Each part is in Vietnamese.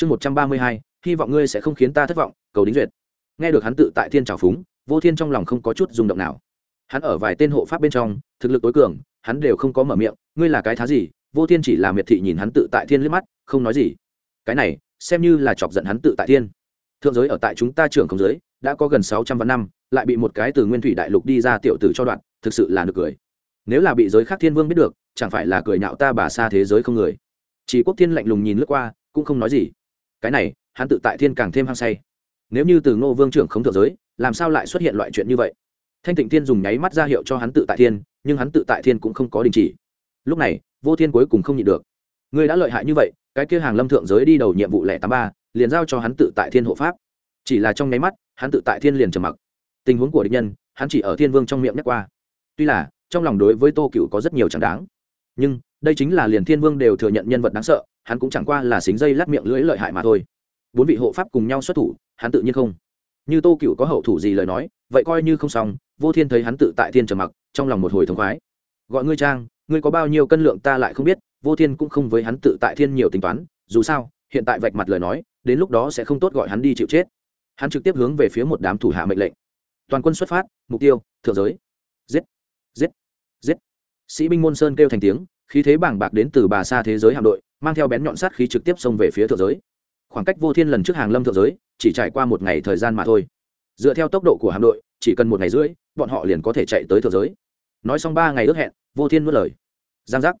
chương một trăm ba mươi hai, hy vọng ngươi sẽ không khiến ta thất vọng, cầu đính duyệt. Nghe được hắn tự tại thiên trào phúng, vô thiên trong lòng không có chút rung động nào. Hắn ở vài tên hộ pháp bên trong, thực lực tối cường, hắn đều không có mở miệng, ngươi là cái thá gì? Vô thiên chỉ là miệt thị nhìn hắn tự tại thiên liếc mắt, không nói gì. Cái này, xem như là chọc giận hắn tự tại thiên. Thượng giới ở tại chúng ta trưởng không giới, đã có gần sáu trăm vạn năm, lại bị một cái từ nguyên thủy đại lục đi ra tiểu tử cho đoạn, thực sự là nực cười. Nếu là bị giới khác thiên vương biết được, chẳng phải là cười nhạo ta bà xa thế giới không người. Chỉ quốc thiên lạnh lùng nhìn lướt qua, cũng không nói gì cái này, hắn tự tại thiên càng thêm hăng say. Nếu như từ ngô vương trưởng không thượng giới, làm sao lại xuất hiện loại chuyện như vậy? Thanh tịnh thiên dùng nháy mắt ra hiệu cho hắn tự tại thiên, nhưng hắn tự tại thiên cũng không có đình chỉ. Lúc này, vô thiên cuối cùng không nhịn được. Ngươi đã lợi hại như vậy, cái kia hàng lâm thượng giới đi đầu nhiệm vụ lẻ tám ba, liền giao cho hắn tự tại thiên hộ pháp. Chỉ là trong nháy mắt, hắn tự tại thiên liền trầm mặc. Tình huống của địch nhân, hắn chỉ ở thiên vương trong miệng nhắc qua. Tuy là, trong lòng đối với tô cựu có rất nhiều chẳng đáng. Nhưng, đây chính là liền thiên vương đều thừa nhận nhân vật đáng sợ hắn cũng chẳng qua là xính dây lát miệng lưỡi lợi hại mà thôi. Bốn vị hộ pháp cùng nhau xuất thủ, hắn tự nhiên không. Như tô cựu có hậu thủ gì lời nói, vậy coi như không xong, vô thiên thấy hắn tự tại thiên trầm mặc, trong lòng một hồi thống khoái. Gọi ngươi trang, ngươi có bao nhiêu cân lượng ta lại không biết, vô thiên cũng không với hắn tự tại thiên nhiều tính toán, dù sao, hiện tại vạch mặt lời nói, đến lúc đó sẽ không tốt gọi hắn đi chịu chết. Hắn trực tiếp hướng về phía một đám thủ hạ mệnh lệnh. Toàn quân xuất phát, mục tiêu, thượng giới. Giết giết giết. Sĩ binh môn sơn kêu thành tiếng, khí thế bảng bạc đến từ bà xa thế giới hạm đội mang theo bén nhọn sát khí trực tiếp xông về phía thượng giới. Khoảng cách vô thiên lần trước hàng lâm thượng giới, chỉ trải qua một ngày thời gian mà thôi. Dựa theo tốc độ của hạm đội, chỉ cần một ngày rưỡi, bọn họ liền có thể chạy tới thượng giới. Nói xong ba ngày ước hẹn, vô thiên mất lời. Giang giác.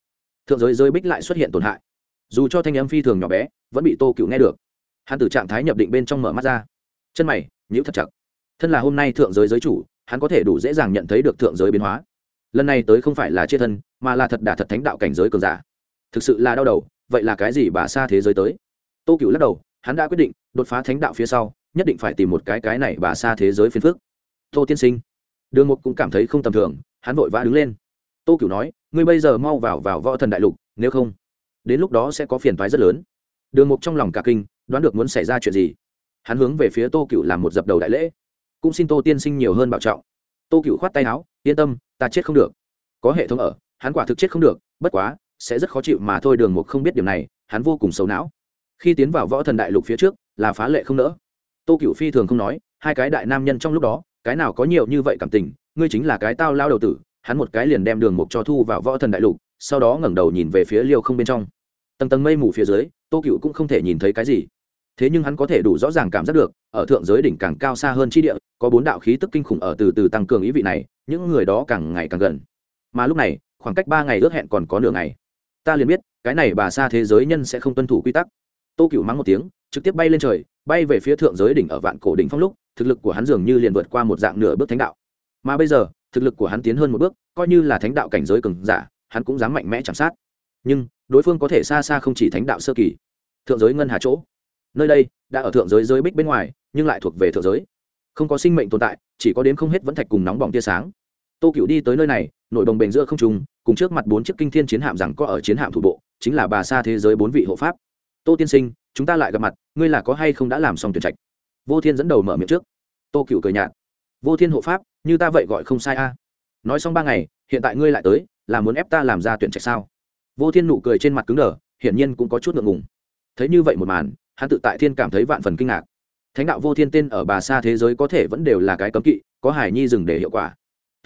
Thượng giới giới bích lại xuất hiện tổn hại. Dù cho thanh âm phi thường nhỏ bé, vẫn bị tô cựu nghe được. Hắn từ trạng thái nhập định bên trong mở mắt ra. Chân mày nhữ thật chặt. Thân là hôm nay thượng giới giới chủ, hắn có thể đủ dễ dàng nhận thấy được thượng giới biến hóa. Lần này tới không phải là chia thân, mà là thật đả thật thánh đạo cảnh giới cường giả. Thực sự là đau đầu vậy là cái gì bà xa thế giới tới? Tô cựu lắc đầu, hắn đã quyết định, đột phá thánh đạo phía sau, nhất định phải tìm một cái cái này bà xa thế giới phiền phước tô tiên sinh, đường mục cũng cảm thấy không tầm thường, hắn vội vã đứng lên. Tô cựu nói, ngươi bây giờ mau vào vào võ thần đại lục, nếu không, đến lúc đó sẽ có phiền thoái rất lớn. Đường mục trong lòng cả kinh, đoán được muốn xảy ra chuyện gì. Hắn hướng về phía tô cựu làm một dập đầu đại lễ. Cũng xin tô tiên sinh nhiều hơn bảo trọng. Tô cựu khoát tay áo, yên tâm, ta chết không được. Có hệ thống ở, hắn quả thực chết không được, bất quá sẽ rất khó chịu mà thôi đường mục không biết điều này, hắn vô cùng xấu não. Khi tiến vào võ thần đại lục phía trước, là phá lệ không nỡ. Tô cựu phi thường không nói, hai cái đại nam nhân trong lúc đó, cái nào có nhiều như vậy cảm tình, ngươi chính là cái tao lao đầu tử, hắn một cái liền đem đường mục cho thu vào võ thần đại lục, sau đó ngẩng đầu nhìn về phía liêu không bên trong. Tầng tầng mây mù phía dưới, tô cựu cũng không thể nhìn thấy cái gì. Thế nhưng hắn có thể đủ rõ ràng cảm giác được, ở thượng giới đỉnh càng cao xa hơn chi địa, có bốn đạo khí tức kinh khủng ở từ từ tăng cường ý vị này, những người đó càng ngày càng gần. Mà lúc này, khoảng cách ba ngày ước hẹn còn có nửa ngày ta liền biết, cái này bà xa thế giới nhân sẽ không tuân thủ quy tắc. Tô cựu mắng một tiếng, trực tiếp bay lên trời, bay về phía thượng giới đỉnh ở vạn cổ đỉnh phong lúc, thực lực của hắn dường như liền vượt qua một dạng nửa bước thánh đạo. Mà bây giờ, thực lực của hắn tiến hơn một bước, coi như là thánh đạo cảnh giới cường giả, hắn cũng dám mạnh mẽ chạm sát. Nhưng, đối phương có thể xa xa không chỉ thánh đạo sơ kỳ. Thượng giới ngân hà chỗ. Nơi đây, đã ở thượng giới giới bích bên ngoài, nhưng lại thuộc về thượng giới. Không có sinh mệnh tồn tại, chỉ có đến không hết vẫn thạch cùng nóng bỏng tia sáng. Tô cựu đi tới nơi này, nội đồng bền giữa không trùng cùng trước mặt bốn chiếc kinh thiên chiến hạm rằng có ở chiến hạm thủ bộ, chính là bà xa thế giới bốn vị hộ pháp. Tô tiên sinh, chúng ta lại gặp mặt, ngươi là có hay không đã làm xong tuyển trạch? Vô thiên dẫn đầu mở miệng trước. Tô cựu cười nhạt. Vô thiên hộ pháp, như ta vậy gọi không sai a. Nói xong ba ngày, hiện tại ngươi lại tới, là muốn ép ta làm ra tuyển trạch sao? Vô thiên nụ cười trên mặt cứng đờ, hiển nhiên cũng có chút ngượng ngùng. Thấy như vậy một màn, hắn tự tại thiên cảm thấy vạn phần kinh ngạc. Thánh đạo vô thiên tên ở bà xa thế giới có thể vẫn đều là cái cấm kỵ, có hải nhi dừng để hiệu quả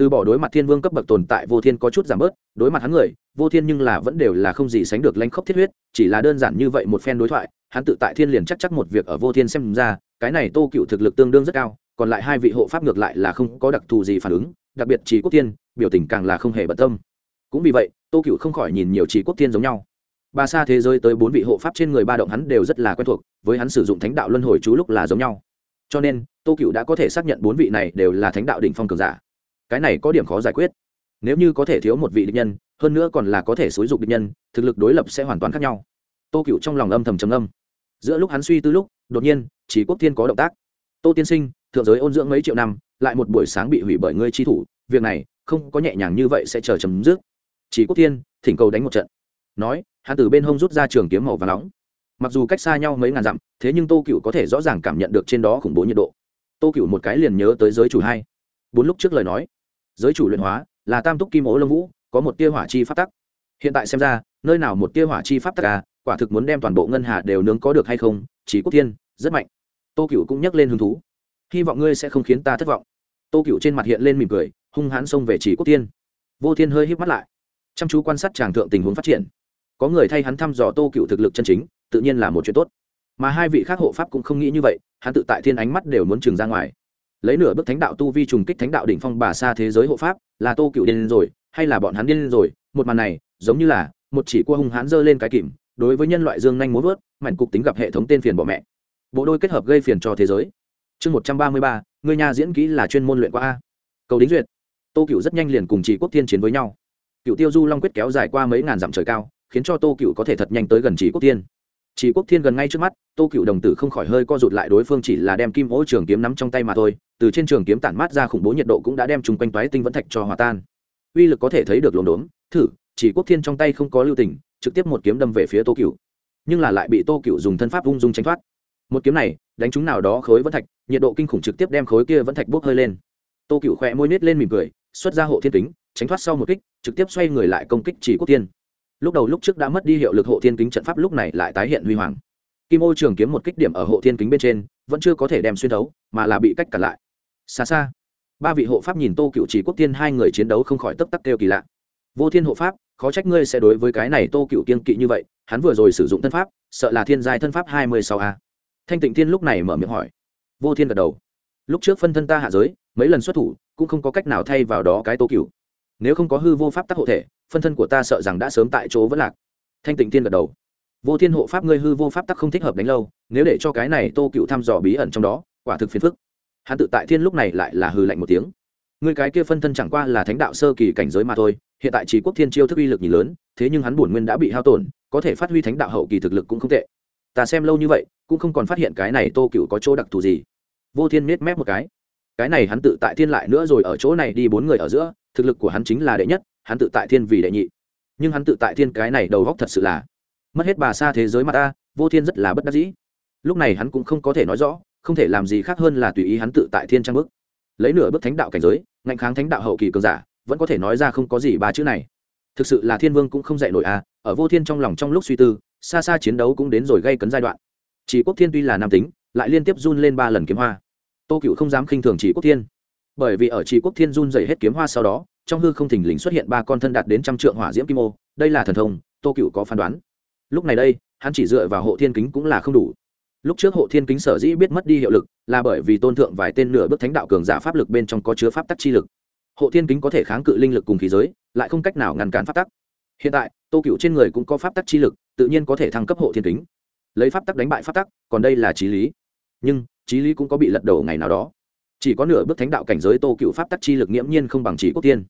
từ bỏ đối mặt thiên vương cấp bậc tồn tại, vô thiên có chút giảm bớt, đối mặt hắn người, vô thiên nhưng là vẫn đều là không gì sánh được lanh khốc thiết huyết, chỉ là đơn giản như vậy một phen đối thoại, hắn tự tại thiên liền chắc chắc một việc ở vô thiên xem ra, cái này tô cựu thực lực tương đương rất cao, còn lại hai vị hộ pháp ngược lại là không có đặc thù gì phản ứng, đặc biệt chỉ quốc thiên, biểu tình càng là không hề bận tâm. Cũng vì vậy, tô cựu không khỏi nhìn nhiều chỉ quốc thiên giống nhau. Ba xa thế giới tới bốn vị hộ pháp trên người ba động hắn đều rất là quen thuộc, với hắn sử dụng thánh đạo luân hồi chú lúc là giống nhau. Cho nên, tô cựu đã có thể xác nhận bốn vị này đều là thánh đạo đỉnh phong cường giả cái này có điểm khó giải quyết. Nếu như có thể thiếu một vị địch nhân, hơn nữa còn là có thể xúi dục địch nhân, thực lực đối lập sẽ hoàn toàn khác nhau. Tô cựu trong lòng âm thầm trầm âm giữa lúc hắn suy tư lúc, đột nhiên, chỉ quốc thiên có động tác. Tô tiên sinh, thượng giới ôn dưỡng mấy triệu năm, lại một buổi sáng bị hủy bởi ngươi chi thủ, việc này không có nhẹ nhàng như vậy sẽ chờ chấm dứt. Chỉ quốc thiên thỉnh cầu đánh một trận. Nói, hắn từ bên hông rút ra trường kiếm màu và nóng. Mặc dù cách xa nhau mấy ngàn dặm, thế nhưng tô cựu có thể rõ ràng cảm nhận được trên đó khủng bố nhiệt độ. Tô cựu một cái liền nhớ tới giới chủ hai. Bốn lúc trước lời nói giới chủ luyện hóa, là tam túc kim ố lông vũ, có một tia hỏa chi pháp tắc. Hiện tại xem ra, nơi nào một tia hỏa chi pháp tắc à quả thực muốn đem toàn bộ ngân hà đều nướng có được hay không, chỉ quốc thiên, rất mạnh. Tô cựu cũng nhắc lên hứng thú. Hy vọng ngươi sẽ không khiến ta thất vọng. Tô cựu trên mặt hiện lên mỉm cười, hung hãn xông về chỉ quốc thiên. Vô thiên hơi híp mắt lại. Chăm chú quan sát tràng thượng tình huống phát triển. Có người thay hắn thăm dò tô cựu thực lực chân chính, tự nhiên là một chuyện tốt. Mà hai vị khác hộ pháp cũng không nghĩ như vậy, hắn tự tại thiên ánh mắt đều muốn trừng ra ngoài lấy nửa bước thánh đạo tu vi trùng kích thánh đạo đỉnh phong bà xa thế giới hộ pháp, là tô cựu điên rồi, hay là bọn hắn điên rồi? Một màn này, giống như là một chỉ cua hung hãn giơ lên cái kìm, đối với nhân loại dương nhanh muốn vớt mảnh cục tính gặp hệ thống tên phiền bỏ mẹ. Bộ đôi kết hợp gây phiền cho thế giới. Chương một trăm ba mươi ba người nhà diễn kỹ là chuyên môn luyện qua a. Cầu đính duyệt. Tô cựu rất nhanh liền cùng chỉ quốc thiên chiến với nhau. Cựu tiêu du long quyết kéo dài qua mấy ngàn dặm trời cao, khiến cho tô cựu có thể thật nhanh tới gần chỉ quốc thiên chỉ quốc thiên gần ngay trước mắt, tô cựu đồng tử không khỏi hơi co rụt lại, đối phương chỉ là đem kim ô trường kiếm nắm trong tay mà thôi, từ trên trường kiếm tản mát ra khủng bố nhiệt độ cũng đã đem chung quanh toái tinh vẫn thạch cho hòa tan. Uy lực có thể thấy được lồn đốn thử, chỉ quốc thiên trong tay không có lưu tình, trực tiếp một kiếm đâm về phía tô cựu nhưng là lại bị tô cựu dùng thân pháp ung dung tránh thoát. Một kiếm này, đánh trúng nào đó khối vẫn thạch, nhiệt độ kinh khủng trực tiếp đem khối kia vẫn thạch bốc hơi lên. Tô cựu khỏe môi nết lên mỉm cười, xuất ra hộ thiên kính, tránh thoát sau một kích, trực tiếp xoay người lại công kích chỉ quốc thiên lúc đầu lúc trước đã mất đi hiệu lực hộ thiên kính trận pháp lúc này lại tái hiện huy hoàng. Kim ô trường kiếm một kích điểm ở hộ thiên kính bên trên, vẫn chưa có thể đem xuyên thấu, mà là bị cách cản lại. Xa xa, ba vị hộ pháp nhìn tô cựu chỉ quốc tiên hai người chiến đấu không khỏi tấp tắc kêu kỳ lạ. Vô thiên hộ pháp, khó trách ngươi sẽ đối với cái này tô cựu kiên kỵ như vậy, hắn vừa rồi sử dụng thân pháp, sợ là thiên giai thân pháp hai mươi sáu a. Thanh tịnh thiên lúc này mở miệng hỏi. Vô thiên gật đầu. Lúc trước phân thân ta hạ giới, mấy lần xuất thủ, cũng không có cách nào thay vào đó cái tô cựu nếu không có hư vô pháp tắc hộ thể, phân thân của ta sợ rằng đã sớm tại chỗ vẫn lạc. Thanh tịnh tiên gật đầu. Vô thiên hộ pháp ngươi hư vô pháp tắc không thích hợp đánh lâu, nếu để cho cái này tô cựu thăm dò bí ẩn trong đó, quả thực phiền phức. Hắn tự tại thiên lúc này lại là hư lạnh một tiếng. Người cái kia phân thân chẳng qua là thánh đạo sơ kỳ cảnh giới mà thôi, hiện tại chỉ quốc thiên chiêu thức uy lực nhìn lớn, thế nhưng hắn bổn nguyên đã bị hao tổn, có thể phát huy thánh đạo hậu kỳ thực lực cũng không tệ. Ta xem lâu như vậy, cũng không còn phát hiện cái này tô cựu có chỗ đặc thù gì. Vô thiên miết mép một cái cái này hắn tự tại thiên lại nữa rồi ở chỗ này đi bốn người ở giữa, thực lực của hắn chính là đệ nhất, hắn tự tại thiên vì đệ nhị. Nhưng hắn tự tại thiên cái này đầu góc thật sự là mất hết bà xa thế giới mà ta, vô thiên rất là bất đắc dĩ. Lúc này hắn cũng không có thể nói rõ, không thể làm gì khác hơn là tùy ý hắn tự tại thiên trang bước. Lấy nửa bước thánh đạo cảnh giới, ngạnh kháng thánh đạo hậu kỳ cường giả, vẫn có thể nói ra không có gì ba chữ này. Thực sự là thiên vương cũng không dạy nổi à ở vô thiên trong lòng trong lúc suy tư, xa xa chiến đấu cũng đến rồi gây cấn giai đoạn. Chỉ quốc thiên tuy là nam tính, lại liên tiếp run lên ba lần kiếm hoa tô cựu không dám khinh thường chỉ quốc thiên. Bởi vì ở chỉ quốc thiên run dày hết kiếm hoa sau đó, trong hư không thình lình xuất hiện ba con thân đạt đến trăm trượng hỏa diễm kim ô, đây là thần thông, tô cựu có phán đoán. Lúc này đây, hắn chỉ dựa vào hộ thiên kính cũng là không đủ. Lúc trước hộ thiên kính sở dĩ biết mất đi hiệu lực, là bởi vì tôn thượng vài tên nửa bước thánh đạo cường giả pháp lực bên trong có chứa pháp tắc chi lực. Hộ thiên kính có thể kháng cự linh lực cùng khí giới, lại không cách nào ngăn cản pháp tắc. Hiện tại, tô cựu trên người cũng có pháp tắc chi lực, tự nhiên có thể thăng cấp hộ thiên kính. Lấy pháp tắc đánh bại pháp tắc, còn đây là trí lý. Nhưng trí lý cũng có bị lật đổ ngày nào đó. Chỉ có nửa bước thánh đạo cảnh giới tô cựu pháp tắc chi lực nghiễm nhiên không bằng chỉ quốc tiên.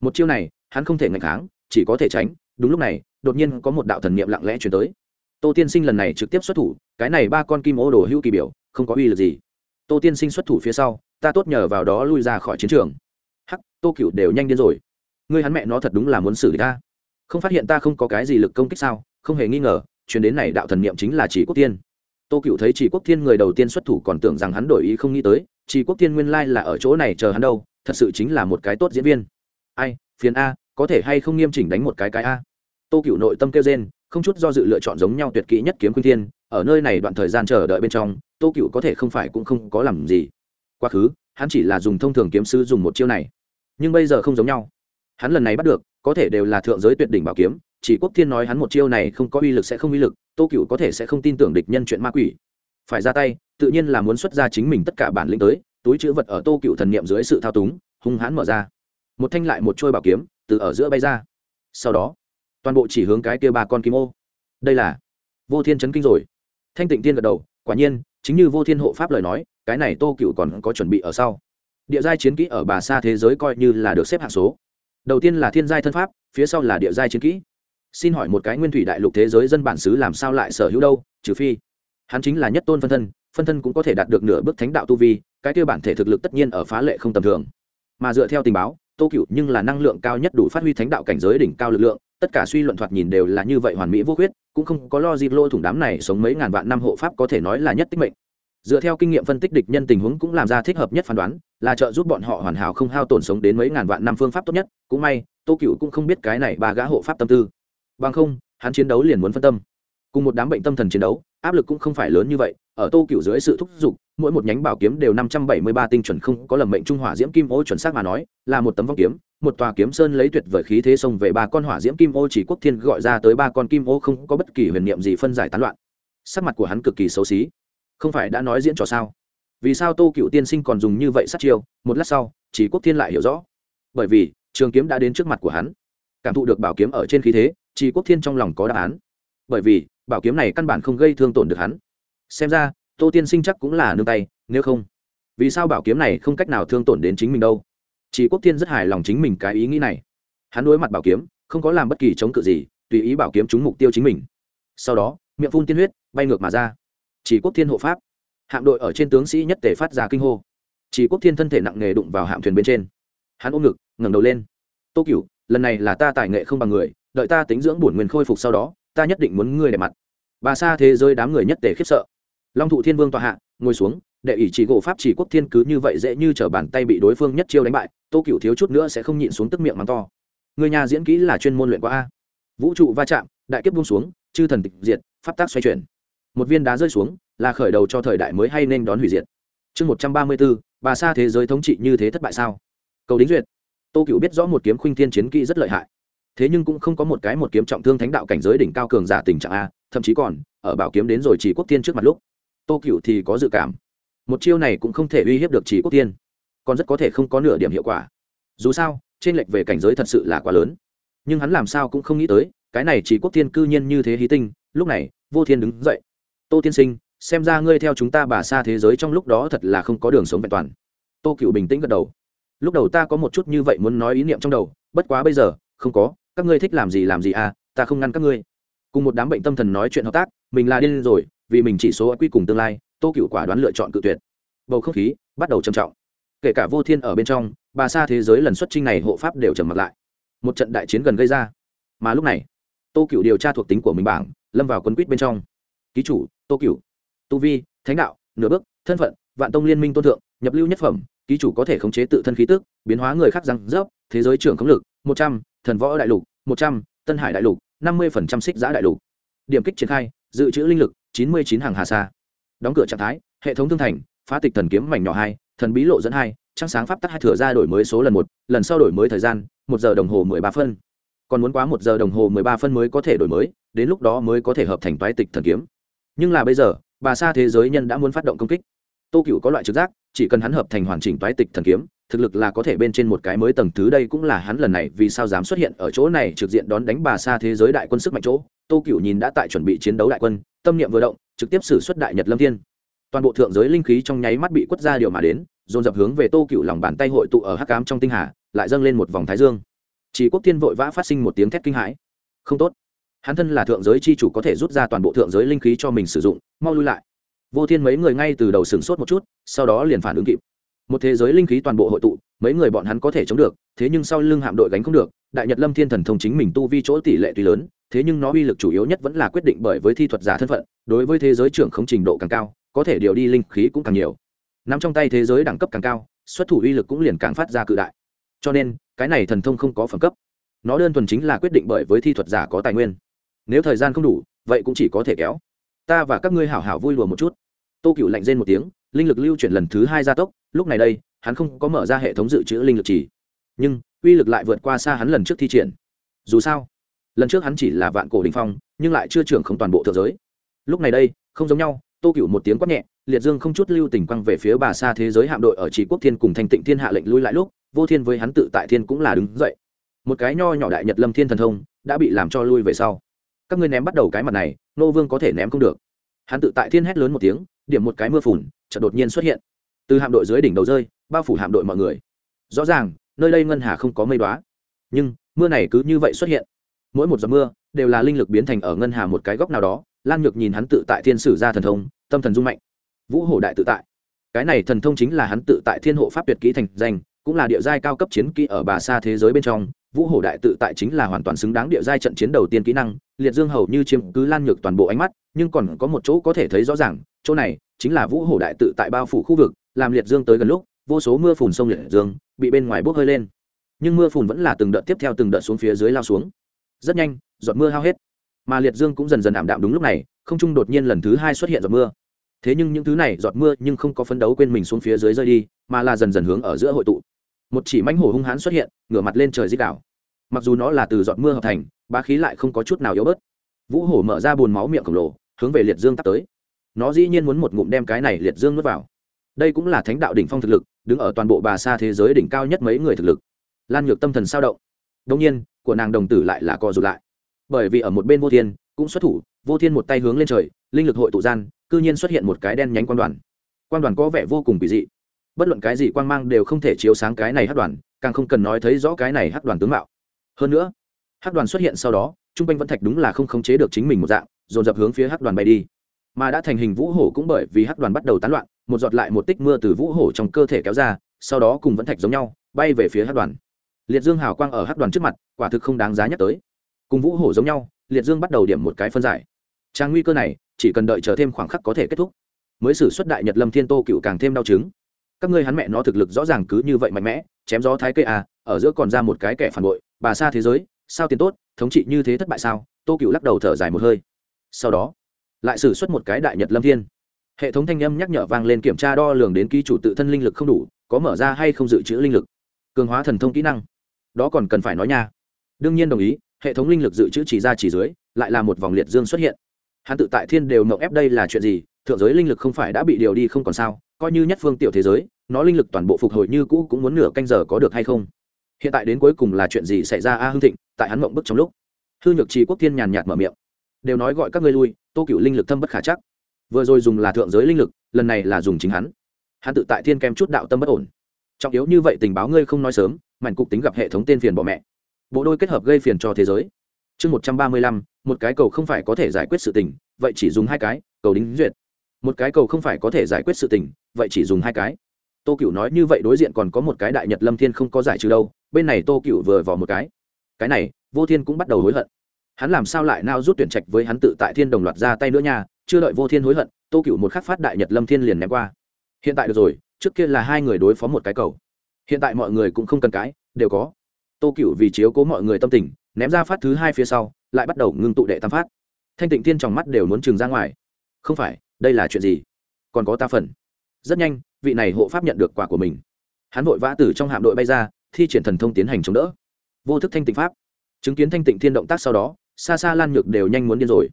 Một chiêu này, hắn không thể ngạch kháng, chỉ có thể tránh. Đúng lúc này, đột nhiên có một đạo thần niệm lặng lẽ chuyển tới. Tô tiên sinh lần này trực tiếp xuất thủ, cái này ba con kim ô đồ hữu kỳ biểu, không có uy lực gì. Tô tiên sinh xuất thủ phía sau, ta tốt nhờ vào đó lui ra khỏi chiến trường. Hắc, tô cựu đều nhanh điên rồi. Ngươi hắn mẹ nó thật đúng là muốn xử lý ta. Không phát hiện ta không có cái gì lực công kích sao? Không hề nghi ngờ chuyến đến này đạo thần niệm chính là chỉ quốc tiên tô cựu thấy chỉ quốc thiên người đầu tiên xuất thủ còn tưởng rằng hắn đổi ý không nghĩ tới chỉ quốc thiên nguyên lai là ở chỗ này chờ hắn đâu, thật sự chính là một cái tốt diễn viên. Ai, phiền a, có thể hay không nghiêm chỉnh đánh một cái cái a? Tô cựu nội tâm kêu gen không chút do dự lựa chọn giống nhau tuyệt kỹ nhất kiếm khuyên thiên, ở nơi này đoạn thời gian chờ đợi bên trong, tô cựu có thể không phải cũng không có làm gì. Quá khứ, hắn chỉ là dùng thông thường kiếm sư dùng một chiêu này. Nhưng bây giờ không giống nhau. Hắn lần này bắt được, có thể đều là thượng giới tuyệt đỉnh bảo kiếm chỉ quốc thiên nói hắn một chiêu này không có uy lực sẽ không uy lực, tô cựu có thể sẽ không tin tưởng địch nhân chuyện ma quỷ. Phải ra tay, tự nhiên là muốn xuất ra chính mình tất cả bản lĩnh tới, túi chữ vật ở tô cựu thần niệm dưới sự thao túng, hung hãn mở ra. Một thanh lại một trôi bảo kiếm, từ ở giữa bay ra. Sau đó, toàn bộ chỉ hướng cái kia ba con kim ô. Đây là vô thiên chấn kinh rồi. Thanh tịnh tiên gật đầu, quả nhiên, chính như vô thiên hộ pháp lời nói, cái này tô cựu còn có chuẩn bị ở sau. Địa giai chiến kỹ ở bà xa thế giới coi như là được xếp hạng số. Đầu tiên là thiên giai thân pháp, phía sau là địa giai chiến kỹ xin hỏi một cái nguyên thủy đại lục thế giới dân bản xứ làm sao lại sở hữu đâu, trừ phi, hắn chính là nhất tôn phân thân phân thân cũng có thể đạt được nửa bước thánh đạo tu vi, cái kia bản thể thực lực tất nhiên ở phá lệ không tầm thường. Mà dựa theo tình báo, tô cựu nhưng là năng lượng cao nhất đủ phát huy thánh đạo cảnh giới đỉnh cao lực lượng, tất cả suy luận thoạt nhìn đều là như vậy hoàn mỹ vô khuyết, cũng không có lo dịp lôi thủng đám này sống mấy ngàn vạn năm hộ pháp có thể nói là nhất tích mệnh. Dựa theo kinh nghiệm phân tích địch nhân tình huống cũng làm ra thích hợp nhất phán đoán, là trợ giúp bọn họ hoàn hảo không hao tổn sống đến mấy ngàn vạn năm phương pháp tốt nhất. Cũng may, tô cựu cũng không biết cái này ba gã hộ pháp tâm tư bằng không, hắn chiến đấu liền muốn phân tâm. Cùng một đám bệnh tâm thần chiến đấu, áp lực cũng không phải lớn như vậy, ở tô cựu dưới sự thúc giục, mỗi một nhánh bảo kiếm đều năm trăm bảy mươi ba tinh chuẩn không có lầm mệnh trung hỏa diễm kim ô chuẩn xác mà nói, là một tấm vong kiếm, một tòa kiếm sơn lấy tuyệt vời khí thế xông về ba con hỏa diễm kim ô chỉ quốc thiên gọi ra tới ba con kim ô không có bất kỳ huyền niệm gì phân giải tán loạn. Sắc mặt của hắn cực kỳ xấu xí. Không phải đã nói diễn trò sao? Vì sao tô cựu tiên sinh còn dùng như vậy sát chiêu? Một lát sau, chỉ quốc thiên lại hiểu rõ. Bởi vì, trường kiếm đã đến trước mặt của hắn. Cảm thụ được bảo kiếm ở trên khí thế chỉ quốc thiên trong lòng có đáp án. Bởi vì, bảo kiếm này căn bản không gây thương tổn được hắn. Xem ra, tô tiên sinh chắc cũng là nương tay, nếu không, vì sao bảo kiếm này không cách nào thương tổn đến chính mình đâu? Chỉ quốc thiên rất hài lòng chính mình cái ý nghĩ này. Hắn đối mặt bảo kiếm, không có làm bất kỳ chống cự gì, tùy ý bảo kiếm trúng mục tiêu chính mình. Sau đó, miệng phun tiên huyết, bay ngược mà ra. Chỉ quốc thiên hộ pháp. Hạm đội ở trên tướng sĩ nhất tề phát ra kinh hô. Chỉ quốc thiên thân thể nặng nề đụng vào hạm thuyền bên trên. Hắn ôm ngực, ngẩng đầu lên. Tô cửu, lần này là ta tài nghệ không bằng người đợi ta tính dưỡng bổn nguyên khôi phục sau đó, ta nhất định muốn ngươi đẹp mặt. Bà xa thế giới đám người nhất tề khiếp sợ. Long thụ thiên vương tòa hạ, ngồi xuống, đệ ỷ chỉ gỗ pháp chỉ quốc thiên cứ như vậy dễ như t bàn tay bị đối phương nhất chiêu đánh bại, tô cựu thiếu chút nữa sẽ không nhịn xuống tức miệng mắng to. Người nhà diễn kỹ là chuyên môn luyện qua a. Vũ trụ va chạm, đại kiếp buông xuống, chư thần tịch diệt, pháp tác xoay chuyển. Một viên đá rơi xuống, là khởi đầu cho thời đại mới hay nên đón hủy diệt. Chương một trăm ba mươi bốn, bà xa thế giới thống trị như thế thất bại sao? Cầu đính duyệt. Tô cựu biết rõ một kiếm khuynh thiên chiến kỹ rất lợi hại thế nhưng cũng không có một cái một kiếm trọng thương thánh đạo cảnh giới đỉnh cao cường giả tình trạng a, thậm chí còn, ở bảo kiếm đến rồi chỉ quốc tiên trước mặt lúc, tô cựu thì có dự cảm. Một chiêu này cũng không thể uy hiếp được chỉ quốc tiên, còn rất có thể không có nửa điểm hiệu quả. Dù sao, trên lệch về cảnh giới thật sự là quá lớn. Nhưng hắn làm sao cũng không nghĩ tới, cái này chỉ quốc tiên cư nhiên như thế hí tinh, lúc này, vô thiên đứng dậy. Tô tiên sinh, xem ra ngươi theo chúng ta bà xa thế giới trong lúc đó thật là không có đường sống vẹn toàn. Tô cựu bình tĩnh gật đầu. Lúc đầu ta có một chút như vậy muốn nói ý niệm trong đầu, bất quá bây giờ, không có các ngươi thích làm gì làm gì à ta không ngăn các ngươi. Cùng một đám bệnh tâm thần nói chuyện hợp tác, mình là điên rồi, vì mình chỉ số quy cùng tương lai, tô cựu quả đoán lựa chọn cự tuyệt. Bầu không khí bắt đầu trầm trọng. Kể cả vô thiên ở bên trong, bà xa thế giới lần xuất trinh này hộ pháp đều trầm mặt lại. Một trận đại chiến gần gây ra. Mà lúc này, tô cựu điều tra thuộc tính của mình bảng, lâm vào quấn quýt bên trong. Ký chủ, tô cựu tu vi, thánh đạo, nửa bước, thân phận, vạn tông liên minh tôn thượng, nhập lưu nhất phẩm, ký chủ có thể khống chế tự thân khí tức, biến hóa người khác răng rớp, thế giới trưởng khống lực, một trăm thần võ đại lục, một trăm, tân hải đại lục, năm mươi phần trăm xích giã đại lục. Điểm kích triển khai, dự trữ linh lực, chín mươi chín hàng hà sa. Đóng cửa trạng thái, hệ thống thương thành, phá tịch thần kiếm mảnh nhỏ hai, thần bí lộ dẫn hai, trăng sáng pháp tắc hai thừa ra đổi mới số lần một, lần sau đổi mới thời gian, một giờ đồng hồ mười ba phân. Còn muốn quá một giờ đồng hồ mười ba phân mới có thể đổi mới, đến lúc đó mới có thể hợp thành toái tịch thần kiếm. Nhưng là bây giờ, bà xa thế giới nhân đã muốn phát động công kích. Tô cựu có loại trực giác, chỉ cần hắn hợp thành hoàn chỉnh toái tịch thần kiếm thực lực là có thể bên trên một cái mới tầng thứ đây cũng là hắn lần này vì sao dám xuất hiện ở chỗ này trực diện đón đánh bà xa thế giới đại quân sức mạnh chỗ. Tô cựu nhìn đã tại chuẩn bị chiến đấu đại quân, tâm niệm vừa động, trực tiếp xử xuất đại nhật lâm thiên. Toàn bộ thượng giới linh khí trong nháy mắt bị quất ra điều mà đến, dồn dập hướng về tô cựu lòng bàn tay hội tụ ở hắc cám trong tinh hà, lại dâng lên một vòng thái dương. Chỉ quốc thiên vội vã phát sinh một tiếng thét kinh hãi. Không tốt. Hắn thân là thượng giới c h i chủ có thể rút ra toàn bộ thượng giới linh khí cho mình sử dụng, mau lui lại. Vô thiên mấy người ngay từ đầu sửng sốt một chút, sau đó liền phản ứng kịp một thế giới linh khí toàn bộ hội tụ, mấy người bọn hắn có thể chống được, thế nhưng sau lưng hạm đội gánh không được, đại nhật lâm thiên thần thông chính mình tu vi chỗ tỷ lệ tuy lớn, thế nhưng nó uy lực chủ yếu nhất vẫn là quyết định bởi với thi thuật giả thân phận, đối với thế giới trưởng không trình độ càng cao, có thể điều đi linh khí cũng càng nhiều. Nằm trong tay thế giới đẳng cấp càng cao, xuất thủ uy lực cũng liền càng phát ra cự đại. Cho nên, cái này thần thông không có phẩm cấp. Nó đơn thuần chính là quyết định bởi với thi thuật giả có tài nguyên. Nếu thời gian không đủ, vậy cũng chỉ có thể kéo. Ta và các ngươi hảo hảo vui lùa một chút. Tô cựu lạnh rên một tiếng linh lực lưu chuyển lần thứ hai gia tốc, lúc này đây, hắn không có mở ra hệ thống dự trữ linh lực chỉ. Nhưng, uy lực lại vượt qua xa hắn lần trước thi triển. Dù sao, lần trước hắn chỉ là vạn cổ đình phong, nhưng lại chưa trưởng không toàn bộ thượng giới. Lúc này đây, không giống nhau, tô cựu một tiếng quát nhẹ, liệt dương không chút lưu tình quăng về phía bà xa thế giới hạm đội ở chỉ quốc thiên cùng thanh tịnh thiên hạ lệnh lui lại lúc, vô thiên với hắn tự tại thiên cũng là đứng dậy. Một cái nho nhỏ đại nhật lâm thiên thần thông, đã bị làm cho lui về sau. Các ngươi ném bắt đầu cái mặt này, nô vương có thể ném không được. Hắn tự tại thiên hét lớn một tiếng điểm một cái mưa phùn, chợt đột nhiên xuất hiện. Từ hạm đội dưới đỉnh đầu rơi, bao phủ hạm đội mọi người. Rõ ràng, nơi đây ngân hà không có mây đoá nhưng, mưa này cứ như vậy xuất hiện. Mỗi một giọt mưa, đều là linh lực biến thành ở ngân hà một cái góc nào đó. Lan nhược nhìn hắn tự tại thiên sử ra thần thông, tâm thần dung mạnh. Vũ hổ đại tự tại. Cái này thần thông chính là hắn tự tại thiên hộ pháp tuyệt kỹ thành danh, cũng là địa giai cao cấp chiến kỹ ở bà xa thế giới bên trong vũ hổ đại tự tại chính là hoàn toàn xứng đáng địa giai trận chiến đầu tiên kỹ năng, liệt dương hầu như chiếm cứ lan nhược toàn bộ ánh mắt, nhưng còn có một chỗ có thể thấy rõ ràng, chỗ này chính là vũ hổ đại tự tại bao phủ khu vực, làm liệt dương tới gần lúc, vô số mưa phùn sông liệt dương bị bên ngoài bốc hơi lên. Nhưng mưa phùn vẫn là từng đợt tiếp theo từng đợt xuống phía dưới lao xuống. Rất nhanh, giọt mưa hao hết. Mà liệt dương cũng dần dần ảm đạm đúng lúc này, không trung đột nhiên lần thứ hai xuất hiện giọt mưa. Thế nhưng những thứ này giọt mưa nhưng không có phấn đấu quên mình xuống phía dưới rơi đi, mà là dần dần hướng ở giữa hội tụ một chỉ mãnh hổ hung hãn xuất hiện, ngửa mặt lên trời di đảo mặc dù nó là từ giọt mưa hợp thành ba khí lại không có chút nào yếu bớt. Vũ hổ mở ra bồn máu miệng khổng lồ, hướng về liệt dương tắt tới. Nó dĩ nhiên muốn một ngụm đem cái này liệt dương nuốt vào. Đây cũng là thánh đạo đỉnh phong thực lực, đứng ở toàn bộ bà xa thế giới đỉnh cao nhất mấy người thực lực. Lan nhược tâm thần sao động. Đông nhiên, của nàng đồng tử lại là co rụt lại. Bởi vì ở một bên vô thiên cũng xuất thủ, vô thiên một tay hướng lên trời, linh lực hội tụ gian, cư nhiên xuất hiện một cái đen nhánh quan đoàn. Quan đoàn có vẻ vô cùng kỳ dị bất luận cái gì quang mang đều không thể chiếu sáng cái này hát đoàn, càng không cần nói thấy rõ cái này hát đoàn tướng mạo. Hơn nữa hát đoàn xuất hiện sau đó, trung quanh vẫn thạch đúng là không khống chế được chính mình một dạng, dồn dập hướng phía hát đoàn bay đi. Mà đã thành hình vũ hổ cũng bởi vì hát đoàn bắt đầu tán loạn, một giọt lại một tích mưa từ vũ hổ trong cơ thể kéo ra, sau đó cùng vẫn thạch giống nhau, bay về phía hát đoàn. Liệt dương hào quang ở hát đoàn trước mặt, quả thực không đáng giá nhắc tới. Cùng vũ hổ giống nhau, liệt dương bắt đầu điểm một cái phân giải. Trang nguy cơ này, chỉ cần đợi chờ thêm khoảng khắc có thể kết thúc. Mới xử xuất đại nhật lâm thiên tô cựu càng thêm đau chứng các ngươi hắn mẹ nó thực lực rõ ràng cứ như vậy mạnh mẽ, chém gió thái cây à ở giữa còn ra một cái kẻ phản bội, bà xa thế giới, sao tiền tốt, thống trị như thế thất bại sao? Tô cựu lắc đầu thở dài một hơi. Sau đó, lại xử suất một cái đại nhật lâm thiên. Hệ thống thanh âm nhắc nhở vang lên kiểm tra đo lường đến ký chủ tự thân linh lực không đủ, có mở ra hay không dự trữ linh lực. Cường hóa thần thông kỹ năng. Đó còn cần phải nói nha. Đương nhiên đồng ý, hệ thống linh lực dự trữ chỉ ra chỉ dưới, lại là một vòng liệt dương xuất hiện. Hắn tự tại thiên đều mậu ép đây là chuyện gì thượng giới linh lực không phải đã bị điều đi không còn sao, coi như nhất phương tiểu thế giới, nó linh lực toàn bộ phục hồi như cũ cũng muốn nửa canh giờ có được hay không? Hiện tại đến cuối cùng là chuyện gì xảy ra a hưng thịnh, tại hắn mộng bức trong lúc? Hư nhược trì quốc thiên nhàn nhạt mở miệng. Đều nói gọi các ngươi lui, tô cựu linh lực thâm bất khả chắc. Vừa rồi dùng là thượng giới linh lực, lần này là dùng chính hắn. Hắn tự tại thiên kèm chút đạo tâm bất ổn. Trọng yếu như vậy tình báo ngươi không nói sớm, mảnh cục tính gặp hệ thống tên phiền bỏ mẹ. Bộ đôi kết hợp gây phiền cho thế giới. Chương một trăm ba mươi lăm, một cái cầu không phải có thể giải quyết sự tình, vậy chỉ dùng hai cái, cầu đính duyệt một cái cầu không phải có thể giải quyết sự tình, vậy chỉ dùng hai cái. Tô cựu nói như vậy đối diện còn có một cái đại nhật lâm thiên không có giải trừ đâu, bên này tô cựu vừa vào một cái. Cái này, vô thiên cũng bắt đầu hối hận. Hắn làm sao lại nao rút tuyển trạch với hắn tự tại thiên đồng loạt ra tay nữa nha, chưa đợi vô thiên hối hận, tô cựu một khắc phát đại nhật lâm thiên liền ném qua. Hiện tại được rồi, trước kia là hai người đối phó một cái cầu. Hiện tại mọi người cũng không cần cái, đều có. Tô cựu vì chiếu cố mọi người tâm tình, ném ra phát thứ hai phía sau, lại bắt đầu ngưng tụ đệ tam phát. Thanh tịnh thiên trong mắt đều muốn trừng ra ngoài. Không phải đây là chuyện gì? Còn có ta phần. Rất nhanh, vị này hộ pháp nhận được quả của mình. Hắn vội vã từ trong hạm đội bay ra, thi triển thần thông tiến hành chống đỡ. Vô thức thanh tịnh pháp. Chứng kiến thanh tịnh thiên động tác sau đó, xa xa lan nhược đều nhanh muốn điên rồi.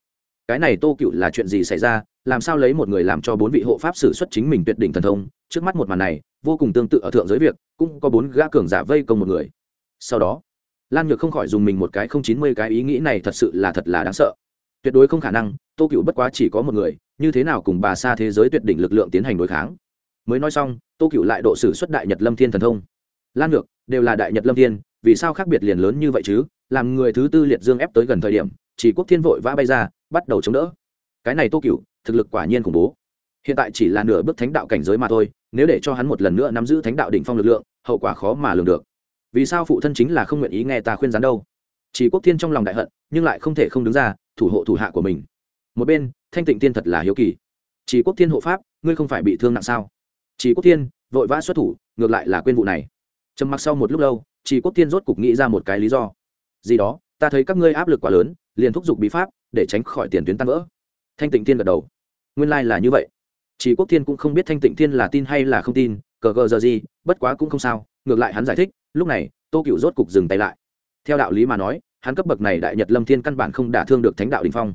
Cái này tô cựu là chuyện gì xảy ra? Làm sao lấy một người làm cho bốn vị hộ pháp xử xuất chính mình tuyệt đỉnh thần thông? Trước mắt một màn này, vô cùng tương tự ở thượng giới việc, cũng có bốn gã cường giả vây công một người. Sau đó, lan nhược không khỏi dùng mình một cái không chín mươi cái ý nghĩ này thật sự là thật là đáng sợ. Tuyệt đối không khả năng, tô cựu bất quá chỉ có một người như thế nào cùng bà xa thế giới tuyệt đỉnh lực lượng tiến hành đối kháng? Mới nói xong, tô cựu lại độ sử xuất đại nhật lâm thiên thần thông. Lan ngược, đều là đại nhật lâm thiên, vì sao khác biệt liền lớn như vậy chứ? Làm người thứ tư liệt dương ép tới gần thời điểm, chỉ quốc thiên vội vã bay ra, bắt đầu chống đỡ. Cái này tô cựu thực lực quả nhiên khủng bố. Hiện tại chỉ là nửa bước thánh đạo cảnh giới mà thôi, nếu để cho hắn một lần nữa nắm giữ thánh đạo đỉnh phong lực lượng, hậu quả khó mà lường được. Vì sao phụ thân chính là không nguyện ý nghe ta khuyên rắn đâu? Chỉ quốc thiên trong lòng đại hận, nhưng lại không thể không đứng ra, thủ hộ thủ hạ của mình một bên, thanh tịnh tiên thật là hiếu kỳ. Chỉ quốc thiên hộ pháp, ngươi không phải bị thương nặng sao? Chỉ quốc thiên, vội vã xuất thủ, ngược lại là quên vụ này. Trầm mặc sau một lúc lâu, chỉ quốc thiên rốt cục nghĩ ra một cái lý do. Gì đó, ta thấy các ngươi áp lực quá lớn, liền thúc giục bí pháp, để tránh khỏi tiền tuyến tan vỡ. Thanh tịnh thiên gật đầu. Nguyên lai、like、là như vậy. Chỉ quốc thiên cũng không biết thanh tịnh thiên là tin hay là không tin, cờ gờ giờ gì, bất quá cũng không sao, ngược lại hắn giải thích, lúc này, tô cựu rốt cục dừng tay lại. Theo đạo lý mà nói, hắn cấp bậc này đại nhật lâm thiên căn bản không đả thương được thánh đạo đình phong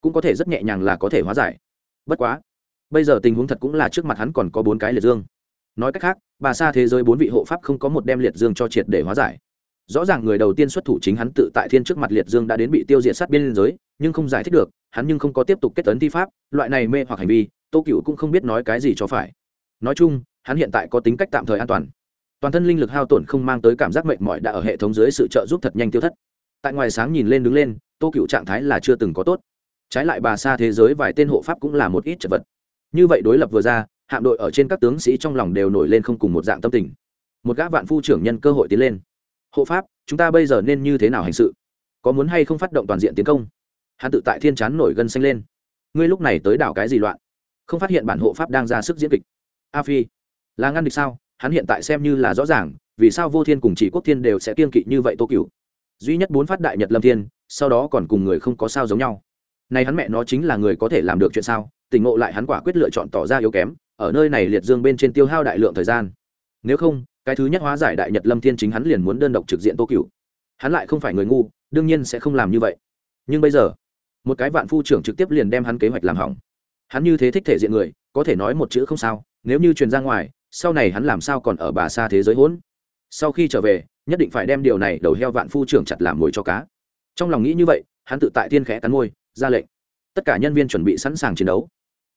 cũng có thể rất nhẹ nhàng là có thể hóa giải. Bất quá, bây giờ tình huống thật cũng là trước mặt hắn còn có bốn cái liệt dương. Nói cách khác, bà xa thế giới bốn vị hộ pháp không có một đem liệt dương cho triệt để hóa giải. Rõ ràng người đầu tiên xuất thủ chính hắn tự tại thiên trước mặt liệt dương đã đến bị tiêu diệt sát biên giới, nhưng không giải thích được, hắn nhưng không có tiếp tục kết tấn thi pháp, loại này mê hoặc hành vi, tô cựu cũng không biết nói cái gì cho phải. Nói chung, hắn hiện tại có tính cách tạm thời an toàn. Toàn thân linh lực hao tổn không mang tới cảm giác mệt mỏi đã ở hệ thống dưới sự trợ giúp thật nhanh tiêu thất. Tại ngoài sáng nhìn lên đứng lên, tô cựu trạng thái là chưa từng có tốt trái lại bà xa thế giới vài tên hộ pháp cũng là một ít chật vật. Như vậy đối lập vừa ra, hạm đội ở trên các tướng sĩ trong lòng đều nổi lên không cùng một dạng tâm tình. Một gã vạn phu trưởng nhân cơ hội tiến lên. Hộ pháp, chúng ta bây giờ nên như thế nào hành sự? Có muốn hay không phát động toàn diện tiến công? Hắn tự tại thiên chán nổi gân xanh lên. Ngươi lúc này tới đảo cái gì loạn? Không phát hiện bản hộ pháp đang ra sức diễn kịch. A phi, là ngăn địch sao? Hắn hiện tại xem như là rõ ràng, vì sao vô thiên cùng chỉ quốc thiên đều sẽ kiên kỵ như vậy tô cửu? Duy nhất bốn phát đại nhật lâm thiên, sau đó còn cùng người không có sao giống nhau này hắn mẹ nó chính là người có thể làm được chuyện sao? Tỉnh ngộ lại hắn quả quyết lựa chọn tỏ ra yếu kém, ở nơi này liệt dương bên trên tiêu hao đại lượng thời gian. Nếu không, cái thứ nhất hóa giải đại nhật lâm thiên chính hắn liền muốn đơn độc trực diện tô cửu. Hắn lại không phải người ngu, đương nhiên sẽ không làm như vậy. Nhưng bây giờ, một cái vạn phu trưởng trực tiếp liền đem hắn kế hoạch làm hỏng. Hắn như thế thích thể diện người, có thể nói một chữ không sao, nếu như truyền ra ngoài, sau này hắn làm sao còn ở bà xa thế giới hỗn? Sau khi trở về, nhất định phải đem điều này đầu heo vạn phu trưởng chặt làm mồi cho cá. Trong lòng nghĩ như vậy, hắn tự tại tiên khẽ cắn môi ra lệnh. Tất cả nhân viên chuẩn bị sẵn sàng chiến đấu.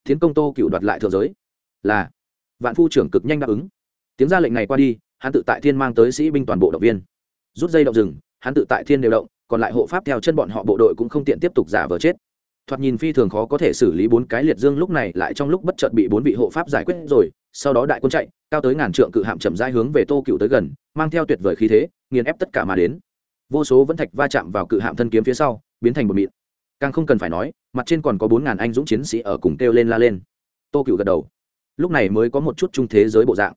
Tiến công tô cựu đoạt lại thượng giới. Là, vạn phu trưởng cực nhanh đáp ứng. Tiếng ra lệnh này qua đi, hắn tự tại thiên mang tới sĩ binh toàn bộ động viên. Rút dây động rừng, hắn tự tại thiên đều động, còn lại hộ pháp theo chân bọn họ bộ đội cũng không tiện tiếp tục giả vờ chết. Thoạt nhìn phi thường khó có thể xử lý bốn cái liệt dương lúc này lại trong lúc bất chợt bị bốn vị hộ pháp giải quyết rồi, sau đó đại quân chạy, cao tới ngàn trượng cự hạm chậm rãi hướng về tô cựu tới gần, mang theo tuyệt vời khí thế, nghiền ép tất cả mà đến. Vô số vẫn thạch va chạm vào cự hạm thân kiếm phía sau, biến thành một mịn càng không cần phải nói, mặt trên còn có bốn ngàn anh dũng chiến sĩ ở cùng kêu lên la lên. Tô cựu gật đầu. Lúc này mới có một chút trung thế giới bộ dạng.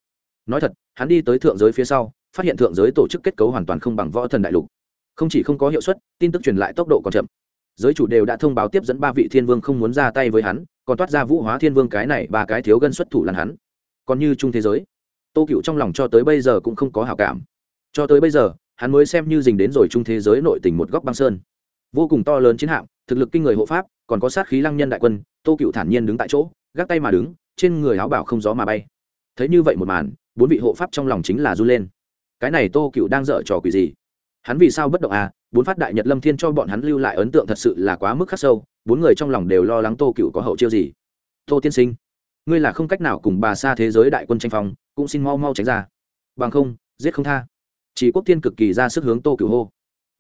Nói thật, hắn đi tới thượng giới phía sau, phát hiện thượng giới tổ chức kết cấu hoàn toàn không bằng võ thần đại lục. Không chỉ không có hiệu suất, tin tức truyền lại tốc độ còn chậm. Giới chủ đều đã thông báo tiếp dẫn ba vị thiên vương không muốn ra tay với hắn, còn toát ra vũ hóa thiên vương cái này ba cái thiếu gân xuất thủ lần hắn. Còn như trung thế giới, tô cựu trong lòng cho tới bây giờ cũng không có hào cảm. Cho tới bây giờ, hắn mới xem như dình đến rồi trung thế giới nội tình một góc băng sơn. Vô cùng to lớn chiến hạm thực lực kinh người hộ pháp, còn có sát khí lăng nhân đại quân, tô cựu thản nhiên đứng tại chỗ, gác tay mà đứng, trên người áo bảo không gió mà bay. Thấy như vậy một màn, bốn vị hộ pháp trong lòng chính là run lên. Cái này tô cựu đang dở trò quỷ gì? Hắn vì sao bất động à? Bốn phát đại nhật lâm thiên cho bọn hắn lưu lại ấn tượng thật sự là quá mức khắc sâu, bốn người trong lòng đều lo lắng tô cựu có hậu chiêu gì. Tô tiên sinh, ngươi là không cách nào cùng bà xa thế giới đại quân tranh phong, cũng xin mau mau tránh ra. Bằng không, giết không tha. Chỉ quốc tiên cực kỳ ra sức hướng tô cựu hô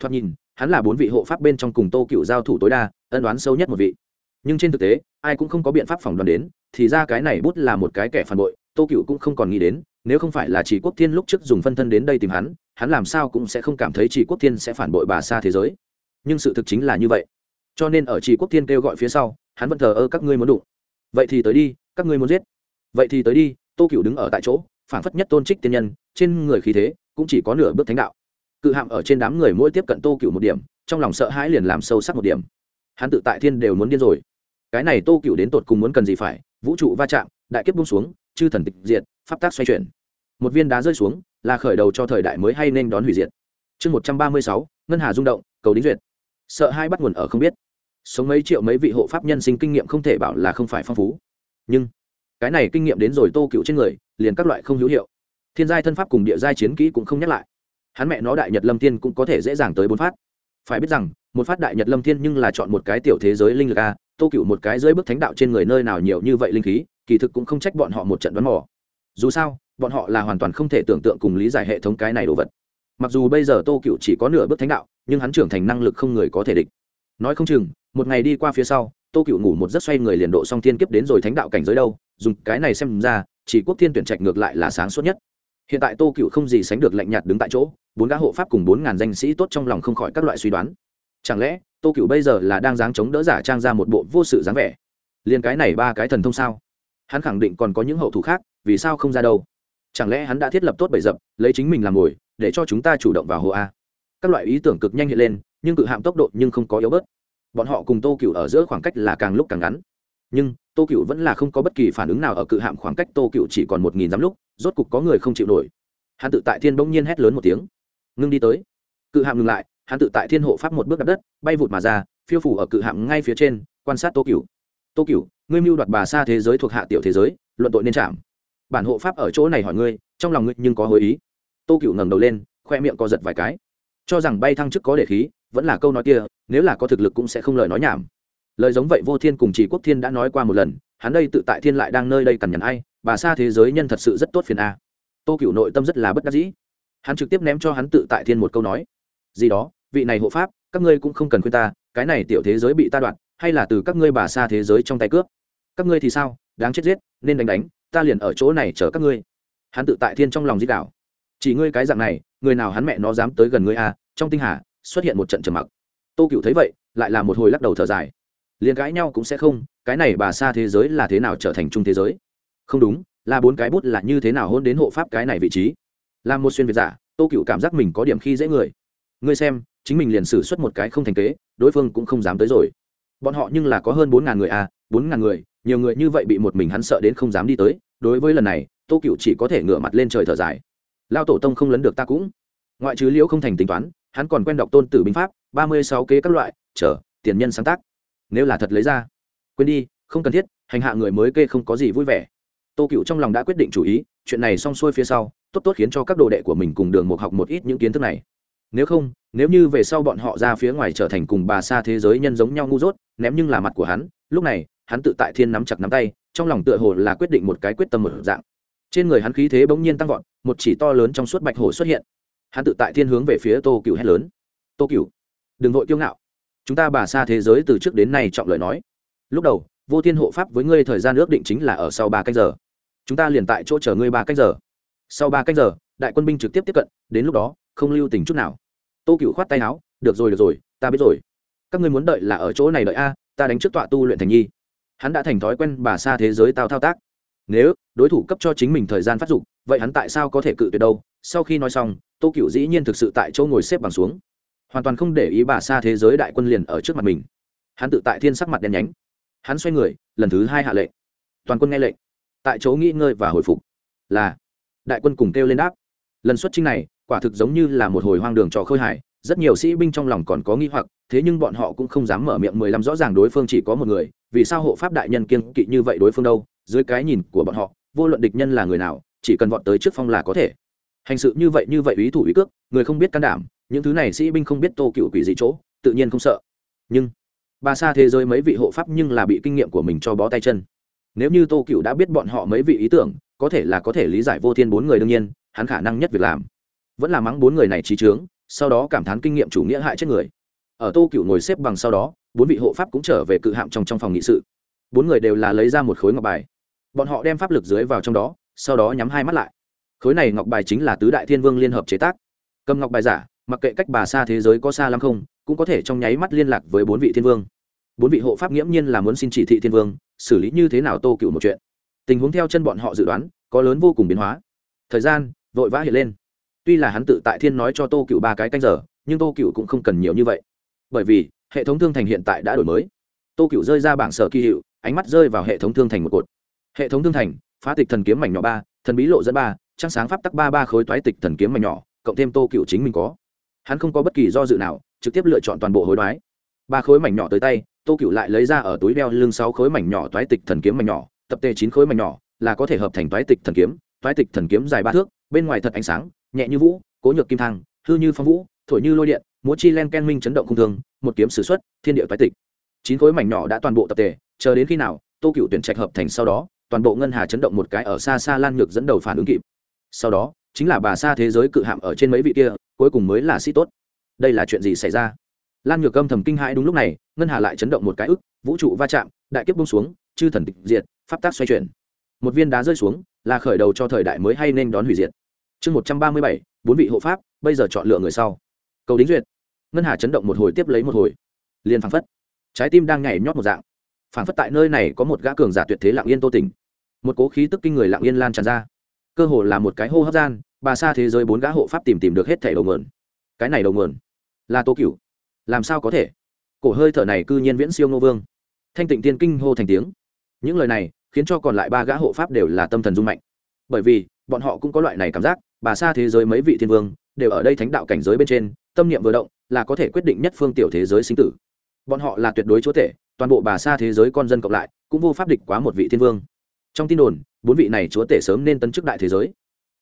thoạt nhìn, hắn là bốn vị hộ pháp bên trong cùng tô cựu giao thủ tối đa, ân đoán sâu nhất một vị. Nhưng trên thực tế, ai cũng không có biện pháp phỏng đoán đến, thì ra cái này bút là một cái kẻ phản bội, tô cựu cũng không còn nghĩ đến, nếu không phải là chỉ quốc thiên lúc trước dùng phân thân đến đây tìm hắn hắn làm sao cũng sẽ không cảm thấy chỉ quốc thiên sẽ phản bội bà xa thế giới. Nhưng sự thực chính là như vậy. Cho nên ở chỉ quốc thiên kêu gọi phía sau, hắn vẫn thờ ơ các ngươi muốn đụng. Vậy thì tới đi, các ngươi muốn giết. Vậy thì tới đi, tô cựu đứng ở tại chỗ phản phất nhất tôn trích tiên nhân, trên người khí thế cũng chỉ có nửa bước thánh đạo cự hạm ở trên đám người mỗi tiếp cận tô cựu một điểm, trong lòng sợ hãi liền làm sâu sắc một điểm. Hắn tự tại thiên đều muốn điên rồi. Cái này tô cựu đến tột cùng muốn cần gì phải? Vũ trụ va chạm, đại kiếp bung xuống, chư thần tịch diệt, pháp tác xoay chuyển. Một viên đá rơi xuống, là khởi đầu cho thời đại mới hay nên đón hủy diệt. Chương một trăm ba mươi sáu, ngân hà rung động, cầu đính duyệt. Sợ hai bắt nguồn ở không biết. Sống mấy triệu mấy vị hộ pháp nhân sinh kinh nghiệm không thể bảo là không phải phong phú. Nhưng, cái này kinh nghiệm đến rồi tô cựu trên người, liền các loại không hữu hiệu. Thiên giai thân pháp cùng địa giai chiến kỹ cũng không nhắc lại hắn mẹ nó đại nhật lâm thiên cũng có thể dễ dàng tới bốn phát. Phải biết rằng, một phát đại nhật lâm thiên nhưng là chọn một cái tiểu thế giới linh lực a, tô cựu một cái dưới bước thánh đạo trên người nơi nào nhiều như vậy linh khí, kỳ thực cũng không trách bọn họ một trận đoán mò. Dù sao, bọn họ là hoàn toàn không thể tưởng tượng cùng lý giải hệ thống cái này đồ vật. Mặc dù bây giờ tô cựu chỉ có nửa bước thánh đạo, nhưng hắn trưởng thành năng lực không người có thể địch. Nói không chừng, một ngày đi qua phía sau, tô cựu ngủ một giấc xoay người liền độ song thiên kiếp đến rồi thánh đạo cảnh giới đâu, dùng cái này xem ra, chỉ quốc thiên tuyển trạch ngược lại là sáng suốt nhất. Hiện tại tô cựu không gì sánh được lạnh nhạt đứng tại chỗ bốn gã hộ pháp cùng bốn ngàn danh sĩ tốt trong lòng không khỏi các loại suy đoán. Chẳng lẽ, tô cựu bây giờ là đang dáng chống đỡ giả trang ra một bộ vô sự dáng vẻ? Liền cái này ba cái thần thông sao? Hắn khẳng định còn có những hậu thủ khác, vì sao không ra đâu? Chẳng lẽ hắn đã thiết lập tốt bậy dập, lấy chính mình làm ngồi để cho chúng ta chủ động vào hồ a? Các loại ý tưởng cực nhanh hiện lên, nhưng cự hạm tốc độ nhưng không có yếu bớt. Bọn họ cùng tô cựu ở giữa khoảng cách là càng lúc càng ngắn. Nhưng, tô cựu vẫn là không có bất kỳ phản ứng nào ở cự hạm khoảng cách tô cựu chỉ còn một nghìn dăm lúc, rốt cục có người không chịu nổi. Hắn tự tại thiên bỗng nhiên hét lớn một tiếng ngưng đi tới. Cự hạm ngừng lại, hắn tự tại thiên hộ pháp một bước đặt đất, bay vụt mà ra, phiêu phủ ở cự hạm ngay phía trên, quan sát tô cửu. Tô cửu, ngươi mưu đoạt bà xa thế giới thuộc hạ tiểu thế giới, luận tội nên chạm bản hộ pháp ở chỗ này hỏi ngươi, trong lòng ngươi nhưng có hối ý. Tô cửu ngẩng đầu lên, khoe miệng co giật vài cái. Cho rằng bay thăng chức có để khí, vẫn là câu nói kia, nếu là có thực lực cũng sẽ không lời nói nhảm. Lời giống vậy vô thiên cùng chỉ quốc thiên đã nói qua một lần, hắn đây tự tại thiên lại đang nơi đây cằn nhằn ai, bà xa thế giới nhân thật sự rất tốt phiền a. Tô cửu nội tâm rất là bất đắc dĩ hắn trực tiếp ném cho hắn tự tại thiên một câu nói. Gì đó, vị này hộ pháp, các ngươi cũng không cần khuyên ta, cái này tiểu thế giới bị ta đoạn, hay là từ các ngươi bà xa thế giới trong tay cướp. Các ngươi thì sao, đáng chết giết, nên đánh đánh, ta liền ở chỗ này chờ các ngươi. Hắn tự tại thiên trong lòng di đảo. Chỉ ngươi cái dạng này, người nào hắn mẹ nó dám tới gần ngươi à trong tinh hà, xuất hiện một trận trầm mặc. Tô cựu thấy vậy, lại là một hồi lắc đầu thở dài. Liền cãi nhau cũng sẽ không, cái này bà xa thế giới là thế nào trở thành trung thế giới? Không đúng, là bốn cái bút là như thế nào hôn đến hộ pháp cái này vị trí? Làm một xuyên việt giả, tô cựu cảm giác mình có điểm khi dễ người. Ngươi xem, chính mình liền xử suất một cái không thành kế, đối phương cũng không dám tới rồi. Bọn họ nhưng là có hơn bốn ngàn người à bốn ngàn người, nhiều người như vậy bị một mình hắn sợ đến không dám đi tới. Đối với lần này, tô cựu chỉ có thể ngửa mặt lên trời thở dài. Lao tổ tông không lấn được ta cũng. Ngoại trừ liễu không thành tính toán, hắn còn quen đọc tôn tử binh pháp, ba mươi sáu kế các loại, chờ, tiền nhân sáng tác. Nếu là thật lấy ra, quên đi, không cần thiết, hành hạ người mới kê không có gì vui vẻ. Tô cựu trong lòng đã quyết định chủ ý, chuyện này xong xuôi phía sau tốt tốt khiến cho các đồ đệ của mình cùng đường một học một ít những kiến thức này. Nếu không, nếu như về sau bọn họ ra phía ngoài trở thành cùng bà xa thế giới nhân giống nhau ngu dốt, ném nhưng là mặt của hắn, lúc này, hắn tự tại thiên nắm chặt nắm tay, trong lòng tựa hồ là quyết định một cái quyết tâm một dạng. Trên người hắn khí thế bỗng nhiên tăng vọt, một chỉ to lớn trong suốt bạch hồ xuất hiện. Hắn tự tại thiên hướng về phía tô cựu hét lớn. Tô cựu đừng vội kiêu ngạo. Chúng ta bà xa thế giới từ trước đến nay trọng lời nói. Lúc đầu, vô thiên hộ pháp với ngươi thời gian ước định chính là ở sau ba canh giờ. Chúng ta liền tại chỗ chờ ngươi ba canh giờ sau ba canh giờ, đại quân binh trực tiếp tiếp cận, đến lúc đó, không lưu tình chút nào. Tô cựu khoát tay áo, được rồi được rồi, ta biết rồi. Các ngươi muốn đợi là ở chỗ này đợi a, ta đánh trước tọa tu luyện thành nhi. Hắn đã thành thói quen bà xa thế giới tao thao tác. Nếu đối thủ cấp cho chính mình thời gian phát dụng vậy hắn tại sao có thể cự tuyệt đâu? Sau khi nói xong, tô cựu dĩ nhiên thực sự tại chỗ ngồi xếp bằng xuống. Hoàn toàn không để ý bà xa thế giới đại quân liền ở trước mặt mình. Hắn tự tại thiên sắc mặt đen nhánh. Hắn xoay người, lần thứ hai hạ lệnh. Toàn quân nghe lệnh. Tại chỗ nghỉ ngơi và hồi phục. Là đại quân cùng kêu lên đáp. Lần xuất chinh này, quả thực giống như là một hồi hoang đường trò khơi hải, rất nhiều sĩ binh trong lòng còn có nghi hoặc, thế nhưng bọn họ cũng không dám mở miệng mười lăm rõ ràng đối phương chỉ có một người, vì sao hộ pháp đại nhân kiên kỵ như vậy đối phương đâu, dưới cái nhìn của bọn họ, vô luận địch nhân là người nào, chỉ cần vọt tới trước phong là có thể. Hành sự như vậy như vậy ý thủ ý cước, người không biết can đảm, những thứ này sĩ binh không biết tô cựu quỷ dị chỗ, tự nhiên không sợ. Nhưng, bà xa thế giới mấy vị hộ pháp nhưng là bị kinh nghiệm của mình cho bó tay chân. Nếu như tô cựu đã biết bọn họ mấy vị ý tưởng có thể là có thể lý giải vô thiên bốn người đương nhiên, hắn khả năng nhất việc làm. Vẫn là mắng bốn người này trí trướng sau đó cảm thán kinh nghiệm chủ nghĩa hại chết người. Ở tô cựu ngồi xếp bằng sau đó, bốn vị hộ pháp cũng trở về cự hạm trong trong phòng nghị sự. Bốn người đều là lấy ra một khối ngọc bài. Bọn họ đem pháp lực dưới vào trong đó, sau đó nhắm hai mắt lại. Khối này ngọc bài chính là tứ đại thiên vương liên hợp chế tác. Cầm ngọc bài giả, mặc kệ cách bà xa thế giới có xa lắm không, cũng có thể trong nháy mắt liên lạc với bốn vị thiên vương. Bốn vị hộ pháp nghiễm nhiên là muốn xin chỉ thị thiên vương, xử lý như thế nào tô cựu một chuyện tình huống theo chân bọn họ dự đoán, có lớn vô cùng biến hóa. Thời gian, vội vã hiện lên. Tuy là hắn tự tại thiên nói cho tô cựu ba cái canh giờ, nhưng tô cựu cũng không cần nhiều như vậy. Bởi vì, hệ thống thương thành hiện tại đã đổi mới. Tô cựu rơi ra bảng sở kỳ hiệu, ánh mắt rơi vào hệ thống thương thành một cột. Hệ thống thương thành, phá tịch thần kiếm mảnh nhỏ ba, thần bí lộ dẫn ba, trăng sáng pháp tắc ba ba khối toái tịch thần kiếm mảnh nhỏ, cộng thêm tô cựu chính mình có. Hắn không có bất kỳ do dự nào, trực tiếp lựa chọn toàn bộ hối đoái. Ba khối mảnh nhỏ tới tay, tô cựu lại lấy ra ở túi đeo lưng sáu khối mảnh nhỏ toái tịch thần kiếm mảnh nhỏ tập tê chín khối mảnh nhỏ, là có thể hợp thành toái tịch thần kiếm, toái tịch thần kiếm dài ba thước, bên ngoài thật ánh sáng, nhẹ như vũ, cố nhược kim thang, hư như phong vũ, thổi như lôi điện, múa chi len ken minh chấn động không thường, một kiếm sử xuất, thiên địa toái tịch. Chín khối mảnh nhỏ đã toàn bộ tập tề chờ đến khi nào, tô cựu tuyển trạch hợp thành sau đó, toàn bộ ngân hà chấn động một cái ở xa xa lan nhược dẫn đầu phản ứng kịp. Sau đó, chính là bà xa thế giới cự hạm ở trên mấy vị kia, cuối cùng mới là sĩ tốt. Đây là chuyện gì xảy ra? Lan nhược âm thầm kinh hãi đúng lúc này, ngân hà lại chấn động một cái ức, vũ trụ va chạm, đại kiếp bông xuống chư thần tịch diệt, pháp tác xoay chuyển. Một viên đá rơi xuống, là khởi đầu cho thời đại mới hay nên đón hủy diệt. Chương một trăm ba mươi bảy, bốn vị hộ pháp, bây giờ chọn lựa người sau. Cầu đính duyệt. Ngân hà chấn động một hồi tiếp lấy một hồi. Liền phảng phất, trái tim đang nhảy nhót một dạng. Phảng phất tại nơi này có một gã cường giả tuyệt thế lạng yên tô tỉnh một cố khí tức kinh người lạng yên lan tràn ra. Cơ hồ là một cái hô hấp gian, bà xa thế giới bốn gã hộ pháp tìm tìm được hết thẻ đầu mượn cái này đầu mượn là tô cửu. Làm sao có thể? Cổ hơi thở này cư nhiên viễn siêu ngô vương. Thanh tịnh tiên kinh hô thành tiếng những lời này khiến cho còn lại ba gã hộ pháp đều là tâm thần dung mạnh. Bởi vì, bọn họ cũng có loại này cảm giác, bà xa thế giới mấy vị thiên vương đều ở đây thánh đạo cảnh giới bên trên, tâm niệm vừa động là có thể quyết định nhất phương tiểu thế giới sinh tử. Bọn họ là tuyệt đối chúa thể toàn bộ bà xa thế giới con dân cộng lại cũng vô pháp địch quá một vị thiên vương. Trong tin đồn, bốn vị này chúa tể sớm nên tấn chức đại thế giới.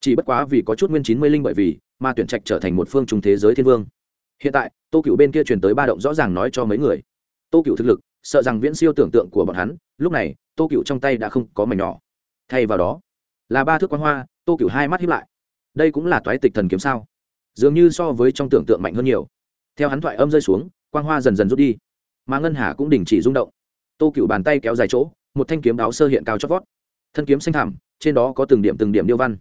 Chỉ bất quá vì có chút nguyên chín mươi linh bởi vì mà tuyển trạch trở thành một phương trung thế giới thiên vương. Hiện tại, tô cựu bên kia truyền tới ba động rõ ràng nói cho mấy người. Tô cựu thực lực, sợ rằng viễn siêu tưởng tượng của bọn hắn, lúc này tô cựu trong tay đã không có mảnh nhỏ. Thay vào đó, là ba thước quan hoa, tô cựu hai mắt hiếp lại. Đây cũng là toái tịch thần kiếm sao? Dường như so với trong tưởng tượng mạnh hơn nhiều. Theo hắn thoại âm rơi xuống, quang hoa dần dần rút đi. Mà ngân hà cũng đình chỉ rung động. Tô cựu bàn tay kéo dài chỗ, một thanh kiếm đáo sơ hiện cao chót vót. Thân kiếm xanh thẳm, trên đó có từng điểm từng điểm điêu văn.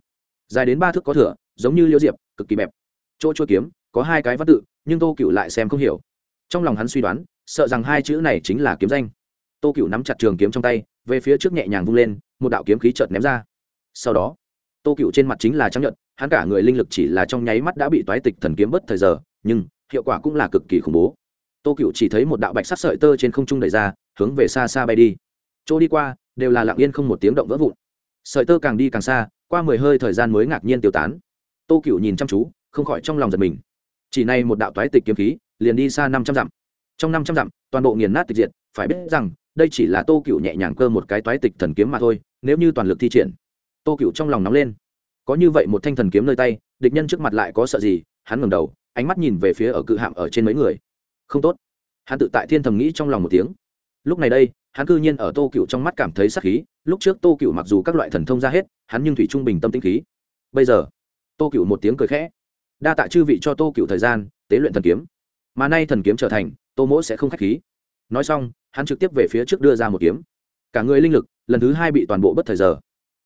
Dài đến ba thước có thửa, giống như liêu diệp, cực kỳ bẹp. Chỗ chua kiếm, có hai cái văn tự, nhưng tô cựu lại xem không hiểu. Trong lòng hắn suy đoán, sợ rằng hai chữ này chính là kiếm danh. Tô cựu nắm chặt trường kiếm trong tay về phía trước nhẹ nhàng vung lên, một đạo kiếm khí chợt ném ra. Sau đó, tô cựu trên mặt chính là chấp nhuận hắn cả người linh lực chỉ là trong nháy mắt đã bị toái tịch thần kiếm bất thời giờ, nhưng hiệu quả cũng là cực kỳ khủng bố. Tô cựu chỉ thấy một đạo bạch sắc sợi tơ trên không trung đẩy ra, hướng về xa xa bay đi. Chỗ đi qua, đều là lặng yên không một tiếng động vỡ vụn. Sợi tơ càng đi càng xa, qua mười hơi thời gian mới ngạc nhiên tiêu tán. Tô cựu nhìn chăm chú, không khỏi trong lòng giật mình. Chỉ này một đạo toái tịch kiếm khí, liền đi xa năm trăm dặm. Trong năm trăm dặm, toàn bộ nghiền nát tịch diệt, phải biết rằng đây chỉ là tô cựu nhẹ nhàng cơ một cái toái tịch thần kiếm mà thôi, nếu như toàn lực thi triển, tô cựu trong lòng nóng lên. Có như vậy một thanh thần kiếm nơi tay, địch nhân trước mặt lại có sợ gì, hắn ngừng đầu, ánh mắt nhìn về phía ở cự hạm ở trên mấy người. Không tốt. Hắn tự tại thiên thầm nghĩ trong lòng một tiếng. Lúc này đây, hắn cư nhiên ở tô cựu trong mắt cảm thấy sắc khí, lúc trước tô cựu mặc dù các loại thần thông ra hết, hắn nhưng thủy trung bình tâm tĩnh khí. Bây giờ, tô cựu một tiếng cười khẽ. Đa tạ chư vị cho tô cựu thời gian, tế luyện thần kiếm. Mà nay thần kiếm trở thành, tô mỗ sẽ không k h á c h khí. Nói xong hắn trực tiếp về phía trước đưa ra một kiếm. Cả người linh lực, lần thứ hai bị toàn bộ bất thời giờ.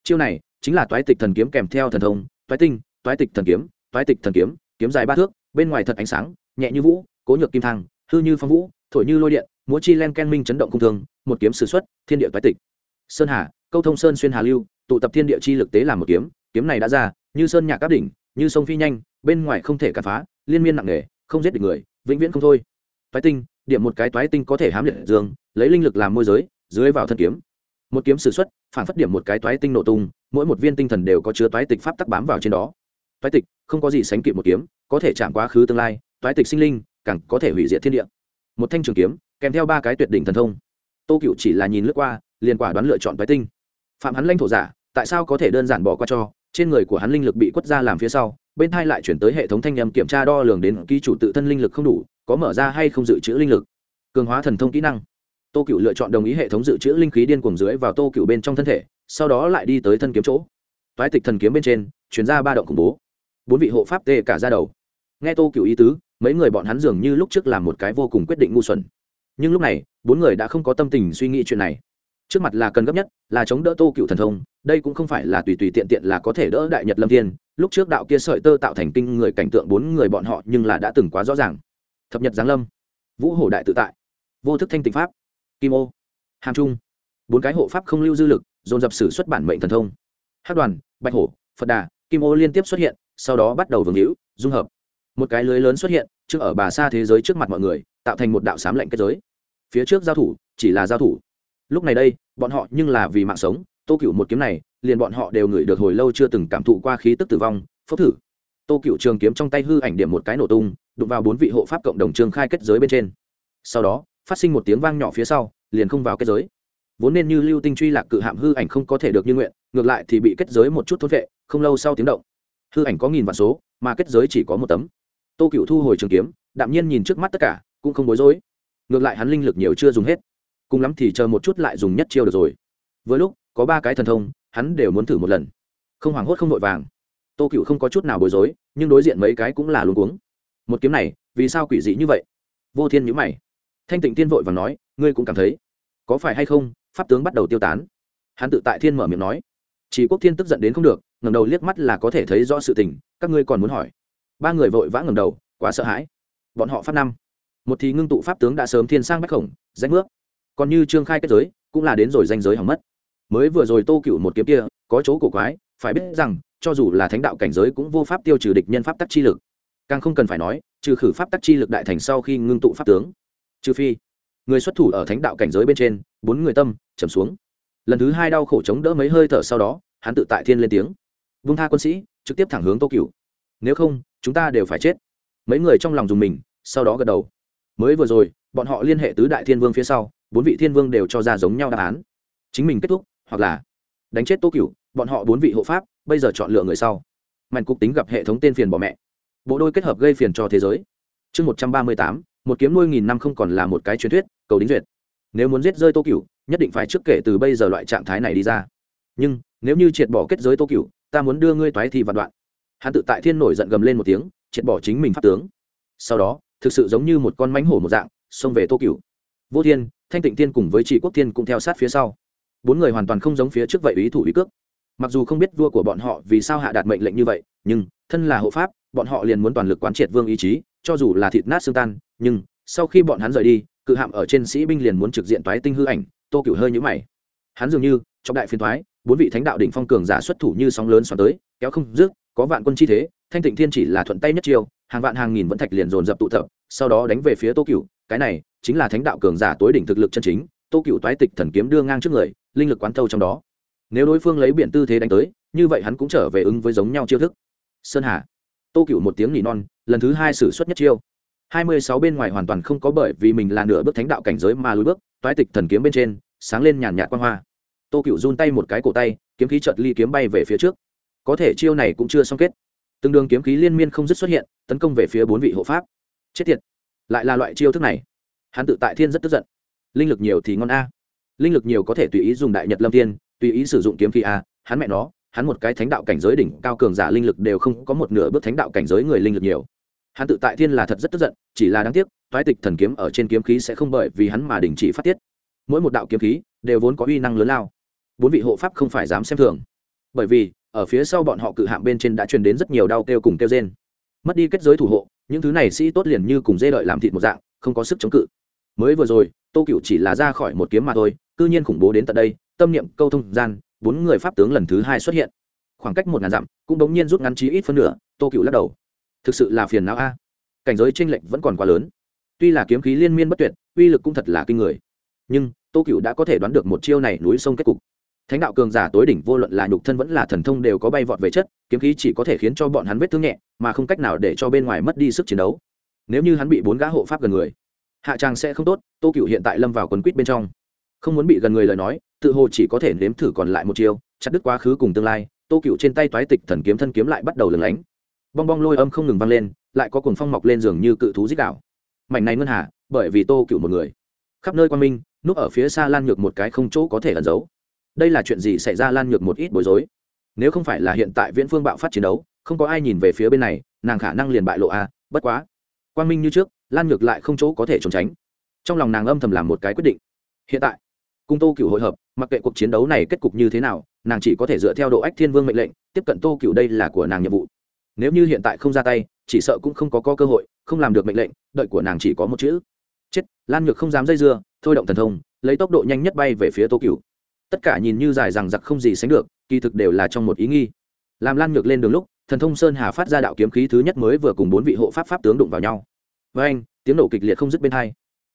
Chiêu này chính là toái tịch thần kiếm kèm theo thần thông, toái tinh, toái tịch thần kiếm, toái tịch thần kiếm kiếm dài ba thước, bên ngoài thật ánh sáng, nhẹ như vũ, cố nhược kim thang, hư như phong vũ, thổi như lôi điện, múa chi len ken minh chấn động cung thương, một kiếm sử xuất, thiên địa toái tịch. Sơn hà, câu thông sơn xuyên hà lưu, tụ tập thiên địa chi lực tế làm một kiếm kiếm này đã ra, như sơn nhạc áp đỉnh, như sông phi nhanh, bên ngoài không thể cản phá, liên miên nặng nề, không giết được người, vĩnh viễn không thôi. Toái tinh điểm một cái toái tinh có thể hám liệt dương, lấy linh lực làm môi giới, dưới vào thân kiếm. Một kiếm sử xuất, phản phất điểm một cái toái tinh nổ tung, mỗi một viên tinh thần đều có chứa toái tịch pháp tắc bám vào trên đó. Toái tịch, không có gì sánh kịp một kiếm, có thể chạm quá khứ tương lai, toái tịch sinh linh, càng có thể hủy diệt thiên địa. Một thanh trường kiếm, kèm theo ba cái tuyệt đỉnh thần thông. Tô cựu chỉ là nhìn lướt qua, liền quả đoán lựa chọn toái tinh. Phạm hắn lanh thổ giả, tại sao có thể đơn giản bỏ qua cho? Trên người của hắn linh lực bị quất ra làm phía sau, bên hai lại chuyển tới hệ thống thanh nhầm kiểm tra đo lường đến ký chủ tự thân linh lực không đủ có mở ra hay không dự trữ linh lực. Cường hóa thần thông kỹ năng. Tô cựu lựa chọn đồng ý hệ thống dự trữ linh khí điên cuồng dưới vào tô cựu bên trong thân thể, sau đó lại đi tới thân kiếm chỗ. Toái tịch thần kiếm bên trên chuyển ra ba động khủng bố. Bốn vị hộ pháp tê cả ra đầu. Nghe tô cựu ý tứ, mấy người bọn hắn dường như lúc trước làm một cái vô cùng quyết định ngu xuẩn. Nhưng lúc này, bốn người đã không có tâm tình suy nghĩ chuyện này. Trước mặt là cần gấp nhất, là chống đỡ tô cựu thần thông, đây cũng không phải là tùy tùy tiện tiện là có thể đỡ đại nhật lâm thiên. Lúc trước đạo kia sợi tơ tạo thành kinh người cảnh tượng bốn người bọn họ nhưng là đã từng quá rõ ràng thập nhật giáng lâm, vũ hổ đại tự tại, vô thức thanh tịnh pháp, kim ô, hàm trung, bốn cái hộ pháp không lưu dư lực, dồn dập sử xuất bản mệnh thần thông. Hát đoàn, bạch hổ, phật đà, kim ô liên tiếp xuất hiện, sau đó bắt đầu vương hữu, dung hợp. Một cái lưới lớn xuất hiện, trước ở bà xa thế giới trước mặt mọi người, tạo thành một đạo sám lệnh kết giới. Phía trước giao thủ, chỉ là giao thủ. Lúc này đây, bọn họ nhưng là vì mạng sống, tô cựu một kiếm này, liền bọn họ đều ngửi được hồi lâu chưa từng cảm thụ qua khí tức tử vong, phốc thử tô cựu trường kiếm trong tay hư ảnh điểm một cái nổ tung, đụng vào bốn vị hộ pháp cộng đồng trường khai kết giới bên trên. Sau đó, phát sinh một tiếng vang nhỏ phía sau, liền không vào kết giới. Vốn nên như lưu tinh truy lạc cự hạm hư ảnh không có thể được như nguyện, ngược lại thì bị kết giới một chút thốt vệ, không lâu sau tiếng động. Hư ảnh có nghìn vạn số, mà kết giới chỉ có một tấm. Tô cựu thu hồi trường kiếm, đạm nhiên nhìn trước mắt tất cả, cũng không bối rối. Ngược lại hắn linh lực nhiều chưa dùng hết. Cùng lắm thì chờ một chút lại dùng nhất chiêu được rồi. Với lúc, có ba cái thần thông, hắn đều muốn thử một lần. Không hoảng hốt không vội vàng tô cựu không có chút nào bối rối, nhưng đối diện mấy cái cũng là luôn cuống. Một kiếm này, vì sao quỷ dị như vậy? Vô thiên nhữ mày. Thanh tịnh tiên vội và nói, ngươi cũng cảm thấy, có phải hay không, pháp tướng bắt đầu tiêu tán? Hắn tự tại thiên mở miệng nói. Chỉ quốc thiên tức giận đến không được ngầm đầu liếc mắt là có thể thấy rõ sự tình, các ngươi còn muốn hỏi. Ba người vội vã ngầm đầu, quá sợ hãi. Bọn họ phát năm. Một thì ngưng tụ pháp tướng đã sớm thiên sang bách khổng danh ước còn như trương khai kết giới, cũng là đến rồi danh giới hỏng mất. Mới vừa rồi tô cựu một kiếm kia, có chỗ cổ quái, phải biết rằng cho dù là thánh đạo cảnh giới cũng vô pháp tiêu trừ địch nhân pháp tắc chi lực. Càng không cần phải nói, trừ khử pháp tắc chi lực đại thành sau khi ngưng tụ pháp tướng. Trừ phi, người xuất thủ ở thánh đạo cảnh giới bên trên, bốn người tâm trầm xuống. Lần thứ hai đau khổ chống đỡ mấy hơi thở sau đó, hắn tự tại thiên lên tiếng. Vung tha quân sĩ, trực tiếp thẳng hướng tô cựu nếu không, chúng ta đều phải chết. Mấy người trong lòng dùng mình, sau đó gật đầu. Mới vừa rồi, bọn họ liên hệ tứ đại thiên vương phía sau, bốn vị thiên vương đều cho ra giống nhau đáp án. Chính mình kết thúc, hoặc là đánh chết tô cửu, bọn họ bốn vị hộ pháp bây giờ chọn lựa người sau. Mạnh cục tính gặp hệ thống tên phiền bỏ mẹ. Bộ đôi kết hợp gây phiền cho thế giới. Chương một trăm ba mươi tám một kiếm nuôi nghìn năm không còn là một cái truyền thuyết cầu đính duyệt. Nếu muốn giết rơi tô cửu, nhất định phải trước kể từ bây giờ loại trạng thái này đi ra. Nhưng nếu như triệt bỏ kết giới tô cửu, ta muốn đưa ngươi toái thì vạn đoạn. Hắn tự tại thiên nổi giận gầm lên một tiếng triệt bỏ chính mình pháp tướng. Sau đó thực sự giống như một con mánh hổ một dạng xông về tô cửu. vô thiên thanh tịnh thiên cùng với trị quốc thiên cũng theo sát phía sau bốn người hoàn toàn không giống phía trước vậy ý thủ ý cước. Mặc dù không biết vua của bọn họ vì sao hạ đạt mệnh lệnh như vậy, nhưng thân là hộ pháp, bọn họ liền muốn toàn lực quán triệt vương ý chí, cho dù là thịt nát xương tan, nhưng sau khi bọn hắn rời đi, cự hạm ở trên sĩ binh liền muốn trực diện toái tinh hư ảnh, tô cửu hơi nhũ mày. Hắn dường như trong đại phiên thoái bốn vị thánh đạo đỉnh phong cường giả xuất thủ như sóng lớn xoắn tới, kéo không dứt, có vạn quân chi thế, thanh tịnh thiên chỉ là thuận tay nhất chiêu, hàng vạn hàng nghìn vẫn thạch liền dồn dập tụ tập, sau đó đánh về phía tô cửu, cái này chính là thánh đạo cường giả tối đỉnh thực lực chân chính tô cựu toái tịch thần kiếm đưa ngang trước người, linh lực quán thâu trong đó. Nếu đối phương lấy biển tư thế đánh tới, như vậy hắn cũng trở về ứng với giống nhau chiêu thức. Sơn hà. Tô cựu một tiếng nỉ non, lần thứ hai xử suất nhất chiêu. Hai mươi sáu bên ngoài hoàn toàn không có bởi vì mình là nửa bước thánh đạo cảnh giới mà lùi bước, toái tịch thần kiếm bên trên, sáng lên nhàn nhạt quan hoa. Tô cựu run tay một cái cổ tay, kiếm khí chợt ly kiếm bay về phía trước. Có thể chiêu này cũng chưa xong kết. Từng đường kiếm khí liên miên không dứt xuất hiện, tấn công về phía bốn vị hộ pháp. Chết tiệt. Lại là loại chiêu thức này. Hắn tự tại thiên rất tức giận linh lực nhiều thì ngon a. Linh lực nhiều có thể tùy ý dùng đại nhật lâm tiên, tùy ý sử dụng kiếm khí a. Hắn mẹ nó, hắn một cái thánh đạo cảnh giới đỉnh cao cường giả linh lực đều không có một nửa bước thánh đạo cảnh giới người linh lực nhiều. Hắn tự tại thiên là thật rất tức giận, chỉ là đáng tiếc, toái tịch thần kiếm ở trên kiếm khí sẽ không bởi vì hắn mà đình chỉ phát tiết. Mỗi một đạo kiếm khí đều vốn có uy năng lớn lao. Bốn vị hộ pháp không phải dám xem thường. Bởi vì, ở phía sau bọn họ cự hạng bên trên đã truyền đến rất nhiều đau kêu cùng kêu trên mất đi kết giới thủ hộ, những thứ này sĩ tốt liền như cùng dê đợi làm thịt một dạng, không có sức chống cự mới vừa rồi, tô cựu chỉ là ra khỏi một kiếm mà thôi, cư nhiên khủng bố đến tận đây, tâm niệm câu thông gian, bốn người pháp tướng lần thứ hai xuất hiện. Khoảng cách một ngàn dặm, cũng đống nhiên rút ngắn trí ít phân nửa, tô cựu lắc đầu. Thực sự là phiền não a. Cảnh giới tranh lệch vẫn còn quá lớn. Tuy là kiếm khí liên miên bất tuyệt, uy lực cũng thật là kinh người. Nhưng, tô cựu đã có thể đoán được một chiêu này núi sông kết cục. Thánh đạo cường giả tối đỉnh vô luận là nhục thân vẫn là thần thông đều có bay vọt về chất, kiếm khí chỉ có thể khiến cho bọn hắn vết thương nhẹ, mà không cách nào để cho bên ngoài mất đi sức chiến đấu. Nếu như hắn bị bốn gã hộ pháp gần người hạ tràng sẽ không tốt tô cựu hiện tại lâm vào quần quýt bên trong. Không muốn bị gần người lời nói tự hồ chỉ có thể nếm thử còn lại một chiều. chặt đứt quá khứ cùng tương lai tô cựu trên tay toái tịch thần kiếm thân kiếm lại bắt đầu lừng lánh. Bong bong lôi âm không ngừng vang lên lại có cuồng phong mọc lên giường như cự thú dích đạo mảnh này ngân hà bởi vì tô cựu một người. Khắp nơi quan minh núp ở phía xa lan nhược một cái không chỗ có thể ẩn giấu. Đây là chuyện gì xảy ra lan nhược một ít bối rối? Nếu không phải là hiện tại viễn phương bạo phát chiến đấu không có ai nhìn về phía bên này nàng khả năng liền bại lộ a à, bất quá. Quan minh như trước lan nhược lại không chỗ có thể trốn tránh. Trong lòng nàng âm thầm làm một cái quyết định. Hiện tại cung tô cựu hội hợp mặc kệ cuộc chiến đấu này kết cục như thế nào nàng chỉ có thể dựa theo độ ách thiên vương mệnh lệnh tiếp cận tô cựu đây là của nàng nhiệm vụ. Nếu như hiện tại không ra tay chỉ sợ cũng không có, có cơ hội không làm được mệnh lệnh đợi của nàng chỉ có một chữ. Chết lan nhược không dám dây dưa thôi động thần thông lấy tốc độ nhanh nhất bay về phía tô cựu tất cả nhìn như dài rằng giặc không gì sánh được kỳ thực đều là trong một ý nghi. Làm lan nhược lên đường lúc thần thông sơn hà phát ra đạo kiếm khí thứ nhất mới vừa cùng bốn vị hộ pháp pháp tướng đụng vào nhau với anh, tiếng nổ kịch liệt không dứt bên hai.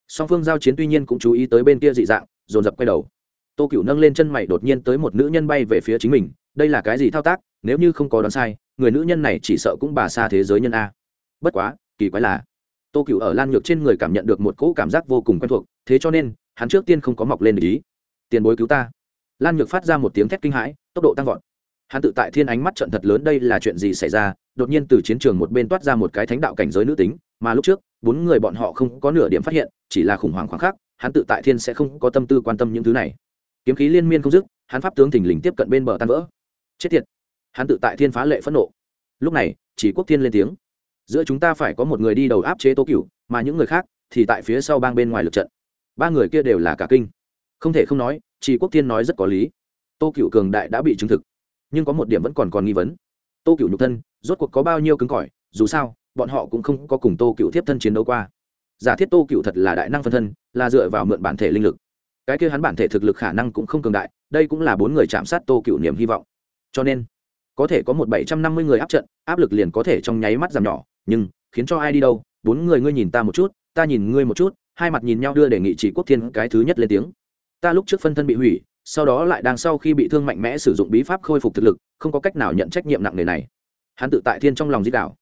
Song phương giao chiến tuy nhiên cũng chú ý tới bên kia dị dạng, dồn dập quay đầu. Tô cựu nâng lên chân mày đột nhiên tới một nữ nhân bay về phía chính mình. Đây là cái gì thao tác? Nếu như không có đoán sai, người nữ nhân này chỉ sợ cũng bà xa thế giới nhân a. Bất quá, kỳ quái là, tô cựu ở lan nhược trên người cảm nhận được một cỗ cảm giác vô cùng quen thuộc, thế cho nên, hắn trước tiên không có mọc lên để ý. Tiền bối cứu ta. Lan nhược phát ra một tiếng thét kinh hãi, tốc độ tăng vọt. Hắn tự tại thiên ánh mắt trận thật lớn, đây là chuyện gì xảy ra? Đột nhiên từ chiến trường một bên toát ra một cái thánh đạo cảnh giới nữ tính mà lúc trước, bốn người bọn họ không có nửa điểm phát hiện, chỉ là khủng hoảng khoảng khắc, hắn tự tại thiên sẽ không có tâm tư quan tâm những thứ này. Kiếm khí liên miên không dứt, hắn pháp tướng thình lình tiếp cận bên bờ tan vỡ. Chết tiệt! Hắn tự tại thiên phá lệ phẫn nộ. Lúc này, chỉ quốc thiên lên tiếng. Giữa chúng ta phải có một người đi đầu áp chế tô cửu, mà những người khác thì tại phía sau bang bên ngoài lực trận. Ba người kia đều là cả kinh. Không thể không nói, chỉ quốc thiên nói rất có lý. Tô cửu cường đại đã bị chứng thực, nhưng có một điểm vẫn còn còn nghi vấn. Tô cửu nhục thân, rốt cuộc có bao nhiêu cứng cỏi, dù sao bọn họ cũng không có cùng tô cựu tiếp thân chiến đấu qua. Giả thiết tô cựu thật là đại năng phân thân, là dựa vào mượn bản thể linh lực. Cái kia hắn bản thể thực lực khả năng cũng không cường đại, đây cũng là bốn người chạm sát tô cựu niềm hy vọng. Cho nên, có thể có một bảy trăm năm mươi người áp trận, áp lực liền có thể trong nháy mắt giảm nhỏ, nhưng khiến cho ai đi đâu, bốn người ngươi nhìn ta một chút, ta nhìn ngươi một chút, hai mặt nhìn nhau đưa đề nghị chỉ quốc thiên cái thứ nhất lên tiếng. Ta lúc trước phân thân bị hủy, sau đó lại đang sau khi bị thương mạnh mẽ sử dụng bí pháp khôi phục thực lực, không có cách nào nhận trách nhiệm nặng nề này. Hắn tự tại thiên trong lòng di đảo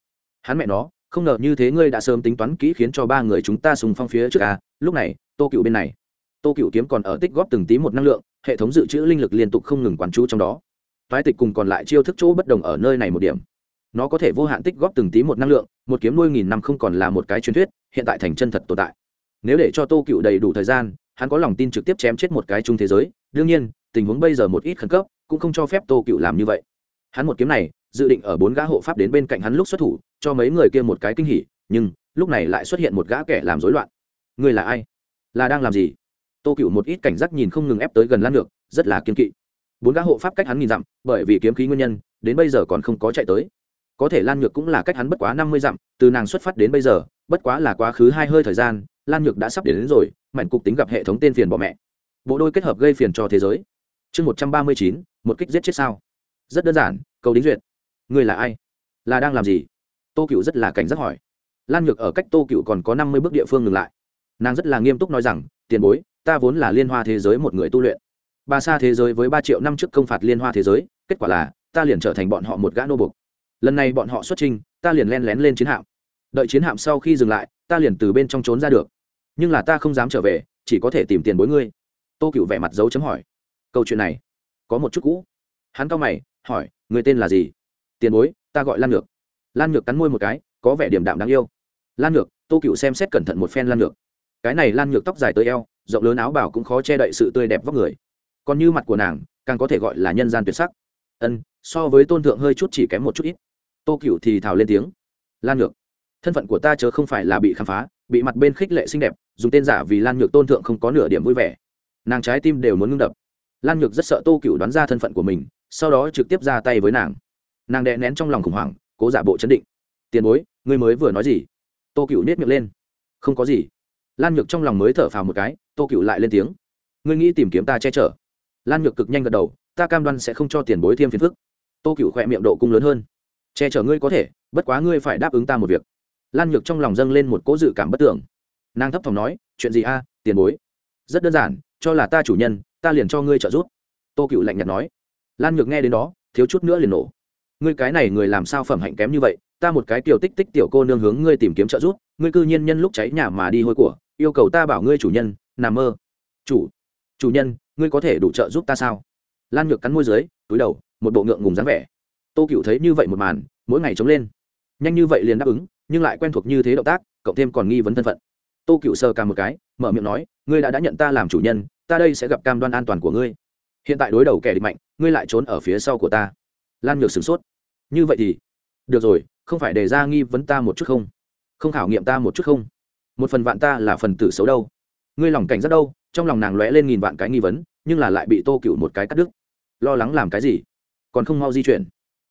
hắn mẹ nó, không ngờ như thế ngươi đã sớm tính toán kỹ khiến cho ba người chúng ta sùng phong phía trước à? Lúc này, tô cựu bên này. Tô cựu kiếm còn ở tích góp từng tí một năng lượng, hệ thống dự trữ linh lực liên tục không ngừng quán chú trong đó. Toái tịch cùng còn lại chiêu thức chỗ bất đồng ở nơi này một điểm. Nó có thể vô hạn tích góp từng tí một năng lượng, một kiếm nuôi nghìn năm không còn là một cái truyền thuyết, hiện tại thành chân thật tồn tại. Nếu để cho tô cựu đầy đủ thời gian, hắn có lòng tin trực tiếp chém chết một cái chung thế giới. Đương nhiên, tình huống bây giờ một ít khẩn cấp, cũng không cho phép tô cựu làm như vậy. Hắn một kiếm này dự định ở bốn gã hộ pháp đến bên cạnh hắn lúc xuất thủ cho mấy người kia một cái kinh hỉ nhưng lúc này lại xuất hiện một gã kẻ làm rối loạn. Người là ai? Là đang làm gì? Tô cựu một ít cảnh giác nhìn không ngừng ép tới gần lan được rất là kiên kỵ. Bốn gã hộ pháp cách hắn nghìn dặm bởi vì kiếm khí nguyên nhân đến bây giờ còn không có chạy tới. Có thể lan nhược cũng là cách hắn bất quá năm mươi dặm từ nàng xuất phát đến bây giờ bất quá là quá khứ hai hơi thời gian lan nhược đã sắp đến, đến rồi mạnh cục tính gặp hệ thống tên phiền bỏ mẹ. Bộ đôi kết hợp gây phiền cho thế giới. Chương một trăm ba mươi chín một kích giết chết sao. Rất đơn giản cầu đính duyệt. Ngươi là ai? Là đang làm gì? Tô cựu rất là cảnh giác hỏi. Lan nhược ở cách tô cựu còn có năm mươi bước địa phương ngừng lại. Nàng rất là nghiêm túc nói rằng, tiền bối, ta vốn là liên hoa thế giới một người tu luyện. Bà xa thế giới với ba triệu năm trước công phạt liên hoa thế giới, kết quả là, ta liền trở thành bọn họ một gã nô bục lần này bọn họ xuất trình ta liền len lén lên chiến hạm. Đợi chiến hạm sau khi dừng lại, ta liền từ bên trong trốn ra được. Nhưng là ta không dám trở về, chỉ có thể tìm tiền bối ngươi. Tô cựu vẻ mặt dấu chấm hỏi. Câu chuyện này có một chút cũ. Hắn cao mày, hỏi người tên là gì? Tiền bối, ta gọi lan nhược. Lan nhược cắn môi một cái, có vẻ điểm đạm đáng yêu. Lan nhược, tô cựu xem xét cẩn thận một phen lan nhược. Cái này lan nhược tóc dài tới eo, rộng lớn áo bảo cũng khó che đậy sự tươi đẹp vóc người. Còn như mặt của nàng, càng có thể gọi là nhân gian tuyệt sắc. Ân, so với tôn thượng hơi chút chỉ kém một chút ít. Tô cựu thì thào lên tiếng. Lan nhược, thân phận của ta chớ không phải là bị khám phá, bị mặt bên khích lệ xinh đẹp, dùng tên giả vì lan nhược tôn thượng không có nửa điểm vui vẻ. Nàng trái tim đều muốn ngưng đập. Lan nhược rất sợ tô cựu đoán ra thân phận của mình, sau đó trực tiếp ra tay với nàng nàng đè nén trong lòng khủng hoảng, cố giả bộ chấn định. Tiền bối, ngươi mới vừa nói gì? Tô cựu nết miệng lên. Không có gì. Lan nhược trong lòng mới thở phào một cái, tô cựu lại lên tiếng. Ngươi nghĩ tìm kiếm ta che chở? Lan nhược cực nhanh gật đầu. Ta cam đoan sẽ không cho tiền bối thêm phiền phức. Tô cựu khỏe miệng độ cung lớn hơn. Che chở ngươi có thể, bất quá ngươi phải đáp ứng ta một việc. Lan nhược trong lòng dâng lên một cố dự cảm bất tưởng. Nàng thấp thỏm nói, chuyện gì a, tiền bối? Rất đơn giản, cho là ta chủ nhân, ta liền cho ngươi trợ giúp. Tô cựu lạnh nhạt nói. Lan nhược nghe đến đó, thiếu chút nữa liền nổ ngươi cái này người làm sao phẩm hạnh kém như vậy, ta một cái tiểu tích tích tiểu cô nương hướng ngươi tìm kiếm trợ giúp, ngươi cư nhiên nhân lúc cháy nhà mà đi hôi của, yêu cầu ta bảo ngươi chủ nhân, nằm mơ. Chủ chủ nhân, ngươi có thể đủ trợ giúp ta sao? Lan nhược cắn môi dưới, túi đầu, một bộ ngượng ngùng dáng vẻ. Tô cựu thấy như vậy một màn, mỗi ngày chống lên. Nhanh như vậy liền đáp ứng, nhưng lại quen thuộc như thế động tác, cộng thêm còn nghi vấn thân phận. Tô cựu sơ ca một cái, mở miệng nói, ngươi đã đã nhận ta làm chủ nhân, ta đây sẽ gặp cam đoan an toàn của ngươi. Hiện tại đối đầu kẻ địch mạnh, ngươi lại trốn ở phía sau của ta lan nhược sửng sốt. Như vậy thì, được rồi, không phải đề ra nghi vấn ta một chút không? Không khảo nghiệm ta một chút không? Một phần vạn ta là phần tử xấu đâu. Ngươi lòng cảnh rất đâu? Trong lòng nàng lóe lên nghìn vạn cái nghi vấn, nhưng là lại bị tô cựu một cái cắt đứt. Lo lắng làm cái gì? Còn không mau di chuyển.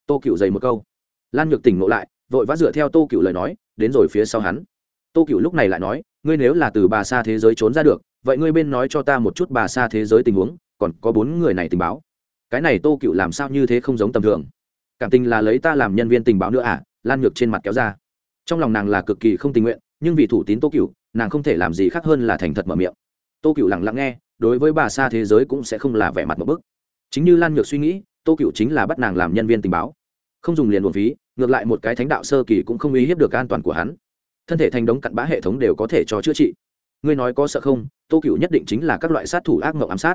Tô cựu dày một câu. Lan nhược tỉnh ngộ lại, vội vã dựa theo tô cựu lời nói, đến rồi phía sau hắn. Tô cựu lúc này lại nói, ngươi nếu là từ bà xa thế giới trốn ra được, vậy ngươi bên nói cho ta một chút bà xa thế giới tình huống, còn có bốn người này tình báo cái này tô cựu làm sao như thế không giống tầm thường? Cảm tình là lấy ta làm nhân viên tình báo nữa à? Lan nhược trên mặt kéo ra. Trong lòng nàng là cực kỳ không tình nguyện, nhưng vì thủ tín tô cựu, nàng không thể làm gì khác hơn là thành thật mở miệng. Tô cựu lặng lặng nghe, đối với bà xa thế giới cũng sẽ không là vẻ mặt một bức. Chính như lan nhược suy nghĩ, tô cựu chính là bắt nàng làm nhân viên tình báo. Không dùng liền buồn phí, ngược lại một cái thánh đạo sơ kỳ cũng không uy hiếp được an toàn của hắn. Thân thể thành đống cặn bã hệ thống đều có thể cho chữa trị. Ngươi nói có sợ không? Tô cựu nhất định chính là các loại sát thủ ác mộng ám sát.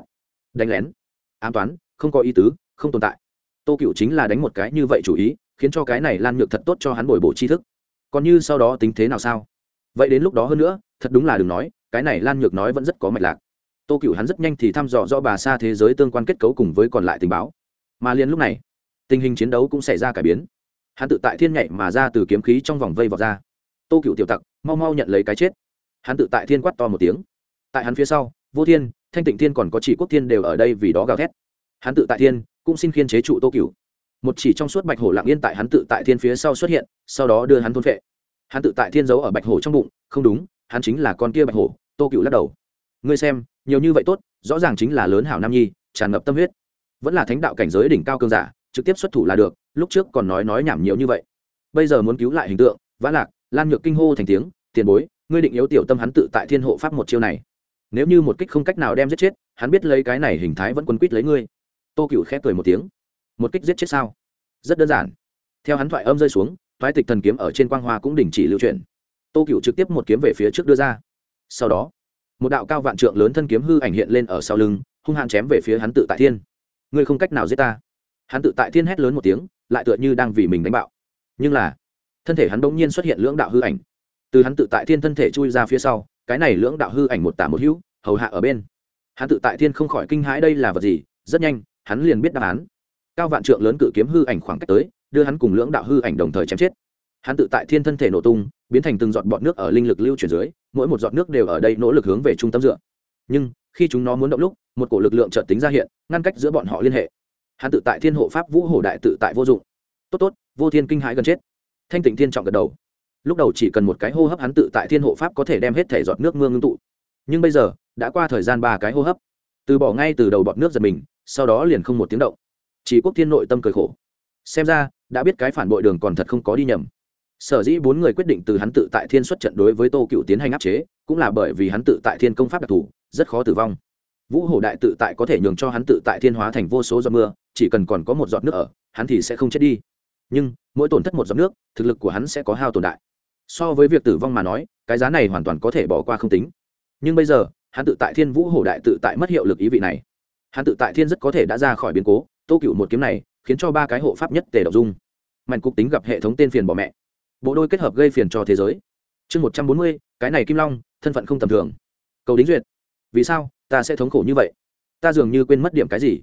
Đánh lén. Ám toán không có ý tứ, không tồn tại. Tô cựu chính là đánh một cái như vậy chủ ý, khiến cho cái này lan nhược thật tốt cho hắn bồi bổ tri thức. Còn như sau đó tính thế nào sao? Vậy đến lúc đó hơn nữa, thật đúng là đừng nói, cái này lan nhược nói vẫn rất có mạch lạc. Tô cựu hắn rất nhanh thì thăm dò do bà xa thế giới tương quan kết cấu cùng với còn lại tình báo. Mà liền lúc này, tình hình chiến đấu cũng xảy ra cải biến. Hắn tự tại thiên nhạy mà ra từ kiếm khí trong vòng vây vọt ra. Tô cựu tiểu tặc, mau mau nhận lấy cái chết. Hắn tự tại thiên quát to một tiếng. Tại hắn phía sau, vô thiên, thanh tịnh thiên còn có chỉ quốc thiên đều ở đây vì đó gào thét hắn tự tại thiên, cũng xin khiên chế trụ tô cửu. Một chỉ trong suốt bạch hổ lặng yên tại hắn tự tại thiên phía sau xuất hiện, sau đó đưa hắn thôn vệ hắn tự tại thiên giấu ở bạch hổ trong bụng, không đúng, hắn chính là con kia bạch hổ, tô cựu lắc đầu. Ngươi xem, nhiều như vậy tốt, rõ ràng chính là lớn hảo nam nhi, tràn ngập tâm huyết. Vẫn là thánh đạo cảnh giới đỉnh cao cương giả, trực tiếp xuất thủ là được, lúc trước còn nói nói nhảm nhiều như vậy. Bây giờ muốn cứu lại hình tượng, vã lạc, lan nhược kinh hô thành tiếng, tiền bối, ngươi định yếu tiểu tâm hắn tự tại thiên hộ pháp một chiêu này. Nếu như một kích không cách nào đem giết chết, hắn biết lấy cái này hình thái vẫn quân quýt lấy ngươi tô cựu khép cười một tiếng. Một kích giết chết sao? Rất đơn giản. Theo hắn thoại âm rơi xuống thoái tịch thần kiếm ở trên quang hoa cũng đình chỉ lưu truyền tô cựu trực tiếp một kiếm về phía trước đưa ra. Sau đó, một đạo cao vạn trượng lớn thân kiếm hư ảnh hiện lên ở sau lưng, hung hăng chém về phía hắn tự tại thiên. Ngươi không cách nào giết ta. Hắn tự tại thiên hét lớn một tiếng, lại tựa như đang vì mình đánh bạo. Nhưng là, thân thể hắn bỗng nhiên xuất hiện lưỡng đạo hư ảnh. Từ hắn tự tại thiên thân thể chui ra phía sau, cái này lưỡng đạo hư ảnh một tả một hữu, hầu hạ ở bên. Hắn tự tại thiên không khỏi kinh hãi đây là vật gì, rất nhanh hắn liền biết đáp án. Cao vạn trượng lớn cự kiếm hư ảnh khoảng cách tới, đưa hắn cùng lưỡng đạo hư ảnh đồng thời chém chết. Hắn tự tại thiên thân thể nổ tung, biến thành từng giọt bọt nước ở linh lực lưu chuyển dưới, mỗi một giọt nước đều ở đây nỗ lực hướng về trung tâm dựa. Nhưng, khi chúng nó muốn động lúc, một cổ lực lượng chợt tính ra hiện, ngăn cách giữa bọn họ liên hệ. Hắn tự tại thiên hộ pháp vũ hổ đại tự tại vô dụng. Tốt tốt, vô thiên kinh hãi gần chết. Thanh tịnh thiên trọng gật đầu. Lúc đầu chỉ cần một cái hô hấp hắn tự tại thiên hộ pháp có thể đem hết thể giọt nước mưa ngưng tụ. Nhưng bây giờ, đã qua thời gian ba cái hô hấp. Từ bỏ ngay từ đầu bọt nước giật mình sau đó liền không một tiếng động. Chỉ quốc thiên nội tâm cười khổ. Xem ra, đã biết cái phản bội đường còn thật không có đi nhầm. Sở dĩ bốn người quyết định từ hắn tự tại thiên xuất trận đối với tô cựu tiến hành áp chế, cũng là bởi vì hắn tự tại thiên công pháp đặc thù, rất khó tử vong. Vũ hổ đại tự tại có thể nhường cho hắn tự tại thiên hóa thành vô số giọt mưa, chỉ cần còn có một giọt nước ở, hắn thì sẽ không chết đi. Nhưng, mỗi tổn thất một giọt nước, thực lực của hắn sẽ có hao tổn đại. So với việc tử vong mà nói, cái giá này hoàn toàn có thể bỏ qua không tính. Nhưng bây giờ, hắn tự tại thiên vũ hổ đại tự tại mất hiệu lực ý vị này hắn tự tại thiên rất có thể đã ra khỏi biến cố, tô cựu một kiếm này khiến cho ba cái hộ pháp nhất tề đọc dung. Mạnh cục tính gặp hệ thống tên phiền bỏ mẹ. Bộ đôi kết hợp gây phiền cho thế giới. Chương một trăm bốn mươi, cái này kim long, thân phận không tầm thường. Cầu đính duyệt. Vì sao, ta sẽ thống khổ như vậy? Ta dường như quên mất điểm cái gì.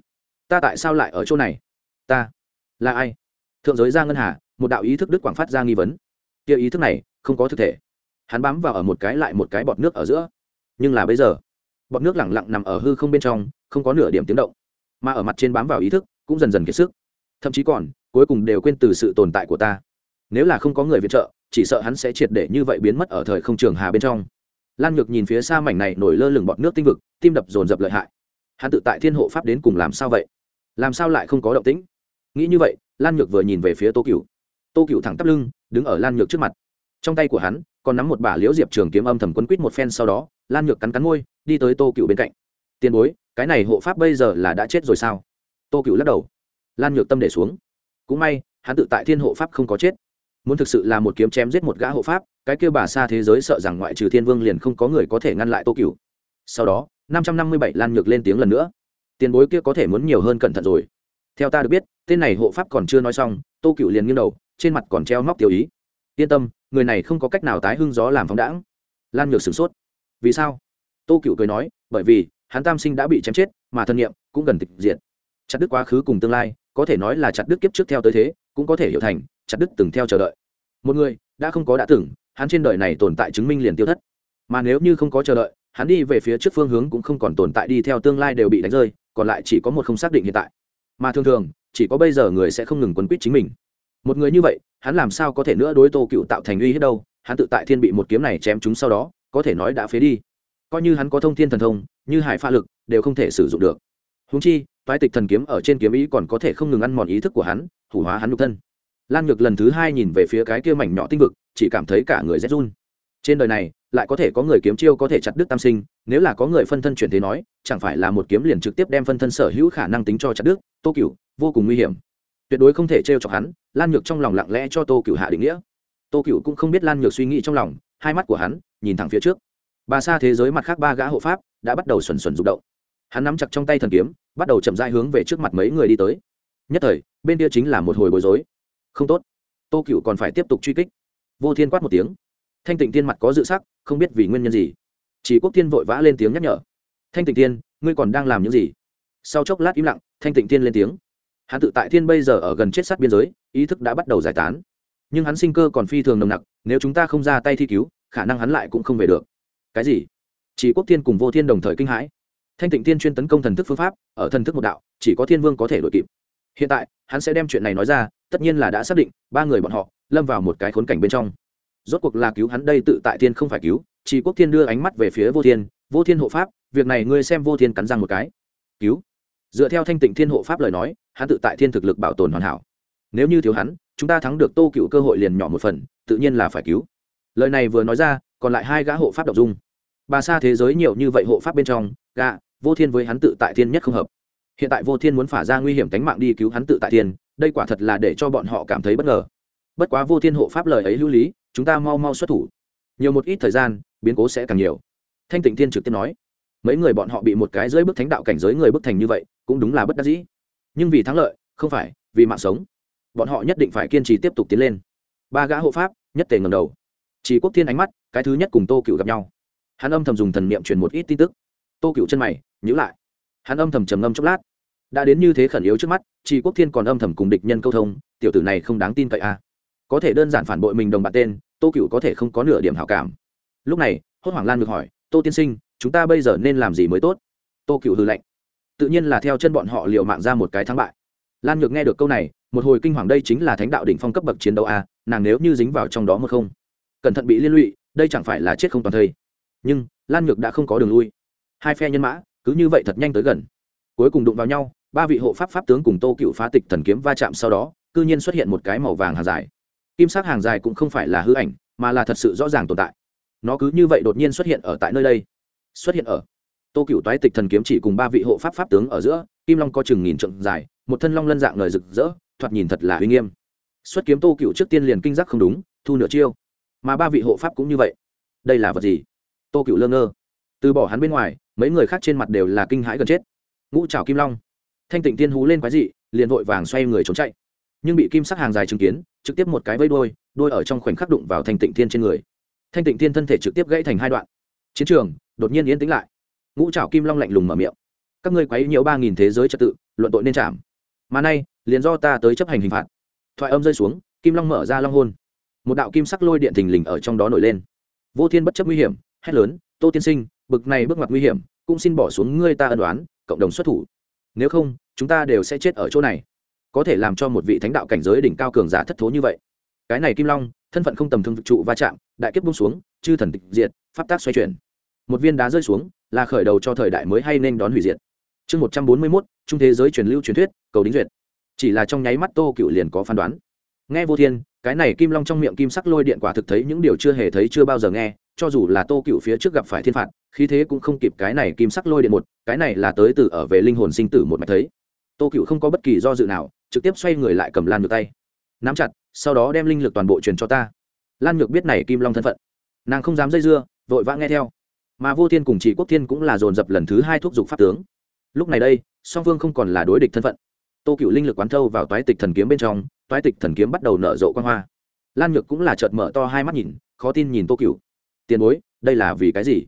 Ta tại sao lại ở chỗ này? Ta là ai? Thượng giới ra ngân hà, một đạo ý thức đức quảng phát ra nghi vấn. Kia ý thức này không có thực thể. Hắn bám vào ở một cái lại một cái bọt nước ở giữa. Nhưng là bây giờ, bọt nước lẳng lặng nằm ở hư không bên trong không có nửa điểm tiếng động. Mà ở mặt trên bám vào ý thức, cũng dần dần kiệt sức. Thậm chí còn, cuối cùng đều quên từ sự tồn tại của ta. Nếu là không có người viện trợ, chỉ sợ hắn sẽ triệt để như vậy biến mất ở thời không trường hà bên trong. Lan nhược nhìn phía xa mảnh này nổi lơ lửng bọt nước tinh vực, tim đập dồn dập lợi hại. Hắn tự tại thiên hộ pháp đến cùng làm sao vậy? Làm sao lại không có động tĩnh? Nghĩ như vậy, lan nhược vừa nhìn về phía tô cựu tô cựu thẳng tắp lưng, đứng ở lan nhược trước mặt. Trong tay của hắn, còn nắm một bả liễu diệp trường kiếm âm thầm quấn quýt một phen sau đó, lan nhược cắn cắn môi, đi tới tô cựu bên cạnh tiền bối, cái này hộ pháp bây giờ là đã chết rồi sao? Tô cựu lắc đầu. Lan nhược tâm để xuống. Cũng may, hắn tự tại thiên hộ pháp không có chết. Muốn thực sự là một kiếm chém giết một gã hộ pháp, cái kêu bà xa thế giới sợ rằng ngoại trừ thiên vương liền không có người có thể ngăn lại tô cựu sau đó, năm trăm năm mươi bảy lan nhược lên tiếng lần nữa. Tiền bối kia có thể muốn nhiều hơn cẩn thận rồi. Theo ta được biết, tên này hộ pháp còn chưa nói xong, tô cựu liền nghiêng đầu, trên mặt còn treo móc tiêu ý. Yên tâm, người này không có cách nào tái hưng gió làm phóng đãng. Lan nhược sửng sốt. Vì sao? Tô cựu cười nói, bởi vì hắn tam sinh đã bị chém chết, mà thân nhiệm cũng gần tịch diệt. Chặt đứt quá khứ cùng tương lai, có thể nói là chặt đứt kiếp trước theo tới thế, cũng có thể hiểu thành, chặt đứt từng theo chờ đợi. Một người đã không có đã từng, hắn trên đời này tồn tại chứng minh liền tiêu thất. Mà nếu như không có chờ đợi, hắn đi về phía trước phương hướng cũng không còn tồn tại đi theo tương lai đều bị đánh rơi, còn lại chỉ có một không xác định hiện tại. Mà thường thường, chỉ có bây giờ người sẽ không ngừng quấn quýt chính mình. Một người như vậy, hắn làm sao có thể nữa đối tô cựu tạo thành uy hết đâu? Hắn tự tại thiên bị một kiếm này chém chúng sau đó, có thể nói đã phế đi coi như hắn có thông thiên thần thông, như hải pha lực, đều không thể sử dụng được. Húng chi, toái tịch thần kiếm ở trên kiếm ý còn có thể không ngừng ăn mòn ý thức của hắn, hủ hóa hắn nhục thân. Lan nhược lần thứ hai nhìn về phía cái kia mảnh nhỏ tinh vực, chỉ cảm thấy cả người rét run. Trên đời này, lại có thể có người kiếm chiêu có thể chặt đứt tam sinh, nếu là có người phân thân chuyển thế nói, chẳng phải là một kiếm liền trực tiếp đem phân thân sở hữu khả năng tính cho chặt đứt, tô cửu, vô cùng nguy hiểm. Tuyệt đối không thể trêu chọc hắn, lan nhược trong lòng lặng lẽ cho tô cửu hạ định nghĩa. Tô cửu cũng không biết lan nhược suy nghĩ trong lòng, hai mắt của hắn nhìn thẳng phía trước bà xa thế giới mặt khác ba gã hộ pháp đã bắt đầu xuẩn xuẩn rụng động. Hắn nắm chặt trong tay thần kiếm, bắt đầu chậm rãi hướng về trước mặt mấy người đi tới. Nhất thời, bên kia chính là một hồi bối rối. Không tốt. Tô cựu còn phải tiếp tục truy kích. Vô thiên quát một tiếng. Thanh tịnh tiên mặt có dự sắc, không biết vì nguyên nhân gì. Chỉ quốc tiên vội vã lên tiếng nhắc nhở. Thanh tịnh tiên ngươi còn đang làm những gì? Sau chốc lát im lặng, thanh tịnh tiên lên tiếng. Hắn tự tại thiên bây giờ ở gần chết sát biên giới, ý thức đã bắt đầu giải tán. Nhưng hắn sinh cơ còn phi thường nồng nặc, nếu chúng ta không ra tay thi cứu, khả năng hắn lại cũng không về được cái gì? Chỉ quốc thiên cùng vô thiên đồng thời kinh hãi. Thanh tịnh thiên chuyên tấn công thần thức phương pháp, ở thần thức một đạo, chỉ có thiên vương có thể đội kịp. Hiện tại, hắn sẽ đem chuyện này nói ra, tất nhiên là đã xác định, ba người bọn họ lâm vào một cái khốn cảnh bên trong. Rốt cuộc là cứu hắn đây tự tại thiên không phải cứu, chỉ quốc thiên đưa ánh mắt về phía vô thiên vô thiên hộ pháp, việc này ngươi xem vô thiên cắn răng một cái. Cứu? Dựa theo thanh tịnh thiên hộ pháp lời nói, hắn tự tại thiên thực lực bảo tồn hoàn hảo. Nếu như thiếu hắn, chúng ta thắng được tô cựu cơ hội liền nhỏ một phần, tự nhiên là phải cứu. Lời này vừa nói ra còn lại hai gã hộ pháp đ ộ n g dung. Bà xa thế giới nhiều như vậy hộ pháp bên trong gạ vô thiên với hắn tự tại thiên nhất không hợp. Hiện tại vô thiên muốn phả ra nguy hiểm tánh mạng đi cứu hắn tự tại thiên, đây quả thật là để cho bọn họ cảm thấy bất ngờ. Bất quá vô thiên hộ pháp lời ấy hữu lý, chúng ta mau mau xuất thủ. Nhiều một ít thời gian, biến cố sẽ càng nhiều. Thanh tịnh thiên trực tiếp nói, mấy người bọn họ bị một cái dưới bức thánh đạo cảnh giới người bức thành như vậy, cũng đúng là bất đắc dĩ. Nhưng vì thắng lợi, không phải, vì mạng sống. Bọn họ nhất định phải kiên trì tiếp tục tiến lên. Ba gã hộ pháp, nhất tề ngầm đầu. Chỉ quốc thiên ánh mắt cái thứ nhất cùng tô cựu gặp nhau. Hắn âm thầm dùng thần niệm truyền một ít tin tức. Tô cựu chân mày nhữ lại. Hắn âm thầm trầm ngâm chốc lát. Đã đến như thế khẩn yếu trước mắt chỉ quốc thiên còn âm thầm cùng địch nhân câu thông, tiểu tử này không đáng tin cậy a à. có thể đơn giản phản bội mình đồng bạn tên, tô cựu có thể không có nửa điểm hảo cảm. Lúc này, hốt hoảng lan ngược hỏi, tô tiên sinh, chúng ta bây giờ nên làm gì mới tốt? Tô cựu hư lệnh tự nhiên là theo chân bọn họ liệu mạng ra một cái thắng bại. Lan nhược nghe được câu này, một hồi kinh hoàng đây chính là thánh đạo đỉnh phong cấp bậc chiến đấu a nàng nếu như dính vào trong đó một không, cẩn thận bị liên lụy đây chẳng phải là chết không toàn thây. Nhưng, lan nhược đã không có đường lui. Hai phe nhân mã, cứ như vậy thật nhanh tới gần. Cuối cùng đụng vào nhau, ba vị hộ pháp pháp tướng cùng tô cựu phá tịch thần kiếm va chạm sau đó, cư nhiên xuất hiện một cái màu vàng hàng dài. Kim sắc hàng dài cũng không phải là hư ảnh, mà là thật sự rõ ràng tồn tại. Nó cứ như vậy đột nhiên xuất hiện ở tại nơi đây. Xuất hiện ở. Tô cựu toái tịch thần kiếm chỉ cùng ba vị hộ pháp pháp tướng ở giữa, kim long có chừng nghìn trượng dài, một thân long lân dạng lời rực rỡ, thoạt nhìn thật là uy nghiêm. Xuất kiếm tô cựu trước tiên liền kinh giác không đúng, thu nửa chiêu mà ba vị hộ pháp cũng như vậy. Đây là vật gì? Tô cựu lơ ngơ. Từ bỏ hắn bên ngoài, mấy người khác trên mặt đều là kinh hãi gần chết. Ngũ trào kim long. Thanh tịnh tiên hú lên quái dị, liền vội vàng xoay người trốn chạy. Nhưng bị kim sắc hàng dài chứng kiến, trực tiếp một cái vây đôi đôi ở trong khoảnh khắc đụng vào thanh tịnh thiên trên người. Thanh tịnh thiên thân thể trực tiếp gãy thành hai đoạn. Chiến trường đột nhiên yên tĩnh lại. Ngũ trào kim long lạnh lùng mở miệng. Các ngươi quấy nhiễu ba nghìn thế giới trật tự, luận tội nên chạm. Mà nay, liền do ta tới chấp hành hình phạt. Thoại âm rơi xuống, kim long mở ra long hôn một đạo kim sắc lôi điện thình lình ở trong đó nổi lên. Vô thiên bất chấp nguy hiểm, hét lớn, tô tiên sinh, bực này bước ngoặt nguy hiểm, cũng xin bỏ xuống ngươi ta ân đoán cộng đồng xuất thủ. Nếu không, chúng ta đều sẽ chết ở chỗ này. Có thể làm cho một vị thánh đạo cảnh giới đỉnh cao cường giả thất thố như vậy. Cái này kim long, thân phận không tầm thường trụ va chạm, đại kiếp bung xuống, chư thần tịch diệt, pháp tác xoay chuyển. Một viên đá rơi xuống, là khởi đầu cho thời đại mới hay nên đón hủy diệt. Chương một trăm bốn mươi mốt, trung thế giới truyền lưu truyền thuyết, cầu đính duyệt. Chỉ là trong nháy mắt tô cựu liền có phán đoán. Nghe vô thiên cái này kim long trong miệng kim sắc lôi điện quả thực thấy những điều chưa hề thấy chưa bao giờ nghe, cho dù là tô cựu phía trước gặp phải thiên phạt, khí thế cũng không kịp cái này kim sắc lôi điện một, cái này là tới từ ở về linh hồn sinh tử một mạch thấy. Tô cựu không có bất kỳ do dự nào, trực tiếp xoay người lại cầm lan nhược tay. Nắm chặt, sau đó đem linh lực toàn bộ truyền cho ta. Lan nhược biết này kim long thân phận. Nàng không dám dây dưa, vội vã nghe theo. Mà vô thiên cùng chỉ quốc thiên cũng là dồn dập lần thứ hai thúc giục pháp tướng. Lúc này đây, song phương không còn là đối địch thân phận. Tô cựu linh lực quán thâu vào toái tịch thần kiếm bên trong toái tịch thần kiếm bắt đầu nở rộ quan hoa. Lan nhược cũng là chợt mở to hai mắt nhìn, khó tin nhìn tô cựu tiền bối, đây là vì cái gì?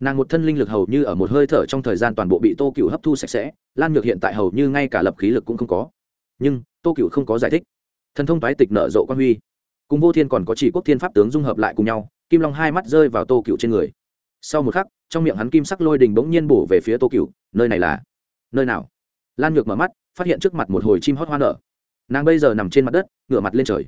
Nàng một thân linh lực hầu như ở một hơi thở trong thời gian toàn bộ bị tô cựu hấp thu sạch sẽ, lan nhược hiện tại hầu như ngay cả lập khí lực cũng không có. Nhưng, tô cựu không có giải thích. Thần thông toái tịch nở rộ quan huy. Cùng vô thiên còn có chỉ quốc thiên pháp tướng dung hợp lại cùng nhau, kim long hai mắt rơi vào tô cựu trên người. Sau một khắc, trong miệng hắn kim sắc lôi đình bỗng nhiên bổ về phía tô cựu nơi này là, nơi nào? Lan nhược mở mắt, phát hiện trước mặt một hồi chim hót hoa nở nàng bây giờ nằm trên mặt đất, ngửa mặt lên trời.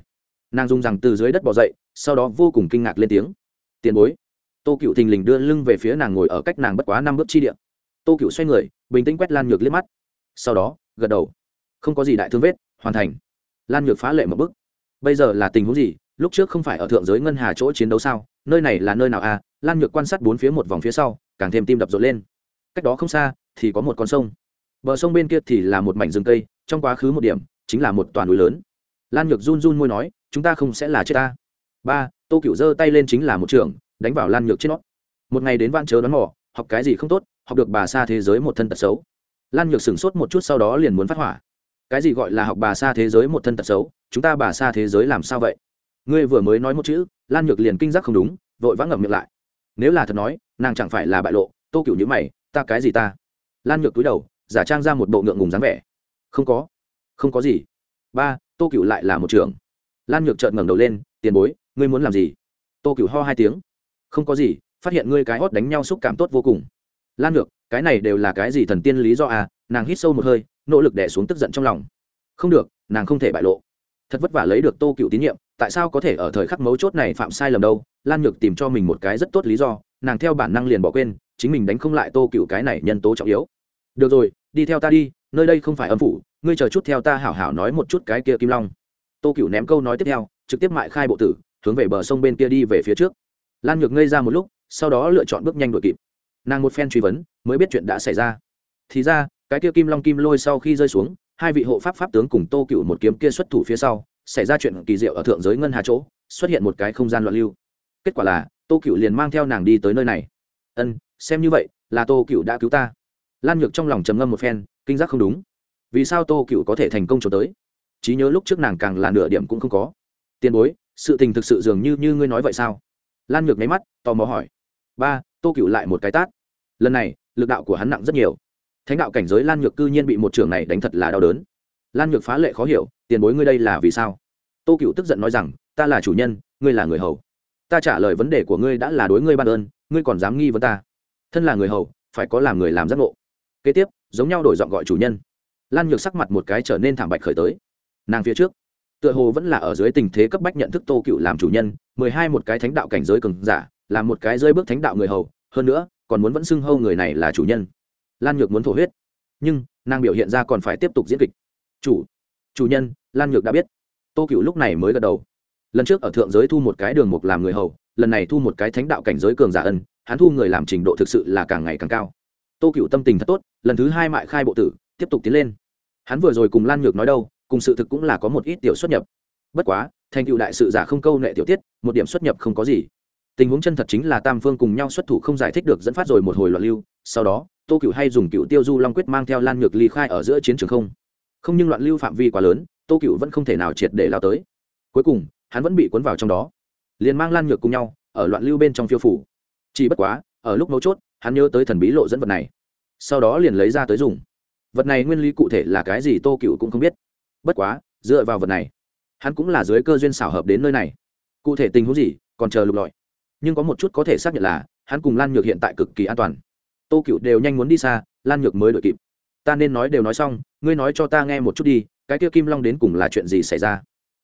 Nàng dùng rằng từ dưới đất bỏ dậy, sau đó vô cùng kinh ngạc lên tiếng. Tiền bối. Tô cựu thình lình đưa lưng về phía nàng ngồi ở cách nàng bất quá năm bước chi điện tô cựu xoay người, bình tĩnh quét lan nhược liếc mắt. Sau đó, gật đầu. Không có gì đại thương vết, hoàn thành. Lan nhược phá lệ một bức bây giờ là tình huống gì? Lúc trước không phải ở thượng giới ngân hà chỗ chiến đấu sao? Nơi này là nơi nào à? Lan nhược quan sát bốn phía một vòng phía sau, càng thêm tim đập rộn lên. Cách đó không xa thì có một con sông. Bờ sông bên kia thì là một mảnh rừng cây, trong quá khứ một điểm chính là một toàn núi lớn. Lan nhược run run môi nói, chúng ta không sẽ là chết ta. Ba, tô cựu giơ tay lên chính là một trường, đánh vào lan nhược trên nó một ngày đến van chớ đón mỏ học cái gì không tốt, học được bà xa thế giới một thân tật xấu. Lan nhược sửng sốt một chút sau đó liền muốn phát hỏa. Cái gì gọi là học bà xa thế giới một thân tật xấu, chúng ta bà xa thế giới làm sao vậy? Ngươi vừa mới nói một chữ, lan nhược liền kinh giác không đúng, vội vã ngậm miệng lại. Nếu là thật nói, nàng chẳng phải là bại lộ, tô cựu nhữ mày, ta cái gì ta? Lan nhược túi đầu, giả trang ra một bộ ngượng ngùng dáng vẻ. Không có không có gì. Ba, tô cựu lại là một trưởng. Lan nhược trợn ngẩng đầu lên, tiền bối, ngươi muốn làm gì? Tô cựu ho hai tiếng, không có gì, phát hiện ngươi cái hót đánh nhau xúc cảm tốt vô cùng. Lan nhược, cái này đều là cái gì thần tiên lý do à? Nàng hít sâu một hơi, nỗ lực đẻ xuống tức giận trong lòng. Không được, nàng không thể bại lộ. Thật vất vả lấy được tô cựu tín nhiệm, tại sao có thể ở thời khắc mấu chốt này phạm sai lầm đâu? Lan nhược tìm cho mình một cái rất tốt lý do, nàng theo bản năng liền bỏ quên, chính mình đánh không lại tô cựu cái này nhân tố trọng yếu. Được rồi, đi theo ta đi, nơi đây không phải âm phủ ngươi chờ chút theo ta hảo hảo nói một chút cái kia kim long. Tô cựu ném câu nói tiếp theo, trực tiếp mại khai bộ tử, hướng về bờ sông bên kia đi về phía trước. Lan nhược ngây ra một lúc, sau đó lựa chọn bước nhanh đội kịp. Nàng một phen truy vấn, mới biết chuyện đã xảy ra. Thì ra, cái kia kim long kim lôi sau khi rơi xuống, hai vị hộ pháp pháp tướng cùng tô cựu một kiếm kia xuất thủ phía sau, xảy ra chuyện kỳ diệu ở thượng giới ngân hà chỗ, xuất hiện một cái không gian loạn lưu. Kết quả là, tô cựu liền mang theo nàng đi tới nơi này. Ân, xem như vậy, là tô cựu đã cứu ta. Lan nhược trong lòng trầm ngâm một phen, kinh giác không đúng vì sao tô cựu có thể thành công trốn tới? Trí nhớ lúc trước nàng càng là nửa điểm cũng không có. Tiền bối, sự tình thực sự dường như như ngươi nói vậy sao? Lan nhược máy mắt, tò mò hỏi. Ba, tô cựu lại một cái tát. Lần này, lực đạo của hắn nặng rất nhiều. Thánh đạo cảnh giới lan nhược cư nhiên bị một trường này đánh thật là đau đớn. Lan nhược phá lệ khó hiểu, tiền bối ngươi đây là vì sao? Tô cựu tức giận nói rằng, ta là chủ nhân, ngươi là người hầu. Ta trả lời vấn đề của ngươi đã là đối ngươi ban ơn, ngươi còn dám nghi vấn ta. Thân là người hầu, phải có làm người làm giác ngộ. Kế tiếp, giống nhau đổi giọng gọi chủ nhân lan nhược sắc mặt một cái trở nên thảm bạch khởi tới. Nàng phía trước, tựa hồ vẫn là ở dưới tình thế cấp bách nhận thức tô cựu làm chủ nhân, mười hai một cái thánh đạo cảnh giới cường giả làm một cái rơi bước thánh đạo người hầu, hơn nữa, còn muốn vẫn xưng hâu người này là chủ nhân. Lan nhược muốn thổ huyết, nhưng nàng biểu hiện ra còn phải tiếp tục diễn kịch. Chủ chủ nhân, lan nhược đã biết. Tô cựu lúc này mới gật đầu. Lần trước ở thượng giới thu một cái đường mục làm người hầu, lần này thu một cái thánh đạo cảnh giới cường giả ân, hắn thu người làm trình độ thực sự là càng ngày càng cao. Tô cựu tâm tình thật tốt, lần thứ hai mại khai bộ tử tiếp tục tiến lên. Hắn vừa rồi cùng lan nhược nói đâu, cùng sự thực cũng là có một ít tiểu xuất nhập. Bất quá, thành cựu đại sự giả không câu nệ tiểu tiết, một điểm xuất nhập không có gì. Tình huống chân thật chính là tam phương cùng nhau xuất thủ không giải thích được dẫn phát rồi một hồi loạn lưu, sau đó, tô cựu hay dùng cựu tiêu du long quyết mang theo lan nhược ly khai ở giữa chiến trường không. Không nhưng loạn lưu phạm vi quá lớn, tô cựu vẫn không thể nào triệt để lao tới. Cuối cùng, hắn vẫn bị cuốn vào trong đó. Liền mang lan nhược cùng nhau, ở loạn lưu bên trong phiêu phủ. Chỉ bất quá, ở lúc mấu chốt, hắn nhớ tới thần bí lộ dẫn vật này. Sau đó liền lấy ra tới dùng vật này nguyên lý cụ thể là cái gì tô cựu cũng không biết. Bất quá, dựa vào vật này, hắn cũng là dưới cơ duyên xảo hợp đến nơi này. Cụ thể tình huống gì, còn chờ lục lọi. Nhưng có một chút có thể xác nhận là, hắn cùng lan nhược hiện tại cực kỳ an toàn. Tô cựu đều nhanh muốn đi xa, lan nhược mới đ ổ i kịp. Ta nên nói đều nói xong, ngươi nói cho ta nghe một chút đi, cái kia kim long đến cùng là chuyện gì xảy ra?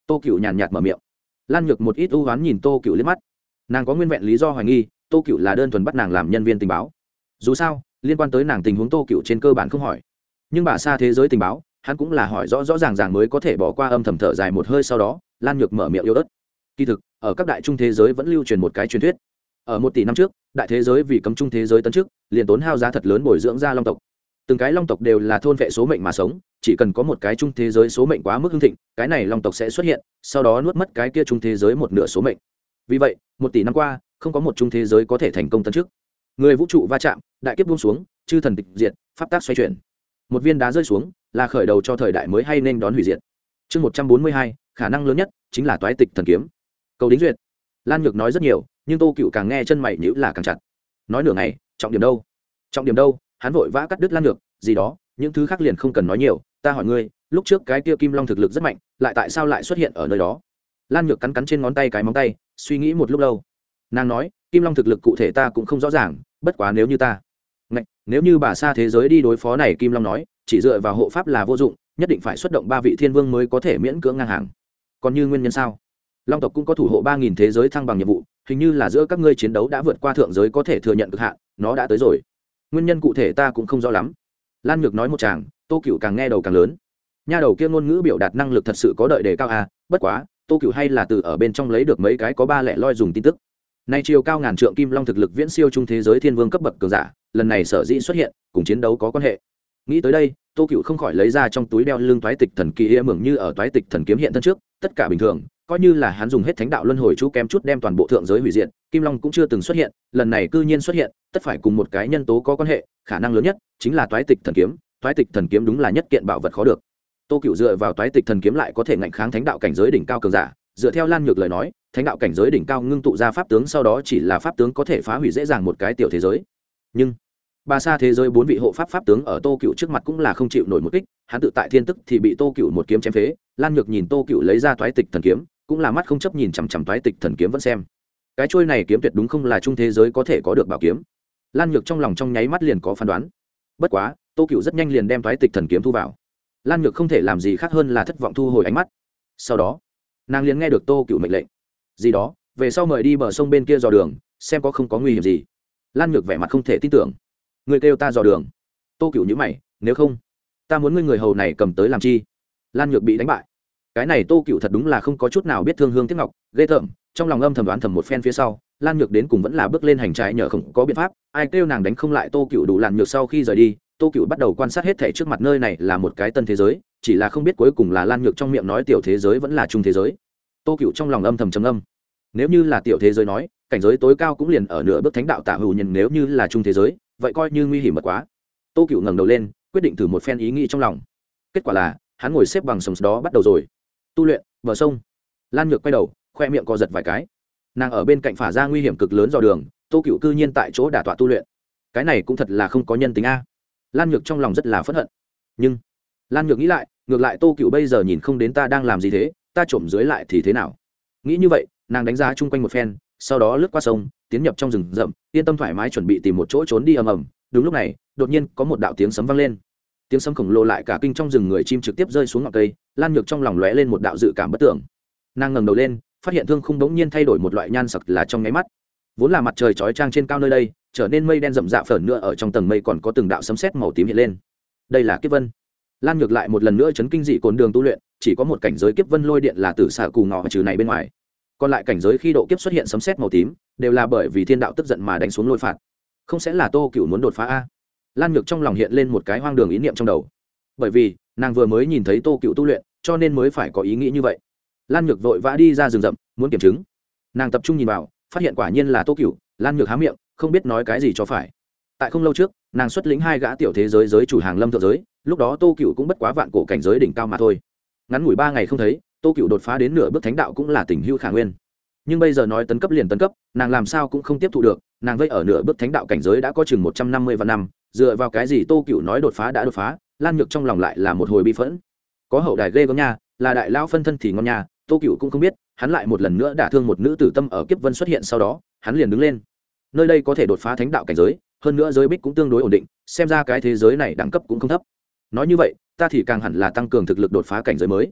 Tô cựu nhàn nhạt mở miệng. Lan nhược một ít ưu oán nhìn tô cựu liếc mắt. Nàng có nguyên vẹn lý do hoài nghi, tô cựu là đơn thuần bắt nàng làm nhân viên tình báo. Dù sao, liên quan tới nàng tình huống tô cựu trên cơ bản không hỏi nhưng bà xa thế giới tình báo, hắn cũng là hỏi rõ rõ ràng ràng mới có thể bỏ qua âm thầm thở dài một hơi sau đó, lan nhược mở miệng yêu ớt. Kỳ thực, ở các đại trung thế giới vẫn lưu truyền một cái truyền thuyết. Ở một tỷ năm trước, đại thế giới vì cấm trung thế giới tấn trước liền tốn hao giá thật lớn bồi dưỡng ra long tộc. Từng cái long tộc đều là thôn vệ số mệnh mà sống, chỉ cần có một cái trung thế giới số mệnh quá mức hưng thịnh, cái này long tộc sẽ xuất hiện, sau đó nuốt mất cái kia trung thế giới một nửa số mệnh. Vì vậy, một tỷ năm qua, không có một trung thế giới có thể thành công tấn trước người vũ trụ va chạm, đại kiếp buông xuống, chư thần tịch diệt, pháp tác xoay chuyển một viên đá rơi xuống, là khởi đầu cho thời đại mới hay nên đón hủy diệt. Chương một trăm bốn mươi hai, khả năng lớn nhất chính là toái tịch thần kiếm. Cầu đính duyệt. Lan nhược nói rất nhiều, nhưng tô cựu càng nghe chân mày nhữ là càng chặt. Nói nửa ngày, trọng điểm đâu? Trọng điểm đâu? Hắn vội vã cắt đứt lan nhược, gì đó, những thứ khác liền không cần nói nhiều, ta hỏi ngươi, lúc trước cái kia kim long thực lực rất mạnh, lại tại sao lại xuất hiện ở nơi đó? Lan nhược cắn cắn trên ngón tay cái móng tay, suy nghĩ một lúc lâu. Nàng nói, kim long thực lực cụ thể ta cũng không rõ ràng, bất quá nếu như ta Ngạch, nếu như bà xa thế giới đi đối phó này kim long nói chỉ dựa vào hộ pháp là vô dụng nhất định phải xuất động ba vị thiên vương mới có thể miễn cưỡng ngang hàng. Còn như nguyên nhân sao? Long tộc cũng có thủ hộ ba nghìn thế giới thăng bằng nhiệm vụ hình như là giữa các ngươi chiến đấu đã vượt qua thượng giới có thể thừa nhận cực hạn nó đã tới rồi. Nguyên nhân cụ thể ta cũng không rõ lắm. Lan nhược nói một tràng. tô cựu càng nghe đầu càng lớn. Nha đầu kia ngôn ngữ biểu đạt năng lực thật sự có đợi đề cao à bất quá tô cựu hay là từ ở bên trong lấy được mấy cái có ba lẻ loi dùng tin tức. Nay chiều cao ngàn trượng kim long thực lực viễn siêu trung thế giới thiên vương cấp bậc cường giả lần này sở dĩ xuất hiện, cùng chiến đấu có quan hệ. Nghĩ tới đây, tô cựu không khỏi lấy ra trong túi đeo lưng toái tịch thần kỳ ia mường như ở toái tịch thần kiếm hiện thân trước, tất cả bình thường, coi như là hắn dùng hết thánh đạo luân hồi chú kém chút đem toàn bộ thượng giới hủy diệt, kim long cũng chưa từng xuất hiện, lần này cư nhiên xuất hiện, tất phải cùng một cái nhân tố có quan hệ, khả năng lớn nhất chính là toái tịch thần kiếm, toái tịch thần kiếm đúng là nhất kiện bảo vật khó được. Tô cựu dựa vào toái tịch thần kiếm lại có thể ngạnh kháng thánh đạo cảnh giới đỉnh cao cường giả, dựa theo lan nhược lời nói, thánh đạo cảnh giới đỉnh cao ngưng tụ ra pháp tướng sau đó chỉ là pháp tướng có thể phá hủy dễ dàng một cái tiểu thế giới. Nhưng ba xa thế giới bốn vị hộ pháp pháp tướng ở tô cựu trước mặt cũng là không chịu nổi một kích, hắn tự tại thiên tức thì bị tô cựu một kiếm chém phế, lan nhược nhìn tô cựu lấy ra toái tịch thần kiếm, cũng là mắt không chấp nhìn chằm chằm toái tịch thần kiếm vẫn xem. Cái chuôi này kiếm tuyệt đúng không là trung thế giới có thể có được bảo kiếm. Lan nhược trong lòng trong nháy mắt liền có phán đoán. Bất quá, tô cựu rất nhanh liền đem toái tịch thần kiếm thu vào. Lan nhược không thể làm gì khác hơn là thất vọng thu hồi ánh mắt. Sau đó, nàng liền nghe được tô cựu mệnh lệnh. Gì đó, về sau mời đi bờ sông bên kia dò đường, xem có không có nguy hiểm gì. Lan nhược vẻ mặt không thể tin tưởng người kêu ta dò đường. Tô cựu nhữ mày, nếu không, ta muốn ngươi người hầu này cầm tới làm chi? Lan nhược bị đánh bại. Cái này tô cựu thật đúng là không có chút nào biết thương hương tiếc ngọc, ghê tởm, trong lòng âm thầm đoán thầm một phen phía sau, lan nhược đến cùng vẫn là bước lên hành trái nhờ không có biện pháp, ai kêu nàng đánh không lại tô cựu đủ làn nhược sau khi rời đi, tô cựu bắt đầu quan sát hết thể trước mặt nơi này là một cái tân thế giới, chỉ là không biết cuối cùng là lan nhược trong miệng nói tiểu thế giới vẫn là trung thế giới. Tô cựu trong lòng âm thầm trầm âm nếu như là tiểu thế giới nói, cảnh giới tối cao cũng liền ở nửa bước thánh đạo tạ hữu nhân nếu như là trung thế giới vậy coi như nguy hiểm mật quá. Tô cựu ngẩng đầu lên, quyết định thử một phen ý nghĩ trong lòng. Kết quả là, hắn ngồi xếp bằng sông đó bắt đầu rồi. Tu luyện, bờ sông. Lan nhược quay đầu, khoe miệng co giật vài cái. Nàng ở bên cạnh phả ra nguy hiểm cực lớn dò đường, tô cựu cư nhiên tại chỗ đả tọa tu luyện. Cái này cũng thật là không có nhân tính a. Lan nhược trong lòng rất là phẫn hận. Nhưng, lan nhược nghĩ lại, ngược lại tô cựu bây giờ nhìn không đến ta đang làm gì thế, ta trộm dưới lại thì thế nào? Nghĩ như vậy, nàng đánh giá chung quanh một phen sau đó lướt qua sông, tiến nhập trong rừng rậm, yên tâm thoải mái chuẩn bị tìm một chỗ trốn đi ầm ầm. Đúng lúc này, đột nhiên có một đạo tiếng sấm vang lên. Tiếng sấm khổng lồ lại cả kinh trong rừng người chim trực tiếp rơi xuống ngọn cây, lan nhược trong lòng lóe lên một đạo dự cảm bất tưởng. Nàng ngẩng đầu lên, phát hiện thương không đống nhiên thay đổi một loại nhan sặc là trong nháy mắt. Vốn là mặt trời chói trang trên cao nơi đây, trở nên mây đen rậm rạp phởn nữa, ở trong tầng mây còn có từng đạo sấm sét màu tím hiện lên. Đây là kiếp vân. Lan ngược lại một lần nữa chấn kinh dị cồn đường tu luyện, chỉ có một cảnh giới kiếp vân lôi điện là tử xạ cù ngọ trừ này bên ngoài còn lại cảnh giới khi độ kiếp xuất hiện sấm xét màu tím, đều là bởi vì thiên đạo tức giận mà đánh xuống lôi phạt. Không sẽ là tô cựu muốn đột phá a? Lan nhược trong lòng hiện lên một cái hoang đường ý niệm trong đầu. Bởi vì, nàng vừa mới nhìn thấy tô cựu tu luyện, cho nên mới phải có ý nghĩ như vậy. Lan nhược vội vã đi ra rừng rậm, muốn kiểm chứng. Nàng tập trung nhìn vào, phát hiện quả nhiên là tô cựu lan nhược há miệng, không biết nói cái gì cho phải. Tại không lâu trước, nàng xuất lĩnh hai gã tiểu thế giới giới chủ hàng lâm thượng giới, lúc đó tô cựu cũng bất quá vạn cổ cảnh giới đỉnh cao mà thôi. Ngắn ngủi ba ngày không thấy tô cựu đột phá đến nửa bước thánh đạo cũng là tình hưu khả nguyên. Nhưng bây giờ nói tấn cấp liền tấn cấp, nàng làm sao cũng không tiếp thu được, nàng vây ở nửa bước thánh đạo cảnh giới đã có chừng một trăm năm mươi vạn năm, dựa vào cái gì tô cựu nói đột phá đã đột phá, lan nhược trong lòng lại là một hồi bi phẫn. Có hậu đài ghê gớm nha, là đại lao phân thân thì ngon nha, tô cựu cũng không biết, hắn lại một lần nữa đả thương một nữ tử tâm ở kiếp vân xuất hiện sau đó, hắn liền đứng lên. Nơi đây có thể đột phá thánh đạo cảnh giới, hơn nữa giới bích cũng tương đối ổn định, xem ra cái thế giới này đẳng cấp cũng không thấp. Nói như vậy, ta thì càng hẳn là tăng cường thực lực đột phá cảnh giới mới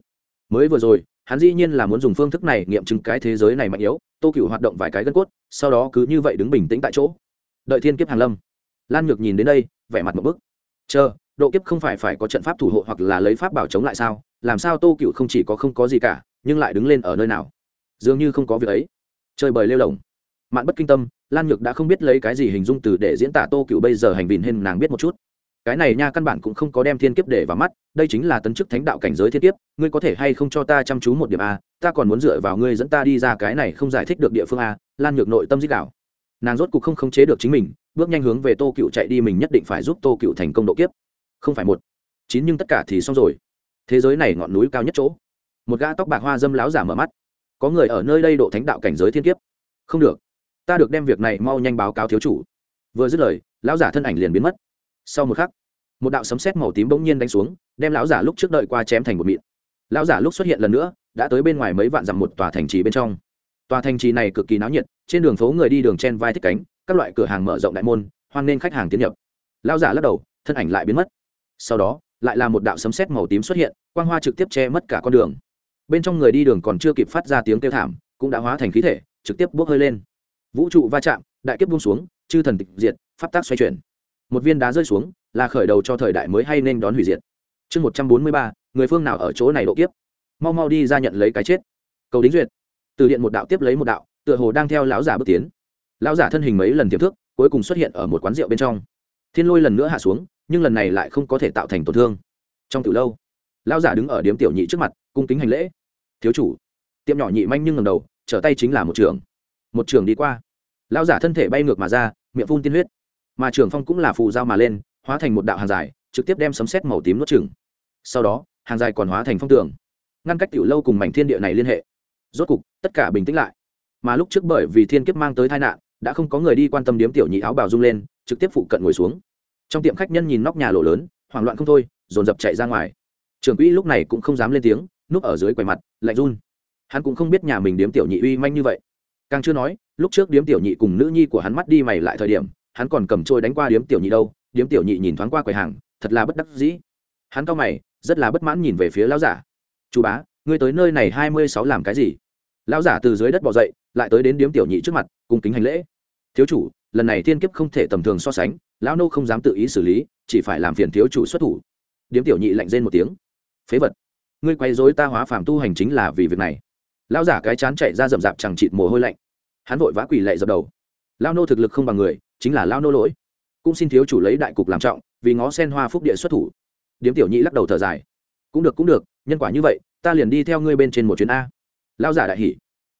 mới vừa rồi, hắn dĩ nhiên là muốn dùng phương thức này nghiệm chứng cái thế giới này mạnh yếu, tô cựu hoạt động vài cái gân cốt, sau đó cứ như vậy đứng bình tĩnh tại chỗ. Đợi thiên kiếp hàn lâm. Lan nhược nhìn đến đây, vẻ mặt một bức. Chờ, độ kiếp không phải phải có trận pháp thủ hộ hoặc là lấy pháp bảo chống lại sao? Làm sao tô cựu không chỉ có không có gì cả, nhưng lại đứng lên ở nơi nào? Dường như không có việc ấy. Chơi bời lêu lồng. Mạn bất kinh tâm, lan nhược đã không biết lấy cái gì hình dung từ để diễn tả tô cựu bây giờ hành vìn hên nàng biết một chút cái này nha căn bản cũng không có đem thiên kiếp để vào mắt, đây chính là tấn chức thánh đạo cảnh giới thiên kiếp, ngươi có thể hay không cho ta chăm chú một điểm a, ta còn muốn dựa vào ngươi dẫn ta đi ra cái này không giải thích được địa phương a, lan nhược nội tâm dích đạo nàng rốt cuộc không khống chế được chính mình, bước nhanh hướng về tô cựu chạy đi mình nhất định phải giúp tô cựu thành công độ kiếp. Không phải một, chín nhưng tất cả thì xong rồi. Thế giới này ngọn núi cao nhất chỗ. Một gã tóc bạc hoa dâm láo giả mở mắt. Có người ở nơi đây độ thánh đạo cảnh giới thiên kiếp. Không được. Ta được đem việc này mau nhanh báo cáo thiếu chủ. Vừa dứt lời, lão giả thân ảnh liền biến mất sau một khắc, một đạo sấm sét màu tím bỗng nhiên đánh xuống, đem lão giả lúc trước đợi qua chém thành một mịn. Lão giả lúc xuất hiện lần nữa, đã tới bên ngoài mấy vạn dặm một tòa thành trì bên trong. Tòa thành trì này cực kỳ náo nhiệt, trên đường phố người đi đường chen vai thích cánh, các loại cửa hàng mở rộng đại môn, hoan nên khách hàng tiến nhập. Lão giả lắc đầu, thân ảnh lại biến mất. Sau đó, lại là một đạo sấm sét màu tím xuất hiện, quang hoa trực tiếp che mất cả con đường. Bên trong người đi đường còn chưa kịp phát ra tiếng kêu thảm, cũng đã hóa thành khí thể, trực tiếp bốc hơi lên. Vũ trụ va chạm, đại kiếp buông xuống, chư thần tịch diệt, pháp tác xoay chuyển một viên đá rơi xuống, là khởi đầu cho thời đại mới hay nên đón hủy diệt. Chương một trăm bốn mươi ba, người phương nào ở chỗ này độ kiếp? Mau mau đi ra nhận lấy cái chết. Cầu đính duyệt. Từ điện một đạo tiếp lấy một đạo, tựa hồ đang theo lão giả bước tiến. Lão giả thân hình mấy lần tiềm thức, cuối cùng xuất hiện ở một quán rượu bên trong. Thiên lôi lần nữa hạ xuống, nhưng lần này lại không có thể tạo thành tổn thương. Trong từ lâu, lão giả đứng ở điếm tiểu nhị trước mặt, cung kính hành lễ. Thiếu chủ. Tiệm nhỏ nhị manh nhưng ngầm đầu, trở tay chính là một trường. Một trường đi qua. Lão giả thân thể bay ngược mà ra, miệng phun tiên huyết mà trường phong cũng là phù dao mà lên, hóa thành một đạo hàng dài, trực tiếp đem sấm xét màu tím nuốt chừng sau đó, hàng dài còn hóa thành phong tường, ngăn cách tiểu lâu cùng mảnh thiên địa này liên hệ. Rốt cục, tất cả bình tĩnh lại. Mà lúc trước bởi vì thiên kiếp mang tới tai nạn, đã không có người đi quan tâm điếm tiểu nhị áo bào rung lên, trực tiếp phụ cận ngồi xuống. Trong tiệm khách nhân nhìn nóc nhà lộ lớn, hoảng loạn không thôi, dồn dập chạy ra ngoài. Trường quỹ lúc này cũng không dám lên tiếng, núp ở dưới quầy mặt, lạnh run. Hắn cũng không biết nhà mình điếm tiểu nhị uy manh như vậy. Càng chưa nói, lúc trước điếm tiểu nhị cùng nữ nhi của hắn mắt đi mày lại thời điểm hắn còn cầm trôi đánh qua điếm tiểu nhị đâu, điếm tiểu nhị nhìn thoáng qua quầy hàng, thật là bất đắc dĩ. Hắn cao mày, rất là bất mãn nhìn về phía lão giả. Chú bá, ngươi tới nơi này hai mươi sáu làm cái gì? Lão giả từ dưới đất bỏ dậy, lại tới đến điếm tiểu nhị trước mặt cùng kính hành lễ. Thiếu chủ, lần này thiên kiếp không thể tầm thường so sánh, lão nô không dám tự ý xử lý, chỉ phải làm phiền thiếu chủ xuất thủ. Điếm tiểu nhị lạnh rên một tiếng. Phế vật, ngươi quay dối ta hóa phàm tu hành chính là vì việc này. Lão giả cái chán chạy ra rậm rạp chẳng chịt mồ hôi lạnh. Hắn vội vã quỳ lệ dập đầu. Lao nô thực lực không bằng người chính là lao nô lỗi. Cũng xin thiếu chủ lấy đại cục làm trọng, vì ngó sen hoa phúc địa xuất thủ. Điếm tiểu nhị lắc đầu thở dài. Cũng được cũng được, nhân quả như vậy, ta liền đi theo ngươi bên trên một chuyến a. Lao giả đại hỉ.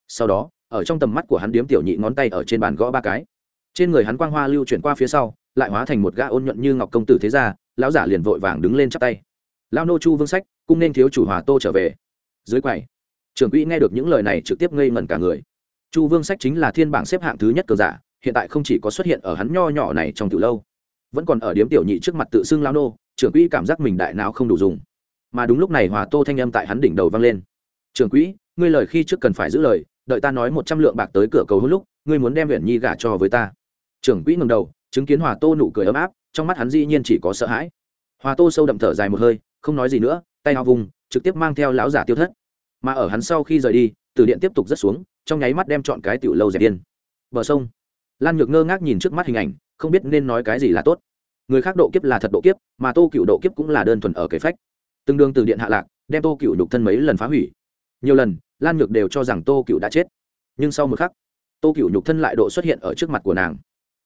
Sau đó, ở trong tầm mắt của hắn điếm tiểu nhị ngón tay ở trên bàn gõ ba cái. Trên người hắn quang hoa lưu chuyển qua phía sau, lại hóa thành một gã ôn nhuận như ngọc công tử thế gia, lão giả liền vội vàng đứng lên chắp tay. Lao nô chu vương sách cũng nên thiếu chủ hòa tô trở về. Dưới quầy, trưởng quỹ nghe được những lời này trực tiếp ngây ngẩn cả người. Chu vương sách chính là thiên bảng xếp hạng thứ nhất cờ giả hiện tại không chỉ có xuất hiện ở hắn nho nhỏ này trong từ lâu, vẫn còn ở điếm tiểu nhị trước mặt tự xưng lao nô, trưởng quỹ cảm giác mình đại não không đủ dùng. Mà đúng lúc này hòa tô thanh âm tại hắn đỉnh đầu vang lên. Trưởng quỹ, ngươi lời khi trước cần phải giữ lời, đợi ta nói một trăm lượng bạc tới cửa cầu hôn lúc, ngươi muốn đem huyện nhi gả cho với ta. Trưởng quỹ ngầm đầu, chứng kiến hòa tô nụ cười ấm áp, trong mắt hắn dĩ nhiên chỉ có sợ hãi. Hòa tô sâu đậm thở dài một hơi, không nói gì nữa, tay áo vùng, trực tiếp mang theo lão giả tiêu thất. Mà ở hắn sau khi rời đi, từ điện tiếp tục rất xuống, trong nháy mắt đem chọn cái tiểu lâu dẹp điên. Bờ sông lan nhược ngơ ngác nhìn trước mắt hình ảnh, không biết nên nói cái gì là tốt. Người khác độ kiếp là thật độ kiếp, mà tô cựu độ kiếp cũng là đơn thuần ở kế phách. Tương đương từ điện hạ lạc, đem tô cựu nhục thân mấy lần phá hủy. Nhiều lần, lan nhược đều cho rằng tô cựu đã chết. Nhưng sau một khắc, tô cựu nhục thân lại độ xuất hiện ở trước mặt của nàng.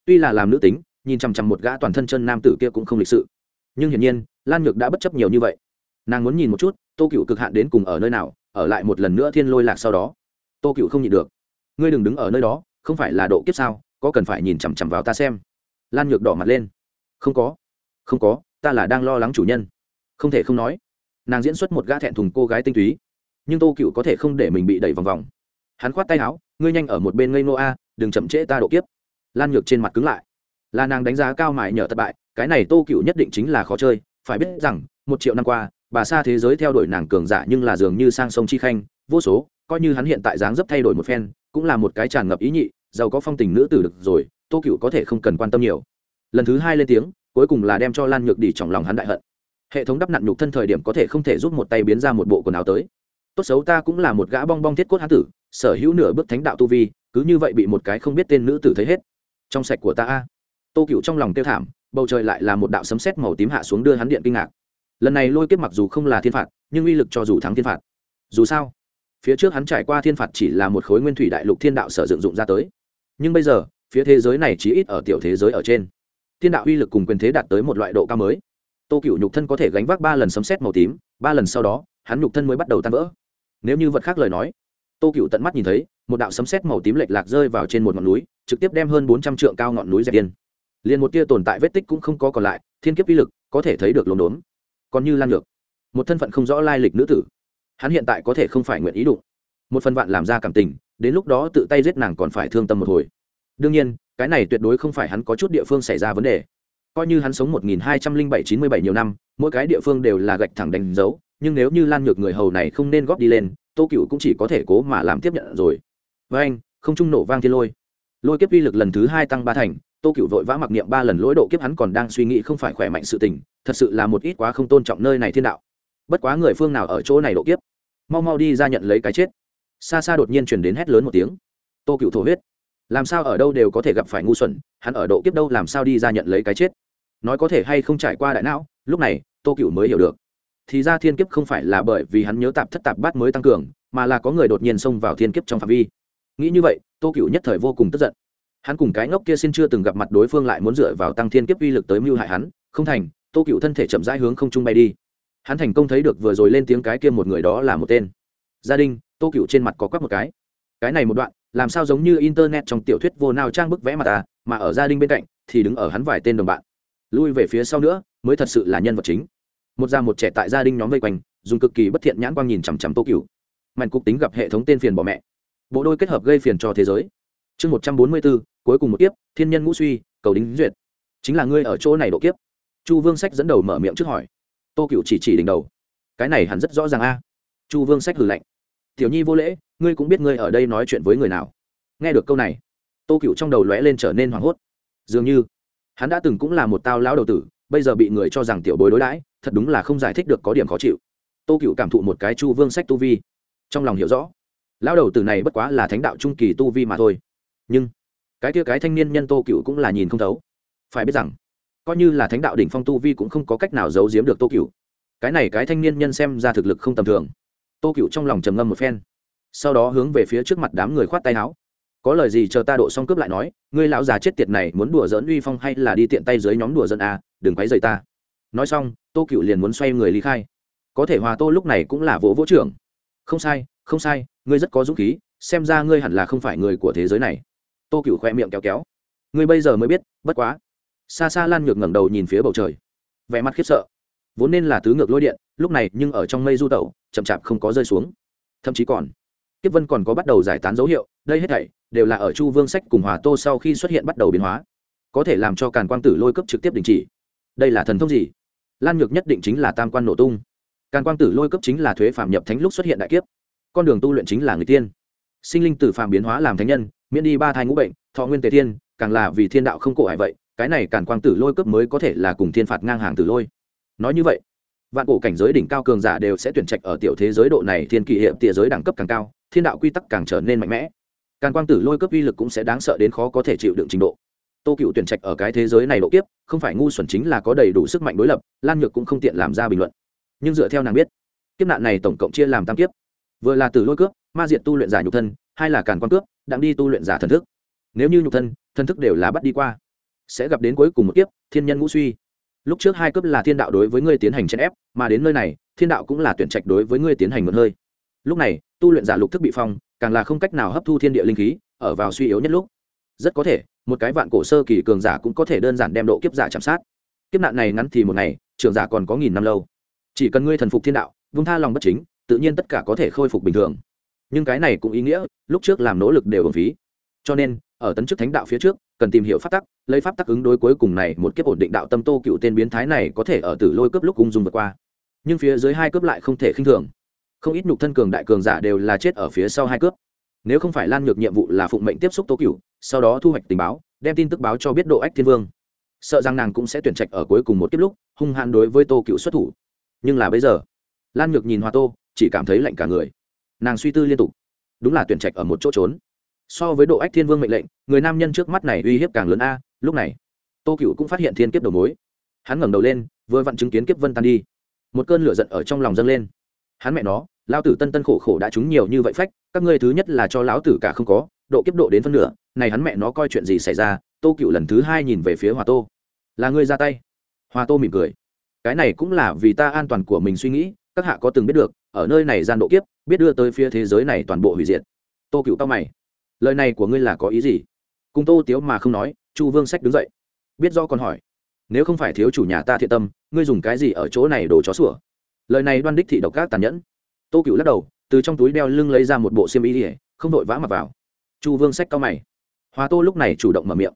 Tuy là làm nữ tính, nhìn chằm chằm một gã toàn thân chân nam tử kia cũng không lịch sự. Nhưng hiển nhiên, lan nhược đã bất chấp nhiều như vậy. Nàng muốn nhìn một chút, tô cựu cực hạn đến cùng ở nơi nào, ở lại một lần nữa thiên lôi lạc sau đó. Tô cựu không nhịn được. Ngươi đừng đứng ở nơi đó, không phải là độ kiếp sao? Có cần phải nhìn chằm chằm vào ta xem? Lan nhược đỏ mặt lên. Không có. Không có, ta là đang lo lắng chủ nhân. Không thể không nói, nàng diễn xuất một gã thẹn thùng cô gái tinh túy. Nhưng tô cựu có thể không để mình bị đẩy vòng vòng. Hắn khoát tay áo, ngươi nhanh ở một bên ngây nô a, đừng chậm trễ ta độ kiếp. Lan nhược trên mặt cứng lại. Là nàng đánh giá cao mại nhờ thất bại, cái này tô cựu nhất định chính là khó chơi. Phải biết rằng, một triệu năm qua, bà xa thế giới theo đuổi nàng cường giả nhưng là dường như sang sông chi khanh, vô số, coi như hắn hiện tại dáng dấp thay đổi một phen, cũng là một cái tràn ngập ý nhị giàu có phong tình nữ tử được rồi, tô cựu có thể không cần quan tâm nhiều. Lần thứ hai lên tiếng, cuối cùng là đem cho lan nhược đi trong lòng hắn đại hận. Hệ thống đắp nặn nhục thân thời điểm có thể không thể giúp một tay biến ra một bộ quần áo tới. Tốt xấu ta cũng là một gã bong bong thiết cốt hán tử, sở hữu nửa bước thánh đạo tu vi, cứ như vậy bị một cái không biết tên nữ tử thấy hết. Trong sạch của ta a. Tô cựu trong lòng tiêu thảm, bầu trời lại là một đạo sấm sét màu tím hạ xuống đưa hắn điện kinh ngạc. Lần này lôi kiếp mặc dù không là thiên phạt, nhưng uy lực cho dù thắng thiên phạt. Dù sao, phía trước hắn trải qua thiên phạt chỉ là một khối nguyên thủy đại lục thiên đạo sở dựng dụng ra tới nhưng bây giờ, phía thế giới này chỉ ít ở tiểu thế giới ở trên. Thiên đạo uy lực cùng quyền thế đạt tới một loại độ cao mới. Tô cựu nhục thân có thể gánh vác ba lần sấm xét màu tím, ba lần sau đó, hắn nhục thân mới bắt đầu tan vỡ. Nếu như vật khác lời nói, tô cựu tận mắt nhìn thấy, một đạo sấm xét màu tím lệch lạc rơi vào trên một ngọn núi, trực tiếp đem hơn bốn trăm trượng cao ngọn núi dẹp yên. Liền một tia tồn tại vết tích cũng không có còn lại, thiên kiếp uy lực có thể thấy được lồn đốn còn như lan lược một thân phận không rõ lai lịch nữ tử, hắn hiện tại có thể không phải nguyện ý đụng. Một phần vạn làm ra cảm tình đến lúc đó tự tay giết nàng còn phải thương tâm một hồi. Đương nhiên, cái này tuyệt đối không phải hắn có chút địa phương xảy ra vấn đề. Coi như hắn sống một nghìn hai trăm linh bảy chín mươi bảy nhiều năm, mỗi cái địa phương đều là gạch thẳng đánh dấu, nhưng nếu như lan nhược người hầu này không nên góp đi lên, tô cựu cũng chỉ có thể cố mà làm tiếp nhận rồi. Với anh, không trung nổ vang thiên lôi. Lôi kiếp uy lực lần thứ hai tăng ba thành, tô cựu vội vã mặc niệm ba lần lỗi độ kiếp hắn còn đang suy nghĩ không phải khỏe mạnh sự tình, thật sự là một ít quá không tôn trọng nơi này thiên đạo. Bất quá người phương nào ở chỗ này độ kiếp? Mau mau đi ra nhận lấy cái chết xa xa đột nhiên chuyển đến hét lớn một tiếng. Tô cựu thổ huyết. Làm sao ở đâu đều có thể gặp phải ngu xuẩn, hắn ở độ kiếp đâu làm sao đi ra nhận lấy cái chết? Nói có thể hay không trải qua đại não, lúc này, tô cựu mới hiểu được. Thì ra thiên kiếp không phải là bởi vì hắn nhớ tạp thất tạp bát mới tăng cường, mà là có người đột nhiên xông vào thiên kiếp trong phạm vi. Nghĩ như vậy, tô cựu nhất thời vô cùng tức giận. Hắn cùng cái ngốc kia xin chưa từng gặp mặt đối phương lại muốn dựa vào tăng thiên kiếp uy lực tới mưu hại hắn, không thành, tô cựu thân thể chậm rãi hướng không trung bay đi. Hắn thành công thấy được vừa rồi lên tiếng cái kia một người đó là một tên. Gia đình tô cựu trên mặt có quắc một cái. Cái này một đoạn, làm sao giống như internet trong tiểu thuyết vô nào trang bức vẽ mà ta, mà ở gia đình bên cạnh, thì đứng ở hắn vài tên đồng bạn. Lui về phía sau nữa, mới thật sự là nhân vật chính. Một già một trẻ tại gia đình nhóm vây quanh, dùng cực kỳ bất thiện nhãn quang nhìn chằm chằm tô cựu mạnh cục tính gặp hệ thống tên phiền bỏ mẹ. Bộ đôi kết hợp gây phiền cho thế giới. Chương một trăm bốn mươi bốn, cuối cùng một kiếp, thiên nhân ngũ suy, cầu đính duyệt. Chính là ngươi ở chỗ này độ kiếp. Chu vương sách dẫn đầu mở miệng trước hỏi. Tô cựu chỉ chỉ đỉnh đầu. Cái này hẳn rất rõ ràng a. Chu vương sách hử lạnh tiểu nhi vô lễ, ngươi cũng biết ngươi ở đây nói chuyện với người nào. Nghe được câu này, tô cựu trong đầu lóe lên trở nên hoảng hốt. Dường như, hắn đã từng cũng là một tao lão đầu tử, bây giờ bị người cho rằng tiểu bối đối đãi, thật đúng là không giải thích được có điểm khó chịu. Tô cựu cảm thụ một cái chu vương sách tu vi. Trong lòng hiểu rõ, lão đầu tử này bất quá là thánh đạo trung kỳ tu vi mà thôi. Nhưng, cái kia cái thanh niên nhân tô cựu cũng là nhìn không thấu. Phải biết rằng, coi như là thánh đạo đỉnh phong tu vi cũng không có cách nào giấu giếm được tô cựu cái này cái thanh niên nhân xem ra thực lực không tầm thường tô cựu trong lòng trầm ngâm một phen. Sau đó hướng về phía trước mặt đám người khoát tay áo. Có lời gì chờ ta độ xong cướp lại nói ngươi lão già chết tiệt này muốn đùa dỡn uy phong hay là đi tiện tay dưới nhóm đùa dân à, đừng quấy rầy ta. Nói xong tô cựu liền muốn xoay người ly khai. Có thể hòa tô lúc này cũng là vỗ vỗ trưởng. Không sai không sai ngươi rất có dũng khí xem ra ngươi hẳn là không phải người của thế giới này. Tô cựu khoe miệng kéo kéo. Ngươi bây giờ mới biết bất quá. Xa xa lan nhược ngẩng đầu nhìn phía bầu trời. Vẻ mặt khiếp sợ. Vốn nên là tứ ngược lôi điện lúc này nhưng ở trong mây du tẩu, chậm chạp không có rơi xuống. Thậm chí còn, kiếp vân còn có bắt đầu giải tán dấu hiệu, đây hết thảy đều là ở chu vương sách cùng hòa tô sau khi xuất hiện bắt đầu biến hóa, có thể làm cho càn quang tử lôi cấp trực tiếp đình chỉ. Đây là thần thông gì? Lan nhược nhất định chính là tam quan nổ tung. Càn quang tử lôi cấp chính là thuế phạm nhập thánh lúc xuất hiện đại kiếp. Con đường tu luyện chính là người tiên. Sinh linh tử phạm biến hóa làm thánh nhân, miễn đi ba thai ngũ bệnh, thọ nguyên tề thiên càng là vì thiên đạo không cổ hại vậy, cái này càn quang tử lôi cấp mới có thể là cùng thiên phạt ngang hàng tử lôi. Nói như vậy vạn cổ cảnh giới đỉnh cao cường giả đều sẽ tuyển trạch ở tiểu thế giới độ này, thiên kỳ hiệp tỉa giới đẳng cấp càng cao, thiên đạo quy tắc càng trở nên mạnh mẽ. Càn quang tử lôi cấp uy lực cũng sẽ đáng sợ đến khó có thể chịu đựng trình độ. Tô cựu tuyển trạch ở cái thế giới này độ kiếp, không phải ngu xuẩn chính là có đầy đủ sức mạnh đối lập, lan nhược cũng không tiện làm ra bình luận. Nhưng dựa theo nàng biết, kiếp nạn này tổng cộng chia làm tam kiếp. Vừa là từ lôi cướp, ma diệt tu luyện giả nhục thân, hai là càn quan cướp, đặng đi tu luyện giả thần thức. Nếu như nhục thân, thần thức đều là bắt đi qua, sẽ gặp đến cuối cùng một kiếp, thiên nhân ngũ suy lúc trước hai cấp là thiên đạo đối với ngươi tiến hành chèn ép, mà đến nơi này, thiên đạo cũng là tuyển trạch đối với ngươi tiến hành một hơi. Lúc này, tu luyện giả lục thức bị phong, càng là không cách nào hấp thu thiên địa linh khí, ở vào suy yếu nhất lúc. Rất có thể, một cái vạn cổ sơ kỳ cường giả cũng có thể đơn giản đem độ kiếp giả chạm sát. Kiếp nạn này ngắn thì một ngày, trưởng giả còn có nghìn năm lâu. Chỉ cần ngươi thần phục thiên đạo, vung tha lòng bất chính, tự nhiên tất cả có thể khôi phục bình thường. Nhưng cái này cũng ý nghĩa, lúc trước làm nỗ lực đều hưởng phí. Cho nên, ở tấn chức thánh đạo phía trước cần tìm hiểu pháp tắc, lấy pháp tắc ứng đối cuối cùng này một kiếp ổn định đạo tâm tô cựu tên biến thái này có thể ở tử lôi cướp lúc ung dung vượt qua. Nhưng phía dưới hai cướp lại không thể khinh thường. Không ít nhục thân cường đại cường giả đều là chết ở phía sau hai cướp. Nếu không phải lan nhược nhiệm vụ là phụng mệnh tiếp xúc tô cựu, sau đó thu hoạch tình báo, đem tin tức báo cho biết độ ách thiên vương. Sợ rằng nàng cũng sẽ tuyển trạch ở cuối cùng một kiếp lúc, hung hãn đối với tô cựu xuất thủ. Nhưng là bây giờ, lan nhược nhìn hoa tô, chỉ cảm thấy lạnh cả người. Nàng suy tư liên tục. Đúng là tuyển trạch ở một chỗ trốn so với độ ách thiên vương mệnh lệnh, người nam nhân trước mắt này uy hiếp càng lớn a, lúc này, tô cựu cũng phát hiện thiên kiếp đầu mối. Hắn ngẩng đầu lên, vừa vặn chứng kiến kiếp vân tan đi. Một cơn lửa giận ở trong lòng dâng lên. Hắn mẹ nó lao tử tân tân khổ khổ đã trúng nhiều như vậy phách, các ngươi thứ nhất là cho lão tử cả không có, độ kiếp độ đến phân nửa, này hắn mẹ nó coi chuyện gì xảy ra, tô cựu lần thứ hai nhìn về phía hòa tô. Là ngươi ra tay. Hòa tô mỉm cười. Cái này cũng là vì ta an toàn của mình suy nghĩ, các hạ có từng biết được, ở nơi này gian độ kiếp, biết đưa tới phía thế giới này toàn bộ hủy diệt. Tô cựu tao mày lời này của ngươi là có ý gì? Cùng tô tiếu mà không nói, chu vương sách đứng dậy. Biết do còn hỏi, nếu không phải thiếu chủ nhà ta thiện tâm, ngươi dùng cái gì ở chỗ này đổ chó sủa? Lời này đoan đích thị độc các tàn nhẫn. Tô cựu lắc đầu, từ trong túi đeo lưng lấy ra một bộ xiêm y ỉa không vội vã mặc vào. Chu vương sách cao mày. Hóa tô lúc này chủ động mở miệng.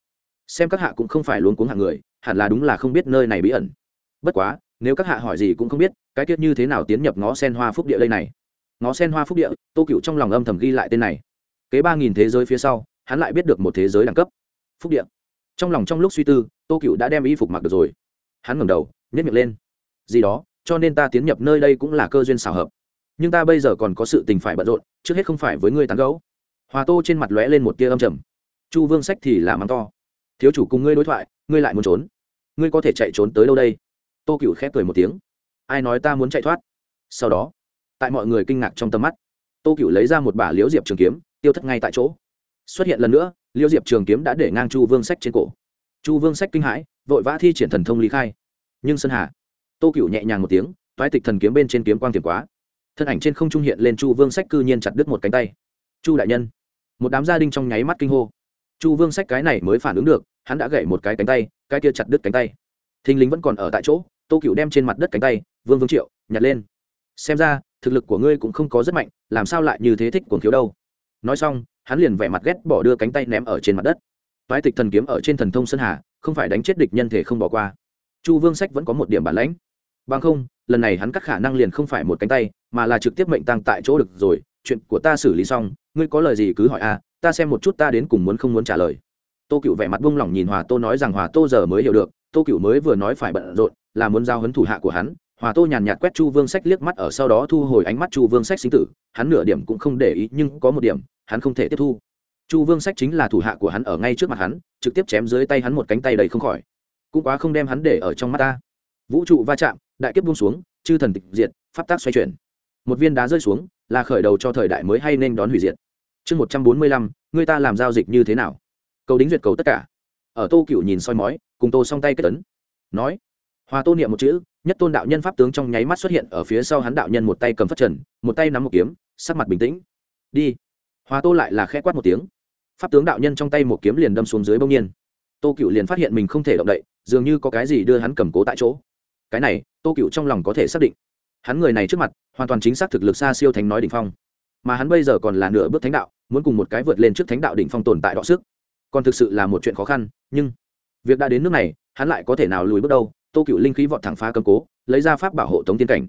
Xem các hạ cũng không phải luôn cuống hạng người, hẳn là đúng là không biết nơi này bí ẩn. Bất quá, nếu các hạ hỏi gì cũng không biết, cái tiết như thế nào tiến nhập ngó sen hoa phúc địa đây này? Ngó sen hoa phúc địa, tô cựu trong lòng âm thầm ghi lại tên này kế ba nghìn thế giới phía sau, hắn lại biết được một thế giới đẳng cấp. Phúc điện trong lòng trong lúc suy tư, tô cựu đã đem y phục mặc được rồi. Hắn ngẩng đầu nhét miệng lên. Gì đó, cho nên ta tiến nhập nơi đây cũng là cơ duyên xảo hợp. Nhưng ta bây giờ còn có sự tình phải bận rộn, trước hết không phải với ngươi tán gấu hòa tô trên mặt lóe lên một tia âm trầm. Chu vương sách thì là mắng to. Thiếu chủ cùng ngươi đối thoại, ngươi lại muốn trốn. Ngươi có thể chạy trốn tới đâu đây? Tô cựu khép cười một tiếng. Ai nói ta muốn chạy thoát? Sau đó, tại mọi người kinh ngạc trong tầm mắt, tô cựu lấy ra một bả liễu diệp trường kiếm tiêu thất ngay tại chỗ. Xuất hiện lần nữa, liêu diệp trường kiếm đã để ngang chu vương sách trên cổ. Chu vương sách kinh hãi, vội vã thi triển thần thông lý khai. Nhưng sơn hà, tô cựu nhẹ nhàng một tiếng, toái tịch thần kiếm bên trên kiếm quang tiềm quá. Thân ảnh trên không trung hiện lên chu vương sách cư nhiên chặt đứt một cánh tay. Chu đại nhân, một đám gia đình trong nháy mắt kinh hô. Chu vương sách cái này mới phản ứng được, hắn đã gãy một cái cánh tay, cái kia chặt đứt cánh tay. Thình lính vẫn còn ở tại chỗ, tô cựu đem trên mặt đất cánh tay, vương vương triệu, nhặt lên. Xem ra, thực lực của ngươi cũng không có rất mạnh, làm sao lại như thế thích cuồng thiếu đâu? Nói xong, hắn liền vẻ mặt ghét bỏ đưa cánh tay ném ở trên mặt đất. Toái tịch thần kiếm ở trên thần thông sơn hà, không phải đánh chết địch nhân thể không bỏ qua. Chu vương sách vẫn có một điểm bản lãnh. Bằng không, lần này hắn cắt khả năng liền không phải một cánh tay, mà là trực tiếp mệnh tăng tại chỗ được rồi. Chuyện của ta xử lý xong, ngươi có lời gì cứ hỏi a, ta xem một chút ta đến cùng muốn không muốn trả lời. Tô cựu vẻ mặt buông lỏng nhìn hòa tô nói rằng hòa tô giờ mới hiểu được, tô cựu mới vừa nói phải bận rộn, là muốn giao hấn thủ hạ của hắn hòa tô nhàn nhạt quét chu vương sách liếc mắt ở sau đó thu hồi ánh mắt chu vương sách sinh tử, hắn nửa điểm cũng không để ý, nhưng có một điểm, hắn không thể tiếp thu. Chu vương sách chính là thủ hạ của hắn ở ngay trước mặt hắn, trực tiếp chém dưới tay hắn một cánh tay đầy không khỏi. Cũng quá không đem hắn để ở trong mắt ta. Vũ trụ va chạm, đại kiếp buông xuống, chư thần tịch diệt, pháp tác xoay chuyển. Một viên đá rơi xuống, là khởi đầu cho thời đại mới hay nên đón hủy diệt. Chương một trăm bốn mươi lăm, người ta làm giao dịch như thế nào? Cầu đính duyệt cầu tất cả. Ở tô cựu nhìn soi mói, cùng tô song tay kết tấn nói hòa tô niệm một chữ, nhất tôn đạo nhân pháp tướng trong nháy mắt xuất hiện ở phía sau hắn đạo nhân một tay cầm phất trần, một tay nắm một kiếm, sắc mặt bình tĩnh. Đi. Hòa tô lại là khẽ quát một tiếng. Pháp tướng đạo nhân trong tay một kiếm liền đâm xuống dưới bông nhiên. Tô cựu liền phát hiện mình không thể động đậy, dường như có cái gì đưa hắn cầm cố tại chỗ. Cái này, tô cựu trong lòng có thể xác định. Hắn người này trước mặt, hoàn toàn chính xác thực lực xa siêu thánh nói đ ỉ n h phong. Mà hắn bây giờ còn là nửa bước thánh đạo, muốn cùng một cái vượt lên trước thánh đạo đ ỉ n h phong tồn tại đọ sức. Còn thực sự là một chuyện khó khăn, nhưng, việc đã đến nước này, hắn lại có thể nào lùi bước đâu? Tô cựu linh khí vọt thẳng phá cầm cố, lấy ra pháp bảo hộ tống tiên cảnh.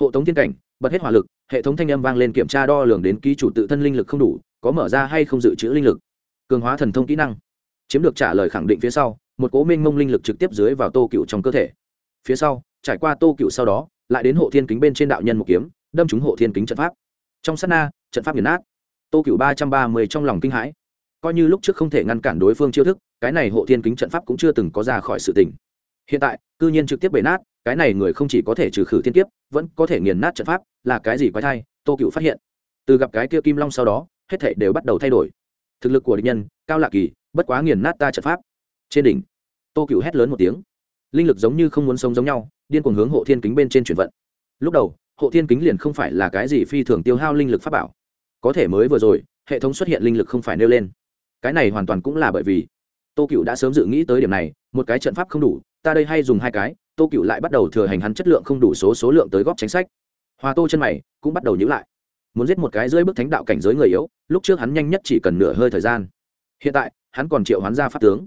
Hộ tống tiên cảnh, bật hết hỏa lực, hệ thống thanh âm vang lên kiểm tra đo lường đến ký chủ tự thân linh lực không đủ, có mở ra hay không dự trữ linh lực. Cường hóa thần thông kỹ năng. Chiếm được trả lời khẳng định phía sau, một cố minh mông linh lực trực tiếp dưới vào tô cựu trong cơ thể. Phía sau, trải qua tô cựu sau đó, lại đến hộ thiên kính bên trên đạo nhân một kiếm, đâm trúng hộ thiên kính trận pháp. Trong sát na, trận pháp nghiền nát. Tô cựu ba trăm ba mươi trong lòng kinh hãi. Coi như lúc trước không thể ngăn cản đối phương chiêu thức, cái này hộ thiên kính trận pháp cũng chưa từng có ra khỏi sự tình hiện tại, cư nhiên trực tiếp bể nát, cái này người không chỉ có thể trừ khử thiên kiếp, vẫn có thể nghiền nát trận pháp, là cái gì quái thai, tô cựu phát hiện. Từ gặp cái kia kim long sau đó, hết thảy đều bắt đầu thay đổi. Thực lực của địch nhân, cao lạ kỳ, bất quá nghiền nát ta trận pháp. Trên đỉnh, tô cựu hét lớn một tiếng. Linh lực giống như không muốn sống giống nhau, điên cuồng hướng hộ thiên kính bên trên chuyển vận. Lúc đầu, hộ thiên kính liền không phải là cái gì phi thường tiêu hao linh lực pháp bảo. Có thể mới vừa rồi, hệ thống xuất hiện linh lực không phải nêu lên. Cái này hoàn toàn cũng là bởi vì tô cựu đã sớm dự nghĩ tới điểm này, một cái trận pháp không đủ, ta đây hay dùng hai cái, tô cựu lại bắt đầu thừa hành hắn chất lượng không đủ số số lượng tới góp chính sách. Hòa tô chân mày cũng bắt đầu nhữ lại. Muốn giết một cái dưới bước thánh đạo cảnh giới người yếu, lúc trước hắn nhanh nhất chỉ cần nửa hơi thời gian. Hiện tại, hắn còn triệu hắn ra pháp tướng.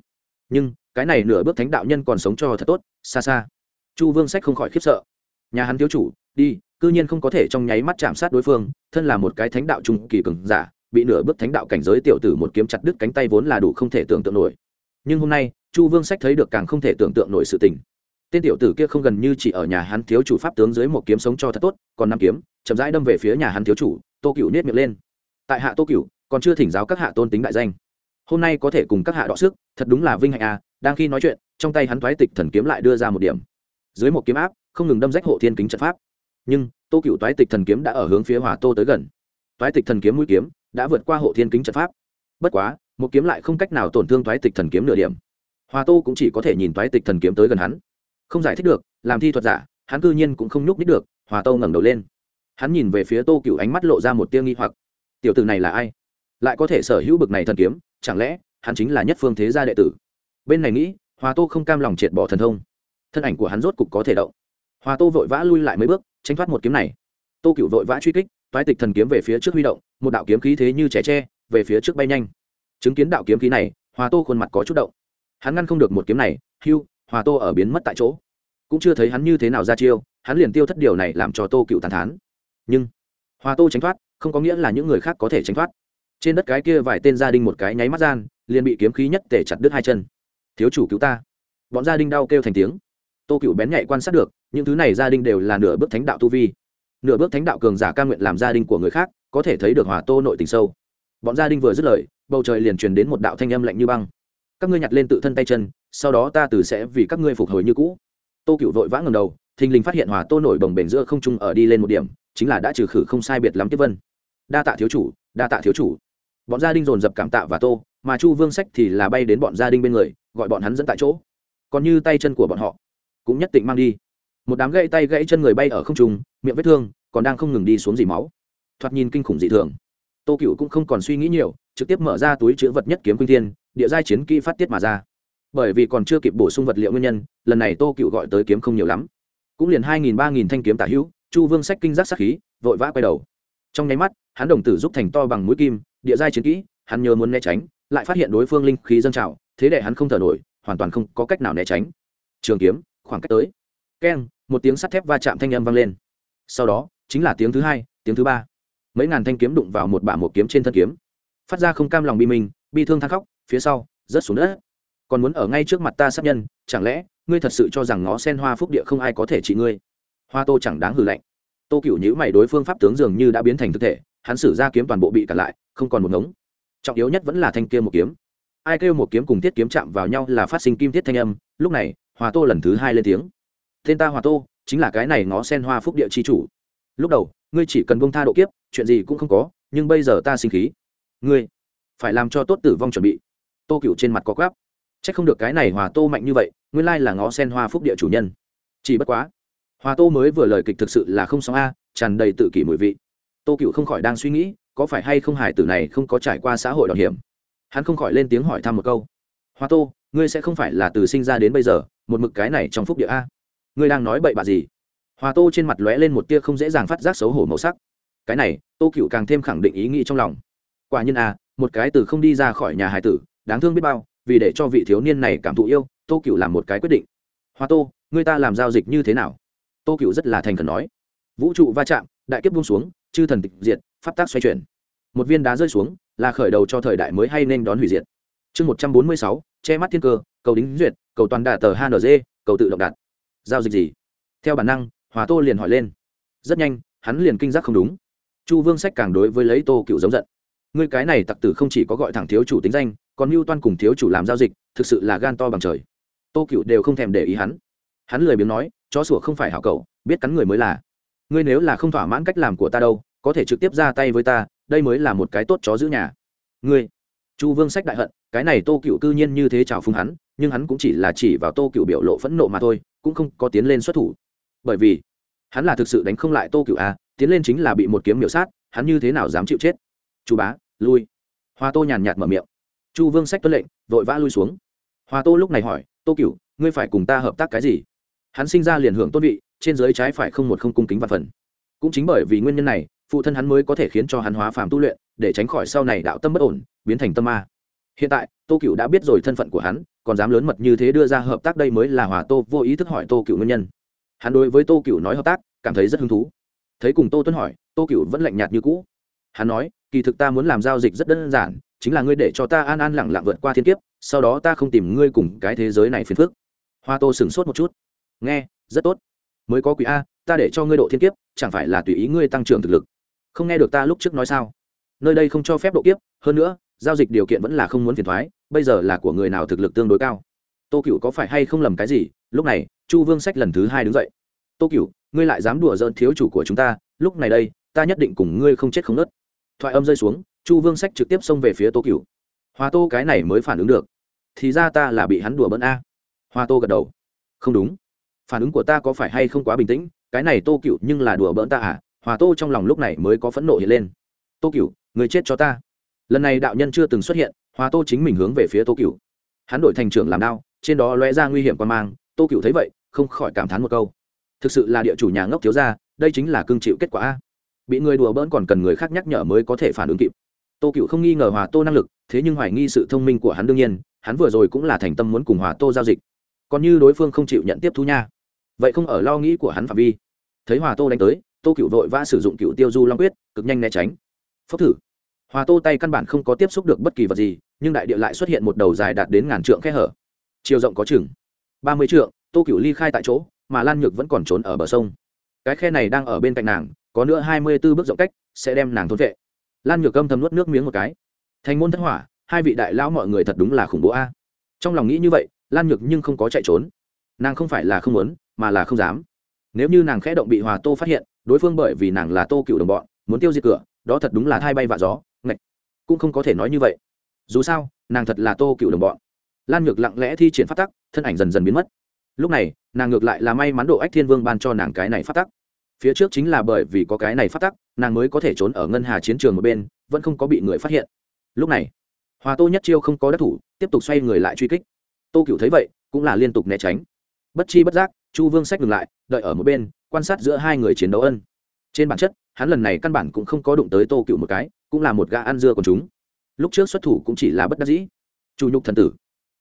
Nhưng, cái này nửa bước thánh đạo nhân còn sống cho thật tốt, xa xa. Chu vương sách không khỏi khiếp sợ. Nhà hắn thiếu chủ, đi, cư nhiên không có thể trong nháy mắt chạm sát đối phương, thân là một cái thánh đạo trung kỳ cường giả, bị nửa bước thánh đạo cảnh giới tiểu tử một kiếm chặt đứt cánh tay vốn là đủ không thể tưởng tượng nổi nhưng hôm nay, chu vương sách thấy được càng không thể tưởng tượng nổi sự tình. Tên tiểu tử kia không gần như chỉ ở nhà hắn thiếu chủ pháp tướng dưới một kiếm sống cho thật tốt, còn năm kiếm, chậm rãi đâm về phía nhà hắn thiếu chủ, tô cựu nết miệng lên. Tại hạ tô cựu còn chưa thỉnh giáo các hạ tôn tính đại danh. Hôm nay có thể cùng các hạ đọ sức, thật đúng là vinh hạnh à đang khi nói chuyện, trong tay hắn thoái tịch thần kiếm lại đưa ra một điểm. Dưới một kiếm áp, không ngừng đâm rách hộ thiên kính trận pháp. Nhưng, tô cựu toái tịch thần kiếm đã ở hướng phía hòa tô tới gần. Toái tịch thần kiếm mũi kiếm đã vượt qua hộ thiên kính trận pháp. Bất quá một kiếm lại không cách nào tổn thương toái tịch thần kiếm nửa điểm. Hòa tô cũng chỉ có thể nhìn toái tịch thần kiếm tới gần hắn. Không giải thích được, làm thi thuật giả, hắn cư nhiên cũng không nhúc nít được, hòa tô ngẩng đầu lên. Hắn nhìn về phía tô cựu ánh mắt lộ ra một tiêu nghi hoặc. Tiểu tử này là ai? Lại có thể sở hữu bực này thần kiếm, chẳng lẽ hắn chính là nhất phương thế gia đệ tử? Bên này nghĩ, hòa tô không cam lòng triệt bỏ thần thông. Thân ảnh của hắn rốt cục có thể động. Hòa tô vội vã lui lại mấy bước, tránh thoát một kiếm này. Tô cựu vội vã truy kích, toái tịch thần kiếm về phía trước huy động, một đạo kiếm khí thế như trẻ tre, về phía trước bay nhanh chứng kiến đạo kiếm khí này, hòa tô khuôn mặt có chút động. Hắn ngăn không được một kiếm này, hưu, hòa tô ở biến mất tại chỗ. Cũng chưa thấy hắn như thế nào ra chiêu, hắn liền tiêu thất điều này làm cho tô cựu tàn thán. Nhưng, hòa tô tránh thoát, không có nghĩa là những người khác có thể tránh thoát. Trên đất cái kia vài tên gia đình một cái nháy mắt gian, liền bị kiếm khí nhất tể chặt đứt hai chân. Thiếu chủ cứu ta. Bọn gia đình đau kêu thành tiếng. Tô cựu bén nhạy quan sát được, những thứ này gia đình đều là nửa bước thánh đạo tu vi. Nửa bước thánh đạo cường giả ca nguyện làm gia đình của người khác, có thể thấy được hòa tô nội tình sâu. Bọn gia đình vừa dứt lời bầu trời liền truyền đến một đạo thanh âm lạnh như băng. Các ngươi nhặt lên tự thân tay chân, sau đó ta từ sẽ vì các ngươi phục hồi như cũ. Tô cựu vội vã ngầm đầu, thình lình phát hiện hòa tô nổi bồng bềnh giữa không trung ở đi lên một điểm, chính là đã trừ khử không sai biệt lắm tiếp vân. Đa tạ thiếu chủ, đa tạ thiếu chủ. Bọn gia đình dồn dập cảm tạ và tô, mà chu vương sách thì là bay đến bọn gia đình bên người, gọi bọn hắn dẫn tại chỗ. Còn như tay chân của bọn họ, cũng nhất định mang đi. Một đám gãy tay gãy chân người bay ở không trung, miệng vết thương, còn đang không ngừng đi xuống dì máu. Thoạt nhìn kinh khủng dị thường. Tô cựu cũng không còn suy nghĩ nhiều trực tiếp mở ra túi chữ vật nhất kiếm quyên thiên, địa giai chiến kỹ phát tiết mà ra. Bởi vì còn chưa kịp bổ sung vật liệu nguyên nhân, lần này tô cựu gọi tới kiếm không nhiều lắm. Cũng liền hai nghìn ba nghìn thanh kiếm tả hữu, chu vương sách kinh giác sắc khí, vội vã quay đầu. Trong nháy mắt, hắn đồng tử giúp thành to bằng mũi kim, địa giai chiến kỹ, hắn nhớ muốn né tránh, lại phát hiện đối phương linh khí dâng trào, thế để hắn không thở nổi, hoàn toàn không có cách nào né tránh. Trường kiếm, khoảng cách tới. Keng, một tiếng sắt thép va chạm thanh âm vang lên. Sau đó, chính là tiếng thứ hai, tiếng thứ ba. Mấy ngàn thanh kiếm đụng vào một bả một kiếm trên thân kiếm phát ra không cam lòng bi mình bi thương than khóc, phía sau, rớt xuống đất. Còn muốn ở ngay trước mặt ta sát nhân, chẳng lẽ, ngươi thật sự cho rằng ngó sen hoa phúc địa không ai có thể trị ngươi? Hoa tô chẳng đáng hử lạnh. Tô cựu nhữ mày đối phương pháp tướng dường như đã biến thành thực thể, hắn sử ra kiếm toàn bộ bị cản lại, không còn một ngống. Trọng yếu nhất vẫn là thanh kia một kiếm. Ai kêu một kiếm cùng thiết kiếm chạm vào nhau là phát sinh kim thiết thanh âm, lúc này hòa tô lần thứ hai lên tiếng. Tên ta hòa tô, chính là cái này ngó sen hoa phúc địa chi chủ. Lúc đầu, ngươi chỉ cần bông tha độ kiếp, chuyện gì cũng không có, nhưng bây giờ ta sinh khí ngươi phải làm cho tốt tử vong chuẩn bị. Tô cựu trên mặt có quáp. C h ắ c không được cái này hòa tô mạnh như vậy, nguyên lai là ngó sen hoa phúc địa chủ nhân. Chỉ bất quá, hòa tô mới vừa lời kịch thực sự là không sóng a, tràn đầy tự kỷ mùi vị. Tô cựu không khỏi đang suy nghĩ, có phải hay không hải tử này không có trải qua xã hội đòn hiểm. Hắn không khỏi lên tiếng hỏi thăm một câu. Hoa tô, ngươi sẽ không phải là từ sinh ra đến bây giờ, một mực cái này trong phúc địa a. Ngươi đang nói bậy bạ gì? Hoa tô trên mặt lóe lên một tia không dễ dàng phát giác xấu hổ màu sắc. Cái này, tô cựu càng thêm khẳng định ý nghĩ trong lòng quả nhiên à, một cái từ không đi ra khỏi nhà hải tử đáng thương biết bao vì để cho vị thiếu niên này cảm thụ yêu tô cựu làm một cái quyết định. Hoa tô người ta làm giao dịch như thế nào? Tô cựu rất là thành khẩn nói. Vũ trụ va chạm đại kiếp buông xuống chư thần tịch diệt pháp tác xoay chuyển. Một viên đá rơi xuống là khởi đầu cho thời đại mới hay nên đón hủy diệt. Chương một trăm bốn mươi sáu che mắt thiên cơ cầu đính duyệt cầu toàn đà tờ hng cầu tự động đạt. Giao dịch gì? Theo bản năng hòa tô liền hỏi lên. Rất nhanh hắn liền kinh giác không đúng. Chu vương sách càng đối với lấy tô cựu giống giận ngươi cái này tặc tử không chỉ có gọi thẳng thiếu chủ tính danh, còn mưu toan cùng thiếu chủ làm giao dịch, thực sự là gan to bằng trời. Tô cựu đều không thèm để ý hắn. Hắn lười biếng nói, chó sủa không phải hảo cậu, biết cắn người mới là. Ngươi nếu là không thỏa mãn cách làm của ta đâu, có thể trực tiếp ra tay với ta, đây mới là một cái tốt chó giữ nhà. Ngươi? Chu vương sách đại hận, cái này tô cựu cư nhiên như thế chào phúng hắn, nhưng hắn cũng chỉ là chỉ vào tô cựu biểu lộ phẫn nộ mà thôi, cũng không có tiến lên xuất thủ. Bởi vì, hắn là thực sự đánh không lại tô cựu a à, tiến lên chính là bị một kiếm miểu sát, hắn như thế nào dám chịu chết? Chu bá, lui. Hoa tô nhàn nhạt mở miệng. Chu vương sách tuân lệnh, vội vã lui xuống. Hoa tô lúc này hỏi, tô cựu ngươi phải cùng ta hợp tác cái gì? Hắn sinh ra liền hưởng tôn vị, trên dưới trái phải không một không cung kính và phần. Cũng chính bởi vì nguyên nhân này, phụ thân hắn mới có thể khiến cho hắn hóa phàm tu luyện, để tránh khỏi sau này đạo tâm bất ổn, biến thành tâm ma. Hiện tại, tô cựu đã biết rồi thân phận của hắn, còn dám lớn mật như thế đưa ra hợp tác đây mới là hòa tô vô ý thức hỏi tô cựu nguyên nhân. Hắn đối với tô cựu nói hợp tác, cảm thấy rất hứng thú. Thấy cùng tô Tuấn hỏi, tô cựu vẫn lạnh nhạt như cũ. Hắn nói kỳ thực ta muốn làm giao dịch rất đơn giản, chính là ngươi để cho ta an an lẳng lặng vượt qua thiên kiếp, sau đó ta không tìm ngươi cùng cái thế giới này phiền phức. Hoa tô sửng sốt một chút. Nghe, rất tốt. Mới có quỷ a, ta để cho ngươi độ thiên kiếp, chẳng phải là tùy ý ngươi tăng trưởng thực lực. Không nghe được ta lúc trước nói sao? Nơi đây không cho phép độ kiếp, hơn nữa, giao dịch điều kiện vẫn là không muốn phiền thoái, bây giờ là của người nào thực lực tương đối cao? Tô cựu có phải hay không lầm cái gì? Lúc này, chu vương sách lần thứ hai đứng dậy. Tô cựu ngươi lại dám đùa dỡn thiếu chủ của chúng ta, lúc này đây, ta nhất định cùng ngươi không chết không nớt thoại âm rơi xuống, chu vương sách trực tiếp xông về phía tô cựu hòa tô cái này mới phản ứng được. Thì ra ta là bị hắn đùa bỡn a. Hoa tô gật đầu. Không đúng. Phản ứng của ta có phải hay không quá bình tĩnh, cái này tô cựu nhưng là đùa bỡn ta à? Hòa tô trong lòng lúc này mới có phẫn nộ hiện lên. Tô cựu người chết cho ta. Lần này đạo nhân chưa từng xuất hiện, hòa tô chính mình hướng về phía tô cựu hắn đổi thành trưởng làm đao, trên đó lóe ra nguy hiểm quan mang, tô cựu thấy vậy, không khỏi cảm thán một câu. Thực sự là địa chủ nhà ngốc thiếu ra đây chính là cương chịu kết quả a bị người đùa bỡn còn cần người khác nhắc nhở mới có thể phản ứng kịp. Tô cựu không nghi ngờ hòa tô năng lực, thế nhưng hoài nghi sự thông minh của hắn đương nhiên, hắn vừa rồi cũng là thành tâm muốn cùng hòa tô giao dịch. Còn như đối phương không chịu nhận tiếp thu nha. Vậy không ở lo nghĩ của hắn phạm vi. Thấy hòa tô đánh tới, tô cựu vội vã sử dụng cựu tiêu du long quyết, cực nhanh né tránh. Phốc thử. Hòa tô tay căn bản không có tiếp xúc được bất kỳ vật gì, nhưng đại địa lại xuất hiện một đầu dài đạt đến ngàn trượng khe hở. Chiều rộng có chừng ba mươi trượng, tô cựu ly khai tại chỗ, mà lan nhược vẫn còn trốn ở bờ sông. Cái khe này đang ở bên cạnh nàng có nữa hai mươi b ố bước rộng cách, sẽ đem nàng thôn vệ. Lan nhược âm thầm nuốt nước miếng một cái. Thành môn thất hỏa, hai vị đại lão mọi người thật đúng là khủng bố a. Trong lòng nghĩ như vậy, lan nhược nhưng không có chạy trốn. Nàng không phải là không muốn, mà là không dám. Nếu như nàng khẽ động bị hòa tô phát hiện, đối phương bởi vì nàng là tô cựu đồng bọn, muốn tiêu diệt cửa, đó thật đúng là thay bay vạ gió, ngạch. Cũng không có thể nói như vậy. Dù sao, nàng thật là tô cựu đồng bọn. Lan nhược lặng lẽ thi triển phát tắc, thân ảnh dần dần biến mất. Lúc này, nàng ngược lại là may mắn độ ách thiên vương ban cho nàng cái này phát tắc phía trước chính là bởi vì có cái này phát tắc, nàng mới có thể trốn ở ngân hà chiến trường một bên, vẫn không có bị người phát hiện. Lúc này, hòa tô nhất chiêu không có đắc thủ, tiếp tục xoay người lại truy kích. Tô cựu thấy vậy, cũng là liên tục né tránh. Bất chi bất giác, chu vương sách ngừng lại, đợi ở một bên, quan sát giữa hai người chiến đấu ân. Trên bản chất, hắn lần này căn bản cũng không có đụng tới tô cựu một cái, cũng là một gã ăn dưa của chúng. Lúc trước xuất thủ cũng chỉ là bất đắc dĩ. Chu nhục thần tử,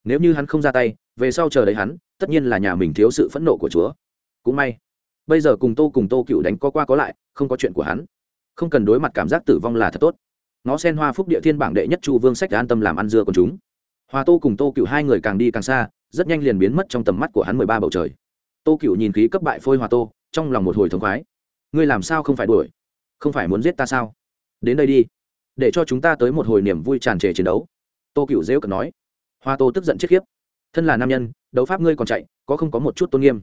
nếu như hắn không ra tay, về sau chờ đấy hắn, tất nhiên là nhà mình thiếu sự phẫn nộ của chúa. Cũng may bây giờ cùng tô cùng tô cựu đánh có qua có lại, không có chuyện của hắn. Không cần đối mặt cảm giác tử vong là thật tốt. Nó sen hoa phúc địa thiên bảng đệ nhất chu vương sách an tâm làm ăn dưa của chúng. Hòa tô cùng tô cựu hai người càng đi càng xa, rất nhanh liền biến mất trong tầm mắt của hắn mười ba bầu trời. Tô cựu nhìn khí cấp bại phôi hòa tô, trong lòng một hồi thống khoái. Ngươi làm sao không phải đuổi? Không phải muốn giết ta sao? Đến đây đi, để cho chúng ta tới một hồi niềm vui tràn trề chiến đấu. Tô cựu dễu cận nói. Hoa tô tức giận chết khiếp. Thân là nam nhân, đấu pháp ngươi còn chạy, có không có một chút tôn nghiêm.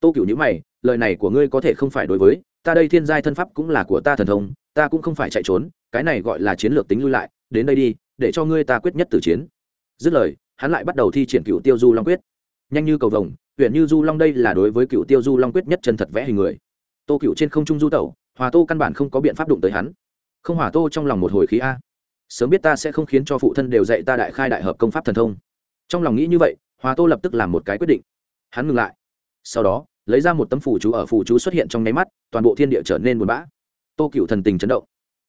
Tô cựu nhữ mày lời này của ngươi có thể không phải đối với, ta đây thiên giai thân pháp cũng là của ta thần thông, ta cũng không phải chạy trốn, cái này gọi là chiến lược tính lui lại, đến đây đi, để cho ngươi ta quyết nhất tử chiến. Dứt lời, hắn lại bắt đầu thi triển cựu tiêu du long quyết. Nhanh như cầu vồng, huyện như du long đây là đối với cựu tiêu du long quyết nhất chân thật vẽ hình người. Tô cựu trên không trung du tẩu, hòa tô căn bản không có biện pháp đụng tới hắn. Không hòa tô trong lòng một hồi khí a. Sớm biết ta sẽ không khiến cho phụ thân đều dạy ta đại khai đại hợp công pháp thần thông. Trong lòng nghĩ như vậy, hòa tô lập tức làm một cái quyết định. Hắn ngừng lại. Sau đó lấy ra một tấm phủ chú ở phủ chú xuất hiện trong nháy mắt, toàn bộ thiên địa trở nên buồn bã. Tô cựu thần tình chấn động.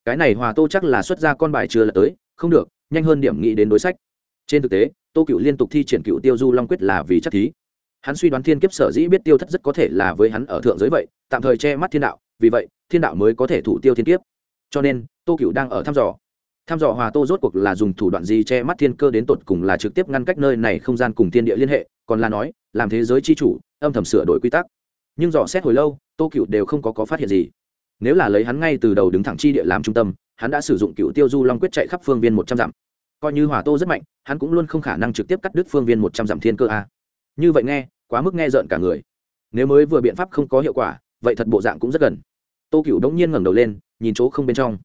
Cái này hòa tô chắc là xuất ra con bài chưa là tới, không được, nhanh hơn điểm nghĩ đến đối sách. Trên thực tế, tô cựu liên tục thi triển cựu tiêu du long quyết là vì chắc thí. Hắn suy đoán thiên kiếp sở dĩ biết tiêu thất rất có thể là với hắn ở thượng giới vậy, tạm thời che mắt thiên đạo, vì vậy, thiên đạo mới có thể thủ tiêu thiên kiếp. Cho nên, tô cựu đang ở thăm dò. Thăm dò hòa tô rốt cuộc là dùng thủ đoạn gì che mắt thiên cơ đến tột cùng là trực tiếp ngăn cách nơi này không gian cùng thiên địa liên hệ, còn là nói, làm thế giới c h i chủ âm thầm sửa đổi quy tắc. Nhưng dò xét hồi lâu tô cựu đều không có, có phát hiện gì. Nếu là lấy hắn ngay từ đầu đứng thẳng chi địa làm trung tâm hắn đã sử dụng cựu tiêu du long quyết chạy khắp phương viên một trăm dặm. Coi như hỏa tô rất mạnh hắn cũng luôn không khả năng trực tiếp cắt đứt phương viên một trăm dặm thiên cơ a. Như vậy nghe quá mức nghe rợn cả người. Nếu mới vừa biện pháp không có hiệu quả vậy thật bộ dạng cũng rất gần. Tô cựu đống nhiên ngẩng đầu lên nhìn chỗ không bên trong.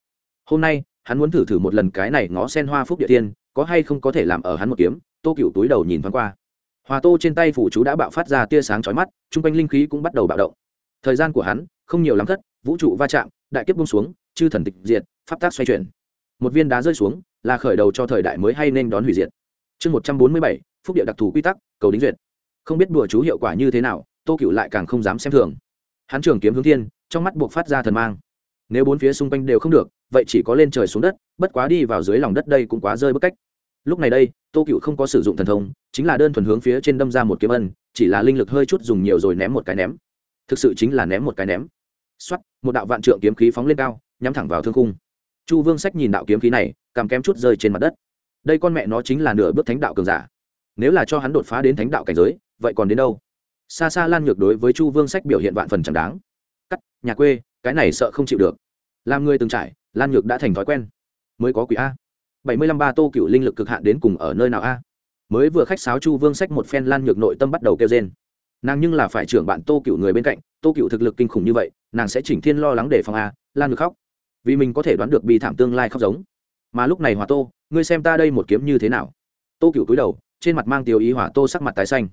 Hôm nay hắn muốn thử thử một lần cái này ngó sen hoa phúc địa tiên có hay không có thể làm ở hắn một kiếm. Tô cựu túi đầu nhìn thoáng qua hòa tô trên tay phủ chú đã bạo phát ra tia sáng chói mắt, chung quanh linh khí cũng bắt đầu bạo động. Thời gian của hắn, không nhiều lắm thất, vũ trụ va chạm, đại kiếp bung xuống, chư thần tịch diệt, pháp tác xoay chuyển. Một viên đá rơi xuống, là khởi đầu cho thời đại mới hay nên đón hủy diệt. Chương một trăm bốn mươi bảy, phúc địa đặc thù quy tắc, cầu đính duyệt. Không biết đùa chú hiệu quả như thế nào, tô cựu lại càng không dám xem thường. Hắn trường kiếm hướng thiên, trong mắt buộc phát ra thần mang. Nếu bốn phía xung quanh đều không được, vậy chỉ có lên trời xuống đất, bất quá đi vào dưới lòng đất đây cũng quá rơi bức cách lúc này đây, tô cựu không có sử dụng thần thông, chính là đơn thuần hướng phía trên đâm ra một kiếm ân, chỉ là linh lực hơi chút dùng nhiều rồi ném một cái ném. Thực sự chính là ném một cái ném. X o á t một đạo vạn trượng kiếm khí phóng lên cao, nhắm thẳng vào thương khung. Chu vương sách nhìn đạo kiếm khí này, cầm kém chút rơi trên mặt đất. Đây con mẹ nó chính là nửa bước thánh đạo cường giả. Nếu là cho hắn đột phá đến thánh đạo cảnh giới, vậy còn đến đâu? Xa xa lan nhược đối với chu vương sách biểu hiện vạn phần chẳng đáng. Cắt, nhà quê, cái này sợ không chịu được. Làm người từng trải, lan nhược đã thành thói quen. Mới có quỷ a bảy mươi lăm ba tô cựu linh lực cực hạn đến cùng ở nơi nào a? Mới vừa khách sáo chu vương sách một phen lan nhược nội tâm bắt đầu kêu trên nàng nhưng là phải trưởng bạn tô cựu người bên cạnh, tô cựu thực lực kinh khủng như vậy, nàng sẽ chỉnh thiên lo lắng để phòng a, lan nhược khóc. Vì mình có thể đoán được bi thảm tương lai khóc giống. Mà lúc này hòa tô, ngươi xem ta đây một kiếm như thế nào? Tô cựu cúi đầu, trên mặt mang tiêu ý hỏa tô sắc mặt tái xanh.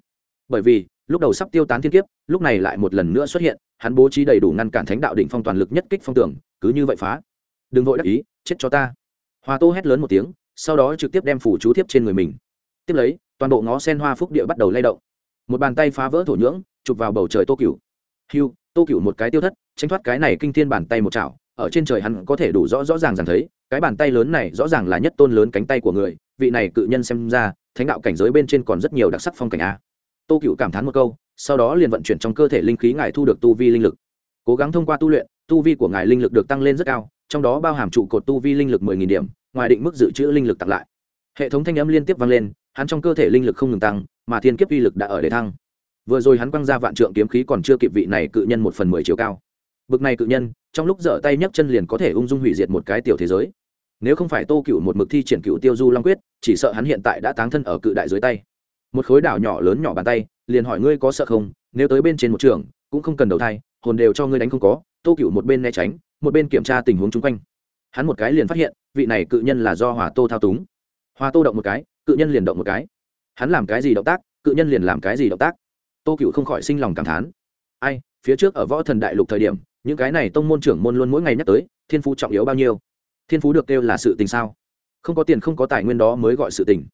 Bởi vì, lúc đầu sắp tiêu tán thiên kiếp, lúc này lại một lần nữa xuất hiện, hắn bố trí đầy đủ ngăn cản thánh đạo định phong toàn lực nhất kích phong tưởng, cứ như vậy phá. Đừng vội đắc ý, chết cho ta hòa tô hét lớn một tiếng, sau đó trực tiếp đem phủ chú thiếp trên người mình. Tiếp lấy, toàn bộ ngó sen hoa phúc địa bắt đầu lay động. Một bàn tay phá vỡ thổ nhưỡng, chụp vào bầu trời tô cửu. Hiu tô cửu một cái tiêu thất, tránh thoát cái này kinh thiên bàn tay một chảo, ở trên trời hắn có thể đủ rõ rõ ràng ràng thấy, cái bàn tay lớn này rõ ràng là nhất tôn lớn cánh tay của người, vị này cự nhân xem ra, thánh đạo cảnh giới bên trên còn rất nhiều đặc sắc phong cảnh a. Tô cựu cảm thán một câu, sau đó liền vận chuyển trong cơ thể linh khí ngài thu được tu vi linh lực. Cố gắng thông qua tu luyện, tu vi của ngài linh lực được tăng lên rất cao trong đó bao hàm trụ cột tu vi linh lực mười nghìn điểm, ngoài định mức dự trữ linh lực tặng lại. Hệ thống thanh âm liên tiếp vang lên, hắn trong cơ thể linh lực không ngừng tăng, mà thiên kiếp uy lực đã ở đề thăng. Vừa rồi hắn quăng ra vạn trượng kiếm khí còn chưa kịp vị này cự nhân một phần mười chiều cao. Bực này cự nhân, trong lúc dở tay nhấc chân liền có thể ung dung hủy diệt một cái tiểu thế giới. Nếu không phải tô cựu một mực thi triển cựu tiêu du long quyết, chỉ sợ hắn hiện tại đã táng thân ở cự đại dưới tay. Một khối đảo nhỏ lớn nhỏ bàn tay, liền hỏi ngươi có sợ không? Nếu tới bên trên một trường, cũng không cần đầu thai, hồn đều cho ngươi đánh không có, tô cựu một bên né tránh một bên kiểm tra tình huống chung quanh. Hắn một cái liền phát hiện, vị này cự nhân là do hòa tô thao túng. Hòa tô động một cái, cự nhân liền động một cái. Hắn làm cái gì động tác, cự nhân liền làm cái gì động tác. Tô cựu không khỏi sinh lòng cảm thán. Ai, phía trước ở võ thần đại lục thời điểm, những cái này tông môn trưởng môn luôn mỗi ngày nhắc tới, thiên phú trọng yếu bao nhiêu? Thiên phú được kêu là sự tình sao? Không có tiền không có tài nguyên đó mới gọi sự tình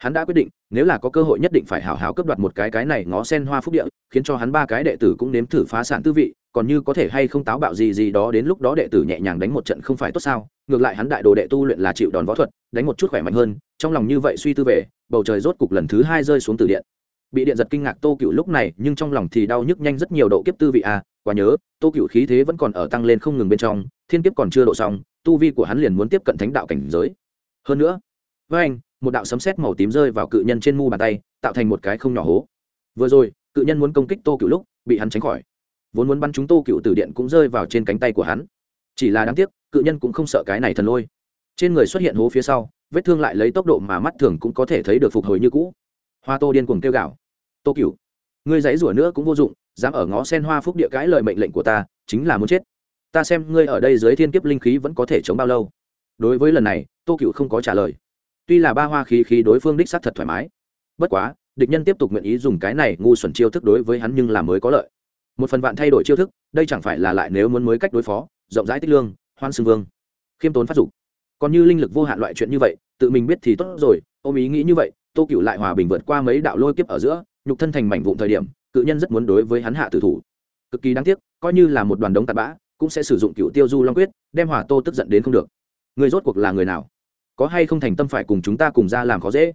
hắn đã quyết định, nếu là có cơ hội nhất định phải hảo hảo cướp đoạt một cái cái này ngó sen hoa phúc địa, khiến cho hắn ba cái đệ tử cũng nếm thử phá sản tư vị, còn như có thể hay không táo bạo gì gì đó đến lúc đó đệ tử nhẹ nhàng đánh một trận không phải tốt sao? Ngược lại hắn đại đồ đệ tu luyện là chịu đòn võ thuật, đánh một chút khỏe mạnh hơn, trong lòng như vậy suy tư về, bầu trời rốt cục lần thứ hai rơi xuống từ điện. Bị điện giật kinh ngạc tô cựu lúc này, nhưng trong lòng thì đau nhức nhanh rất nhiều độ kiếp tư vị à quá nhớ, tô cựu khí thế vẫn còn ở tăng lên không ngừng bên trong, thiên kiếp còn chưa độ xong, tu vi của hắn liền muốn tiếp cận thánh đạo cảnh giới. Hơn nữa, với anh một đạo sấm sét màu tím rơi vào cự nhân trên mu bàn tay, tạo thành một cái không nhỏ hố. Vừa rồi, cự nhân muốn công kích tô cựu lúc, bị hắn tránh khỏi. Vốn muốn bắn chúng tô cựu từ điện cũng rơi vào trên cánh tay của hắn. Chỉ là đáng tiếc, cự nhân cũng không sợ cái này thần lôi. Trên người xuất hiện hố phía sau, vết thương lại lấy tốc độ mà mắt thường cũng có thể thấy được phục hồi như cũ. Hoa tô điên cuồng kêu gạo tô cựu ngươi dãy rủa nữa cũng vô dụng, dám ở ngó sen hoa phúc địa cãi lời mệnh lệnh của ta, chính là muốn chết. Ta xem ngươi ở đây dưới thiên kiếp linh khí vẫn có thể chống bao lâu. Đối với lần này, tô cựu không có trả lời tuy là ba hoa khí khí đối phương đích xác thật thoải mái. Bất quá, địch nhân tiếp tục nguyện ý dùng cái này ngu xuẩn chiêu thức đối với hắn nhưng là mới có lợi. Một phần vạn thay đổi chiêu thức, đây chẳng phải là lại nếu muốn mới cách đối phó, rộng rãi tích lương, hoan xương vương, khiêm tốn phát dục. Còn như linh lực vô hạn loại chuyện như vậy, tự mình biết thì tốt rồi, ôm ý nghĩ như vậy, tô cựu lại hòa bình vượt qua mấy đạo lôi kiếp ở giữa, nhục thân thành mảnh vụn thời điểm, cự nhân rất muốn đối với hắn hạ tử thủ. Cực kỳ đáng tiếc, coi như là một đoàn đống tạt bã, cũng sẽ sử dụng cựu tiêu du long quyết, đem hòa tô tức giận đến không được. Người rốt cuộc là người nào? Có hay không thành tâm phải cùng chúng ta cùng ra làm khó dễ?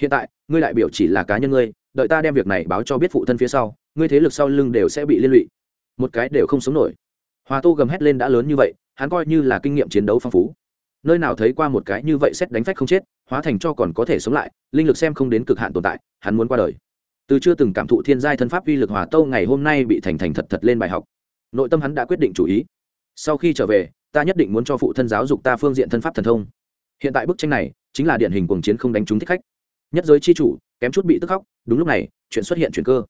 Hiện tại, ngươi đại biểu chỉ là cá nhân ngươi, đợi ta đem việc này báo cho biết phụ thân phía sau, ngươi thế lực sau lưng đều sẽ bị liên lụy. Một cái đều không sống nổi. Hòa tô gầm hét lên đã lớn như vậy, hắn coi như là kinh nghiệm chiến đấu phong phú. Nơi nào thấy qua một cái như vậy xét đánh phách không chết, hóa thành cho còn có thể sống lại, linh lực xem không đến cực hạn tồn tại, hắn muốn qua đời. Từ chưa từng cảm thụ thiên giai thân pháp uy lực hòa tô ngày hôm nay bị thành thành thật thật lên bài học. Nội tâm hắn đã quyết định chủ ý. Sau khi trở về, ta nhất định muốn cho phụ thân giáo dục ta phương diện thân pháp thần thông hiện tại bức tranh này chính là điển hình cuồng chiến không đánh trúng thích khách. Nhất giới chi chủ, kém chút bị tức khóc, đúng lúc này, chuyện xuất hiện chuyện cơ.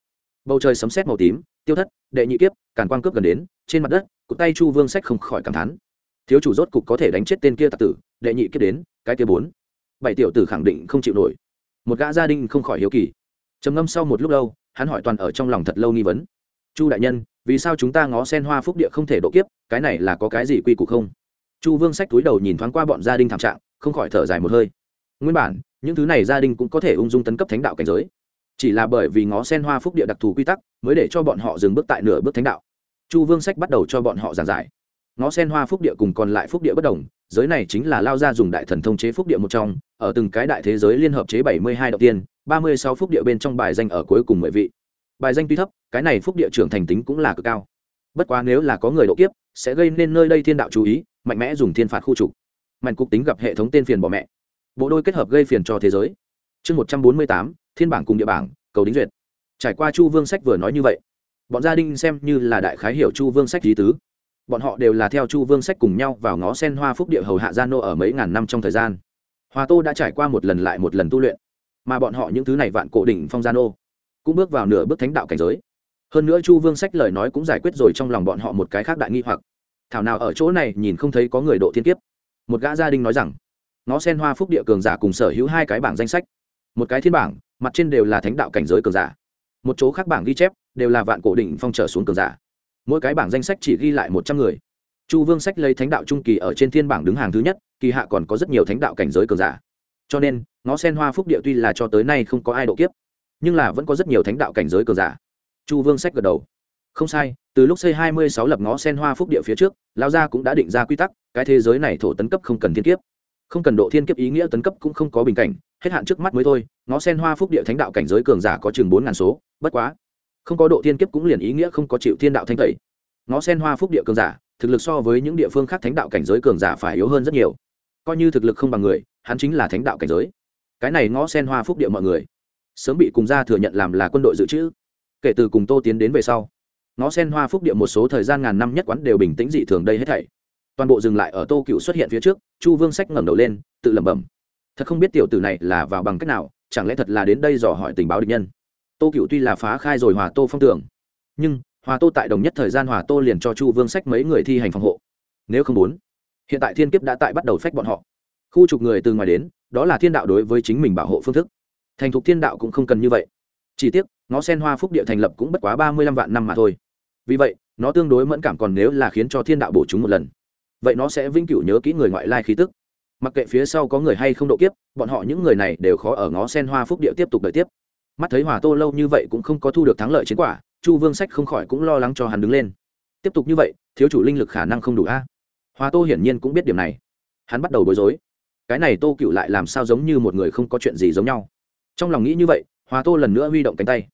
Bầu trời sấm sét màu tím, tiêu thất, đệ nhị kiếp, càn quang cướp gần đến, trên mặt đất, cụt tay chu vương sách không khỏi cảm thán. Thiếu chủ rốt cục có thể đánh chết tên kia tặc tử, đệ nhị kiếp đến, cái kia bốn. Bảy tiểu tử khẳng định không chịu nổi. Một gã gia đình không khỏi hiếu kỳ. Trầm ngâm sau một lúc lâu, hắn hỏi toàn ở trong lòng thật lâu nghi vấn. Chu đại nhân, vì sao chúng ta ngó sen hoa phúc địa không thể độ kiếp, cái này là có cái gì quy củ không? Chu vương sách túi đầu nhìn thoáng qua bọn gia đình thảm trạng không khỏi thở dài một hơi. Nguyên bản, những thứ này gia đình cũng có thể ung dung tấn cấp thánh đạo cảnh giới. Chỉ là bởi vì ngó sen hoa phúc địa đặc thù quy tắc, mới để cho bọn họ dừng bước tại nửa bước thánh đạo. Chu vương sách bắt đầu cho bọn họ giảng giải. Ngó sen hoa phúc địa cùng còn lại phúc địa bất đồng, giới này chính là lao ra dùng đại thần thông chế phúc địa một trong, ở từng cái đại thế giới liên hợp chế bảy mươi hai đầu tiên, ba mươi sáu phúc địa bên trong bài danh ở cuối cùng mười vị. Bài danh tuy thấp, cái này phúc địa trưởng thành tính cũng là cực cao. Bất quá nếu là có người độ kiếp, sẽ gây nên nơi đây thiên đạo chú ý, mạnh mẽ dùng thiên phạt khu trục mạnh cục tính gặp hệ thống tên phiền bỏ mẹ. Bộ đôi kết hợp gây phiền cho thế giới. Chương một trăm bốn mươi tám, thiên bảng cùng địa bảng, cầu đính duyệt. Trải qua chu vương sách vừa nói như vậy, bọn gia đình xem như là đại khái hiểu chu vương sách lý tứ. Bọn họ đều là theo chu vương sách cùng nhau vào ngó sen hoa phúc địa hầu hạ gia nô ở mấy ngàn năm trong thời gian. Hòa tô đã trải qua một lần lại một lần tu luyện, mà bọn họ những thứ này vạn cổ đỉnh phong gia nô cũng bước vào nửa bước thánh đạo cảnh giới. Hơn nữa chu vương sách lời nói cũng giải quyết rồi trong lòng bọn họ một cái khác đại nghi hoặc. Thảo nào ở chỗ này nhìn không thấy có người độ thiên kiếp một gã gia đình nói rằng, nó sen hoa phúc địa cường giả cùng sở hữu hai cái bảng danh sách. Một cái thiên bảng, mặt trên đều là thánh đạo cảnh giới cường giả. Một chỗ khác bảng ghi chép, đều là vạn cổ đỉnh phong trở xuống cường giả. Mỗi cái bảng danh sách chỉ ghi lại một trăm người. Chu vương sách lấy thánh đạo trung kỳ ở trên thiên bảng đứng hàng thứ nhất, kỳ hạ còn có rất nhiều thánh đạo cảnh giới cường giả. Cho nên, nó sen hoa phúc địa tuy là cho tới nay không có ai độ kiếp, nhưng là vẫn có rất nhiều thánh đạo cảnh giới cường giả. Chu vương sách gật đầu không sai, từ lúc xây hai mươi sáu lập ngó sen hoa phúc địa phía trước, lao gia cũng đã định ra quy tắc, cái thế giới này thổ tấn cấp không cần thiên kiếp. Không cần độ thiên kiếp ý nghĩa tấn cấp cũng không có bình cảnh, hết hạn trước mắt mới thôi ngó sen hoa phúc địa thánh đạo cảnh giới cường giả có chừng bốn ngàn số, bất quá, không có độ thiên kiếp cũng liền ý nghĩa không có chịu thiên đạo thanh tẩy. Ngó sen hoa phúc địa cường giả, thực lực so với những địa phương khác thánh đạo cảnh giới cường giả phải yếu hơn rất nhiều. Coi như thực lực không bằng người, hắn chính là thánh đạo cảnh giới. Cái này ngó sen hoa phúc địa mọi người, sớm bị cùng gia thừa nhận làm là quân đội dự trữ. Kể từ cùng tô tiến đến về sau ngó sen hoa phúc địa một số thời gian ngàn năm nhất quán đều bình tĩnh dị thường đây hết thảy. Toàn bộ dừng lại ở tô cựu xuất hiện phía trước, chu vương sách ngẩng đầu lên, tự lẩm bẩm. Thật không biết tiểu tử này là vào bằng cách nào, chẳng lẽ thật là đến đây dò hỏi tình báo địch nhân? Tô cựu tuy là phá khai rồi hòa tô phong tưởng, nhưng hòa tô tại đồng nhất thời gian hòa tô liền cho chu vương sách mấy người thi hành phòng hộ. Nếu không muốn, hiện tại thiên kiếp đã tại bắt đầu phách bọn họ. Khu trục người từ ngoài đến, đó là thiên đạo đối với chính mình bảo hộ phương thức. Thành thục thiên đạo cũng không cần như vậy chỉ tiếc, ngó sen hoa phúc địa thành lập cũng bất quá ba mươi lăm vạn năm mà thôi. Vì vậy, nó tương đối mẫn cảm còn nếu là khiến cho thiên đạo bổ chúng một lần. Vậy nó sẽ vĩnh cửu nhớ kỹ người ngoại lai khí tức. Mặc kệ phía sau có người hay không độ kiếp, bọn họ những người này đều khó ở ngó sen hoa phúc địa tiếp tục đợi tiếp. Mắt thấy hòa tô lâu như vậy cũng không có thu được thắng lợi chiến quả, chu vương sách không khỏi cũng lo lắng cho hắn đứng lên. Tiếp tục như vậy, thiếu chủ linh lực khả năng không đủ a. Hòa tô hiển nhiên cũng biết điểm này. Hắn bắt đầu bối rối. Cái này tô cựu lại làm sao giống như một người không có chuyện gì giống nhau. Trong lòng nghĩ như vậy hòa tô lần nữa huy động cánh tay.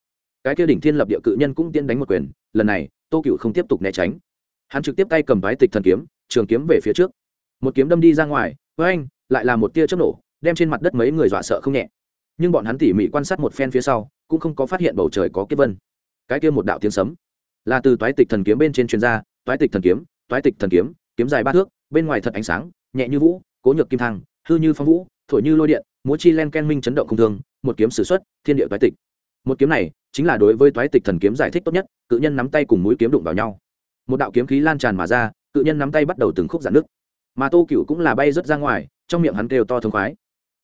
Cái kia đỉnh thiên lập địa cự nhân cũng tiến đánh một quyền, lần này, tô cựu không tiếp tục né tránh. Hắn trực tiếp tay cầm bái tịch thần kiếm, trường kiếm về phía trước. Một kiếm đâm đi ra ngoài với anh lại là một tia chớp nổ, đem trên mặt đất mấy người dọa sợ không nhẹ. Nhưng bọn hắn tỉ mỉ quan sát một phen phía sau, cũng không có phát hiện bầu trời có kiếp vân. Cái kia một đạo tiếng sấm, là từ toái tịch thần kiếm bên trên truyền ra, toái tịch thần kiếm, toái tịch thần kiếm kiếm dài ba thước, bên ngoài thật ánh sáng, nhẹ như vũ, cố nhược kim thăng hư như phong vũ, thổi như lôi điện, múa chi len ken minh chấn động không thương một kiếm sử xuất, thiên địa toái tịch. Một kiếm này chính là đối với toái tịch thần kiếm giải thích tốt nhất, cự nhân nắm tay cùng mũi kiếm đụng vào nhau. Một đạo kiếm khí lan tràn mà ra, cự nhân nắm tay bắt đầu từng khúc giãn nước. Mà tô cựu cũng là bay rớt ra ngoài, trong miệng hắn kêu to thông khoái.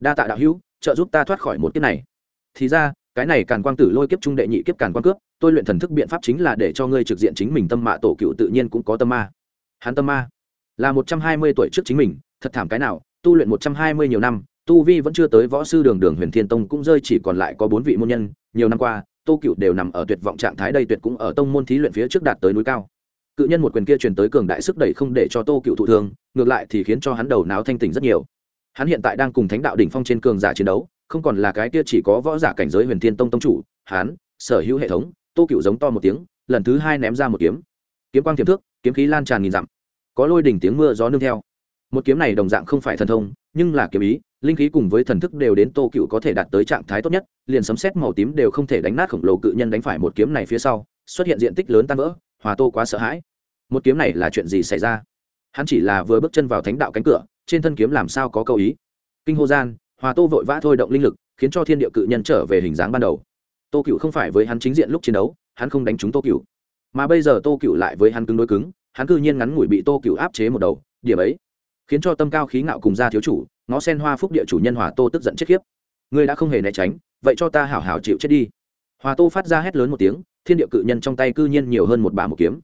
Đa tạ đạo hữu, trợ giúp ta thoát khỏi một kiếp này. Thì ra, cái này càn quang tử lôi kiếp trung đệ nhị kiếp càn quang cướp, tôi luyện thần thức biện pháp chính là để cho ngươi trực diện chính mình tâm mạ tổ cựu tự nhiên cũng có tâm ma. Hắn tâm ma là một trăm hai mươi tuổi trước chính mình, thật thảm cái nào, tu luyện một trăm hai mươi nhiều năm tu vi vẫn chưa tới võ sư đường đường huyền thiên tông cũng rơi chỉ còn lại có bốn vị môn nhân, nhiều năm qua, tô cựu đều nằm ở tuyệt vọng trạng thái đây tuyệt cũng ở tông môn thí luyện phía trước đạt tới núi cao. Cự nhân một quyền kia truyền tới cường đại sức đẩy không để cho tô cựu thụ thương, ngược lại thì khiến cho hắn đầu não thanh tỉnh rất nhiều. Hắn hiện tại đang cùng thánh đạo đỉnh phong trên cường giả chiến đấu, không còn là cái kia chỉ có võ giả cảnh giới huyền thiên tông tông chủ, hắn, sở hữu hệ thống, tô cựu giống to một tiếng, lần thứ hai ném ra một kiếm. Kiếm quang tiềm thước, kiếm khí lan tràn nghìn dặm, có lôi đỉnh tiếng mưa gió nương theo. Một kiếm này đồng dạng không phải thần thông nhưng là kiếm ý, linh khí cùng với thần thức đều đến tô cựu có thể đạt tới trạng thái tốt nhất, liền sấm xét màu tím đều không thể đánh nát khổng lồ cự nhân đánh phải một kiếm này phía sau, xuất hiện diện tích lớn tan vỡ, hòa tô quá sợ hãi. Một kiếm này là chuyện gì xảy ra? Hắn chỉ là vừa bước chân vào thánh đạo cánh cửa, trên thân kiếm làm sao có câu ý? Kinh hô gian, hòa tô vội vã thôi động linh lực, khiến cho thiên địa cự nhân trở về hình dáng ban đầu. Tô cựu không phải với hắn chính diện lúc chiến đấu, hắn không đánh trúng tô cựu. Mà bây giờ tô cựu lại với hắn cứng đối cứng, hắn cư nhiên ngắn ngủi bị tô cựu áp chế một đầu, điểm ấy khiến cho tâm cao khí ngạo cùng gia thiếu chủ, ngó sen hoa phúc địa chủ nhân hòa tô tức giận chết khiếp. Ngươi đã không hề né tránh, vậy cho ta hảo hảo chịu chết đi. Hòa tô phát ra hét lớn một tiếng, thiên địa cự nhân trong tay cư nhiên nhiều hơn một bà một kiếm.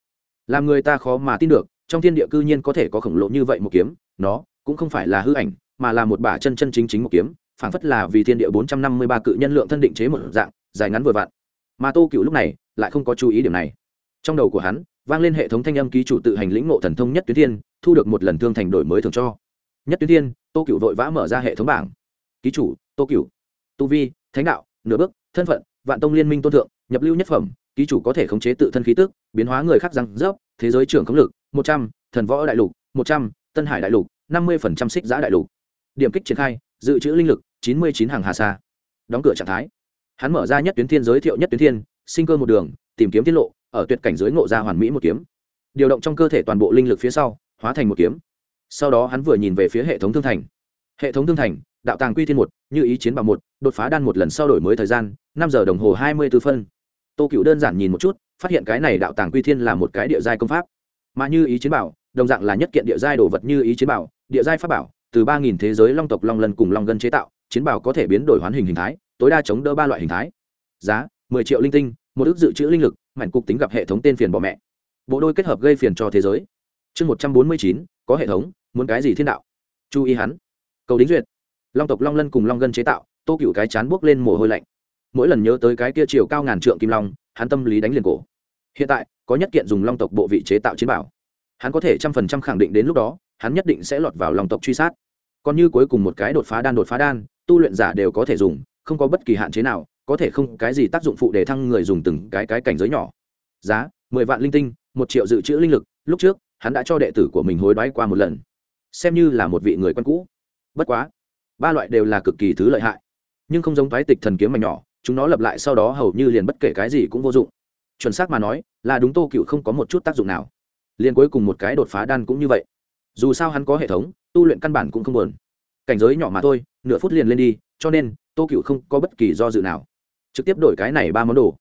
Làm người ta khó mà tin được, trong thiên địa cư nhiên có thể có khổng lồ như vậy một kiếm, nó cũng không phải là hư ảnh, mà là một bả chân chân chính chính một kiếm, phảng phất là vì thiên địa bốn trăm năm mươi ba cự nhân lượng thân định chế một dạng, dài ngắn vừa vặn. Mà tô cựu lúc này lại không có chú ý điểm này. Trong đầu của hắn vang lên hệ thống thanh âm ký chủ tự hành lĩnh ngộ thần thông nhất tuyến thiên thu được một lần thương thành đổi mới thường cho. Nhất tuyến thiên, tô cựu vội vã mở ra hệ thống bảng. Ký chủ, tô cựu tu vi, thánh đạo, nửa bước, thân phận, vạn tông liên minh tôn thượng, nhập lưu nhất phẩm, ký chủ có thể khống chế tự thân khí tức, biến hóa người khác răng rớp, thế giới trưởng khống lực, một trăm, thần võ đại lục, một trăm, tân hải đại lục, năm mươi phần trăm xích giã đại lục. Điểm kích triển khai, dự trữ linh lực, chín mươi chín hàng hà sa. Đóng cửa trạng thái. Hắn mở ra nhất tuyến thiên giới thiệu nhất tuyến thiên, sinh cơ một đường, tìm kiếm tiết lộ, ở tuyệt cảnh giới ngộ ra hoàn mỹ một kiếm. Điều động trong cơ thể toàn bộ linh lực phía sau hóa thành một kiếm. Sau đó hắn vừa nhìn về phía hệ thống thương thành. Hệ thống thương thành, đạo tàng quy thiên một, như ý chiến bảo một, đột phá đan một lần sau đổi mới thời gian, năm giờ đồng hồ hai mươi b ố phân. Tô cựu đơn giản nhìn một chút, phát hiện cái này đạo tàng quy thiên là một cái địa giai công pháp. Mà như ý chiến bảo, đồng dạng là nhất kiện địa giai đồ vật như ý chiến bảo, địa giai pháp bảo, từ ba nghìn thế giới long tộc long lân cùng long gân chế tạo, chiến bảo có thể biến đổi hoán hình hình thái, tối đa chống đỡ ba loại hình thái. Giá, mười triệu linh tinh, một ước dự trữ linh lực, mảnh cục tính gặp hệ thống tên phiền bỏ mẹ. Bộ đôi kết hợp gây phiền cho thế giới chương một trăm bốn mươi chín, có hệ thống, muốn cái gì thiên đạo? Chú ý hắn. Cầu đính duyệt. Long tộc long lân cùng long gân chế tạo, tô cựu cái chán buốc lên mồ hôi lạnh. Mỗi lần nhớ tới cái kia chiều cao ngàn trượng kim long, hắn tâm lý đánh liền cổ. Hiện tại, có nhất kiện dùng long tộc bộ vị chế tạo chiến bảo. Hắn có thể trăm phần trăm khẳng định đến lúc đó, hắn nhất định sẽ lọt vào long tộc truy sát. Còn như cuối cùng một cái đột phá đan đột phá đan, tu luyện giả đều có thể dùng, không có bất kỳ hạn chế nào, có thể không cái gì tác dụng phụ để thăng người dùng từng cái cái cảnh giới nhỏ. Giá, mười vạn linh tinh, một triệu dự trữ linh lực, lúc trước hắn đã cho đệ tử của mình hối đoái qua một lần, xem như là một vị người quen cũ. Bất quá, ba loại đều là cực kỳ thứ lợi hại, nhưng không giống thoái tịch thần kiếm mảnh nhỏ, chúng nó lập lại sau đó hầu như liền bất kể cái gì cũng vô dụng. Chuẩn xác mà nói, là đúng tô cựu không có một chút tác dụng nào. Liền cuối cùng một cái đột phá đan cũng như vậy. Dù sao hắn có hệ thống, tu luyện căn bản cũng không buồn. Cảnh giới nhỏ mà thôi, nửa phút liền lên đi, cho nên tô cựu không có bất kỳ do dự nào. Trực tiếp đổi cái này ba món đồ.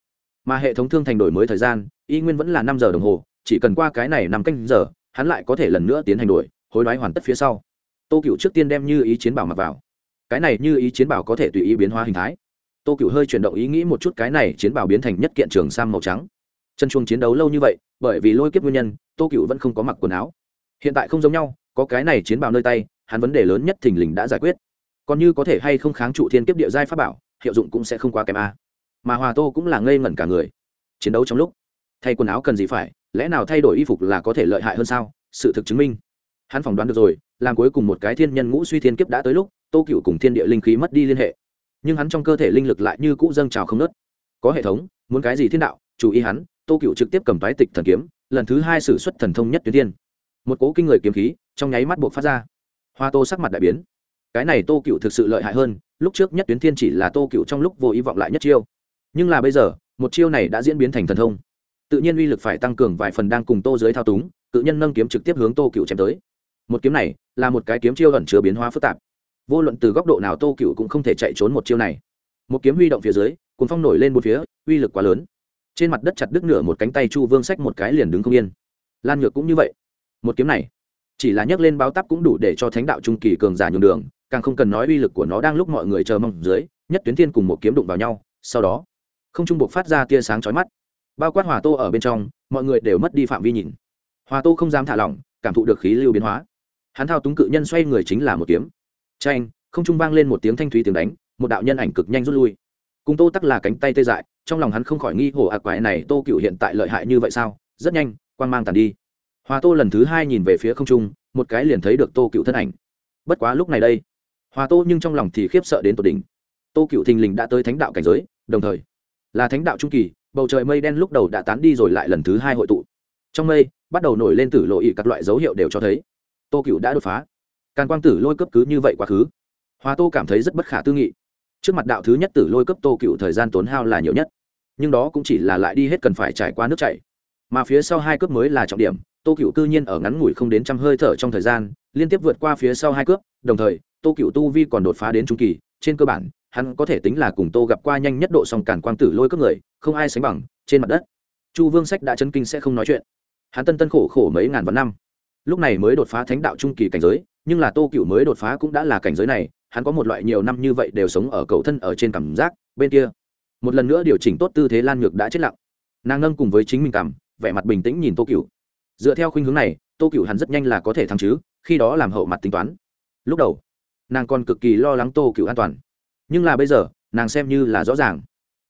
Mà hệ thống thương thành đổi mới thời gian, y nguyên vẫn là năm giờ đồng hồ chỉ cần qua cái này năm canh giờ, hắn lại có thể lần nữa tiến hành đuổi, hối đoái hoàn tất phía sau. Tô cựu trước tiên đem như ý chiến bảo mặc vào. Cái này như ý chiến bảo có thể tùy ý biến hóa hình thái. Tô cựu hơi chuyển động ý nghĩ một chút, cái này chiến bảo biến thành nhất kiện trường sam màu trắng. Chân chuông chiến đấu lâu như vậy, bởi vì lôi kiếp nguyên nhân, tô cựu vẫn không có mặc quần áo. Hiện tại không giống nhau, có cái này chiến bảo nơi tay, hắn vấn đề lớn nhất thình lình đã giải quyết. Còn như có thể hay không kháng trụ thiên kiếp địa giai pháp bảo, hiệu dụng cũng sẽ không quá kém a. Mà hòa tô cũng là ngây ngẩn cả người. Chiến đấu trong lúc, thay quần áo cần gì phải? Lẽ nào thay đổi y phục là có thể lợi hại hơn sao? Sự thực chứng minh. Hắn phỏng đoán được rồi, làm cuối cùng một cái thiên nhân ngũ suy thiên kiếp đã tới lúc, tô cựu cùng thiên địa linh khí mất đi liên hệ. Nhưng hắn trong cơ thể linh lực lại như cũ dâng trào không nớt có hệ thống, muốn cái gì thiên đạo chủ ý hắn, tô cựu trực tiếp cầm tái tịch thần kiếm, lần thứ hai xử suất thần thông nhất tuyến tiên một cố kinh người kiếm khí, trong nháy mắt buộc phát ra. Hoa tô sắc mặt đại biến. Cái này tô cựu thực sự lợi hại hơn, lúc trước nhất tuyến thiên chỉ là tô cựu trong lúc vô ý vọng lại nhất chiêu. Nhưng là bây giờ, một chiêu này đã diễn biến thành thần thông tự nhiên uy lực phải tăng cường vài phần đang cùng tô dưới thao túng tự nhân nâng kiếm trực tiếp hướng tô cựu chém tới. Một kiếm này là một cái kiếm chiêu ẩn chứa biến hóa phức tạp. Vô luận từ góc độ nào tô cựu cũng không thể chạy trốn một chiêu này. Một kiếm huy động phía dưới cuốn phong nổi lên một phía, uy lực quá lớn. Trên mặt đất chặt đứt nửa một cánh tay chu vương sách một cái liền đứng không yên. Lan nhược cũng như vậy. Một kiếm này, chỉ là nhấc lên báo tắp cũng đủ để cho thánh đạo trung kỳ cường giả nhường đường, càng không cần nói uy lực của nó đang lúc mọi người chờ mong dưới, nhất tuyến thiên cùng một kiếm đụng vào nhau, sau đó, không trung buộc phát ra tia sáng chói mắt bao quát hòa tô ở bên trong, mọi người đều mất đi phạm vi nhìn. Hòa tô không dám thả lỏng, cảm thụ được khí lưu biến hóa. Hắn thao túng cự nhân xoay người chính là một kiếm. Tranh không trung vang lên một tiếng thanh thúy tiếng đánh, một đạo nhân ảnh cực nhanh rút lui. Cùng tô tắc là cánh tay tê dại, trong lòng hắn không khỏi nghi hồ ạc quái này tô cựu hiện tại lợi hại như vậy sao? Rất nhanh quan g mang tàn đi. Hòa tô lần thứ hai nhìn về phía không trung, một cái liền thấy được tô cựu thân ảnh. Bất quá lúc này đây, hòa tô nhưng trong lòng thì khiếp sợ đến tột đỉnh. Tô cựu thình lình đã tới thánh đạo cảnh giới, đồng thời là thánh đạo trung kỳ bầu trời mây đen lúc đầu đã tán đi rồi lại lần thứ hai hội tụ. Trong mây, bắt đầu nổi lên tử lộ ý các loại dấu hiệu đều cho thấy. Tô cựu đã đột phá. Càn quang tử lôi cấp cứ như vậy quá khứ. Hòa tô cảm thấy rất bất khả tư nghị. Trước mặt đạo thứ nhất tử lôi cấp tô cựu thời gian tốn hao là nhiều nhất. Nhưng đó cũng chỉ là lại đi hết cần phải trải qua nước chảy. Mà phía sau hai cướp mới là trọng điểm, tô cựu cư nhiên ở ngắn ngủi không đến trăm hơi thở trong thời gian, liên tiếp vượt qua phía sau hai cướp đồng thời, tô cựu tu vi còn đột phá đến trung kỳ, trên cơ bản hắn có thể tính là cùng tô gặp qua nhanh nhất độ song cản quang tử lôi cướp người, không ai sánh bằng, trên mặt đất. Chu vương sách đã chấn kinh sẽ không nói chuyện. Hắn tân tân khổ khổ mấy ngàn vạn năm. Lúc này mới đột phá thánh đạo trung kỳ cảnh giới, nhưng là tô cựu mới đột phá cũng đã là cảnh giới này, hắn có một loại nhiều năm như vậy đều sống ở cầu thân ở trên cảm giác, bên kia. Một lần nữa điều chỉnh tốt tư thế lan nhược đã chết lặng. Nàng ngâm cùng với chính mình cảm, vẻ mặt bình tĩnh nhìn tô cựu dựa theo khuynh hướng này, tô cựu hắn rất nhanh là có thể thắng chứ, khi đó làm hậu mặt tính toán. Lúc đầu, nàng còn cực kỳ lo lắng tô cựu an toàn nhưng là bây giờ, nàng xem như là rõ ràng.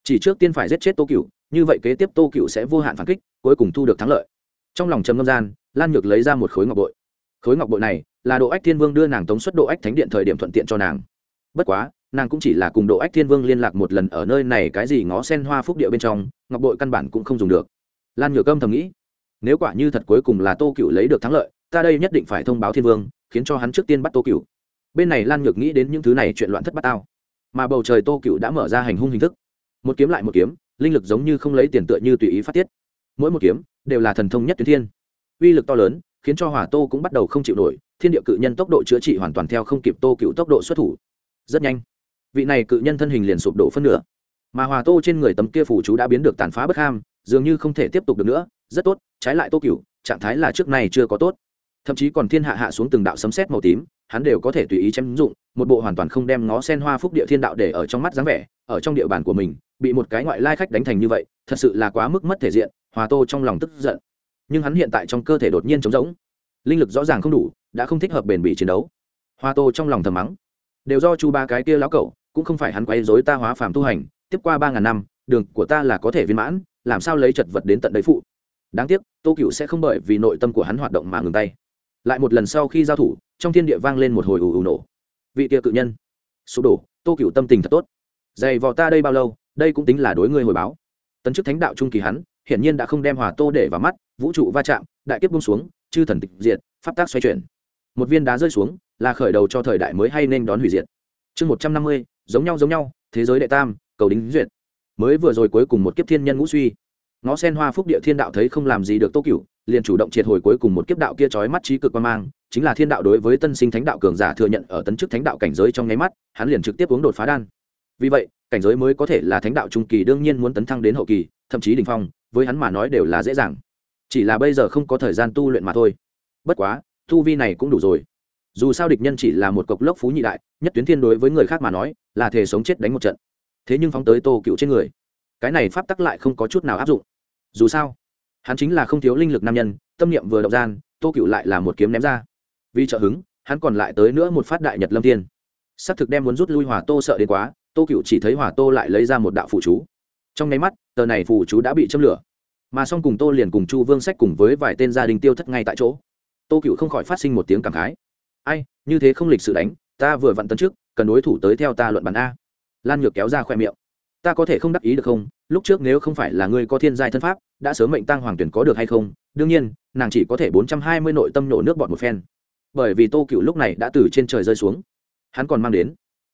Chỉ trước tiên phải giết chết tô cựu như vậy kế tiếp tô cựu sẽ vô hạn phản kích, cuối cùng thu được thắng lợi. Trong lòng trầm ngâm gian, lan nhược lấy ra một khối ngọc bội. Khối ngọc bội này là độ ách thiên vương đưa nàng tống xuất độ ách thánh điện thời điểm thuận tiện cho nàng. Bất quá, nàng cũng chỉ là cùng độ ách thiên vương liên lạc một lần ở nơi này cái gì ngó sen hoa phúc địa bên trong, ngọc bội căn bản cũng không dùng được. Lan nhược âm thầm nghĩ, nếu quả như thật cuối cùng là tô cựu lấy được thắng lợi, ta đây nhất định phải thông báo thiên vương, khiến cho hắn trước tiên bắt tô cựu bên này lan nhược nghĩ đến những thứ này chuyện loạn thất bát tao mà bầu trời tô cựu đã mở ra hành hung hình thức. Một kiếm lại một kiếm, linh lực giống như không lấy tiền tựa như tùy ý phát tiết. Mỗi một kiếm đều là thần thông nhất tuyến thiên. Uy lực to lớn, khiến cho hỏa tô cũng bắt đầu không chịu nổi, thiên địa cự nhân tốc độ chữa trị hoàn toàn theo không kịp tô cựu tốc độ xuất thủ. Rất nhanh, vị này cự nhân thân hình liền sụp đổ phân nửa. Mà hòa tô trên người tấm kia phủ chú đã biến được tàn phá bất ham, dường như không thể tiếp tục được nữa. Rất tốt, trái lại tô cựu, trạng thái là trước này chưa có tốt thậm chí còn thiên hạ hạ xuống từng đạo sấm sét màu tím, hắn đều có thể tùy ý chém dụng, một bộ hoàn toàn không đem ngó sen hoa phúc địa thiên đạo để ở trong mắt dáng vẻ, ở trong địa bàn của mình, bị một cái ngoại lai khách đánh thành như vậy, thật sự là quá mức mất thể diện, hòa tô trong lòng tức giận. Nhưng hắn hiện tại trong cơ thể đột nhiên trống rỗng, linh lực rõ ràng không đủ, đã không thích hợp bền bỉ chiến đấu. Hoa tô trong lòng thầm mắng, đều do chu ba cái kia lão cậu cũng không phải hắn quấy dối ta hóa phàm tu hành, tiếp qua ba ngàn năm, đường của ta là có thể viên mãn, làm sao lấy chật vật đến tận đấy phụ? Đáng tiếc, tô cựu sẽ không bởi vì nội tâm của hắn hoạt động mà ngừng tay lại một lần sau khi giao thủ, trong thiên địa vang lên một hồi ù ù nổ. Vị kia cự nhân. Sụp đổ, tô cựu tâm tình thật tốt. Dày vò ta đây bao lâu, đây cũng tính là đối ngươi hồi báo. Tấn chức thánh đạo trung kỳ hắn, hiển nhiên đã không đem hòa tô để vào mắt, vũ trụ va chạm, đại kiếp bung xuống, chư thần tịch diệt, pháp tác xoay chuyển. Một viên đá rơi xuống, là khởi đầu cho thời đại mới hay nên đón hủy diệt. Chương một trăm năm mươi, giống nhau giống nhau, thế giới đệ tam, cầu đính duyệt. Mới vừa rồi cuối cùng một kiếp thiên nhân ngũ suy. Ngó sen hoa phúc địa thiên đạo thấy không làm gì được tô cửu liền chủ động triệt hồi cuối cùng một kiếp đạo kia trói mắt trí cực quan mang, chính là thiên đạo đối với tân sinh thánh đạo cường giả thừa nhận ở tấn chức thánh đạo cảnh giới trong nháy mắt, hắn liền trực tiếp uống đột phá đan. Vì vậy, cảnh giới mới có thể là thánh đạo trung kỳ đương nhiên muốn tấn thăng đến hậu kỳ, thậm chí đ ỉ n h phong, với hắn mà nói đều là dễ dàng. Chỉ là bây giờ không có thời gian tu luyện mà thôi. Bất quá, tu vi này cũng đủ rồi. Dù sao địch nhân chỉ là một cộc lốc phú nhị đại, nhất tuyến thiên đối với người khác mà nói, là thể sống chết đánh một trận. Thế nhưng phóng tới tô cựu trên người. Cái này pháp tắc lại không có chút nào áp dụng. Dù sao hắn chính là không thiếu linh lực nam nhân, tâm niệm vừa động gian, tô cựu lại là một kiếm ném ra. Vì trợ hứng, hắn còn lại tới nữa một phát đại nhật lâm thiên s ắ c thực đem muốn rút lui hòa tô sợ đến quá, tô cựu chỉ thấy hòa tô lại lấy ra một đạo phụ chú. Trong nháy mắt, tờ này phụ chú đã bị châm lửa. Mà xong cùng tô liền cùng chu vương sách cùng với vài tên gia đình tiêu thất ngay tại chỗ. Tô cựu không khỏi phát sinh một tiếng cảm khái. Ai, như thế không lịch sự đánh, ta vừa vặn tấn trước cần đối thủ tới theo ta luận bàn a. Lan nhược kéo ra khoe miệng ta có thể không đắc ý được không? Lúc trước nếu không phải là ngươi có thiên giai thân pháp, đã sớm mệnh tăng hoàng tuyển có được hay không? Đương nhiên, nàng chỉ có thể bốn trăm hai mươi nội tâm nổ nước bọt một phen. Bởi vì tô cựu lúc này đã từ trên trời rơi xuống. Hắn còn mang đến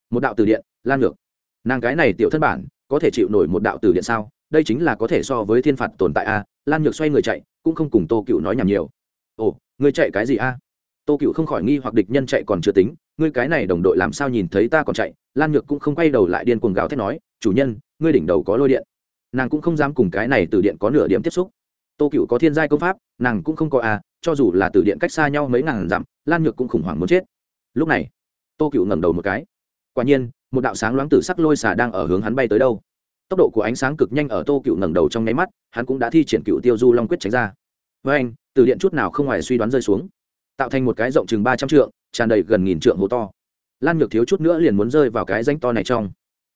một đạo từ điện, lan ngược. Nàng cái này tiểu thân bản, có thể chịu nổi một đạo từ điện sao? Đây chính là có thể so với thiên phạt tồn tại a. Lan nhược xoay người chạy, cũng không cùng tô cựu nói nhảm nhiều. Ồ, ngươi chạy cái gì a? Tô cựu không khỏi nghi hoặc địch nhân chạy còn chưa tính. Ngươi cái này đồng đội làm sao nhìn thấy ta còn chạy? Lan nhược cũng không quay đầu lại điên cuồng gào thét nói chủ nhân, ngươi đỉnh đầu có lôi điện. Nàng cũng không dám cùng cái này từ điện có nửa điểm tiếp xúc. Tô cựu có thiên giai công pháp, nàng cũng không có à cho dù là từ điện cách xa nhau mấy ngàn dặm, lan nhược cũng khủng hoảng muốn chết. Lúc này, tô cựu ngẩng đầu một cái. Quả nhiên, một đạo sáng loáng tử sắc lôi xà đang ở hướng hắn bay tới đâu. Tốc độ của ánh sáng cực nhanh ở tô cựu ngẩng đầu trong nháy mắt, hắn cũng đã thi triển cựu tiêu du long quyết tránh ra. Với anh, từ điện chút nào không ngoài suy đoán rơi xuống. Tạo thành một cái rộng chừng ba trăm trượng, tràn đầy gần nghìn trượng hố to. Lan nhược thiếu chút nữa liền muốn rơi vào cái danh to này trong.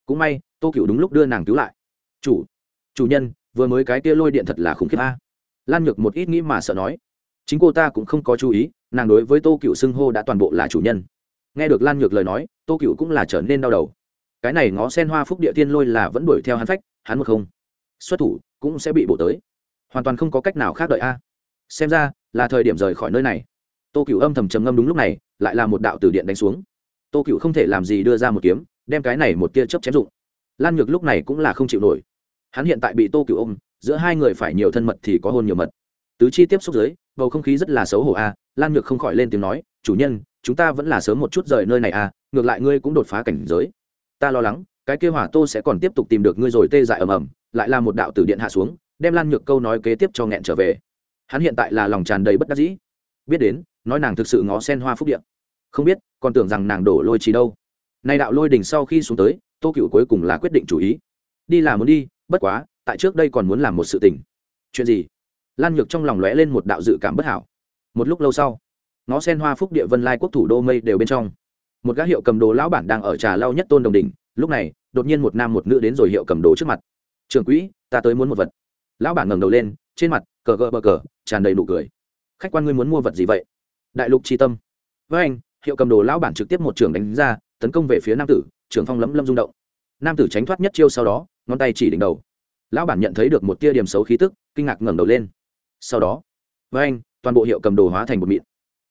Cũng may tô cựu đúng lúc đưa nàng cứu lại. Chủ chủ nhân, vừa mới cái kia lôi điện thật là khủng khiếp a. Lan nhược một ít nghĩ mà sợ nói. Chính cô ta cũng không có chú ý, nàng đối với tô cựu xưng hô đã toàn bộ là chủ nhân. Nghe được lan nhược lời nói, tô cựu cũng là trở nên đau đầu. Cái này ngó sen hoa phúc địa thiên lôi là vẫn đuổi theo hắn phách, hắn một không. Xuất thủ cũng sẽ bị bổ tới. Hoàn toàn không có cách nào khác đợi a. Xem ra, là thời điểm rời khỏi nơi này. Tô cựu âm thầm trầm ngâm đúng lúc này, lại là một đạo từ điện đánh xuống. Tô cựu không thể làm gì đưa ra một kiếm, đem cái này một tia chớp chém dụng lan nhược lúc này cũng là không chịu nổi. Hắn hiện tại bị tô cựu ôm, giữa hai người phải nhiều thân mật thì có hôn nhiều mật. Tứ chi tiếp xúc dưới bầu không khí rất là xấu hổ a, lan nhược không khỏi lên tiếng nói, chủ nhân, chúng ta vẫn là sớm một chút rời nơi này a, ngược lại ngươi cũng đột phá cảnh giới. Ta lo lắng, cái kêu hỏa tô sẽ còn tiếp tục tìm được ngươi rồi tê dại ầm ầm, lại là một đạo tử điện hạ xuống, đem lan nhược câu nói kế tiếp cho nghẹn trở về. Hắn hiện tại là lòng tràn đầy bất đắc dĩ. Biết đến, nói nàng thực sự ngó sen hoa phúc điện không biết, còn tưởng rằng nàng đổ lôi trì đâu. Nay đạo lôi đỉnh sau khi xuống tới tô cựu cuối cùng là quyết định chủ ý. Đi là muốn đi, bất quá, tại trước đây còn muốn làm một sự tình. Chuyện gì? Lan nhược trong lòng lóe lên một đạo dự cảm bất hảo. Một lúc lâu sau, ngó sen hoa phúc địa vân lai quốc thủ đô mây đều bên trong. Một gã hiệu cầm đồ lão bản đang ở trà lau nhất tôn đồng đình lúc này, đột nhiên một nam một nữ đến rồi hiệu cầm đồ trước mặt. Trường quỹ, ta tới muốn một vật. Lão bản ngẩng đầu lên, trên mặt cờ gờ bờ cờ, tràn đầy nụ cười. Khách quan ngươi muốn mua vật gì vậy? Đại lục tri tâm. Với anh. Hiệu cầm đồ lão bản trực tiếp một trường đánh ra, tấn công về phía nam tử trưởng phong lấm lâm rung động. Nam tử tránh thoát nhất chiêu sau đó, ngón tay chỉ đỉnh đầu. Lão bản nhận thấy được một tia điểm xấu khí tức, kinh ngạc ngẩng đầu lên. Sau đó, với anh, toàn bộ hiệu cầm đồ hóa thành một mịn.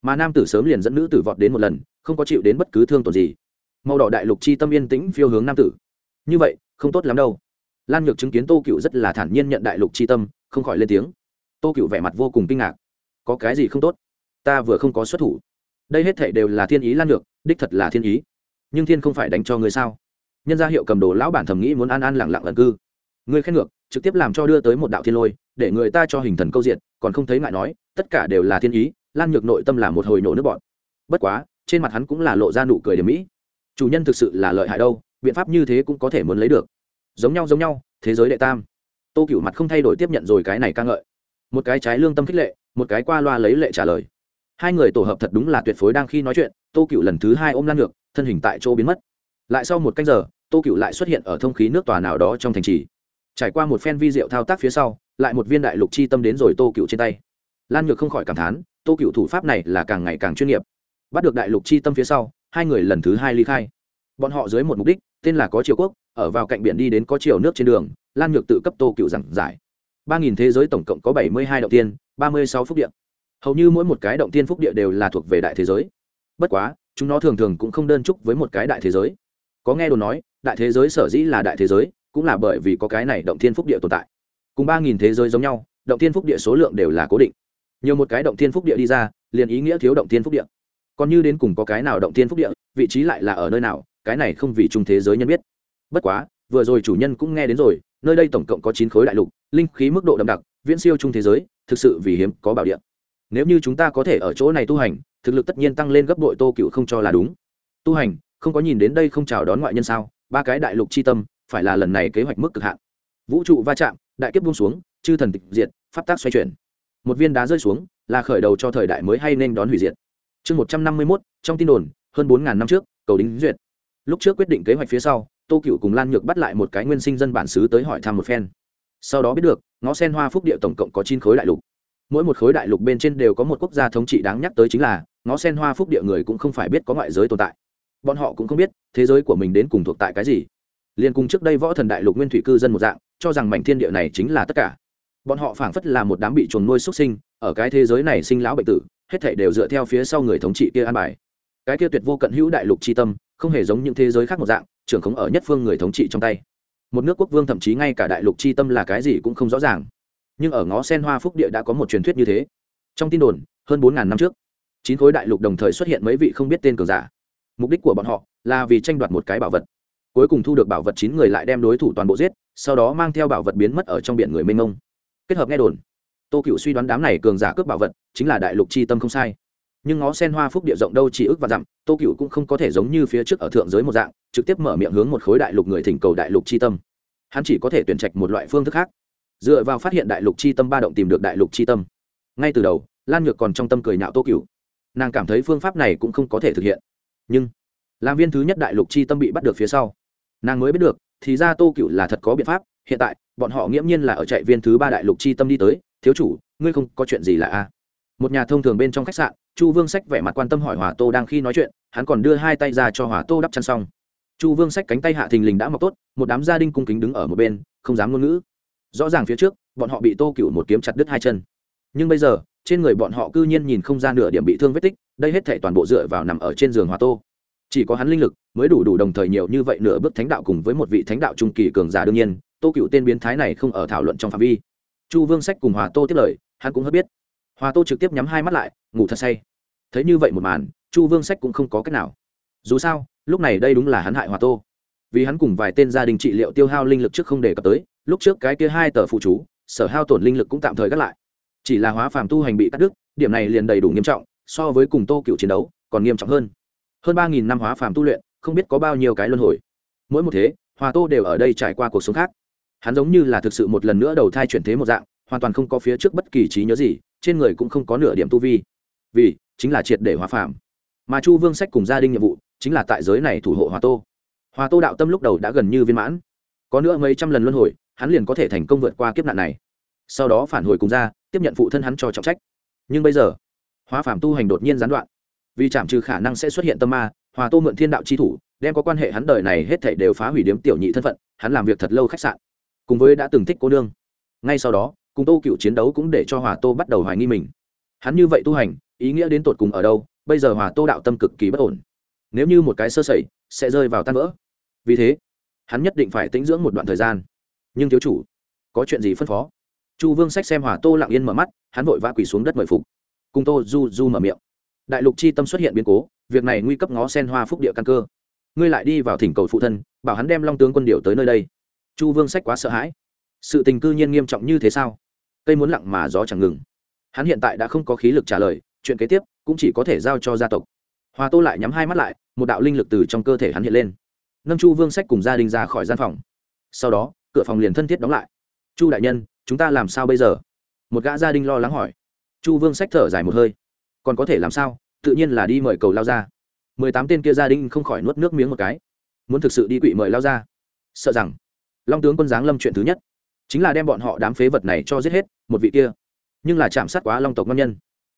Mà nam tử sớm liền dẫn nữ tử vọt đến một lần, không có chịu đến bất cứ thương tổn gì. Màu đỏ đại lục chi tâm yên tĩnh phiêu hướng nam tử. Như vậy, không tốt lắm đâu. Lan nhược chứng kiến tô cựu rất là thản nhiên nhận đại lục chi tâm, không khỏi lên tiếng. Tô cựu vẻ mặt vô cùng kinh ngạc. Có cái gì không tốt? Ta vừa không có xuất thủ. Đây hết thể đều là thiên ý lan nhược, đích thật là thiên ý nhưng thiên không phải đánh cho người sao? Nhân gia hiệu cầm đồ lão bản thầm nghĩ muốn an an lẳng lặng ẩn cư. Người khen ngược, trực tiếp làm cho đưa tới một đạo thiên lôi, để người ta cho hình thần câu diện, còn không thấy ngại nói, tất cả đều là thiên ý, lan nhược nội tâm là một hồi nổ nước bọn bất quá, trên mặt hắn cũng là lộ ra nụ cười điểm mỹ. Chủ nhân thực sự là lợi hại đâu, biện pháp như thế cũng có thể muốn lấy được. Giống nhau giống nhau, thế giới đệ tam. Tô cửu mặt không thay đổi tiếp nhận rồi cái này ca ngợi. Một cái trái lương tâm khích lệ, một cái qua loa lấy lệ trả lời. Hai người tổ hợp thật đúng là tuyệt phối đang khi nói chuyện, tô cửu lần thứ hai ôm lan ngược thân hình tại chỗ biến mất. Lại sau một canh giờ, tô cựu lại xuất hiện ở thông khí nước tòa nào đó trong thành trì. Trải qua một phen vi diệu thao tác phía sau, lại một viên đại lục chi tâm đến rồi tô cựu trên tay. Lan nhược không khỏi cảm thán, tô cựu thủ pháp này là càng ngày càng chuyên nghiệp. Bắt được đại lục chi tâm phía sau, hai người lần thứ hai ly khai. Bọn họ dưới một mục đích, tên là có triều quốc, ở vào cạnh biển đi đến có triều nước trên đường, lan nhược tự cấp tô cựu giảng giải. Ba nghìn thế giới tổng cộng có bảy mươi hai động tiên, ba mươi sáu phúc địa. hầu như mỗi một cái động tiên phúc địa đều là thuộc về đại thế giới. Bất quá chúng nó thường thường cũng không đơn chúc với một cái đại thế giới. Có nghe đồn nói, đại thế giới sở dĩ là đại thế giới, cũng là bởi vì có cái này động thiên phúc địa tồn tại. Cùng ba nghìn thế giới giống nhau, động thiên phúc địa số lượng đều là cố định. Nhiều một cái động thiên phúc địa đi ra, liền ý nghĩa thiếu động thiên phúc địa. Còn như đến cùng có cái nào động thiên phúc địa, vị trí lại là ở nơi nào, cái này không vì chung thế giới nhân biết. Bất quá, vừa rồi chủ nhân cũng nghe đến rồi, nơi đây tổng cộng có chín khối đại lục, linh khí mức độ đậm đặc, viễn siêu chung thế giới, thực sự vì hiếm có bảo địa. Nếu như chúng ta có thể ở chỗ này tu hành thực lực tất nhiên tăng lên gấp đội tô cựu không cho là đúng. Tu hành, không có nhìn đến đây không chào đón ngoại nhân sao? Ba cái đại lục c h i tâm, phải là lần này kế hoạch mức cực hạn. Vũ trụ va chạm, đại kiếp buông xuống, chư thần tịch diệt, pháp tác xoay chuyển. Một viên đá rơi xuống, là khởi đầu cho thời đại mới hay nên đón hủy diệt. Chương một trăm năm mươi mốt, trong tin đồn, hơn bốn ngàn năm trước, cầu đính duyệt. Lúc trước quyết định kế hoạch phía sau, tô cựu cùng lan nhược bắt lại một cái nguyên sinh dân bản xứ tới hỏi thăm một phen. Sau đó biết được, ngõ sen hoa phúc địa tổng cộng có chín khối đại lục mỗi một khối đại lục bên trên đều có một quốc gia thống trị đáng nhắc tới chính là, ngó sen hoa phúc địa người cũng không phải biết có ngoại giới tồn tại. Bọn họ cũng không biết, thế giới của mình đến cùng thuộc tại cái gì. Liên cùng trước đây võ thần đại lục nguyên thủy cư dân một dạng, cho rằng mảnh thiên địa này chính là tất cả. Bọn họ phảng phất là một đám bị chuồn nuôi xuất sinh, ở cái thế giới này sinh lão bệnh tử, hết thảy đều dựa theo phía sau người thống trị kia an bài. Cái kia tuyệt vô cận hữu đại lục c tâm, không hề giống những thế giới khác một dạng, trưởng khống ở nhất phương người thống trị trong tay. Một nước quốc vương thậm chí ngay cả đại lục c tâm là cái gì cũng không rõ ràng nhưng ở ngõ sen hoa phúc địa đã có một truyền thuyết như thế. Trong tin đồn, hơn bốn ngàn năm trước, chín khối đại lục đồng thời xuất hiện mấy vị không biết tên cường giả. Mục đích của bọn họ là vì tranh đoạt một cái bảo vật. Cuối cùng thu được bảo vật chín người lại đem đối thủ toàn bộ giết, sau đó mang theo bảo vật biến mất ở trong biển người mênh mông. Kết hợp nghe đồn, tô cựu suy đoán đám này cường giả cướp bảo vật chính là đại lục c h i tâm không sai. Nhưng ngó sen hoa phúc địa rộng đâu chỉ ước và dặm, tô cựu cũng không có thể giống như phía trước ở thượng giới một dạng, trực tiếp mở miệng hướng một khối đại lục người thỉnh cầu đại lục c h i tâm. Hắn chỉ có thể tuyển trạch một loại phương thức khác dựa vào phát hiện đại lục chi tâm ba động tìm được đại lục chi tâm. Ngay từ đầu, lan nhược còn trong tâm cười nhạo tô cựu nàng cảm thấy phương pháp này cũng không có thể thực hiện. Nhưng, làm viên thứ nhất đại lục chi tâm bị bắt được phía sau, nàng mới biết được, thì ra tô cựu là thật có biện pháp. Hiện tại, bọn họ nghiễm nhiên là ở chạy viên thứ ba đại lục chi tâm đi tới. Thiếu chủ, ngươi không có chuyện gì là a một nhà thông thường bên trong khách sạn, chu vương sách vẻ mặt quan tâm hỏi hòa tô đang khi nói chuyện, hắn còn đưa hai tay ra cho hòa tô đắp chăn xong. Chu vương sách cánh tay hạ thình lình đã mọc tốt, một đám gia đình cung kính đứng ở một bên, không dám ngôn ngữ rõ ràng phía trước, bọn họ bị tô cựu một kiếm chặt đứt hai chân. Nhưng bây giờ, trên người bọn họ cư nhiên nhìn không ra nửa điểm bị thương vết tích, đây hết thể toàn bộ dựa vào nằm ở trên giường hòa tô. Chỉ có hắn linh lực mới đủ đủ đồng thời nhiều như vậy nửa bước thánh đạo cùng với một vị thánh đạo trung kỳ cường giả đương nhiên, tô cựu tên biến thái này không ở thảo luận trong phạm vi. Chu vương sách cùng hòa tô tiếp lời, hắn cũng hớt biết. Hòa tô trực tiếp nhắm hai mắt lại, ngủ thật say. Thấy như vậy một màn, chu vương sách cũng không có cách nào. Dù sao, lúc này đây đúng là hắn hại hòa tô. Vì hắn cùng vài tên gia đình trị liệu tiêu hao linh lực trước không đề cập tới lúc trước cái kia hai tờ phụ chú, sở hao tổn linh lực cũng tạm thời gác lại. Chỉ là hóa phàm tu hành bị cắt đứt, điểm này liền đầy đủ nghiêm trọng, so với cùng tô cựu chiến đấu, còn nghiêm trọng hơn. Hơn ba nghìn năm hóa phàm tu luyện, không biết có bao nhiêu cái luân hồi. Mỗi một thế, hòa tô đều ở đây trải qua cuộc sống khác. Hắn giống như là thực sự một lần nữa đầu thai chuyển thế một dạng, hoàn toàn không có phía trước bất kỳ trí nhớ gì, trên người cũng không có nửa điểm tu vi. Vì, chính là triệt để hóa phàm. Mà chu vương sách cùng gia đình nhiệm vụ, chính là tại giới này thủ hộ hòa tô. Hòa tô đạo tâm lúc đầu đã gần như viên mãn. Có nữa mấy trăm lần luân hồi hắn liền có thể thành công vượt qua kiếp nạn này. Sau đó phản hồi cùng ra, tiếp nhận phụ thân hắn cho trọng trách. Nhưng bây giờ, hóa phàm tu hành đột nhiên gián đoạn. Vì chạm trừ khả năng sẽ xuất hiện tâm ma, hòa tô mượn thiên đạo chi thủ, đem có quan hệ hắn đời này hết thảy đều phá hủy điếm tiểu nhị thân phận, hắn làm việc thật lâu khách sạn. Cùng với đã từng thích cô nương. Ngay sau đó, cùng tô cựu chiến đấu cũng để cho hòa tô bắt đầu hoài nghi mình. Hắn như vậy tu hành, ý nghĩa đến tột cùng ở đâu, bây giờ hòa tô đạo tâm cực kỳ bất ổn. Nếu như một cái sơ sẩy, sẽ rơi vào tan vỡ. Vì thế, hắn nhất định phải tĩnh dưỡng một đoạn thời gian nhưng thiếu chủ, có chuyện gì phân phó? Chu vương sách xem hỏa tô lặng yên mở mắt, hắn vội vã quỳ xuống đất mời phục. Cùng tô du du mở miệng. Đại lục chi tâm xuất hiện biến cố, việc này nguy cấp ngó sen hoa phúc địa căn cơ. Ngươi lại đi vào thỉnh cầu phụ thân, bảo hắn đem long tướng quân điều tới nơi đây. Chu vương sách quá sợ hãi. Sự tình cư nhiên nghiêm trọng như thế sao? Cây muốn lặng mà gió chẳng ngừng. Hắn hiện tại đã không có khí lực trả lời, chuyện kế tiếp cũng chỉ có thể giao cho gia tộc. Hoa tô lại nhắm hai mắt lại, một đạo linh lực từ trong cơ thể hắn hiện lên. Nâng chu vương sách cùng gia đình ra khỏi gian phòng. Sau đó cửa phòng liền thân thiết đóng lại. Chu đại nhân, chúng ta làm sao bây giờ? Một gã gia đình lo lắng hỏi. Chu vương sách thở dài một hơi. Còn có thể làm sao? Tự nhiên là đi mời cầu lao ra. Mười tám tên kia gia đình không khỏi nuốt nước miếng một cái. Muốn thực sự đi quỵ mời lao ra? Sợ rằng. Long tướng quân giáng lâm chuyện thứ nhất. Chính là đem bọn họ đám phế vật này cho giết hết, một vị kia. Nhưng là chạm sát quá long tộc ngon nhân.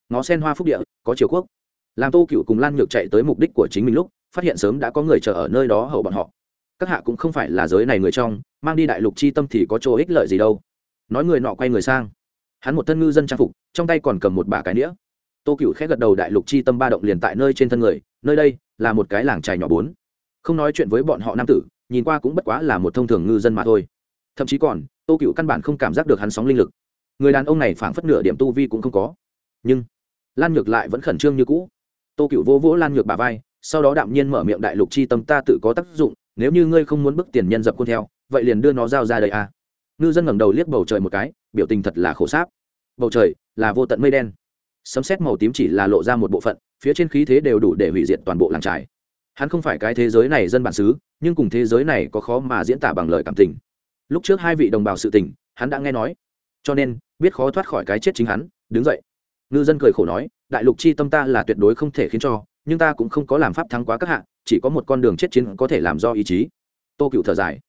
Ngó sen hoa phúc địa, có triều quốc. Làm tô cựu cùng lan nhược chạy tới mục đích của chính mình lúc, phát hiện sớm đã có người chờ ở nơi đó hậu bọn họ. Các hạ cũng không phải là giới này người trong mang đi đại lục chi tâm thì có chỗ ích lợi gì đâu. Nói người nọ quay người sang. Hắn một thân ngư dân trang phục, trong tay còn cầm một bả cái nĩa. Tô cựu khẽ gật đầu đại lục chi tâm ba động liền tại nơi trên thân người, nơi đây là một cái làng trài nhỏ bốn. Không nói chuyện với bọn họ nam tử, nhìn qua cũng bất quá là một thông thường ngư dân mà thôi. Thậm chí còn, tô cựu căn bản không cảm giác được hắn sóng linh lực. Người đàn ông này phảng phất nửa điểm tu vi cũng không có. Nhưng, lan nhược lại vẫn khẩn trương như cũ. Tô cựu vô vỗ lan nhược bà vai, sau đó đạm nhiên mở miệng đại lục chi tâm ta tự có tác dụng, nếu như ngươi không muốn bức tiền nhân dập khuôn theo vậy liền đưa nó giao ra đây à. ngư dân ngẩng đầu liếc bầu trời một cái, biểu tình thật là khổ sáp. Bầu trời là vô tận mây đen. Sấm xét màu tím chỉ là lộ ra một bộ phận, phía trên khí thế đều đủ để hủy diệt toàn bộ làng trải hắn không phải cái thế giới này dân bản xứ, nhưng cùng thế giới này có khó mà diễn tả bằng lời cảm tình. Lúc trước hai vị đồng bào sự tình, hắn đã nghe nói. Cho nên, biết khó thoát khỏi cái chết chính hắn, đứng dậy. Ngư dân cười khổ nói, đại lục chi tâm ta là tuyệt đối không thể khiến cho, nhưng ta cũng không có làm pháp thắng quá các hạ, chỉ có một con đường chết chiến có thể làm do ý chí. Tô cựu thở dài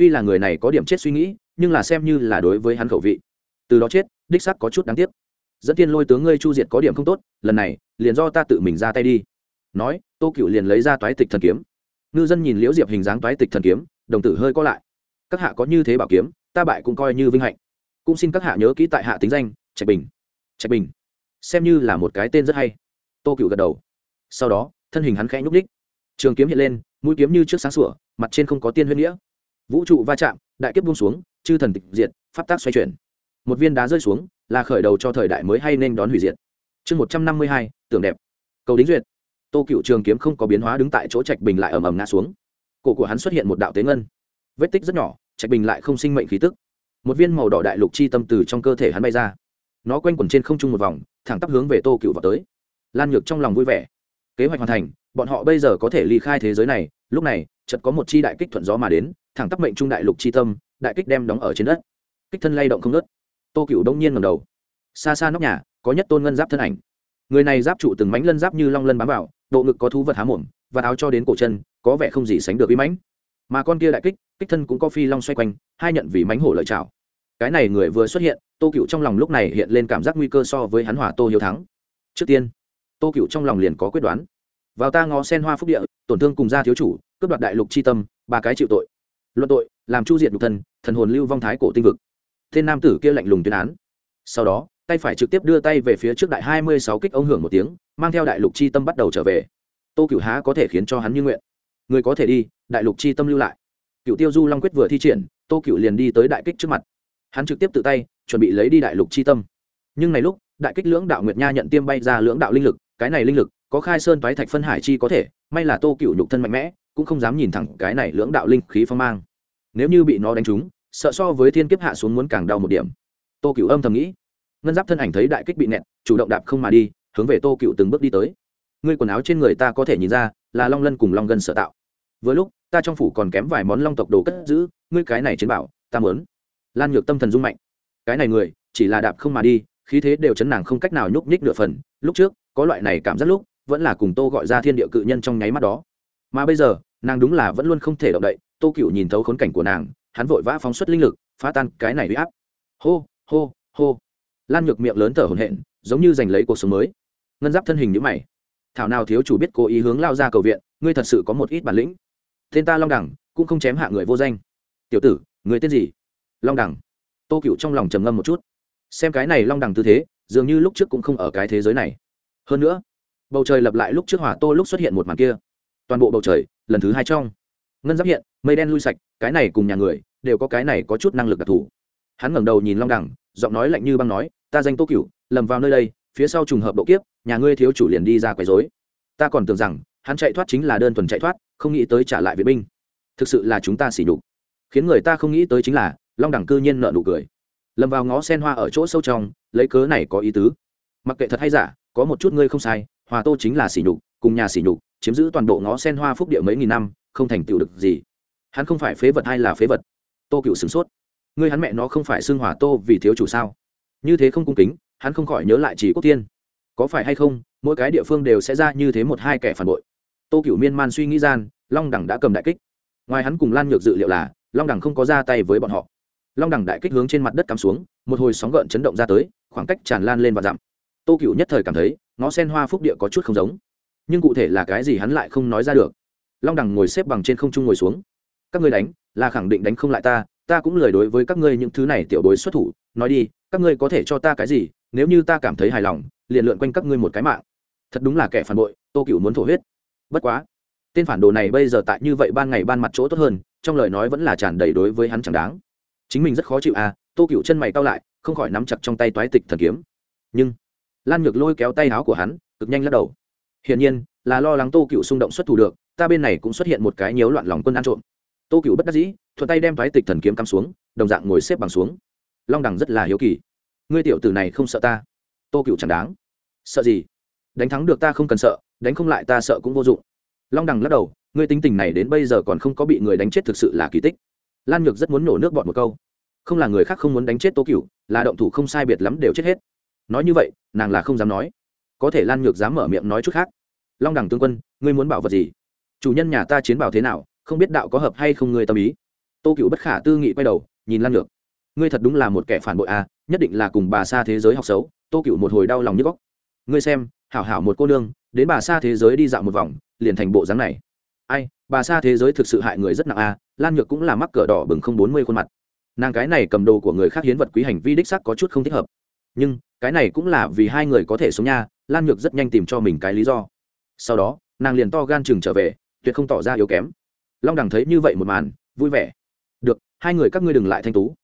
tuy là người này có điểm chết suy nghĩ, nhưng là xem như là đối với hắn khẩu vị. Từ đó chết, đích sắc có chút đáng tiếc. Dẫn tiên lôi tướng ngươi chu diệt có điểm không tốt, lần này, liền do ta tự mình ra tay đi. Nói, tô cựu liền lấy ra toái tịch thần kiếm. Ngư dân nhìn liễu diệp hình dáng toái tịch thần kiếm, đồng tử hơi co lại. Các hạ có như thế bảo kiếm, ta bại cũng coi như vinh hạnh. Cũng xin các hạ nhớ kỹ tại hạ tính danh, trạch bình. Trạch bình. Xem như là một cái tên rất hay. Tô cựu gật đầu. Sau đó, thân hình hắn khẽ nhúc đích trường kiếm hiện lên, mũi kiếm như trước sáng sủa, mặt trên không có tiên huyết nghĩa vũ trụ va chạm, đại kiếp buông xuống, chư thần tịch diệt, pháp tác xoay chuyển. Một viên đá rơi xuống, là khởi đầu cho thời đại mới hay nên đón hủy diệt. Chương một trăm năm mươi hai, tưởng đẹp. Cầu đính duyệt. Tô cựu trường kiếm không có biến hóa đứng tại chỗ trạch bình lại ầm ầm ngã xuống. Cổ của hắn xuất hiện một đạo tế ngân. Vết tích rất nhỏ, trạch bình lại không sinh mệnh khí tức. Một viên màu đỏ đại lục chi tâm từ trong cơ thể hắn bay ra. Nó quanh quẩn trên không trung một vòng, thẳng tắp hướng về tô cựu vào tới. Lan nhược trong lòng vui vẻ. Kế hoạch hoàn thành, bọn họ bây giờ có thể ly khai thế giới này, lúc này, chợt có một chi đại kích thuận gió mà đến thẳng tắp mệnh trung đại lục chi tâm, đại kích đem đóng ở trên đất. Kích thân lay động không nớt tô cựu đông nhiên ngầm đầu. Xa xa nóc nhà, có nhất tôn ngân giáp thân ảnh. Người này giáp trụ từng mánh lân giáp như long lân bám vào, độ ngực có thú vật há mồm, và áo cho đến cổ chân, có vẻ không gì sánh được uy mãnh. Mà con kia đại kích kích thân cũng có phi long xoay quanh, hai nhận vì mánh hổ lợi chảo cái này người vừa xuất hiện, tô cựu trong lòng lúc này hiện lên cảm giác nguy cơ so với hắn hỏa tô hiếu thắng. Trước tiên, tô cựu trong lòng liền có quyết đoán. Vào ta ngó sen hoa phúc địa, tổn thương cùng gia thiếu chủ, cướp đoạt đại lục c h i tâm, ba cái chịu tội luận tội, làm chu diệt nhục thân, thần hồn lưu vong thái cổ tinh vực. Tên nam tử kia lạnh lùng tuyên án. Sau đó, tay phải trực tiếp đưa tay về phía trước đại hai mươi sáu kích ông hưởng một tiếng, mang theo đại lục c h i tâm bắt đầu trở về. Tô cựu há có thể khiến cho hắn như nguyện. Người có thể đi, đại lục c h i tâm lưu lại. Cựu tiêu du long quyết vừa thi triển, tô cựu liền đi tới đại kích trước mặt. Hắn trực tiếp tự tay, chuẩn bị lấy đi đại lục c h i tâm. Nhưng này lúc, đại kích lưỡng đạo nguyệt nha nhận tiêm bay ra lưỡng đạo linh lực, cái này linh lực, có khai sơn toái thạch phân hải chi có thể, may là tô cựu nhục thân mạnh mẽ cũng không dám nhìn thẳng cái này lưỡng đạo linh khí phong mang. Nếu như bị nó đánh trúng, sợ so với thiên kiếp hạ xuống muốn càng đau một điểm. Tô cựu âm thầm nghĩ. Ngân giáp thân ảnh thấy đại kích bị nẹt, chủ động đạp không mà đi, hướng về tô cựu từng bước đi tới. Ngươi quần áo trên người ta có thể nhìn ra, là long lân cùng long gân sở tạo. Vừa lúc, ta trong phủ còn kém vài món long tộc đồ cất giữ, ngươi cái này chiến bảo, ta mớn lan nhược tâm thần dung mạnh. Cái này người, chỉ là đạp không mà đi, khí thế đều chấn nàng không cách nào nhúc nhích nửa phần. Lúc trước, có loại này cảm giác lúc, vẫn là cùng tô gọi ra thiên địa cự nhân trong nháy mắt đó mà bây giờ, nàng đúng là vẫn luôn không thể động đậy, tô cựu nhìn thấu khốn cảnh của nàng, hắn vội vã phóng xuất linh lực, phá tan cái này huy áp. Hô hô hô. Lan nhược miệng lớn thở hổn hển, giống như giành lấy cuộc sống mới. Ngân giáp thân hình nhữ mày. Thảo nào thiếu chủ biết cố ý hướng lao ra cầu viện, ngươi thật sự có một ít bản lĩnh. Tên ta long đẳng, cũng không chém hạ người vô danh. Tiểu tử, người tên gì? Long đẳng. Tô cựu trong lòng trầm ngâm một chút. Xem cái này long đẳng tư thế, dường như lúc trước cũng không ở cái thế giới này. Hơn nữa, bầu trời lập lại lúc trước hỏa tô lúc xuất hiện một màn kia toàn bộ bầu trời lần thứ hai trong. Ngân giáp hiện mây đen lui sạch cái này cùng nhà người đều có cái này có chút năng lực đặc thù. Hắn ngẩng đầu nhìn long đẳng giọng nói lạnh như băng nói ta danh tô Cửu, lầm vào nơi đây phía sau trùng hợp độ kiếp nhà ngươi thiếu chủ liền đi ra quấy rối. Ta còn tưởng rằng hắn chạy thoát chính là đơn thuần chạy thoát không nghĩ tới trả lại vệ binh. Thực sự là chúng ta xỉ đục khiến người ta không nghĩ tới chính là long đẳng cư nhiên nợ nụ cười. Lầm vào ngó sen hoa ở chỗ sâu trong lấy cớ này có ý tứ. Mặc kệ thật hay giả có một chút ngươi không sai hòa tô chính là xỉ nhục cùng nhà xỉ nhục chiếm giữ toàn bộ ngó sen hoa phúc địa mấy nghìn năm, không thành tựu được gì. Hắn không phải phế vật hay là phế vật. Tô cựu sửng sốt. Ngươi hắn mẹ nó không phải xưng hỏa tô vì thiếu chủ sao? Như thế không cung kính, hắn không khỏi nhớ lại chỉ quốc tiên. Có phải hay không, mỗi cái địa phương đều sẽ ra như thế một hai kẻ phản bội. Tô cựu miên man suy nghĩ gian, long đẳng đã cầm đại kích. Ngoài hắn cùng lan nhược dự liệu là, long đẳng không có ra tay với bọn họ. Long đẳng đại kích hướng trên mặt đất cắm xuống, một hồi sóng gợn chấn động ra tới, khoảng cách tràn lan lên và dặm. Tô cựu nhất thời cảm thấy, ngó sen hoa phúc địa có chút không giống nhưng cụ thể là cái gì hắn lại không nói ra được. Long đẳng ngồi xếp bằng trên không trung ngồi xuống. Các ngươi đánh, là khẳng định đánh không lại ta ta cũng lười đối với các ngươi những thứ này tiểu bối xuất thủ. Nói đi, các ngươi có thể cho ta cái gì, nếu như ta cảm thấy hài lòng, liền lượn quanh các ngươi một cái mạng. Thật đúng là kẻ phản bội, tô cựu muốn thổ huyết. Bất quá, tên phản đồ này bây giờ tại như vậy ban ngày ban mặt chỗ tốt hơn, trong lời nói vẫn là tràn đầy đối với hắn chẳng đáng. Chính mình rất khó chịu à tô cựu chân mày cao lại, không khỏi nắm chặt trong tay toái tịch thần kiếm. Nhưng, lan nhược lôi kéo tay áo của hắn, cực nhanh lắc đầu hiển nhiên, là lo lắng tô cựu xung động xuất thủ được, ta bên này cũng xuất hiện một cái nhiễu loạn lòng quân ăn trộm. Tô cựu bất đắc dĩ, thuận tay đem toái tịch thần kiếm cắm xuống, đồng dạng ngồi xếp bằng xuống. Long đằng rất là hiếu kỳ. Ngươi tiểu tử này không sợ ta? Tô cựu chẳng đáng. Sợ gì? Đánh thắng được ta không cần sợ, đánh không lại ta sợ cũng vô dụng. Long đằng lắc đầu, ngươi tính tình này đến bây giờ còn không có bị người đánh chết thực sự là kỳ tích. Lan nhược rất muốn nổ nước bọt một câu. Không là người khác không muốn đánh chết tô cựu là động thủ không sai biệt lắm đều chết hết. Nói như vậy, nàng là không dám nói có thể lan nhược dám mở miệng nói chút khác. Long đẳng tướng quân, ngươi muốn bảo vật gì? Chủ nhân nhà ta chiến bảo thế nào, không biết đạo có hợp hay không ngươi tâm ý. Tô cựu bất khả tư nghị quay đầu, nhìn lan nhược. Ngươi thật đúng là một kẻ phản bội à nhất định là cùng bà xa thế giới học xấu, tô cựu một hồi đau lòng như góc. Ngươi xem, hảo hảo một cô nương, đến bà xa thế giới đi dạo một vòng, liền thành bộ dáng này. Ai, bà xa thế giới thực sự hại người rất nặng à lan nhược cũng là mắc cỡ đỏ bừng không bốn mươi khuôn mặt. Nàng cái này cầm đồ của người khác hiến vật quý hành vi đích sắc có chút không thích hợp. Nhưng cái này cũng là vì hai người có thể sống nha, lan nhược rất nhanh tìm cho mình cái lý do. Sau đó, nàng liền to gan chừng trở về, tuyệt không tỏ ra yếu kém. Long đằng thấy như vậy một màn, vui vẻ. Được, hai người các ngươi đừng lại thanh tú.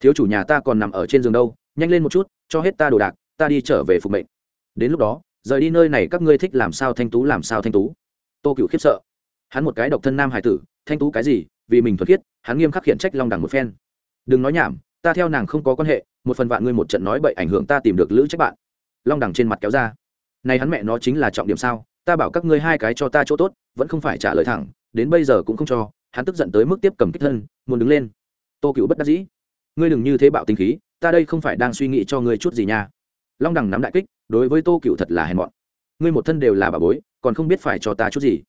Thiếu chủ nhà ta còn nằm ở trên giường đâu, nhanh lên một chút, cho hết ta đồ đạc, ta đi trở về phục mệnh. Đến lúc đó, rời đi nơi này các ngươi thích làm sao thanh tú làm sao thanh tú. Tô cựu khiếp sợ. Hắn một cái độc thân nam hải tử, thanh tú cái gì? Vì mình thuật khiết. Hắn nghiêm khắc khiển trách long đằng một phen. Đừng nói nhảm ta theo nàng không có quan hệ, một phần vạn ngươi một trận nói bậy ảnh hưởng ta tìm được lữ trách bạn. Long đằng trên mặt kéo ra. Này hắn mẹ nó chính là trọng điểm sao? Ta bảo các ngươi hai cái cho ta chỗ tốt, vẫn không phải trả lời thẳng, đến bây giờ cũng không cho, hắn tức giận tới mức tiếp cầm kích thân, muốn đứng lên. Tô cựu bất đắc dĩ. Ngươi đừng như thế bạo tinh khí, ta đây không phải đang suy nghĩ cho ngươi chút gì nha. Long đằng nắm đại kích, đối với tô cựu thật là hèn mọn. Ngươi một thân đều là bà bối, còn không biết phải cho ta chút gì.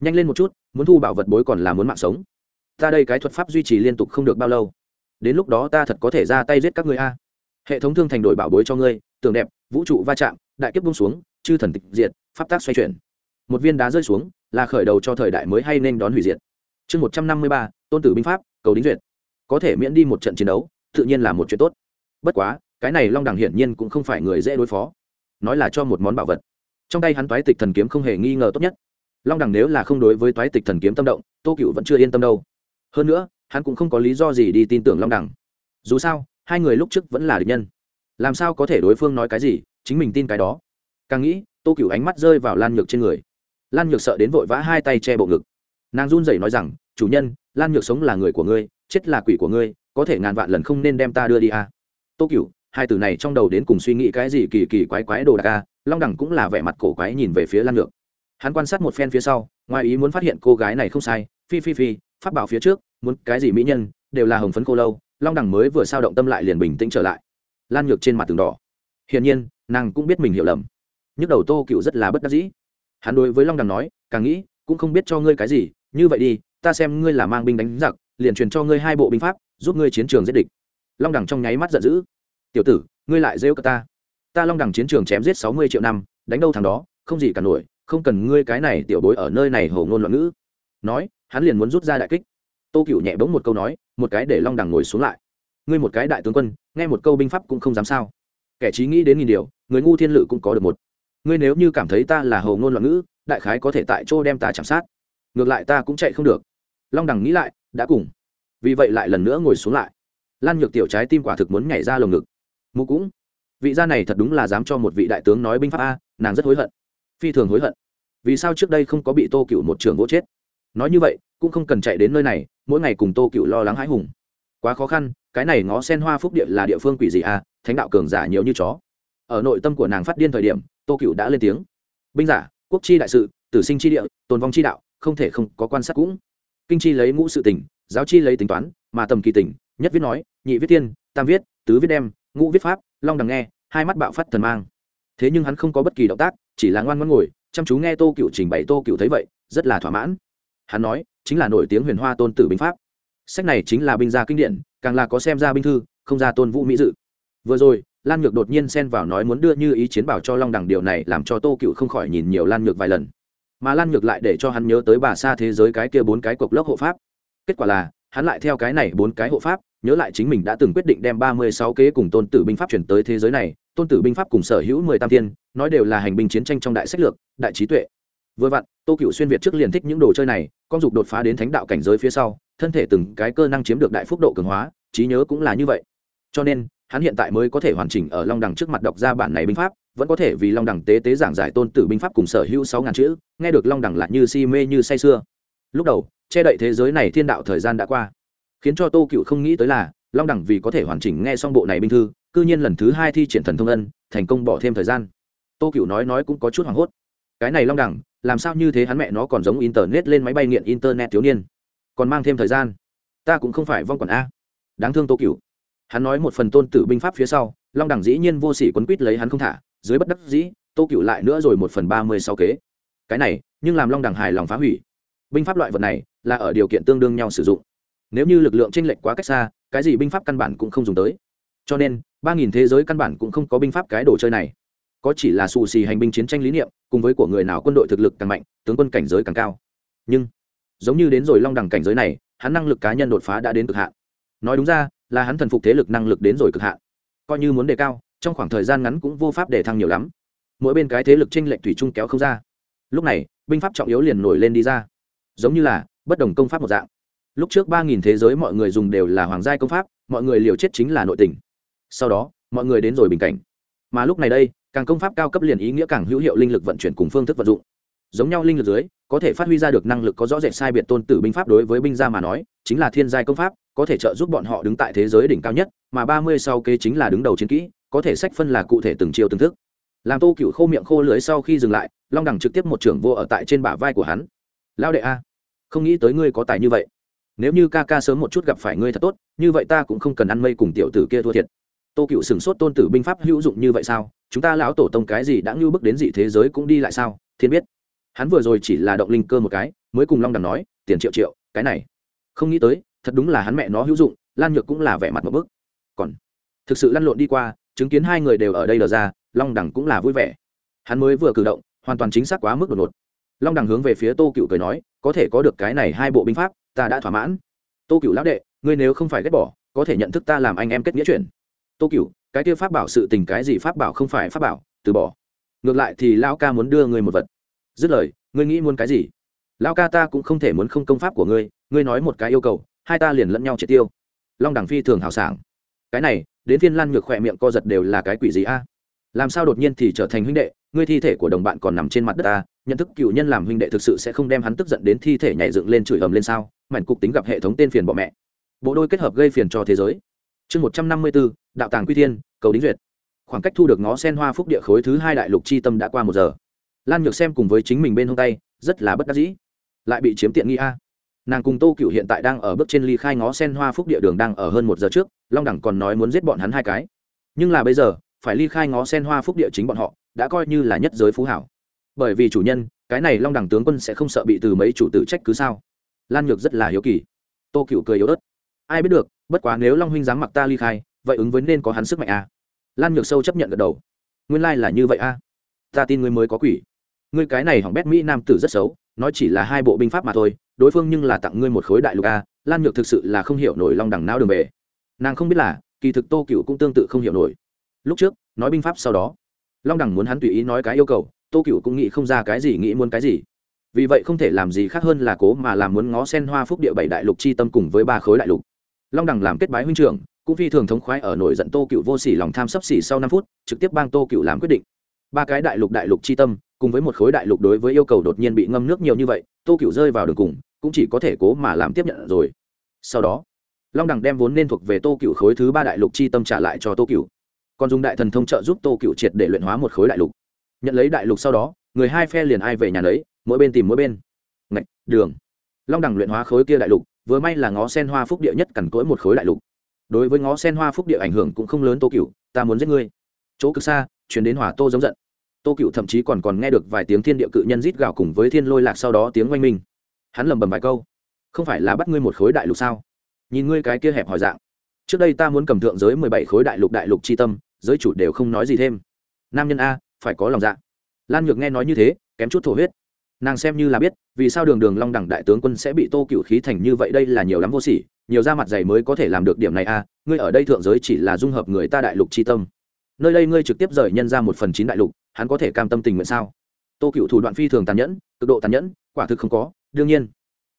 Nhanh lên một chút, muốn thu bảo vật bối còn là muốn mạng sống. Ta đây cái thuật pháp duy trì liên tục không được bao lâu đến lúc đó ta thật có thể ra tay giết các ngươi a. Hệ thống thương thành đổi bảo bối cho ngươi, tường đẹp, vũ trụ va chạm, đại kiếp bung xuống, chư thần tịch diệt, pháp tác xoay chuyển. Một viên đá rơi xuống, là khởi đầu cho thời đại mới hay nên đón hủy diệt. Chương một trăm năm mươi ba, tôn tử binh pháp, cầu đính duyệt. Có thể miễn đi một trận chiến đấu, tự nhiên là một chuyện tốt. Bất quá, cái này long đẳng hiển nhiên cũng không phải người dễ đối phó. Nói là cho một món bảo vật. Trong tay hắn toái tịch thần kiếm không hề nghi ngờ tốt nhất. Long đẳng nếu là không đối với toái tịch thần kiếm tâm động, tô cựu vẫn chưa yên tâm đâu. Hơn nữa hắn cũng không có lý do gì đi tin tưởng long đẳng dù sao hai người lúc trước vẫn là địch nhân. Làm sao có thể đối phương nói cái gì chính mình tin cái đó? Càng nghĩ tô cựu ánh mắt rơi vào lan nhược trên người. Lan nhược sợ đến vội vã hai tay che bộ ngực. Nàng run rẩy nói rằng chủ nhân lan nhược sống là người của ngươi chết là quỷ của ngươi có thể ngàn vạn lần không nên đem ta đưa đi à. tô cựu hai từ này trong đầu đến cùng suy nghĩ cái gì kỳ kỳ quái quái đồ đạc à, long đẳng cũng là vẻ mặt cổ quái nhìn về phía lan nhược. Hắn quan sát một phen phía sau ngoài ý muốn phát hiện cô gái này không sai phi phi phi phát bảo phía trước muốn cái gì mỹ nhân, đều là hồng phấn cô lâu, long đẳng mới vừa sao động tâm lại liền bình tĩnh trở lại. Lan nhược trên mặt tường đỏ. Hiển nhiên, nàng cũng biết mình hiểu lầm. Nhức đầu tô cựu rất là bất đắc dĩ. Hắn đối với long đằng nói, càng nghĩ, cũng không biết cho ngươi cái gì, như vậy đi, ta xem ngươi là mang binh đánh giặc, liền truyền cho ngươi hai bộ binh pháp, giúp ngươi chiến trường giết địch. Long đằng trong nháy mắt giận dữ. Tiểu tử, ngươi lại rêu cơ ta. Ta long đằng chiến trường chém giết sáu mươi triệu năm, đánh đâu thằng đó, không gì cả nổi, không cần ngươi cái này tiểu bối ở nơi này hầu ngôn loạn ngữ. Nói, hắn liền muốn rút ra đại kích tô cựu nhẹ bỗng một câu nói, một cái để long đằng ngồi xuống lại. Ngươi một cái đại tướng quân, nghe một câu binh pháp cũng không dám sao. Kẻ trí nghĩ đến nghìn điều, người ngu thiên lự cũng có được một. Ngươi nếu như cảm thấy ta là hầu ngôn loạn ngữ, đại khái có thể tại chỗ đem ta chạm sát. Ngược lại ta cũng chạy không được. Long đằng nghĩ lại, đã cùng. Vì vậy lại lần nữa ngồi xuống lại. Lan nhược tiểu trái tim quả thực muốn nhảy ra lồng ngực. Mụ cũng. Vị gia này thật đúng là dám cho một vị đại tướng nói binh pháp a, nàng rất hối hận. Phi thường hối hận. Vì sao trước đây không có bị tô cựu một trường vỗ chết? Nói như vậy cũng không cần chạy đến nơi này, mỗi ngày cùng tô cựu lo lắng hãi hùng. Quá khó khăn, cái này ngó sen hoa phúc địa là địa phương quỷ gì à? thánh đạo cường giả nhiều như chó. Ở nội tâm của nàng phát điên thời điểm, tô cựu đã lên tiếng. Binh giả, quốc chi đại sự, tử sinh chi địa, tồn vong chi đạo, không thể không có quan sát cũng. Kinh chi lấy ngũ sự tỉnh giáo chi lấy tính toán, mà tầm kỳ tỉnh nhất viết nói, nhị viết tiên, tam viết, tứ viết đem, ngũ viết pháp, long đằng nghe, hai mắt bạo phát thần mang. Thế nhưng hắn không có bất kỳ động tác, chỉ là ngoan ngoan ngồi, chăm chú nghe tô cựu trình bày tô cựu thấy vậy, rất là thỏa mãn hắn nói, chính là nổi tiếng huyền hoa tôn tử binh pháp. Sách này chính là binh gia kinh điển, càng là có xem ra binh thư, không ra tôn vũ mỹ dự. Vừa rồi, lan nhược đột nhiên xen vào nói muốn đưa như ý chiến bảo cho long đằng điều này, làm cho tô cựu không khỏi nhìn nhiều lan nhược vài lần. Mà lan nhược lại để cho hắn nhớ tới bà xa thế giới cái kia bốn cái cộc lốc hộ pháp. Kết quả là, hắn lại theo cái này bốn cái hộ pháp, nhớ lại chính mình đã từng quyết định đem ba mươi sáu kế cùng tôn tử binh pháp chuyển tới thế giới này. Tôn tử binh pháp cùng sở hữu mười tam thiên, nói đều là hành binh chiến tranh trong đại sách lược, đại trí tuệ vừa vặn, tô cựu xuyên việt trước liền thích những đồ chơi này, con dục đột phá đến thánh đạo cảnh giới phía sau, thân thể từng cái cơ năng chiếm được đại phúc độ cường hóa, trí nhớ cũng là như vậy. Cho nên, hắn hiện tại mới có thể hoàn chỉnh ở long đằng trước mặt đọc ra bản này binh pháp, vẫn có thể vì long đằng tế tế giảng giải tôn tử binh pháp cùng sở hữu sáu ngàn chữ, nghe được long đằng lạc như si mê như say sưa. Lúc đầu, che đậy thế giới này thiên đạo thời gian đã qua, khiến cho tô cựu không nghĩ tới là long đẳng vì có thể hoàn chỉnh nghe xong bộ này binh thư, cư nhiên lần thứ hai thi triển thần thông ân, thành công bỏ thêm thời gian. Tô cựu nói nói cũng có chút hoảng hốt. Cái này long đẳng làm sao như thế hắn mẹ nó còn giống internet lên máy bay nghiện internet thiếu niên. Còn mang thêm thời gian. Ta cũng không phải vong quản a. Đáng thương tô cửu. Hắn nói một phần tôn tử binh pháp phía sau, long đẳng dĩ nhiên vô sỉ quấn quýt lấy hắn không thả, dưới bất đắc dĩ, tô cửu lại nữa rồi một phần ba mươi sáu kế. Cái này, nhưng làm long đẳng hài lòng phá hủy. Binh pháp loại vật này, là ở điều kiện tương đương nhau sử dụng. Nếu như lực lượng tranh lệch quá cách xa, cái gì binh pháp căn bản cũng không dùng tới. Cho nên, ba nghìn thế giới căn bản cũng không có binh pháp cái đồ chơi này có chỉ là xù xì hành binh chiến tranh lý niệm, cùng với của người nào quân đội thực lực càng mạnh, tướng quân cảnh giới càng cao. Nhưng, giống như đến rồi long đẳng cảnh giới này, hắn năng lực cá nhân đột phá đã đến cực hạn. Nói đúng ra, là hắn thần phục thế lực năng lực đến rồi cực hạn. Coi như muốn đề cao, trong khoảng thời gian ngắn cũng vô pháp để thăng nhiều lắm. Mỗi bên cái thế lực tranh lệch thủy chung kéo không ra. Lúc này, binh pháp trọng yếu liền nổi lên đi ra. Giống như là, bất đồng công pháp một dạng. Lúc trước ba nghìn thế giới mọi người dùng đều là hoàng giai công pháp, mọi người liều chết chính là nội tình. Sau đó, mọi người đến rồi bình cảnh. Mà lúc này đây càng công pháp cao cấp liền ý nghĩa càng hữu hiệu linh lực vận chuyển cùng phương thức vận dụng. Giống nhau linh lực dưới, có thể phát huy ra được năng lực có rõ rệt sai biệt tôn tử binh pháp đối với binh gia mà nói, chính là thiên giai công pháp, có thể trợ giúp bọn họ đứng tại thế giới đỉnh cao nhất, mà ba mươi sau kế chính là đứng đầu chiến kỹ, có thể sách phân là cụ thể từng chiều từng thức. Làm tô cựu khô miệng khô lưới sau khi dừng lại, long đẳng trực tiếp một trưởng vô ở tại trên bả vai của hắn. Lao đệ a, không nghĩ tới ngươi có tài như vậy. Nếu như ca ca sớm một chút gặp phải ngươi thật tốt, như vậy ta cũng không cần ăn mây cùng tiểu tử kia thua thiệt. Tô cựu sửng sốt tôn tử binh pháp hữu dụng như vậy sao? Chúng ta lão tổ tông cái gì đã ngưu bước đến dị thế giới cũng đi lại sao? Thiên biết. Hắn vừa rồi chỉ là động linh cơ một cái, mới cùng long đằng nói, tiền triệu triệu, cái này. Không nghĩ tới, thật đúng là hắn mẹ nó hữu dụng, lan nhược cũng là vẻ mặt một bức. Còn, thực sự lăn lộn đi qua, chứng kiến hai người đều ở đây lờ ra, long đằng cũng là vui vẻ. Hắn mới vừa cử động, hoàn toàn chính xác quá mức đột ngột. Long đằng hướng về phía tô cựu cười nói, có thể có được cái này hai bộ binh pháp, ta đã thỏa mãn. Tô cựu lão đệ, ngươi nếu không phải ghét bỏ, có thể nhận thức ta làm anh em kết nghĩa chuyển tô cựu cái kia pháp bảo sự tình cái gì pháp bảo không phải pháp bảo, từ bỏ. Ngược lại thì lão ca muốn đưa ngươi một vật. Dứt lời, ngươi nghĩ muốn cái gì? Lão ca ta cũng không thể muốn không công pháp của ngươi ngươi nói một cái yêu cầu, hai ta liền lẫn nhau triệt tiêu. Long đằng phi thường hào sảng. Cái này, đến thiên lan ngược khỏe miệng co giật đều là cái quỷ gì a? Làm sao đột nhiên thì trở thành huynh đệ, ngươi thi thể của đồng bạn còn nằm trên mặt đất ta, nhận thức cựu nhân làm huynh đệ thực sự sẽ không đem hắn tức giận đến thi thể nhảy dựng lên chửi ầm lên sao? Mảnh cục tính gặp hệ thống tên phiền bọ mẹ. Bộ đôi kết hợp gây phiền cho thế giới chương một trăm năm mươi bốn đạo tàng quy thiên, cầu đính duyệt. Khoảng cách thu được ngó sen hoa phúc địa khối thứ hai đại lục chi tâm đã qua một giờ. Lan nhược xem cùng với chính mình bên hông tay, rất là bất đắc dĩ. Lại bị chiếm tiện nghi a. Nàng cùng tô cựu hiện tại đang ở bước trên ly khai ngó sen hoa phúc địa đường đang ở hơn một giờ trước, long đẳng còn nói muốn giết bọn hắn hai cái. Nhưng là bây giờ, phải ly khai ngó sen hoa phúc địa chính bọn họ, đã coi như là nhất giới phú hảo. Bởi vì chủ nhân, cái này long đẳng tướng quân sẽ không sợ bị từ mấy chủ tử trách cứ sao? Lan nhược rất là hiếu kỳ. Tô cựu cười yếu ớt ai biết được, bất quá nếu long huynh dám mặc ta ly khai, vậy ứng với nên có hắn sức mạnh à. lan nhược sâu chấp nhận gật đầu. Nguyên lai、like、là như vậy a à. ta tin ngươi mới có quỷ. Ngươi cái này hỏng bét mỹ nam tử rất xấu, nói chỉ là hai bộ binh pháp mà thôi, đối phương nhưng là tặng ngươi một khối đại lục a lan nhược thực sự là không hiểu nổi long đẳng não đường về. Nàng không biết là, kỳ thực tô cựu cũng tương tự không hiểu nổi. Lúc trước, nói binh pháp sau đó, long đẳng muốn hắn tùy ý nói cái yêu cầu, tô cựu cũng nghĩ không ra cái gì, nghĩ muốn cái gì. Vì vậy không thể làm gì khác hơn là cố mà làm muốn ngó sen hoa phúc địa bảy đại lục chi tâm cùng với ba khối đại lục long đẳng làm kết bái huynh trưởng, cũng phi thường thống khoái ở nổi giận tô cựu vô s ỉ lòng tham sấp xỉ sau năm phút, trực tiếp bang tô cựu làm quyết định. Ba cái đại lục đại lục chi tâm, cùng với một khối đại lục đối với yêu cầu đột nhiên bị ngâm nước nhiều như vậy, tô cựu rơi vào đường cùng, cũng chỉ có thể cố mà làm tiếp nhận rồi. Sau đó, long đẳng đem vốn nên thuộc về tô cựu khối thứ ba đại lục chi tâm trả lại cho tô cựu. Còn dùng đại thần thông trợ giúp tô cựu triệt để luyện hóa một khối đại lục. Nhận lấy đại lục sau đó, người hai phe liền ai về nhà lấy mỗi bên tìm mỗi bên. Ngạch, đường. Long đẳng luyện hóa khối kia đại lục vừa may là ngó sen hoa phúc địa nhất cằn cỗi một khối đại lục. Đối với ngó sen hoa phúc địa ảnh hưởng cũng không lớn tô cựu ta muốn giết ngươi. Chỗ cực xa, chuyển đến hỏa tô giống giận. Tô cựu thậm chí còn còn nghe được vài tiếng thiên địa cự nhân rít gào cùng với thiên lôi lạc sau đó tiếng oanh minh. Hắn lầm bầm vài câu. Không phải là bắt ngươi một khối đại lục sao? Nhìn ngươi cái kia hẹp hỏi dạng. Trước đây ta muốn cầm thượng giới mười bảy khối đại lục đại lục c h i tâm, giới chủ đều không nói gì thêm. Nam nhân a, phải có lòng dạ. Lan nhược nghe nói như thế, kém chút thổ huyết nàng xem như là biết, vì sao đường đường long đẳng đại tướng quân sẽ bị tô cựu khí thành như vậy đây là nhiều lắm vô sỉ, nhiều da mặt dày mới có thể làm được điểm này a ngươi ở đây thượng giới chỉ là dung hợp người ta đại lục c h i tâm. Nơi đây ngươi trực tiếp rời nhân ra một phần chín đại lục, hắn có thể cam tâm tình nguyện sao? Tô cựu thủ đoạn phi thường tàn nhẫn, cực độ tàn nhẫn, quả thực không có, đương nhiên,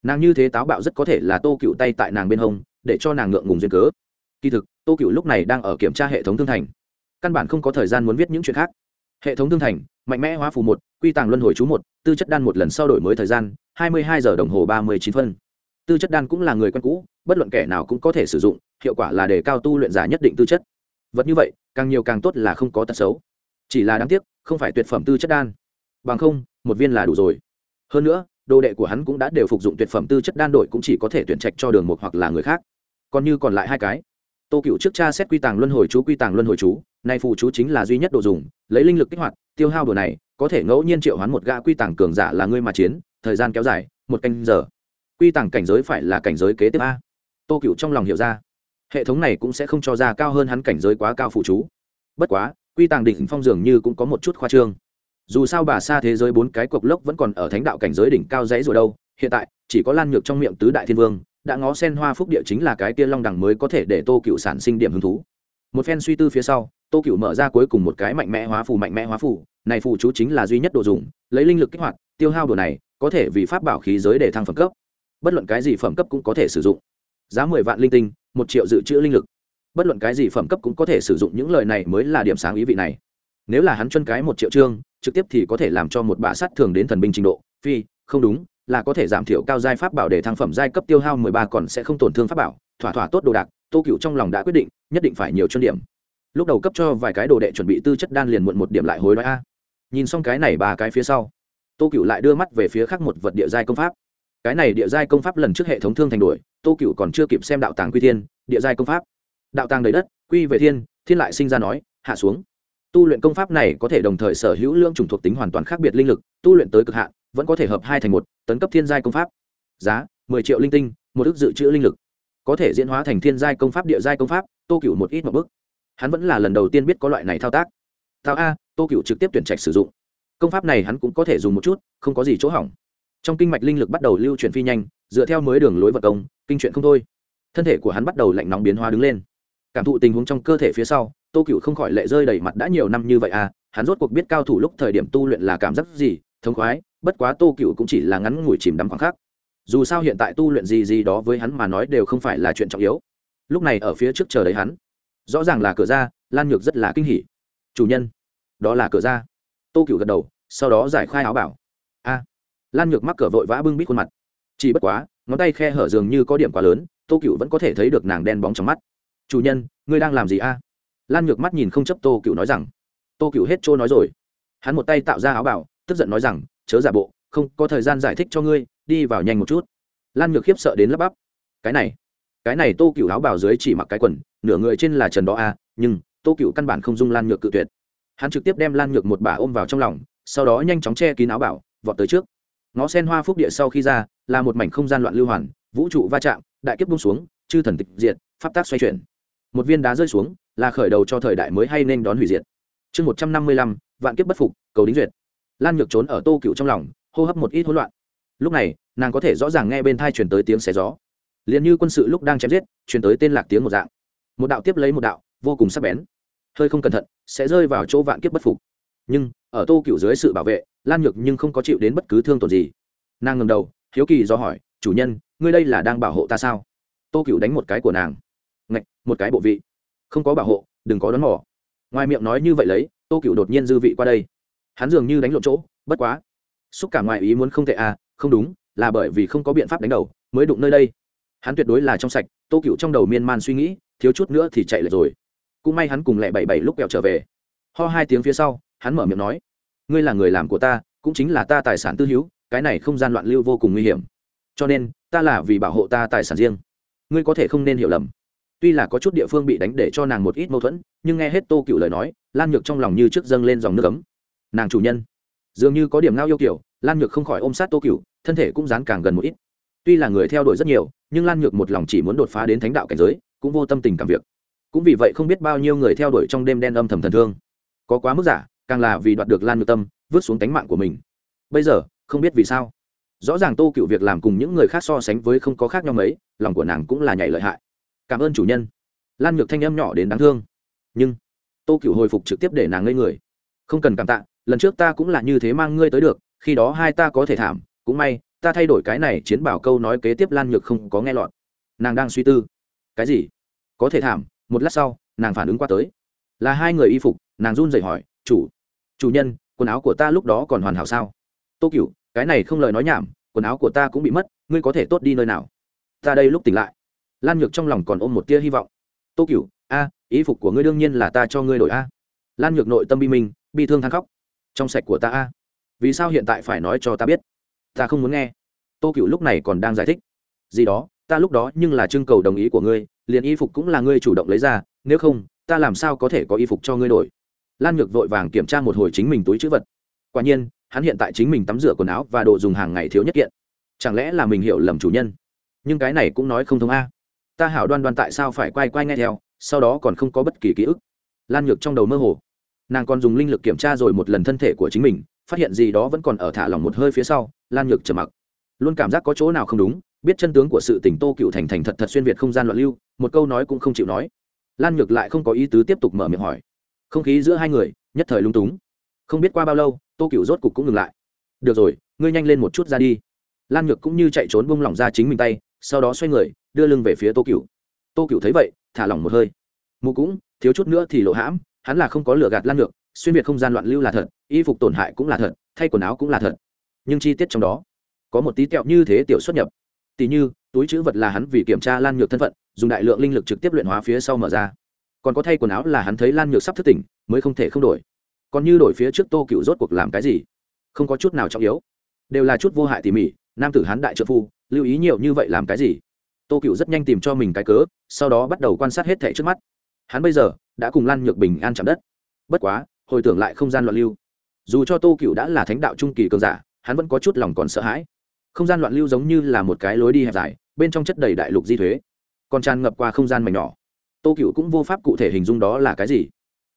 nàng như thế táo bạo rất có thể là tô cựu tay tại nàng bên hông, để cho nàng ngượng ngùng duyên cớ. Kỳ thực, tô cựu lúc này đang ở kiểm tra hệ thống thương thành, căn bản không có thời gian muốn viết những chuyện khác hệ thống thương thành, mạnh mẽ hóa phù một, quy tàng luân hồi chú một, tư chất đan một lần sau đổi mới thời gian, hai mươi hai giờ đồng hồ ba mươi chín phân. Tư chất đan cũng là người quen cũ, bất luận kẻ nào cũng có thể sử dụng, hiệu quả là để cao tu luyện giả nhất định tư chất. Vật như vậy, càng nhiều càng tốt là không có tật xấu. Chỉ là đáng tiếc, không phải tuyệt phẩm tư chất đan. Bằng không, một viên là đủ rồi. Hơn nữa, đồ đệ của hắn cũng đã đều phục dụng tuyệt phẩm tư chất đan đội cũng chỉ có thể tuyển trạch cho đường một hoặc là người khác. Còn như còn lại hai cái tô cựu trước cha xét quy tàng luân hồi chú quy tàng luân hồi chú, nay phù chú chính là duy nhất đồ dùng, lấy linh lực kích hoạt, tiêu hao đồ này, có thể ngẫu nhiên triệu hoán một gã quy tàng cường giả là ngươi mà chiến, thời gian kéo dài, một canh giờ. Quy tàng cảnh giới phải là cảnh giới kế tiếp a. Tô cựu trong lòng hiểu ra. Hệ thống này cũng sẽ không cho ra cao hơn hắn cảnh giới quá cao phụ chú. Bất quá, quy tàng đỉnh phong dường như cũng có một chút khoa trương. Dù sao bà xa thế giới bốn cái cộc lốc vẫn còn ở thánh đạo cảnh giới đỉnh cao dãy rồi đâu, hiện tại, chỉ có lan nhược trong miệng tứ đại thiên vương đã ngó sen hoa phúc địa chính là cái kia long đẳng mới có thể để tô cựu sản sinh điểm hứng thú. Một phen suy tư phía sau, tô cựu mở ra cuối cùng một cái mạnh mẽ hóa phù mạnh mẽ hóa phù, này phù chú chính là duy nhất đồ dùng, lấy linh lực kích hoạt, tiêu hao đồ này, có thể vì pháp bảo khí giới để thăng phẩm cấp. Bất luận cái gì phẩm cấp cũng có thể sử dụng. Giá mười vạn linh tinh, một triệu dự trữ linh lực. Bất luận cái gì phẩm cấp cũng có thể sử dụng, những lời này mới là điểm sáng ý vị này. Nếu là hắn chân cái một triệu trương, trực tiếp thì có thể làm cho một bả sắt thường đến thần binh trình độ. Phi, không đúng là có thể giảm thiểu cao giai pháp bảo để thăng phẩm giai cấp tiêu hao mười ba còn sẽ không tổn thương pháp bảo. Thỏa thỏa tốt đồ đạc, tô cựu trong lòng đã quyết định, nhất định phải nhiều chuyên điểm. Lúc đầu cấp cho vài cái đồ đệ chuẩn bị tư chất đan liền muộn một điểm lại hối đoái a. Nhìn xong cái này ba cái phía sau, tô cựu lại đưa mắt về phía khác một vật địa giai công pháp. Cái này địa giai công pháp lần trước hệ thống thương thành đổi tô cựu còn chưa kịp xem đạo tàng quy thiên, địa giai công pháp. Đạo tàng đầy đất, quy về thiên thiên lại sinh ra nói, hạ xuống tu luyện công pháp này có thể đồng thời sở hữu lượng chủng thuộc tính hoàn toàn khác biệt linh lực, tu luyện tới cực hạn, vẫn có thể hợp hai thành một, tấn cấp thiên giai công pháp. Giá, mười triệu linh tinh, một ước dự trữ linh lực. Có thể diễn hóa thành thiên giai công pháp, địa giai công pháp, tô cựu một ít một bức hắn vẫn là lần đầu tiên biết có loại này thao tác. Thao a, tô cựu trực tiếp tuyển trạch sử dụng. Công pháp này hắn cũng có thể dùng một chút, không có gì chỗ hỏng. Trong kinh mạch linh lực bắt đầu lưu chuyển phi nhanh, dựa theo mới đường lối vật công, kinh chuyện không thôi. Thân thể của hắn bắt đầu lạnh nóng biến hóa đứng lên cảm thụ tình huống trong cơ thể phía sau, tô cựu không khỏi lệ rơi đầy mặt đã nhiều năm như vậy à hắn rốt cuộc biết cao thủ lúc thời điểm tu luyện là cảm giác gì, thống khoái, bất quá tô cựu cũng chỉ là ngắn ngủi chìm đắm khoảng khắc. Dù sao hiện tại tu luyện gì gì đó với hắn mà nói đều không phải là chuyện trọng yếu. Lúc này ở phía trước chờ đấy hắn. Rõ ràng là cửa ra, lan nhược rất là kinh hỉ. Chủ nhân. Đó là cửa ra. Tô cựu gật đầu, sau đó giải khai áo bảo. A. Lan nhược mắc cửa vội vã bưng bít khuôn mặt. Chỉ bất quá, ngón tay khe hở dường như có điểm quá lớn, tô cựu vẫn có thể thấy được nàng đen bóng trong mắt chủ nhân ngươi đang làm gì a? Lan nhược mắt nhìn không chấp tô cựu nói rằng. Tô cựu hết trôi nói rồi. Hắn một tay tạo ra áo bảo tức giận nói rằng chớ giả bộ không có thời gian giải thích cho ngươi đi vào nhanh một chút. Lan nhược khiếp sợ đến lắp bắp. Cái này cái này tô cựu áo bảo dưới chỉ mặc cái quần nửa người trên là trần đó a à, nhưng tô cựu căn bản không dung lan nhược cự tuyệt. Hắn trực tiếp đem lan nhược một bà ôm vào trong lòng sau đó nhanh chóng che kín áo bảo vọt tới trước. Ngó sen hoa phúc địa sau khi ra là một mảnh không gian loạn lưu hoàn vũ trụ va chạm đại kiếp bung xuống chư thần tịch diệt pháp tác xoay chuyển một viên đá rơi xuống, là khởi đầu cho thời đại mới hay nên đón hủy diệt. Chương một trăm năm mươi lăm, vạn kiếp bất phục, cầu đính duyệt. Lan nhược trốn ở tô cựu trong lòng, hô hấp một ít hỗn loạn. Lúc này, nàng có thể rõ ràng nghe bên thai truyền tới tiếng xé gió. Liền như quân sự lúc đang chém giết, truyền tới tên lạc tiếng một dạng. Một đạo tiếp lấy một đạo, vô cùng sắc bén. Hơi không cẩn thận, sẽ rơi vào chỗ vạn kiếp bất phục. Nhưng, ở tô cựu dưới sự bảo vệ, lan nhược nhưng không có chịu đến bất cứ thương tổn gì. Nàng ngầm đầu, hiếu kỳ do hỏi, chủ nhân, ngươi đây là đang bảo hộ ta sao? Tô cựu đánh một cái của nàng một cái bộ vị. Không có bảo hộ, đừng có đón mỏ ngoài miệng nói như vậy lấy, tô cựu đột nhiên dư vị qua đây. Hắn dường như đánh lộn chỗ, bất quá. Xúc cả ngoài ý muốn không thể à không đúng, là bởi vì không có biện pháp đánh đầu, mới đụng nơi đây. Hắn tuyệt đối là trong sạch, tô cựu trong đầu miên man suy nghĩ, thiếu chút nữa thì chạy lại rồi. Cũng may hắn cùng lẹ bảy bảy lúc kẹo trở về. Ho hai tiếng phía sau, hắn mở miệng nói, ngươi là người làm của ta, cũng chính là ta tài sản tư hữu, cái này không gian loạn lưu vô cùng nguy hiểm. Cho nên, ta là vì bảo hộ ta tài sản riêng. Ngươi có thể không nên hiểu lầm tuy là có chút địa phương bị đánh để cho nàng một ít mâu thuẫn, nhưng nghe hết tô cựu lời nói, lan nhược trong lòng như trước dâng lên dòng nước ấm. Nàng chủ nhân, dường như có điểm ngao yêu kiểu, lan nhược không khỏi ôm sát tô cựu thân thể cũng dán càng gần một ít. Tuy là người theo đuổi rất nhiều, nhưng lan nhược một lòng chỉ muốn đột phá đến thánh đạo cảnh giới, cũng vô tâm tình cảm việc. Cũng vì vậy không biết bao nhiêu người theo đuổi trong đêm đen âm thầm thần thương. Có quá mức giả, càng là vì đoạt được lan nhược tâm, vứt xuống tánh mạng của mình. Bây giờ, không biết vì sao. Rõ ràng tô cựu việc làm cùng những người khác so sánh với không có khác nhau mấy, lòng của nàng cũng là nhảy lợi hại cảm ơn chủ nhân. Lan nhược thanh âm nhỏ đến đáng thương. Nhưng, tô cựu hồi phục trực tiếp để nàng ngây người. Không cần cảm tạ, lần trước ta cũng là như thế mang ngươi tới được, khi đó hai ta có thể thảm, cũng may, ta thay đổi cái này chiến bảo câu nói kế tiếp lan nhược không có nghe lọt. Nàng đang suy tư. Cái gì? Có thể thảm, một lát sau, nàng phản ứng qua tới. Là hai người y phục, nàng run rẩy hỏi, chủ chủ nhân, quần áo của ta lúc đó còn hoàn hảo sao? Tô cựu cái này không lời nói nhảm, quần áo của ta cũng bị mất, ngươi có thể tốt đi nơi nào? Ta đây lúc tỉnh lại lan nhược trong lòng còn ôm một tia hy vọng. Tô cựu a, ý phục của ngươi đương nhiên là ta cho ngươi đổi a. Lan nhược nội tâm bi minh, bi thương than khóc. Trong sạch của ta a, vì sao hiện tại phải nói cho ta biết? Ta không muốn nghe. Tô cựu lúc này còn đang giải thích. Gì đó, ta lúc đó nhưng là trưng cầu đồng ý của ngươi, liền y phục cũng là ngươi chủ động lấy ra, nếu không, ta làm sao có thể có y phục cho ngươi đổi? Lan nhược vội vàng kiểm tra một hồi chính mình túi chữ vật. Quả nhiên, hắn hiện tại chính mình tắm rửa quần áo và đồ dùng hàng ngày thiếu nhất kiện. Chẳng lẽ là mình hiểu lầm chủ nhân? Nhưng cái này cũng nói không thông a ta hảo đoan đoan tại sao phải quay quay nghe theo, sau đó còn không có bất kỳ ký ức. Lan nhược trong đầu mơ hồ. Nàng còn dùng linh lực kiểm tra rồi một lần thân thể của chính mình, phát hiện gì đó vẫn còn ở thả lỏng một hơi phía sau, lan nhược trầm mặc. Luôn cảm giác có chỗ nào không đúng, biết chân tướng của sự tỉnh tô cựu thành thành thật thật xuyên việt không gian loạn lưu, một câu nói cũng không chịu nói. Lan nhược lại không có ý tứ tiếp tục mở miệng hỏi. Không khí giữa hai người, nhất thời lung túng. Không biết qua bao lâu, tô cựu rốt cục cũng ngừng lại. Được rồi, ngươi nhanh lên một chút ra đi. Lan nhược cũng như chạy trốn bung lỏng ra chính mình tay, sau đó xoay người đưa lưng về phía tô cựu tô cựu thấy vậy, thả lỏng một hơi. Mụ cũng, thiếu chút nữa thì lộ hãm, hắn là không có lửa gạt lan nhược xuyên việt không gian loạn lưu là thật, y phục tổn hại cũng là thật, thay quần áo cũng là thật. Nhưng chi tiết trong đó, có một tí tẹo như thế tiểu xuất nhập. Tỷ như, túi chữ vật là hắn vì kiểm tra lan nhược thân phận, dùng đại lượng linh lực trực tiếp luyện hóa phía sau mở ra. Còn có thay quần áo là hắn thấy lan nhược sắp thức tỉnh, mới không thể không đổi. Còn như đổi phía trước tô cựu rốt cuộc làm cái gì? Không có chút nào trọng yếu. Đều là chút vô hại tỉ mỉ, nam tử hán đại trợ phu, lưu ý nhiều như vậy làm cái gì? Tô cựu rất nhanh tìm cho mình cái cớ, sau đó bắt đầu quan sát hết thẻ trước mắt. Hắn bây giờ đã cùng lan nhược bình an chạm đất. Bất quá, hồi tưởng lại không gian loạn lưu. Dù cho tô cựu đã là thánh đạo trung kỳ cường giả, hắn vẫn có chút lòng còn sợ hãi. Không gian loạn lưu giống như là một cái lối đi hẹp dài, bên trong chất đầy đại lục di thuế. Còn tràn ngập qua không gian mảnh nhỏ. Tô cựu cũng vô pháp cụ thể hình dung đó là cái gì.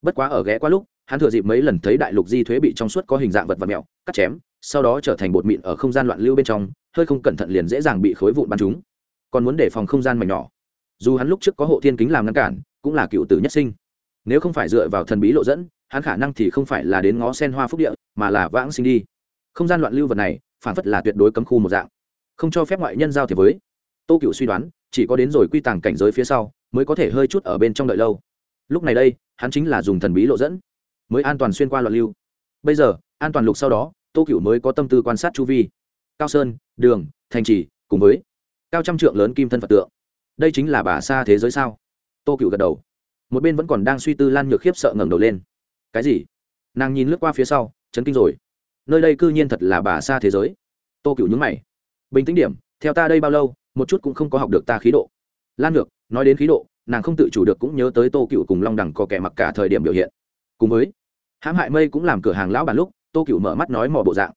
Bất quá ở ghé qua lúc, hắn thừa dịp mấy lần thấy đại lục di thuế bị trong suốt có hình dạng vật và mẹo, cắt chém, sau đó trở thành bột mịn ở không gian loạn lưu bên trong, hơi không cẩn thận liền dễ dàng bị khối vụn bắn chúng còn muốn đề phòng không gian mảnh nhỏ. Dù hắn lúc trước có hộ thiên kính làm ngăn cản, cũng là cựu tử nhất sinh. Nếu không phải dựa vào thần bí lộ dẫn, hắn khả năng thì không phải là đến ngó sen hoa phúc địa, mà là vãng sinh đi. Không gian loạn lưu vật này, phản phất là tuyệt đối cấm khu một dạng. Không cho phép ngoại nhân giao thiệp với. Tô cựu suy đoán, chỉ có đến rồi quy tàng cảnh giới phía sau, mới có thể hơi chút ở bên trong đợi lâu. Lúc này đây, hắn chính là dùng thần bí lộ dẫn, mới an toàn xuyên qua loạn lưu. Bây giờ, an toàn lục sau đó, tô cựu mới có tâm tư quan sát chu vi. Cao sơn, đường, thành trì, cùng với cao trăm trượng lớn kim thân phật tượng. Đây chính là bà xa thế giới sao? Tô cựu gật đầu. Một bên vẫn còn đang suy tư lan nhược khiếp sợ ngẩng đầu lên. Cái gì? Nàng nhìn lướt qua phía sau, chấn kinh rồi. Nơi đây cư nhiên thật là bà xa thế giới. Tô cựu nhúng mày. Bình tĩnh điểm, theo ta đây bao lâu, một chút cũng không có học được ta khí độ. Lan nhược, nói đến khí độ, nàng không tự chủ được cũng nhớ tới tô cựu cùng long đẳng có kẻ mặc cả thời điểm biểu hiện. Cùng với hãm hại mây cũng làm cửa hàng lão bàn lúc, tô cựu mở mắt nói mò bộ dạng.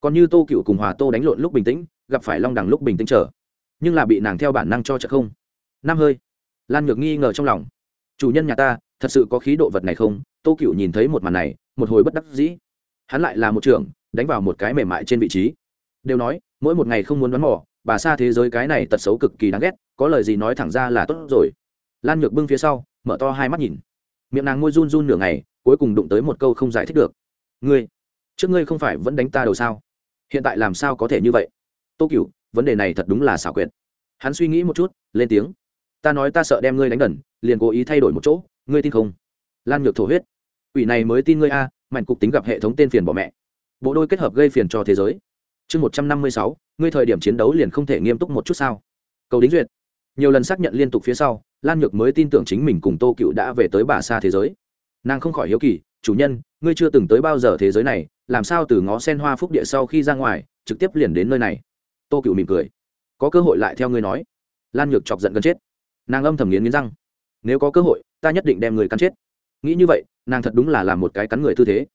Còn như tô cựu cùng hòa tô đánh lộn lúc bình tĩnh, gặp phải long đẳng lúc bình tĩnh chờ nhưng là bị nàng theo bản năng cho chợ không. Năm hơi. Lan nhược nghi ngờ trong lòng. Chủ nhân nhà ta, thật sự có khí độ vật này không? Tô cựu nhìn thấy một màn này, một hồi bất đắc dĩ. Hắn lại là một trưởng, đánh vào một cái mềm mại trên vị trí. Đều nói, mỗi một ngày không muốn đoán mỏ bà xa thế giới cái này tật xấu cực kỳ đáng ghét, có lời gì nói thẳng ra là tốt rồi. Lan nhược bưng phía sau, mở to hai mắt nhìn. Miệng nàng môi run run nửa ngày, cuối cùng đụng tới một câu không giải thích được. Ngươi, trước ngươi không phải vẫn đánh ta đầu sao? Hiện tại làm sao có thể như vậy? Tô cựu vấn đề này thật đúng là xảo quyệt. Hắn suy nghĩ một chút, lên tiếng. Ta nói ta sợ đem ngươi đánh đần, liền cố ý thay đổi một chỗ, ngươi tin không? Lan nhược thổ huyết. Ủy này mới tin ngươi a mạnh cục tính gặp hệ thống tên phiền bỏ mẹ. Bộ đôi kết hợp gây phiền cho thế giới. Chương một trăm năm mươi sáu, ngươi thời điểm chiến đấu liền không thể nghiêm túc một chút sao? Cầu đính duyệt. Nhiều lần xác nhận liên tục phía sau, lan nhược mới tin tưởng chính mình cùng tô cựu đã về tới bà xa thế giới. Nàng không khỏi hiếu kỳ, chủ nhân, ngươi chưa từng tới bao giờ thế giới này, làm sao từ ngó sen hoa phúc địa sau khi ra ngoài, trực tiếp liền đến nơi này? Tô cựu mỉm cười. Có cơ hội lại theo ngươi nói. Lan nhược chọc giận gần chết. Nàng âm thầm nghiến nghiến răng. Nếu có cơ hội, ta nhất định đem người cắn chết. Nghĩ như vậy, nàng thật đúng là làm một cái cắn người tư thế.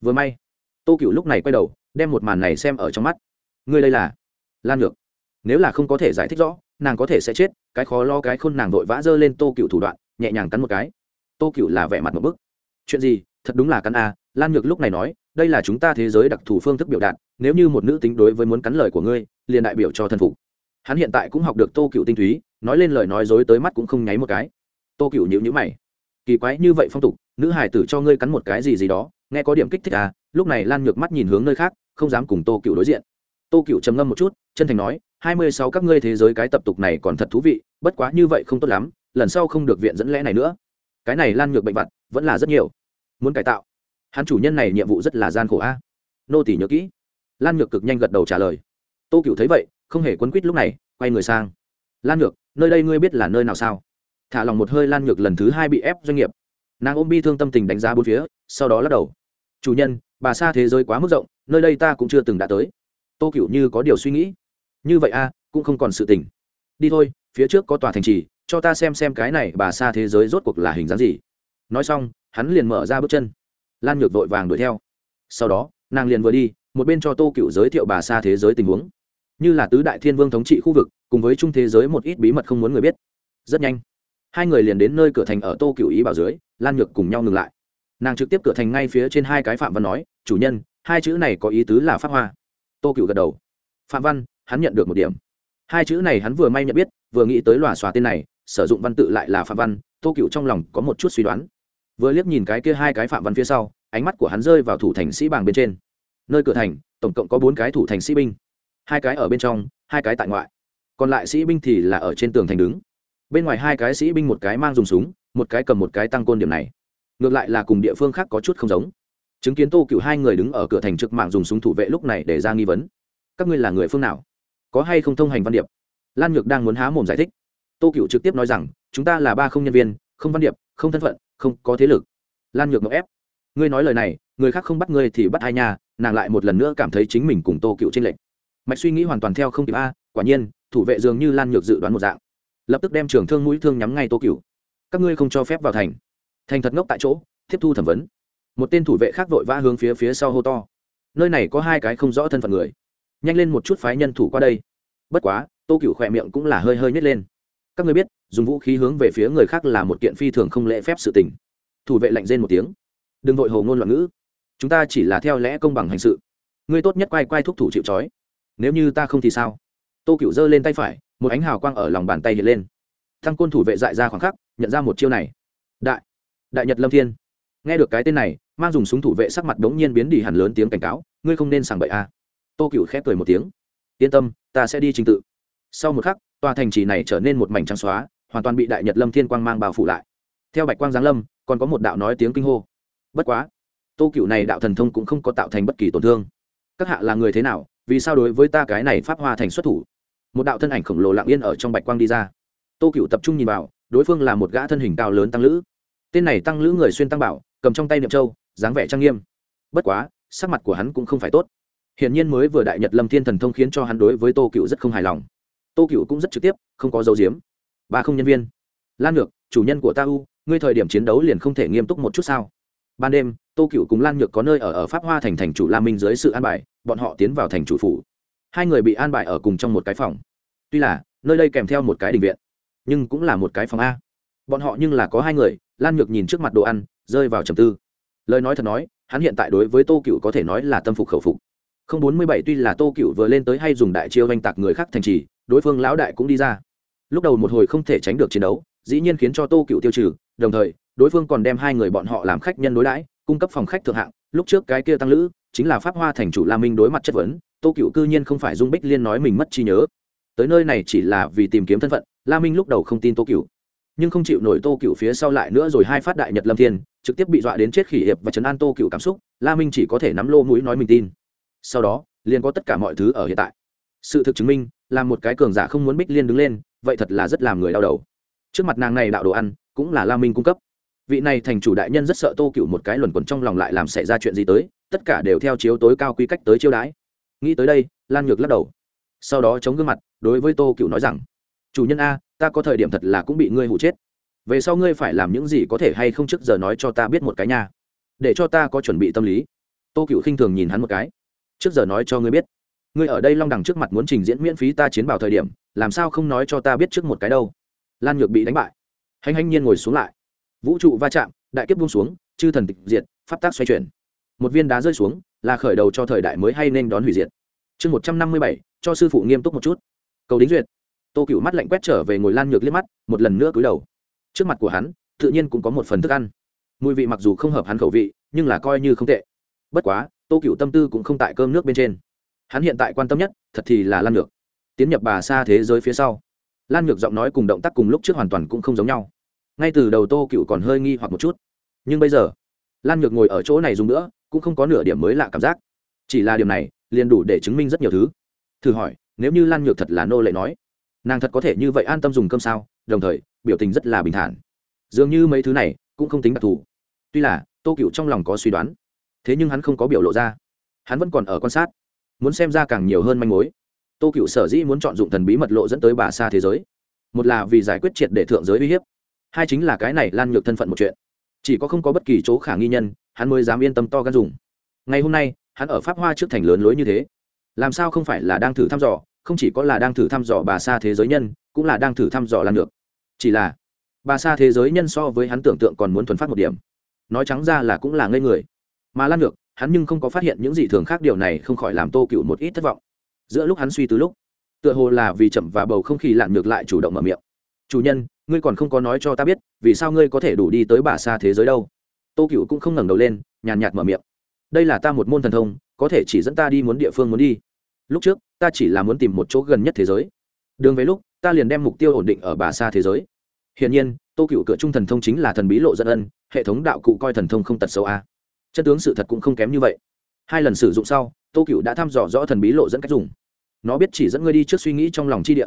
Vừa may, tô cựu lúc này quay đầu, đem một màn này xem ở trong mắt. Ngươi đây là? Lan nhược. Nếu là không có thể giải thích rõ, nàng có thể sẽ chết. Cái khó lo, cái khôn nàng vội vã dơ lên tô cựu thủ đoạn, nhẹ nhàng cắn một cái. Tô cựu là vẻ mặt một bức. Chuyện gì? Thật đúng là cắn a. Lan nhược lúc này nói đây là chúng ta thế giới đặc thù phương thức biểu đạt, nếu như một nữ tính đối với muốn cắn lời của ngươi, liền đại biểu cho thân phục. Hắn hiện tại cũng học được tô cựu tinh túy, nói lên lời nói dối tới mắt cũng không nháy một cái. Tô cựu nhữ nhữ mày. Kỳ quái như vậy phong tục, nữ hải tử cho ngươi cắn một cái gì gì đó, nghe có điểm kích thích à lúc này lan nhược mắt nhìn hướng nơi khác, không dám cùng tô cựu đối diện. Tô cựu trầm ngâm một chút, chân thành nói, hai mươi sáu các ngươi thế giới cái tập tục này còn thật thú vị, bất quá như vậy không tốt lắm, lần sau không được viện dẫn lẽ này nữa. Cái này lan nhược bệnh vặt, vẫn là rất nhiều. Muốn cải tạo hắn chủ nhân này nhiệm vụ rất là gian khổ a. Nô tỷ nhớ kỹ. Lan nhược cực nhanh gật đầu trả lời. Tô cựu thấy vậy, không hề quấn quýt lúc này, quay người sang. Lan nhược, nơi đây ngươi biết là nơi nào sao? Thả lòng một hơi lan nhược lần thứ hai bị ép doanh nghiệp. Nàng ôm bi thương tâm tình đánh giá bốn phía, sau đó lắc đầu. Chủ nhân, bà xa thế giới quá mức rộng, nơi đây ta cũng chưa từng đã tới. Tô cựu như có điều suy nghĩ. Như vậy a, cũng không còn sự tình. Đi thôi, phía trước có tòa thành trì, cho ta xem xem cái này bà xa thế giới rốt cuộc là hình dáng gì. Nói xong, hắn liền mở ra bước chân lan nhược vội vàng đuổi theo. Sau đó, nàng liền vừa đi, một bên cho tô cựu giới thiệu bà xa thế giới tình huống. Như là tứ đại thiên vương thống trị khu vực, cùng với trung thế giới một ít bí mật không muốn người biết. Rất nhanh, hai người liền đến nơi cửa thành ở tô cựu ý bảo dưới, lan nhược cùng nhau ngừng lại. Nàng trực tiếp cửa thành ngay phía trên hai cái phạm văn nói, chủ nhân, hai chữ này có ý tứ là pháp hoa. Tô cựu gật đầu. Phạm văn, hắn nhận được một điểm. Hai chữ này hắn vừa may nhận biết, vừa nghĩ tới lòa xòa tên này, sử dụng văn tự lại là phạm văn. Tô cựu trong lòng có một chút suy đoán vừa liếc nhìn cái kia hai cái phạm văn phía sau, ánh mắt của hắn rơi vào thủ thành sĩ bàng bên trên. Nơi cửa thành, tổng cộng có bốn cái thủ thành sĩ binh. Hai cái ở bên trong, hai cái tại ngoại. Còn lại sĩ binh thì là ở trên tường thành đứng. Bên ngoài hai cái sĩ binh một cái mang dùng súng, một cái cầm một cái tăng côn điểm này. Ngược lại là cùng địa phương khác có chút không giống. Chứng kiến tô cựu hai người đứng ở cửa thành trực mạng dùng súng thủ vệ lúc này để ra nghi vấn. Các ngươi là người phương nào? Có hay không thông hành văn điệp? Lan nhược đang muốn há mồm giải thích. Tô cựu trực tiếp nói rằng, chúng ta là ba không nhân viên, không văn điệp, không thân phận không có thế lực. Lan nhược ngọc ép, ngươi nói lời này, người khác không bắt ngươi thì bắt hai nhà nàng lại một lần nữa cảm thấy chính mình cùng tô cựu tranh lệch. Mạch suy nghĩ hoàn toàn theo không kịp a, quả nhiên, thủ vệ dường như lan nhược dự đoán một dạng. Lập tức đem trường thương mũi thương nhắm ngay tô cựu. Các ngươi không cho phép vào thành. Thành thật ngốc tại chỗ, tiếp thu thẩm vấn. Một tên thủ vệ khác vội vã hướng phía phía sau hô to. Nơi này có hai cái không rõ thân phận người. Nhanh lên một chút phái nhân thủ qua đây. Bất quá, tô cựu khỏe miệng cũng là hơi hơi nhét lên các ngươi biết, dùng vũ khí hướng về phía người khác là một kiện phi thường không lễ phép sự tình. Thủ vệ lạnh rên một tiếng. Đừng vội hồ ngôn loạn ngữ. Chúng ta chỉ là theo lẽ công bằng hành sự. Ngươi tốt nhất quay quay thúc thủ chịu trói. Nếu như ta không thì sao? Tô cựu giơ lên tay phải, một ánh hào quang ở lòng bàn tay hiện lên. Thăng côn thủ vệ dại ra khoảng khắc, nhận ra một chiêu này. Đại đại nhật lâm thiên. Nghe được cái tên này, mang dùng súng thủ vệ sắc mặt đống nhiên biến đi hẳn lớn tiếng cảnh cáo, ngươi không nên sảng bậy a à. tô cựu khép cười một tiếng. Yên tâm, ta sẽ đi trình tự sau một khắc, tòa thành trì này trở nên một mảnh trắng xóa, hoàn toàn bị đại nhật lâm thiên quang mang bao phủ lại. Theo bạch quang giáng lâm, còn có một đạo nói tiếng kinh hô. Bất quá, tô cựu này đạo thần thông cũng không có tạo thành bất kỳ tổn thương. Các hạ là người thế nào, vì sao đối với ta cái này pháp hoa thành xuất thủ? Một đạo thân ảnh khổng lồ lặng yên ở trong bạch quang đi ra. Tô cựu tập trung nhìn vào, đối phương là một gã thân hình cao lớn tăng lữ. Tên này tăng lữ người xuyên tăng bảo, cầm trong tay niệm châu, dáng vẻ trang nghiêm. Bất quá, sắc mặt của hắn cũng không phải tốt. Hiển nhiên mới vừa đại nhật lâm thiên thần thông khiến cho hắn đối với tô cựu rất không hài lòng tô cựu cũng rất trực tiếp, không có dấu diếm ba không nhân viên. Lan ngược chủ nhân của ta u, ngươi thời điểm chiến đấu liền không thể nghiêm túc một chút sao? Ban đêm, tô cựu cùng lan nhược có nơi ở ở pháp hoa thành thành chủ la minh dưới sự an bài, bọn họ tiến vào thành chủ phủ. Hai người bị an bài ở cùng trong một cái phòng. Tuy là, nơi đây kèm theo một cái đình viện, nhưng cũng là một cái phòng a. Bọn họ nhưng là có hai người, lan nhược nhìn trước mặt đồ ăn, rơi vào trầm tư. Lời nói thật nói, hắn hiện tại đối với tô cựu có thể nói là tâm phục khẩu phục. Không bốn mươi bảy tuy là tô cựu vừa lên tới hay dùng đại chiêu oanh tạc người khác thành trì đối phương lão đại cũng đi ra. Lúc đầu một hồi không thể tránh được chiến đấu, dĩ nhiên khiến cho tô cựu tiêu trừ, đồng thời, đối phương còn đem hai người bọn họ làm khách nhân đối đãi, cung cấp phòng khách thượng hạng. Lúc trước cái kia tăng lữ, chính là pháp hoa thành chủ la minh đối mặt chất vấn, tô cựu cư nhiên không phải dung bích liên nói mình mất trí nhớ. Tới nơi này chỉ là vì tìm kiếm thân phận, la minh lúc đầu không tin tô cựu. Nhưng không chịu nổi tô cựu phía sau lại nữa rồi hai phát đại nhật lâm thiên, trực tiếp bị dọa đến chết khỉ hiệp và chấn an tô cựu cảm xúc, la minh chỉ có thể nắm lô mũi nói mình tin. Sau đó, liền có tất cả mọi thứ ở hiện tại sự thực chứng minh, là một cái cường giả không muốn bích liên đứng lên, vậy thật là rất làm người đau đầu. Trước mặt nàng này đạo đồ ăn, cũng là la minh cung cấp. Vị này thành chủ đại nhân rất sợ tô cựu một cái luẩn quẩn trong lòng lại làm xảy ra chuyện gì tới, tất cả đều theo chiếu tối cao quy cách tới chiêu đãi. Nghĩ tới đây, lan nhược lắc đầu. Sau đó chống gương mặt, đối với tô cựu nói rằng, chủ nhân a, ta có thời điểm thật là cũng bị ngươi hụ chết. Về sau ngươi phải làm những gì có thể hay không trước giờ nói cho ta biết một cái nha. Để cho ta có chuẩn bị tâm lý. Tô cựu khinh thường nhìn hắn một cái. Trước giờ nói cho ngươi biết ngươi ở đây long đằng trước mặt muốn trình diễn miễn phí ta chiến bảo thời điểm, làm sao không nói cho ta biết trước một cái đâu? Lan nhược bị đánh bại. Hành hành nhiên ngồi xuống lại. Vũ trụ va chạm, đại kiếp buông xuống, chư thần tịch diệt, pháp tác xoay chuyển. Một viên đá rơi xuống, là khởi đầu cho thời đại mới hay nên đón hủy diệt. Chương một trăm năm mươi bảy, cho sư phụ nghiêm túc một chút. Cầu đính duyệt. Tô cựu mắt lạnh quét trở về ngồi lan nhược liếc mắt, một lần nữa cúi đầu. Trước mặt của hắn, tự nhiên cũng có một phần thức ăn. Mùi vị mặc dù không hợp hắn khẩu vị, nhưng là coi như không tệ. Bất quá, tô cựu tâm tư cũng không tại cơm nước bên trên hắn hiện tại quan tâm nhất, thật thì là lan nhược. Tiến nhập bà xa thế giới phía sau, lan nhược giọng nói cùng động tác cùng lúc trước hoàn toàn cũng không giống nhau. Ngay từ đầu tô cựu còn hơi nghi hoặc một chút. Nhưng bây giờ, lan nhược ngồi ở chỗ này dùng nữa, cũng không có nửa điểm mới lạ cảm giác. Chỉ là điểm này, liền đủ để chứng minh rất nhiều thứ. Thử hỏi, nếu như lan nhược thật là nô lệ nói, nàng thật có thể như vậy an tâm dùng cơm sao? Đồng thời, biểu tình rất là bình thản. Dường như mấy thứ này cũng không tính đặc thù. Tuy là, tô cựu trong lòng có suy đoán, thế nhưng hắn không có biểu lộ ra. Hắn vẫn còn ở quan sát muốn xem ra càng nhiều hơn manh mối. Tô cựu sở dĩ muốn chọn dụng thần bí mật lộ dẫn tới bà xa thế giới. Một là vì giải quyết triệt để thượng giới uy hiếp, hai chính là cái này lan nhược thân phận một chuyện. Chỉ có không có bất kỳ chỗ khả nghi nhân, hắn mới dám yên tâm to gan dùng. Ngày hôm nay, hắn ở pháp hoa trước thành lớn lối như thế. Làm sao không phải là đang thử thăm dò, không chỉ có là đang thử thăm dò bà xa thế giới nhân, cũng là đang thử thăm dò lan được chỉ là, bà xa thế giới nhân so với hắn tưởng tượng còn muốn thuần phát một điểm. Nói trắng ra là cũng là ngây người. Mà lan được hắn nhưng không có phát hiện những gì thường khác, điều này không khỏi làm tô cựu một ít thất vọng. Giữa lúc hắn suy từ lúc, tựa hồ là vì chậm và bầu không khí lạn ngược lại chủ động mở miệng. Chủ nhân, ngươi còn không có nói cho ta biết, vì sao ngươi có thể đủ đi tới bà xa thế giới đâu? Tô cựu cũng không ngẩng đầu lên, nhàn nhạt mở miệng. Đây là ta một môn thần thông, có thể chỉ dẫn ta đi muốn địa phương muốn đi. Lúc trước, ta chỉ là muốn tìm một chỗ gần nhất thế giới. Đường về lúc, ta liền đem mục tiêu ổn định ở bà xa thế giới. Hiển nhiên, tô cựu cửa trung thần thông chính là thần bí lộ dẫn ân, hệ thống đạo cụ coi thần thông không tật xấu a chân tướng sự thật cũng không kém như vậy. Hai lần sử dụng sau, tô cựu đã thăm dò rõ thần bí lộ dẫn cách dùng. Nó biết chỉ dẫn ngươi đi trước suy nghĩ trong lòng chi địa.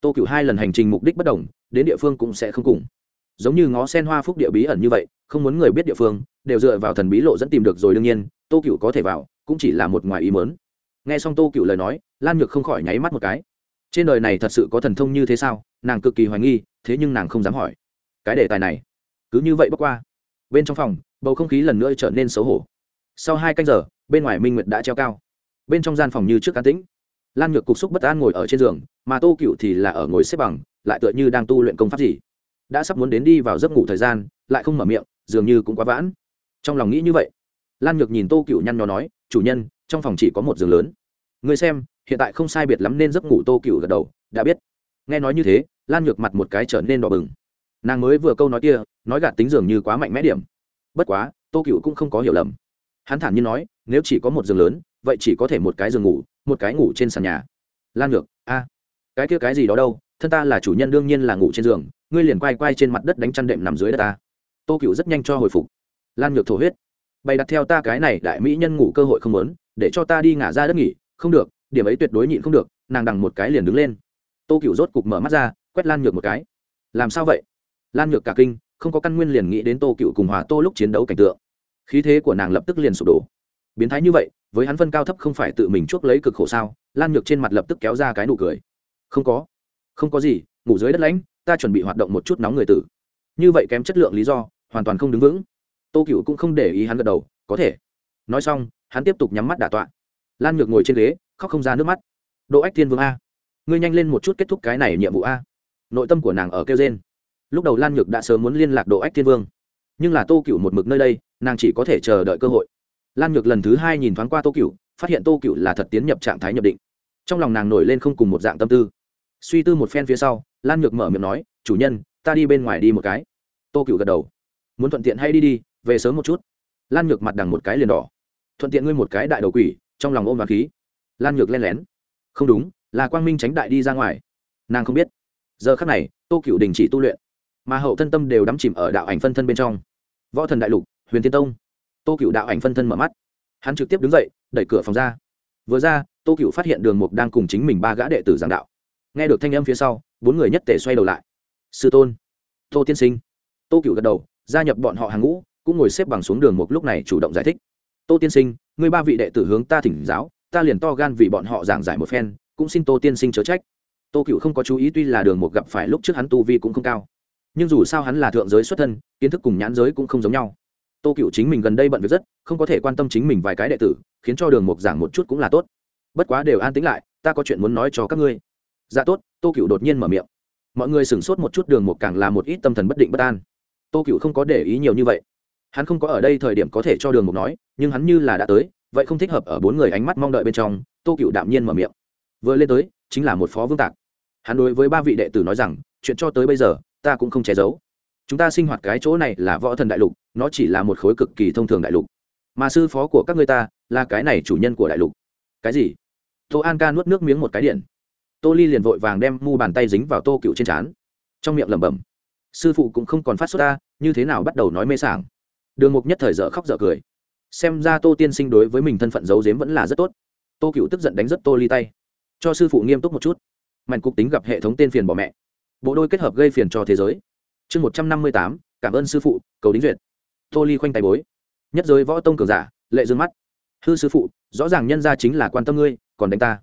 Tô cựu hai lần hành trình mục đích bất đồng, đến địa phương cũng sẽ không cùng. Giống như ngó sen hoa phúc địa bí ẩn như vậy, không muốn người biết địa phương, đều dựa vào thần bí lộ dẫn tìm được rồi đương nhiên, tô cựu có thể vào, cũng chỉ là một ngoài ý mớn nghe xong tô cựu lời nói, lan nhược không khỏi nháy mắt một cái. Trên đời này thật sự có thần thông như thế sao? Nàng cực kỳ hoài nghi, thế nhưng nàng không dám hỏi. Cái đề tài này, cứ như vậy bước qua. Bên trong phòng bầu không khí lần nữa trở nên xấu hổ. Sau hai canh giờ, bên ngoài minh nguyệt đã treo cao. Bên trong gian phòng như trước cá tĩnh. Lan nhược cục xúc bất an ngồi ở trên giường, mà tô cựu thì là ở ngồi xếp bằng, lại tựa như đang tu luyện công pháp gì. Đã sắp muốn đến đi vào giấc ngủ thời gian, lại không mở miệng, dường như cũng quá vãn. Trong lòng nghĩ như vậy, lan nhược nhìn tô cựu nhăn nhó nói, chủ nhân, trong phòng chỉ có một giường lớn. Người xem, hiện tại không sai biệt lắm nên giấc ngủ tô cựu gật đầu, đã biết. Nghe nói như thế, lan nhược mặt một cái trở nên đỏ bừng. Nàng mới vừa câu nói kia, nói gạt tính dường như quá mạnh mẽ điểm bất quá, tô cựu cũng không có hiểu lầm. Hắn thản nhiên nói, nếu chỉ có một giường lớn, vậy chỉ có thể một cái giường ngủ, một cái ngủ trên sàn nhà. Lan nhược, a, cái kia cái gì đó đâu, thân ta là chủ nhân đương nhiên là ngủ trên giường, ngươi liền quay quay trên mặt đất đánh chăn đệm nằm dưới đất ta. Tô cựu rất nhanh cho hồi phục. Lan nhược thổ huyết. Bày đặt theo ta cái này đại mỹ nhân ngủ cơ hội không lớn để cho ta đi ngả ra đất nghỉ, không được, điểm ấy tuyệt đối nhịn không được, nàng đằng một cái liền đứng lên. Tô cựu rốt cục mở mắt ra, quét lan nhược một cái. Làm sao vậy? Lan nhược cả kinh không có căn nguyên liền nghĩ đến tô cựu cùng hòa tô lúc chiến đấu cảnh tượng. Khí thế của nàng lập tức liền sụp đổ. Biến thái như vậy, với hắn phân cao thấp không phải tự mình chuốc lấy cực khổ sao, lan nhược trên mặt lập tức kéo ra cái nụ cười. Không có. Không có gì, ngủ dưới đất lãnh, ta chuẩn bị hoạt động một chút nóng người tử. Như vậy kém chất lượng lý do, hoàn toàn không đứng vững. Tô cựu cũng không để ý hắn gật đầu, có thể. Nói xong, hắn tiếp tục nhắm mắt đả tọa. Lan nhược ngồi trên ghế, khóc không ra nước mắt. Độ ách thiên vương a. Ngươi nhanh lên một chút kết thúc cái này nhiệm vụ a. Nội tâm của nàng ở kêu trên lúc đầu lan nhược đã sớm muốn liên lạc độ ách thiên vương, nhưng là tô cựu một mực nơi đây, nàng chỉ có thể chờ đợi cơ hội. Lan nhược lần thứ hai nhìn thoáng qua tô cựu phát hiện tô cựu là thật tiến nhập trạng thái nhập định. Trong lòng nàng nổi lên không cùng một dạng tâm tư. Suy tư một phen phía sau, lan nhược mở miệng nói, chủ nhân, ta đi bên ngoài đi một cái. Tô cựu gật đầu. Muốn thuận tiện hay đi đi, về sớm một chút. Lan nhược mặt đằng một cái liền đỏ. Thuận tiện ngươi một cái đại đầu quỷ, trong lòng ôm và khí. Lan nhược len lén. Không đúng, là quang minh tránh đại đi ra ngoài. Nàng không biết. Giờ khắc này, tô cựu đình chỉ tu luyện mà hậu thân tâm đều đắm chìm ở đạo ảnh phân thân bên trong. Võ thần đại lục, huyền tiên tông. Tô cựu đạo ảnh phân thân mở mắt. Hắn trực tiếp đứng dậy, đẩy cửa phòng ra. Vừa ra, tô cựu phát hiện đường mục đang cùng chính mình ba gã đệ tử giảng đạo. Nghe được thanh âm phía sau, bốn người nhất tể xoay đầu lại. Sư tôn, tô tiên sinh. Tô cựu gật đầu, gia nhập bọn họ hàng ngũ, cũng ngồi xếp bằng xuống đường mục lúc này chủ động giải thích. Tô tiên sinh người ba vị đệ tử hướng ta thỉnh giáo, ta liền to gan vì bọn họ giảng giải một phen, cũng xin tô tiên sinh chớ trách. Tô cựu không có chú ý tuy là đường mục gặp phải lúc trước hắn tu vi cũng không cao nhưng dù sao hắn là thượng giới xuất thân, kiến thức cùng nhãn giới cũng không giống nhau. Tô cựu chính mình gần đây bận việc rất, không có thể quan tâm chính mình vài cái đệ tử, khiến cho đường mục giảng một chút cũng là tốt. Bất quá đều an tĩnh lại, ta có chuyện muốn nói cho các ngươi. Dạ tốt, tô cựu đột nhiên mở miệng. Mọi người sửng sốt một chút, đường mục càng là một ít tâm thần bất định bất an. Tô cựu không có để ý nhiều như vậy. Hắn không có ở đây thời điểm có thể cho đường mục nói, nhưng hắn như là đã tới, vậy không thích hợp ở bốn người ánh mắt mong đợi bên trong, tô cựu đạm nhiên mở miệng. Vừa lên tới, chính là một phó vương tạc. Hắn đối với ba vị đệ tử nói rằng, chuyện cho tới bây giờ ta cũng không che giấu. Chúng ta sinh hoạt cái chỗ này là võ thần đại lục, nó chỉ là một khối cực kỳ thông thường đại lục. Mà sư phó của các ngươi ta, là cái này chủ nhân của đại lục. Cái gì? Tô an ca nuốt nước miếng một cái điện. Tô ly liền vội vàng đem mu bàn tay dính vào tô cựu trên trán. Trong miệng lẩm bẩm, sư phụ cũng không còn phát xuất ta, như thế nào bắt đầu nói mê sảng? Đường mục nhất thời dở khóc dở cười. Xem ra tô tiên sinh đối với mình thân phận giấu giếm vẫn là rất tốt. Tô cựu tức giận đánh rất tô ly tay. Cho sư phụ nghiêm túc một chút. Mạnh cục tính gặp hệ thống tên phiền bỏ mẹ bộ đôi kết hợp gây phiền cho thế giới. Chương một trăm năm mươi tám, cảm ơn sư phụ, cầu đính duyệt. Tô ly khoanh tay bối. Nhất giới võ tông cường giả, lệ dương mắt. Hư sư phụ, rõ ràng nhân ra chính là quan tâm ngươi, còn đánh ta.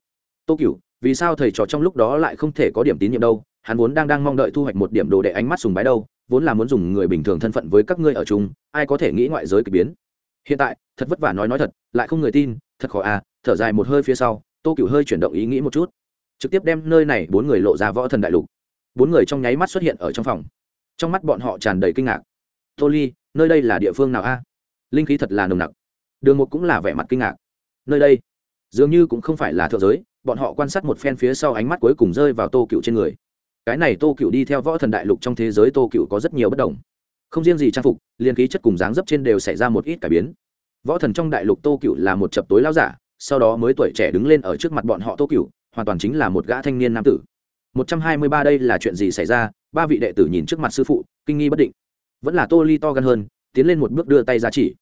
Tô cửu, vì sao thầy trò trong lúc đó lại không thể có điểm tín nhiệm đâu? Hắn vốn đang đang mong đợi thu hoạch một điểm đồ đệ ánh mắt sùng bái đâu, vốn là muốn dùng người bình thường thân phận với các ngươi ở chung, ai có thể nghĩ ngoại giới kỳ biến. Hiện tại, thật vất vả nói nói thật, lại không người tin, thật khó à thở dài một hơi phía sau, tô cửu hơi chuyển động ý nghĩ một chút. Trực tiếp đem nơi này bốn người lộ ra võ thần đại lục bốn người trong nháy mắt xuất hiện ở trong phòng. Trong mắt bọn họ tràn đầy kinh ngạc. Tô ly, nơi đây là địa phương nào a? À? Linh khí thật là nồng nặc. Đường một cũng là vẻ mặt kinh ngạc. Nơi đây, dường như cũng không phải là thượng giới, bọn họ quan sát một phen phía sau ánh mắt cuối cùng rơi vào tô cựu trên người. Cái này tô cựu đi theo võ thần đại lục trong thế giới tô cựu có rất nhiều bất đồng. Không riêng gì trang phục, liền khí chất cùng dáng dấp trên đều xảy ra một ít cải biến. Võ thần trong đại lục tô cựu là một chập tối lao giả, sau đó mới tuổi trẻ đứng lên ở trước mặt bọn họ tô cựu, hoàn toàn chính là một gã thanh niên nam tử một trăm hai mươi ba đây là chuyện gì xảy ra? Ba vị đệ tử nhìn trước mặt sư phụ, kinh nghi bất định. Vẫn là tô ly to gan hơn, tiến lên một bước đưa tay ra chỉ.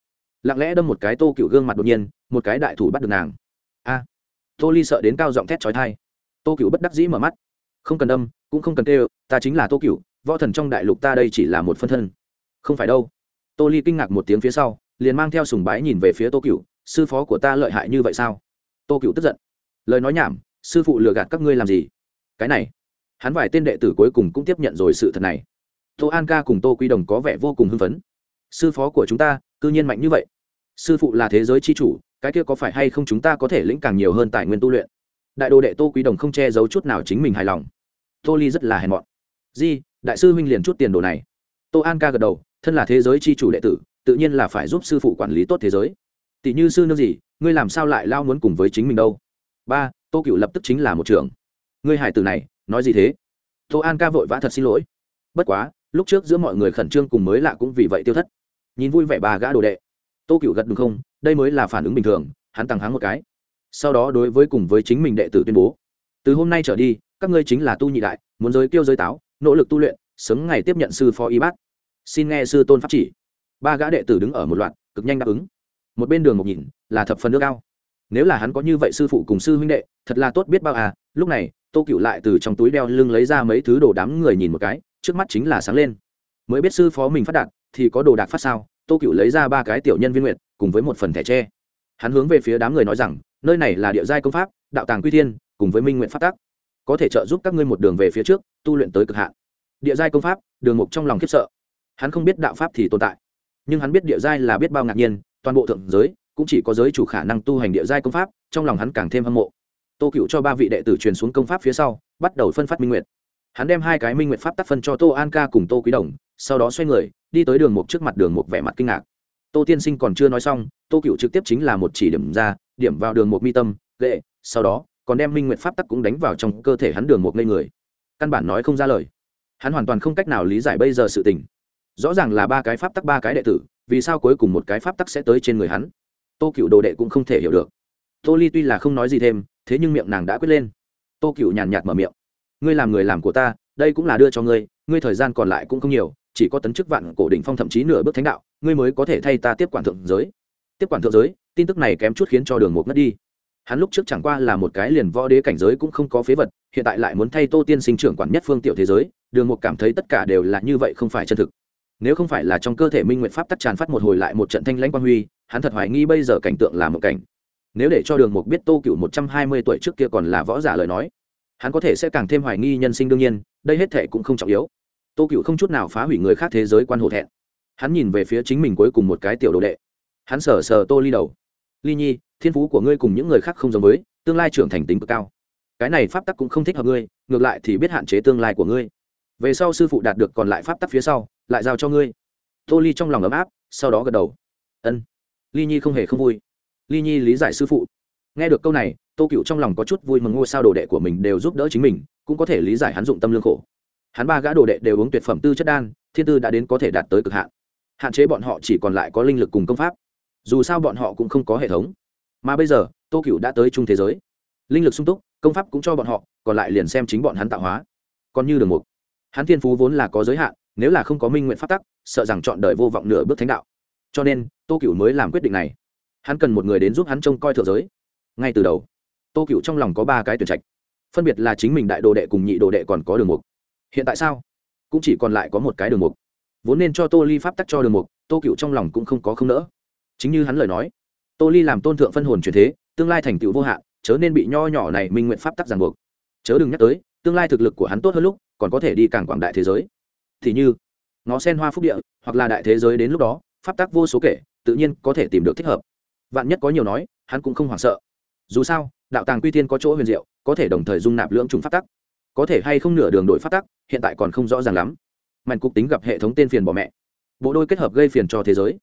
Lặng lẽ đâm một cái tô cựu gương mặt đột nhiên, một cái đại thủ bắt được nàng. A! Tô ly sợ đến cao giọng thét trói thai tô cựu bất đắc dĩ mở mắt. Không cần đâm, cũng không cần tê ta chính là tô cựu, võ thần trong đại lục ta đây chỉ là một phân thân. Không phải đâu. Tô ly kinh ngạc một tiếng phía sau, liền mang theo sùng bái nhìn về phía tô cựu, sư phó của ta lợi hại như vậy sao? Tô cựu tức giận. Lời nói nhảm, sư phụ lừa gạt các ngươi làm gì? Cái này hắn vài tên đệ tử cuối cùng cũng tiếp nhận rồi sự thật này. Tô an ca cùng tô quy đồng có vẻ vô cùng hưng phấn. Sư phó của chúng ta, cư nhiên mạnh như vậy. Sư phụ là thế giới c h i chủ, cái kia có phải hay không chúng ta có thể lĩnh càng nhiều hơn tài nguyên tu luyện? Đại đồ đệ tô quý đồng không che giấu chút nào chính mình hài lòng. Tô ly rất là hèn mọn. Di, đại sư huynh liền chút tiền đồ này. Tô an ca gật đầu, thân là thế giới c h i chủ đệ tử, tự nhiên là phải giúp sư phụ quản lý tốt thế giới. Tỷ như sư nương gì, ngươi làm sao lại lao muốn cùng với chính mình đâu? Ba, tô cựu lập tức chính là một trưởng. Ngươi hải tử này nói gì thế? Tô an ca vội vã thật xin lỗi. Bất quá, lúc trước giữa mọi người khẩn trương cùng mới lạ cũng vì vậy tiêu thất. Nhìn vui vẻ bà gã đồ đệ. Tô cựu gật đúng không, đây mới là phản ứng bình thường, hắn tăng háng một cái. Sau đó đối với cùng với chính mình đệ tử tuyên bố. Từ hôm nay trở đi, các ngươi chính là tu nhị đại, muốn giới kêu giới táo, nỗ lực tu luyện, sớm ngày tiếp nhận sư phó y bác xin nghe sư tôn pháp chỉ. Ba gã đệ tử đứng ở một loạt, cực nhanh đáp ứng. Một bên đường một nhìn là thập phần nước cao nếu là hắn có như vậy sư phụ cùng sư huynh đệ, thật là tốt biết bao à. Lúc này, tô cựu lại từ trong túi đeo lưng lấy ra mấy thứ đồ đám người nhìn một cái, trước mắt chính là sáng lên. Mới biết sư phó mình phát đạt, thì có đồ đạc phát sao? Tô cựu lấy ra ba cái tiểu nhân viên nguyện cùng với một phần thẻ tre. Hắn hướng về phía đám người nói rằng, nơi này là địa giai công pháp, đạo tàng quy thiên, cùng với minh nguyện phát tác có thể trợ giúp các ngươi một đường về phía trước, tu luyện tới cực hạn. Địa giai công pháp, đường mục trong lòng khiếp sợ. Hắn không biết đạo pháp thì tồn tại, nhưng hắn biết địa giai là biết bao ngạc nhiên, toàn bộ thượng giới cũng chỉ có giới chủ khả năng tu hành địa giai công pháp, trong lòng hắn càng thêm hâm mộ. Tô cựu cho ba vị đệ tử truyền xuống công pháp phía sau, bắt đầu phân phát minh nguyện hắn đem hai cái minh nguyện pháp tác phân cho tô an ca cùng tô quý đồng, sau đó xoay người, đi tới đường mục trước mặt đường mục vẻ mặt kinh ngạc. Tô tiên sinh còn chưa nói xong, tô cựu trực tiếp chính là một chỉ điểm ra, điểm vào đường mục mi tâm gệ sau đó, còn đem minh nguyện pháp tắc cũng đánh vào trong cơ thể hắn đường mục ngây người. Căn bản nói không ra lời. Hắn hoàn toàn không cách nào lý giải bây giờ sự tình. Rõ ràng là ba cái pháp tắc ba cái đệ tử, vì sao cuối cùng một cái pháp tắc sẽ tới trên người hắn? Tô cựu đồ đệ cũng không thể hiểu được. Tô ly tuy là không nói gì thêm, thế nhưng miệng nàng đã quyết lên. Tô cựu nhàn nhạt mở miệng. Ngươi làm người làm của ta, đây cũng là đưa cho ngươi ngươi thời gian còn lại cũng không nhiều, chỉ có tấn chức vạn cổ đỉnh phong thậm chí nửa bước thánh đạo, ngươi mới có thể thay ta tiếp quản thượng giới. Tiếp quản thượng giới, tin tức này kém chút khiến cho đường một ngất đi. Hắn lúc trước chẳng qua là một cái liền võ đế cảnh giới cũng không có phế vật, hiện tại lại muốn thay tô tiên sinh trưởng quản nhất phương tiểu thế giới, đường một cảm thấy tất cả đều là như vậy không phải chân thực nếu không phải là trong cơ thể minh nguyện pháp tắc tràn phát một hồi lại một trận thanh lãnh quang huy, hắn thật hoài nghi bây giờ cảnh tượng là một cảnh. Nếu để cho đường mục biết tô cựu một trăm hai mươi tuổi trước kia còn là võ giả lời nói, hắn có thể sẽ càng thêm hoài nghi nhân sinh đương nhiên, đây hết thệ cũng không trọng yếu. Tô cựu không chút nào phá hủy người khác thế giới quan hộ thẹn. Hắn nhìn về phía chính mình cuối cùng một cái tiểu đồ đệ. Hắn sờ sờ tô ly đầu. Ly nhi, thiên phú của ngươi cùng những người khác không giống với, tương lai trưởng thành tính cực cao. Cái này pháp tắc cũng không thích hợp ngươi, ngược lại thì biết hạn chế tương lai của ngươi. Về sau sư phụ đạt được còn lại pháp tắc phía sau lại giao cho ngươi. Tô ly trong lòng ấm áp, sau đó gật đầu. Ân. Ly nhi không hề không vui. Ly nhi lý giải sư phụ. Nghe được câu này, tô cựu trong lòng có chút vui mừng ngôi sao đồ đệ của mình đều giúp đỡ chính mình, cũng có thể lý giải hắn dụng tâm lương khổ. Hắn ba gã đồ đệ đều uống tuyệt phẩm tư chất đan, thiên tư đã đến có thể đạt tới cực hạn. Hạn chế bọn họ chỉ còn lại có linh lực cùng công pháp. Dù sao bọn họ cũng không có hệ thống. Mà bây giờ, tô cựu đã tới trung thế giới. Linh lực sung túc, công pháp cũng cho bọn họ, còn lại liền xem chính bọn hắn tạo hóa. Còn như đường mục, hắn thiên phú vốn là có giới hạn nếu là không có minh nguyện phát tắc, sợ rằng chọn đời vô vọng nửa bước thánh đạo. Cho nên, tô cựu mới làm quyết định này. Hắn cần một người đến giúp hắn trông coi thượng giới. Ngay từ đầu, tô cựu trong lòng có ba cái tuyển trạch. Phân biệt là chính mình đại đồ đệ cùng nhị đồ đệ còn có đường mục. Hiện tại sao? Cũng chỉ còn lại có một cái đường mục. Vốn nên cho tô ly pháp tắc cho đường mục, tô cựu trong lòng cũng không có không nỡ. Chính như hắn lời nói, tô ly làm tôn thượng phân hồn truyền thế, tương lai thành tựu vô hạn, chớ nên bị nho nhỏ này minh nguyện pháp tắc ràng buộc. Chớ đừng nhắc tới, tương lai thực lực của hắn tốt hơn lúc, còn có thể đi càng quảng đại thế giới thì như ngó sen hoa phúc địa hoặc là đại thế giới đến lúc đó, pháp tắc vô số kể, tự nhiên có thể tìm được thích hợp. Vạn nhất có nhiều nói, hắn cũng không hoảng sợ. Dù sao, đạo tàng quy tiên có chỗ huyền diệu, có thể đồng thời dung nạp lưỡng trùng pháp tắc. Có thể hay không nửa đường đổi pháp tắc, hiện tại còn không rõ ràng lắm. Mạnh cục tính gặp hệ thống tên phiền bỏ mẹ. Bộ đôi kết hợp gây phiền cho thế giới.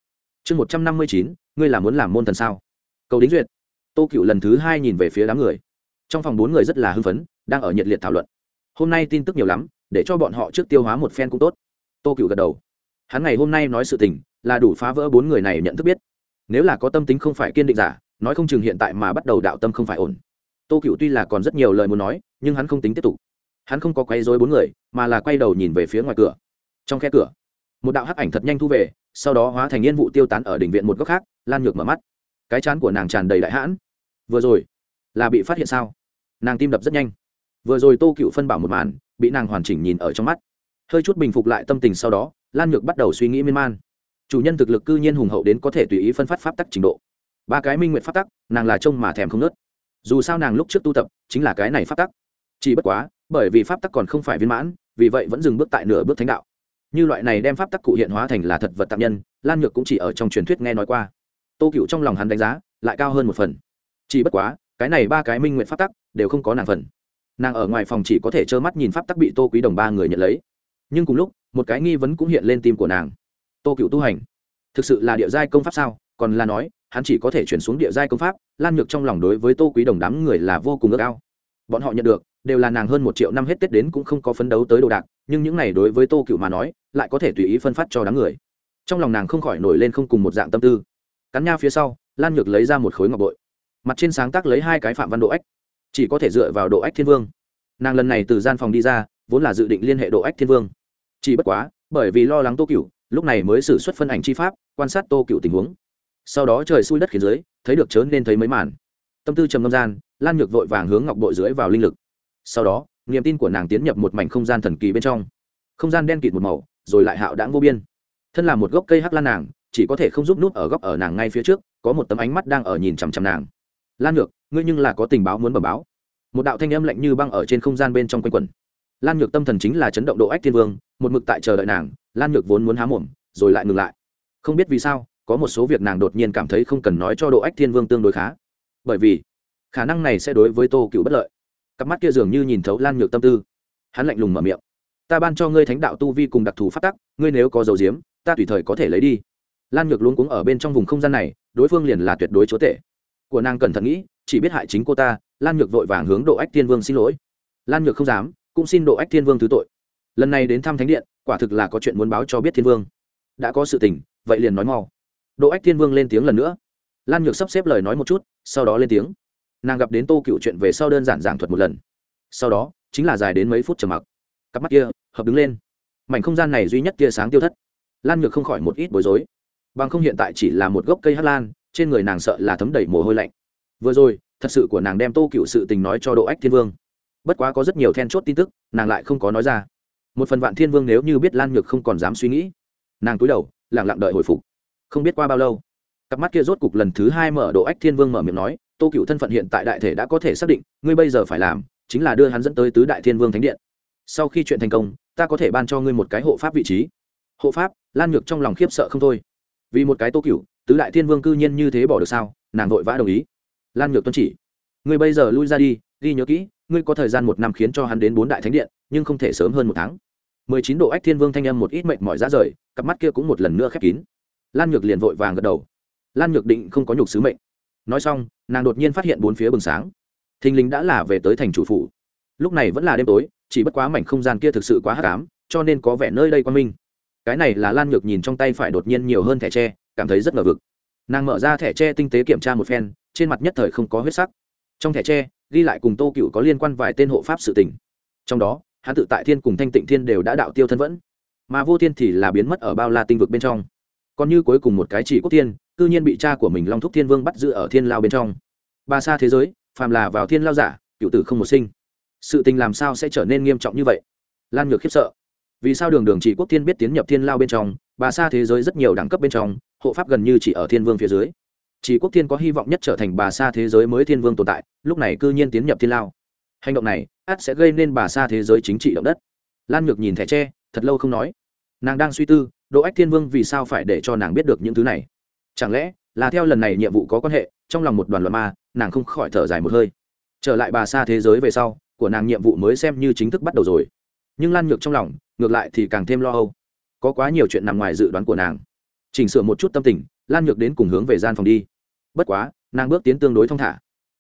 Chương một trăm năm mươi chín, ngươi là muốn làm môn thần sao? Cầu đính duyệt. Tô cựu lần thứ hai nhìn về phía đám người. Trong phòng bốn người rất là hưng phấn, đang ở nhiệt liệt thảo luận. Hôm nay tin tức nhiều lắm để cho bọn họ trước tiêu hóa một phen cũng tốt. Tô cựu gật đầu. Hắn ngày hôm nay nói sự tình, là đủ phá vỡ bốn người này nhận thức biết. Nếu là có tâm tính không phải kiên định giả, nói không chừng hiện tại mà bắt đầu đạo tâm không phải ổn. Tô cựu tuy là còn rất nhiều lời muốn nói, nhưng hắn không tính tiếp tục. Hắn không có quay dối bốn người, mà là quay đầu nhìn về phía ngoài cửa. Trong khe cửa, một đạo hắc ảnh thật nhanh thu về, sau đó hóa thành yên vụ tiêu tán ở đỉnh viện một góc khác, lan nhược mở mắt. Cái chán của nàng tràn đầy đại hãn. Vừa rồi, là bị phát hiện sao? Nàng tim đập rất nhanh. Vừa rồi tô cựu phân bảo một màn bị nàng hoàn chỉnh nhìn ở trong mắt. Hơi chút bình phục lại tâm tình sau đó, lan nhược bắt đầu suy nghĩ miên man. Chủ nhân thực lực cư nhiên hùng hậu đến có thể tùy ý phân phát pháp tắc trình độ. Ba cái minh nguyện pháp tắc, nàng là trông mà thèm không nớt dù sao nàng lúc trước tu tập, chính là cái này pháp tắc. Chỉ bất quá, bởi vì pháp tắc còn không phải viên mãn, vì vậy vẫn dừng bước tại nửa bước thánh đạo. Như loại này đem pháp tắc cụ hiện hóa thành là thật vật tạm nhân, lan nhược cũng chỉ ở trong truyền thuyết nghe nói qua. Tô cựu trong lòng hắn đánh giá, lại cao hơn một phần. Chỉ bất quá, cái này ba cái minh nguyện pháp tắc, đều không có nàng phần nàng ở ngoài phòng chỉ có thể trơ mắt nhìn pháp tắc bị tô quý đồng ba người nhận lấy. Nhưng cùng lúc, một cái nghi vấn cũng hiện lên tim của nàng. Tô cựu tu hành, thực sự là địa giai công pháp sao? Còn là nói, hắn chỉ có thể chuyển xuống địa giai công pháp, lan nhược trong lòng đối với tô quý đồng đám người là vô cùng ước ao. Bọn họ nhận được, đều là nàng hơn một triệu năm hết tết đến cũng không có phấn đấu tới đồ đạc, nhưng những này đối với tô cựu mà nói, lại có thể tùy ý phân phát cho đám người. Trong lòng nàng không khỏi nổi lên không cùng một dạng tâm tư. Cắn nha phía sau, lan nhược lấy ra một khối ngọc bội. Mặt trên sáng tác lấy hai cái phạm văn độ ếch chỉ có thể dựa vào độ ách thiên vương. Nàng lần này từ gian phòng đi ra, vốn là dự định liên hệ độ ách thiên vương. Chỉ bất quá, bởi vì lo lắng tô cựu lúc này mới xử xuất phân ảnh chi pháp, quan sát tô cựu tình huống. Sau đó trời xui đất khiến dưới, thấy được chớ nên thấy mấy màn. Tâm tư trầm ngâm gian, lan nhược vội vàng hướng ngọc bội dưới vào linh lực. Sau đó, niềm tin của nàng tiến nhập một mảnh không gian thần kỳ bên trong. Không gian đen kịt một màu, rồi lại hạo đãng vô biên. Thân là một gốc cây hắc lan nàng, chỉ có thể không giúp nút ở góc ở nàng ngay phía trước, có một tấm ánh mắt đang ở nhìn chằm chằm nàng lan nhược, ngươi nhưng là có tình báo muốn bẩm báo. Một đạo thanh âm lạnh như băng ở trên không gian bên trong quanh quẩn. Lan nhược tâm thần chính là chấn động độ ách thiên vương, một mực tại chờ đợi nàng, lan nhược vốn muốn há mồm, rồi lại ngừng lại. Không biết vì sao, có một số việc nàng đột nhiên cảm thấy không cần nói cho độ ách thiên vương tương đối khá. Bởi vì, khả năng này sẽ đối với tô cựu bất lợi. Cặp mắt kia dường như nhìn thấu lan nhược tâm tư. Hắn lạnh lùng mở miệng. Ta ban cho ngươi thánh đạo tu vi cùng đặc thù phát tắc, ngươi nếu có dầu diếm, ta tùy thời có thể lấy đi. Lan nhược luống cuống ở bên trong vùng không gian này, đối phương liền là tuyệt đối chúa tể của nàng cẩn thận nghĩ, chỉ biết hại chính cô ta, lan nhược vội vàng hướng độ ách thiên vương xin lỗi. Lan nhược không dám, cũng xin độ ách thiên vương thứ tội. Lần này đến thăm thánh điện, quả thực là có chuyện muốn báo cho biết thiên vương. Đã có sự tình, vậy liền nói mau. Độ ách thiên vương lên tiếng lần nữa. Lan nhược sắp xếp lời nói một chút, sau đó lên tiếng. Nàng gặp đến tô cựu chuyện về sau đơn giản giảng thuật một lần. Sau đó, chính là dài đến mấy phút trầm mặc. Cặp mắt kia, hợp đứng lên. Mảnh không gian này duy nhất tia sáng tiêu thất. Lan nhược không khỏi một ít bối rối. Bằng không hiện tại chỉ là một gốc cây hát lan trên người nàng sợ là thấm đầy mồ hôi lạnh. Vừa rồi, thật sự của nàng đem tô cựu sự tình nói cho độ ách thiên vương. Bất quá có rất nhiều then chốt tin tức, nàng lại không có nói ra. Một phần vạn thiên vương nếu như biết lan nhược không còn dám suy nghĩ, nàng cúi đầu lẳng lặng đợi hồi phục. Không biết qua bao lâu, cặp mắt kia rốt cục lần thứ hai mở độ ách thiên vương mở miệng nói, tô cựu thân phận hiện tại đại thể đã có thể xác định, ngươi bây giờ phải làm chính là đưa hắn dẫn tới tứ đại thiên vương thánh điện. Sau khi chuyện thành công, ta có thể ban cho ngươi một cái hộ pháp vị trí. Hộ pháp, lan nhược trong lòng khiếp sợ không thôi. Vì một cái tô cựu tứ đại thiên vương cư nhiên như thế bỏ được sao? Nàng vội vã đồng ý. Lan nhược tuân chỉ, ngươi bây giờ lui ra đi, ghi nhớ kỹ, ngươi có thời gian một năm khiến cho hắn đến bốn đại thánh điện, nhưng không thể sớm hơn một tháng. Mười chín độ ách thiên vương thanh âm một ít mệnh mỏi ra rời, cặp mắt kia cũng một lần nữa khép kín. Lan nhược liền vội vàng gật đầu. Lan nhược định không có nhục sứ mệnh. Nói xong, nàng đột nhiên phát hiện bốn phía bừng sáng. Thình lình đã là về tới thành chủ phủ. Lúc này vẫn là đêm tối, chỉ bất quá mảnh không gian kia thực sự quá hắc ám, cho nên có vẻ nơi đây quan minh. Cái này là lan nhược nhìn trong tay phải đột nhiên nhiều hơn thẻ tre cảm thấy rất ngờ vực. Nàng mở ra thẻ tre tinh tế kiểm tra một phen, trên mặt nhất thời không có huyết sắc. Trong thẻ tre, ghi lại cùng tô cựu có liên quan vài tên hộ pháp sự tình. Trong đó, hắn tự tại thiên cùng thanh tịnh thiên đều đã đạo tiêu thân vẫn. Mà vô thiên thì là biến mất ở bao la tinh vực bên trong. Còn như cuối cùng một cái chỉ quốc thiên, cư nhiên bị cha của mình long thúc thiên vương bắt giữ ở thiên lao bên trong. Ba xa thế giới, phàm là vào thiên lao giả, cựu tử không một sinh. Sự tình làm sao sẽ trở nên nghiêm trọng như vậy? Lan ngược khiếp sợ. Vì sao đường đường chỉ quốc thiên biết tiến nhập thiên lao bên trong bà xa thế giới rất nhiều đẳng cấp bên trong hộ pháp gần như chỉ ở thiên vương phía dưới. Chỉ quốc thiên có hy vọng nhất trở thành bà Sa thế giới mới thiên vương tồn tại, lúc này cư nhiên tiến nhập thiên lao. Hành động này át sẽ gây nên bà Sa thế giới chính trị động đất. Lan ngược nhìn thẻ tre, thật lâu không nói. Nàng đang suy tư, độ ách thiên vương vì sao phải để cho nàng biết được những thứ này? Chẳng lẽ là theo lần này nhiệm vụ có quan hệ, trong lòng một đoàn luận ma, nàng không khỏi thở dài một hơi. Trở lại bà xa thế giới về sau, của nàng nhiệm vụ mới xem như chính thức bắt đầu rồi. Nhưng lan nhược trong lòng, ngược lại thì càng thêm lo âu. Có quá nhiều chuyện nằm ngoài dự đoán của nàng chỉnh sửa một chút tâm tình, lan nhược đến cùng hướng về gian phòng đi. Bất quá, nàng bước tiến tương đối thong thả.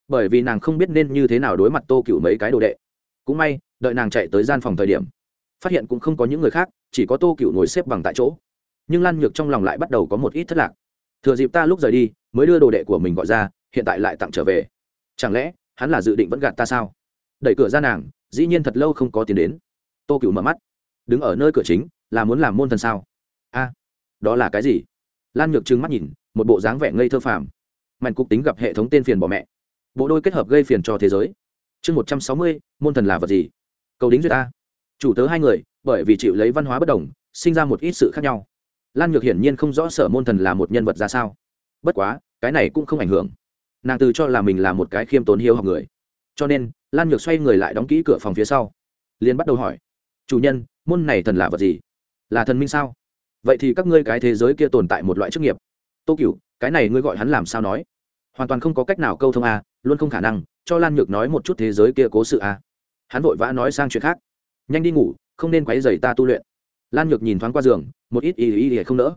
Bởi vì nàng không biết nên như thế nào đối mặt tô cựu mấy cái đồ đệ. Cũng may, đợi nàng chạy tới gian phòng thời điểm, phát hiện cũng không có những người khác, chỉ có tô cựu ngồi xếp bằng tại chỗ. Nhưng lan nhược trong lòng lại bắt đầu có một ít thất lạc. Thừa dịp ta lúc rời đi, mới đưa đồ đệ của mình gọi ra, hiện tại lại tặng trở về. Chẳng lẽ, hắn là dự định vẫn gạt ta sao? Đẩy cửa ra nàng, dĩ nhiên thật lâu không có tiền đến. Tô cựu mở mắt. Đứng ở nơi cửa chính, là muốn làm môn thần sao? A đó là cái gì? Lan nhược trừng mắt nhìn, một bộ dáng vẻ ngây thơ phàm. Mạnh cục tính gặp hệ thống tên phiền bỏ mẹ. Bộ đôi kết hợp gây phiền cho thế giới. Chương một trăm sáu mươi, môn thần là vật gì? Cầu đính duyệt ta. Chủ tớ hai người, bởi vì chịu lấy văn hóa bất đồng, sinh ra một ít sự khác nhau. Lan nhược hiển nhiên không rõ sở môn thần là một nhân vật ra sao. Bất quá, cái này cũng không ảnh hưởng. Nàng từ cho là mình là một cái khiêm tốn hiếu học người. Cho nên, lan nhược xoay người lại đóng kỹ cửa phòng phía sau. Liền bắt đầu hỏi. Chủ nhân, môn này thần là vật gì? Là thần minh sao? Vậy thì các ngươi cái thế giới kia tồn tại một loại chức nghiệp. Tô cựu cái này ngươi gọi hắn làm sao nói? Hoàn toàn không có cách nào câu thông a, luôn không khả năng, cho lan nhược nói một chút thế giới kia cố sự a. Hắn vội vã nói sang chuyện khác. Nhanh đi ngủ, không nên quấy dày ta tu luyện. Lan nhược nhìn thoáng qua giường, một ít ý ý ý không nỡ.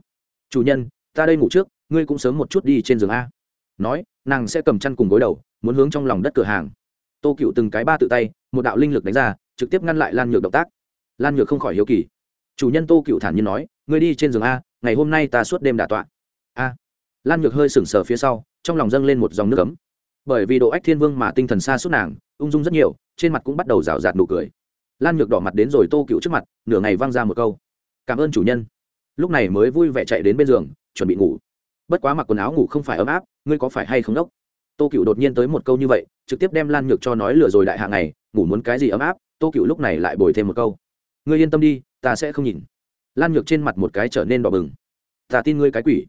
Chủ nhân, ta đây ngủ trước, ngươi cũng sớm một chút đi trên giường a. Nói, nàng sẽ cầm chăn cùng gối đầu, muốn hướng trong lòng đất cửa hàng. Tô cựu từng cái ba tự tay, một đạo linh lực đánh ra, trực tiếp ngăn lại lan nhược động tác. Lan nhược không khỏi hiếu kỳ. Chủ nhân tô cựu thản nhiên nói ngươi đi trên giường a, ngày hôm nay ta suốt đêm đả tọa. A. Lan nhược hơi sững sờ phía sau, trong lòng dâng lên một dòng nước cấm bởi vì độ ách thiên vương mà tinh thần xa suốt nàng, ung dung rất nhiều, trên mặt cũng bắt đầu rào rạt nụ cười. Lan nhược đỏ mặt đến rồi tô cựu trước mặt, nửa ngày văng ra một câu. Cảm ơn chủ nhân. Lúc này mới vui vẻ chạy đến bên giường, chuẩn bị ngủ. Bất quá mặc quần áo ngủ không phải ấm áp, ngươi có phải hay không đốc? Tô cựu đột nhiên tới một câu như vậy, trực tiếp đem lan nhược cho nói lừa rồi đại hạ ngày, ngủ muốn cái gì ấm áp? Tô cựu lúc này lại bồi thêm một câu. Ngươi yên tâm đi, ta sẽ không nhìn lan nhược trên mặt một cái trở nên đỏ bừng. Ta tin ngươi cái quỷ.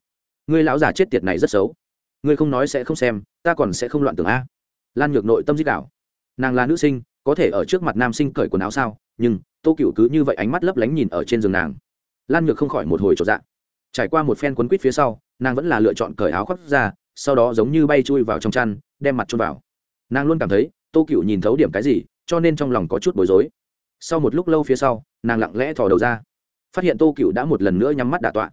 Ngươi lão già chết tiệt này rất xấu. Ngươi không nói sẽ không xem, ta còn sẽ không loạn tưởng a. Lan nhược nội tâm dích đạo nàng là nữ sinh, có thể ở trước mặt nam sinh cởi quần áo sao, nhưng tô cựu cứ như vậy ánh mắt lấp lánh nhìn ở trên giường nàng. Lan nhược không khỏi một hồi trọt dạng trải qua một phen quấn quýt phía sau, nàng vẫn là lựa chọn cởi áo khoác ra, sau đó giống như bay chui vào trong chăn, đem mặt trôn vào. Nàng luôn cảm thấy, tô cựu nhìn thấu điểm cái gì, cho nên trong lòng có chút bối rối. Sau một lúc lâu phía sau, nàng lặng lẽ thò đầu ra phát hiện tô cựu đã một lần nữa nhắm mắt đà tọa.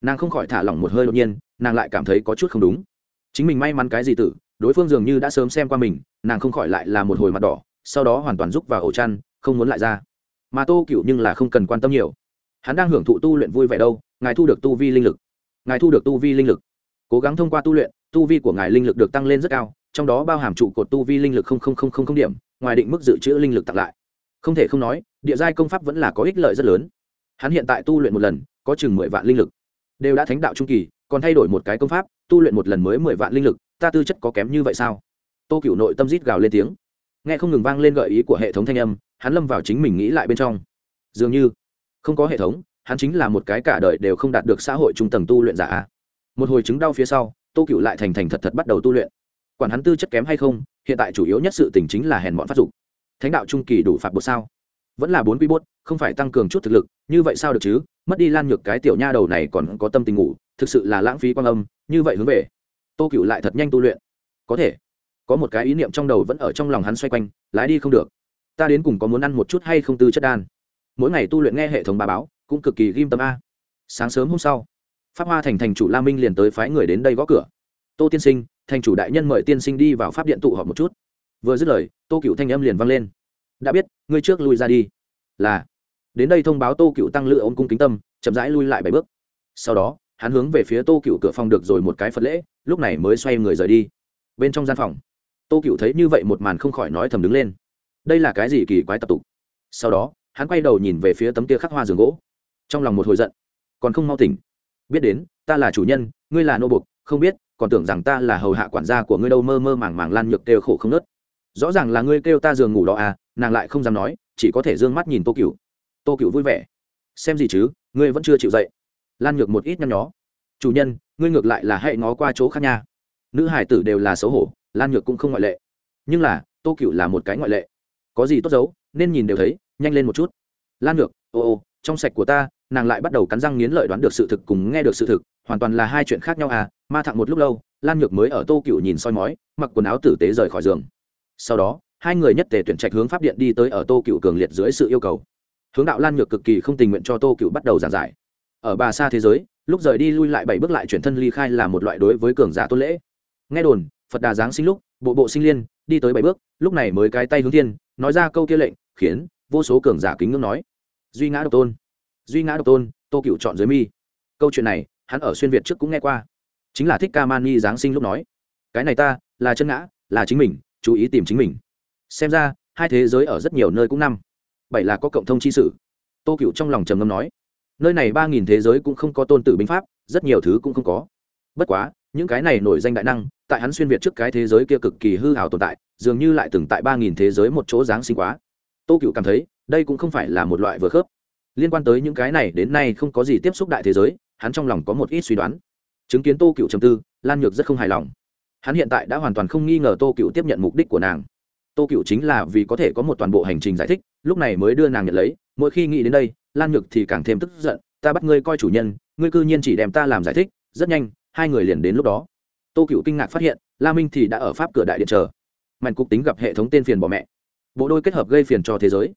Nàng không khỏi thả lỏng một hơi đột nhiên, nàng lại cảm thấy có chút không đúng. Chính mình may mắn cái gì tử đối phương dường như đã sớm xem qua mình, nàng không khỏi lại là một hồi mặt đỏ, sau đó hoàn toàn rúc vào ổ chăn, không muốn lại ra. Mà tô cựu nhưng là không cần quan tâm nhiều. Hắn đang hưởng thụ tu luyện vui vẻ đâu, ngài thu được tu vi linh lực. Ngài thu được tu vi linh lực. Cố gắng thông qua tu luyện, tu vi của ngài linh lực được tăng lên rất cao, trong đó bao hàm trụ cột tu vi linh lực không điểm, ngoài định mức dự trữ linh lực tặng lại. Không thể không nói, địa giai công pháp vẫn là có ích lợi rất lớn hắn hiện tại tu luyện một lần, có chừng mười vạn linh lực. Đều đã thánh đạo trung kỳ, còn thay đổi một cái công pháp, tu luyện một lần mới mười vạn linh lực, ta tư chất có kém như vậy sao? Tô cựu nội tâm rít gào lên tiếng. Nghe không ngừng vang lên gợi ý của hệ thống thanh âm, hắn lâm vào chính mình nghĩ lại bên trong. Dường như không có hệ thống, hắn chính là một cái cả đời đều không đạt được xã hội trung tầng tu luyện giả một hồi chứng đau phía sau, tô cựu lại thành thành thật thật bắt đầu tu luyện. Quản hắn tư chất kém hay không, hiện tại chủ yếu nhất sự tình chính là hèn bọn phát dục. thánh đạo trung kỳ đủ phạt bột sao? Vẫn là bốn quy bốt, không phải tăng cường chút thực lực, như vậy sao được chứ? Mất đi lan nhược cái tiểu nha đầu này còn có tâm tình ngủ, thực sự là lãng phí quan âm, như vậy hướng về. Tô cựu lại thật nhanh tu luyện. Có thể. Có một cái ý niệm trong đầu vẫn ở trong lòng hắn xoay quanh, lái đi không được. Ta đến cùng có muốn ăn một chút hay không tư chất đan? Mỗi ngày tu luyện nghe hệ thống bà báo, cũng cực kỳ ghim tâm a. Sáng sớm hôm sau, pháp hoa thành thành chủ la minh liền tới phái người đến đây gõ cửa. Tô tiên sinh, thành chủ đại nhân mời tiên sinh đi vào pháp điện tụ họp một chút. Vừa dứt lời, tô cựu thanh âm liền vang lên đã biết, ngươi trước lui ra đi. Là. Đến đây thông báo tô cựu tăng lựa ôm cung kính tâm, chậm rãi lui lại bảy bước. Sau đó, hắn hướng về phía tô cựu cửa phòng được rồi một cái phật lễ, lúc này mới xoay người rời đi. Bên trong gian phòng, tô cựu thấy như vậy một màn không khỏi nói thầm đứng lên. Đây là cái gì kỳ quái tập tục? Sau đó, hắn quay đầu nhìn về phía tấm kia khắc hoa giường gỗ. Trong lòng một hồi giận, còn không mau tỉnh. Biết đến, ta là chủ nhân, ngươi là nô bục không biết, còn tưởng rằng ta là hầu hạ quản gia của ngươi đâu, mơ mơ màng màng lan nhược đều khổ không nớt rõ ràng là ngươi kêu ta giường ngủ đó à nàng lại không dám nói, chỉ có thể d ư ơ n g mắt nhìn tô cựu tô cựu vui vẻ. Xem gì chứ, ngươi vẫn chưa chịu dậy. Lan nhược một ít nhăn nhó. Chủ nhân, ngươi ngược lại là hãy ngó qua chỗ khác nha. Nữ hải tử đều là xấu hổ, lan nhược cũng không ngoại lệ. Nhưng là, tô cựu là một cái ngoại lệ. Có gì tốt giấu, nên nhìn đều thấy, nhanh lên một chút. Lan nhược, ô ô, trong sạch của ta, nàng lại bắt đầu cắn răng nghiến lợi đoán được sự thực cùng nghe được sự thực, hoàn toàn là hai chuyện khác nhau à ma thẳng một lúc lâu, lan nhược mới ở tô cựu nhìn soi mói, mặc quần áo tử tế rời khỏi giường sau đó, hai người nhất tề tuyển trạch hướng pháp điện đi tới ở tô cựu cường liệt dưới sự yêu cầu. Hướng đạo lan nhược cực kỳ không tình nguyện cho tô cựu bắt đầu giảng giải. Ở bà xa thế giới, lúc rời đi lui lại bảy bước lại chuyển thân ly khai là một loại đối với cường giả tôn lễ. Nghe đồn, phật đà giáng sinh lúc, bộ bộ sinh liên, đi tới bảy bước, lúc này mới cái tay hướng thiên, nói ra câu kia lệnh, khiến vô số cường giả kính ngưỡng nói. Duy ngã độc tôn, duy ngã độc tôn, tô cựu chọn dưới mi. Câu chuyện này, hắn ở xuyên việt trước cũng nghe qua. Chính là thích ca man nhi giáng sinh lúc nói. Cái này ta, là chân ngã, là chính mình chú ý tìm chính mình. Xem ra, hai thế giới ở rất nhiều nơi cũng năm. Bảy là có cộng thông chi sử tô cựu trong lòng trầm ngâm nói, nơi này ba nghìn thế giới cũng không có tôn tử binh pháp, rất nhiều thứ cũng không có. Bất quá, những cái này nổi danh đại năng, tại hắn xuyên việt trước cái thế giới kia cực kỳ hư hào tồn tại, dường như lại từng tại ba nghìn thế giới một chỗ giáng sinh quá. Tô cựu cảm thấy, đây cũng không phải là một loại vừa khớp. Liên quan tới những cái này, đến nay không có gì tiếp xúc đại thế giới, hắn trong lòng có một ít suy đoán. Chứng kiến tô cựu trầm tư, lan nhược rất không hài lòng hắn hiện tại đã hoàn toàn không nghi ngờ tô cựu tiếp nhận mục đích của nàng. Tô cựu chính là vì có thể có một toàn bộ hành trình giải thích, lúc này mới đưa nàng nhận lấy, mỗi khi nghĩ đến đây, lan nhược thì càng thêm tức giận, ta bắt ngươi coi chủ nhân, ngươi cư nhiên chỉ đem ta làm giải thích, rất nhanh, hai người liền đến lúc đó. Tô cựu kinh ngạc phát hiện, la minh thì đã ở pháp cửa đại điện chờ. Mạnh cục tính gặp hệ thống tên phiền bỏ mẹ. Bộ đôi kết hợp gây phiền cho thế giới.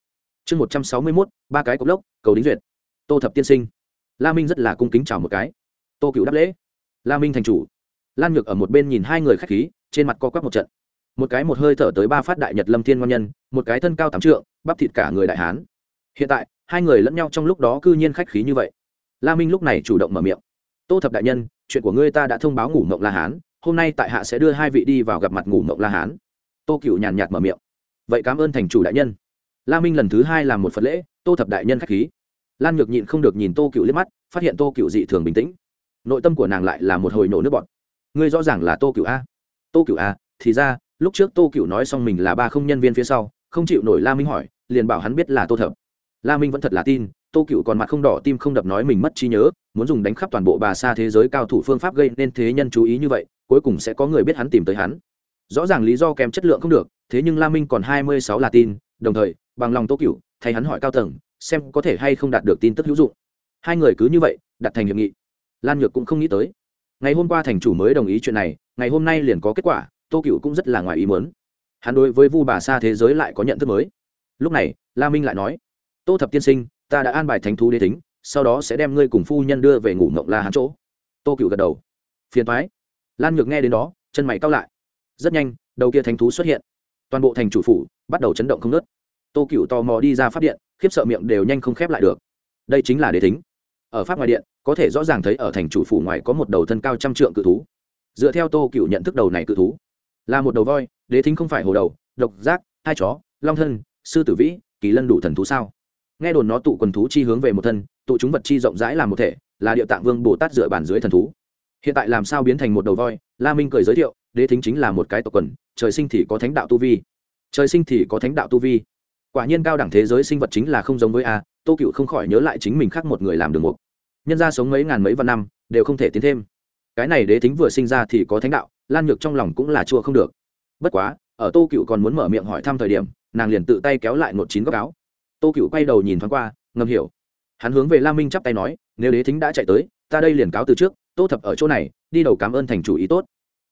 Chương một trăm sáu mươi mốt, ba cái cốc lốc, cầu đính duyệt. Tô thập tiên sinh. La minh rất là cung kính chào một cái. Tô cựu đáp lễ. La minh thành chủ lan nhược ở một bên nhìn hai người k h á c h khí, trên mặt co quắp một trận. Một cái một hơi thở tới ba phát đại nhật lâm thiên ngon nhân, một cái thân cao tám trượng, bắp thịt cả người đại hán. Hiện tại, hai người lẫn nhau trong lúc đó cư nhiên khách khí như vậy. La minh lúc này chủ động mở miệng. Tô thập đại nhân, chuyện của ngươi ta đã thông báo ngủ mộng la hán, hôm nay tại hạ sẽ đưa hai vị đi vào gặp mặt ngủ mộng la hán. Tô cựu nhàn nhạt mở miệng. Vậy cảm ơn thành chủ đại nhân. La minh lần thứ hai làm một phần lễ, tô thập đại nhân khách khí. Lan nhược nhịn không được nhìn tô cựu liếc mắt, phát hiện tô cựu dị thường bình tĩnh. Nội tâm của nàng lại là một hồi nổ nước bọt ngươi rõ ràng là tô cựu a. Tô cựu a, thì ra, lúc trước tô cựu nói xong mình là ba không nhân viên phía sau, không chịu nổi la minh hỏi, liền bảo hắn biết là tô thập. La minh vẫn thật là tin, tô cựu còn mặt không đỏ tim không đập nói mình mất trí nhớ, muốn dùng đánh khắp toàn bộ bà xa thế giới cao thủ phương pháp gây nên thế nhân chú ý như vậy, cuối cùng sẽ có người biết hắn tìm tới hắn. Rõ ràng lý do kém chất lượng không được, thế nhưng la minh còn hai mươi sáu là tin, đồng thời, bằng lòng tô cựu thay hắn hỏi cao tầng, xem có thể hay không đạt được tin tức hữu dụng. Hai người cứ như vậy, đặt thành hiệp nghị. Lan nhược cũng không nghĩ tới ngày hôm qua thành chủ mới đồng ý chuyện này, ngày hôm nay liền có kết quả, tô cựu cũng rất là ngoài ý muốn. Hắn đối với vu bà sa thế giới lại có nhận thức mới. Lúc này, la minh lại nói, tô thập tiên sinh, ta đã an bài thánh thú đế tính sau đó sẽ đem ngươi cùng phu nhân đưa về ngủ mộng la hắn chỗ. Tô cựu gật đầu. Phiền thoái lan nhược nghe đến đó, chân mày cao lại. Rất nhanh, đầu kia thánh thú xuất hiện. Toàn bộ thành chủ phủ bắt đầu chấn động không nớt tô cựu tò mò đi ra phát điện, khiếp sợ miệng đều nhanh không khép lại được. Đây chính là đế tính ở pháp ngoài điện có thể rõ ràng thấy ở thành chủ phủ ngoài có một đầu thân cao trăm trượng cự thú. Dựa theo tô cựu nhận thức đầu này cự thú, là một đầu voi, đế thính không phải hồ đầu, độc giác, hai chó, long thân, sư tử vĩ, kỳ lân đủ thần thú sao? Nghe đồn nó tụ quần thú chi hướng về một thân, tụ chúng vật chi rộng rãi làm một thể, là địa tạng vương bồ tát dựa bản dưới thần thú. Hiện tại làm sao biến thành một đầu voi? La minh cười giới thiệu, đế thính chính là một cái tộc quần, trời sinh thì có thánh đạo tu vi. Trời sinh thì có thánh đạo tu vi. Quả nhiên cao đẳng thế giới sinh vật chính là không giống với a, tô cựu không khỏi nhớ lại chính mình khác một người làm đường mục nhân ra sống mấy ngàn mấy vạn năm, đều không thể tiến thêm. Cái này đế tính vừa sinh ra thì có thánh đạo, lan nhược trong lòng cũng là chua không được. Bất quá, ở tô cựu còn muốn mở miệng hỏi thăm thời điểm, nàng liền tự tay kéo lại một chín góc áo. Tô cựu quay đầu nhìn thoáng qua, ngầm hiểu. Hắn hướng về la minh chắp tay nói, nếu đế thính đã chạy tới, ta đây liền cáo từ trước, tô thập ở chỗ này, đi đầu cảm ơn thành chủ ý tốt.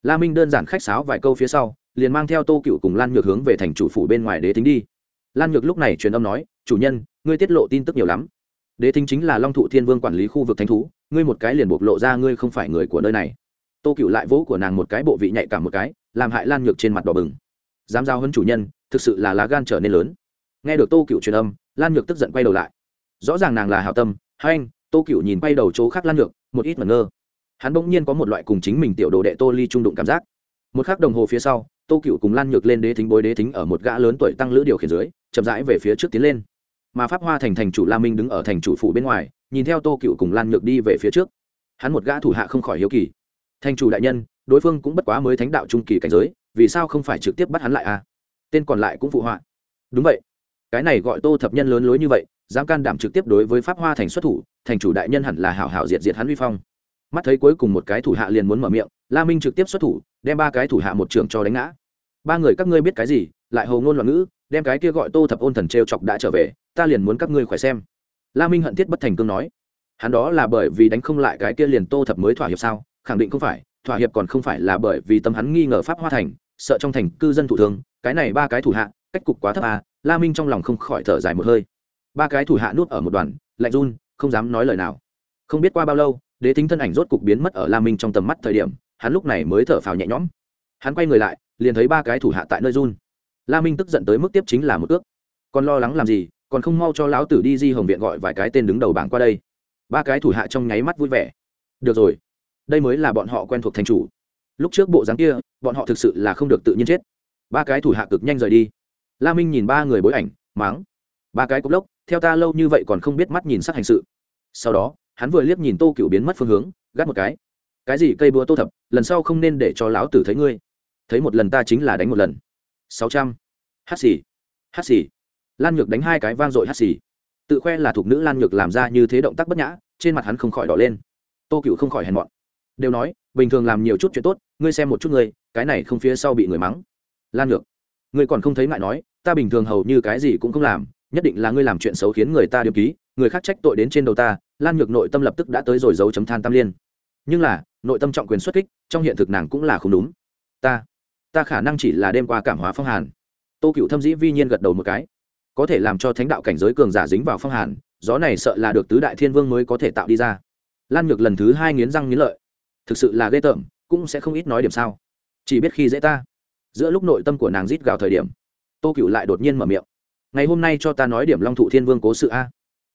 La minh đơn giản khách sáo vài câu phía sau, liền mang theo tô cựu cùng lan nhược hướng về thành chủ phủ bên ngoài đế thính đi. Lan nhược lúc này truyền âm nói, chủ nhân, ngươi tiết lộ tin tức nhiều lắm đế thính chính là long thụ thiên vương quản lý khu vực thánh thú, ngươi một cái liền bộc lộ ra ngươi không phải người của nơi này. Tô cựu lại vỗ của nàng một cái bộ vị nhạy cảm một cái, làm hại lan nhược trên mặt đỏ bừng. Dám giao hơn chủ nhân, thực sự là lá gan trở nên lớn. Nghe được tô cựu truyền âm, lan nhược tức giận quay đầu lại. Rõ ràng nàng là hào tâm hai anh, tô cựu nhìn quay đầu chỗ khác lan nhược, một ít mẩn ngơ. Hắn bỗng nhiên có một loại cùng chính mình tiểu đồ đệ tô ly trung đụng cảm giác. Một khắc đồng hồ phía sau, tô cựu cùng lan nhược lên đế thính bối đế thính ở một gã lớn tuổi tăng lữ điều khiển dưới, chậm rãi về phía trước tiến lên mà pháp hoa thành thành chủ la minh đứng ở thành chủ phủ bên ngoài, nhìn theo tô cựu cùng lan nhược đi về phía trước. Hắn một gã thủ hạ không khỏi hiếu kỳ. Thành chủ đại nhân, đối phương cũng bất quá mới thánh đạo trung kỳ cảnh giới, vì sao không phải trực tiếp bắt hắn lại à? Tên còn lại cũng phụ họa. Đúng vậy. Cái này gọi tô thập nhân lớn lối như vậy, dám can đảm trực tiếp đối với pháp hoa thành xuất thủ, thành chủ đại nhân hẳn là hảo hảo diệt diệt hắn uy phong. Mắt thấy cuối cùng một cái thủ hạ liền muốn mở miệng, la minh trực tiếp xuất thủ, đem ba cái thủ hạ một trường cho đánh ngã. Ba người các ngươi biết cái gì, lại hầu ngôn loạn ngữ, đem cái kia gọi tô thập ôn thần t r e o chọc đã trở về ta liền muốn các ngươi khỏe xem. La minh hận thiết bất thành cương nói. Hắn đó là bởi vì đánh không lại cái kia liền tô thập mới thỏa hiệp sao? Khẳng định không phải, thỏa hiệp còn không phải là bởi vì tâm hắn nghi ngờ pháp hoa thành, sợ trong thành cư dân thủ thường. Cái này ba cái thủ hạ, cách cục quá thấp à? La minh trong lòng không khỏi thở dài một hơi. Ba cái thủ hạ nuốt ở một đoàn, lạnh run, không dám nói lời nào. Không biết qua bao lâu, đế thính thân ảnh rốt cục biến mất ở la minh trong tầm mắt thời điểm, hắn lúc này mới thở phào nhẹ nhõm. Hắn quay người lại, liền thấy ba cái thủ hạ tại nơi run. La minh tức giận tới mức tiếp chính là một ước. Còn lo lắng làm gì còn không mau cho lão tử đi di hồng viện gọi vài cái tên đứng đầu bảng qua đây. Ba cái thủ hạ trong nháy mắt vui vẻ. Được rồi, đây mới là bọn họ quen thuộc thành chủ. Lúc trước bộ dáng kia, bọn họ thực sự là không được tự nhiên chết. Ba cái thủ hạ cực nhanh rời đi. La minh nhìn ba người bối ảnh máng ba cái cốc lốc, theo ta lâu như vậy còn không biết mắt nhìn sắc hành sự. Sau đó, hắn vừa liếc nhìn tô cựu biến mất phương hướng, gắt một cái. Cái gì cây búa tô thập, lần sau không nên để cho lão tử thấy ngươi. Thấy một lần ta chính là đánh một lần. Sáu trăm. Hát xì. Hát xì lan nhược đánh hai cái vang dội hắt xì. Tự khoe là thuộc nữ lan nhược làm ra như thế động tác bất nhã, trên mặt hắn không khỏi đỏ lên. Tô cựu không khỏi hèn mọn. Đều nói, bình thường làm nhiều chút chuyện tốt, ngươi xem một chút ngươi, cái này không phía sau bị người mắng. Lan nhược, ngươi còn không thấy ngại nói, ta bình thường hầu như cái gì cũng không làm, nhất định là ngươi làm chuyện xấu khiến người ta điểm ký, người khác trách tội đến trên đầu ta, lan nhược nội tâm lập tức đã tới rồi dấu chấm than tam liên. Nhưng là, nội tâm trọng quyền xuất kích, trong hiện thực nàng cũng là không đúng. Ta ta khả năng chỉ là đêm qua cảm hóa phong hàn. Tô cựu thâm dĩ vi nhiên gật đầu một cái có thể làm cho thánh đạo cảnh giới cường giả dính vào phong hàn, gió này sợ là được tứ đại thiên vương mới có thể tạo đi ra. Lan nhược lần thứ hai nghiến răng nghiến lợi. Thực sự là ghê tởm, cũng sẽ không ít nói điểm sao. Chỉ biết khi dễ ta. Giữa lúc nội tâm của nàng rít gào thời điểm, tô cựu lại đột nhiên mở miệng. Ngày hôm nay cho ta nói điểm long thụ thiên vương cố sự a.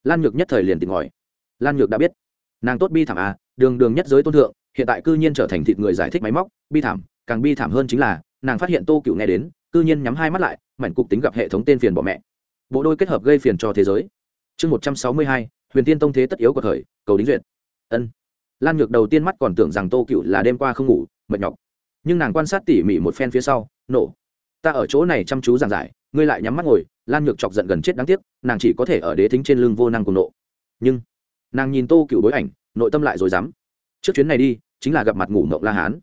Lan nhược nhất thời liền tìm ngòi lan nhược đã biết. Nàng tốt bi thảm a đường đường nhất giới tôn thượng, hiện tại cư nhiên trở thành thịt người giải thích máy móc, bi thảm, càng bi thảm hơn chính là, nàng phát hiện tô cựu nghe đến, cư nhiên nhắm hai mắt lại, mảnh cục tính gặp hệ thống tên phiền bỏ mẹ bộ đôi kết hợp gây phiền cho thế giới. Chương một trăm sáu mươi hai, huyền tiên tông thế tất yếu của thời, cầu đính duyệt. Ân. Lan nhược đầu tiên mắt còn tưởng rằng tô cựu là đêm qua không ngủ, mệt nhọc. Nhưng nàng quan sát tỉ mỉ một phen phía sau, nổ, ta ở chỗ này chăm chú giảng giải, ngươi lại nhắm mắt ngồi. Lan nhược chọc giận gần chết đáng tiếc, nàng chỉ có thể ở đế thính trên lưng vô năng cùng nộ. Nhưng, nàng nhìn tô cựu bối ảnh, nội tâm lại rồi dám trước chuyến này đi, chính là gặp mặt ngủ mộng la hán.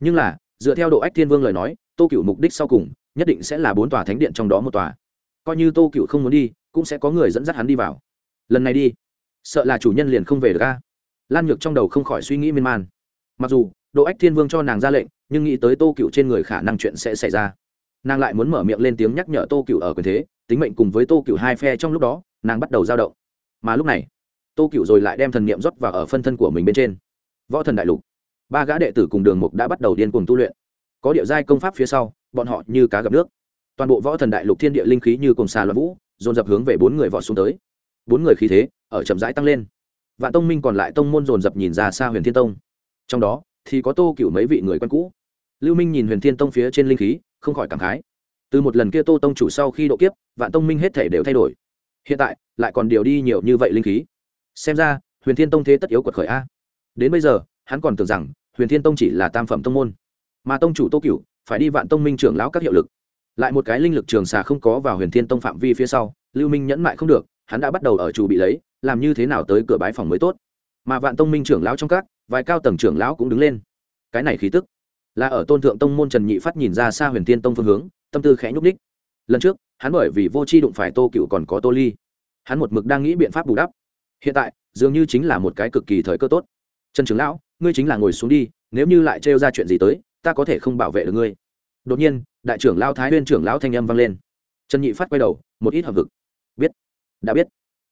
Nhưng là, dựa theo độ ách thiên vương lời nói, tô cựu mục đích sau cùng, nhất định sẽ là bốn tòa thánh điện trong đó một tòa coi như tô cựu không muốn đi, cũng sẽ có người dẫn dắt hắn đi vào. Lần này đi, sợ là chủ nhân liền không về được ca lan nhược trong đầu không khỏi suy nghĩ miên man. Mặc dù độ ách thiên vương cho nàng ra lệnh, nhưng nghĩ tới tô cựu trên người khả năng chuyện sẽ xảy ra. Nàng lại muốn mở miệng lên tiếng nhắc nhở tô cựu ở quyền thế, tính mệnh cùng với tô cựu hai phe trong lúc đó, nàng bắt đầu giao động. Mà lúc này, tô cựu rồi lại đem thần niệm rót vào ở phân thân của mình bên trên. Võ thần đại lục, ba gã đệ tử cùng đường mục đã bắt đầu điên cuồng tu luyện. Có điệu giai công pháp phía sau, bọn họ như cá gặp nước toàn bộ võ thần đại lục thiên địa linh khí như cùng xà loạn vũ, dồn dập hướng về bốn người vọt xuống tới. Bốn người khí thế ở chậm rãi tăng lên. Vạn tông minh còn lại tông môn dồn dập nhìn ra xa huyền thiên tông. Trong đó thì có tô cựu mấy vị người quen cũ. Lưu minh nhìn huyền thiên tông phía trên linh khí, không khỏi cảm khái. Từ một lần kia tô tông chủ sau khi độ kiếp, vạn tông minh hết thể đều thay đổi. Hiện tại, lại còn điều đi nhiều như vậy linh khí. Xem ra, huyền thiên tông thế tất yếu quật khởi a. Đến bây giờ, hắn còn tưởng rằng huyền thiên tông chỉ là tam phẩm tông môn. Mà tông chủ tô cửu, phải đi vạn tông minh trưởng lão các hiệu lực lại một cái linh lực trường xà không có vào huyền thiên tông phạm vi phía sau, lưu minh nhẫn mại không được, hắn đã bắt đầu ở chủ bị lấy, làm như thế nào tới cửa bái phòng mới tốt. Mà vạn tông minh trưởng lão trong các, vài cao tầng trưởng lão cũng đứng lên. Cái này khí tức, là ở tôn thượng tông môn trần nhị phát nhìn ra xa huyền thiên tông phương hướng, tâm tư khẽ nhúc ních lần trước, hắn bởi vì vô chi đụng phải tô cựu còn có tô ly. Hắn một mực đang nghĩ biện pháp bù đắp. Hiện tại, dường như chính là một cái cực kỳ thời cơ tốt. Trần trưởng lão, ngươi chính là ngồi xuống đi, nếu như lại trêu ra chuyện gì tới, ta có thể không bảo vệ được ngươi đột nhiên đại trưởng lao thái huyên trưởng lão thanh âm vang lên. Trần nhị phát quay đầu một ít hợp vực. Biết. Đã biết.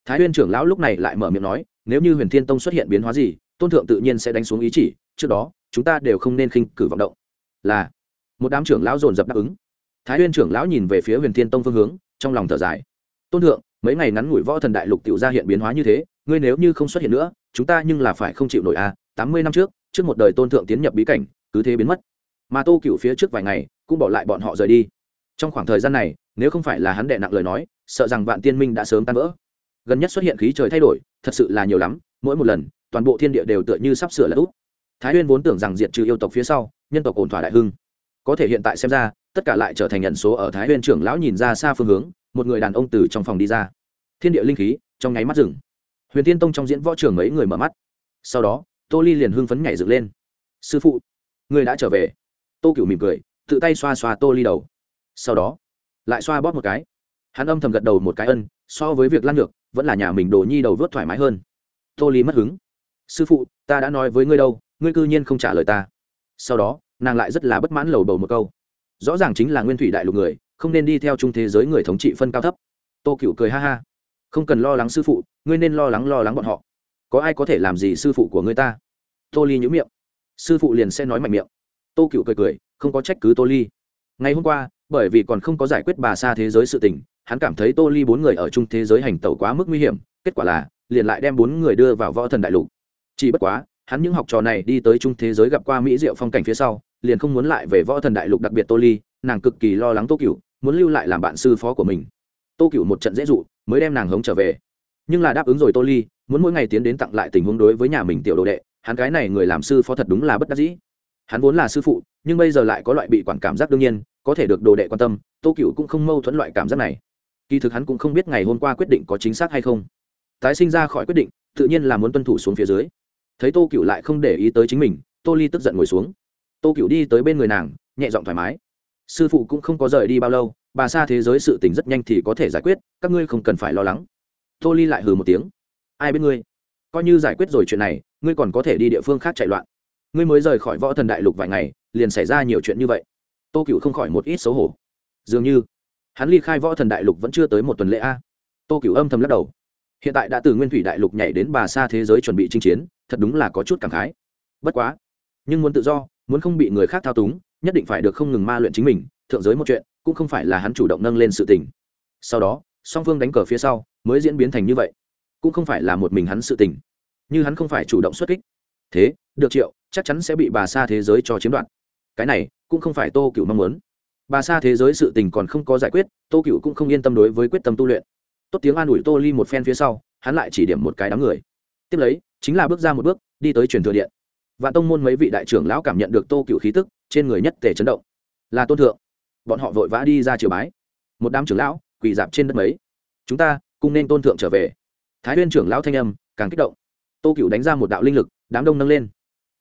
Thái huyên trưởng lão lúc này lại mở miệng nói nếu như huyền thiên tông xuất hiện biến hóa gì tôn thượng tự nhiên sẽ đánh xuống ý chỉ trước đó chúng ta đều không nên khinh cử vọng động. Là. Một đám trưởng lão dồn dập đáp ứng. Thái huyên trưởng lão nhìn về phía huyền thiên tông phương hướng trong lòng thở dài. Tôn thượng mấy ngày ngắn ngủi võ thần đại lục tự ra hiện biến hóa như thế ngươi nếu như không xuất hiện nữa chúng ta nhưng là phải không chịu nổi a à, tám mươi năm trước trước một đời tôn thượng tiến nhập bí cảnh cứ thế biến mất. Mà tô cựu phía trước vài ngày cũng bỏ lại bọn họ rời đi. Trong khoảng thời gian này, nếu không phải là hắn đệ nặng lời nói, sợ rằng vạn tiên minh đã sớm tan vỡ. Gần nhất xuất hiện khí trời thay đổi, thật sự là nhiều lắm, mỗi một lần, toàn bộ thiên địa đều tựa như sắp sửa là úp. Thái huyên vốn tưởng rằng diệt trừ yêu tộc phía sau, nhân tộc ổn thỏa đại hưng. Có thể hiện tại xem ra, tất cả lại trở thành nhận số ở thái huyên trưởng lão nhìn ra xa phương hướng, một người đàn ông từ trong phòng đi ra. Thiên địa linh khí, trong nháy mắt rừng huyền tiên tông trong diễn võ trường mấy người mở mắt. Sau đó, tô ly liền hưng phấn nhảy dựng lên. Sư phụ, người đã trở về. Tô cựu mỉm cười tự tay xoa xoa tô ly đầu. Sau đó, lại xoa bóp một cái. Hắn âm thầm gật đầu một cái ân, so với việc lan ngược, vẫn là nhà mình đồ nhi đầu vớt thoải mái hơn. Tô ly mất hứng. Sư phụ, ta đã nói với ngươi đâu, ngươi cư nhiên không trả lời ta. Sau đó, nàng lại rất là bất mãn lầu bầu một câu. Rõ ràng chính là nguyên thủy đại lục người, không nên đi theo trung thế giới người thống trị phân cao thấp. Tô cựu cười ha ha. Không cần lo lắng sư phụ, ngươi nên lo lắng lo lắng bọn họ. Có ai có thể làm gì sư phụ của ngươi ta? Tô ly nhũ miệng. Sư phụ liền sẽ nói mạnh miệng. Tô cựu cười cười không có trách cứ tô ly. Ngày hôm qua, bởi vì còn không có giải quyết bà xa thế giới sự tình, hắn cảm thấy tô ly bốn người ở chung thế giới hành tẩu quá mức nguy hiểm, kết quả là, liền lại đem bốn người đưa vào võ thần đại lục. Chỉ bất quá, hắn những học trò này đi tới chung thế giới gặp qua mỹ diệu phong cảnh phía sau, liền không muốn lại về võ thần đại lục đặc biệt tô ly, nàng cực kỳ lo lắng tô cựu muốn lưu lại làm bạn sư phó của mình. Tô cựu một trận dễ dụ, mới đem nàng hống trở về. Nhưng là đáp ứng rồi tô ly, muốn mỗi ngày tiến đến tặng lại tình huống đối với nhà mình tiểu đồ đệ, hắn cái này người làm sư phó thật đúng là bất đắc dĩ hắn vốn là sư phụ, nhưng bây giờ lại có loại bị quản cảm giác đương nhiên, có thể được đồ đệ quan tâm, tô cựu cũng không mâu thuẫn loại cảm giác này. Kỳ thực hắn cũng không biết ngày hôm qua quyết định có chính xác hay không. Tái sinh ra khỏi quyết định, tự nhiên là muốn tuân thủ xuống phía dưới. Thấy tô cựu lại không để ý tới chính mình, tô ly tức giận ngồi xuống. Tô cựu đi tới bên người nàng, nhẹ giọng thoải mái. Sư phụ cũng không có rời đi bao lâu, bà xa thế giới sự tình rất nhanh thì có thể giải quyết, các ngươi không cần phải lo lắng. Tô ly lại hừ một tiếng. Ai biết ngươi? Coi như giải quyết rồi chuyện này, ngươi còn có thể đi địa phương khác chạy loạn ngươi mới rời khỏi võ thần đại lục vài ngày, liền xảy ra nhiều chuyện như vậy. Tô cựu không khỏi một ít xấu hổ. Dường như, hắn ly khai võ thần đại lục vẫn chưa tới một tuần lễ a. Tô cựu âm thầm lắc đầu. Hiện tại đã từ nguyên thủy đại lục nhảy đến bà xa thế giới chuẩn bị chinh chiến, thật đúng là có chút cảm khái. Bất quá, nhưng muốn tự do, muốn không bị người khác thao túng, nhất định phải được không ngừng ma luyện chính mình, thượng giới một chuyện, cũng không phải là hắn chủ động nâng lên sự tình. Sau đó, song phương đánh cờ phía sau, mới diễn biến thành như vậy. Cũng không phải là một mình hắn sự tình. Như hắn không phải chủ động xuất kích. Thế được triệu, chắc chắn sẽ bị bà xa thế giới cho chiếm đoạt. Cái này, cũng không phải tô cựu mong muốn. Bà xa thế giới sự tình còn không có giải quyết, tô cựu cũng không yên tâm đối với quyết tâm tu luyện. Tốt tiếng an ủi tô ly một phen phía sau, hắn lại chỉ điểm một cái đám người. Tiếp lấy, chính là bước ra một bước, đi tới truyền thừa điện. Và tông môn mấy vị đại trưởng lão cảm nhận được tô cựu khí tức, trên người nhất tề chấn động. Là tôn thượng. Bọn họ vội vã đi ra triều bái. Một đám trưởng lão, quỳ dạp trên đất mấy. Chúng ta, cùng nên tôn thượng trở về. Thái huyên trưởng lão thanh âm, càng kích động. Tô cựu đánh ra một đạo linh lực, đám đông nâng lên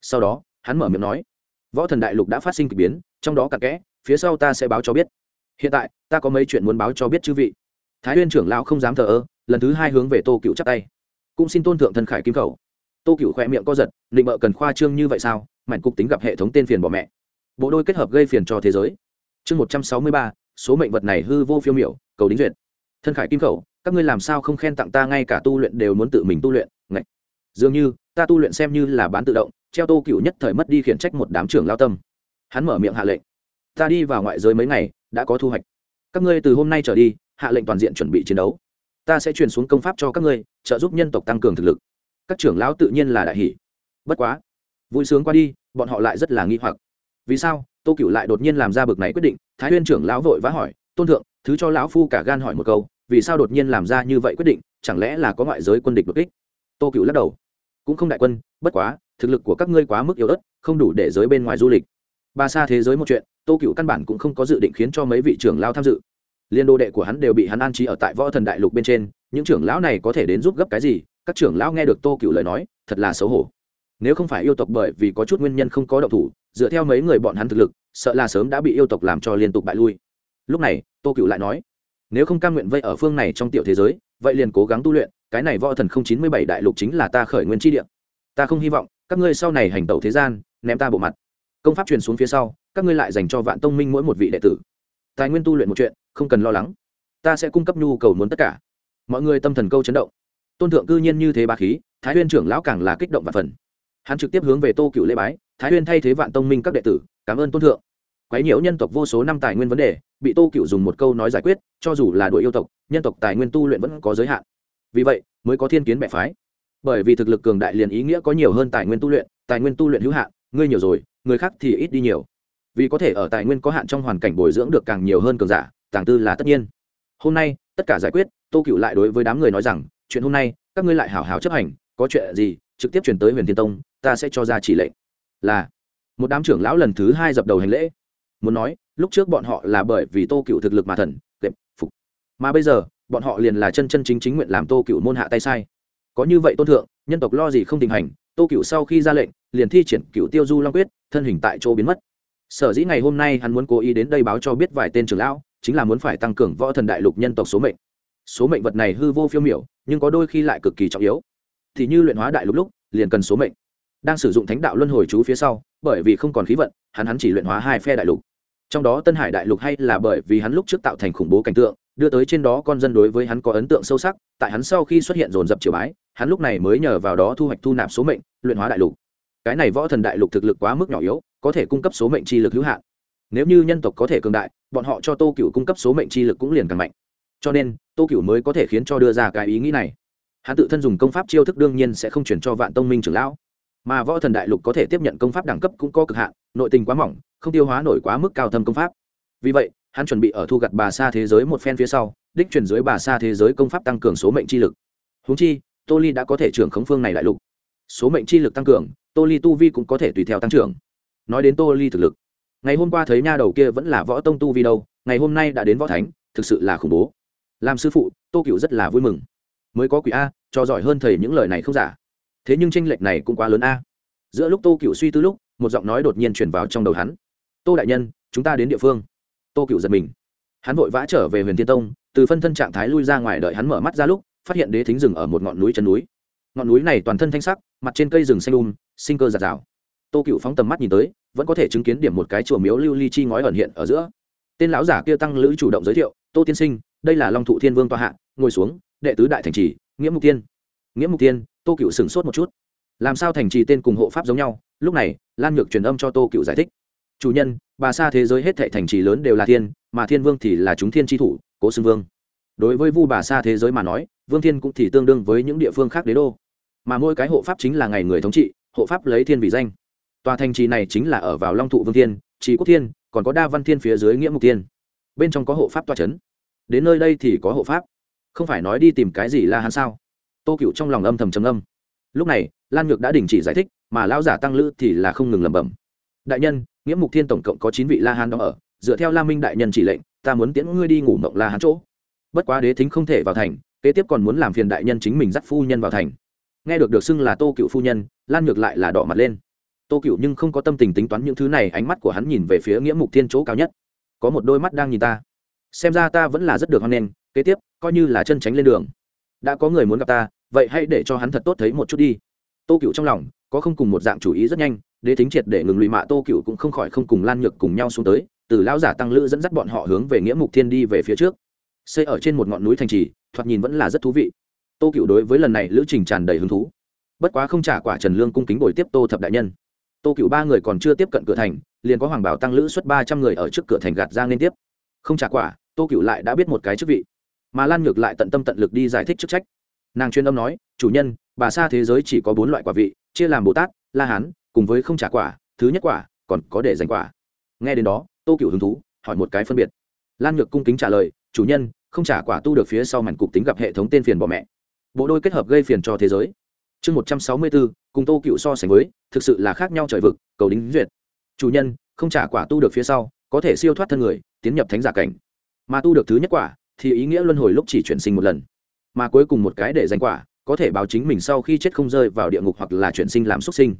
sau đó, hắn mở miệng nói, võ thần đại lục đã phát sinh k ỳ biến, trong đó cặn kẽ, phía sau ta sẽ báo cho biết. Hiện tại, ta có mấy chuyện muốn báo cho biết chư vị. Thái huyên trưởng lão không dám thờ ơ, lần thứ hai hướng về tô cựu chắc tay. Cũng xin tôn thượng thần khải kim khẩu. Tô cựu khỏe miệng co giật định mợ cần khoa trương như vậy sao? Mạnh cục tính gặp hệ thống tên phiền bỏ mẹ. Bộ đôi kết hợp gây phiền cho thế giới. Chương một trăm sáu mươi ba, số mệnh vật này hư vô phiêu miểu, cầu đính duyệt. Thân khải kim khẩu, các ngươi làm sao không khen tặng ta, ngay cả tu luyện đều muốn tự mình tu luyện? Ngạch dường như, ta tu luyện xem như là bán tự động treo tô cựu nhất thời mất đi khiển trách một đám trưởng lao tâm. Hắn mở miệng hạ lệnh. Ta đi vào ngoại giới mấy ngày, đã có thu hoạch. Các ngươi từ hôm nay trở đi, hạ lệnh toàn diện chuẩn bị chiến đấu. Ta sẽ truyền xuống công pháp cho các ngươi, trợ giúp nhân tộc tăng cường thực lực. Các trưởng lão tự nhiên là đại hỷ bất quá, vui sướng qua đi, bọn họ lại rất là nghi hoặc. Vì sao? Tô cựu lại đột nhiên làm ra bực này quyết định, thái huyên trưởng lão vội vã hỏi, tôn thượng, thứ cho lão phu cả gan hỏi một câu, vì sao đột nhiên làm ra như vậy quyết định, chẳng lẽ là có ngoại giới quân địch đột kích? Tô cựu lắc đầu, cũng không đại quân, bất quá thực lực của các ngươi quá mức yếu ớt, không đủ để giới bên ngoài du lịch. Ba xa thế giới một chuyện, tô cựu căn bản cũng không có dự định khiến cho mấy vị trưởng lao tham dự. Liên đô đệ của hắn đều bị hắn an trí ở tại võ thần đại lục bên trên, những trưởng lão này có thể đến giúp gấp cái gì, các trưởng lão nghe được tô cựu lời nói, thật là xấu hổ. Nếu không phải yêu tộc bởi vì có chút nguyên nhân không có động thủ, dựa theo mấy người bọn hắn thực lực, sợ là sớm đã bị yêu tộc làm cho liên tục bại lui. Lúc này, tô cựu lại nói, nếu không cam nguyện vây ở phương này trong tiểu thế giới, vậy liền cố gắng tu luyện, cái này võ thần không chín mươi bảy đại lục chính là ta khởi nguyên tri địa. Ta không hy vọng các ngươi sau này hành tẩu thế gian, ném ta bộ mặt. Công pháp truyền xuống phía sau, các ngươi lại dành cho vạn tông minh mỗi một vị đệ tử. Tài nguyên tu luyện một chuyện, không cần lo lắng. Ta sẽ cung cấp nhu cầu muốn tất cả. Mọi người tâm thần câu chấn động. Tôn thượng cư nhiên như thế ba khí, thái huyên trưởng lão càng là kích động và phần. Hắn trực tiếp hướng về tô cựu lễ bái, thái huyên thay thế vạn tông minh các đệ tử, cảm ơn tôn thượng. Quấy nhiễu nhân tộc vô số năm tài nguyên vấn đề, bị tô cựu dùng một câu nói giải quyết, cho dù là đội yêu tộc, nhân tộc tài nguyên tu luyện vẫn có giới hạn. Vì vậy, mới có thiên kiến bệ phái bởi vì thực lực cường đại liền ý nghĩa có nhiều hơn tài nguyên tu luyện, tài nguyên tu luyện hữu hạn, ngươi nhiều rồi, người khác thì ít đi nhiều. Vì có thể ở tài nguyên có hạn trong hoàn cảnh bồi dưỡng được càng nhiều hơn cường giả, tàng tư là tất nhiên. Hôm nay, tất cả giải quyết, tô cựu lại đối với đám người nói rằng, chuyện hôm nay, các ngươi lại hào hào chấp hành, có chuyện gì, trực tiếp chuyển tới huyền thiên tông, ta sẽ cho ra chỉ lệnh. Là, một đám trưởng lão lần thứ hai dập đầu hành lễ. Muốn nói, lúc trước bọn họ là bởi vì tô cựu thực lực mà thần kệm phục. Mà bây giờ, bọn họ liền là chân chân chính chính nguyện làm tô cựu môn hạ tay sai có như vậy tôn thượng, nhân tộc lo gì không tình hành, tô cựu sau khi ra lệnh, liền thi triển cựu tiêu du long quyết, thân hình tại chỗ biến mất. Sở dĩ ngày hôm nay hắn muốn cố ý đến đây báo cho biết vài tên trưởng lão, chính là muốn phải tăng cường võ thần đại lục nhân tộc số mệnh. Số mệnh vật này hư vô phiêu miểu, nhưng có đôi khi lại cực kỳ trọng yếu. Thì như luyện hóa đại lục lúc, liền cần số mệnh. Đang sử dụng thánh đạo luân hồi chú phía sau, bởi vì không còn khí vận, hắn hắn chỉ luyện hóa hai phe đại lục. Trong đó tân hải đại lục hay là bởi vì hắn lúc trước tạo thành khủng bố cảnh tượng, đưa tới trên đó con dân đối với hắn có ấn tượng sâu sắc, tại hắn sau khi xuất hiện dồn dập triều bái hắn lúc này mới nhờ vào đó thu hoạch thu nạp số mệnh, luyện hóa đại lục. Cái này võ thần đại lục thực lực quá mức nhỏ yếu, có thể cung cấp số mệnh chi lực hữu hạn. Nếu như nhân tộc có thể cường đại, bọn họ cho tô cựu cung cấp số mệnh chi lực cũng liền càng mạnh. Cho nên, tô cựu mới có thể khiến cho đưa ra cái ý nghĩ này. Hắn tự thân dùng công pháp chiêu thức đương nhiên sẽ không chuyển cho vạn tông minh trưởng lão. Mà võ thần đại lục có thể tiếp nhận công pháp đẳng cấp cũng có cực hạn, nội tình quá mỏng, không tiêu hóa nổi quá mức cao thâm công pháp. Vì vậy, hắn chuẩn bị ở thu gặt bà xa thế giới một phen phía sau, đích truyền dưới bà xa thế giới công pháp tăng cường số mệnh chi lực. Húng chi tô ly đã có thể trưởng khống phương này đại lục. Số mệnh chi lực tăng cường, tô ly tu vi cũng có thể tùy theo tăng trưởng. Nói đến tô ly thực lực, ngày hôm qua thấy nha đầu kia vẫn là võ tông tu vi đâu, ngày hôm nay đã đến võ thánh, thực sự là khủng bố. Làm sư phụ, tô cựu rất là vui mừng. Mới có quỷ a, cho giỏi hơn thầy những lời này không giả. Thế nhưng tranh lệch này cũng quá lớn a. Giữa lúc tô cựu suy tư lúc, một giọng nói đột nhiên chuyển vào trong đầu hắn. Tô đại nhân, chúng ta đến địa phương. Tô cựu giật mình. Hắn vội vã trở về huyền thiên tông, từ phân thân trạng thái lui ra ngoài đợi hắn mở mắt ra lúc phát hiện đế thính rừng ở một ngọn núi chân núi. Ngọn núi này toàn thân thanh sắc, mặt trên cây rừng xanh um sinh cơ giạt rào. Tô cựu phóng tầm mắt nhìn tới, vẫn có thể chứng kiến điểm một cái chùa miếu lưu ly chi ngói ẩn hiện ở giữa. Tên lão giả kia tăng lữ chủ động giới thiệu, tô tiên sinh, đây là long thụ thiên vương tòa hạ, ngồi xuống, đệ tứ đại thành trì, nghĩa mục tiên nghĩa mục tiên tô cựu sửng sốt một chút. Làm sao thành trì tên cùng hộ pháp giống nhau? Lúc này, lan nhược truyền âm cho tô cựu giải thích. Chủ nhân, bà xa thế giới hết thệ thành trì lớn đều là thiên, mà thiên vương thì là chúng thiên tri thủ, cố xưng vương. Đối với vu bà xa thế giới mà nói vương thiên cũng thì tương đương với những địa phương khác đế đô. Mà mỗi cái hộ pháp chính là ngày người thống trị, hộ pháp lấy thiên vì danh. Tòa thành trì này chính là ở vào long thụ vương thiên trí quốc thiên, còn có đa văn thiên phía dưới nghĩa mục tiên bên trong có hộ pháp toa c h ấ n đến nơi đây thì có hộ pháp. Không phải nói đi tìm cái gì là hắn sao? Tô cựu trong lòng âm thầm trầm âm lúc này, lan nhược đã đình chỉ giải thích, mà lão giả tăng lữ thì là không ngừng lẩm bẩm. Đại nhân, nghĩa mục thiên tổng cộng có chín vị la hán đó ở, dựa theo la minh đại nhân chỉ lệnh, ta muốn tiễn ngươi đi ngủ mộng la hán chỗ. Bất quá đế thính không thể vào thành kế tiếp còn muốn làm phiền đại nhân chính mình dắt phu nhân vào thành. Nghe được được xưng là tô cựu phu nhân, lan ngược lại là đỏ mặt lên. Tô cựu nhưng không có tâm tình tính toán những thứ này, ánh mắt của hắn nhìn về phía nghĩa mục thiên chỗ cao nhất. Có một đôi mắt đang nhìn ta. Xem ra ta vẫn là rất được hoan nghênh, kế tiếp, coi như là chân tránh lên đường. Đã có người muốn gặp ta, vậy hãy để cho hắn thật tốt thấy một chút đi. Tô cựu trong lòng, có không cùng một dạng chủ ý rất nhanh, đế thính triệt để ngừng lụy mạ tô cựu cũng không khỏi không cùng lan nhược cùng nhau xuống tới, từ lão giả tăng lữ dẫn dắt bọn họ hướng về nghĩa mục thiên đi về phía trước. Xây ở trên một ngọn núi thành trì thoạt nhìn vẫn là rất thú vị. Tô cựu đối với lần này lữ trình tràn đầy hứng thú. Bất quá không trả quả trần lương cung kính bồi tiếp tô thập đại nhân. Tô cựu ba người còn chưa tiếp cận cửa thành, liền có hoàng bảo tăng lữ xuất ba trăm người ở trước cửa thành gạt ra liên tiếp. Không trả quả, tô cựu lại đã biết một cái chức vị. Mà lan ngược lại tận tâm tận lực đi giải thích chức trách. Nàng chuyên âm nói, chủ nhân, bà xa thế giới chỉ có bốn loại quả vị, chia làm bồ tát, la hán, cùng với không trả quả, thứ nhất quả, còn có để giành quả. Nghe đến đó, tô cựu hứng thú, hỏi một cái phân biệt. Lan ngược cung kính trả lời, chủ nhân không trả quả tu được phía sau mảnh cục tính gặp hệ thống tên phiền bỏ mẹ. Bộ đôi kết hợp gây phiền cho thế giới. Chương một trăm sáu mươi bốn cùng tô cựu so sánh với, thực sự là khác nhau trời vực, cầu đính duyệt. Chủ nhân, không trả quả tu được phía sau, có thể siêu thoát thân người, tiến nhập thánh giả cảnh. Mà tu được thứ nhất quả, thì ý nghĩa luân hồi lúc chỉ chuyển sinh một lần. Mà cuối cùng một cái để danh quả, có thể báo chính mình sau khi chết không rơi vào địa ngục hoặc là chuyển sinh làm xuất sinh.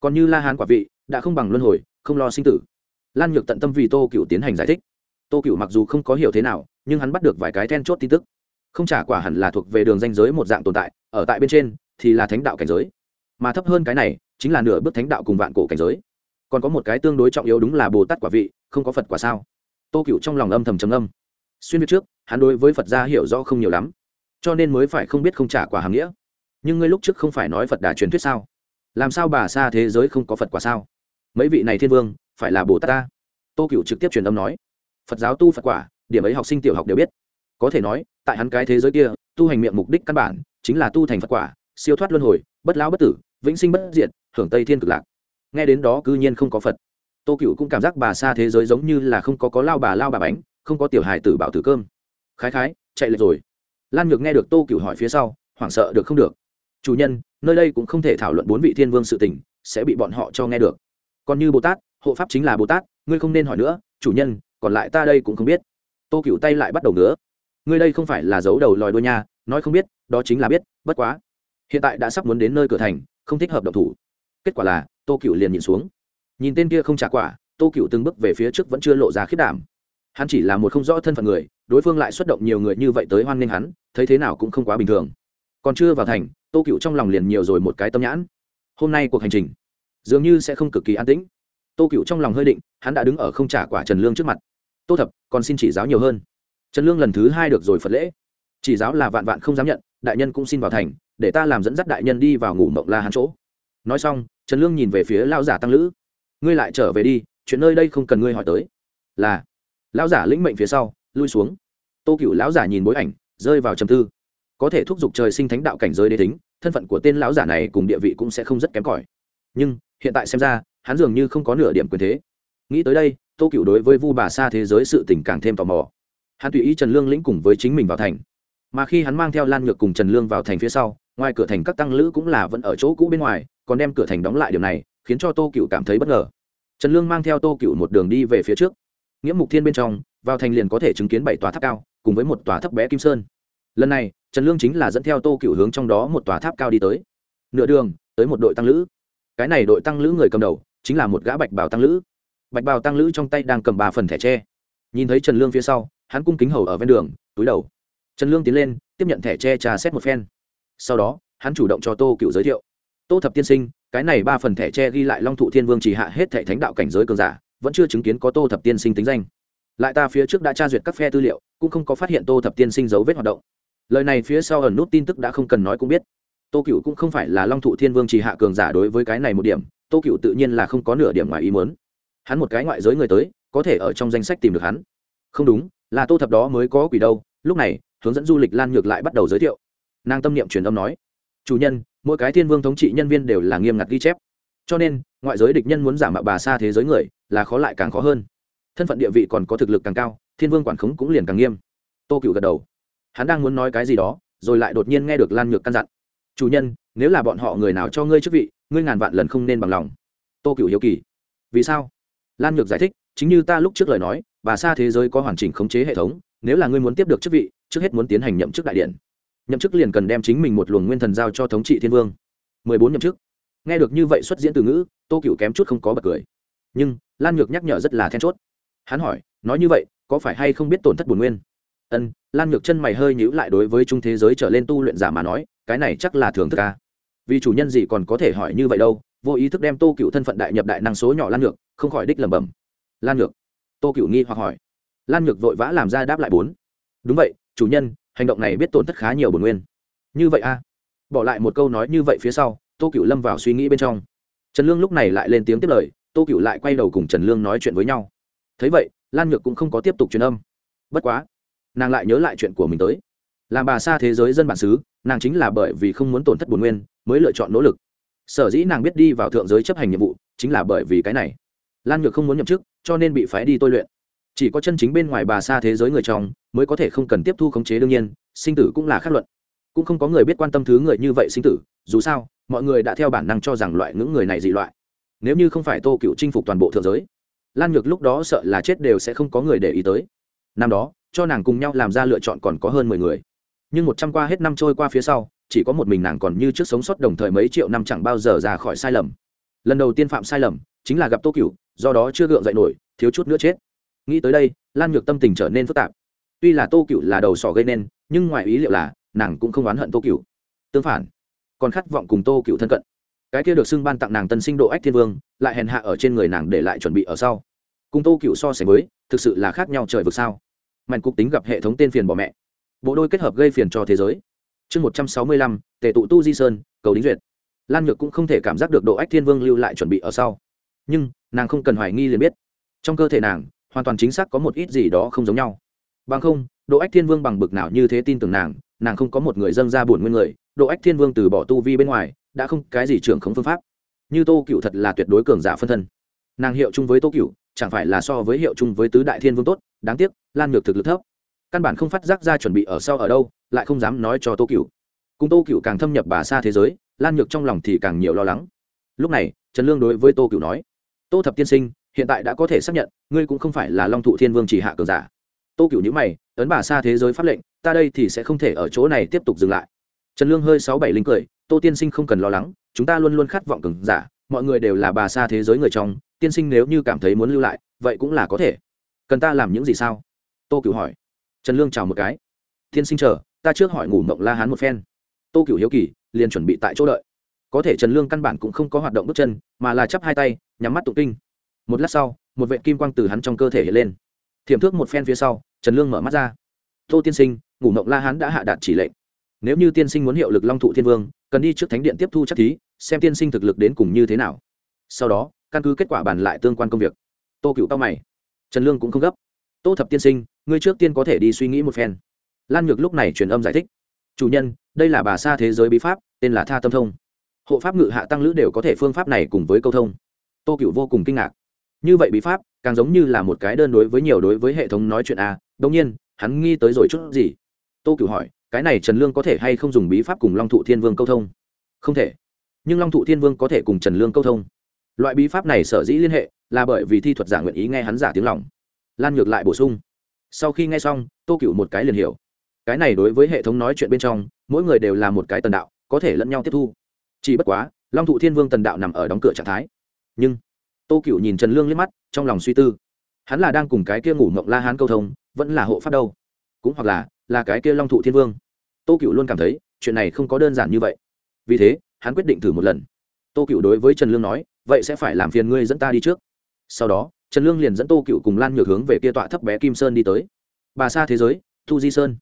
Còn như la hán quả vị, đã không bằng luân hồi, không lo sinh tử. Lan nhược tận tâm vì tô cựu tiến hành giải thích. Tô cựu mặc dù không có hiểu thế nào nhưng hắn bắt được vài cái then chốt tin tức. Không trả quả hẳn là thuộc về đường danh giới một dạng tồn tại, ở tại bên trên thì là thánh đạo cảnh giới. Mà thấp hơn cái này chính là nửa bước thánh đạo cùng vạn cổ cảnh giới. Còn có một cái tương đối trọng yếu đúng là bồ tát quả vị, không có phật quả sao? Tô cựu trong lòng âm thầm trầm âm xuyên biết trước, hắn đối với phật gia hiểu rõ không nhiều lắm, cho nên mới phải không biết không trả quả hàm nghĩa. Nhưng ngươi lúc trước không phải nói phật đà truyền thuyết sao? Làm sao bà xa thế giới không có phật quả sao? Mấy vị này thiên vương, phải là bồ tát ta? Tô cựu trực tiếp truyền âm nói. Phật giáo tu phật quả điểm ấy học sinh tiểu học đều biết. Có thể nói, tại hắn cái thế giới kia, tu hành miệng mục đích căn bản chính là tu thành phật quả, siêu thoát luân hồi, bất lão bất tử, vĩnh sinh bất diệt, hưởng tây thiên cực lạc. Nghe đến đó cư nhiên không có phật. Tô cựu cũng cảm giác bà xa thế giới giống như là không có có lao bà lao bà bánh, không có tiểu hài tử bảo tử cơm. Khái khái, chạy lệch rồi. Lan nhược nghe được tô cựu hỏi phía sau, hoảng sợ được không được. Chủ nhân, nơi đây cũng không thể thảo luận bốn vị thiên vương sự tình, sẽ bị bọn họ cho nghe được. Còn như bồ tát, hộ pháp chính là bồ tát, ngươi không nên hỏi nữa, chủ nhân, còn lại ta đây cũng không biết tô cựu tay lại bắt đầu nữa. ngươi đây không phải là giấu đầu lòi đôi nha, nói không biết, đó chính là biết, bất quá. Hiện tại đã sắp muốn đến nơi cửa thành, không thích hợp động thủ. Kết quả là, tô cựu liền nhìn xuống. Nhìn tên kia không trả quả, tô cựu từng bước về phía trước vẫn chưa lộ ra khiết đảm. Hắn chỉ là một không rõ thân phận người, đối phương lại xuất động nhiều người như vậy tới hoan nghênh hắn, thấy thế nào cũng không quá bình thường. Còn chưa vào thành, tô cựu trong lòng liền nhiều rồi một cái tâm nhãn. Hôm nay cuộc hành trình dường như sẽ không cực kỳ an tĩnh. Tô cựu trong lòng hơi định, hắn đã đứng ở không trả quả trần lương trước mặt tô thập, còn xin chỉ giáo nhiều hơn. Trần lương lần thứ hai được rồi phật lễ. Chỉ giáo là vạn vạn không dám nhận, đại nhân cũng xin vào thành, để ta làm dẫn dắt đại nhân đi vào ngủ mộng la hắn chỗ. Nói xong, trần lương nhìn về phía lao giả tăng lữ. Ngươi lại trở về đi, chuyện nơi đây không cần ngươi hỏi tới. Là. Lão giả lĩnh mệnh phía sau, lui xuống. Tô cựu lão giả nhìn bối ảnh, rơi vào trầm tư. Có thể thúc giục trời sinh thánh đạo cảnh giới đế tính, thân phận của tên lão giả này cùng địa vị cũng sẽ không rất kém cỏi. Nhưng, hiện tại xem ra, hắn dường như không có nửa điểm quyền thế. Nghĩ tới đây tô cựu đối với vu bà xa thế giới sự tình càng thêm tò mò. Hắn tùy ý trần lương lĩnh cùng với chính mình vào thành. Mà khi hắn mang theo lan nhược cùng trần lương vào thành phía sau, ngoài cửa thành các tăng lữ cũng là vẫn ở chỗ cũ bên ngoài, còn đem cửa thành đóng lại điều này, khiến cho tô cựu cảm thấy bất ngờ. Trần lương mang theo tô cựu một đường đi về phía trước. Nghĩa mục thiên bên trong, vào thành liền có thể chứng kiến bảy tòa tháp cao, cùng với một tòa thấp bé kim sơn. Lần này, trần lương chính là dẫn theo tô cựu hướng trong đó một tòa tháp cao đi tới. Nửa đường, tới một đội tăng lữ. Cái này đội tăng lữ người cầm đầu, chính là một gã bạch bào tăng lữ bạch bào tăng lữ trong tay đang cầm ba phần thẻ tre. Nhìn thấy trần lương phía sau, hắn cung kính hầu ở ven đường, túi đầu. Trần lương tiến lên, tiếp nhận thẻ tre trà xét một phen. Sau đó, hắn chủ động cho tô cựu giới thiệu. Tô thập tiên sinh, cái này ba phần thẻ tre ghi lại long thụ thiên vương chỉ hạ hết thẻ thánh đạo cảnh giới cường giả, vẫn chưa chứng kiến có tô thập tiên sinh tính danh. Lại ta phía trước đã tra duyệt các phe tư liệu, cũng không có phát hiện tô thập tiên sinh dấu vết hoạt động. Lời này phía sau ẩn nút tin tức đã không cần nói cũng biết. Tô cựu cũng không phải là long thụ thiên vương chỉ hạ cường giả đối với cái này một điểm, tô cựu tự nhiên là không có nửa điểm ngoài ý muốn hắn một cái ngoại giới người tới, có thể ở trong danh sách tìm được hắn. Không đúng, là tô thập đó mới có quỷ đâu. Lúc này, hướng dẫn du lịch lan ngược lại bắt đầu giới thiệu. Nàng tâm niệm truyền âm nói, chủ nhân, mỗi cái thiên vương thống trị nhân viên đều là nghiêm ngặt ghi chép. Cho nên, ngoại giới địch nhân muốn giả mạo bà xa thế giới người, là khó lại càng khó hơn. Thân phận địa vị còn có thực lực càng cao, thiên vương quản khống cũng liền càng nghiêm. Tô cựu gật đầu. Hắn đang muốn nói cái gì đó, rồi lại đột nhiên nghe được lan nhược căn dặn, chủ nhân, nếu là bọn họ người nào cho ngươi chức vị, ngươi ngàn vạn lần không nên bằng lòng. Tô cựu hiếu kỳ. Vì sao? Lan nhược giải thích, chính như ta lúc trước lời nói, bà xa thế giới có hoàn chỉnh khống chế hệ thống, nếu là ngươi muốn tiếp được chức vị, trước hết muốn tiến hành nhậm chức đại điện nhậm chức liền cần đem chính mình một luồng nguyên thần giao cho thống trị thiên vương. Mười bốn nhậm chức. Nghe được như vậy xuất diễn từ ngữ, tô cựu kém chút không có bật cười. Nhưng, lan nhược nhắc nhở rất là then chốt. Hắn hỏi, nói như vậy, có phải hay không biết tổn thất bổn nguyên? Ân, lan nhược chân mày hơi nhữ lại đối với trung thế giới trở lên tu luyện giả mà nói, cái này chắc là thường thức ca vì chủ nhân gì còn có thể hỏi như vậy đâu, vô ý thức đem tô cựu thân phận đại nhập đại năng số nhỏ lan nhược không khỏi đích lẩm bẩm. Lan nhược. Tô cựu nghi hoặc hỏi. Lan nhược vội vã làm ra đáp lại bốn. Đúng vậy, chủ nhân, hành động này biết tổn thất khá nhiều bổn nguyên. Như vậy a. Bỏ lại một câu nói như vậy phía sau, tô cựu lâm vào suy nghĩ bên trong. Trần lương lúc này lại lên tiếng tiếp lời, tô cựu lại quay đầu cùng trần lương nói chuyện với nhau. Thấy vậy, lan nhược cũng không có tiếp tục truyền âm. Bất quá, nàng lại nhớ lại chuyện của mình tới. Làm bà xa thế giới dân bản xứ, nàng chính là bởi vì không muốn tổn thất bồn nguyên, mới lựa chọn nỗ lực. Sở dĩ nàng biết đi vào thượng giới chấp hành nhiệm vụ, chính là bởi vì cái này lan nhược không muốn nhậm chức, cho nên bị phái đi tôi luyện. Chỉ có chân chính bên ngoài bà xa thế giới người trong, mới có thể không cần tiếp thu khống chế đương nhiên, sinh tử cũng là khắc luận. Cũng không có người biết quan tâm thứ người như vậy sinh tử, dù sao, mọi người đã theo bản năng cho rằng loại ngưỡng người này dị loại. Nếu như không phải tô cựu chinh phục toàn bộ thượng giới, lan nhược lúc đó sợ là chết đều sẽ không có người để ý tới. Năm đó, cho nàng cùng nhau làm ra lựa chọn còn có hơn mười người. Nhưng một trăm qua hết năm trôi qua phía sau, chỉ có một mình nàng còn như trước sống sót đồng thời mấy triệu năm chẳng bao giờ ra khỏi sai lầm. Lần đầu tiên phạm sai lầm chính là gặp tô cựu do đó chưa gượng dậy nổi, thiếu chút nữa chết. Nghĩ tới đây, lan nhược tâm tình trở nên phức tạp. Tuy là tô cựu là đầu sỏ gây nên, nhưng ngoài ý liệu là, nàng cũng không oán hận tô cựu tương phản, còn khát vọng cùng tô cựu thân cận. Cái kia được xưng ban tặng nàng tân sinh độ ách thiên vương, lại hèn hạ ở trên người nàng để lại chuẩn bị ở sau. Cùng tô cựu so sánh với, thực sự là khác nhau trời vực sao. Mạnh cục tính gặp hệ thống tên phiền bỏ mẹ. Bộ đôi kết hợp gây phiền cho thế giới. Chương một trăm sáu mươi lăm, tề tụ tu di sơn, cầu đính duyệt. Lan nhược cũng không thể cảm giác được độ ách thiên vương lưu lại chuẩn bị ở sau nhưng nàng không cần hoài nghi liền biết. Trong cơ thể nàng, hoàn toàn chính xác có một ít gì đó không giống nhau. Bằng không độ ách thiên vương bằng bực nào như thế tin tưởng nàng nàng không có một người dân ra buồn nguyên người. Độ ách thiên vương từ bỏ tu vi bên ngoài, đã không cái gì trưởng không phương pháp. Như tô cựu thật là tuyệt đối cường giả phân thân. Nàng hiệu chung với tô cựu chẳng phải là so với hiệu chung với tứ đại thiên vương tốt, đáng tiếc, lan nhược thực lực thấp. Căn bản không phát giác ra chuẩn bị ở sau ở đâu, lại không dám nói cho tô cựu cùng tô cựu càng thâm nhập bà xa thế giới, lan nhược trong lòng thì càng nhiều lo lắng. Lúc này, trần lương đối với tô cựu nói tô thập tiên sinh, hiện tại đã có thể xác nhận, ngươi cũng không phải là long thụ thiên vương chỉ hạ cường giả. Tô cựu nhữ mày, ấn bà xa thế giới pháp lệnh, ta đây thì sẽ không thể ở chỗ này tiếp tục dừng lại. Trần lương hơi sáu bảy linh cười, tô tiên sinh không cần lo lắng, chúng ta luôn luôn khát vọng cường giả, mọi người đều là bà xa thế giới người trong, tiên sinh nếu như cảm thấy muốn lưu lại, vậy cũng là có thể. Cần ta làm những gì sao? Tô cựu hỏi. Trần lương chào một cái. Tiên sinh chờ, ta trước hỏi ngủ mộng la hán một phen. Tô cựu hiếu kỳ, liền chuẩn bị tại chỗ đợi có thể trần lương căn bản cũng không có hoạt động bước chân, mà là chắp hai tay, nhắm mắt tụng kinh. Một lát sau, một vệ kim quang từ hắn trong cơ thể hiện lên. Thiểm thước một phen phía sau, trần lương mở mắt ra. Tô tiên sinh, ngủ mộng la hán đã hạ đạt chỉ lệnh. Nếu như tiên sinh muốn hiệu lực long thụ thiên vương, cần đi trước thánh điện tiếp thu chắc thí, xem tiên sinh thực lực đến cùng như thế nào. Sau đó, căn cứ kết quả bàn lại tương quan công việc. Tô cựu tao mày. Trần lương cũng không gấp. Tô thập tiên sinh, ngươi trước tiên có thể đi suy nghĩ một phen. Lan nhược lúc này truyền âm giải thích. Chủ nhân, đây là bà xa thế giới bí pháp, tên là tha tâm thông hộ pháp ngự hạ tăng lữ đều có thể phương pháp này cùng với câu thông. Tô cựu vô cùng kinh ngạc. Như vậy bí pháp, càng giống như là một cái đơn đối với nhiều đối với hệ thống nói chuyện a à. đông nhiên, hắn nghi tới rồi chút gì? Tô cựu hỏi, cái này trần lương có thể hay không dùng bí pháp cùng long thụ thiên vương câu thông? Không thể. Nhưng long thụ thiên vương có thể cùng trần lương câu thông. Loại bí pháp này sở dĩ liên hệ, là bởi vì thi thuật giả nguyện ý nghe hắn giả tiếng lòng. Lan ngược lại bổ sung. Sau khi nghe xong, tô cựu một cái liền hiểu. Cái này đối với hệ thống nói chuyện bên trong, mỗi người đều là một cái tần đạo, có thể lẫn nhau tiếp thu chỉ bất quá, long thụ thiên vương tần đạo nằm ở đóng cửa trạng thái. Nhưng, tô cựu nhìn trần lương liếc mắt, trong lòng suy tư. Hắn là đang cùng cái kia ngủ ngộng la hán câu thông, vẫn là hộ pháp đâu? Cũng hoặc là là cái kia long thụ thiên vương. Tô cựu luôn cảm thấy, chuyện này không có đơn giản như vậy. Vì thế, hắn quyết định thử một lần. Tô cựu đối với trần lương nói, vậy sẽ phải làm phiền ngươi dẫn ta đi trước. Sau đó, trần lương liền dẫn tô cựu cùng lan nhược hướng về kia tọa thấp bé kim sơn đi tới. Bà xa thế giới, tu di sơn.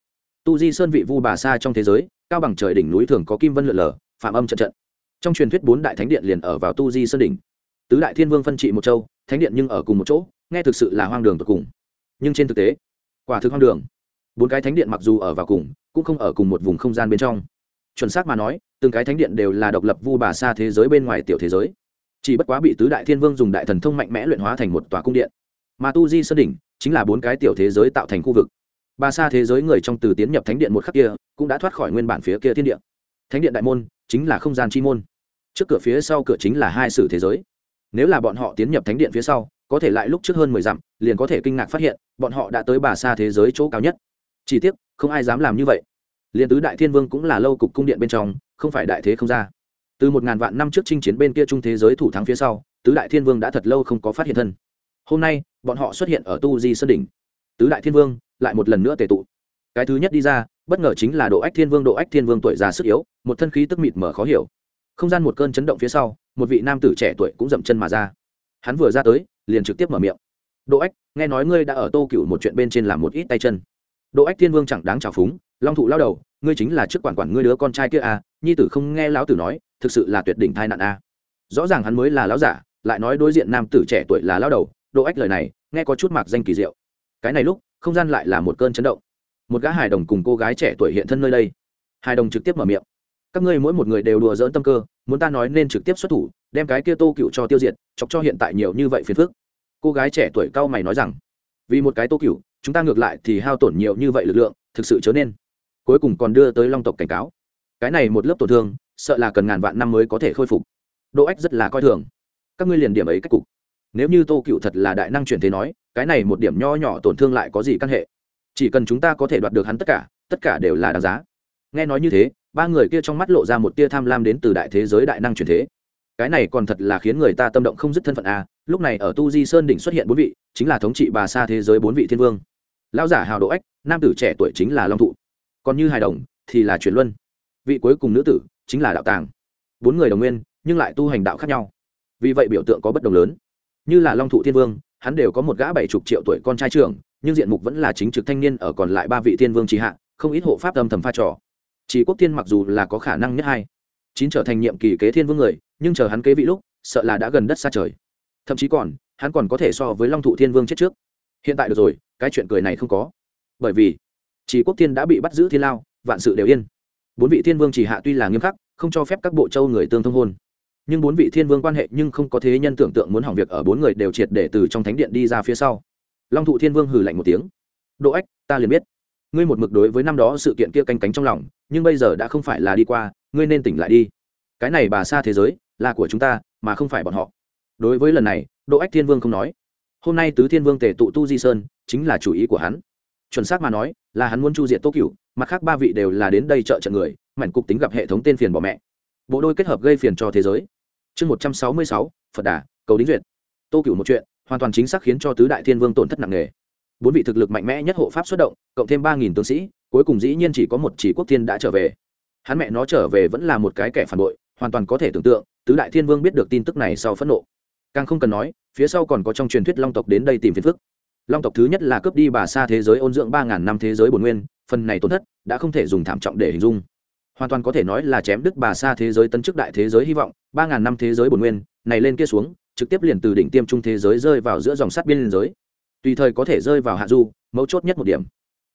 Tu di sơn vị vu bà xa trong thế giới, cao bằng trời đỉnh núi thường có kim vân lượn lờ, phạm âm trận trận trong truyền thuyết bốn đại thánh điện liền ở vào tu di sơn đỉnh. Tứ đại thiên vương phân trị một châu, thánh điện nhưng ở cùng một chỗ, nghe thực sự là hoang đường tột cùng. Nhưng trên thực tế, quả thực hoang đường. Bốn cái thánh điện mặc dù ở vào cùng, cũng không ở cùng một vùng không gian bên trong. Chuẩn xác mà nói, từng cái thánh điện đều là độc lập vu bà xa thế giới bên ngoài tiểu thế giới. Chỉ bất quá bị tứ đại thiên vương dùng đại thần thông mạnh mẽ luyện hóa thành một tòa cung điện. Mà tu di sơn đỉnh chính là bốn cái tiểu thế giới tạo thành khu vực. Bà xa thế giới người trong từ tiến nhập thánh điện một khắc kia, cũng đã thoát khỏi nguyên bản phía kia thiên điện thánh điện đại môn chính là không gian chi môn trước cửa phía sau cửa chính là hai sử thế giới. Nếu là bọn họ tiến nhập thánh điện phía sau, có thể lại lúc trước hơn mười dặm, liền có thể kinh ngạc phát hiện, bọn họ đã tới bà xa thế giới chỗ cao nhất. Chỉ tiếc, không ai dám làm như vậy. Liền tứ đại thiên vương cũng là lâu cục cung điện bên trong, không phải đại thế không ra. Từ một ngàn vạn năm trước chinh chiến bên kia trung thế giới thủ thắng phía sau, tứ đại thiên vương đã thật lâu không có phát hiện thân. Hôm nay, bọn họ xuất hiện ở tu di sơn đỉnh. Tứ đại thiên vương lại một lần nữa tề tụ. Cái thứ nhất đi ra, bất ngờ chính là độ ách thiên vương, độ ách thiên vương tuổi già sức yếu, một thân khí tức mịt mở khó hiểu không gian một cơn chấn động phía sau, một vị nam tử trẻ tuổi cũng dậm chân mà ra. Hắn vừa ra tới, liền trực tiếp mở miệng. Đỗ ách, nghe nói ngươi đã ở tô cựu một chuyện bên trên làm một ít tay chân. Đỗ ách thiên vương chẳng đáng trào phúng, long thụ lao đầu, ngươi chính là trước quản quản ngươi đứa con trai kia à nhi tử không nghe lão tử nói, thực sự là tuyệt đỉnh thai nạn à. rõ ràng hắn mới là lão giả, lại nói đối diện nam tử trẻ tuổi là lao đầu, Đỗ ách lời này, nghe có chút mạc danh kỳ diệu. Cái này lúc, không gian lại là một cơn chấn động. Một gã hài đồng cùng cô gái trẻ tuổi hiện thân nơi đây. Hài đồng trực tiếp mở miệng các ngươi mỗi một người đều đùa dỡn tâm cơ, muốn ta nói nên trực tiếp xuất thủ, đem cái kia tô cựu cho tiêu diệt, chọc cho hiện tại nhiều như vậy phiền phức. Cô gái trẻ tuổi cao mày nói rằng. Vì một cái tô cựu chúng ta ngược lại thì hao tổn nhiều như vậy lực lượng, thực sự chớ nên. Cuối cùng còn đưa tới long tộc cảnh cáo. Cái này một lớp tổn thương, sợ là cần ngàn vạn năm mới có thể khôi phục. Độ ách rất là coi thường. Các ngươi liền điểm ấy cách cục. Nếu như tô cựu thật là đại năng chuyển thế nói, cái này một điểm nho nhỏ tổn thương lại có gì căn hệ? Chỉ cần chúng ta có thể đoạt được hắn tất cả tất cả đều là đáng giá nghe nói như thế ba người kia trong mắt lộ ra một tia tham lam đến từ đại thế giới đại năng truyền thế. Cái này còn thật là khiến người ta tâm động không dứt thân phận a lúc này ở tu di sơn đỉnh xuất hiện bốn vị chính là thống trị bà xa thế giới bốn vị thiên vương. Lão giả hào độ ếch, nam tử trẻ tuổi chính là long thụ. Còn như hài đồng thì là truyền luân. Vị cuối cùng nữ tử chính là đạo tàng. Bốn người đồng nguyên nhưng lại tu hành đạo khác nhau. Vì vậy biểu tượng có bất đồng lớn. Như là long thụ thiên vương hắn đều có một gã bảy chục triệu tuổi con trai trưởng nhưng diện mục vẫn là chính trực thanh niên ở còn lại ba vị thiên vương trí hạ không ít hộ pháp âm thầm pha trò chỉ quốc thiên mặc dù là có khả năng nhất hai, chín trở thành nhiệm kỳ kế thiên vương người, nhưng chờ hắn kế vị lúc, sợ là đã gần đất xa trời. Thậm chí còn, hắn còn có thể so với long thụ thiên vương chết trước. Hiện tại được rồi, cái chuyện cười này không có. Bởi vì, chỉ quốc thiên đã bị bắt giữ thiên lao, vạn sự đều yên. Bốn vị thiên vương chỉ hạ tuy là nghiêm khắc, không cho phép các bộ châu người tương thông hôn. Nhưng bốn vị thiên vương quan hệ nhưng không có thế nhân tưởng tượng muốn hỏng việc ở bốn người đều triệt để từ trong thánh điện đi ra phía sau. Long thụ thiên vương hừ lạnh một tiếng. Độ ách, ta liền biết ngươi một mực đối với năm đó sự kiện kia canh cánh trong lòng, nhưng bây giờ đã không phải là đi qua, ngươi nên tỉnh lại đi. Cái này bà xa thế giới, là của chúng ta, mà không phải bọn họ. Đối với lần này, đỗ ách thiên vương không nói. Hôm nay tứ thiên vương tề tụ tu di sơn, chính là chủ ý của hắn. Chuẩn xác mà nói, là hắn muốn chu diệt tô cựu mặt khác ba vị đều là đến đây trợ trận người, mảnh cục tính gặp hệ thống tên phiền bỏ mẹ. Bộ đôi kết hợp gây phiền cho thế giới. Chương một trăm sáu mươi sáu, phật đà, cầu đính duyệt. Tô cựu một chuyện, hoàn toàn chính xác khiến cho tứ đại thiên vương tổn thất nặng nề bốn vị thực lực mạnh mẽ nhất hộ pháp xuất động, cộng thêm ba nghìn tướng sĩ, cuối cùng dĩ nhiên chỉ có một chỉ quốc thiên đã trở về. Hắn mẹ nó trở về vẫn là một cái kẻ phản bội, hoàn toàn có thể tưởng tượng, tứ đại thiên vương biết được tin tức này sau phẫn nộ. Càng không cần nói, phía sau còn có trong truyền thuyết long tộc đến đây tìm phiền phức. Long tộc thứ nhất là cướp đi bà xa thế giới ôn dưỡng ba ngàn năm thế giới bồn nguyên, phần này tổn thất đã không thể dùng thảm trọng để hình dung. Hoàn toàn có thể nói là chém đứt bà xa thế giới tân chức đại thế giới hy vọng, ba ngàn năm thế giới bồn nguyên, này lên kia xuống, trực tiếp liền từ đỉnh tiêm trung thế giới rơi vào giữa dòng sắt biên giới tùy thời có thể rơi vào hạ du, mấu chốt nhất một điểm.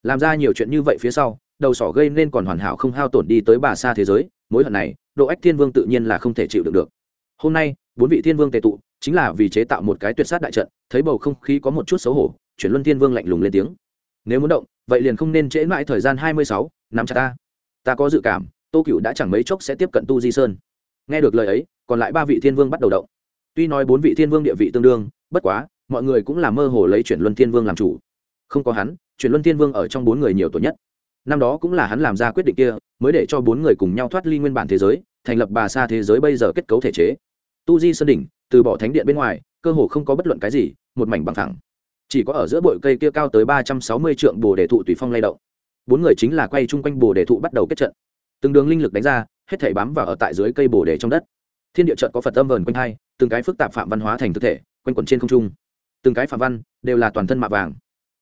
Làm ra nhiều chuyện như vậy phía sau, đầu sỏ gây nên còn hoàn hảo không hao tổn đi tới bà xa thế giới, mối hận này, độ ách thiên vương tự nhiên là không thể chịu được được. Hôm nay, bốn vị thiên vương tề tụ, chính là vì chế tạo một cái tuyệt sát đại trận, thấy bầu không khí có một chút xấu hổ, chuyển luân thiên vương lạnh lùng lên tiếng. Nếu muốn động, vậy liền không nên trễ mãi thời gian hai mươi sáu năm chặt ta. Ta có dự cảm, tô cựu đã chẳng mấy chốc sẽ tiếp cận tu di sơn. Nghe được lời ấy, còn lại ba vị thiên vương bắt đầu động. Tuy nói bốn vị thiên vương địa vị tương đương, bất quá mọi người cũng là mơ hồ lấy chuyển luân thiên vương làm chủ. Không có hắn, chuyển luân thiên vương ở trong bốn người nhiều tuổi nhất. Năm đó cũng là hắn làm ra quyết định kia, mới để cho bốn người cùng nhau thoát ly nguyên bản thế giới, thành lập bà sa thế giới bây giờ kết cấu thể chế. Tu di sơn đỉnh, từ bỏ thánh điện bên ngoài, cơ hồ không có bất luận cái gì, một mảnh bằng thẳng chỉ có ở giữa bụi cây kia cao tới ba trăm sáu mươi trượng bồ đề thụ tùy phong lay động. Bốn người chính là quay chung quanh bồ đề thụ bắt đầu kết trận. Từng đường linh lực đánh ra, hết thảy bám vào ở tại dưới cây bồ đề trong đất. Thiên địa trận có phật âm vờn quanh hai, từng cái phức tạp phạm văn hóa thành thực thể, quanh quẩn trên không trung từng cái phạm văn đều là toàn thân mạ vàng.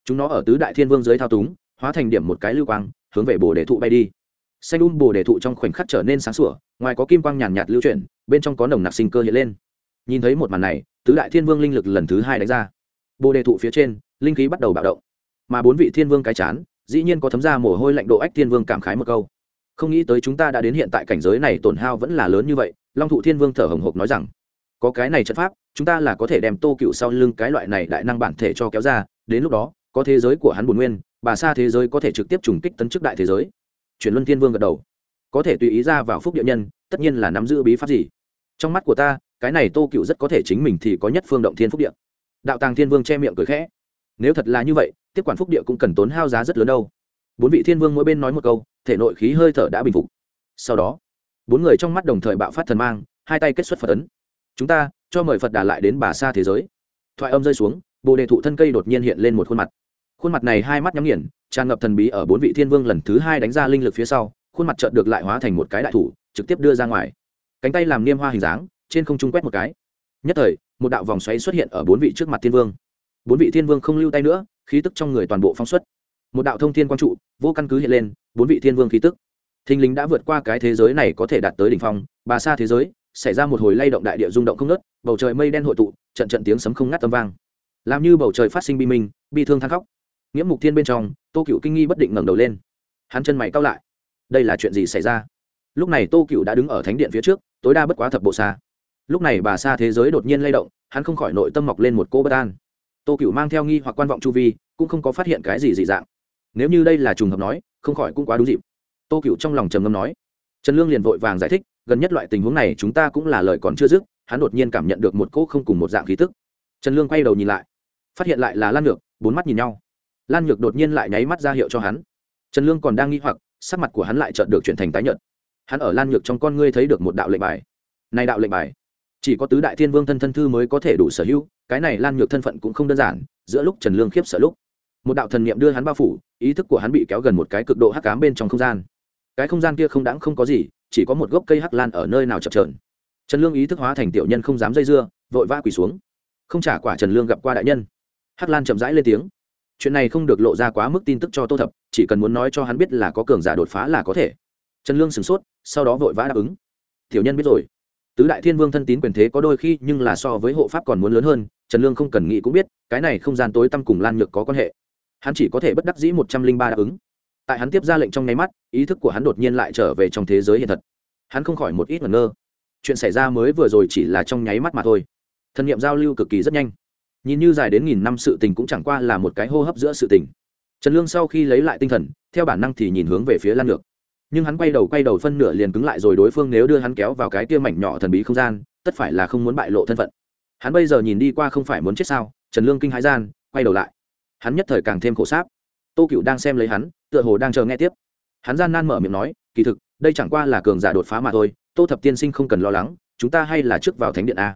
Chúng nó ở tứ đại thiên vương dưới thao túng, hóa thành điểm một cái lưu quang, hướng về bồ đề thụ bay đi. Xanh um bồ đề thụ trong khoảnh khắc trở nên sáng sủa, ngoài có kim quang nhàn nhạt lưu chuyển, bên trong có nồng nặc sinh cơ hiện lên. Nhìn thấy một màn này, tứ đại thiên vương linh lực lần thứ hai đánh ra. Bồ đề thụ phía trên, linh khí bắt đầu bạo động. Mà bốn vị thiên vương cái chán, dĩ nhiên có thấm ra mồ hôi lạnh độ ách thiên vương cảm khái một câu. Không nghĩ tới chúng ta đã đến hiện tại cảnh giới này tổn hao vẫn là lớn như vậy, long thụ thiên vương thở hồng hộc nói rằng, có cái này trận pháp chúng ta là có thể đem tô cựu sau lưng cái loại này đại năng bản thể cho kéo ra, đến lúc đó, có thế giới của hắn bồn nguyên, bà xa thế giới có thể trực tiếp trùng kích tấn chức đại thế giới. Chuyển luân thiên vương gật đầu. Có thể tùy ý ra vào phúc địa nhân, tất nhiên là nắm giữ bí pháp gì? Trong mắt của ta, cái này tô cựu rất có thể chính mình thì có nhất phương động thiên phúc địa. Đạo tàng thiên vương che miệng cười khẽ. Nếu thật là như vậy, tiếp quản phúc địa cũng cần tốn hao giá rất lớn đâu. Bốn vị thiên vương mỗi bên nói một câu, thể nội khí hơi thở đã bình phục. Sau đó, bốn người trong mắt đồng thời bạo phát thần mang, hai tay kết xuất phật ấn. Chúng ta cho mời phật đà lại đến bà xa thế giới. Thoại âm rơi xuống, bồ đề thụ thân cây đột nhiên hiện lên một khuôn mặt. Khuôn mặt này hai mắt nhắm nghiền, tràn ngập thần bí ở bốn vị thiên vương lần thứ hai đánh ra linh lực phía sau, khuôn mặt trợn được lại hóa thành một cái đại thủ, trực tiếp đưa ra ngoài. Cánh tay làm niêm hoa hình dáng, trên không trung quét một cái. Nhất thời, một đạo vòng xoáy xuất hiện ở bốn vị trước mặt thiên vương. Bốn vị thiên vương không lưu tay nữa, khí tức trong người toàn bộ phóng xuất. Một đạo thông thiên quang trụ, vô căn cứ hiện lên, bốn vị thiên vương khí tức. Thình lình đã vượt qua cái thế giới này có thể đạt tới đỉnh phong, bà xa thế giới xảy ra một hồi lay động đại địa rung động không nớt bầu trời mây đen hội tụ, trận trận tiếng sấm không ngắt âm vang. Làm như bầu trời phát sinh bi minh, bi thương than khóc. Nghĩa mục thiên bên trong, tô cựu kinh nghi bất định ngẩng đầu lên. Hắn chân mày cao lại. Đây là chuyện gì xảy ra? Lúc này tô cựu đã đứng ở thánh điện phía trước, tối đa bất quá thập bộ xa. Lúc này bà xa thế giới đột nhiên lay động, hắn không khỏi nội tâm mọc lên một cô bất an. Tô cựu mang theo nghi hoặc quan vọng chu vi, cũng không có phát hiện cái gì dị dạng. Nếu như đây là trùng hợp nói, không khỏi cũng quá đúng dịp. Tô cựu trong lòng trầm ngâm nói. Trần lương liền vội vàng giải thích gần nhất loại tình huống này chúng ta cũng là lời còn chưa dứt, hắn đột nhiên cảm nhận được một cỗ không cùng một dạng khí tức. Trần lương quay đầu nhìn lại, phát hiện lại là lan nhược, bốn mắt nhìn nhau. Lan nhược đột nhiên lại nháy mắt ra hiệu cho hắn. Trần lương còn đang nghi hoặc, sắc mặt của hắn lại chợt được chuyển thành tái nhợt. Hắn ở lan nhược trong con ngươi thấy được một đạo lệnh bài. Này đạo lệnh bài, chỉ có tứ đại thiên vương thân thân thư mới có thể đủ sở hữu, cái này lan nhược thân phận cũng không đơn giản, giữa lúc trần lương khiếp sợ lúc, một đạo thần niệm đưa hắn bao phủ, ý thức của hắn bị kéo gần một cái cực độ hắc cám bên trong không gian. Cái không gian kia không đáng không có gì chỉ có một gốc cây hắc lan ở nơi nào chập trờn trần lương ý thức hóa thành tiểu nhân không dám dây dưa, vội vã quỳ xuống. Không trả quả trần lương gặp qua đại nhân. Hắc lan chậm rãi lên tiếng. Chuyện này không được lộ ra quá mức tin tức cho tô thập, chỉ cần muốn nói cho hắn biết là có cường giả đột phá là có thể. Trần lương sửng sốt, sau đó vội vã đáp ứng. Tiểu nhân biết rồi. Tứ đại thiên vương thân tín quyền thế có đôi khi nhưng là so với hộ pháp còn muốn lớn hơn, trần lương không cần nghĩ cũng biết, cái này không gian tối tăm cùng lan nhược có quan hệ. Hắn chỉ có thể bất đắc dĩ một trăm linh ba đáp ứng tại hắn tiếp ra lệnh trong nháy mắt, ý thức của hắn đột nhiên lại trở về trong thế giới hiện thật. Hắn không khỏi một ít ngẩn ngơ. Chuyện xảy ra mới vừa rồi chỉ là trong nháy mắt mà thôi. Thân nhiệm giao lưu cực kỳ rất nhanh. Nhìn như dài đến nghìn năm sự tình cũng chẳng qua là một cái hô hấp giữa sự tình. Trần lương sau khi lấy lại tinh thần, theo bản năng thì nhìn hướng về phía lan ngược. Nhưng hắn quay đầu quay đầu phân nửa liền cứng lại rồi đối phương nếu đưa hắn kéo vào cái kia mảnh nhỏ thần bí không gian, tất phải là không muốn bại lộ thân phận. Hắn bây giờ nhìn đi qua không phải muốn chết sao? Trần lương kinh hãi gian, quay đầu lại. Hắn nhất thời càng thêm khổ sáp tô cựu đang xem lấy hắn, tựa hồ đang chờ nghe tiếp. Hắn gian nan mở miệng nói, kỳ thực, đây chẳng qua là cường giả đột phá mà thôi, tô thập tiên sinh không cần lo lắng, chúng ta hay là trước vào thánh điện a.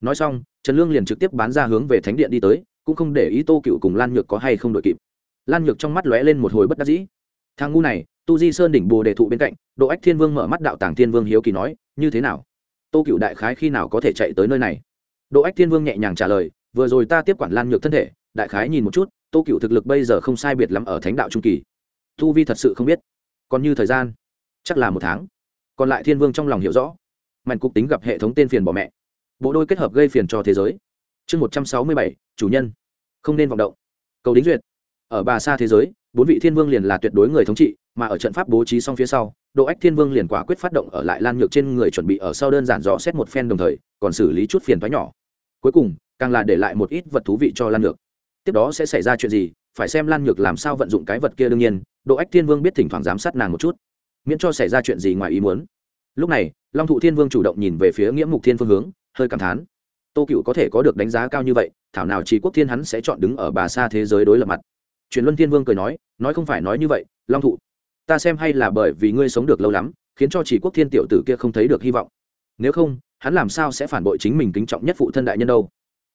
Nói xong, trần lương liền trực tiếp bán ra hướng về thánh điện đi tới, cũng không để ý tô cựu cùng lan nhược có hay không đội kịp. Lan nhược trong mắt lóe lên một hồi bất đắc dĩ. Thang ngu này, tu di sơn đỉnh bồ đề thụ bên cạnh, độ ách thiên vương mở mắt đạo tàng thiên vương hiếu kỳ nói, như thế nào? Tô cựu đại khái khi nào có thể chạy tới nơi này? Độ ách thiên vương nhẹ nhàng trả lời, vừa rồi ta tiếp quản lan nhược thân thể, đại khái nhìn một chút tô cựu thực lực bây giờ không sai biệt lắm ở thánh đạo trung kỳ. Tu vi thật sự không biết. Còn như thời gian, chắc là một tháng. Còn lại thiên vương trong lòng hiểu rõ. Mạnh cục tính gặp hệ thống tên phiền bỏ mẹ. Bộ đôi kết hợp gây phiền cho thế giới. Chương một trăm sáu mươi bảy, chủ nhân. Không nên vọng động. Cầu đính duyệt. Ở bà xa thế giới, bốn vị thiên vương liền là tuyệt đối người thống trị, mà ở trận pháp bố trí xong phía sau, độ ách thiên vương liền quả quyết phát động ở lại lan nhược trên người chuẩn bị ở sau đơn giản dò xét một phen đồng thời, còn xử lý chút phiền thoái nhỏ. Cuối cùng, càng là để lại một ít vật thú vị cho lan nhược tiếp đó sẽ xảy ra chuyện gì, phải xem lan nhược làm sao vận dụng cái vật kia đương nhiên độ ách thiên vương biết thỉnh thoảng giám sát nàng một chút, miễn cho xảy ra chuyện gì ngoài ý muốn. Lúc này, long thụ thiên vương chủ động nhìn về phía nghĩa mục thiên phương hướng, hơi cảm thán. Tô cựu có thể có được đánh giá cao như vậy, thảo nào chỉ quốc thiên hắn sẽ chọn đứng ở bà xa thế giới đối lập mặt. Truyền luân thiên vương cười nói nói không phải nói như vậy, long thụ, ta xem hay là bởi vì ngươi sống được lâu lắm, khiến cho chỉ quốc thiên tiểu tử kia không thấy được hy vọng. Nếu không, hắn làm sao sẽ phản bội chính mình kính trọng nhất phụ thân đại nhân đâu?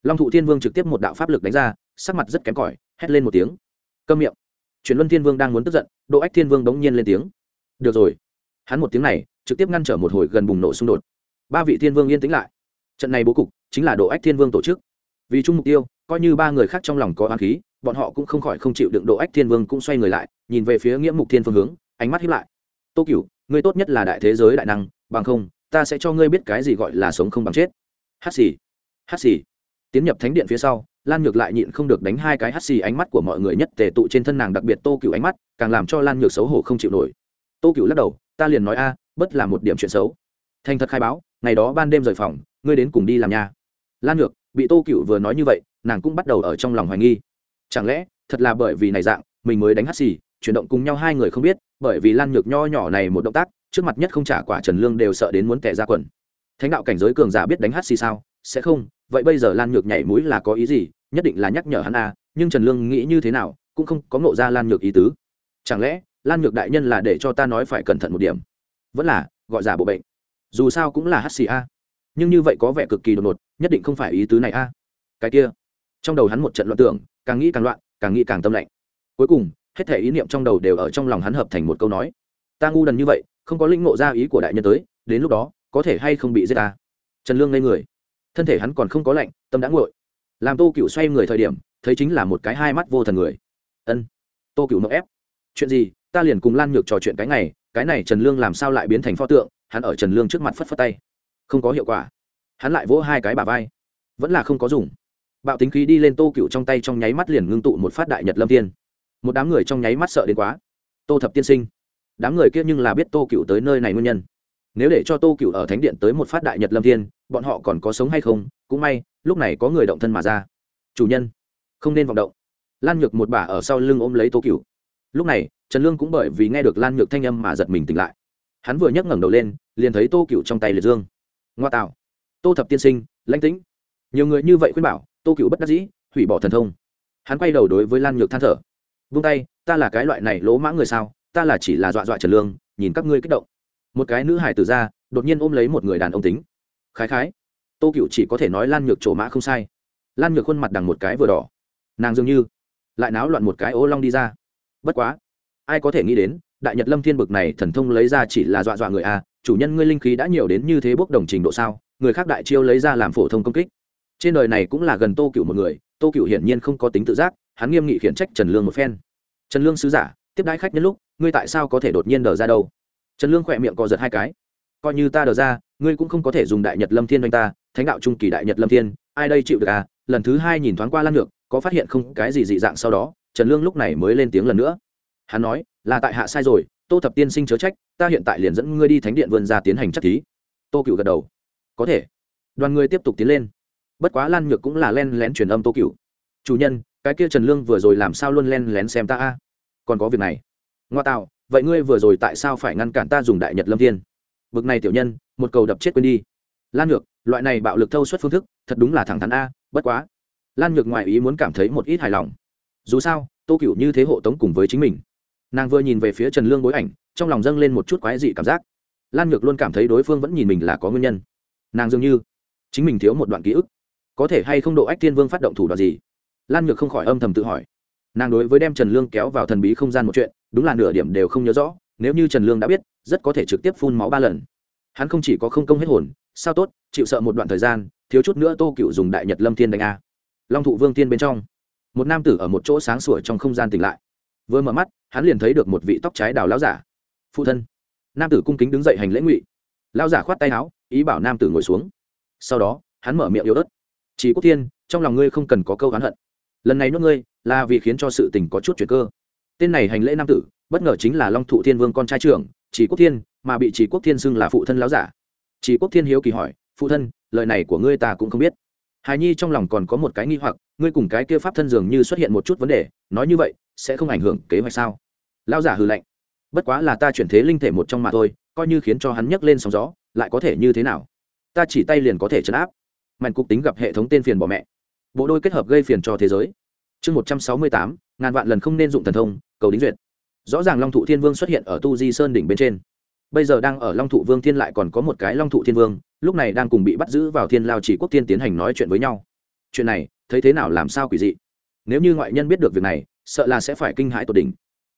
Long thụ thiên vương trực tiếp một đạo pháp lực đánh ra, sắc mặt rất kém cỏi, hét lên một tiếng. Câm miệng. Truyền luân thiên vương đang muốn tức giận, độ ách thiên vương đống nhiên lên tiếng. Được rồi. Hắn một tiếng này, trực tiếp ngăn trở một hồi gần bùng nổ xung đột. Ba vị thiên vương yên tĩnh lại. Trận này bố cục chính là độ ách thiên vương tổ chức. Vì chung mục tiêu, coi như ba người khác trong lòng có oán khí, bọn họ cũng không khỏi không chịu đựng độ ách thiên vương cũng xoay người lại, nhìn về phía nghĩa mục thiên phương hướng, ánh mắt hiếp lại. Tô cửu, ngươi tốt nhất là đại thế giới đại năng, bằng không, ta sẽ cho ngươi biết cái gì gọi là sống không bằng chết. Hát xì hát xì tiến nhập thánh điện phía sau, lan nhược lại nhịn không được đánh hai cái hắt xì ánh mắt của mọi người nhất tề tụ trên thân nàng đặc biệt tô cựu ánh mắt, càng làm cho lan nhược xấu hổ không chịu nổi. Tô Cựu lắc đầu, ta liền nói a, bất là một điểm chuyện xấu. Thành thật khai báo, ngày đó ban đêm rời phòng, ngươi đến cùng đi làm nhà lan nhược bị tô cựu vừa nói như vậy, nàng cũng bắt đầu ở trong lòng hoài nghi. Chẳng lẽ, thật là bởi vì này dạng, mình mới đánh hắt xì, chuyển động cùng nhau hai người không biết, bởi vì lan nhược nho nhỏ này một động tác, trước mặt nhất không trả quả trần lương đều sợ đến muốn kẻ ra quần. Thánh đạo cảnh giới cường giả biết đánh hắt xì sao? Sẽ không vậy bây giờ lan nhược nhảy mũi là có ý gì? Nhất định là nhắc nhở hắn a nhưng trần lương nghĩ như thế nào, cũng không có ngộ ra lan nhược ý tứ. Chẳng lẽ, lan nhược đại nhân là để cho ta nói phải cẩn thận một điểm? Vẫn là, gọi giả bộ bệnh. Dù sao cũng là hát xì a. Nhưng như vậy có vẻ cực kỳ đột ngột, nhất định không phải ý tứ này a. Cái kia. Trong đầu hắn một trận loạn tưởng, càng nghĩ càng loạn, càng nghĩ càng tâm lạnh. Cuối cùng, hết thể ý niệm trong đầu đều ở trong lòng hắn hợp thành một câu nói. Ta ngu đần như vậy, không có linh ngộ ra ý của đại nhân tới, đến lúc đó, có thể hay không bị giết ta? Trần lương ngây người thân thể hắn còn không có lạnh, tâm đã nguội. Làm tô cựu xoay người thời điểm, thấy chính là một cái hai mắt vô thần người. Ân, tô cựu nộ ép. Chuyện gì? Ta liền cùng lan nhược trò chuyện cái này cái này trần lương làm sao lại biến thành pho tượng? Hắn ở trần lương trước mặt phất phất tay. Không có hiệu quả. Hắn lại vỗ hai cái bà vai. Vẫn là không có dùng. Bạo tính khí đi lên tô cựu trong tay trong nháy mắt liền ngưng tụ một phát đại nhật lâm tiên một đám người trong nháy mắt sợ đến quá. Tô thập tiên sinh. Đám người kia nhưng là biết tô cựu tới nơi này nguyên nhân nếu để cho tô cựu ở thánh điện tới một phát đại nhật lâm thiên, bọn họ còn có sống hay không? Cũng may, lúc này có người động thân mà ra. Chủ nhân, không nên vọng động. Lan nhược một bà ở sau lưng ôm lấy tô cựu lúc này, trần lương cũng bởi vì nghe được lan nhược thanh âm mà giật mình tỉnh lại. Hắn vừa nhấc ngẩng đầu lên, liền thấy tô cựu trong tay liệt dương. Ngoa tạo. Tô thập tiên sinh, lãnh tĩnh. Nhiều người như vậy khuyên bảo, tô cựu bất đắc dĩ, hủy bỏ thần thông. Hắn quay đầu đối với lan nhược than thở. Vung tay, ta là cái loại này lỗ mã người sao? Ta là chỉ là dọa dọa trần lương, nhìn các ngươi kích động một cái nữ hải tử ra, đột nhiên ôm lấy một người đàn ông tính. Khái khái, tô cựu chỉ có thể nói lan nhược trổ mã không sai. Lan nhược khuôn mặt đằng một cái vừa đỏ. Nàng dường như lại náo loạn một cái ô long đi ra. Bất quá, ai có thể nghĩ đến, đại nhật lâm thiên bực này thần thông lấy ra chỉ là dọa dọa người a, chủ nhân ngươi linh khí đã nhiều đến như thế bốc đồng trình độ sao? Người khác đại chiêu lấy ra làm phổ thông công kích. Trên đời này cũng là gần tô cựu một người, tô cựu hiển nhiên không có tính tự giác, hắn nghiêm nghị khiển trách trần lương một phen. Trần lương sứ giả, tiếp đãi khách nhân lúc, ngươi tại sao có thể đột nhiên đờ ra đâu? Trần lương khỏe miệng co giật hai cái. Coi như ta đờ ra, ngươi cũng không có thể dùng đại nhật lâm thiên doanh ta, thánh đạo trung kỳ đại nhật lâm thiên, ai đây chịu được à? Lần thứ hai nhìn thoáng qua lan ngược có phát hiện không cái gì dị dạng sau đó, trần lương lúc này mới lên tiếng lần nữa. Hắn nói, là tại hạ sai rồi, tô thập tiên sinh chớ trách, ta hiện tại liền dẫn ngươi đi thánh điện vườn ra tiến hành chất thí. Tô cựu gật đầu. Có thể. Đoàn người tiếp tục tiến lên. Bất quá lan nhược cũng là len lén truyền âm tô cựu chủ nhân, cái kia trần lương vừa rồi làm sao luôn len lén xem ta a? Còn có việc này. Ngoa tạo vậy ngươi vừa rồi tại sao phải ngăn cản ta dùng đại nhật lâm thiên? Bực này tiểu nhân, một cầu đập chết quên đi. Lan nhược, loại này bạo lực thâu suất phương thức, thật đúng là thẳng thắn a, bất quá. Lan nhược ngoại ý muốn cảm thấy một ít hài lòng. Dù sao, tô cựu như thế hộ tống cùng với chính mình. Nàng vừa nhìn về phía trần lương bối ảnh, trong lòng dâng lên một chút quái dị cảm giác. Lan nhược luôn cảm thấy đối phương vẫn nhìn mình là có nguyên nhân. Nàng dường như, chính mình thiếu một đoạn ký ức. Có thể hay không độ ách thiên vương phát động thủ đoạn gì? Lan nhược không khỏi âm thầm tự hỏi. Nàng đối với đem trần lương kéo vào thần bí không gian một chuyện đúng là nửa điểm đều không nhớ rõ, nếu như trần lương đã biết, rất có thể trực tiếp phun máu ba lần. Hắn không chỉ có không công hết hồn, sao tốt, chịu sợ một đoạn thời gian, thiếu chút nữa tô cựu dùng đại nhật lâm thiên đánh a. Long thụ vương tiên bên trong, một nam tử ở một chỗ sáng sủa trong không gian tỉnh lại. Vừa mở mắt, hắn liền thấy được một vị tóc trái đào lão giả. Phụ thân. Nam tử cung kính đứng dậy hành lễ ngụy. Lão giả khoát tay áo, ý bảo nam tử ngồi xuống. Sau đó, hắn mở miệng yếu ớt. Chỉ quốc thiên, trong lòng ngươi không cần có câu oán hận. Lần này nuốt ngươi, là vì khiến cho sự tình có chút chuyện cơ tên này hành lễ nam tử, bất ngờ chính là long thụ thiên vương con trai trưởng, chỉ quốc thiên, mà bị chỉ quốc thiên xưng là phụ thân lão giả. Chỉ quốc thiên hiếu kỳ hỏi, phụ thân, lời này của ngươi ta cũng không biết. Hài nhi trong lòng còn có một cái nghi hoặc, ngươi cùng cái kia pháp thân dường như xuất hiện một chút vấn đề, nói như vậy, sẽ không ảnh hưởng kế hoạch sao? Lão giả hư lệnh bất quá là ta chuyển thế linh thể một trong mà thôi, coi như khiến cho hắn nhấc lên sóng gió, lại có thể như thế nào? Ta chỉ tay liền có thể chấn áp. Mạnh cục tính gặp hệ thống tên phiền bỏ mẹ. Bộ đôi kết hợp gây phiền cho thế giới. Chương một trăm sáu mươi tám, ngàn vạn lần không nên dụng thần thông cầu đính duyệt. Rõ ràng long thụ thiên vương xuất hiện ở tu di sơn đỉnh bên trên. Bây giờ đang ở long thụ vương thiên lại còn có một cái long thụ thiên vương, lúc này đang cùng bị bắt giữ vào thiên lao chỉ quốc thiên tiến hành nói chuyện với nhau. Chuyện này, thấy thế nào làm sao quỷ dị? Nếu như ngoại nhân biết được việc này, sợ là sẽ phải kinh hãi tột đỉnh.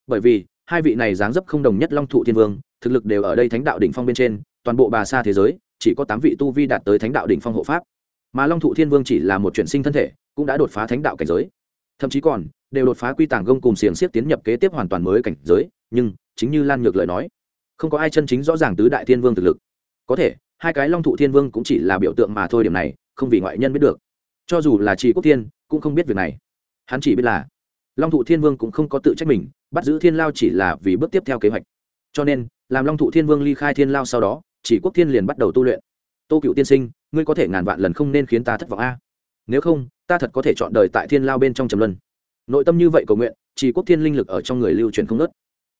Bởi vì, hai vị này dáng dấp không đồng nhất long thụ thiên vương, thực lực đều ở đây thánh đạo đỉnh phong bên trên, toàn bộ bà xa thế giới, chỉ có tám vị tu vi đạt tới thánh đạo đỉnh phong hộ pháp. Mà long thụ thiên vương chỉ là một chuyển sinh thân thể, cũng đã đột phá thánh đạo cảnh giới. Thậm chí còn đều đột phá quy tàng gông cùng xiềng xiết tiến nhập kế tiếp hoàn toàn mới cảnh giới, nhưng chính như lan nhược lời nói, không có ai chân chính rõ ràng tứ đại thiên vương thực lực. Có thể, hai cái long thụ thiên vương cũng chỉ là biểu tượng mà thôi điểm này, không vì ngoại nhân biết được. Cho dù là chị quốc thiên, cũng không biết việc này. Hắn chỉ biết là, long thụ thiên vương cũng không có tự trách mình, bắt giữ thiên lao chỉ là vì bước tiếp theo kế hoạch. Cho nên, làm long thụ thiên vương ly khai thiên lao sau đó chỉ quốc thiên liền bắt đầu tu luyện. Tô cựu tiên sinh, ngươi có thể ngàn vạn lần không nên khiến ta thất vọng a. Nếu không, ta thật có thể chọn đời tại thiên lao bên trong trầm luân nội tâm như vậy cầu nguyện, chỉ quốc thiên linh lực ở trong người lưu truyền không nớt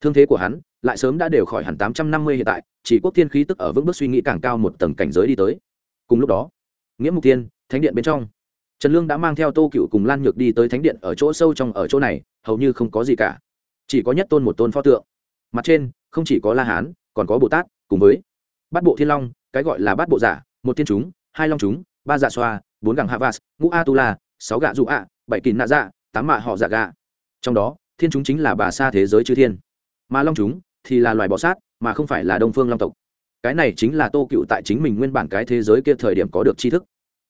thương thế của hắn lại sớm đã đều khỏi hẳn tám trăm năm mươi hiện tại, chỉ quốc thiên khí tức ở vững bước suy nghĩ càng cao một tầng cảnh giới đi tới. Cùng lúc đó, nghĩa mục tiên thánh điện bên trong, trần lương đã mang theo tô cựu cùng lan nhược đi tới thánh điện ở chỗ sâu trong ở chỗ này, hầu như không có gì cả. Chỉ có nhất tôn một tôn pho tượng. Mặt trên, không chỉ có la hán, còn có bồ tát cùng với bát bộ thiên long, cái gọi là bát bộ giả, một thiên chúng, hai long chúng, ba dạ xoa, bốn gẳng havas ngũ a tu la, sáu gạ dụ ạ bảy kín nạ dạ tám mạ họ dạ gạ trong đó, thiên chúng chính là bà sa thế giới chư thiên. Mà long chúng thì là loài bọ sát, mà không phải là đông phương long tộc. Cái này chính là tô cựu tại chính mình nguyên bản cái thế giới kia thời điểm có được tri thức.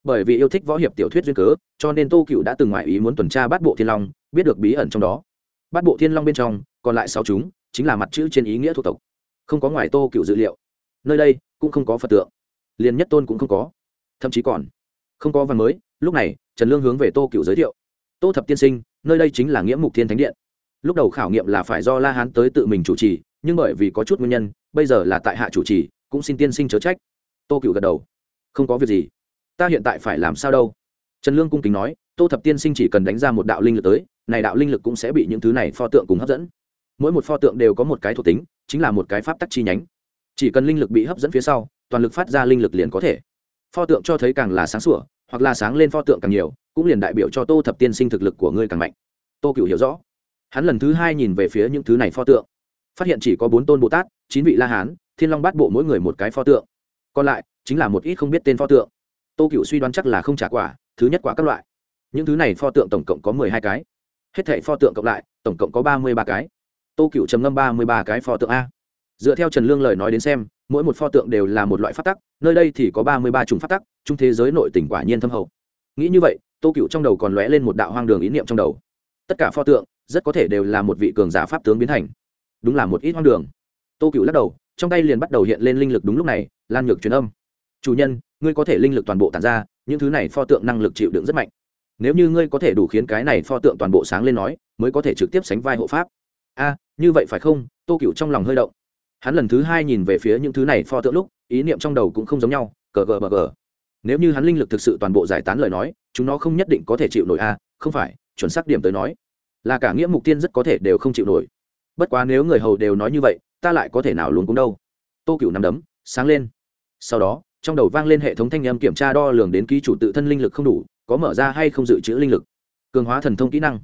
Bởi vì yêu thích võ hiệp tiểu thuyết duyên cớ, cho nên tô cựu đã từng ngoại ý muốn tuần tra bát bộ thiên long, biết được bí ẩn trong đó. Bát bộ thiên long bên trong, còn lại sáu chúng chính là mặt chữ trên ý nghĩa thuộc tộc. Không có ngoài tô cựu dữ liệu. Nơi đây cũng không có phật tượng. Liền nhất tôn cũng không có. Thậm chí còn không có văn mới. Lúc này, trần lương hướng về tô cựu giới thiệu tô thập tiên sinh, nơi đây chính là nghĩa mục thiên thánh điện. Lúc đầu khảo nghiệm là phải do la hán tới tự mình chủ trì, nhưng bởi vì có chút nguyên nhân, bây giờ là tại hạ chủ trì, cũng xin tiên sinh chớ trách. Tô cựu gật đầu. Không có việc gì. Ta hiện tại phải làm sao đâu? Trần lương cung kính nói, tô thập tiên sinh chỉ cần đánh ra một đạo linh lực tới, này đạo linh lực cũng sẽ bị những thứ này pho tượng cùng hấp dẫn. Mỗi một pho tượng đều có một cái thuộc tính, chính là một cái pháp tắc chi nhánh. Chỉ cần linh lực bị hấp dẫn phía sau, toàn lực phát ra linh lực liền có thể. Pho tượng cho thấy càng là sáng sủa hoặc là sáng lên pho tượng càng nhiều, cũng liền đại biểu cho tô thập tiên sinh thực lực của ngươi càng mạnh. Tô cựu hiểu rõ. Hắn lần thứ hai nhìn về phía những thứ này pho tượng. Phát hiện chỉ có bốn tôn bồ tát, chín vị la hán, thiên long bát bộ mỗi người một cái pho tượng. Còn lại, chính là một ít không biết tên pho tượng. Tô cựu suy đoán chắc là không trả quả, thứ nhất quả các loại. Những thứ này pho tượng tổng cộng có mười hai cái. Hết thệ pho tượng cộng lại, tổng cộng có ba mươi ba cái. Tô cựu trầm ngâm ba mươi ba cái pho tượng a dựa theo trần lương lời nói đến xem, mỗi một pho tượng đều là một loại phát tắc, nơi đây thì có ba mươi ba chủng phát tắc chung thế giới nội tỉnh quả nhiên thâm hậu. Nghĩ như vậy, tô cựu trong đầu còn lóe lên một đạo hoang đường ý niệm trong đầu. Tất cả pho tượng, rất có thể đều là một vị cường giả pháp tướng biến thành. Đúng là một ít hoang đường. Tô cựu lắc đầu, trong tay liền bắt đầu hiện lên linh lực đúng lúc này, lan nhược truyền âm. Chủ nhân, ngươi có thể linh lực toàn bộ tàn ra, những thứ này pho tượng năng lực chịu đựng rất mạnh. Nếu như ngươi có thể đủ khiến cái này pho tượng toàn bộ sáng lên nói, mới có thể trực tiếp sánh vai hộ pháp. A, như vậy phải không? Tô cựu trong lòng hơi động hắn lần thứ hai nhìn về phía những thứ này pho tượng lúc, ý niệm trong đầu cũng không giống nhau, cờ gờ bờ gờ. Nếu như hắn linh lực thực sự toàn bộ giải tán lời nói, chúng nó không nhất định có thể chịu nổi a à, không phải, chuẩn xác điểm tới nói, là cả nghĩa mục tiên rất có thể đều không chịu nổi. Bất quá nếu người hầu đều nói như vậy, ta lại có thể nào luôn cũng đâu? Tô cựu nằm đấm, sáng lên. Sau đó, trong đầu vang lên hệ thống thanh âm kiểm tra đo lường đến ký chủ tự thân linh lực không đủ, có mở ra hay không dự trữ linh lực. Cường hóa thần thông kỹ năng.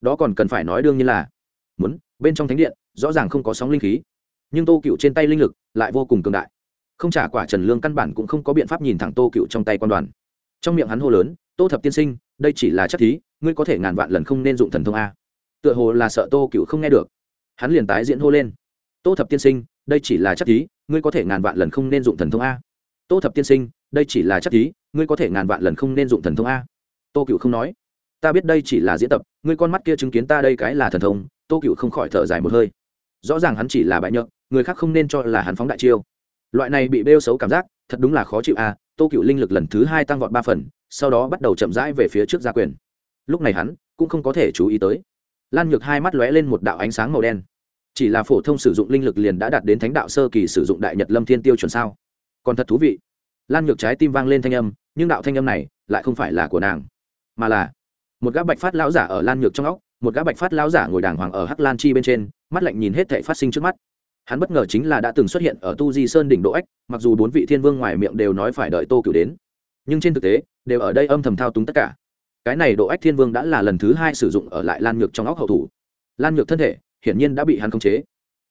Đó còn cần phải nói đương nhiên là, muốn, bên trong thánh điện, rõ ràng không có sóng linh khí nhưng tô cựu trên tay linh lực lại vô cùng cường đại không trả quả trần lương căn bản cũng không có biện pháp nhìn thẳng tô cựu trong tay quan đoàn trong miệng hắn hô lớn tô thập tiên sinh đây chỉ là chất thí ngươi có thể ngàn vạn lần không nên dụng thần thông a tựa hồ là sợ tô cựu không nghe được hắn liền tái diễn hô lên tô thập tiên sinh đây chỉ là chất thí ngươi có thể ngàn vạn lần không nên dụng thần thông a tô thập tiên sinh đây chỉ là chất thí ngươi có thể ngàn vạn lần không nên dụng thần thông a tô cựu không nói ta biết đây chỉ là diễn tập ngươi con mắt kia chứng kiến ta đây cái là thần thông tô cựu không khỏi thở dài một hơi rõ ràng hắn chỉ là bại nhợt người khác không nên cho là hắn phóng đại chiêu. Loại này bị bêu xấu cảm giác, thật đúng là khó chịu a, tô cựu linh lực lần thứ hai tăng vọt ba phần, sau đó bắt đầu chậm rãi về phía trước gia quyền. Lúc này hắn cũng không có thể chú ý tới. Lan nhược hai mắt lóe lên một đạo ánh sáng màu đen. Chỉ là phổ thông sử dụng linh lực liền đã đạt đến thánh đạo sơ kỳ sử dụng đại nhật lâm thiên tiêu chuẩn sao? Còn thật thú vị. Lan nhược trái tim vang lên thanh âm, nhưng đạo thanh âm này lại không phải là của nàng, mà là một gã bạch phát lão giả ở lan nhược trong óc, một gã bạch phát lão giả ngồi đàng hoàng ở hắc lan chi bên trên, mắt lạnh nhìn hết thảy phát sinh trước mắt hắn bất ngờ chính là đã từng xuất hiện ở tu di sơn đỉnh độ ách, mặc dù bốn vị thiên vương ngoài miệng đều nói phải đợi tô cửu đến, nhưng trên thực tế, đều ở đây âm thầm thao túng tất cả. Cái này độ ách thiên vương đã là lần thứ hai sử dụng ở lại lan nhược trong óc hậu thủ. Lan nhược thân thể, hiển nhiên đã bị hắn khống chế.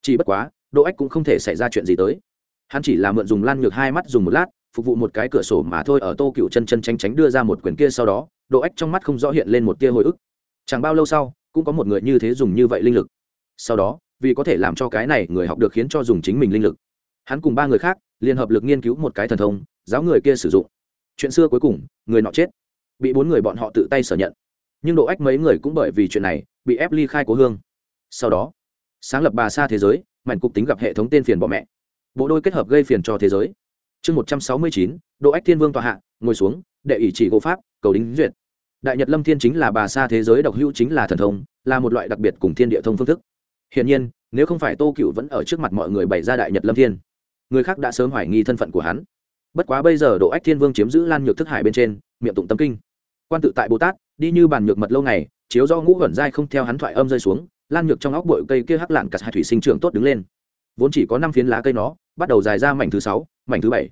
Chỉ bất quá, độ ách cũng không thể xảy ra chuyện gì tới. Hắn chỉ là mượn dùng lan nhược hai mắt dùng một lát, phục vụ một cái cửa sổ mà thôi ở tô cựu chân chân tranh tránh đưa ra một quyển kia sau đó, độ ách trong mắt không rõ hiện lên một tia hồi ức. Chẳng bao lâu sau, cũng có một người như thế dùng như vậy linh lực. Sau đó vì có thể làm cho cái này người học được khiến cho dùng chính mình linh lực. Hắn cùng ba người khác liên hợp lực nghiên cứu một cái thần thông, giáo người kia sử dụng. Chuyện xưa cuối cùng, người nọ chết. Bị bốn người bọn họ tự tay sở nhận. Nhưng độ ách mấy người cũng bởi vì chuyện này bị ép ly khai cố hương. Sau đó, sáng lập bà xa thế giới mạnh cục tính gặp hệ thống tên phiền bỏ mẹ. Bộ đôi kết hợp gây phiền cho thế giới. Chương một trăm sáu mươi chín, độ ách thiên vương tọa hạ, ngồi xuống, đệ ủy chỉ gỗ pháp, cầu đính duyệt. Đại nhật lâm thiên chính là bà xa thế giới độc hữu chính là thần thông, là một loại đặc biệt cùng thiên địa thông phương thức hiển nhiên, nếu không phải tô cựu vẫn ở trước mặt mọi người bày ra đại nhật lâm thiên, người khác đã sớm hoài nghi thân phận của hắn. Bất quá bây giờ độ ách thiên vương chiếm giữ lan nhược thức hải bên trên, miệng tụng tâm kinh. Quan tự tại bồ tát, đi như bàn nhược mật lâu ngày, chiếu do ngũ vẩn dai không theo hắn thoại âm rơi xuống, lan nhược trong óc bụi cây kia hắc lạn cặt hai thủy sinh trưởng tốt đứng lên. Vốn chỉ có năm phiến lá cây nó, bắt đầu dài ra mảnh thứ sáu, mảnh thứ bảy.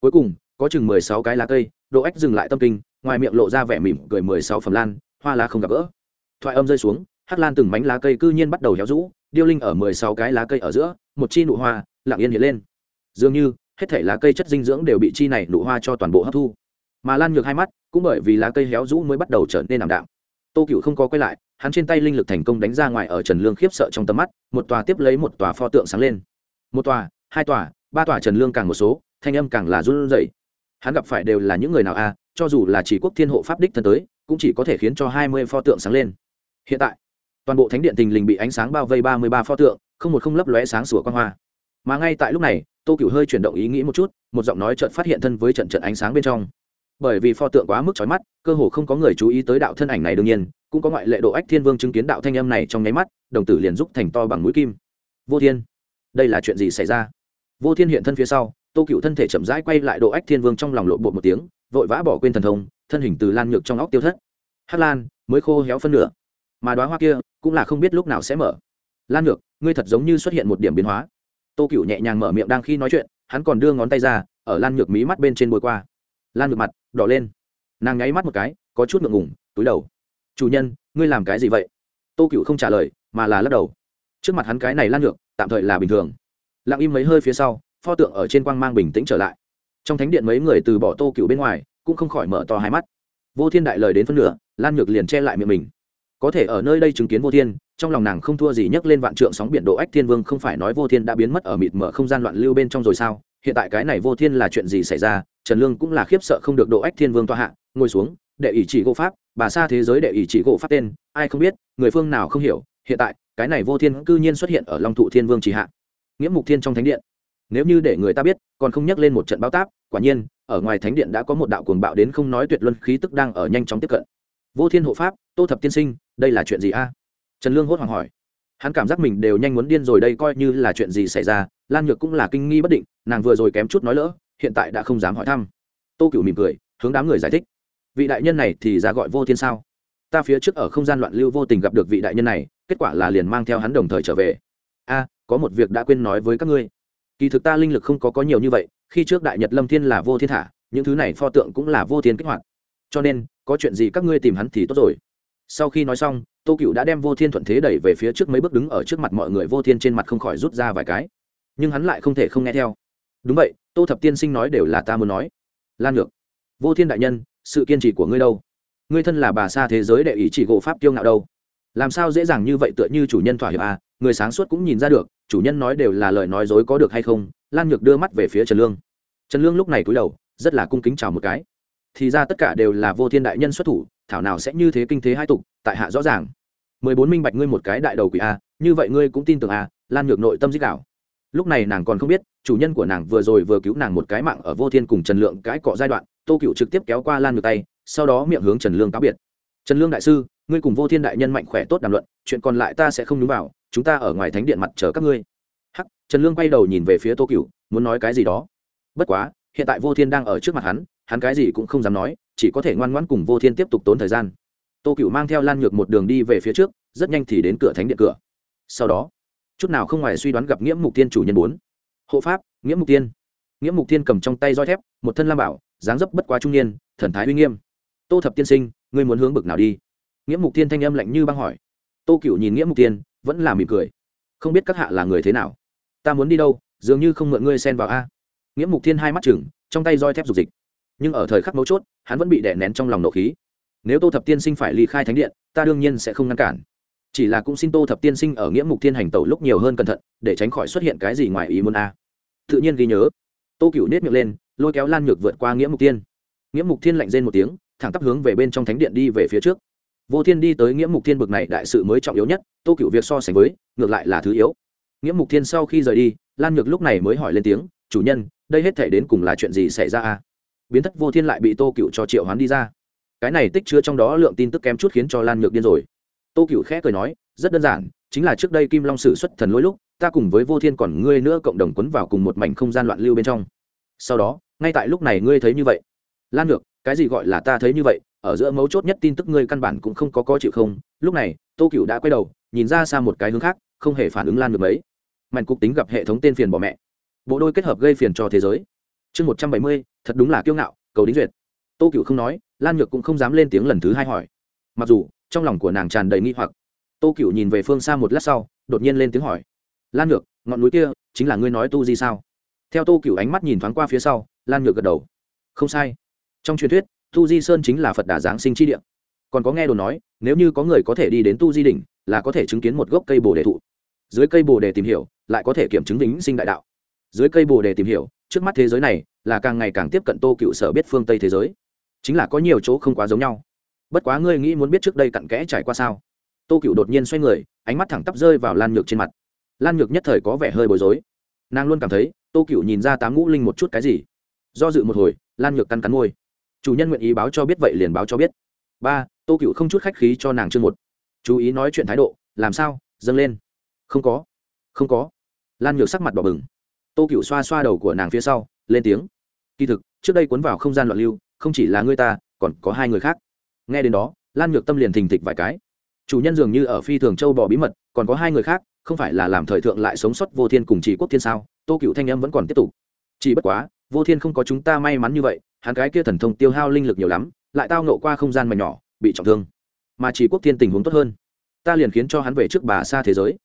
Cuối cùng, có chừng mười sáu cái lá cây, độ ách dừng lại tâm kinh, ngoài miệng lộ ra vẻ mỉm cười mười sáu phẩm lan, hoa lá không gặp gỡ. Thoại âm rơi xuống, hắc lan từng mảnh lá cây cư nhiên bắt đầu héo rũ điêu linh ở mười sáu cái lá cây ở giữa, một chi nụ hoa, lặng yên hiện lên. Dường như, hết thể lá cây chất dinh dưỡng đều bị chi này nụ hoa cho toàn bộ hấp thu. Mà lan nhược hai mắt, cũng bởi vì lá cây héo rũ mới bắt đầu trở nên ảm đạm. Tô cựu không có quay lại, hắn trên tay linh lực thành công đánh ra ngoài ở trần lương khiếp sợ trong tầm mắt, một tòa tiếp lấy một tòa pho tượng sáng lên. Một tòa, hai tòa, ba tòa trần lương càng một số, thanh âm càng là run rẩy. Hắn gặp phải đều là những người nào a cho dù là chỉ quốc thiên hộ pháp đích thân tới, cũng chỉ có thể khiến cho hai mươi pho tượng sáng lên. Hiện tại toàn bộ thánh điện tình lình bị ánh sáng bao vây ba mươi ba pho tượng, không một không lấp lóe sáng sủa quan hoa. Mà ngay tại lúc này, tô cựu hơi chuyển động ý nghĩ một chút, một giọng nói trận phát hiện thân với trận trận ánh sáng bên trong. Bởi vì pho tượng quá mức trói mắt, cơ hồ không có người chú ý tới đạo thân ảnh này đương nhiên, cũng có ngoại lệ độ ách thiên vương chứng kiến đạo thanh âm này trong nháy mắt, đồng tử liền giúp thành to bằng mũi kim. Vô thiên, đây là chuyện gì xảy ra? Vô thiên hiện thân phía sau, tô cựu thân thể chậm rãi quay lại độ ách thiên vương trong lòng lộ bộ một tiếng, vội vã bỏ quên thần thông, thân hình từ lan nhược trong óc tiêu thất. Hát lan, mới khô héo phân nửa mà đoá hoa kia cũng là không biết lúc nào sẽ mở. Lan nhược, ngươi thật giống như xuất hiện một điểm biến hóa. Tô cựu nhẹ nhàng mở miệng đang khi nói chuyện, hắn còn đưa ngón tay ra, ở lan nhược mí mắt bên trên bôi qua. Lan nhược mặt, đỏ lên. Nàng nháy mắt một cái, có chút ngượng ngủng túi đầu. Chủ nhân, ngươi làm cái gì vậy? Tô cựu không trả lời, mà là lắc đầu. Trước mặt hắn cái này lan nhược, tạm thời là bình thường. Lặng im mấy hơi phía sau, pho tượng ở trên quang mang bình tĩnh trở lại. Trong thánh điện mấy người từ bỏ tô cựu bên ngoài, cũng không khỏi mở to hai mắt. Vô thiên đại lời đến phân nửa, lan nhược liền che lại miệng mình có thể ở nơi đây chứng kiến vô thiên, trong lòng nàng không thua gì nhấc lên vạn trượng sóng biển độ ách thiên vương không phải nói vô thiên đã biến mất ở mịt mở không gian loạn lưu bên trong rồi sao? Hiện tại cái này vô thiên là chuyện gì xảy ra? Trần lương cũng là khiếp sợ không được độ ách thiên vương toa hạ, ngồi xuống, đệ ỷ chỉ gỗ pháp, bà xa thế giới đệ ỷ chỉ gỗ pháp tên, ai không biết, người phương nào không hiểu, hiện tại, cái này vô thiên cư nhiên xuất hiện ở long thụ thiên vương chỉ hạ. Nghĩa mục thiên trong thánh điện. Nếu như để người ta biết, còn không nhắc lên một trận bao táp, quả nhiên, ở ngoài thánh điện đã có một đạo cuồng bạo đến không nói tuyệt luân khí tức đang ở nhanh chóng tiếp cận. Vô thiên hộ pháp, tô thập tiên sinh đây là chuyện gì a? Trần lương hốt hoảng hỏi. Hắn cảm giác mình đều nhanh muốn điên rồi đây, coi như là chuyện gì xảy ra, lan nhược cũng là kinh nghi bất định, nàng vừa rồi kém chút nói lỡ, hiện tại đã không dám hỏi thăm. Tô cựu mỉm cười, hướng đám người giải thích. Vị đại nhân này thì ra gọi vô thiên sao? Ta phía trước ở không gian loạn lưu vô tình gặp được vị đại nhân này, kết quả là liền mang theo hắn đồng thời trở về. A, có một việc đã quên nói với các ngươi. Kỳ thực ta linh lực không có có nhiều như vậy, khi trước đại nhật lâm thiên là vô thiên thả, những thứ này pho tượng cũng là vô thiên kích hoạt. Cho nên, có chuyện gì các ngươi tìm hắn thì tốt rồi sau khi nói xong, tô cựu đã đem vô thiên thuận thế đẩy về phía trước mấy bước đứng ở trước mặt mọi người, vô thiên trên mặt không khỏi rút ra vài cái. Nhưng hắn lại không thể không nghe theo. Đúng vậy, tô thập tiên sinh nói đều là ta muốn nói. Lan ngược vô thiên đại nhân, sự kiên trì của ngươi đâu? Ngươi thân là bà xa thế giới đệ ý chỉ gộ pháp kiêu ngạo đâu? Làm sao dễ dàng như vậy tựa như chủ nhân thỏa hiệp à? Người sáng suốt cũng nhìn ra được, chủ nhân nói đều là lời nói dối có được hay không? Lan nhược đưa mắt về phía trần lương. Trần lương lúc này cúi đầu, rất là cung kính chào một cái. Thì ra tất cả đều là vô thiên đại nhân xuất thủ thảo nào sẽ như thế kinh thế hai tục, tại hạ rõ ràng. Mười bốn minh bạch ngươi một cái đại đầu quỷ a, như vậy ngươi cũng tin tưởng a, lan nhược nội tâm dích đạo. Lúc này nàng còn không biết, chủ nhân của nàng vừa rồi vừa cứu nàng một cái mạng ở vô thiên cùng trần lượng cái cọ giai đoạn, tô cựu trực tiếp kéo qua lan nhược tay, sau đó miệng hướng trần lương cáo biệt. Trần lương đại sư, ngươi cùng vô thiên đại nhân mạnh khỏe tốt đàm luận, chuyện còn lại ta sẽ không đúng vào, chúng ta ở ngoài thánh điện mặt chờ các ngươi. Hắc, trần lương quay đầu nhìn về phía tô cựu muốn nói cái gì đó. Bất quá, hiện tại vô thiên đang ở trước mặt hắn hắn cái gì cũng không dám nói, chỉ có thể ngoan ngoãn cùng vô thiên tiếp tục tốn thời gian. Tô cựu mang theo lan nhược một đường đi về phía trước, rất nhanh thì đến cửa thánh điện cửa. Sau đó, chút nào không ngoài suy đoán gặp nghĩa mục tiên chủ nhân bốn. Hộ pháp nghĩa mục tiên nghĩa mục tiên cầm trong tay roi thép, một thân lam bảo, dáng dấp bất quá trung niên, thần thái uy nghiêm. Tô thập tiên sinh, ngươi muốn hướng bực nào đi? Nghĩa mục tiên thanh âm lạnh như băng hỏi. Tô cựu nhìn nghĩa mục tiên vẫn là mỉm cười. Không biết các hạ là người thế nào? Ta muốn đi đâu, dường như không mượn ngươi xen vào a. Nghĩa mục tiên hai mắt chừng trong tay roi thép dục dịch nhưng ở thời khắc mấu chốt, hắn vẫn bị đè nén trong lòng nộ khí. Nếu tô thập tiên sinh phải ly khai thánh điện, ta đương nhiên sẽ không ngăn cản. Chỉ là cũng xin tô thập tiên sinh ở nghĩa mục thiên hành tẩu lúc nhiều hơn cẩn thận, để tránh khỏi xuất hiện cái gì ngoài ý muốn a. Tự nhiên ghi nhớ. Tô cựu nết miệng lên, lôi kéo lan nhược vượt qua nghĩa mục tiên nghĩa mục thiên lạnh rên một tiếng, thẳng tắp hướng về bên trong thánh điện đi về phía trước. Vô thiên đi tới nghĩa mục thiên bực này đại sự mới trọng yếu nhất, tô cựu việc so sánh với, ngược lại là thứ yếu. Nghĩa mục thiên sau khi rời đi, lan nhược lúc này mới hỏi lên tiếng, chủ nhân, đây hết thể đến cùng là chuyện gì xảy ra a? Biến thất vô thiên lại bị tô cựu cho triệu hoán đi ra. Cái này tích chứa trong đó lượng tin tức kém chút khiến cho lan nhược điên rồi. Tô cựu khẽ cười nói, rất đơn giản, chính là trước đây kim long sử xuất thần lỗi lúc, ta cùng với vô thiên còn ngươi nữa cộng đồng quấn vào cùng một mảnh không gian loạn lưu bên trong. Sau đó, ngay tại lúc này ngươi thấy như vậy. Lan ngược cái gì gọi là ta thấy như vậy? Ở giữa mấu chốt nhất tin tức ngươi căn bản cũng không có có chịu không. Lúc này, tô cựu đã quay đầu, nhìn ra xa một cái hướng khác, không hề phản ứng lan được mấy. Mạnh cục tính gặp hệ thống tên phiền bỏ mẹ. Bộ đôi kết hợp gây phiền cho thế giới. Chương một trăm bảy mươi thật đúng là kiêu ngạo, cầu đính duyệt. Tô cựu không nói, lan nhược cũng không dám lên tiếng lần thứ hai hỏi. Mặc dù, trong lòng của nàng tràn đầy nghi hoặc. Tô cựu nhìn về phương xa một lát sau, đột nhiên lên tiếng hỏi. Lan nhược, ngọn núi kia chính là ngươi nói tu di sao? Theo tô cựu ánh mắt nhìn thoáng qua phía sau, lan nhược gật đầu. Không sai. Trong truyền thuyết, tu di sơn chính là phật đà giáng sinh chi địa. Còn có nghe đồn nói, nếu như có người có thể đi đến tu di đỉnh, là có thể chứng kiến một gốc cây bồ đề thụ. Dưới cây bồ đề tìm hiểu, lại có thể kiểm chứng vĩnh sinh đại đạo dưới cây bồ đề tìm hiểu, trước mắt thế giới này là càng ngày càng tiếp cận tô cựu sở biết phương tây thế giới. Chính là có nhiều chỗ không quá giống nhau. Bất quá ngươi nghĩ muốn biết trước đây cặn kẽ trải qua sao? Tô cựu đột nhiên xoay người, ánh mắt thẳng tắp rơi vào lan nhược trên mặt. Lan nhược nhất thời có vẻ hơi bối rối. Nàng luôn cảm thấy, tô cựu nhìn ra tám ngũ linh một chút cái gì. Do dự một hồi, lan nhược căn cắn môi. Chủ nhân nguyện ý báo cho biết vậy liền báo cho biết. Ba, tô cựu không chút khách khí cho nàng chương một. Chú ý nói chuyện thái độ, làm sao? Dâng lên. Không có. Không có. Lan nhược sắc mặt bỏ bừng tô cựu xoa xoa đầu của nàng phía sau, lên tiếng. Kỳ thực, trước đây cuốn vào không gian loạn lưu, không chỉ là ngươi ta, còn có hai người khác. Nghe đến đó, lan nhược tâm liền thình thịch vài cái. Chủ nhân dường như ở phi thường châu bò bí mật, còn có hai người khác, không phải là làm thời thượng lại sống sót vô thiên cùng chỉ quốc thiên sao, tô cựu thanh âm vẫn còn tiếp tục. Chỉ bất quá, vô thiên không có chúng ta may mắn như vậy, hắn cái kia thần thông tiêu hao linh lực nhiều lắm, lại tao nộ qua không gian mà nhỏ, bị trọng thương. Mà chỉ quốc thiên tình huống tốt hơn. Ta liền khiến cho hắn về trước bà xa thế giới.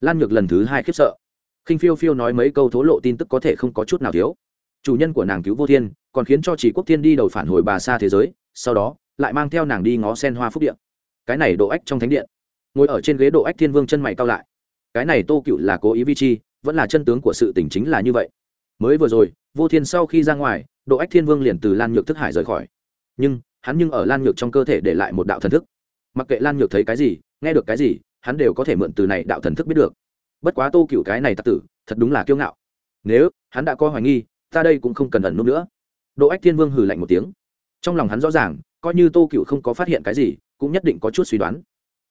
Lan nhược lần thứ hai khiếp sợ khinh phiêu phiêu nói mấy câu thố lộ tin tức có thể không có chút nào thiếu. Chủ nhân của nàng cứu vô thiên, còn khiến cho chỉ quốc thiên đi đầu phản hồi bà xa thế giới, sau đó, lại mang theo nàng đi ngó sen hoa phúc điện cái này độ ách trong thánh điện. Ngồi ở trên ghế độ ách thiên vương chân mày cao lại. Cái này tô cựu là cố ý vi chi, vẫn là chân tướng của sự tình chính là như vậy. Mới vừa rồi, vô thiên sau khi ra ngoài, độ ách thiên vương liền từ lan nhược thức hải rời khỏi. Nhưng, hắn nhưng ở lan nhược trong cơ thể để lại một đạo thần thức. Mặc kệ lan nhược thấy cái gì, nghe được cái gì, hắn đều có thể mượn từ này đạo thần thức biết được bất quá tô cựu cái này tặc tử, thật đúng là kiêu ngạo. Nếu hắn đã có hoài nghi, ta đây cũng không cần ẩn nút nữa. Độ ách thiên vương hừ lạnh một tiếng. Trong lòng hắn rõ ràng, coi như tô cựu không có phát hiện cái gì, cũng nhất định có chút suy đoán.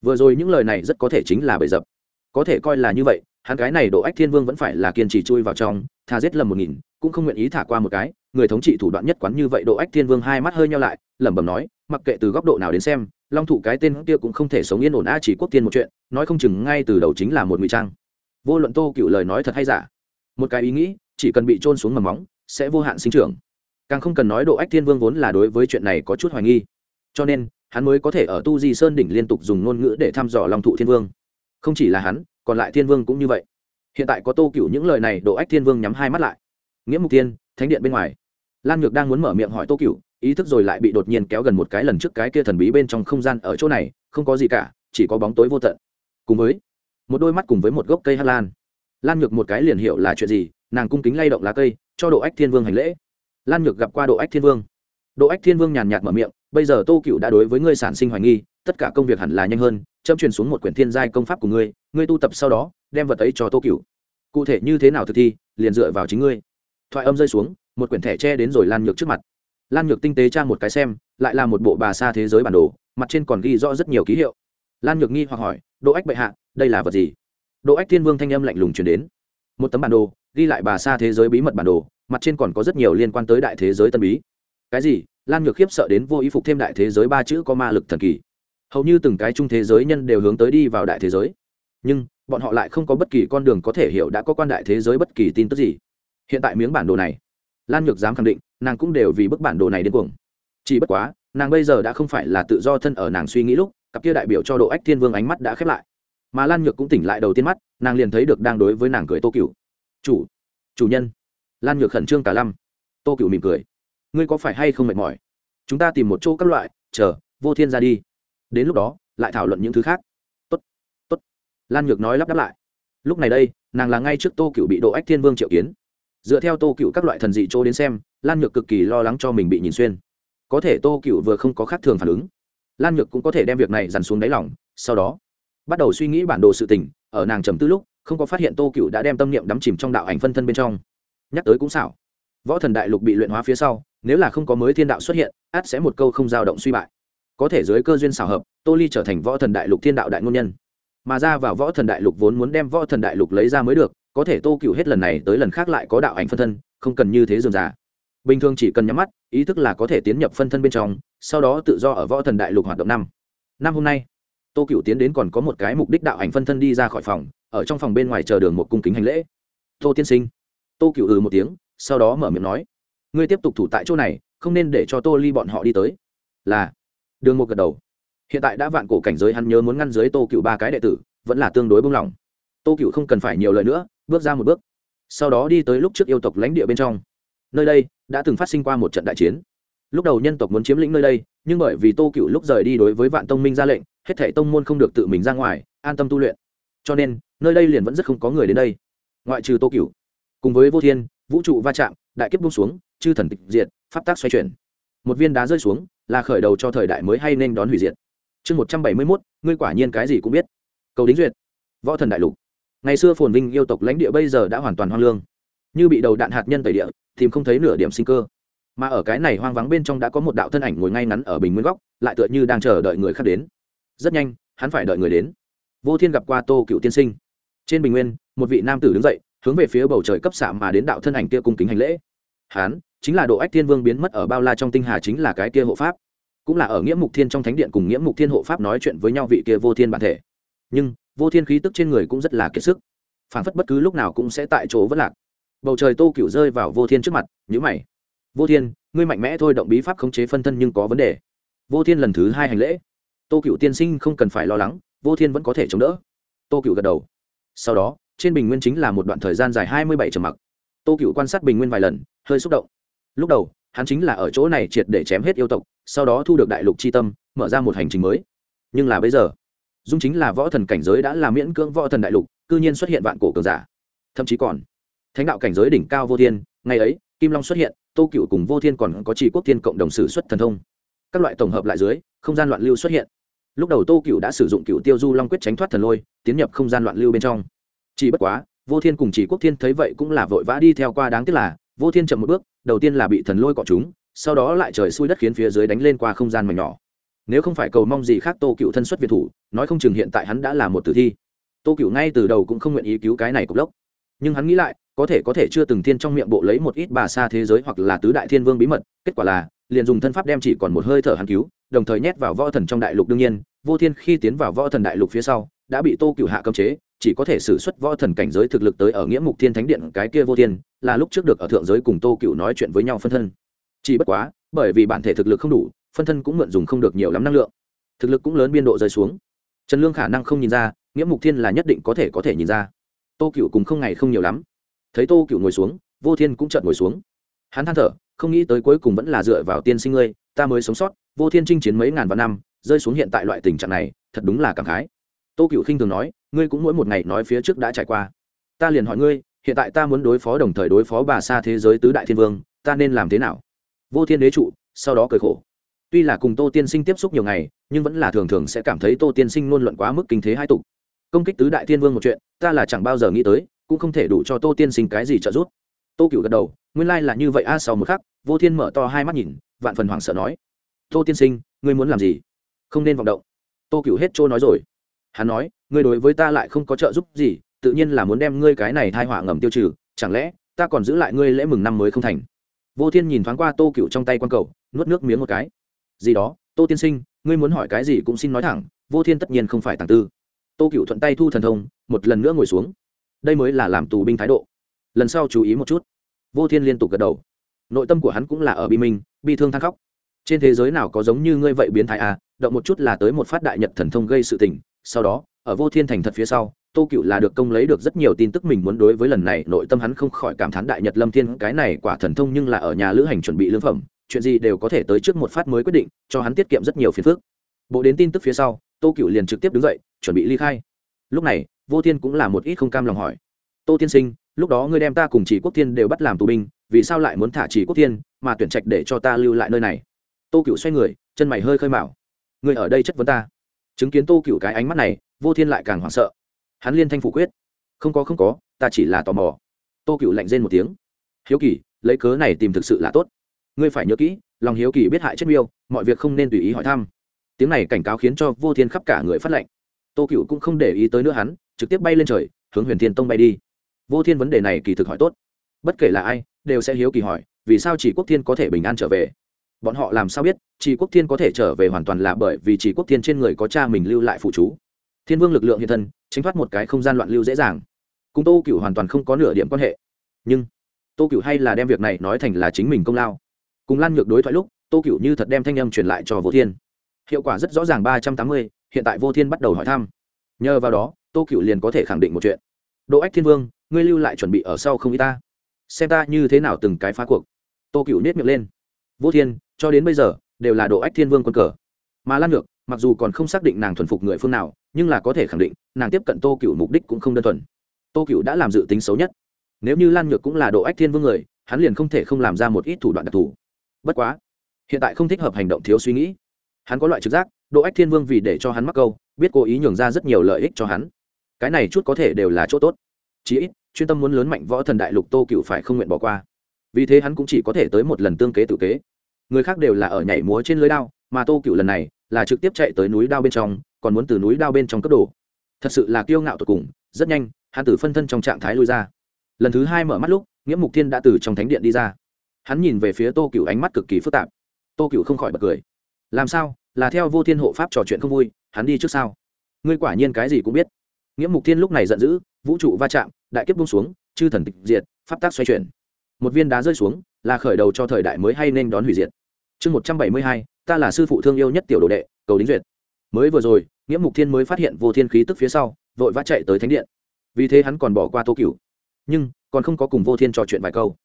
Vừa rồi những lời này rất có thể chính là bậy dập. Có thể coi là như vậy, hắn cái này độ ách thiên vương vẫn phải là kiên trì chui vào trong thà giết lầm một nghìn, cũng không nguyện ý thả qua một cái. Người thống trị thủ đoạn nhất quán như vậy, độ ách thiên vương hai mắt hơi nhau lại, lẩm bẩm nói, mặc kệ từ góc độ nào đến xem, long thụ cái tên kia cũng không thể sống yên ổn a chỉ quốc tiên một chuyện, nói không chừng ngay từ đầu chính là một ngụy trang vô luận tô cựu lời nói thật hay giả, một cái ý nghĩ chỉ cần bị trôn xuống mầm móng, sẽ vô hạn sinh trưởng. Càng không cần nói độ ách thiên vương vốn là đối với chuyện này có chút hoài nghi. Cho nên, hắn mới có thể ở tu di sơn đỉnh liên tục dùng ngôn ngữ để thăm dò long thụ thiên vương. Không chỉ là hắn, còn lại thiên vương cũng như vậy. Hiện tại có tô cựu những lời này, độ ách thiên vương nhắm hai mắt lại. Nghĩa mục tiên thánh điện bên ngoài. Lan nhược đang muốn mở miệng hỏi tô cựu ý thức rồi lại bị đột nhiên kéo gần một cái lần trước cái kia thần bí bên trong không gian ở chỗ này, không có gì cả, chỉ có bóng tối vô tận. Cùng với một đôi mắt cùng với một gốc cây hát lan. Lan nhược một cái liền hiểu là chuyện gì, nàng cung kính lay động lá cây, cho độ ách thiên vương hành lễ. Lan nhược gặp qua độ ách thiên vương. Độ ách thiên vương nhàn nhạt mở miệng, bây giờ tô cựu đã đối với ngươi sản sinh hoài nghi, tất cả công việc hẳn là nhanh hơn, chấm truyền xuống một quyển thiên giai công pháp của ngươi ngươi tu tập sau đó, đem vật ấy cho tô cựu. Cụ thể như thế nào thực thi, liền dựa vào chính ngươi. Thoại âm rơi xuống, một quyển thẻ tre đến rồi lan nhược trước mặt. Lan nhược tinh tế tra một cái xem, lại là một bộ bà xa thế giới bản đồ, mặt trên còn ghi rõ rất nhiều ký hiệu lan nhược nghi hoặc hỏi độ ách bệ hạ, đây là vật gì? Độ ách thiên vương thanh âm lạnh lùng chuyển đến. Một tấm bản đồ, ghi lại bà xa thế giới bí mật bản đồ, mặt trên còn có rất nhiều liên quan tới đại thế giới tân bí. Cái gì? Lan nhược khiếp sợ đến vô ý phục thêm đại thế giới ba chữ có ma lực thần kỳ. Hầu như từng cái chung thế giới nhân đều hướng tới đi vào đại thế giới. Nhưng, bọn họ lại không có bất kỳ con đường có thể hiểu đã có quan đại thế giới bất kỳ tin tức gì. Hiện tại miếng bản đồ này. Lan nhược dám khẳng định, nàng cũng đều vì bức bản đồ này đến cuồng. Chỉ bất quá, nàng bây giờ đã không phải là tự do thân ở nàng suy nghĩ lúc cặp kia đại biểu cho độ ách thiên vương ánh mắt đã khép lại. Mà lan nhược cũng tỉnh lại đầu tiên mắt, nàng liền thấy được đang đối với nàng cười tô cựu chủ chủ nhân. Lan nhược khẩn trương cả lăm. Tô cựu mỉm cười. Ngươi có phải hay không mệt mỏi? Chúng ta tìm một chỗ các loại, chờ, vô thiên ra đi. Đến lúc đó, lại thảo luận những thứ khác. Tốt tốt. Lan nhược nói lắp đáp lại. Lúc này đây, nàng là ngay trước tô cựu bị độ ách thiên vương triệu kiến. Dựa theo tô cựu các loại thần dị chỗ đến xem, lan nhược cực kỳ lo lắng cho mình bị nhìn xuyên. Có thể tô cựu vừa không có khác thường phản ứng lan nhược cũng có thể đem việc này dằn xuống đáy lòng, sau đó bắt đầu suy nghĩ bản đồ sự tình ở nàng trầm tư lúc không có phát hiện tô cựu đã đem tâm niệm đắm chìm trong đạo ảnh phân thân bên trong. Nhắc tới cũng xảo. Võ thần đại lục bị luyện hóa phía sau nếu là không có mới thiên đạo xuất hiện át sẽ một câu không dao động suy bại. Có thể dưới cơ duyên xảo hợp tô ly trở thành võ thần đại lục thiên đạo đại ngôn nhân. Mà ra vào võ thần đại lục vốn muốn đem võ thần đại lục lấy ra mới được có thể tô cựu hết lần này tới lần khác lại có đạo ảnh phân thân không cần như thế dườm già bình thường chỉ cần nhắm mắt, ý thức là có thể tiến nhập phân thân bên trong, sau đó tự do ở võ thần đại lục hoạt động năm. Năm hôm nay, tô cựu tiến đến còn có một cái mục đích đạo ảnh phân thân đi ra khỏi phòng, ở trong phòng bên ngoài chờ đường một cung kính hành lễ. Tô tiên sinh. Tô cựu ừ một tiếng, sau đó mở miệng nói, ngươi tiếp tục thủ tại chỗ này, không nên để cho tô ly bọn họ đi tới. Là, đường một gật đầu. Hiện tại đã vạn cổ cảnh giới hắn nhớ muốn ngăn dưới tô cựu ba cái đệ tử, vẫn là tương đối bông lỏng tô cựu không cần phải nhiều lời nữa, bước ra một bước. Sau đó đi tới lúc trước yêu tộc lãnh địa bên trong. Nơi đây đã từng phát sinh qua một trận đại chiến. Lúc đầu nhân tộc muốn chiếm lĩnh nơi đây, nhưng bởi vì tô cựu lúc rời đi đối với vạn tông minh ra lệnh, hết thể tông môn không được tự mình ra ngoài, an tâm tu luyện. Cho nên, nơi đây liền vẫn rất không có người đến đây. Ngoại trừ tô cựu, cùng với vô thiên, vũ trụ va chạm, đại kiếp bung xuống, chư thần tịch diệt, pháp tác xoay chuyển. Một viên đá rơi xuống, là khởi đầu cho thời đại mới hay nên đón hủy diệt. Chương một trăm bảy mươi mốt, ngươi quả nhiên cái gì cũng biết. Cầu đính duyệt. Võ thần đại lục. Ngày xưa phồn vinh yêu tộc lãnh địa bây giờ đã hoàn toàn hoang lương như bị đầu đạn hạt nhân tẩy địa, tìm không thấy nửa điểm sinh cơ. Mà ở cái này hoang vắng bên trong đã có một đạo thân ảnh ngồi ngay ngắn ở bình nguyên góc, lại tựa như đang chờ đợi người khác đến. Rất nhanh, hắn phải đợi người đến. Vô thiên gặp qua tô cựu tiên sinh. Trên bình nguyên, một vị nam tử đứng dậy, hướng về phía bầu trời cấp xạ mà đến đạo thân ảnh kia cung kính hành lễ. Hắn chính là độ ách thiên vương biến mất ở bao la trong tinh hà chính là cái kia hộ pháp. Cũng là ở nghĩa mục thiên trong thánh điện cùng nghĩa mục thiên hộ pháp nói chuyện với nhau vị kia vô thiên bản thể. Nhưng, vô thiên khí tức trên người cũng rất là kiệt sức. Phản phất bất cứ lúc nào cũng sẽ tại chỗ vất lạc bầu trời tô cựu rơi vào vô thiên trước mặt nhữ mày. Vô thiên, ngươi mạnh mẽ thôi, động bí pháp khống chế phân thân nhưng có vấn đề. Vô thiên lần thứ hai hành lễ. Tô cựu tiên sinh không cần phải lo lắng, vô thiên vẫn có thể chống đỡ. Tô cựu gật đầu. Sau đó, trên bình nguyên chính là một đoạn thời gian dài hai mươi bảy trầm mặc. Tô cựu quan sát bình nguyên vài lần, hơi xúc động. Lúc đầu, hắn chính là ở chỗ này triệt để chém hết yêu tộc, sau đó thu được đại lục c h i tâm, mở ra một hành trình mới. Nhưng là bây giờ, dung chính là võ thần cảnh giới đã là miễn cưỡng võ thần đại lục, cư nhiên xuất hiện vạn cổ cường giả. Thậm chí còn thánh đạo cảnh giới đỉnh cao vô thiên, ngày ấy, kim long xuất hiện, tô cựu cùng vô thiên còn có chỉ quốc thiên cộng đồng sử xuất thần thông. Các loại tổng hợp lại dưới, không gian loạn lưu xuất hiện. Lúc đầu tô cựu đã sử dụng cựu tiêu du long quyết tránh thoát thần lôi, tiến nhập không gian loạn lưu bên trong. Chỉ bất quá, vô thiên cùng chỉ quốc thiên thấy vậy cũng là vội vã đi theo qua đáng tiếc là, vô thiên chậm một bước, đầu tiên là bị thần lôi cọ chúng sau đó lại trời xui đất khiến phía dưới đánh lên qua không gian mảnh nhỏ. Nếu không phải cầu mong gì khác tô cựu thân xuất việt thủ, nói không chừng hiện tại hắn đã là một tử thi. Tô cựu ngay từ đầu cũng không nguyện ý cứu cái này cục lốc nhưng hắn nghĩ lại, có thể có thể chưa từng thiên trong miệng bộ lấy một ít bà xa thế giới hoặc là tứ đại thiên vương bí mật, kết quả là, liền dùng thân pháp đem chỉ còn một hơi thở hắn cứu, đồng thời nhét vào võ thần trong đại lục đương nhiên, vô thiên khi tiến vào võ thần đại lục phía sau, đã bị tô cựu hạ cấm chế, chỉ có thể xử suất võ thần cảnh giới thực lực tới ở nghĩa mục thiên thánh điện cái kia vô thiên, là lúc trước được ở thượng giới cùng tô cựu nói chuyện với nhau phân thân. Chỉ bất quá, bởi vì bản thể thực lực không đủ, phân thân cũng mượn dùng không được nhiều lắm năng lượng. Thực lực cũng lớn biên độ rơi xuống. Trần lương khả năng không nhìn ra, nghĩa mục thiên là nhất định có thể có thể nhìn ra tô cựu cùng không ngày không nhiều lắm. Thấy tô cựu ngồi xuống, vô thiên cũng chợt ngồi xuống. Hắn than thở, không nghĩ tới cuối cùng vẫn là dựa vào tiên sinh ngươi, ta mới sống sót, vô thiên chinh chiến mấy ngàn vạn năm, rơi xuống hiện tại loại tình trạng này, thật đúng là cảm khái. Tô cựu khinh thường nói, ngươi cũng mỗi một ngày nói phía trước đã trải qua. Ta liền hỏi ngươi, hiện tại ta muốn đối phó đồng thời đối phó bà xa thế giới tứ đại thiên vương, ta nên làm thế nào? Vô thiên đế trụ, sau đó cười khổ. Tuy là cùng tô tiên sinh tiếp xúc nhiều ngày, nhưng vẫn là thường thường sẽ cảm thấy tô tiên sinh luôn luận quá mức kinh thế hai tục công kích tứ đại thiên vương một chuyện, ta là chẳng bao giờ nghĩ tới, cũng không thể đủ cho tô tiên sinh cái gì trợ giúp. Tô cựu gật đầu, nguyên lai、like、là như vậy a, sau một khắc, vô thiên mở to hai mắt nhìn, vạn phần hoảng sợ nói, tô tiên sinh, ngươi muốn làm gì? Không nên vọng động. Tô cựu hết trôi nói rồi. Hắn nói, ngươi đối với ta lại không có trợ giúp gì, tự nhiên là muốn đem ngươi cái này thai họa ngầm tiêu trừ, chẳng lẽ ta còn giữ lại ngươi lễ mừng năm mới không thành? Vô thiên nhìn thoáng qua tô cựu trong tay q u a n cầu, nuốt nước miếng một cái. Gì đó, tô tiên sinh, ngươi muốn hỏi cái gì cũng xin nói thẳng, vô thiên tất nhiên không phải tàng tư tô cựu thuận tay thu thần thông, một lần nữa ngồi xuống. Đây mới là làm tù binh thái độ. Lần sau chú ý một chút. Vô thiên liên tục gật đầu. Nội tâm của hắn cũng là ở bi minh, bi thương than khóc. Trên thế giới nào có giống như ngươi vậy biến thái à? Động một chút là tới một phát đại nhật thần thông gây sự tình. Sau đó, ở vô thiên thành thật phía sau, tô cựu là được công lấy được rất nhiều tin tức mình muốn đối với lần này, nội tâm hắn không khỏi cảm thán đại nhật lâm thiên, cái này quả thần thông nhưng là ở nhà lữ hành chuẩn bị lương phẩm, chuyện gì đều có thể tới trước một phát mới quyết định, cho hắn tiết kiệm rất nhiều phiền phức. Bộ đến tin tức phía sau, tô cựu liền trực tiếp đứng dậy chuẩn bị ly khai. Lúc này, vô thiên cũng là một ít không cam lòng hỏi. Tô tiên sinh, lúc đó ngươi đem ta cùng chỉ quốc thiên đều bắt làm tù binh, vì sao lại muốn thả chỉ quốc thiên, mà tuyển trạch để cho ta lưu lại nơi này? Tô cựu xoay người, chân mày hơi khơi mạo ngươi ở đây chất vấn ta. Chứng kiến tô cựu cái ánh mắt này, vô thiên lại càng hoảng sợ. Hắn liên thanh phủ quyết. Không có không có, ta chỉ là tò mò. Tô cựu lạnh rên một tiếng. Hiếu kỳ, lấy cớ này tìm thực sự là tốt. Ngươi phải nhớ kỹ, lòng hiếu kỳ biết hại chết miêu, mọi việc không nên tùy ý hỏi thăm. Tiếng này cảnh cáo khiến cho vô thiên khắp cả người phát lệnh tô cựu cũng không để ý tới nữa hắn, trực tiếp bay lên trời, hướng huyền thiên tông bay đi. Vô thiên vấn đề này kỳ thực hỏi tốt. Bất kể là ai, đều sẽ hiếu kỳ hỏi, vì sao chỉ quốc thiên có thể bình an trở về? Bọn họ làm sao biết, chỉ quốc thiên có thể trở về hoàn toàn là bởi vì chỉ quốc thiên trên người có cha mình lưu lại phụ chú. Thiên vương lực lượng hiện thân, tránh thoát một cái không gian loạn lưu dễ dàng. Cùng tô cựu hoàn toàn không có nửa điểm quan hệ. Nhưng, tô cựu hay là đem việc này nói thành là chính mình công lao. Cùng lan nhược đối thoại lúc, tô cựu như thật đem thanh âm truyền lại cho vô thiên. Hiệu quả rất rõ ràng ba trăm tám mươi hiện tại vô thiên bắt đầu hỏi thăm. Nhờ vào đó, tô cựu liền có thể khẳng định một chuyện. Độ ách thiên vương, ngươi lưu lại chuẩn bị ở sau không y ta. Xem ta như thế nào từng cái phá cuộc. Tô cựu nết miệng lên. Vô thiên, cho đến bây giờ, đều là độ ách thiên vương quân cờ. Mà lan ngược mặc dù còn không xác định nàng thuần phục người phương nào, nhưng là có thể khẳng định, nàng tiếp cận tô cựu mục đích cũng không đơn thuần. Tô cựu đã làm dự tính xấu nhất. Nếu như lan nhược cũng là độ ách thiên vương người, hắn liền không thể không làm ra một ít thủ đoạn đặc thù. Bất quá, hiện tại không thích hợp hành động thiếu suy nghĩ. Hắn có loại trực giác độ ách thiên vương vì để cho hắn mắc câu, biết cố ý nhường ra rất nhiều lợi ích cho hắn. Cái này chút có thể đều là chỗ tốt. Chí ít, chuyên tâm muốn lớn mạnh võ thần đại lục tô cựu phải không nguyện bỏ qua. Vì thế hắn cũng chỉ có thể tới một lần tương kế tự kế. Người khác đều là ở nhảy múa trên lưới đao, mà tô cựu lần này là trực tiếp chạy tới núi đao bên trong, còn muốn từ núi đao bên trong cấp đồ. Thật sự là kiêu ngạo tột cùng, rất nhanh, hắn tử phân thân trong trạng thái lui ra. Lần thứ hai mở mắt lúc, nghĩa mục thiên đã từ trong thánh điện đi ra. Hắn nhìn về phía tô cựu ánh mắt cực kỳ phức tạp. Tô cựu không khỏi bật cười. Làm sao? Là theo vô thiên hộ pháp trò chuyện không vui, hắn đi trước sau ngươi quả nhiên cái gì cũng biết. Nghĩa mục thiên lúc này giận dữ, vũ trụ va chạm, đại kiếp bung xuống, chư thần tịch diệt, pháp tác xoay chuyển. Một viên đá rơi xuống, là khởi đầu cho thời đại mới hay nên đón hủy diệt. Chương một trăm bảy mươi hai, ta là sư phụ thương yêu nhất tiểu đồ đệ, cầu đính duyệt. Mới vừa rồi nghĩa mục thiên mới phát hiện vô thiên khí tức phía sau, vội vã chạy tới thánh điện. Vì thế hắn còn bỏ qua tô cửu. Nhưng, còn không có cùng vô thiên trò chuyện vài câu.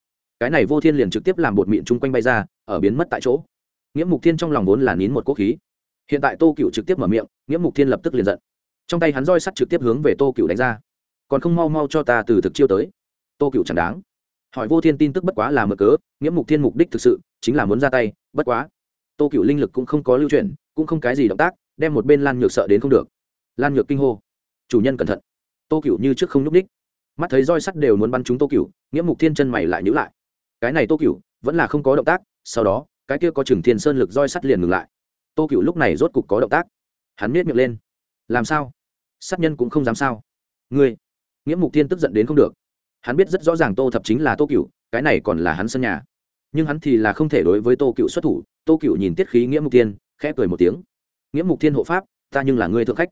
Cái này vô thiên liền trực tiếp làm bột mịn chung quanh bay ra, ở biến mất tại chỗ nghĩa mục thiên trong lòng vốn là nín một quốc khí. Hiện tại tô cựu trực tiếp mở miệng nghĩa mục thiên lập tức liền giận. Trong tay hắn roi sắt trực tiếp hướng về tô cựu đánh ra. Còn không mau mau cho ta từ thực chiêu tới. Tô cựu chẳng đáng. Hỏi vô thiên tin tức bất quá là mở cớ nghĩa mục thiên mục đích thực sự, chính là muốn ra tay, bất quá. Tô cựu linh lực cũng không có lưu chuyển, cũng không cái gì động tác, đem một bên lan nhược sợ đến không được. Lan nhược kinh hô. Chủ nhân cẩn thận. Tô cựu như trước không nhúc ních mắt thấy roi sắt đều muốn bắn chúng tô cựu nghĩa mục thiên chân mày lại nhữ lại. Cái này tô cựu vẫn là không có động tác, sau đó cái kia có chừng thiên sơn lực roi sắt liền ngừng lại. Tô cựu lúc này rốt cục có động tác. Hắn miết miệng lên. Làm sao? Sát nhân cũng không dám sao? Ngươi nghĩa mục thiên tức giận đến không được. Hắn biết rất rõ ràng tô thập chính là tô cựu cái này còn là hắn sân nhà. Nhưng hắn thì là không thể đối với tô cựu xuất thủ. Tô cựu nhìn tiết khí nghĩa mục thiên, khẽ cười một tiếng. Nghĩa mục thiên hộ pháp, ta nhưng là ngươi thượng khách.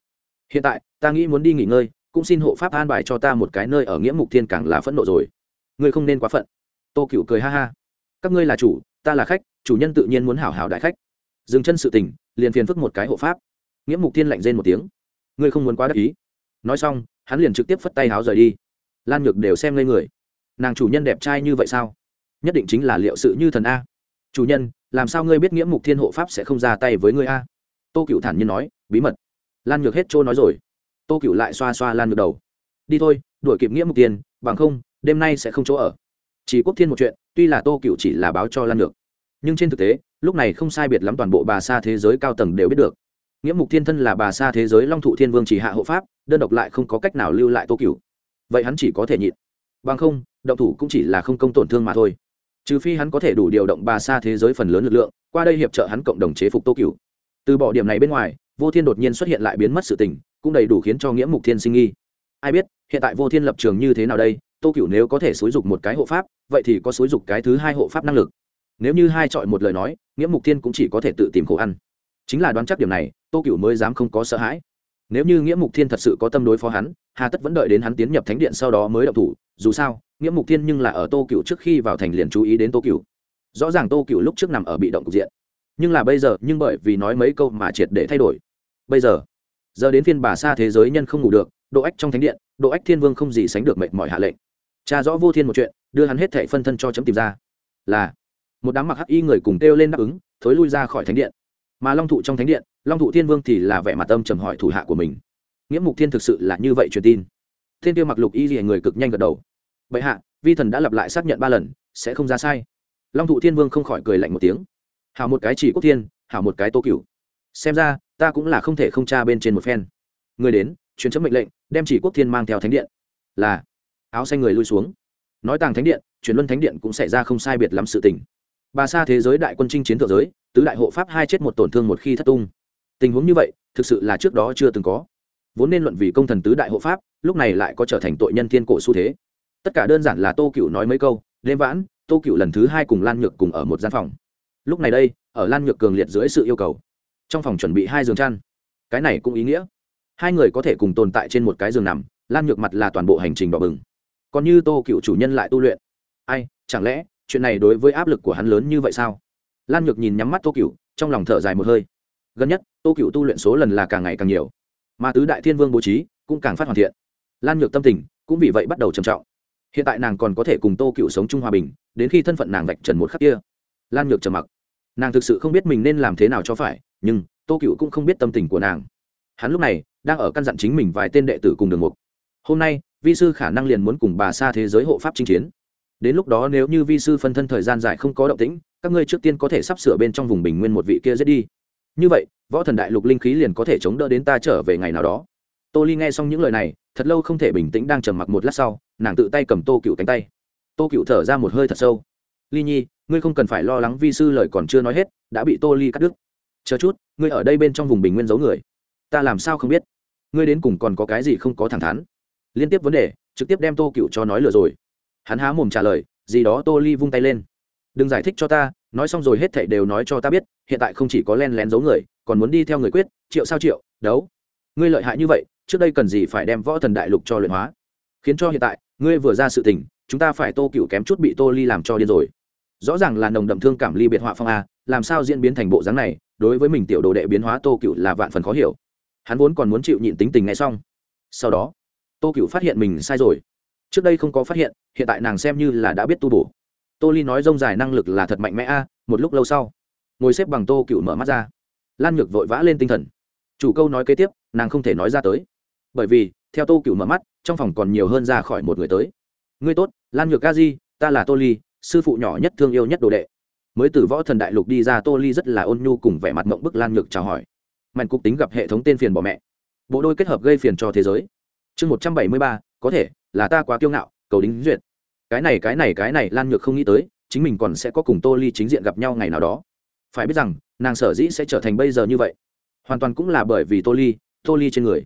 Hiện tại, ta nghĩ muốn đi nghỉ ngơi, cũng xin hộ pháp an bài cho ta một cái nơi ở nghĩa mục thiên càng là phẫn nộ rồi. Ngươi không nên quá phận. Tô cựu cười ha ha. Các ngươi là chủ ta là khách, chủ nhân tự nhiên muốn hảo hảo đại khách. Dừng chân sự tình, liền phiền phức một cái hộ pháp. Nghĩa mục thiên lạnh rên một tiếng. Ngươi không muốn quá đắc ý. Nói xong, hắn liền trực tiếp phất tay háo rời đi. Lan nhược đều xem lên người. Nàng chủ nhân đẹp trai như vậy sao? Nhất định chính là liệu sự như thần a. Chủ nhân, làm sao ngươi biết nghĩa mục thiên hộ pháp sẽ không ra tay với ngươi a? Tô cựu thản nhiên nói, bí mật. Lan nhược hết trôi nói rồi. Tô cựu lại xoa xoa lan nhược đầu. Đi thôi, đuổi kịp nghĩa mục tiền bằng không, đêm nay sẽ không chỗ ở chỉ quốc thiên một chuyện tuy là tô cựu chỉ là báo cho lan được, nhưng trên thực tế lúc này không sai biệt lắm toàn bộ bà sa thế giới cao tầng đều biết được. Nghĩa mục thiên thân là bà sa thế giới long thụ thiên vương chỉ hạ hộ pháp đơn độc lại không có cách nào lưu lại tô cựu vậy hắn chỉ có thể nhịn. Bằng không động thủ cũng chỉ là không công tổn thương mà thôi. Trừ phi hắn có thể đủ điều động bà sa thế giới phần lớn lực lượng qua đây hiệp trợ hắn cộng đồng chế phục tô cựu từ bỏ điểm này bên ngoài vô thiên đột nhiên xuất hiện lại biến mất sự tình cũng đầy đủ khiến cho nghĩa mục thiên sinh nghi. Ai biết hiện tại vô thiên lập trường như thế nào đây? Tô cựu nếu có thể xúi dục một cái hộ pháp, vậy thì có xúi dục cái thứ hai hộ pháp năng lực. Nếu như hai chọi một lời nói, nghĩa mục thiên cũng chỉ có thể tự tìm khổ ăn. Chính là đoán chắc điểm này, tô cựu mới dám không có sợ hãi. Nếu như nghĩa mục thiên thật sự có tâm đối phó hắn, hà tất vẫn đợi đến hắn tiến nhập thánh điện sau đó mới động thủ. Dù sao, nghĩa mục thiên nhưng là ở tô cựu trước khi vào thành liền chú ý đến tô cựu rõ ràng tô cựu lúc trước nằm ở bị động cục diện. Nhưng là bây giờ, nhưng bởi vì nói mấy câu mà triệt để thay đổi. Bây giờ giờ đến phiên bà xa thế giới nhân không ngủ được độ ách trong thánh điện, độ ách thiên vương không gì sánh được mệt mỏi hạ lệnh. Cha rõ vô thiên một chuyện, đưa hắn hết thẻ phân thân cho chấm tìm ra. Là, một đám mặc hắc y người cùng kêu lên đáp ứng, thối lui ra khỏi thánh điện. Mà long thụ trong thánh điện, long thụ thiên vương thì là vẻ mặt tâm trầm hỏi thủ hạ của mình. Nghĩa mục thiên thực sự là như vậy truyền tin. Thiên tiêu mặc lục y gì người cực nhanh gật đầu. Vậy hạ, vi thần đã lặp lại xác nhận ba lần, sẽ không ra sai. Long thụ thiên vương không khỏi cười lạnh một tiếng. Hảo một cái chỉ quốc thiên, hảo một cái tô cửu. Xem ra, ta cũng là không thể không tra bên trên một phen. Người đến truyền chấm mệnh lệnh, đem chỉ quốc thiên mang theo thánh điện. Là, áo xanh người lui xuống. Nói tàng thánh điện, truyền luân thánh điện cũng xảy ra không sai biệt lắm sự tình. Bà xa thế giới đại quân chinh chiến thượng giới, tứ đại hộ pháp hai chết một tổn thương một khi thất tung. Tình huống như vậy, thực sự là trước đó chưa từng có. Vốn nên luận vì công thần tứ đại hộ pháp, lúc này lại có trở thành tội nhân thiên cổ xu thế. Tất cả đơn giản là tô cựu nói mấy câu, đêm vãn, tô cựu lần thứ hai cùng lan nhược cùng ở một gian phòng. Lúc này đây, ở lan nhược cường liệt dưới sự yêu cầu. Trong phòng chuẩn bị hai giường chăn. Cái này cũng ý nghĩa hai người có thể cùng tồn tại trên một cái giường nằm lan nhược mặt là toàn bộ hành trình đỏ bừng. Còn như tô cựu chủ nhân lại tu luyện. Ai, chẳng lẽ, chuyện này đối với áp lực của hắn lớn như vậy sao? Lan nhược nhìn nhắm mắt tô cựu, trong lòng thở dài một hơi. Gần nhất, tô cựu tu luyện số lần là càng ngày càng nhiều. Mà tứ đại thiên vương bố trí cũng càng phát hoàn thiện. Lan nhược tâm tình cũng vì vậy bắt đầu trầm trọng. Hiện tại nàng còn có thể cùng tô cựu sống chung hòa bình, đến khi thân phận nàng vạch trần một khắc kia. Lan nhược trầm mặc. Nàng thực sự không biết mình nên làm thế nào cho phải, nhưng tô cựu cũng không biết tâm tình của nàng hắn lúc này đang ở căn dặn chính mình vài tên đệ tử cùng đường mục. Hôm nay, vi sư khả năng liền muốn cùng bà xa thế giới hộ pháp chinh chiến. Đến lúc đó nếu như vi sư phân thân thời gian dài không có động tĩnh, các ngươi trước tiên có thể sắp sửa bên trong vùng bình nguyên một vị kia giết đi. Như vậy, võ thần đại lục linh khí liền có thể chống đỡ đến ta trở về ngày nào đó. Tô ly nghe xong những lời này, thật lâu không thể bình tĩnh đang trầm mặc một lát sau, nàng tự tay cầm tô cựu cánh tay. Tô cựu thở ra một hơi thật sâu. Ly nhi, ngươi không cần phải lo lắng, vi sư lời còn chưa nói hết, đã bị tô ly cắt đứt. Chờ chút, ngươi ở đây bên trong vùng bình nguyên giấu người ta làm sao không biết? Ngươi đến cùng còn có cái gì không có thẳng thắn? Liên tiếp vấn đề, trực tiếp đem tô cựu cho nói lừa rồi. Hắn há mồm trả lời, gì đó tô ly vung tay lên. Đừng giải thích cho ta, nói xong rồi hết thảy đều nói cho ta biết, hiện tại không chỉ có len lén giấu người, còn muốn đi theo người quyết, triệu sao triệu, đấu. Ngươi lợi hại như vậy, trước đây cần gì phải đem võ thần đại lục cho luyện hóa? Khiến cho hiện tại, ngươi vừa ra sự tình, chúng ta phải tô cựu kém chút bị tô ly làm cho điên rồi. Rõ ràng là nồng đậm thương cảm ly biệt họa phong a, làm sao diễn biến thành bộ dáng này, đối với mình tiểu đồ đệ biến hóa tô cựu là vạn phần khó hiểu hắn vốn còn muốn chịu nhịn tính tình ngay xong. Sau đó, tô cựu phát hiện mình sai rồi. Trước đây không có phát hiện hiện tại nàng xem như là đã biết tu bổ. Tô ly nói rông dài năng lực là thật mạnh mẽ a, một lúc lâu sau, ngồi xếp bằng tô cựu mở mắt ra. Lan nhược vội vã lên tinh thần. Chủ câu nói kế tiếp, nàng không thể nói ra tới. Bởi vì, theo tô cựu mở mắt, trong phòng còn nhiều hơn ra khỏi một người tới. Ngươi tốt, lan nhược ca di, ta là tô ly, sư phụ nhỏ nhất, thương yêu nhất đồ đệ. Mới từ võ thần đại lục đi ra, tô ly rất là ôn nhu cùng vẻ mặt mộng bức lan nhược chào hỏi mạnh cục tính gặp hệ thống tên phiền bỏ mẹ. Bộ đôi kết hợp gây phiền cho thế giới. Chương một trăm bảy mươi ba, có thể, là ta quá kiêu ngạo, cầu đính duyệt. Cái này cái này cái này lan nhược không nghĩ tới, chính mình còn sẽ có cùng tô ly chính diện gặp nhau ngày nào đó. Phải biết rằng, nàng sở dĩ sẽ trở thành bây giờ như vậy, hoàn toàn cũng là bởi vì tô ly tô ly trên người.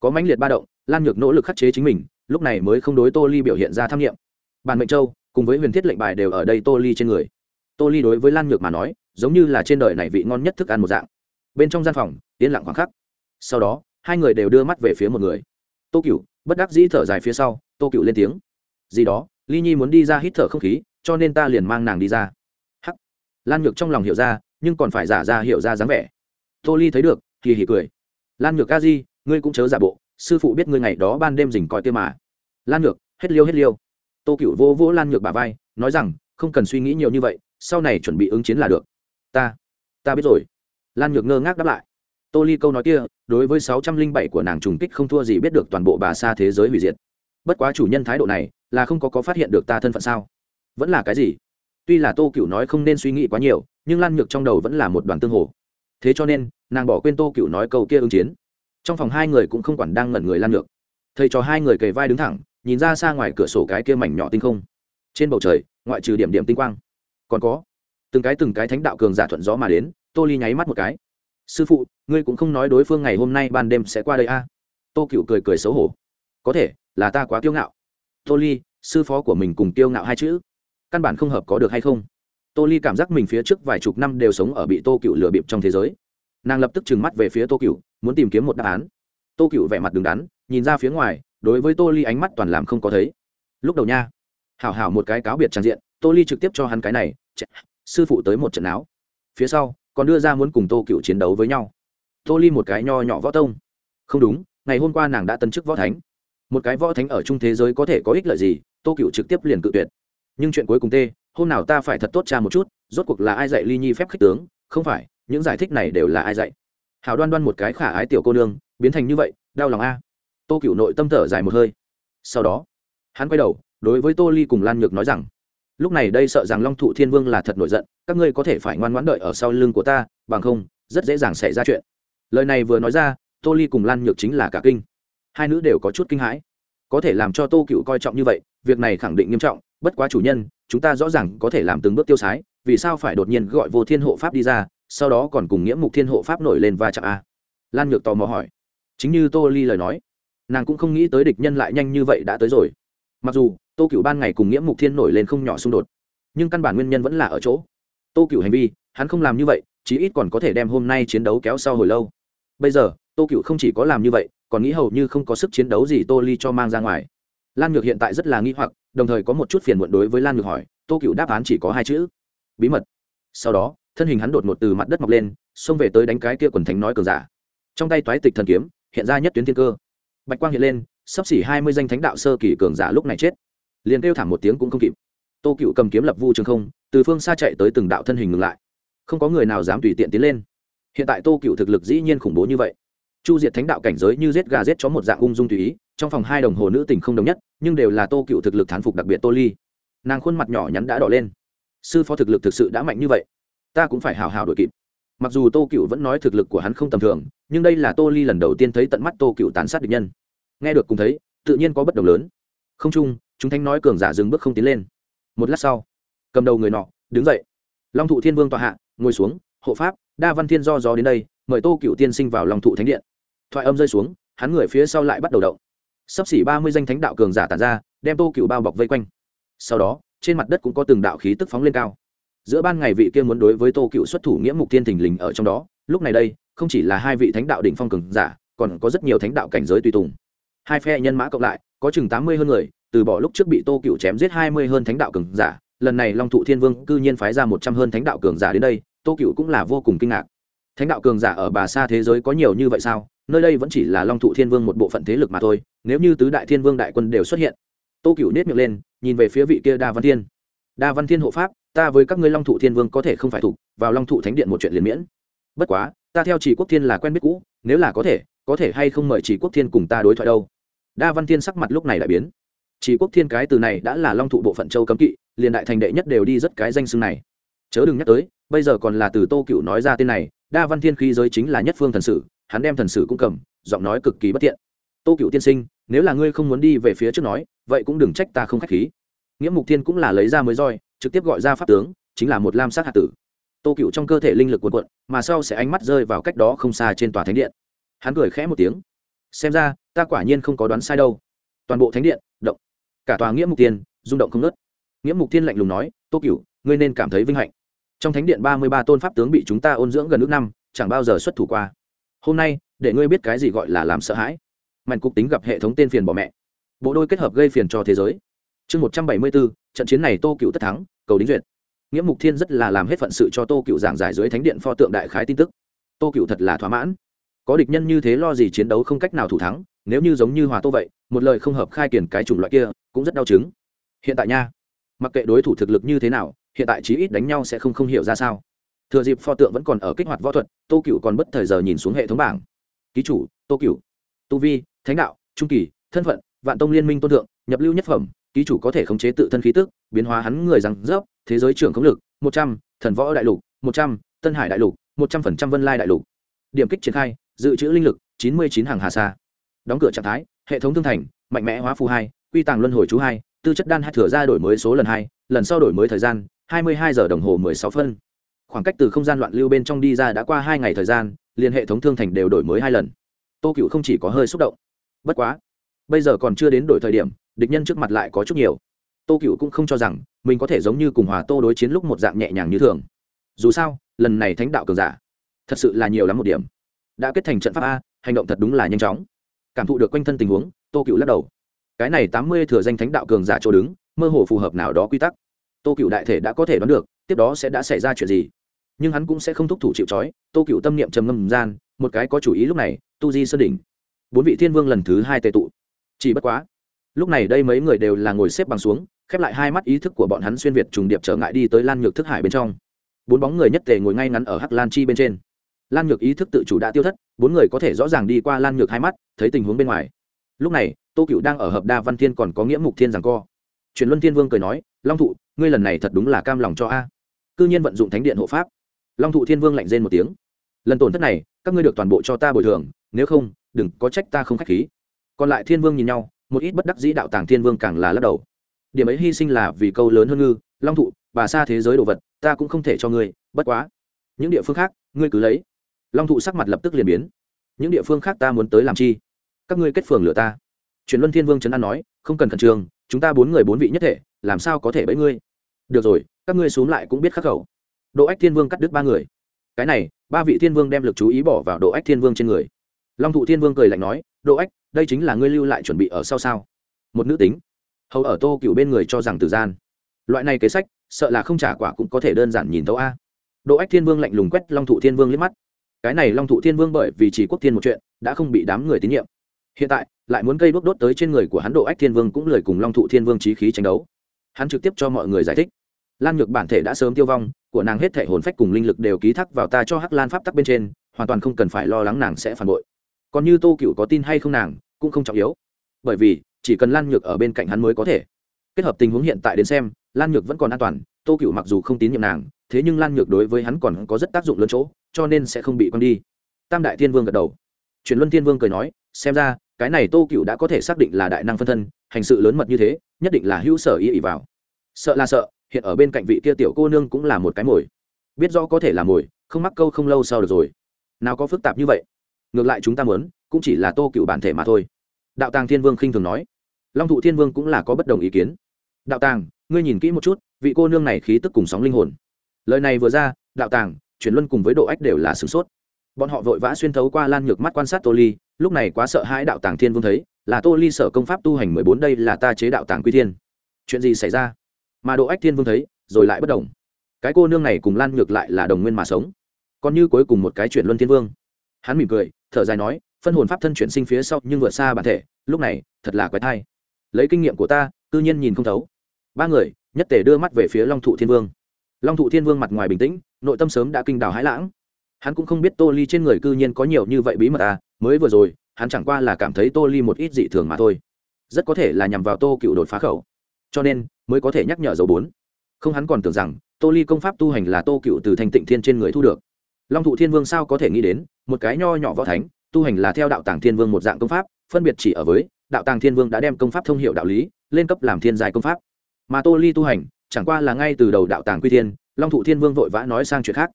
Có mãnh liệt ba động, lan nhược nỗ lực khắc chế chính mình, lúc này mới không đối tô ly biểu hiện ra tham nghiệm bàn mệnh châu, cùng với huyền thiết lệnh bài đều ở đây tô ly trên người. Tô ly đối với lan nhược mà nói, giống như là trên đời này vị ngon nhất thức ăn một dạng bên trong gian phòng, yên lặng khoảng khắc. Sau đó, hai người đều đưa mắt về phía một người. Tô cựu bất đắc dĩ thở dài phía sau, tô cựu lên tiếng. Gì đó, ly nhi muốn đi ra hít thở không khí, cho nên ta liền mang nàng đi ra. Hắc. Lan nhược trong lòng hiểu ra, nhưng còn phải giả ra hiểu ra dáng vẻ. Tô ly thấy được, thì hỉ cười. Lan nhược ca di, ngươi cũng chớ giả bộ, sư phụ biết ngươi ngày đó ban đêm dình coi tiêu mà. Lan nhược, hết liêu hết liêu. Tô cựu vô vỗ lan nhược bà vai, nói rằng, không cần suy nghĩ nhiều như vậy, sau này chuẩn bị ứng chiến là được. Ta ta biết rồi lan nhược ngơ ngác đáp lại. Tô ly câu nói kia, đối với sáu trăm linh bảy của nàng trùng kích không thua gì biết được toàn bộ bà xa thế giới hủy diệt. Bất quá chủ nhân thái độ này, là không có có phát hiện được ta thân phận sao? Vẫn là cái gì? Tuy là tô cựu nói không nên suy nghĩ quá nhiều, nhưng lan nhược trong đầu vẫn là một đoàn tương hồ. Thế cho nên, nàng bỏ quên tô cựu nói câu kia ứng chiến. Trong phòng hai người cũng không quản đang ngẩn người lan nhược. Thầy cho hai người kề vai đứng thẳng, nhìn ra xa ngoài cửa sổ cái kia mảnh nhỏ tinh không. Trên bầu trời, ngoại trừ điểm điểm tinh quang. Còn có, từng cái từng cái thánh đạo cường giả thuận gió mà đến tô ly nháy mắt một cái. Sư phụ, ngươi cũng không nói đối phương ngày hôm nay ban đêm sẽ qua đây a à? tô cựu cười cười xấu hổ. Có thể, là ta quá kiêu ngạo. Tô ly, sư phó của mình cùng kiêu ngạo hai chữ. Căn bản không hợp có được hay không? Tô ly cảm giác mình phía trước vài chục năm đều sống ở bị tô cựu lừa bịp trong thế giới. Nàng lập tức trừng mắt về phía tô cựu muốn tìm kiếm một đáp án. Tô cựu vẻ mặt đứng đắn, nhìn ra phía ngoài, đối với tô ly ánh mắt toàn làm không có thấy. Lúc đầu nha, hảo hảo một cái cáo biệt tràn diện, tô ly trực tiếp cho hắn cái này sư phụ tới một trận áo phía sau còn đưa ra muốn cùng tô cựu chiến đấu với nhau. Tô ly một cái nho nhỏ võ tông. Không đúng, ngày hôm qua nàng đã tân chức võ thánh. Một cái võ thánh ở trung thế giới có thể có ích lợi gì, tô cựu trực tiếp liền cự tuyệt. Nhưng chuyện cuối cùng tê, hôm nào ta phải thật tốt cha một chút, rốt cuộc là ai dạy ly nhi phép khích tướng? Không phải, những giải thích này đều là ai dạy? Hào đoan đoan một cái khả ái tiểu cô nương, biến thành như vậy, đau lòng a. Tô cựu nội tâm thở dài một hơi. Sau đó, hắn quay đầu, đối với tô ly cùng lan nhược nói rằng lúc này đây sợ rằng long thụ thiên vương là thật nổi giận, các ngươi có thể phải ngoan ngoãn đợi ở sau lưng của ta, bằng không, rất dễ dàng xảy ra chuyện. Lời này vừa nói ra, tô ly cùng lan nhược chính là cả kinh. Hai nữ đều có chút kinh hãi. Có thể làm cho tô cựu coi trọng như vậy, việc này khẳng định nghiêm trọng, bất quá chủ nhân, chúng ta rõ ràng có thể làm từng bước tiêu sái, vì sao phải đột nhiên gọi vô thiên hộ pháp đi ra, sau đó còn cùng nghĩa mục thiên hộ pháp nổi lên va chạm a? Lan nhược tò mò hỏi. Chính như tô ly lời nói, nàng cũng không nghĩ tới địch nhân lại nhanh như vậy đã tới rồi. Mặc dù tô cựu ban ngày cùng nghĩa mục thiên nổi lên không nhỏ xung đột nhưng căn bản nguyên nhân vẫn là ở chỗ tô cựu hành vi hắn không làm như vậy chí ít còn có thể đem hôm nay chiến đấu kéo sau hồi lâu bây giờ tô cựu không chỉ có làm như vậy còn nghĩ hầu như không có sức chiến đấu gì tô ly cho mang ra ngoài lan nhược hiện tại rất là nghi hoặc đồng thời có một chút phiền muộn đối với lan nhược hỏi tô cựu đáp án chỉ có hai chữ bí mật sau đó thân hình hắn đột ngột từ mặt đất mọc lên xông về tới đánh cái kia quần thánh nói cường giả trong tay toái tịch thần kiếm hiện ra nhất tuyến thiên cơ bạch quang hiện lên sắp xỉ hai mươi danh thánh đạo sơ kỳ cường giả lúc này chết liền kêu thảm một tiếng cũng không kịp. Tô cựu cầm kiếm lập vu trường không, từ phương xa chạy tới từng đạo thân hình ngừng lại. Không có người nào dám tùy tiện tiến lên. Hiện tại tô cựu thực lực dĩ nhiên khủng bố như vậy. Chu diệt thánh đạo cảnh giới như giết gà giết chó một dạng ung dung tùy ý, trong phòng hai đồng hồ nữ tình không đồng nhất, nhưng đều là tô cựu thực lực thán phục đặc biệt tô ly. Nàng khuôn mặt nhỏ nhắn đã đỏ lên. Sư phó thực lực thực sự đã mạnh như vậy, ta cũng phải hào hào đổi kịp. Mặc dù tô cựu vẫn nói thực lực của hắn không tầm thường, nhưng đây là tô ly lần đầu tiên thấy tận mắt tô cựu tàn sát địch nhân. Nghe được cùng thấy, tự nhiên có bất đồng lớn. Không chung chúng thanh nói cường giả dừng bước không tiến lên. Một lát sau, cầm đầu người nọ, đứng dậy. Long thụ thiên vương tọa hạ, ngồi xuống, hộ pháp, đa văn thiên do gió đến đây, mời tô cựu tiên sinh vào long thụ thánh điện. Thoại âm rơi xuống, hắn người phía sau lại bắt đầu động. Sắp xỉ ba mươi danh thánh đạo cường giả tàn ra, đem tô cựu bao bọc vây quanh. Sau đó, trên mặt đất cũng có từng đạo khí tức phóng lên cao. Giữa ban ngày vị kia muốn đối với tô cựu xuất thủ nghĩa mục thiên thình lình ở trong đó, lúc này đây, không chỉ là hai vị thánh đạo đỉnh phong cường giả, còn có rất nhiều thánh đạo cảnh giới tùy tùng. Hai phe nhân mã cộng lại có chừng tám mươi hơn người, từ bỏ lúc trước bị tô cựu chém giết hai mươi hơn thánh đạo cường giả, lần này long thụ thiên vương cư nhiên phái ra một trăm hơn thánh đạo cường giả đến đây, tô cựu cũng là vô cùng kinh ngạc. Thánh đạo cường giả ở bà xa thế giới có nhiều như vậy sao? Nơi đây vẫn chỉ là long thụ thiên vương một bộ phận thế lực mà thôi, nếu như tứ đại thiên vương đại quân đều xuất hiện, tô cựu nết miệng lên, nhìn về phía vị kia đa văn thiên. Đa văn thiên hộ pháp, ta với các ngươi long thụ thiên vương có thể không phải thủ, vào long thụ thánh điện một chuyện liền miễn. Bất quá, ta theo chỉ quốc thiên là quen biết cũ, nếu là có thể có thể hay không mời chỉ quốc thiên cùng ta đối thoại đâu? Đa văn thiên sắc mặt lúc này lại biến. Chỉ quốc thiên cái từ này đã là long thụ bộ phận châu cấm kỵ, liền đại thành đệ nhất đều đi rất cái danh xưng này. Chớ đừng nhắc tới, bây giờ còn là từ tô cựu nói ra tên này, đa văn thiên khí giới chính là nhất phương thần sử, hắn đem thần sử cũng cầm, giọng nói cực kỳ bất tiện tô cựu tiên sinh, nếu là ngươi không muốn đi về phía trước nói, vậy cũng đừng trách ta không k h á c h khí. Nghĩa mục thiên cũng là lấy ra mới roi, trực tiếp gọi ra pháp tướng, chính là một lam sát hạt tử. Tô cựu trong cơ thể linh lực quần quận mà sau sẽ ánh mắt rơi vào cách đó không xa trên tòa thánh điện. Hắn cười khẽ một tiếng. Xem ra ta quả nhiên không có đoán sai đâu. Toàn bộ thánh điện, động. Cả tòa nghĩa mục tiên rung động không nớt nghĩa mục tiên lạnh lùng nói, tô cựu ngươi nên cảm thấy vinh hạnh. Trong thánh điện ba mươi ba tôn pháp tướng bị chúng ta ôn dưỡng gần nước năm, chẳng bao giờ xuất thủ qua. Hôm nay, để ngươi biết cái gì gọi là làm sợ hãi. Mạnh cục tính gặp hệ thống tên phiền bỏ mẹ. Bộ đôi kết hợp gây phiền cho thế giới. Chương một trăm bảy mươi bốn, trận chiến này tô cựu tất thắng, cầu đính duyệt. Nghĩa mục thiên rất là làm hết phận sự cho tô cựu giảng giải dưới thánh điện pho tượng đại khái tin tức. Tô cựu thật là thỏa mãn. Có địch nhân như thế lo gì chiến đấu không cách nào thủ thắng nếu như giống như hòa tô vậy, một lời không hợp khai kiển cái chủng loại kia, cũng rất đau chứng. Hiện tại nha, mặc kệ đối thủ thực lực như thế nào, hiện tại chí ít đánh nhau sẽ không không hiểu ra sao. Thừa dịp pho tượng vẫn còn ở kích hoạt võ thuật, tô cựu còn bất thời giờ nhìn xuống hệ thống bảng. Ký chủ, tô cựu tu vi, thánh đạo, trung kỳ, thân phận, vạn tông liên minh tôn thượng, nhập lưu nhất phẩm, ký chủ có thể khống chế tự thân khí tức, biến hóa hắn người rằng dốc, thế giới trưởng khống lực, một trăm, thần võ đại lục, một trăm, tân hải đại lục, một trăm phần trăm vân lai đại lục. Điểm kích triển khai, dự trữ linh lực, chín mươi chín hàng hà sa đóng cửa trạng thái, hệ thống thương thành, mạnh mẽ hóa phù hai, quy tàng luân hồi chú hai, tư chất đan hai thừa ra đổi mới số lần hai, lần sau đổi mới thời gian, hai mươi hai giờ đồng hồ mười sáu phân. Khoảng cách từ không gian loạn lưu bên trong đi ra đã qua hai ngày thời gian, liền hệ thống thương thành đều đổi mới hai lần. Tô cựu không chỉ có hơi xúc động. Bất quá, bây giờ còn chưa đến đổi thời điểm, địch nhân trước mặt lại có chút nhiều. Tô cựu cũng không cho rằng mình có thể giống như cùng hòa tô đối chiến lúc một dạng nhẹ nhàng như thường. Dù sao, lần này thánh đạo cường giả, thật sự là nhiều lắm một điểm. Đã kết thành trận pháp a, hành động thật đúng là nhanh chóng cảm thụ được quanh thân tình huống, tô cựu lắc đầu. Cái này tám mươi thừa danh thánh đạo cường giả chỗ đứng, mơ hồ phù hợp nào đó quy tắc. Tô cựu đại thể đã có thể đoán được, tiếp đó sẽ đã xảy ra chuyện gì. Nhưng hắn cũng sẽ không thúc thủ chịu c tô cựu tâm niệm trầm ngâm gian, một cái có chủ ý lúc này, tu di sơn đỉnh. Bốn vị thiên vương lần thứ hai tệ tụ. Chỉ bất quá, lúc này đây mấy người đều là ngồi xếp bằng xuống, khép lại hai mắt ý thức của bọn hắn xuyên việt trùng điệp trở ngại đi tới lan nhược thức hải bên trong. Bốn bóng người nhất tề ngồi ngay ngắn ở hắc lan chi bên trên lan nhược ý thức tự chủ đã tiêu thất, bốn người có thể rõ ràng đi qua lan nhược hai mắt, thấy tình huống bên ngoài. Lúc này, tô cựu đang ở hợp đa văn thiên còn có nghĩa mục thiên rằng co. Truyền luân thiên vương cười nói, long thụ, ngươi lần này thật đúng là cam lòng cho a. Cư nhiên vận dụng thánh điện hộ pháp. Long thụ thiên vương lạnh rên một tiếng, lần tổn thất này, các ngươi được toàn bộ cho ta bồi thường, nếu không, đừng có trách ta không k h á c h khí. Còn lại thiên vương nhìn nhau, một ít bất đắc dĩ đạo tàng thiên vương càng là lắc đầu. Điểm ấy hy sinh là vì câu lớn hơn ngư, long thụ, bà xa thế giới đồ vật, ta cũng không thể cho ngươi, bất quá. Những địa phương khác, ngươi cứ lấy long thụ sắc mặt lập tức liền biến. Những địa phương khác ta muốn tới làm chi? Các ngươi kết phường lửa ta. Truyền luân thiên vương trấn an nói, không cần khẩn trương, chúng ta bốn người bốn vị nhất thể, làm sao có thể bẫy ngươi? Được rồi, các ngươi xuống lại cũng biết khắc khẩu. Độ ách thiên vương cắt đứt ba người. Cái này, ba vị thiên vương đem lực chú ý bỏ vào độ ách thiên vương trên người. Long thụ thiên vương cười lạnh nói, độ ách, đây chính là ngươi lưu lại chuẩn bị ở sau sao? Một nữ tính. Hầu ở tô cựu bên người cho rằng từ gian. Loại này kế sách, sợ là không trả quả cũng có thể đơn giản nhìn thấu a. Độ ách thiên vương lạnh lùng quét long thụ thiên vương liếc mắt cái này long thụ thiên vương bởi vì chỉ quốc thiên một chuyện, đã không bị đám người tín nhiệm. Hiện tại, lại muốn cây đốt đốt tới trên người của hắn độ ách thiên vương cũng lời cùng long thụ thiên vương trí khí tranh đấu. Hắn trực tiếp cho mọi người giải thích. Lan nhược bản thể đã sớm tiêu vong, của nàng hết thể hồn phách cùng linh lực đều ký thác vào ta cho hắc lan pháp tắc bên trên, hoàn toàn không cần phải lo lắng nàng sẽ phản bội. Còn như tô cựu có tin hay không nàng, cũng không trọng yếu. Bởi vì, chỉ cần lan nhược ở bên cạnh hắn mới có thể. Kết hợp tình huống hiện tại đến xem, lan nhược vẫn còn an toàn, tô cựu mặc dù không tín nhiệm nàng thế nhưng lan nhược đối với hắn còn có rất tác dụng lớn chỗ, cho nên sẽ không bị quăng đi. Tam đại thiên vương gật đầu. Truyền luân thiên vương cười nói, xem ra, cái này tô cựu đã có thể xác định là đại năng phân thân, hành sự lớn mật như thế, nhất định là hữu sở y ỉ vào. Sợ là sợ, hiện ở bên cạnh vị kia tiểu cô nương cũng là một cái mồi. Biết rõ có thể là mồi, không mắc câu không lâu sau được rồi. Nào có phức tạp như vậy? Ngược lại chúng ta muốn, cũng chỉ là tô cựu bản thể mà thôi. Đạo tàng thiên vương khinh thường nói. Long thụ thiên vương cũng là có bất đồng ý kiến. Đạo tàng, ngươi nhìn kỹ một chút, vị cô nương này khí tức cùng sóng linh hồn lời này vừa ra, đạo tàng, chuyển luân cùng với độ ách đều là sửng sốt. Bọn họ vội vã xuyên thấu qua lan nhược mắt quan sát tô ly, lúc này quá sợ hãi đạo tàng thiên vương thấy, là tô ly sở công pháp tu hành mười bốn, đây là ta chế đạo tàng quy thiên. Chuyện gì xảy ra? Mà độ ách thiên vương thấy, rồi lại bất đồng cái cô nương này cùng lan nhược lại là đồng nguyên mà sống. Còn như cuối cùng một cái chuyển luân thiên vương. Hắn mỉm cười, thở dài nói, phân hồn pháp thân chuyển sinh phía sau nhưng vượt xa bản thể, lúc này, thật là quái thai. Lấy kinh nghiệm của ta tư nhiên nhìn không thấu. Ba người, nhất tể đưa mắt về phía long thụ thiên vương long thụ thiên vương mặt ngoài bình tĩnh, nội tâm sớm đã kinh đào hãi lãng. Hắn cũng không biết tô ly trên người cư nhiên có nhiều như vậy bí mật à mới vừa rồi, hắn chẳng qua là cảm thấy tô ly một ít dị thường mà thôi. Rất có thể là nhằm vào tô cựu đột phá khẩu. Cho nên, mới có thể nhắc nhở dấu bốn. Không hắn còn tưởng rằng, tô ly công pháp tu hành là tô cựu từ thành tịnh thiên trên người thu được. Long thụ thiên vương sao có thể nghĩ đến, một cái nho nhỏ võ thánh, tu hành là theo đạo tàng thiên vương một dạng công pháp, phân biệt chỉ ở với, đạo tàng thiên vương đã đem công pháp thông hiệu đạo lý, lên cấp làm thiên giai công pháp. Mà tô ly tu hành chẳng qua là ngay từ đầu đạo tàng quy thiên, long thụ thiên vương vội vã nói sang chuyện khác.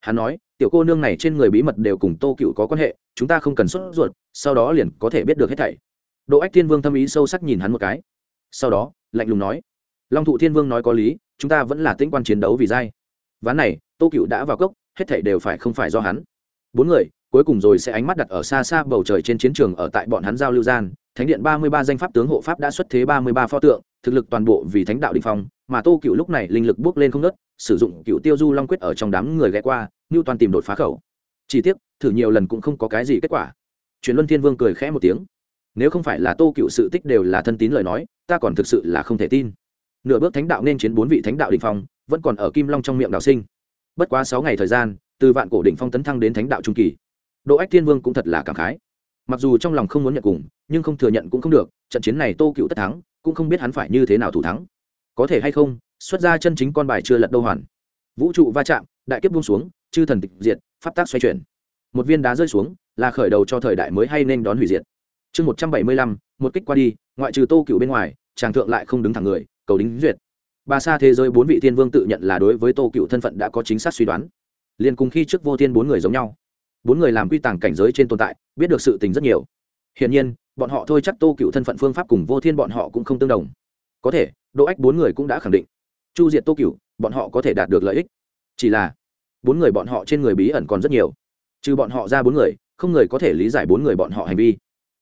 Hắn nói, tiểu cô nương này trên người bí mật đều cùng tô cựu có quan hệ, chúng ta không cần sốt ruột, sau đó liền có thể biết được hết thảy. Đỗ ách thiên vương tâm ý sâu sắc nhìn hắn một cái. Sau đó, lạnh lùng nói, long thụ thiên vương nói có lý, chúng ta vẫn là tĩnh quan chiến đấu vì dai. Ván này, tô cựu đã vào cốc, hết thảy đều phải không phải do hắn. Bốn người, cuối cùng rồi sẽ ánh mắt đặt ở xa xa bầu trời trên chiến trường ở tại bọn hắn giao lưu gian thánh điện ba mươi ba danh pháp tướng hộ pháp đã xuất thế ba mươi ba pho tượng, thực lực toàn bộ vì thánh đạo đình phong, mà tô cựu lúc này linh lực bước lên không nớt sử dụng cựu tiêu du long quyết ở trong đám người ghé qua như toàn tìm đột phá khẩu. Chỉ tiếc, thử nhiều lần cũng không có cái gì kết quả. Truyền luân thiên vương cười khẽ một tiếng. Nếu không phải là tô cựu sự tích đều là thân tín lời nói, ta còn thực sự là không thể tin. Nửa bước thánh đạo nên chiến bốn vị thánh đạo đình phong, vẫn còn ở kim long trong miệng đạo sinh. Bất quá sáu ngày thời gian, từ vạn cổ đỉnh phong tấn thăng đến thánh đạo trung kỳ. Độ ách thiên vương cũng thật là cảm khái mặc dù trong lòng không muốn nhận cùng, nhưng không thừa nhận cũng không được, trận chiến này tô cựu tất thắng, cũng không biết hắn phải như thế nào thủ thắng. Có thể hay không, xuất ra chân chính con bài chưa lật đâu hoàn. Vũ trụ va chạm, đại kiếp buông xuống, chư thần tịch diệt, pháp tác xoay chuyển. Một viên đá rơi xuống, là khởi đầu cho thời đại mới hay nên đón hủy diệt. Chương một trăm bảy mươi lăm, một kích qua đi, ngoại trừ tô cựu bên ngoài tràng thượng lại không đứng thẳng người, cầu đính duyệt. Bà xa thế giới bốn vị thiên vương tự nhận là đối với tô cựu thân phận đã có chính xác suy đoán. Liền cùng khi trước vô thiên bốn người giống nhau bốn người làm quy tàng cảnh giới trên tồn tại, biết được sự tình rất nhiều. Hiển nhiên, bọn họ thôi chắc tô cựu thân phận phương pháp cùng vô thiên bọn họ cũng không tương đồng. Có thể đỗ ách bốn người cũng đã khẳng định. Chu diệt tô cựu, bọn họ có thể đạt được lợi ích. Chỉ là, bốn người bọn họ trên người bí ẩn còn rất nhiều. Trừ bọn họ ra bốn người, không người có thể lý giải bốn người bọn họ hành vi.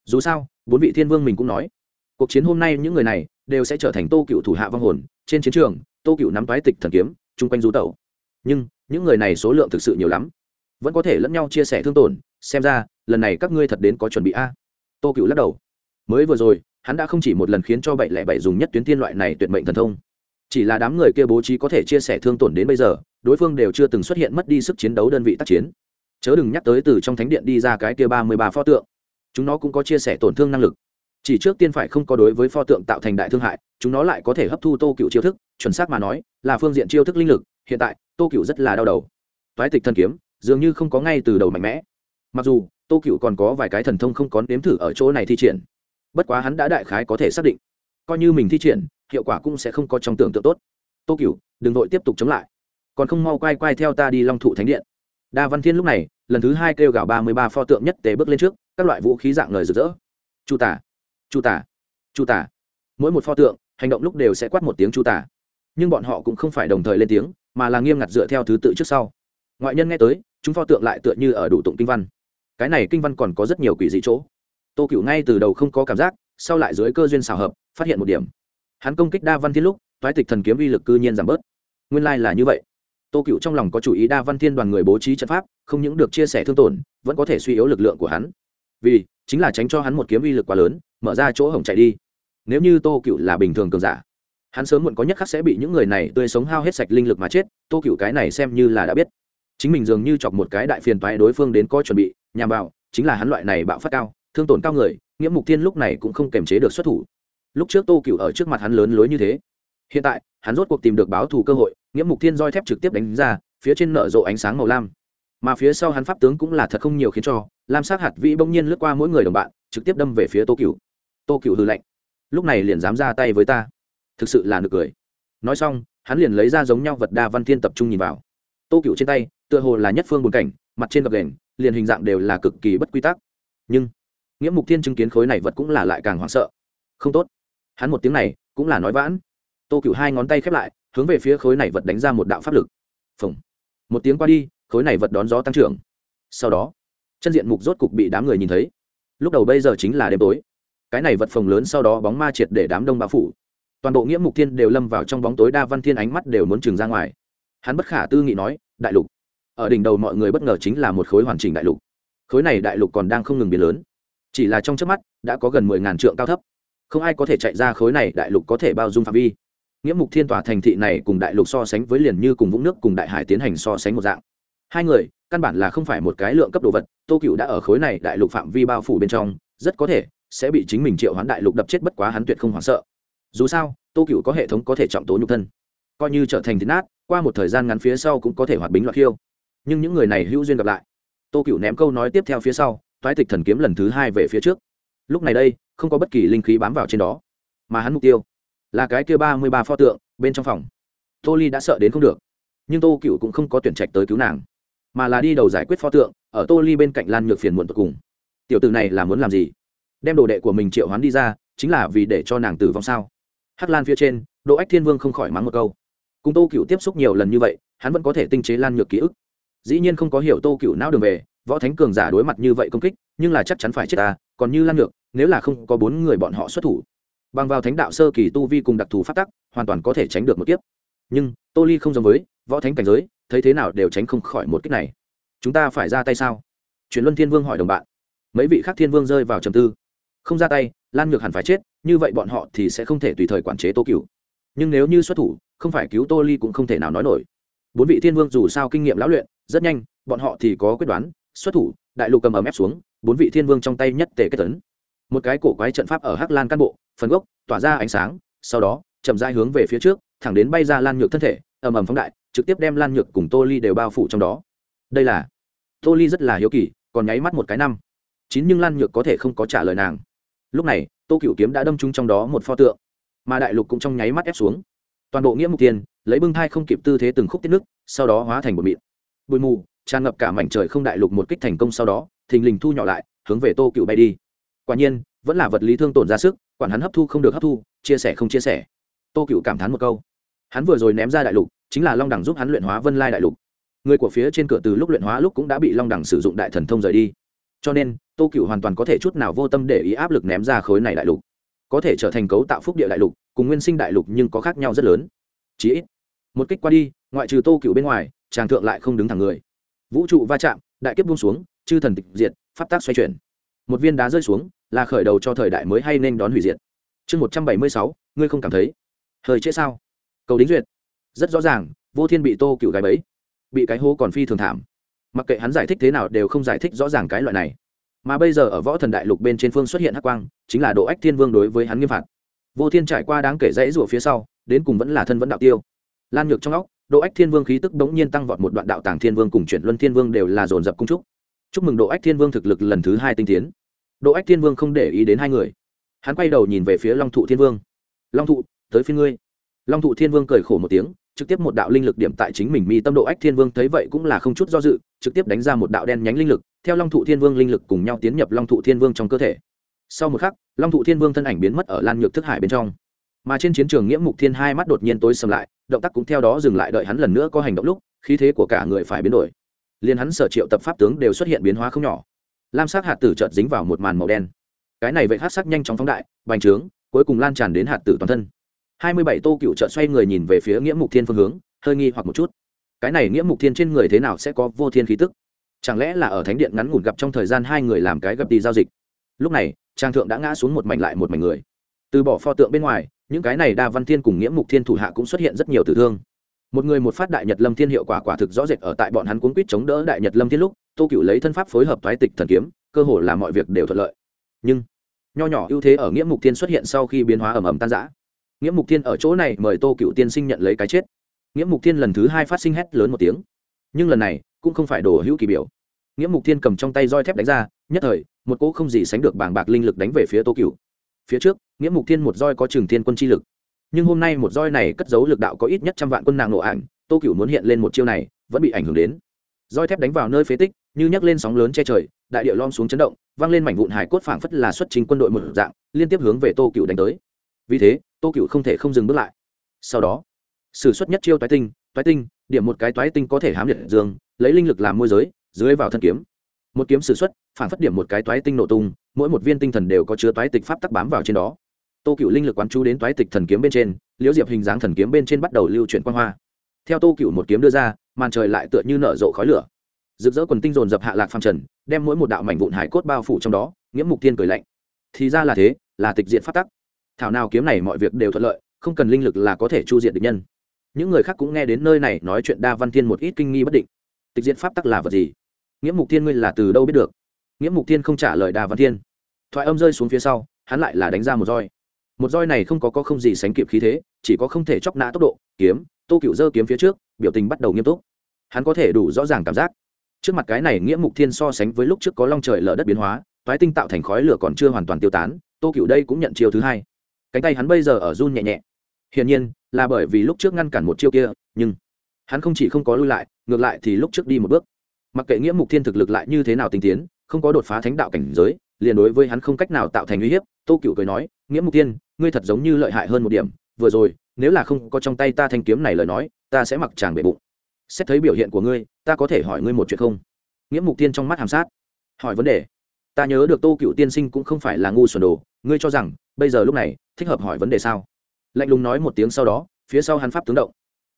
Dù sao, bốn vị thiên vương mình cũng nói, cuộc chiến hôm nay những người này đều sẽ trở thành tô cựu thủ hạ vong hồn. Trên chiến trường, tô cựu nắm toái tịch thần kiếm, chung quanh du tẩu. Nhưng, những người này số lượng thực sự nhiều lắm vẫn có thể lẫn nhau chia sẻ thương tổn, xem ra, lần này các ngươi thật đến có chuẩn bị a. Tô cựu lắc đầu. Mới vừa rồi, hắn đã không chỉ một lần khiến cho bảy lẻ bảy dùng nhất tuyến tiên loại này tuyệt mệnh thần thông. Chỉ là đám người kia bố trí có thể chia sẻ thương tổn đến bây giờ, đối phương đều chưa từng xuất hiện mất đi sức chiến đấu đơn vị tác chiến. Chớ đừng nhắc tới từ trong thánh điện đi ra cái kia ba mươi ba pho tượng. Chúng nó cũng có chia sẻ tổn thương năng lực. Chỉ trước tiên phải không có đối với pho tượng tạo thành đại thương hại, chúng nó lại có thể hấp thu tô cựu chiêu thức, chuẩn xác mà nói, là phương diện chiêu thức linh lực, hiện tại, tô cựu rất là đau đầu. Toái tịch thần kiếm dường như không có ngay từ đầu mạnh mẽ. Mặc dù, tô cựu còn có vài cái thần thông không có nếm thử ở chỗ này thi triển. Bất quá hắn đã đại khái có thể xác định, coi như mình thi triển, hiệu quả cũng sẽ không có trong tưởng tượng tốt. Tô cựu đừng vội tiếp tục chống lại. Còn không mau quay quay theo ta đi long thụ thánh điện. Đa văn thiên lúc này, lần thứ hai kêu gào ba mươi ba pho tượng nhất tề bước lên trước, các loại vũ khí dạng lời rực rỡ. Chu tả chu tả chu tả. Mỗi một pho tượng, hành động lúc đều sẽ quát một tiếng chu tả. Nhưng bọn họ cũng không phải đồng thời lên tiếng, mà là nghiêm ngặt dựa theo thứ tự trước sau. Ngoại nhân nghe tới chúng pho tượng lại tựa như ở đủ tụng kinh văn. Cái này kinh văn còn có rất nhiều quỷ dị chỗ. Tô cựu ngay từ đầu không có cảm giác, sau lại dưới cơ duyên xào hợp, phát hiện một điểm. Hắn công kích đa văn thiên lúc thoái tịch thần kiếm uy lực cư nhiên giảm bớt. Nguyên lai、like、là như vậy. Tô cựu trong lòng có chủ ý đa văn thiên đoàn người bố trí trận pháp, không những được chia sẻ thương tổn, vẫn có thể suy yếu lực lượng của hắn. Vì, chính là tránh cho hắn một kiếm uy lực quá lớn, mở ra chỗ hổng chạy đi. Nếu như tô cựu là bình thường cường giả, hắn sớm muộn có nhất khắc sẽ bị những người này tươi sống hao hết sạch linh lực mà chết, tô cựu cái này xem như là đã biết chính mình dường như chọc một cái đại phiền toái đối phương đến coi chuẩn bị, nhằm vào, chính là hắn loại này bạo phát cao, thương tổn cao người, nghĩa mục tiên lúc này cũng không kềm chế được xuất thủ. Lúc trước tô cựu ở trước mặt hắn lớn lối như thế. Hiện tại, hắn rốt cuộc tìm được báo thù cơ hội, nghĩa mục tiên roi thép trực tiếp đánh ra, phía trên nở rộ ánh sáng màu lam. Mà phía sau hắn pháp tướng cũng là thật không nhiều khiến cho, lam sát hạt vĩ bỗng nhiên lướt qua mỗi người đồng bạn, trực tiếp đâm về phía tô cựu tô cựu hư lạnh. Lúc này liền dám ra tay với ta. Thực sự là nực cười. Nói xong, hắn liền lấy ra giống nhau vật đa văn thiên tập trung nhìn vào. Tô cựu trên tay tựa hồ là nhất phương buồn cảnh, mặt trên gập đền liền hình dạng đều là cực kỳ bất quy tắc. Nhưng nghĩa mục thiên chứng kiến khối này vật cũng là lại càng hoảng sợ. Không tốt. Hắn một tiếng này, cũng là nói vãn. Tô cựu hai ngón tay khép lại, hướng về phía khối này vật đánh ra một đạo pháp lực. Phồng một tiếng qua đi, khối này vật đón gió tăng trưởng. Sau đó, chân diện mục rốt cục bị đám người nhìn thấy. Lúc đầu bây giờ chính là đêm tối. Cái này vật phồng lớn sau đó bóng ma triệt để đám đông bao phủ. Toàn bộ nghĩa mục thiên đều lâm vào trong bóng tối, đa văn thiên ánh mắt đều muốn trừng ra ngoài. Hắn bất khả tư nghị nói, đại lục ở đỉnh đầu mọi người bất ngờ chính là một khối hoàn chỉnh đại lục. Khối này đại lục còn đang không ngừng biến lớn. Chỉ là trong trước mắt, đã có gần mười ngàn trượng cao thấp. Không ai có thể chạy ra khối này đại lục có thể bao dung phạm vi. Nghĩa mục thiên tòa thành thị này cùng đại lục so sánh với liền như cùng vũng nước cùng đại hải tiến hành so sánh một dạng. Hai người, căn bản là không phải một cái lượng cấp đồ vật, tô cựu đã ở khối này đại lục phạm vi bao phủ bên trong, rất có thể sẽ bị chính mình triệu hoán đại lục đập chết bất quá hắn tuyệt không hoảng sợ. Dù sao, tô cựu có hệ thống có thể trọng tố nhục thân, coi như trở thành thịt nát, qua một thời gian ngắn phía sau cũng có thể hoạt bính loạt khiêu nhưng những người này hữu duyên gặp lại. Tô cựu ném câu nói tiếp theo phía sau, toái tịch thần kiếm lần thứ hai về phía trước. Lúc này đây, không có bất kỳ linh khí bám vào trên đó, mà hắn mục tiêu là cái kia ba mươi ba pho tượng bên trong phòng. Tô ly đã sợ đến không được, nhưng tô cựu cũng không có tuyển trạch tới cứu nàng, mà là đi đầu giải quyết pho tượng ở tô ly bên cạnh lan nhược phiền muộn tột cùng. Tiểu tử này là muốn làm gì? Đem đồ đệ của mình triệu hoán đi ra, chính là vì để cho nàng tử vong sao? Hát lan phía trên, đỗ ách thiên vương không khỏi mắng một câu. Cùng tô cựu tiếp xúc nhiều lần như vậy, hắn vẫn có thể tinh chế lan nhược ký ức dĩ nhiên không có hiểu tô cựu não đường về võ thánh cường giả đối mặt như vậy công kích nhưng là chắc chắn phải chết ta còn như lan ngược, nếu là không có bốn người bọn họ xuất thủ. Bằng vào thánh đạo sơ kỳ tu vi cùng đặc thù phát tắc hoàn toàn có thể tránh được một kiếp. Nhưng tô ly không giống với võ thánh cảnh giới thấy thế nào đều tránh không khỏi một kích này. Chúng ta phải ra tay sao? Chuyển luân thiên vương hỏi đồng bạn. Mấy vị khác thiên vương rơi vào trầm tư. Không ra tay lan ngược hẳn phải chết như vậy bọn họ thì sẽ không thể tùy thời quản chế tô cựu nhưng nếu như xuất thủ không phải cứu tô ly cũng không thể nào nói nổi. Bốn vị thiên vương dù sao kinh nghiệm lão luyện rất nhanh, bọn họ thì có quyết đoán, xuất thủ, đại lục cầm ấm ép xuống, bốn vị thiên vương trong tay nhất tề kết tấn. Một cái cổ quái trận pháp ở hắc lan căn bộ, phần gốc, tỏa ra ánh sáng, sau đó, chậm rãi hướng về phía trước, thẳng đến bay ra lan nhược thân thể, ầm ầm phóng đại, trực tiếp đem lan nhược cùng tô ly đều bao phủ trong đó. Đây là, tô ly rất là hiếu kỳ, còn nháy mắt một cái năm. Chín nhưng lan nhược có thể không có trả lời nàng. Lúc này, tô cựu kiếm đã đâm trúng trong đó một pho tượng, mà đại lục cũng trong nháy mắt ép xuống. Toàn bộ nghĩa mục tiền, lấy bưng thai không kịp tư thế từng khúc tiết nước, sau đó hóa thành một mịn bụi mù, tràn ngập cả mảnh trời không đại lục một kích thành công sau đó, thình lình thu nhỏ lại, hướng về tô cựu bay đi. Quả nhiên, vẫn là vật lý thương tổn ra sức, quản hắn hấp thu không được hấp thu, chia sẻ không chia sẻ. Tô cựu cảm thán một câu. Hắn vừa rồi ném ra đại lục, chính là long đẳng giúp hắn luyện hóa vân lai đại lục. Người của phía trên cửa từ lúc luyện hóa lúc cũng đã bị long đẳng sử dụng đại thần thông rời đi. Cho nên, tô cựu hoàn toàn có thể chút nào vô tâm để ý áp lực ném ra khối này đại lục. Có thể trở thành cấu tạo phúc địa đại lục, cùng nguyên sinh đại lục nhưng có khác nhau rất lớn. Chí ít, một kích qua đi, ngoại trừ tô cựu bên ngoài tràng thượng lại không đứng thẳng người. Vũ trụ va chạm, đại kiếp buông xuống, chư thần tịch diệt, pháp tác xoay chuyển. Một viên đá rơi xuống, là khởi đầu cho thời đại mới hay nên đón hủy diệt? Chương một trăm bảy mươi sáu, ngươi không cảm thấy? Hơi trễ sao? Cầu đính duyệt. Rất rõ ràng, vô thiên bị tô cựu gái bấy bị cái hố còn phi thường thảm. Mặc kệ hắn giải thích thế nào đều không giải thích rõ ràng cái loại này. Mà bây giờ ở võ thần đại lục bên trên phương xuất hiện hắc quang, chính là độ ách thiên vương đối với hắn nghiêm phạt. Vô thiên trải qua đáng kể dãy rủa phía sau, đến cùng vẫn là thân vẫn đạo tiêu. Lan nhược trong óc độ ách thiên vương khí tức bỗng nhiên tăng vọt một đoạn đạo tàng thiên vương cùng chuyển luân thiên vương đều là dồn dập cung trúc chúc mừng độ ách thiên vương thực lực lần thứ hai tinh tiến độ ách thiên vương không để ý đến hai người hắn quay đầu nhìn về phía long thụ thiên vương long thụ tới phía ngươi long thụ thiên vương cười khổ một tiếng trực tiếp một đạo linh lực điểm tại chính mình mi tâm độ ách thiên vương thấy vậy cũng là không chút do dự trực tiếp đánh ra một đạo đen nhánh linh lực theo long thụ thiên vương linh lực cùng nhau tiến nhập long thụ thiên vương trong cơ thể sau một khắc long thụ thiên vương thân ảnh biến mất ở lan nhược thức hải bên trong mà trên chiến trường nghĩa mục thiên hai mắt đột nhiên tối sầm lại động tác cũng theo đó dừng lại đợi hắn lần nữa có hành động lúc, khí thế của cả người phải biến đổi. Liền hắn sở triệu tập pháp tướng đều xuất hiện biến hóa không nhỏ. Lam sắc hạt tử chợt dính vào một màn màu đen. Cái này vậy hát sắc nhanh chóng phóng đại, bành trướng, cuối cùng lan tràn đến hạt tử toàn thân. Hai mươi bảy tô cựu chợt xoay người nhìn về phía nghĩa mục thiên phương hướng, hơi nghi hoặc một chút. Cái này nghĩa mục thiên trên người thế nào sẽ có vô thiên khí tức? Chẳng lẽ là ở thánh điện ngắn ngủn gặp trong thời gian hai người làm cái gặp đi giao dịch? Lúc này, trang thượng đã ngã xuống một mảnh lại một mảnh người. Từ bỏ pho tượng bên ngoài những cái này đa văn thiên cùng nghĩa mục thiên thủ hạ cũng xuất hiện rất nhiều tử thương. Một người một phát đại nhật lâm thiên hiệu quả quả thực rõ rệt ở tại bọn hắn cuốn quýt chống đỡ đại nhật lâm thiên lúc, tô cựu lấy thân pháp phối hợp thoái tịch thần kiếm, cơ hồ là mọi việc đều thuận lợi. Nhưng, nho nhỏ ưu thế ở nghĩa mục thiên xuất hiện sau khi biến hóa ẩm ẩm tan giã nghĩa mục thiên ở chỗ này mời tô cựu tiên sinh nhận lấy cái chết. Nghĩa mục thiên lần thứ hai phát sinh hét lớn một tiếng. Nhưng lần này, cũng không phải đồ hữu kỳ biểu. Nghĩa mục thiên cầm trong tay roi thép đánh ra, nhất thời, một cỗ không gì sánh được bảng bạc linh lực đánh về phía tô cựu phía trước, nghĩa mục thiên một roi có trường thiên quân chi lực. Nhưng hôm nay một roi này cất giấu lực đạo có ít nhất trăm vạn quân nàng nộ ảnh, tô cựu muốn hiện lên một chiêu này, vẫn bị ảnh hưởng đến. Roi thép đánh vào nơi phế tích, như nhấc lên sóng lớn che trời, đại địa lom xuống chấn động, vang lên mảnh vụn hải cốt phảng phất là xuất trình quân đội một dạng, liên tiếp hướng về tô cựu đánh tới. Vì thế, tô cựu không thể không dừng bước lại. Sau đó, sử xuất nhất chiêu toái tinh toái tinh, điểm một cái toái tinh có thể hám liệt dương, lấy linh lực làm môi giới, dưới vào thân kiếm. Một kiếm sử xuất phản phất điểm một cái toái tinh nổ tung mỗi một viên tinh thần đều có chứa toái tịch pháp tắc bám vào trên đó. Tô cựu linh lực quán chú đến toái tịch thần kiếm bên trên, liễu diệp hình dáng thần kiếm bên trên bắt đầu lưu chuyển quan hoa. Theo tô cựu một kiếm đưa ra, màn trời lại tựa như nở rộ khói lửa. Rực rỡ quần tinh dồn dập hạ lạc phàm trần, đem mỗi một đạo mảnh vụn hải cốt bao phủ trong đó, nghiễm mục tiên cười lạnh. Thì ra là thế, là tịch diện phát tắc. Thảo nào kiếm này mọi việc đều thuận lợi, không cần linh lực là có thể chu diện được nhân. Những người khác cũng nghe đến nơi này nói chuyện đa văn thiên một ít kinh nghi bất định. Tịch diện pháp tắc là vật gì? Nghĩa mục thiên ngươi là từ đâu biết được? Nghĩa mục thiên không trả lời đa văn thiên thoại âm rơi xuống phía sau, hắn lại là đánh ra một roi. Một roi này không có có không gì sánh kịp khí thế, chỉ có không thể chóc nã tốc độ, kiếm, tô cựu dơ kiếm phía trước, biểu tình bắt đầu nghiêm túc. Hắn có thể đủ rõ ràng cảm giác. Trước mặt cái này nghĩa mục thiên so sánh với lúc trước có long trời lở đất biến hóa, toái tinh tạo thành khói lửa còn chưa hoàn toàn tiêu tán, tô cựu đây cũng nhận chiêu thứ hai. Cánh tay hắn bây giờ ở run nhẹ nhẹ. Hiển nhiên, là bởi vì lúc trước ngăn cản một chiêu kia, nhưng hắn không chỉ không có lui lại, ngược lại thì lúc trước đi một bước. Mặc kệ nghĩa mục thiên thực lực lại như thế nào tinh tiến, không có đột phá thánh đạo cảnh giới liền đối với hắn không cách nào tạo thành uy hiếp tô cựu cười nói nghĩa mục Tiên, ngươi thật giống như lợi hại hơn một điểm vừa rồi nếu là không có trong tay ta thanh kiếm này lời nói ta sẽ mặc chàng bể bụng. Xét thấy biểu hiện của ngươi ta có thể hỏi ngươi một chuyện không? Nghĩa mục tiên trong mắt hàm sát hỏi vấn đề. Ta nhớ được tô cựu tiên sinh cũng không phải là ngu xuẩn đồ ngươi cho rằng bây giờ lúc này thích hợp hỏi vấn đề sao? Lạnh lùng nói một tiếng sau đó phía sau hắn pháp tướng động.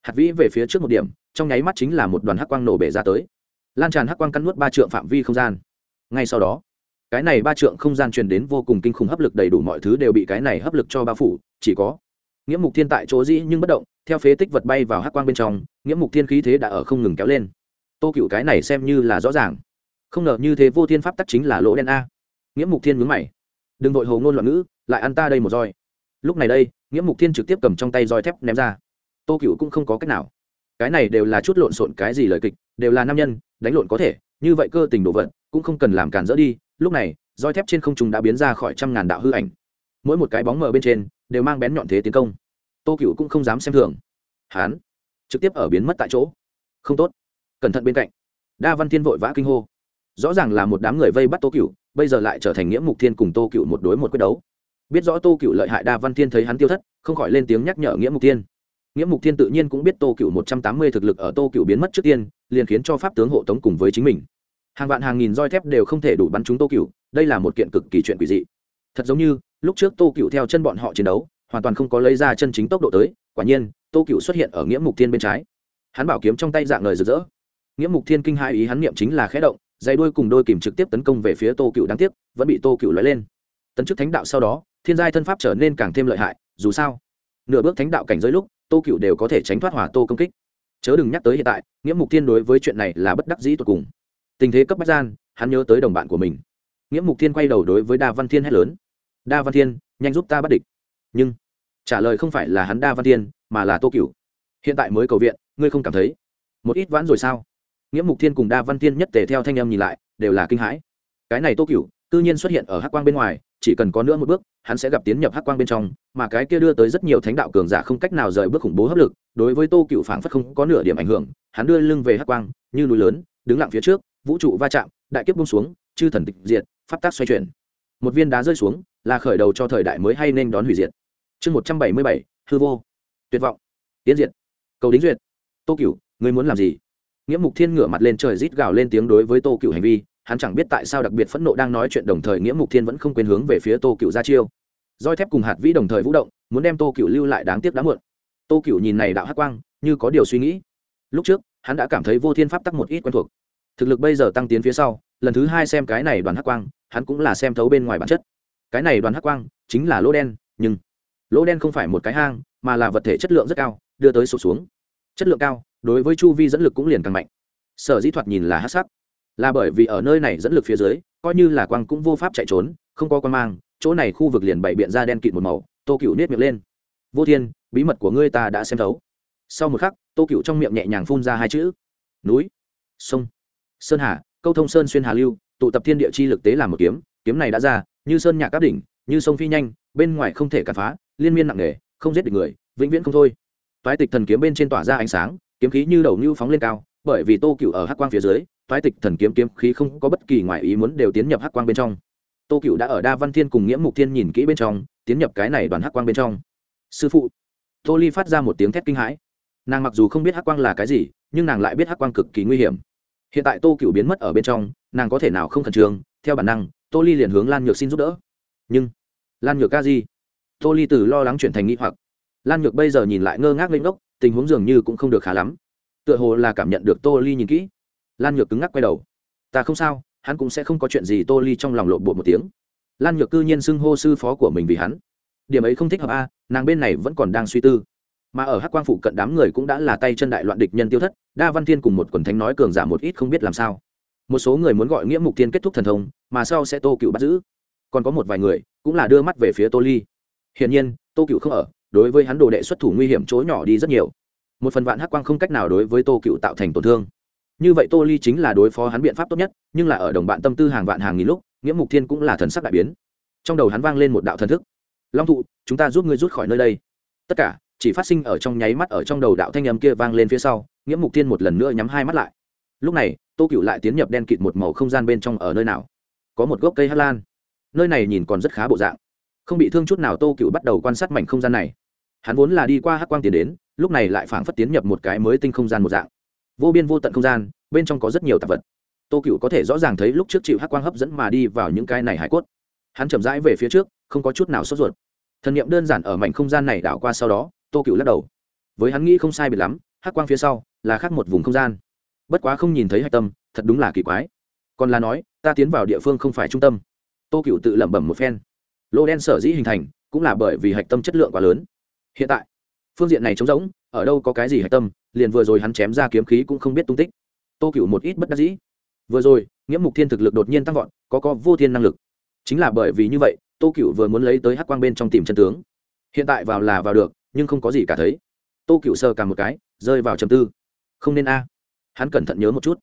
Hạt vĩ về phía trước một điểm trong nháy mắt chính là một đoàn hắc quang nổ bể ra tới. Lan tràn hắc quang cắn nuốt ba trượng phạm vi không gian. Ngay sau đó cái này ba trượng không gian truyền đến vô cùng kinh khủng hấp lực đầy đủ mọi thứ đều bị cái này hấp lực cho bao phủ, chỉ có nghĩa mục thiên tại chỗ dĩ nhưng bất động, theo phế tích vật bay vào hắc quang bên trong, nghĩa mục thiên khí thế đã ở không ngừng kéo lên. Tô cựu cái này xem như là rõ ràng. Không ngờ như thế vô thiên pháp tắc chính là lỗ đen a. Nghĩa mục thiên mướn mày. Đừng vội hồ ngôn loạn ngữ, lại ăn ta đây một roi. Lúc này đây, nghĩa mục thiên trực tiếp cầm trong tay roi thép ném ra. Tô cựu cũng không có cách nào. Cái này đều là chút lộn xộn cái gì lời kịch, đều là nam nhân, đánh lộn có thể, như vậy cơ tình đồ vật, cũng không cần làm cản dỡ đi lúc này, roi thép trên không trung đã biến ra khỏi trăm ngàn đạo hư ảnh. Mỗi một cái bóng mờ bên trên đều mang bén nhọn thế tiến công. Tô cựu cũng không dám xem thường. Hán, trực tiếp ở biến mất tại chỗ. Không tốt. Cẩn thận bên cạnh. Đa văn thiên vội vã kinh hô. Rõ ràng là một đám người vây bắt tô cựu bây giờ lại trở thành nghĩa mục thiên cùng tô cựu một đối một quyết đấu. Biết rõ tô cựu lợi hại đa văn thiên thấy hắn tiêu thất, không khỏi lên tiếng nhắc nhở nghĩa mục thiên. Nghĩa mục thiên tự nhiên cũng biết tô cựu một trăm tám mươi thực lực ở tô cựu biến mất trước tiên, liền khiến cho pháp tướng hộ tống cùng với chính mình hàng vạn hàng nghìn roi thép đều không thể đủ bắn chúng tô cựu đây là một kiện cực kỳ chuyện quỷ dị. Thật giống như, lúc trước tô cựu theo chân bọn họ chiến đấu, hoàn toàn không có lấy ra chân chính tốc độ tới, quả nhiên, tô cựu xuất hiện ở nghĩa mục thiên bên trái. Hắn bảo kiếm trong tay dạng lời rực rỡ. Nghĩa mục thiên kinh hai ý hắn niệm chính là khé động, dây đuôi cùng đôi kìm trực tiếp tấn công về phía tô cựu đáng tiếc, vẫn bị tô cựu lấy lên. Tấn chức thánh đạo sau đó, thiên giai thân pháp trở nên càng thêm lợi hại, dù sao, nửa bước thánh đạo cảnh giới lúc, tô cựu đều có thể tránh thoát hỏa tô công kích. Chớ đừng nhắc tới hiện tại, nghĩa mục thiên đối với chuyện này là bất đắc dĩ tột cùng tình thế cấp bách gian, hắn nhớ tới đồng bạn của mình. Nghĩa mục thiên quay đầu đối với đa văn thiên hét lớn. Đa văn thiên, nhanh giúp ta bắt địch. Nhưng, trả lời không phải là hắn đa văn thiên, mà là tô cửu. Hiện tại mới cầu viện, ngươi không cảm thấy? Một ít vãn rồi sao? Nghĩa mục thiên cùng đa văn thiên nhất tề theo thanh em nhìn lại, đều là kinh hãi. Cái này tô cửu, tự nhiên xuất hiện ở hắc quang bên ngoài, chỉ cần có nữa một bước, hắn sẽ gặp tiến nhập hắc quang bên trong, mà cái kia đưa tới rất nhiều thánh đạo cường giả không cách nào rời bước khủng bố hấp lực, đối với tô cựu phảng phất không có nửa điểm ảnh hưởng, hắn đưa lưng về hắc quang, như núi lớn, đứng lặng phía trước vũ trụ va chạm, đại kiếp bung xuống, chư thần tịch diệt, pháp tác xoay chuyển. Một viên đá rơi xuống, là khởi đầu cho thời đại mới hay nên đón hủy diệt. Chương một trăm bảy mươi bảy, hư vô. Tuyệt vọng. Tiến diệt. Cầu đính duyệt. Tô cựu ngươi muốn làm gì? Nghĩa mục thiên ngửa mặt lên trời rít gào lên tiếng đối với tô cựu hành vi, hắn chẳng biết tại sao đặc biệt phẫn nộ đang nói chuyện đồng thời nghĩa mục thiên vẫn không quên hướng về phía tô cựu ra chiêu. Roi thép cùng hạt vĩ đồng thời vũ động, muốn đem tô cựu lưu lại đáng tiếc đã muộn. Tô cựu nhìn này đạo hắc quang, như có điều suy nghĩ. Lúc trước, hắn đã cảm thấy vô thiên pháp tắc một ít quen thuộc thực lực bây giờ tăng tiến phía sau, lần thứ hai xem cái này đoàn hắc quang, hắn cũng là xem thấu bên ngoài bản chất. Cái này đoàn hắc quang chính là lỗ đen, nhưng lỗ đen không phải một cái hang, mà là vật thể chất lượng rất cao, đưa tới sụt xuống. Chất lượng cao, đối với chu vi dẫn lực cũng liền càng mạnh. Sở dĩ thoạt nhìn là hát sắc, là bởi vì ở nơi này dẫn lực phía dưới, coi như là quang cũng vô pháp chạy trốn, không có quan mang, chỗ này khu vực liền bày biện ra đen kịt một màu, tô cựu nết miệng lên. Vô thiên, bí mật của ngươi ta đã xem thấu. Sau một khắc, tô cựu trong miệng nhẹ nhàng phun ra hai chữ. Núi, sông sơn hà, câu thông sơn xuyên hà lưu, tụ tập thiên địa chi lực tế làm một kiếm kiếm này đã ra, như sơn nhạc áp đỉnh, như sông phi nhanh, bên ngoài không thể cản phá, liên miên nặng nề, không giết được người, vĩnh viễn không thôi. Toái tịch thần kiếm bên trên tỏa ra ánh sáng, kiếm khí như đầu như phóng lên cao, bởi vì tô cựu ở hắc quang phía dưới, toái tịch thần kiếm kiếm khí không có bất kỳ ngoại ý muốn đều tiến nhập hắc quang bên trong. Tô cựu đã ở đa văn thiên cùng nghĩa mục thiên nhìn kỹ bên trong, tiến nhập cái này đoàn hắc quang bên trong. Sư phụ, tô ly phát ra một tiếng thét kinh hãi. Nàng mặc dù không biết hắc quang là cái gì, nhưng nàng lại biết hắc quang cực kỳ nguy hiểm hiện tại tô cựu biến mất ở bên trong, nàng có thể nào không khẩn trương, theo bản năng, tô ly liền hướng lan nhược xin giúp đỡ. Nhưng, lan nhược ca gì? Tô ly từ lo lắng chuyển thành nghĩ hoặc. Lan nhược bây giờ nhìn lại ngơ ngác lên ngốc, tình huống dường như cũng không được khá lắm. Tựa hồ là cảm nhận được tô ly nhìn kỹ. Lan nhược cứng ngắc quay đầu. Ta không sao, hắn cũng sẽ không có chuyện gì, tô ly trong lòng lộn bột một tiếng. Lan nhược cư nhiên xưng hô sư phó của mình vì hắn. Điểm ấy không thích hợp a, nàng bên này vẫn còn đang suy tư mà ở hắc quang phụ cận đám người cũng đã là tay chân đại loạn địch nhân tiêu thất, đa văn thiên cùng một quần thánh nói cường giả một ít không biết làm sao. Một số người muốn gọi nghĩa mục tiên kết thúc thần thông, mà sau sẽ tô cựu bắt giữ. Còn có một vài người cũng là đưa mắt về phía tô ly. Hiển nhiên, tô cựu không ở, đối với hắn đồ đệ xuất thủ nguy hiểm chỗ nhỏ đi rất nhiều. Một phần vạn hắc quang không cách nào đối với tô cựu tạo thành tổn thương. Như vậy tô ly chính là đối phó hắn biện pháp tốt nhất, nhưng là ở đồng bạn tâm tư hàng vạn hàng nghìn lúc, nghĩa mục thiên cũng là thần sắc đại biến. Trong đầu hắn vang lên một đạo thần thức. Long thụ, chúng ta giúp ngươi rút khỏi nơi đây. Tất cả chỉ phát sinh ở trong nháy mắt ở trong đầu đạo thanh âm kia vang lên phía sau, nghĩa mục thiên một lần nữa nhắm hai mắt lại. Lúc này, tô cựu lại tiến nhập đen kịt một màu không gian bên trong ở nơi nào? Có một gốc cây hát lan. Nơi này nhìn còn rất khá bộ dạng. Không bị thương chút nào tô cựu bắt đầu quan sát mảnh không gian này. Hắn vốn là đi qua hát quang tiến đến, lúc này lại phảng phất tiến nhập một cái mới tinh không gian một dạng. Vô biên vô tận không gian, bên trong có rất nhiều tạp vật. Tô cựu có thể rõ ràng thấy lúc trước chịu hát quang hấp dẫn mà đi vào những cái này hải cốt. Hắn chậm rãi về phía trước, không có chút nào sốt ruột. Thần nghiệm đơn giản ở mảnh không gian này đảo qua sau đó tô cựu lắc đầu. Với hắn nghĩ không sai biệt lắm hát quang phía sau là khác một vùng không gian. Bất quá không nhìn thấy hạch tâm, thật đúng là kỳ quái. Còn là nói, ta tiến vào địa phương không phải trung tâm. Tô cựu tự lẩm bẩm một phen. Lô đen sở dĩ hình thành, cũng là bởi vì hạch tâm chất lượng quá lớn. Hiện tại, phương diện này trống rỗng, ở đâu có cái gì hạch tâm, liền vừa rồi hắn chém ra kiếm khí cũng không biết tung tích. Tô cựu một ít bất đắc dĩ. Vừa rồi nghĩa mục thiên thực lực đột nhiên tăng vọt, có có vô thiên năng lực. Chính là bởi vì như vậy, tô cựu vừa muốn lấy tới hắc quang bên trong tìm chân tướng. Hiện tại vào là vào được nhưng không có gì cả thấy. Tô cựu sơ cả một cái, rơi vào trầm tư. Không nên a. Hắn cẩn thận nhớ một chút.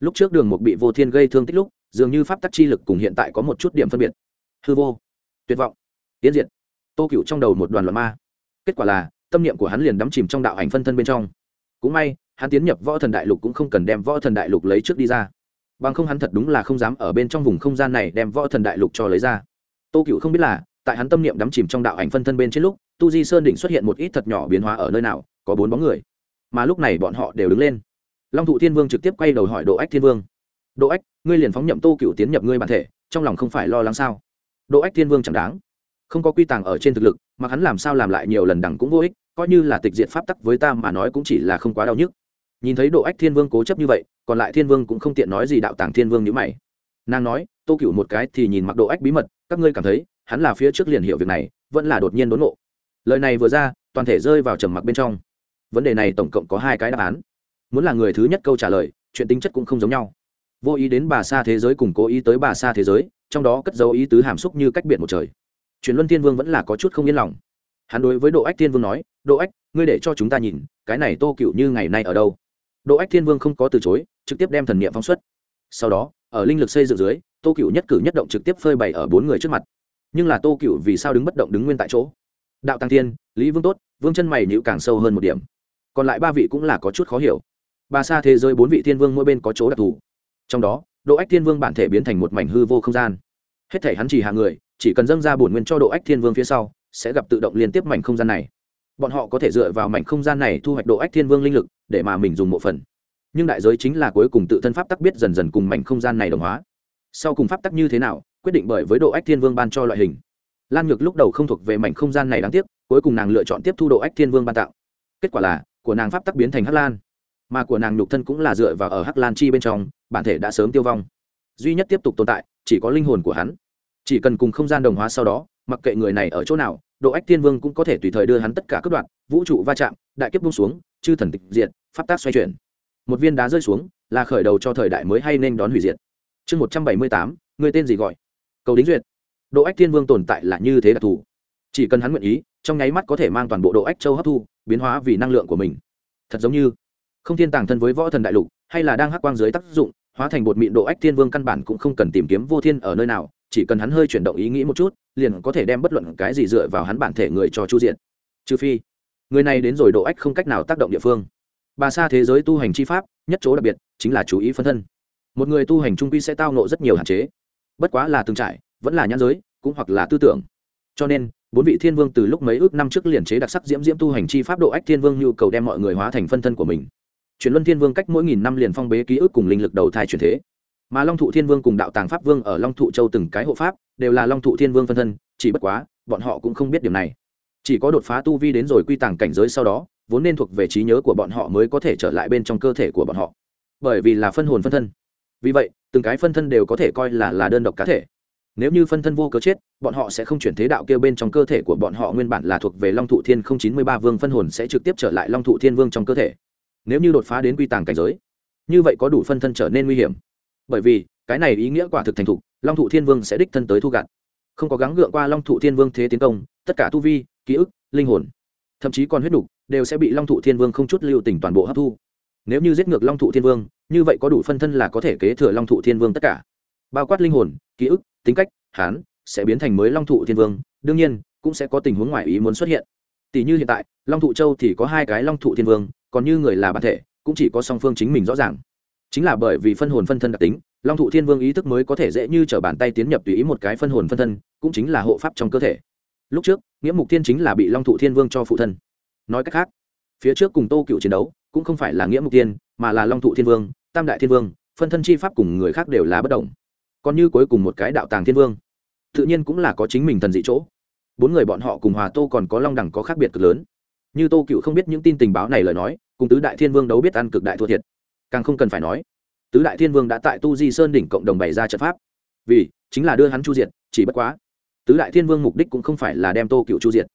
Lúc trước đường mục bị vô thiên gây thương tích lúc, dường như pháp tắc chi lực cùng hiện tại có một chút điểm phân biệt. Hư vô. Tuyệt vọng. Tiến diện. tô cựu trong đầu một đoàn loạn ma. Kết quả là, tâm niệm của hắn liền đắm chìm trong đạo ảnh phân thân bên trong. Cũng may, hắn tiến nhập võ thần đại lục cũng không cần đem võ thần đại lục lấy trước đi ra. Bằng không hắn thật đúng là không dám ở bên trong vùng không gian này đem võ thần đại lục cho lấy ra. Tô cựu không biết là, tại hắn tâm niệm đắm chìm trong đạo ảnh phân thân bên trên lúc tu di sơn đỉnh xuất hiện một ít thật nhỏ biến hóa ở nơi nào, có bốn bóng người. Mà lúc này bọn họ đều đứng lên. Long thụ thiên vương trực tiếp quay đầu hỏi độ ách thiên vương. Độ ách, ngươi liền phóng nhậm tô cựu tiến nhập ngươi bản thể, trong lòng không phải lo lắng sao? Độ ách thiên vương chẳng đáng. Không có quy tàng ở trên thực lực, mà hắn làm sao làm lại nhiều lần đẳng cũng vô ích, coi như là tịch diệt pháp tắc với ta mà nói cũng chỉ là không quá đau nhức. Nhìn thấy độ ách thiên vương cố chấp như vậy, còn lại thiên vương cũng không tiện nói gì đạo tàng thiên vương nhữ mày. Nàng nói, tô cựu một cái thì nhìn mặc độ ách bí mật, các ngươi cảm thấy, hắn là phía trước liền hiểu việc này, vẫn là đột nhiên đốn nộ lời này vừa ra, toàn thể rơi vào trầm mặc bên trong. Vấn đề này tổng cộng có hai cái đáp án. Muốn là người thứ nhất câu trả lời, chuyện tính chất cũng không giống nhau. Vô ý đến bà xa thế giới cùng cố ý tới bà xa thế giới, trong đó cất dấu ý tứ hàm xúc như cách biệt một trời. Truyền luân thiên vương vẫn là có chút không yên lòng. Hắn đối với độ ách thiên vương nói, độ ách, ngươi để cho chúng ta nhìn, cái này tô cựu như ngày nay ở đâu? Độ ách thiên vương không có từ chối, trực tiếp đem thần niệm phóng xuất. Sau đó, ở linh lực xây dựng dưới, tô cựu nhất cử nhất động trực tiếp phơi bày ở bốn người trước mặt. Nhưng là tô cựu vì sao đứng bất động đứng nguyên tại chỗ? Đạo tăng Thiên, lý vương tốt vương chân mày nhịu càng sâu hơn một điểm. còn lại ba vị cũng là có chút khó hiểu. bà xa thế giới bốn vị thiên vương mỗi bên có chỗ đặc thù. trong đó độ ách thiên vương bản thể biến thành một mảnh hư vô không gian. hết thể hắn chỉ hạ người chỉ cần dâng ra bổn nguyên cho độ ách thiên vương phía sau sẽ gặp tự động liên tiếp mảnh không gian này. bọn họ có thể dựa vào mảnh không gian này thu hoạch độ ách thiên vương linh lực để mà mình dùng một phần. nhưng đại giới chính là cuối cùng tự thân pháp tắc biết dần dần cùng mảnh không gian này đồng hóa. sau cùng pháp tắc như thế nào quyết định bởi với độ ách thiên vương ban cho loại hình lan nhược lúc đầu không thuộc về mảnh không gian này đáng tiếc, cuối cùng nàng lựa chọn tiếp thu độ ách thiên vương ban tặng kết quả là, của nàng pháp tắc biến thành hắc lan. Mà của nàng nhục thân cũng là dựa vào ở hắc lan chi bên trong, bản thể đã sớm tiêu vong. Duy nhất tiếp tục tồn tại, chỉ có linh hồn của hắn. Chỉ cần cùng không gian đồng hóa sau đó, mặc kệ người này ở chỗ nào, độ ách thiên vương cũng có thể tùy thời đưa hắn tất cả các đoạn vũ trụ va chạm, đại kiếp bung xuống, chư thần tịch diệt, pháp tác xoay chuyển. Một viên đá rơi xuống, là khởi đầu cho thời đại mới hay nên đón hủy diệt. Chương một trăm bảy mươi tám, người tên gì gọi? Cầu đính duyệt độ ách thiên vương tồn tại là như thế đặc thù. Chỉ cần hắn nguyện ý, trong nháy mắt có thể mang toàn bộ độ ách châu hấp thu, biến hóa vì năng lượng của mình. Thật giống như không thiên tàng thân với võ thần đại lục, hay là đang hắc quang dưới tác dụng, hóa thành bột mịn độ ách thiên vương căn bản cũng không cần tìm kiếm vô thiên ở nơi nào, chỉ cần hắn hơi chuyển động ý nghĩ một chút, liền có thể đem bất luận cái gì dựa vào hắn bản thể người cho chu diện. Trừ phi, người này đến rồi độ ách không cách nào tác động địa phương. Bà xa thế giới tu hành chi pháp, nhất chỗ đặc biệt, chính là chú ý phân thân. Một người tu hành trung quy sẽ tao nộ rất nhiều hạn chế. Bất quá là từng trải vẫn là nhãn giới, cũng hoặc là tư tưởng. Cho nên, bốn vị thiên vương từ lúc mấy ước năm trước liền chế đặc sắc diễm diễm tu hành chi pháp độ ách thiên vương nhu cầu đem mọi người hóa thành phân thân của mình. Chuyển luân thiên vương cách mỗi nghìn năm liền phong bế ký ức cùng linh lực đầu thai chuyển thế. Mà long thụ thiên vương cùng đạo tàng pháp vương ở long thụ châu từng cái hộ pháp, đều là long thụ thiên vương phân thân, chỉ bất quá, bọn họ cũng không biết điều này. Chỉ có đột phá tu vi đến rồi quy tàng cảnh giới sau đó, vốn nên thuộc về trí nhớ của bọn họ mới có thể trở lại bên trong cơ thể của bọn họ. Bởi vì là phân hồn phân thân. Vì vậy, từng cái phân thân đều có thể coi là là đơn độc cá thể nếu như phân thân vô cớ chết, bọn họ sẽ không chuyển thế đạo kêu bên trong cơ thể của bọn họ, nguyên bản là thuộc về long thụ thiên không chín mươi ba vương phân hồn sẽ trực tiếp trở lại long thụ thiên vương trong cơ thể. Nếu như đột phá đến quy tàng cảnh giới, như vậy có đủ phân thân trở nên nguy hiểm. Bởi vì, cái này ý nghĩa quả thực thành thục, long thụ thiên vương sẽ đích thân tới thu gặt. Không có gắng gượng qua long thụ thiên vương thế tiến công, tất cả tu vi, ký ức, linh hồn, thậm chí còn huyết đục đều sẽ bị long thụ thiên vương không chút lưu tình toàn bộ hấp thu. Nếu như giết ngược long thụ thiên vương, như vậy có đủ phân thân là có thể kế thừa long thụ thiên vương tất cả. Bao quát linh hồn, ký ức tính cách hắn sẽ biến thành mới long thụ thiên vương, đương nhiên, cũng sẽ có tình huống ngoại ý muốn xuất hiện. Tỷ như hiện tại, long thụ châu thì có hai cái long thụ thiên vương, còn như người là bản thể, cũng chỉ có song phương chính mình rõ ràng. Chính là bởi vì phân hồn phân thân đặc tính, long thụ thiên vương ý thức mới có thể dễ như t r ở bàn tay tiến nhập tùy ý một cái phân hồn phân thân, cũng chính là hộ pháp trong cơ thể. Lúc trước, nghĩa mục thiên chính là bị long thụ thiên vương cho phụ thân. Nói cách khác, phía trước cùng tô cựu chiến đấu, cũng không phải là nghĩa mục tiên mà là long thụ thiên vương, tam đại thiên vương, phân thân chi pháp cùng người khác đều là bất đồng còn như cuối cùng một cái đạo tàng thiên vương. Tự nhiên cũng là có chính mình thần dị chỗ. Bốn người bọn họ cùng hòa tô còn có long đẳng có khác biệt cực lớn. Như tô cựu không biết những tin tình báo này lời nói, cùng tứ đại thiên vương đấu biết ăn cực đại thua thiệt. Càng không cần phải nói, tứ đại thiên vương đã tại tu di sơn đỉnh cộng đồng bày ra trận pháp. Vì, chính là đưa hắn chu diệt, chỉ bất quá, tứ đại thiên vương mục đích cũng không phải là đem tô cựu chu diệt.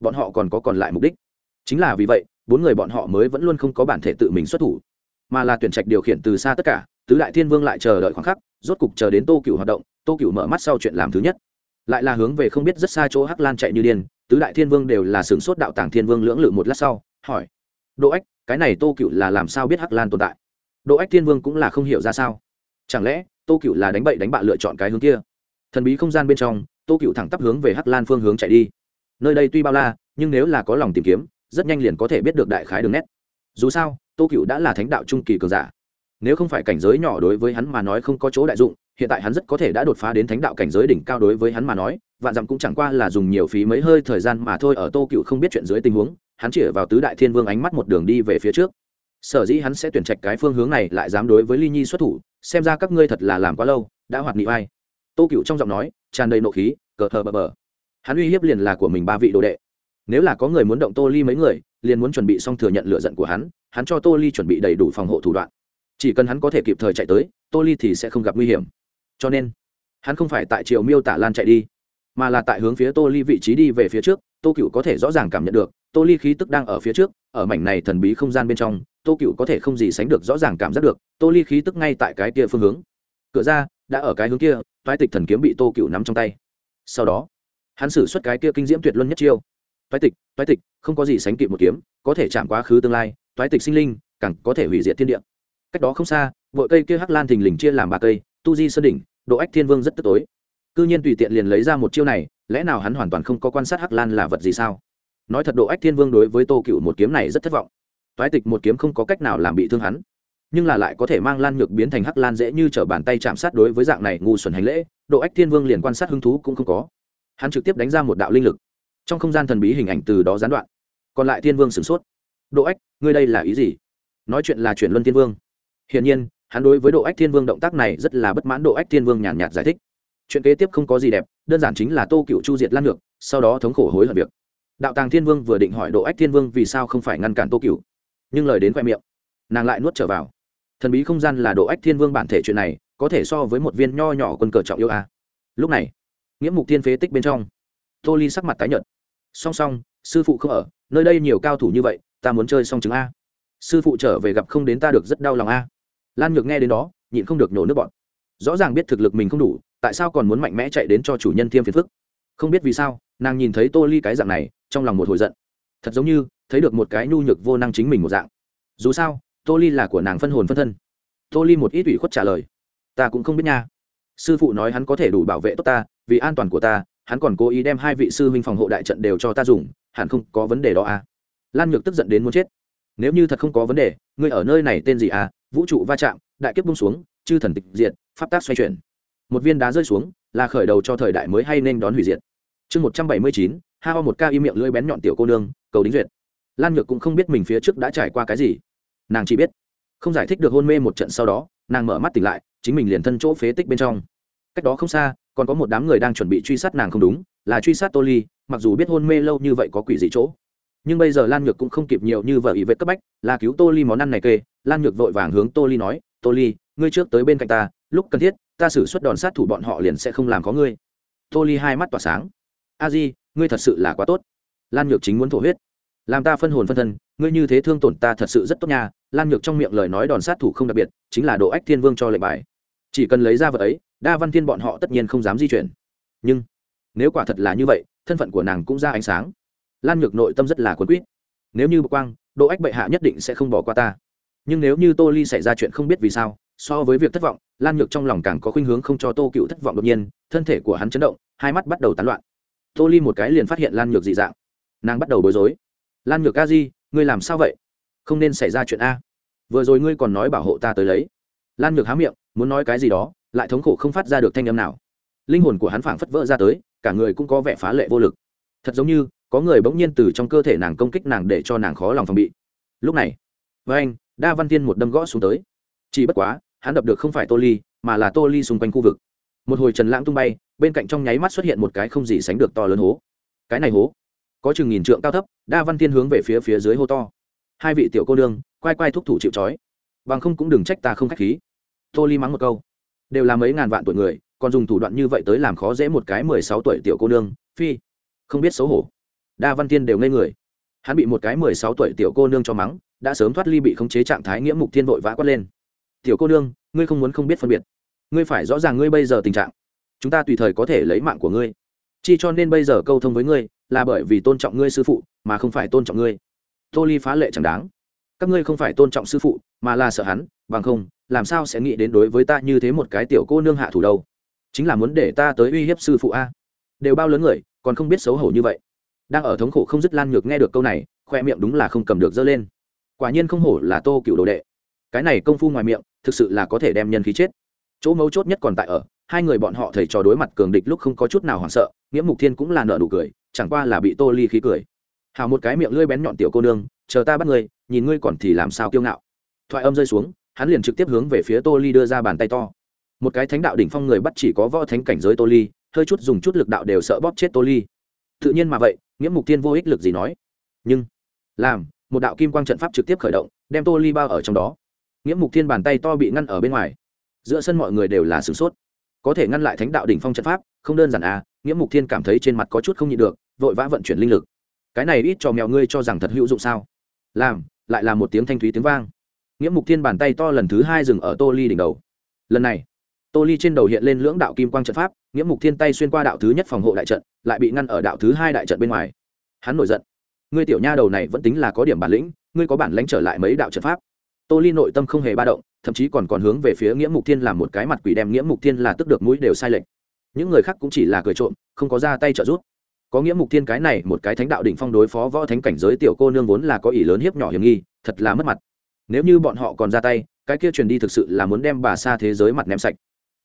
Bọn họ còn có còn lại mục đích. Chính là vì vậy, bốn người bọn họ mới vẫn luôn không có bản thể tự mình xuất thủ, mà là tuyển trạch điều khiển từ xa tất cả, tứ đại thiên vương lại chờ đợi khoảng khắc rốt cục chờ đến tô cựu hoạt động, tô cựu mở mắt sau chuyện làm thứ nhất. Lại là hướng về không biết rất xa chỗ hắc lan chạy như điên, tứ đại thiên vương đều là sửng sốt đạo tàng thiên vương lưỡng lự một lát sau, hỏi, đỗ ách, cái này tô cựu là làm sao biết hắc lan tồn tại? Đỗ ách thiên vương cũng là không hiểu ra sao. Chẳng lẽ, tô cựu là đánh bậy đánh bạ lựa chọn cái hướng kia? Thần bí không gian bên trong, tô cựu thẳng tắp hướng về hắc lan phương hướng chạy đi. Nơi đây tuy bao la, nhưng nếu là có lòng tìm kiếm, rất nhanh liền có thể biết được đại khái đường nét. Dù sao, tô cựu đã là thánh đạo trung kỳ cường giả nếu không phải cảnh giới nhỏ đối với hắn mà nói không có chỗ đại dụng, hiện tại hắn rất có thể đã đột phá đến thánh đạo cảnh giới đỉnh cao đối với hắn mà nói, vạn dặm cũng chẳng qua là dùng nhiều phí mấy hơi thời gian mà thôi ở tô cựu không biết chuyện dưới tình huống, hắn chỉ vào tứ đại thiên vương ánh mắt một đường đi về phía trước. Sở dĩ hắn sẽ tuyển trạch cái phương hướng này lại dám đối với ly nhi xuất thủ, xem ra các ngươi thật là làm quá lâu, đã hoạt nghị vai tô cựu trong giọng nói, tràn đầy nộ khí, cờ thờ bờ bờ. Hắn uy hiếp liền là của mình ba vị đồ đệ. Nếu là có người muốn động tô ly mấy người, liền muốn chuẩn bị xong thừa nhận lựa giận của hắn hắn cho tô ly chuẩn bị đầy đủ phòng hộ thủ đoạn chỉ cần hắn có thể kịp thời chạy tới tô ly thì sẽ không gặp nguy hiểm. Cho nên, hắn không phải tại triệu miêu tả lan chạy đi, mà là tại hướng phía tô ly vị trí đi về phía trước. Tô cựu có thể rõ ràng cảm nhận được tô ly khí tức đang ở phía trước, ở mảnh này thần bí không gian bên trong, tô cựu có thể không gì sánh được rõ ràng cảm giác được tô ly khí tức ngay tại cái kia phương hướng. Cửa ra, đã ở cái hướng kia, toái tịch thần kiếm bị tô cựu nắm trong tay. Sau đó, hắn xử suất cái kia kinh diễm tuyệt luân nhất chiêu. Toái tịch toái tịch, không có gì sánh kịp một kiếm, có thể chạm quá khứ tương lai, toái tịch sinh linh, càng có thể hủy diệt thiên địa cách đó không xa, vội cây kia hắc lan thình lình chia làm ba cây, tu di sơn đỉnh, độ ách thiên vương rất tức tối. Cư nhiên tùy tiện liền lấy ra một chiêu này, lẽ nào hắn hoàn toàn không có quan sát hắc lan là vật gì sao? Nói thật độ ách thiên vương đối với tô cựu một kiếm này rất thất vọng. Toái tịch một kiếm không có cách nào làm bị thương hắn. Nhưng là lại có thể mang lan nhược biến thành hắc lan dễ như t r ở bàn tay chạm sát đối với dạng này ngu xuẩn hành lễ, độ ách thiên vương liền quan sát hứng thú cũng không có. Hắn trực tiếp đánh ra một đạo linh lực. Trong không gian thần bí hình ảnh từ đó gián đoạn. Còn lại thiên vương sửng sốt. Độ ách, ngươi đây là ý gì? Nói chuyện là chuyển luân thiên vương hiển nhiên, hắn đối với độ ách thiên vương động tác này rất là bất mãn, độ ách thiên vương nhàn nhạt giải thích. Chuyện kế tiếp không có gì đẹp, đơn giản chính là tô cựu chu diệt lan ngược, sau đó thống khổ hối hận việc. Đạo tàng thiên vương vừa định hỏi độ ách thiên vương vì sao không phải ngăn cản tô cựu nhưng lời đến khoe miệng, nàng lại nuốt trở vào. Thần bí không gian là độ ách thiên vương bản thể chuyện này, có thể so với một viên nho nhỏ quân cờ trọng yêu a à? lúc này, nghĩa mục Thiên phế tích bên trong, tô ly sắc mặt tái nhợt. Song song, sư phụ không ở, nơi đây nhiều cao thủ như vậy, ta muốn chơi song chứng a. Sư phụ trở về gặp không đến ta được rất đau lòng a lan nhược nghe đến đó, nhịn không được nhổ nước bọn. Rõ ràng biết thực lực mình không đủ, tại sao còn muốn mạnh mẽ chạy đến cho chủ nhân thiêm phiền phức? Không biết vì sao, nàng nhìn thấy tô ly cái dạng này, trong lòng một hồi giận. Thật giống như, thấy được một cái nhu nhược vô năng chính mình một dạng. Dù sao, tô ly là của nàng phân hồn phân thân. Tô ly một ít ủy khuất trả lời. Ta cũng không biết nha. Sư phụ nói hắn có thể đủ bảo vệ tốt ta, vì an toàn của ta, hắn còn cố ý đem hai vị sư huynh phòng hộ đại trận đều cho ta dùng, hẳn không có vấn đề đó à. Lan nhược tức giận đến muốn chết. Nếu như thật không có vấn đề, ngươi ở nơi này tên gì à? Vũ trụ va chạm, đại kiếp bung xuống, chư thần tịch diệt, pháp tác xoay chuyển. Một viên đá rơi xuống, là khởi đầu cho thời đại mới hay nên đón hủy diệt. Chương một trăm bảy mươi chín, ha ho một ca im miệng lưỡi bén nhọn tiểu cô nương, cầu đính duyệt. Lan nhược cũng không biết mình phía trước đã trải qua cái gì. Nàng chỉ biết, không giải thích được hôn mê một trận sau đó, nàng mở mắt tỉnh lại, chính mình liền thân chỗ phế tích bên trong. Cách đó không xa, còn có một đám người đang chuẩn bị truy sát nàng không đúng, là truy sát tô ly, mặc dù biết hôn mê lâu như vậy có quỷ gì chỗ nhưng bây giờ lan nhược cũng không kịp nhiều như vợ ý vệ cấp bách, là cứu tô ly món ăn này kê. Lan nhược vội vàng hướng tô ly nói, tô ly, ngươi trước tới bên cạnh ta, lúc cần thiết, ta xử suất đòn sát thủ bọn họ liền sẽ không làm có ngươi. Tô ly hai mắt tỏa sáng. A di, ngươi thật sự là quá tốt. Lan nhược chính muốn thổ huyết. Làm ta phân hồn phân thân, ngươi như thế thương tổn ta thật sự rất tốt nha. Lan nhược trong miệng lời nói đòn sát thủ không đặc biệt, chính là độ ách thiên vương cho lệnh bài. Chỉ cần lấy ra vật ấy, đa văn thiên bọn họ tất nhiên không dám di chuyển. Nhưng, nếu quả thật là như vậy, thân phận của nàng cũng ra ánh sáng lan nhược nội tâm rất là quấn quýt. Nếu như bậc quang, độ ách bệ hạ nhất định sẽ không bỏ qua ta. Nhưng nếu như tô ly xảy ra chuyện không biết vì sao, so với việc thất vọng, lan nhược trong lòng càng có khuynh hướng không cho tô cựu thất vọng đột nhiên, thân thể của hắn chấn động, hai mắt bắt đầu tán loạn. Tô ly một cái liền phát hiện lan nhược dị dạng. Nàng bắt đầu bối rối. Lan nhược a di, ngươi làm sao vậy? Không nên xảy ra chuyện a. Vừa rồi ngươi còn nói bảo hộ ta tới lấy. Lan nhược há miệng, muốn nói cái gì đó, lại thống khổ không phát ra được thanh âm nào. Linh hồn của hắn phảng phất vỡ ra tới, cả người cũng có vẻ phá lệ vô lực. Thật giống như có người bỗng nhiên từ trong cơ thể nàng công kích nàng để cho nàng khó lòng phòng bị. Lúc này, với anh, đa văn tiên một đâm gõ xuống tới. Chỉ bất quá, hắn đập được không phải tô ly, mà là tô ly xung quanh khu vực. Một hồi trần lãng tung bay, bên cạnh trong nháy mắt xuất hiện một cái không gì sánh được to lớn hố. Cái này hố, có chừng nghìn trượng cao thấp, đa văn tiên hướng về phía phía dưới hô to. Hai vị tiểu cô nương, quay quay thúc thủ chịu trói. Bằng không cũng đừng trách ta không k h á c h khí. Tô ly mắng một câu. Đều là mấy ngàn vạn tuổi người, còn dùng thủ đoạn như vậy tới làm khó dễ một cái mười sáu tuổi tiểu cô nương, phi. Không biết xấu hổ đa văn tiên đều ngây người. Hắn bị một cái mười sáu tuổi tiểu cô nương cho mắng, đã sớm thoát ly bị khống chế trạng thái nghĩa mục thiên vội vã quát lên. Tiểu cô nương, ngươi không muốn không biết phân biệt. Ngươi phải rõ ràng ngươi bây giờ tình trạng. Chúng ta tùy thời có thể lấy mạng của ngươi. Chi cho nên bây giờ câu thông với ngươi là bởi vì tôn trọng ngươi sư phụ, mà không phải tôn trọng ngươi. Tô ly phá lệ chẳng đáng. Các ngươi không phải tôn trọng sư phụ, mà là sợ hắn, bằng không, làm sao sẽ nghĩ đến đối với ta như thế một cái tiểu cô nương hạ thủ đâu? Chính là muốn để ta tới uy hiếp sư phụ a. Đều bao lớn người, còn không biết xấu hổ như vậy đang ở thống khổ không dứt lan nhược nghe được câu này, khoe miệng đúng là không cầm được dơ lên. Quả nhiên không hổ là tô cựu đồ đệ. Cái này công phu ngoài miệng, thực sự là có thể đem nhân khí chết. Chỗ mấu chốt nhất còn tại ở, hai người bọn họ thầy trò đối mặt cường địch lúc không có chút nào hoảng sợ, nghĩa mục thiên cũng là nợ nụ cười, chẳng qua là bị tô ly khí cười. Hào một cái miệng lưỡi bén nhọn tiểu cô nương, chờ ta bắt ngươi, nhìn ngươi còn thì làm sao kiêu ngạo. Thoại âm rơi xuống, hắn liền trực tiếp hướng về phía tô ly đưa ra bàn tay to. Một cái thánh đạo đỉnh phong người bắt chỉ có võ thánh cảnh giới tô ly, hơi chút dùng chút lực đạo đều sợ bóp chết tô ly tự nhiên mà vậy, nghĩa mục tiên vô ích lực gì nói. Nhưng, làm, một đạo kim quang trận pháp trực tiếp khởi động, đem tô ly bao ở trong đó. Nghĩa mục thiên bàn tay to bị ngăn ở bên ngoài. Giữa sân mọi người đều là sửng sốt. Có thể ngăn lại thánh đạo đỉnh phong trận pháp, không đơn giản à nghĩa mục thiên cảm thấy trên mặt có chút không nhịn được, vội vã vận chuyển linh lực. Cái này ít cho mèo ngươi cho rằng thật hữu dụng sao? Làm, lại là một tiếng thanh thúy tiếng vang. Nghĩa mục thiên bàn tay to lần thứ hai dừng ở tô ly đỉnh đầu. Lần này tô ly trên đầu hiện lên lưỡng đạo kim quang trận pháp, nghĩa mục thiên tay xuyên qua đạo thứ nhất phòng hộ đại trận, lại bị ngăn ở đạo thứ hai đại trận bên ngoài. Hắn nổi giận. Ngươi tiểu nha đầu này vẫn tính là có điểm bản lĩnh, ngươi có bản lãnh trở lại mấy đạo trận pháp? Tô ly nội tâm không hề ba động, thậm chí còn còn hướng về phía nghĩa mục thiên làm một cái mặt quỷ đem nghĩa mục thiên là tức được mũi đều sai lệch. Những người khác cũng chỉ là cười trộm, không có ra tay trợ giúp. Có nghĩa mục thiên cái này một cái thánh đạo đỉnh phong đối phó võ thánh cảnh giới tiểu cô nương vốn là có ỷ lớn hiếp nhỏ hiểm nghi, thật là mất mặt. Nếu như bọn họ còn ra tay, cái kia truyền đi thực sự là muốn đem bà xa thế giới mặt ném sạch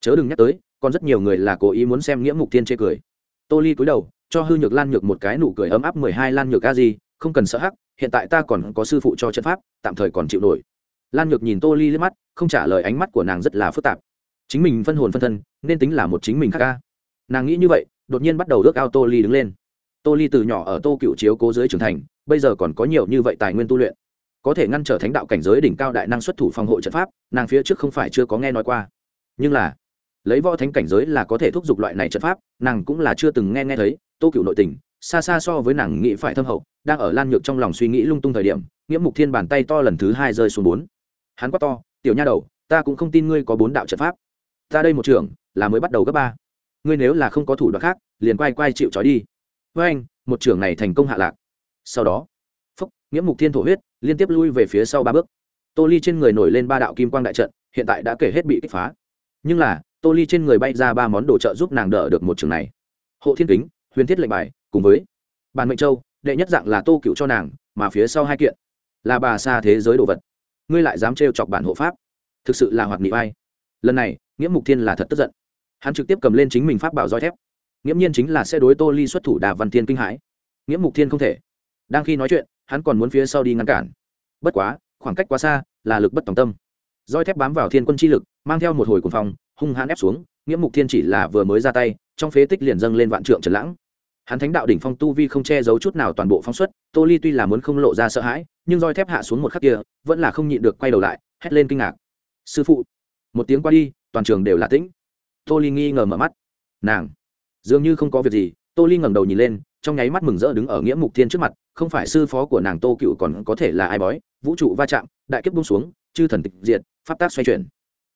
chớ đừng nhắc tới, còn rất nhiều người là cố ý muốn xem nghĩa mục thiên chê cười. Tô ly cúi đầu, cho hư nhược lan nhược một cái nụ cười ấm áp mười hai lan nhược a di, không cần sợ hắc, hiện tại ta còn có sư phụ cho trận pháp, tạm thời còn chịu nổi. Lan nhược nhìn tô ly liếc mắt, không trả lời ánh mắt của nàng rất là phức tạp. Chính mình phân hồn phân thân, nên tính là một chính mình khác ca nàng nghĩ như vậy, đột nhiên bắt đầu ước ao tô ly đứng lên. Tô ly từ nhỏ ở tô cựu chiếu cố dưới trưởng thành, bây giờ còn có nhiều như vậy tài nguyên tu luyện. Có thể ngăn trở thánh đạo cảnh giới đỉnh cao đại năng xuất thủ phòng hộ trận pháp, nàng phía trước không phải chưa có nghe nói qua. Nhưng là lấy võ thánh cảnh giới là có thể thúc giục loại này trận pháp nàng cũng là chưa từng nghe nghe thấy tô cựu nội tình xa xa so với nàng nghĩ phải thâm hậu đang ở lan nhược trong lòng suy nghĩ lung tung thời điểm nghĩa mục thiên bàn tay to lần thứ hai rơi xuống bốn. Hắn quát to tiểu nha đầu ta cũng không tin ngươi có bốn đạo trận pháp. Ta đây một trưởng, là mới bắt đầu cấp ba. Ngươi nếu là không có thủ đoạn khác liền quay quay chịu trói đi. Với anh một trưởng này thành công hạ lạc. Sau đó phúc nghĩa mục thiên thổ huyết liên tiếp lui về phía sau ba bước. Tô ly trên người nổi lên ba đạo kim quang đại trận hiện tại đã kể hết bị kích phá. Nhưng là tô ly trên người bay ra ba món đồ trợ giúp nàng đỡ được một trường này. Hộ thiên kính, huyền thiết lệnh bài, cùng với bàn mệnh châu, đệ nhất dạng là tô cựu cho nàng, mà phía sau hai kiện là bà xa thế giới đồ vật. Ngươi lại dám trêu chọc bản hộ pháp. Thực sự là hoạt nghị vai lần này, nghĩa mục thiên là thật tức giận. Hắn trực tiếp cầm lên chính mình pháp bảo roi thép. Nghiễm nhiên chính là sẽ đối tô ly xuất thủ đà văn thiên kinh hãi. Nghĩa mục thiên không thể. Đang khi nói chuyện, hắn còn muốn phía sau đi ngăn cản. Bất quá, khoảng cách quá xa là lực bất tòng tâm. Roi thép bám vào thiên quân chi lực, mang theo một hồi cuồng phòng hung hãn ép xuống, nghĩa mục thiên chỉ là vừa mới ra tay, trong phế tích liền dâng lên vạn trượng trần lãng. Hắn thánh đạo đỉnh phong tu vi không che giấu chút nào toàn bộ phóng xuất, tô ly tuy là muốn không lộ ra sợ hãi, nhưng roi thép hạ xuống một khắc kia, vẫn là không nhịn được quay đầu lại, hét lên kinh ngạc. Sư phụ! Một tiếng qua đi, toàn trường đều là tĩnh. Tô ly nghi ngờ mở mắt. Nàng, dường như không có việc gì. Tô ly ngẩng đầu nhìn lên, trong nháy mắt mừng rỡ đứng ở nghĩa mục thiên trước mặt, không phải sư phó của nàng tô cựu còn có thể là ai bói, vũ trụ va chạm, đại kiếp bung xuống, chư thần tịch diệt, pháp tác xoay chuyển.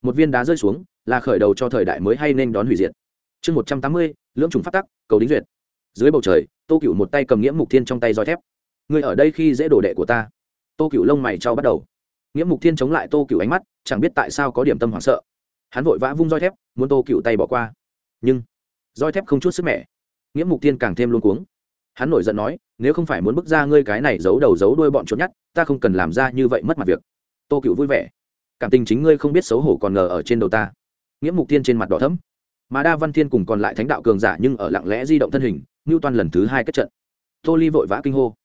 Một viên đá rơi xuống là khởi đầu cho thời đại mới hay nên đón hủy diệt. Chương một trăm tám mươi, lưỡng trùng phát tắc, cầu đính duyệt. Dưới bầu trời, tô cựu một tay cầm nghĩa mục thiên trong tay roi thép. Người ở đây khi dễ đổ đệ của ta. Tô cựu lông mày trao bắt đầu. Nghĩa mục thiên chống lại tô cựu ánh mắt, chẳng biết tại sao có điểm tâm hoảng sợ. Hắn vội vã vung roi thép, muốn tô cựu tay bỏ qua. Nhưng, roi thép không chút sức mẻ. Nghĩa mục thiên càng thêm luôn cuống. Hắn nổi giận nói, nếu không phải muốn bước ra ngươi cái này giấu đầu giấu đuôi bọn trốn nhát, ta không cần làm ra như vậy mất mặt việc. Tô cựu vui vẻ. Cảm tình chính ngươi không biết xấu hổ còn ngờ ở trên đầu ta nghĩa mục thiên trên mặt đỏ thấm mà đa văn thiên cùng còn lại thánh đạo cường giả nhưng ở lặng lẽ di động thân hình, ngưu toan lần thứ hai kết trận. Tô ly vội vã kinh hô.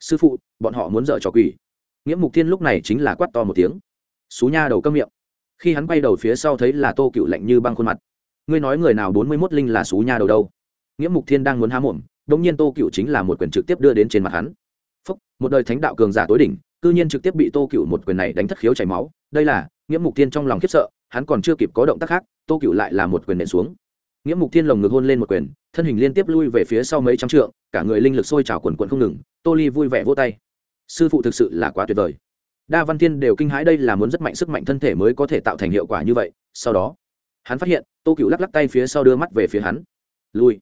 Sư phụ, bọn họ muốn dở trò quỷ. Nghĩa mục thiên lúc này chính là quát to một tiếng. Xú nha đầu câm miệng. Khi hắn quay đầu phía sau thấy là tô cựu lạnh như băng khuôn mặt. Ngươi nói người nào bốn mươi mốt linh là xú nha đầu đâu? Nghĩa mục thiên đang muốn há mồm, đống nhiên tô cựu chính là một quyền trực tiếp đưa đến trên mặt hắn. Phúc, một đời thánh đạo cường giả tối đỉnh, cư nhiên trực tiếp bị tô cựu một quyền này đánh thất khiếu chảy máu. Đây là, nghĩa mục thiên trong lòng khiếp sợ hắn còn chưa kịp có động tác khác, tô cựu lại là một quyền nện xuống. Nghĩa mục thiên lồng ngực hôn lên một quyền, thân hình liên tiếp lui về phía sau mấy trăm trượng, cả người linh lực sôi trào quần quận không ngừng, tô ly vui vẻ vô tay. Sư phụ thực sự là quá tuyệt vời. Đa văn thiên đều kinh hãi đây là muốn rất mạnh sức mạnh thân thể mới có thể tạo thành hiệu quả như vậy, sau đó, hắn phát hiện, tô cựu lắc lắc tay phía sau đưa mắt về phía hắn. Lui.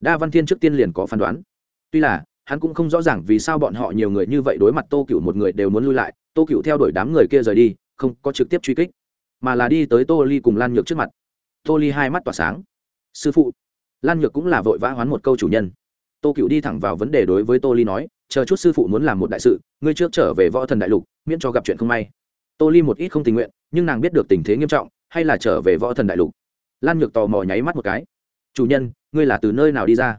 Đa văn thiên trước tiên liền có phán đoán. Tuy là, hắn cũng không rõ ràng vì sao bọn họ nhiều người như vậy đối mặt tô cựu một người đều muốn lui lại, tô cựu theo đuổi đám người kia rời đi, không có trực tiếp truy kích mà là đi tới tô ly cùng lan nhược trước mặt. Tô ly hai mắt tỏa sáng. Sư phụ, lan nhược cũng là vội vã hoán một câu chủ nhân. Tô cựu đi thẳng vào vấn đề đối với tô ly nói, chờ chút sư phụ muốn làm một đại sự, ngươi trước trở về võ thần đại lục, miễn cho gặp chuyện không may. Tô ly một ít không tình nguyện, nhưng nàng biết được tình thế nghiêm trọng, hay là trở về võ thần đại lục. Lan nhược tò mò nháy mắt một cái. Chủ nhân, ngươi là từ nơi nào đi ra?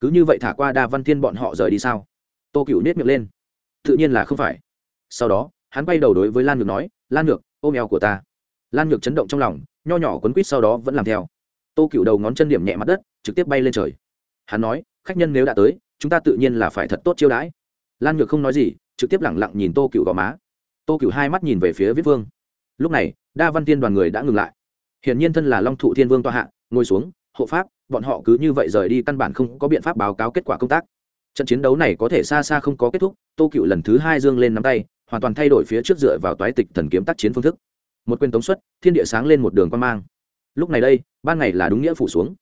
Cứ như vậy thả qua đa văn thiên bọn họ rời đi sao? Tô cựu nết miệng lên. Tự nhiên là không phải. Sau đó, hắn bay đầu đối với lan nhược nói, lan nhược, ôm eo của ta lan nhược chấn động trong lòng, nho nhỏ quấn quýt sau đó vẫn làm theo. Tô cựu đầu ngón chân điểm nhẹ mặt đất, trực tiếp bay lên trời. Hắn nói, khách nhân nếu đã tới, chúng ta tự nhiên là phải thật tốt chiêu đãi. Lan nhược không nói gì, trực tiếp lẳng lặng nhìn tô cựu gò má. Tô cựu hai mắt nhìn về phía viết vương. Lúc này, đa văn tiên đoàn người đã ngừng lại. Hiển nhiên thân là long thụ thiên vương toa hạ, ngồi xuống, hộ pháp, bọn họ cứ như vậy rời đi căn bản không có biện pháp báo cáo kết quả công tác. Trận chiến đấu này có thể xa xa không có kết thúc, tô cựu lần thứ hai dương lên nắm tay, hoàn toàn thay đổi phía trước dựa vào toái tịch thần kiếm tác chiến phương thức một quyền tống xuất, thiên địa sáng lên một đường quan mang. Lúc này đây, ban ngày là đúng nghĩa phủ xuống.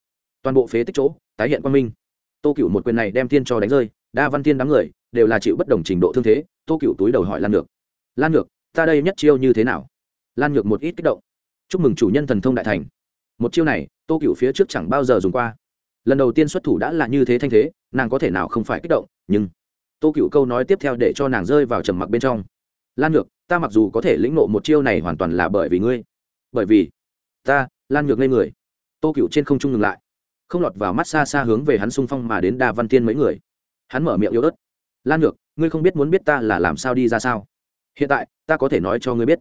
Toàn bộ phế tích chỗ, tái hiện quan minh. Tô cựu một quyền này đem thiên cho đánh rơi, đa văn thiên đám người, đều là chịu bất đồng trình độ thương thế, tô cựu túi đầu hỏi lan ngược lan ngược ta đây nhất chiêu như thế nào? Lan ngược một ít kích động. Chúc mừng chủ nhân thần thông đại thành. Một chiêu này, tô cựu phía trước chẳng bao giờ dùng qua. Lần đầu tiên xuất thủ đã là như thế thanh thế, nàng có thể nào không phải kích động, nhưng tô cựu câu nói tiếp theo để cho nàng rơi vào trầm mặc bên trong. Lan ngược ta mặc dù có thể lĩnh nộ một chiêu này hoàn toàn là bởi vì ngươi. Bởi vì, ta, lan ngược lên người. Tô cựu trên không trung ngừng lại. Không lọt vào mắt xa xa hướng về hắn xung phong mà đến đa văn tiên mấy người. Hắn mở miệng yếu ớt. Lan ngược ngươi không biết muốn biết ta là làm sao đi ra sao? Hiện tại, ta có thể nói cho ngươi biết.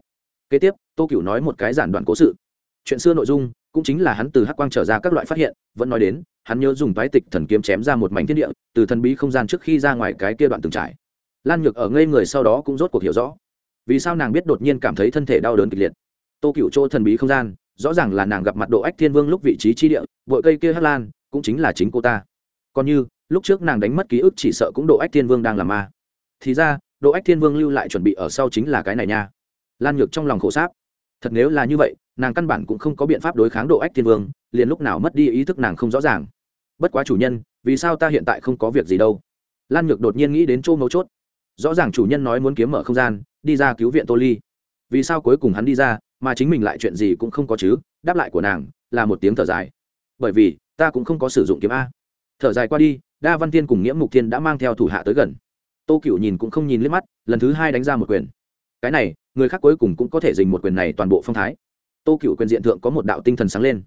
Kế tiếp, tô cựu nói một cái giản đoạn cố sự. Chuyện xưa nội dung, cũng chính là hắn từ hắc quang trở ra các loại phát hiện, vẫn nói đến, hắn nhớ dùng tái tịch thần kiếm chém ra một mảnh thiên địa, từ thần bí không gian trước khi ra ngoài cái kia đoạn từng trải. Lan nhược ở ngây người sau đó cũng rốt cuộc hiểu rõ vì sao nàng biết đột nhiên cảm thấy thân thể đau đớn kịch liệt? Tô cựu chỗ thần bí không gian, rõ ràng là nàng gặp mặt độ ách thiên vương lúc vị trí chi địa, bội cây kia hát lan, cũng chính là chính cô ta. Còn như, lúc trước nàng đánh mất ký ức chỉ sợ cũng độ ách thiên vương đang làm ma. Thì ra, độ ách thiên vương lưu lại chuẩn bị ở sau chính là cái này nha. Lan nhược trong lòng khổ sáp. Thật nếu là như vậy, nàng căn bản cũng không có biện pháp đối kháng độ ách thiên vương, liền lúc nào mất đi ý thức nàng không rõ ràng. Bất quá chủ nhân, vì sao ta hiện tại không có việc gì đâu? Lan nhược đột nhiên nghĩ đến chỗ mấu chốt rõ ràng chủ nhân nói muốn kiếm mở không gian, đi ra cứu viện tô ly. Vì sao cuối cùng hắn đi ra, mà chính mình lại chuyện gì cũng không có chứ? Đáp lại của nàng, là một tiếng thở dài. Bởi vì, ta cũng không có sử dụng kiếm a. Thở dài qua đi, đa văn tiên cùng nghĩa mục thiên đã mang theo thủ hạ tới gần. Tô cựu nhìn cũng không nhìn liếc mắt, lần thứ hai đánh ra một quyền. Cái này, người khác cuối cùng cũng có thể dình một quyền này toàn bộ phong thái. Tô cựu quyền diện thượng có một đạo tinh thần sáng lên.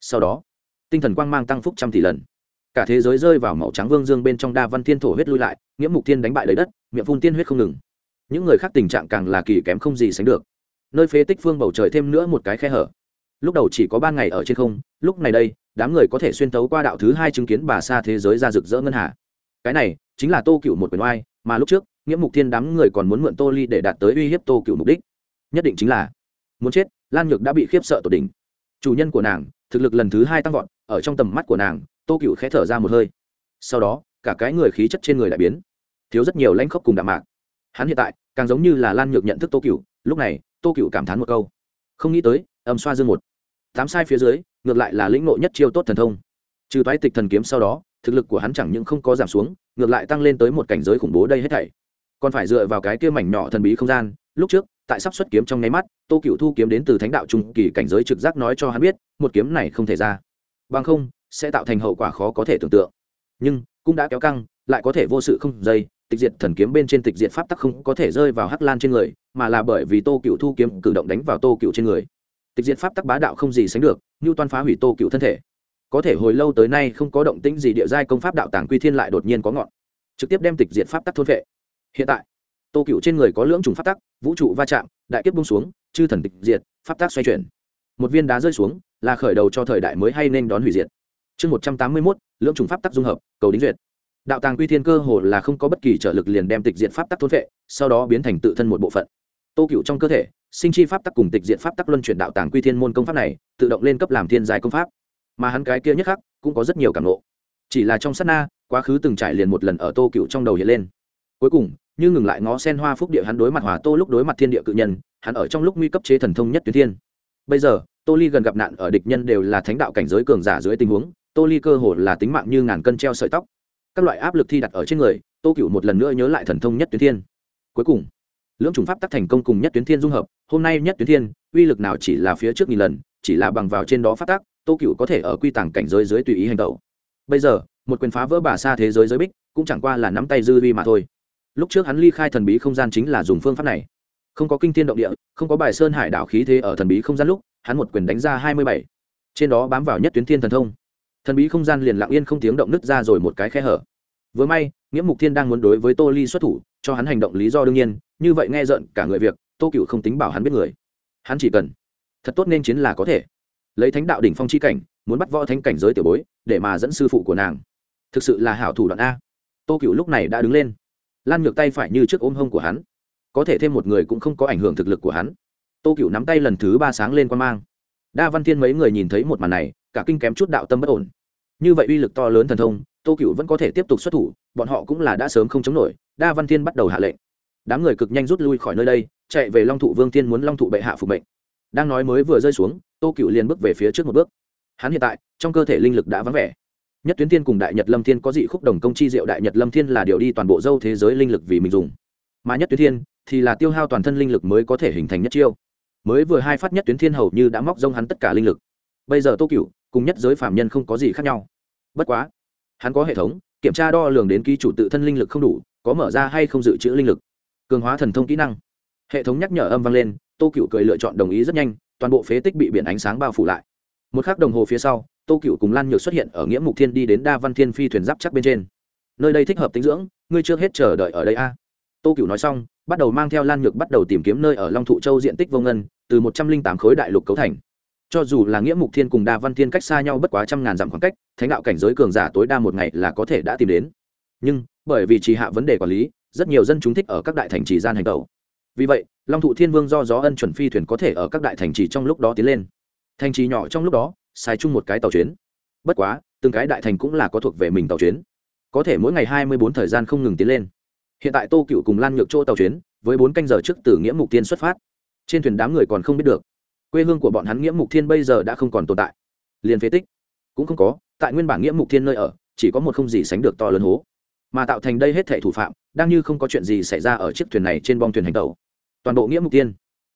Sau đó, tinh thần quang mang tăng phúc trăm tỷ lần cả thế giới rơi vào màu trắng vương dương bên trong đa văn thiên thổ huyết lui lại nghĩa mục thiên đánh bại lấy đất, miệng phun tiên huyết không ngừng. Những người khác tình trạng càng là kỳ kém không gì sánh được. Nơi phế tích phương bầu trời thêm nữa một cái khe hở. Lúc đầu chỉ có ba ngày ở trên không, lúc này đây, đám người có thể xuyên tấu qua đạo thứ hai chứng kiến bà xa thế giới ra rực rỡ ngân hà. Cái này, chính là tô cựu một quyền oai, mà lúc trước nghĩa mục thiên đám người còn muốn mượn tô ly để đạt tới uy hiếp tô cựu mục đích. Nhất định chính là, muốn chết, lan nhược đã bị khiếp sợ tột đỉnh. Chủ nhân của nàng, thực lực lần thứ hai tăng vọt, ở trong tầm mắt của nàng tô cựu khẽ thở ra một hơi. Sau đó, cả cái người khí chất trên người lại biến. Thiếu rất nhiều lãnh khốc cùng đạm mạc. Hắn hiện tại, càng giống như là lan nhược nhận thức tô cựu lúc này, tô cựu cảm thán một câu. Không nghĩ tới, âm xoa dương một. Tám sai phía dưới, ngược lại là lĩnh nội nhất chiêu tốt thần thông. Trừ toái tịch thần kiếm sau đó, thực lực của hắn chẳng những không có giảm xuống, ngược lại tăng lên tới một cảnh giới khủng bố đây hết thảy. Còn phải dựa vào cái kia mảnh nhỏ thần bí không gian, lúc trước, tại sắp xuất kiếm trong nháy mắt, tô cựu thu kiếm đến từ thánh đạo trung kỳ cảnh giới trực giác nói cho hắn biết, một kiếm này không thể ra. Bằng không sẽ tạo thành hậu quả khó có thể tưởng tượng. Nhưng, cũng đã kéo căng, lại có thể vô sự không dây, tịch diệt thần kiếm bên trên tịch diệt pháp tắc không có thể rơi vào hắc lan trên người, mà là bởi vì tô cựu thu kiếm cử động đánh vào tô cựu trên người. Tịch diệt pháp tắc bá đạo không gì sánh được như toan phá hủy tô cựu thân thể. Có thể hồi lâu tới nay không có động tĩnh gì địa giai công pháp đạo tàng quy thiên lại đột nhiên có ngọn, trực tiếp đem tịch diệt pháp tắc thôn vệ hiện tại, tô cựu trên người có lưỡng trùng pháp tắc, vũ trụ va chạm, đại kiếp bung xuống, chư thần tịch diệt, pháp tắc xoay chuyển. Một viên đá rơi xuống, là khởi đầu cho thời đại mới hay nên đón hủy diệt chương một trăm tám mươi mốt, lưỡng trùng pháp tắc dung hợp, cầu đính duyệt. Đạo tàng quy thiên cơ hồ là không có bất kỳ trợ lực liền đem tịch diệt pháp tắc thôn vệ sau đó biến thành tự thân một bộ phận. Tô cựu trong cơ thể, sinh chi pháp tắc cùng tịch diệt pháp tắc luân chuyển đạo tàng quy thiên môn công pháp này, tự động lên cấp làm thiên giải công pháp. Mà hắn cái kia nhất khắc, cũng có rất nhiều cảm ngộ. chỉ là trong sát na, quá khứ từng trải liền một lần ở tô cựu trong đầu hiện lên. Cuối cùng, như ngừng lại ngó sen hoa phúc địa hắn đối mặt hòa tô lúc đối mặt thiên địa cự nhân, hắn ở trong lúc nguy cấp chế thần thông nhất tuyến thiên. Bây giờ, tô ly gần gặp nạn ở địch nhân đều là thánh đạo cảnh giới cường giả dưới tình huống tô ly cơ hồ là tính mạng như ngàn cân treo sợi tóc. Các loại áp lực thi đặt ở trên người, tô cựu một lần nữa nhớ lại thần thông nhất tuyến thiên. Cuối cùng, lưỡng chủng pháp tắc thành công cùng nhất tuyến thiên dung hợp, hôm nay nhất tuyến thiên, uy lực nào chỉ là phía trước nghìn lần, chỉ là bằng vào trên đó phát tác tô cựu có thể ở quy tàng cảnh giới dưới tùy ý hành động. Bây giờ, một quyền phá vỡ bà xa thế giới giới bích, cũng chẳng qua là nắm tay dư vi mà thôi. Lúc trước hắn ly khai thần bí không gian chính là dùng phương pháp này. Không có kinh thiên động địa, không có bài sơn hải đảo khí thế ở thần bí không gian lúc, hắn một quyền đánh ra hai mươi bảy. Trên đó bám vào nhất tuyến thiên thần thông thần bí không gian liền lặng yên không tiếng động nứt ra rồi một cái khe hở. Vừa may, nghĩa mục thiên đang muốn đối với tô ly xuất thủ, cho hắn hành động lý do đương nhiên, như vậy nghe rợn cả người việc, tô cựu không tính bảo hắn biết người. Hắn chỉ cần, thật tốt nên chiến là có thể. Lấy thánh đạo đỉnh phong chi cảnh, muốn bắt võ thánh cảnh giới tiểu bối, để mà dẫn sư phụ của nàng. Thực sự là hảo thủ đoạn a. Tô cựu lúc này đã đứng lên, lan ngược tay phải như trước ôm hông của hắn. Có thể thêm một người cũng không có ảnh hưởng thực lực của hắn. Tô cựu nắm tay lần thứ ba sáng lên quan mang. Đa văn thiên mấy người nhìn thấy một màn này cả kinh kém chút đạo tâm bất ổn. Như vậy uy lực to lớn thần thông, tô cựu vẫn có thể tiếp tục xuất thủ, bọn họ cũng là đã sớm không chống nổi, đa văn thiên bắt đầu hạ lệnh. Đám người cực nhanh rút lui khỏi nơi đây, chạy về long thụ vương tiên muốn long thụ bệ hạ phục mệnh. Đang nói mới vừa rơi xuống, tô cựu liền bước về phía trước một bước. Hắn hiện tại, trong cơ thể linh lực đã vắng vẻ. Nhất tuyến thiên cùng đại nhật lâm thiên có dị khúc đồng công chi diệu, đại nhật lâm thiên là điều đi toàn bộ dâu thế giới linh lực vì mình dùng. Mà nhất tuyến thiên thì là tiêu hao toàn thân linh lực mới có thể hình thành nhất chiêu. Mới vừa hai phát nhất tuyến thiên hầu như đã móc rông hắn tất cả linh lực. Bây giờ tô cựu cùng nhất giới phạm nhân không có gì khác nhau. Bất quá, hắn có hệ thống, kiểm tra đo lường đến ký chủ tự thân linh lực không đủ, có mở ra hay không dự trữ linh lực. Cường hóa thần thông kỹ năng. Hệ thống nhắc nhở âm vang lên, tô cựu cười lựa chọn đồng ý rất nhanh, toàn bộ phế tích bị biển ánh sáng bao phủ lại. Một k h ắ c đồng hồ phía sau, tô cựu cùng lan nhược xuất hiện ở nghĩa mục thiên đi đến đa văn thiên phi thuyền giáp chắc bên trên. Nơi đây thích hợp tính dưỡng, ngươi chưa hết chờ đợi ở đây a. Tô cựu nói xong, bắt đầu mang theo lan nhược bắt đầu tìm kiếm nơi ở long thụ châu diện tích vô ngân, từ một trăm linh tám khối đại lục cấu thành cho dù là nghĩa mục thiên cùng đa văn thiên cách xa nhau bất quá trăm ngàn dặm khoảng cách, thánh đạo cảnh giới cường giả tối đa một ngày là có thể đã tìm đến. Nhưng, bởi vì trì hạ vấn đề quản lý, rất nhiều dân chúng thích ở các đại thành trì gian hành tẩu. Vì vậy, long thụ thiên vương do gió ân chuẩn phi thuyền có thể ở các đại thành trì trong lúc đó tiến lên. Thành trì nhỏ trong lúc đó, xài chung một cái tàu chuyến. Bất quá, từng cái đại thành cũng là có thuộc về mình tàu chuyến. Có thể mỗi ngày hai mươi bốn thời gian không ngừng tiến lên. Hiện tại tô cựu cùng lan nhược chỗ tàu chuyến, với bốn canh giờ trước từ nghĩa mục tiên xuất phát. Trên thuyền đám người còn không biết được quê hương của bọn hắn nghĩa mục thiên bây giờ đã không còn tồn tại. Liền phế tích cũng không có, tại nguyên bản nghĩa mục thiên nơi ở, chỉ có một không gì sánh được to lớn hố. Mà tạo thành đây hết thảy thủ phạm, đang như không có chuyện gì xảy ra ở chiếc thuyền này trên bong thuyền hành tàu toàn bộ nghĩa mục tiên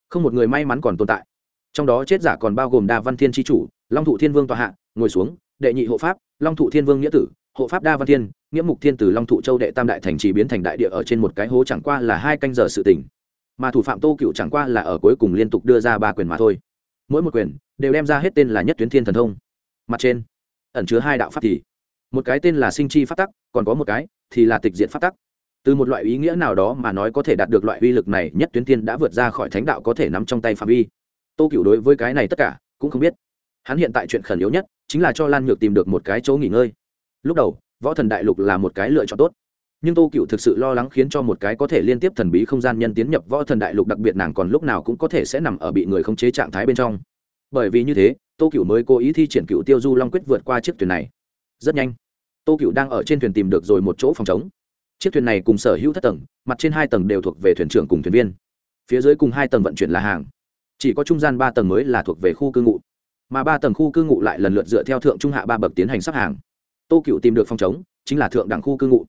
không một người may mắn còn tồn tại. Trong đó chết giả còn bao gồm đa văn thiên tri chủ, long thụ thiên vương tòa hạ, ngồi xuống, đệ nhị hộ pháp, long thụ thiên vương nghĩa tử, hộ pháp đa văn thiên, nghĩa mục thiên từ long thụ châu đệ tam đại thành trì biến thành đại địa ở trên một cái hố chẳng qua là hai canh giờ sự tỉnh mà thủ phạm tô cựu chẳng qua là ở cuối cùng liên tục đưa ra ba quyền mà thôi. Mỗi một quyền đều đem ra hết tên là nhất tuyến thiên thần thông. Mặt trên, ẩn chứa hai đạo pháp thì. Một cái tên là sinh chi pháp tắc, còn có một cái thì là tịch diện pháp tắc. Từ một loại ý nghĩa nào đó mà nói có thể đạt được loại uy lực này, nhất tuyến tiên đã vượt ra khỏi thánh đạo có thể nắm trong tay phạm vi. Tô cựu đối với cái này tất cả cũng không biết. Hắn hiện tại chuyện khẩn yếu nhất chính là cho lan nhược tìm được một cái chỗ nghỉ ngơi. Lúc đầu, võ thần đại lục là một cái lựa chọn tốt nhưng tô cựu thực sự lo lắng khiến cho một cái có thể liên tiếp thần bí không gian nhân tiến nhập võ thần đại lục, đặc biệt nàng còn lúc nào cũng có thể sẽ nằm ở bị người khống chế trạng thái bên trong. Bởi vì như thế, tô cựu mới cố ý thi triển cựu tiêu du long quyết vượt qua chiếc thuyền này. Rất nhanh, tô cựu đang ở trên thuyền tìm được rồi một chỗ phòng chống chiếc thuyền này cùng sở hữu thất tầng, mặt trên hai tầng đều thuộc về thuyền trưởng cùng thuyền viên. Phía dưới cùng hai tầng vận chuyển là hàng. Chỉ có trung gian ba tầng mới là thuộc về khu cư ngụ. Mà ba tầng khu cư ngụ lại lần lượt dựa theo thượng trung hạ ba bậc tiến hành sắp hàng. Tô cựu tìm được phòng chống chính là thượng đẳng khu cư ngụ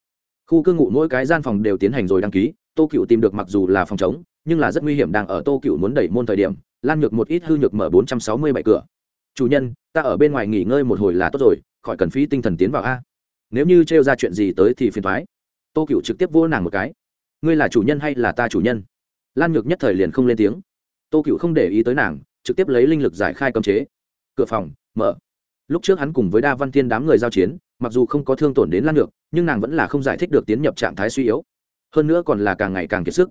khu cư ngụ mỗi cái gian phòng đều tiến hành rồi đăng ký tô cựu tìm được mặc dù là phòng chống nhưng là rất nguy hiểm đang ở tô cựu muốn đẩy môn thời điểm, lan nhược một ít hư nhược mở bốn trăm sáu mươi bảy cửa. Chủ nhân, ta ở bên ngoài nghỉ ngơi một hồi là tốt rồi, khỏi cần phí tinh thần tiến vào a. Nếu như trêu ra chuyện gì tới thì phiền thoái tô cựu trực tiếp vô nàng một cái. Ngươi là chủ nhân hay là ta chủ nhân? Lan nhược nhất thời liền không lên tiếng. Tô cựu không để ý tới nàng, trực tiếp lấy linh lực giải khai cấm chế. Cửa phòng, mở lúc trước hắn cùng với đa văn thiên đám người giao chiến, mặc dù không có thương tổn đến lan nhược, nhưng nàng vẫn là không giải thích được tiến nhập trạng thái suy yếu. Hơn nữa còn là càng ngày càng kiệt sức.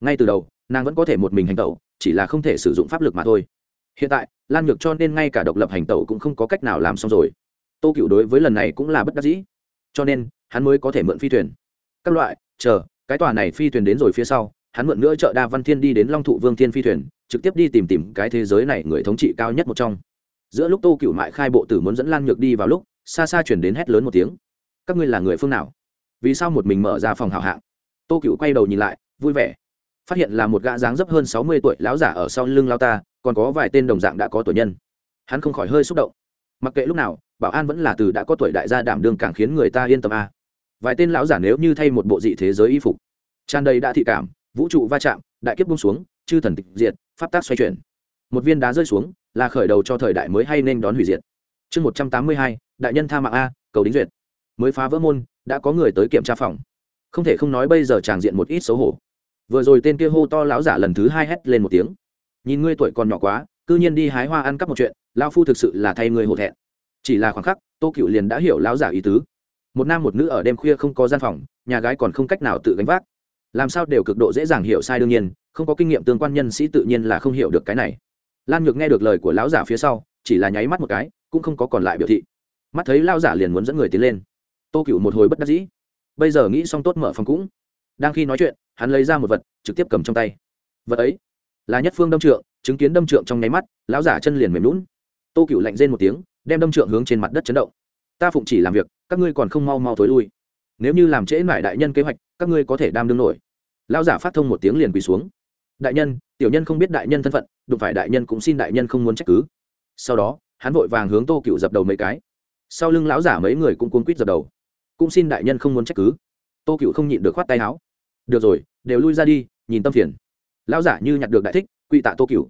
Ngay từ đầu, nàng vẫn có thể một mình hành tẩu, chỉ là không thể sử dụng pháp lực mà thôi. Hiện tại, lan nhược cho nên ngay cả độc lập hành tẩu cũng không có cách nào làm xong rồi. Tô cựu đối với lần này cũng là bất đắc dĩ. Cho nên, hắn mới có thể mượn phi thuyền. Các loại, chờ, cái tòa này phi thuyền đến rồi phía sau, hắn mượn nữa chợ đa văn thiên đi đến long thụ vương thiên phi thuyền, trực tiếp đi tìm tìm cái thế giới này người thống trị cao nhất một trong giữa lúc tô cựu mại khai bộ tử muốn dẫn lan nhược đi vào lúc, xa xa chuyển đến hét lớn một tiếng. Các ngươi là người phương nào? Vì sao một mình mở ra phòng hào hạng? Tô cựu quay đầu nhìn lại, vui vẻ. Phát hiện là một gã dáng dấp hơn sáu mươi tuổi lão giả ở sau lưng lao ta, còn có vài tên đồng dạng đã có tuổi nhân. Hắn không khỏi hơi xúc động. Mặc kệ lúc nào, bảo an vẫn là từ đã có tuổi đại gia đảm đương càng khiến người ta yên tâm a. Vài tên lão giả nếu như thay một bộ dị thế giới y phục, tràn đầy đã thị cảm, vũ trụ va chạm, đại kiếp bung xuống, chư thần tịch diệt, pháp tác xoay chuyển một viên đá rơi xuống, là khởi đầu cho thời đại mới hay nên đón hủy diệt. Chương một trăm tám mươi hai, đại nhân tha mạng a, cầu đính duyệt. Mới phá vỡ môn, đã có người tới kiểm tra phòng. Không thể không nói bây giờ tràng diện một ít xấu hổ. Vừa rồi tên kia hô to lão giả lần thứ hai hét lên một tiếng. Nhìn ngươi tuổi còn nhỏ quá, cư nhiên đi hái hoa ăn cắp một chuyện lao phu thực sự là thay ngươi hổ thẹn. Chỉ là khoảng khắc, tô cựu liền đã hiểu lão giả ý tứ. Một nam một nữ ở đêm khuya không có gian phòng, nhà gái còn không cách nào tự gánh vác. Làm sao đều cực độ dễ dàng hiểu sai đương nhiên, không có kinh nghiệm tương quan nhân sĩ tự nhiên là không hiểu được cái này lan nhược nghe được lời của lão giả phía sau, chỉ là nháy mắt một cái, cũng không có còn lại biểu thị. Mắt thấy lao giả liền muốn dẫn người tiến lên. Tô cựu một hồi bất đắc dĩ. Bây giờ nghĩ xong tốt mở phòng cũng. Đang khi nói chuyện, hắn lấy ra một vật, trực tiếp cầm trong tay. Vật ấy là nhất phương đâm trượng, chứng kiến đâm trượng trong nháy mắt, lão giả chân liền mềm lún tô cựu lạnh rên một tiếng, đem đâm trượng hướng trên mặt đất chấn động. Ta phụng chỉ làm việc, các ngươi còn không mau mau thối lui. Nếu như làm trễ mải đại nhân kế hoạch, các ngươi có thể đam đương nổi. Lão giả phát thông một tiếng liền quỳ xuống đại nhân, tiểu nhân không biết đại nhân thân phận, đụng phải đại nhân cũng xin đại nhân không muốn trách cứ. Sau đó, hắn vội vàng hướng tô cựu dập đầu mấy cái. Sau lưng lão giả mấy người cũng cuốn quýt dập đầu. Cũng xin đại nhân không muốn trách cứ. Tô cựu không nhịn được khoát tay áo. Được rồi, đều lui ra đi, nhìn tâm phiền. Lão giả như nhặt được đại thích, quỵ tạ tô cựu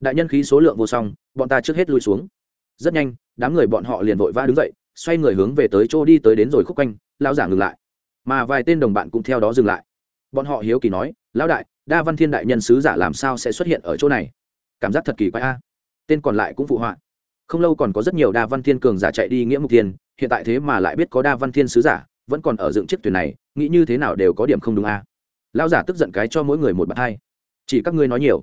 đại nhân khí số lượng vô song, bọn ta trước hết lui xuống. Rất nhanh, đám người bọn họ liền vội vã đứng dậy, xoay người hướng về tới chỗ đi tới đến rồi khúc quanh, lão giả ngừng lại. Mà vài tên đồng bạn cũng theo đó dừng lại. Bọn họ hiếu kỳ nói, lão đại đa văn thiên đại nhân sứ giả làm sao sẽ xuất hiện ở chỗ này? Cảm giác thật kỳ quái a. Tên còn lại cũng phụ họa. Không lâu còn có rất nhiều đa văn thiên cường giả chạy đi nghĩa mục thiên, hiện tại thế mà lại biết có đa văn thiên sứ giả, vẫn còn ở dựng chiếc thuyền này, nghĩ như thế nào đều có điểm không đúng a. Lão giả tức giận cái cho mỗi người một bậc hai chỉ các ngươi nói nhiều.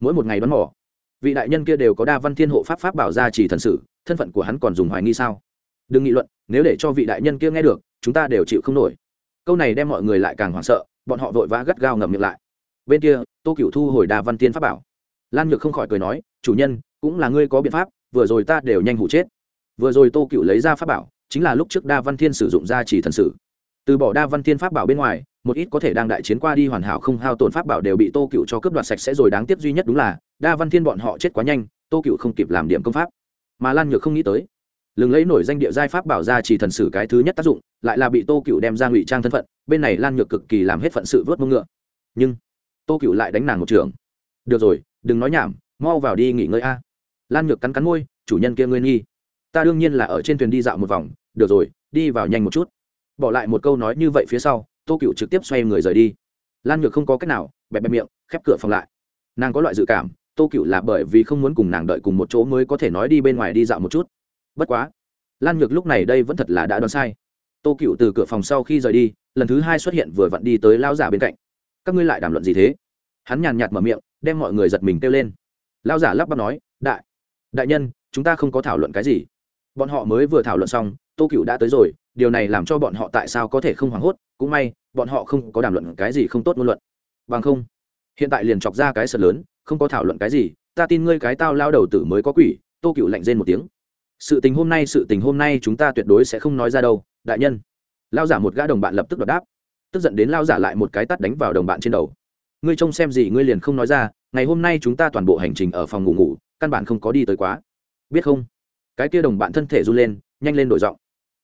Mỗi một ngày đón mỏ vị đại nhân kia đều có đa văn thiên hộ pháp pháp bảo ra chỉ thần sự thân phận của hắn còn dùng hoài nghi sao? Đừng nghị luận, nếu để cho vị đại nhân kia nghe được, chúng ta đều chịu không nổi. Câu này đem mọi người lại càng hoảng sợ, bọn họ vội vã gắt gao ngậm miệng lại bên kia, tô cựu thu hồi đa văn tiên pháp bảo. Lan nhược không khỏi cười nói, chủ nhân, cũng là ngươi có biện pháp, vừa rồi ta đều nhanh hủ chết. Vừa rồi tô cựu lấy ra pháp bảo, chính là lúc trước đa văn thiên sử dụng ra chỉ thần sử. Từ bỏ đa văn thiên pháp bảo bên ngoài, một ít có thể đang đại chiến qua đi hoàn hảo không hao tổn pháp bảo đều bị tô cựu cho cướp đoạt sạch sẽ rồi, đáng tiếc duy nhất đúng là, đa văn thiên bọn họ chết quá nhanh, tô cựu không kịp làm điểm công pháp. Mà lan nhược không nghĩ tới, lừng lấy nổi danh địa giai pháp bảo ra chỉ thần sử cái thứ nhất tác dụng, lại là bị tô cựu đem ra ngụy trang thân phận, bên này lan nhược cực kỳ làm hết phận sự vớt mông ngựa. Nhưng tô cựu lại đánh nàng một trường. Được rồi, đừng nói nhảm, mau vào đi nghỉ ngơi a. Lan nhược cắn cắn môi, chủ nhân kia ngươi nghi. Ta đương nhiên là ở trên thuyền đi dạo một vòng, được rồi, đi vào nhanh một chút. Bỏ lại một câu nói như vậy phía sau, tô cựu trực tiếp xoay người rời đi. Lan nhược không có cách nào, bẹp bẹp miệng, khép cửa phòng lại. Nàng có loại dự cảm, tô cựu là bởi vì không muốn cùng nàng đợi cùng một chỗ mới có thể nói đi bên ngoài đi dạo một chút. Bất quá, lan nhược lúc này đây vẫn thật là đã đoán sai. Tô cựu từ cửa phòng sau khi rời đi, lần thứ hai xuất hiện vừa vặn đi tới lao giả bên cạnh các ngươi lại đàm luận gì thế? Hắn nhàn nhạt mở miệng, đem mọi người giật mình kêu lên. Lao giả lắp bắp nói, đại đại nhân, chúng ta không có thảo luận cái gì. Bọn họ mới vừa thảo luận xong, tô cựu đã tới rồi, điều này làm cho bọn họ tại sao có thể không hoảng hốt? Cũng may, bọn họ không có đàm luận cái gì không tốt ngôn luận. Bằng không, hiện tại liền chọc ra cái sật lớn, không có thảo luận cái gì, ta tin ngươi cái tao lao đầu tử mới có quỷ. Tô cựu lạnh rên một tiếng. Sự tình hôm nay, sự tình hôm nay chúng ta tuyệt đối sẽ không nói ra đâu, đại nhân. Lao giả một gã đồng bạn lập tức đọc đáp tức giận đến lao giả lại một cái tắt đánh vào đồng bạn trên đầu. Ngươi trông xem gì, ngươi liền không nói ra, ngày hôm nay chúng ta toàn bộ hành trình ở phòng ngủ ngủ, căn bản không có đi tới quá. Biết không? Cái kia đồng bạn thân thể run lên, nhanh lên đổi giọng.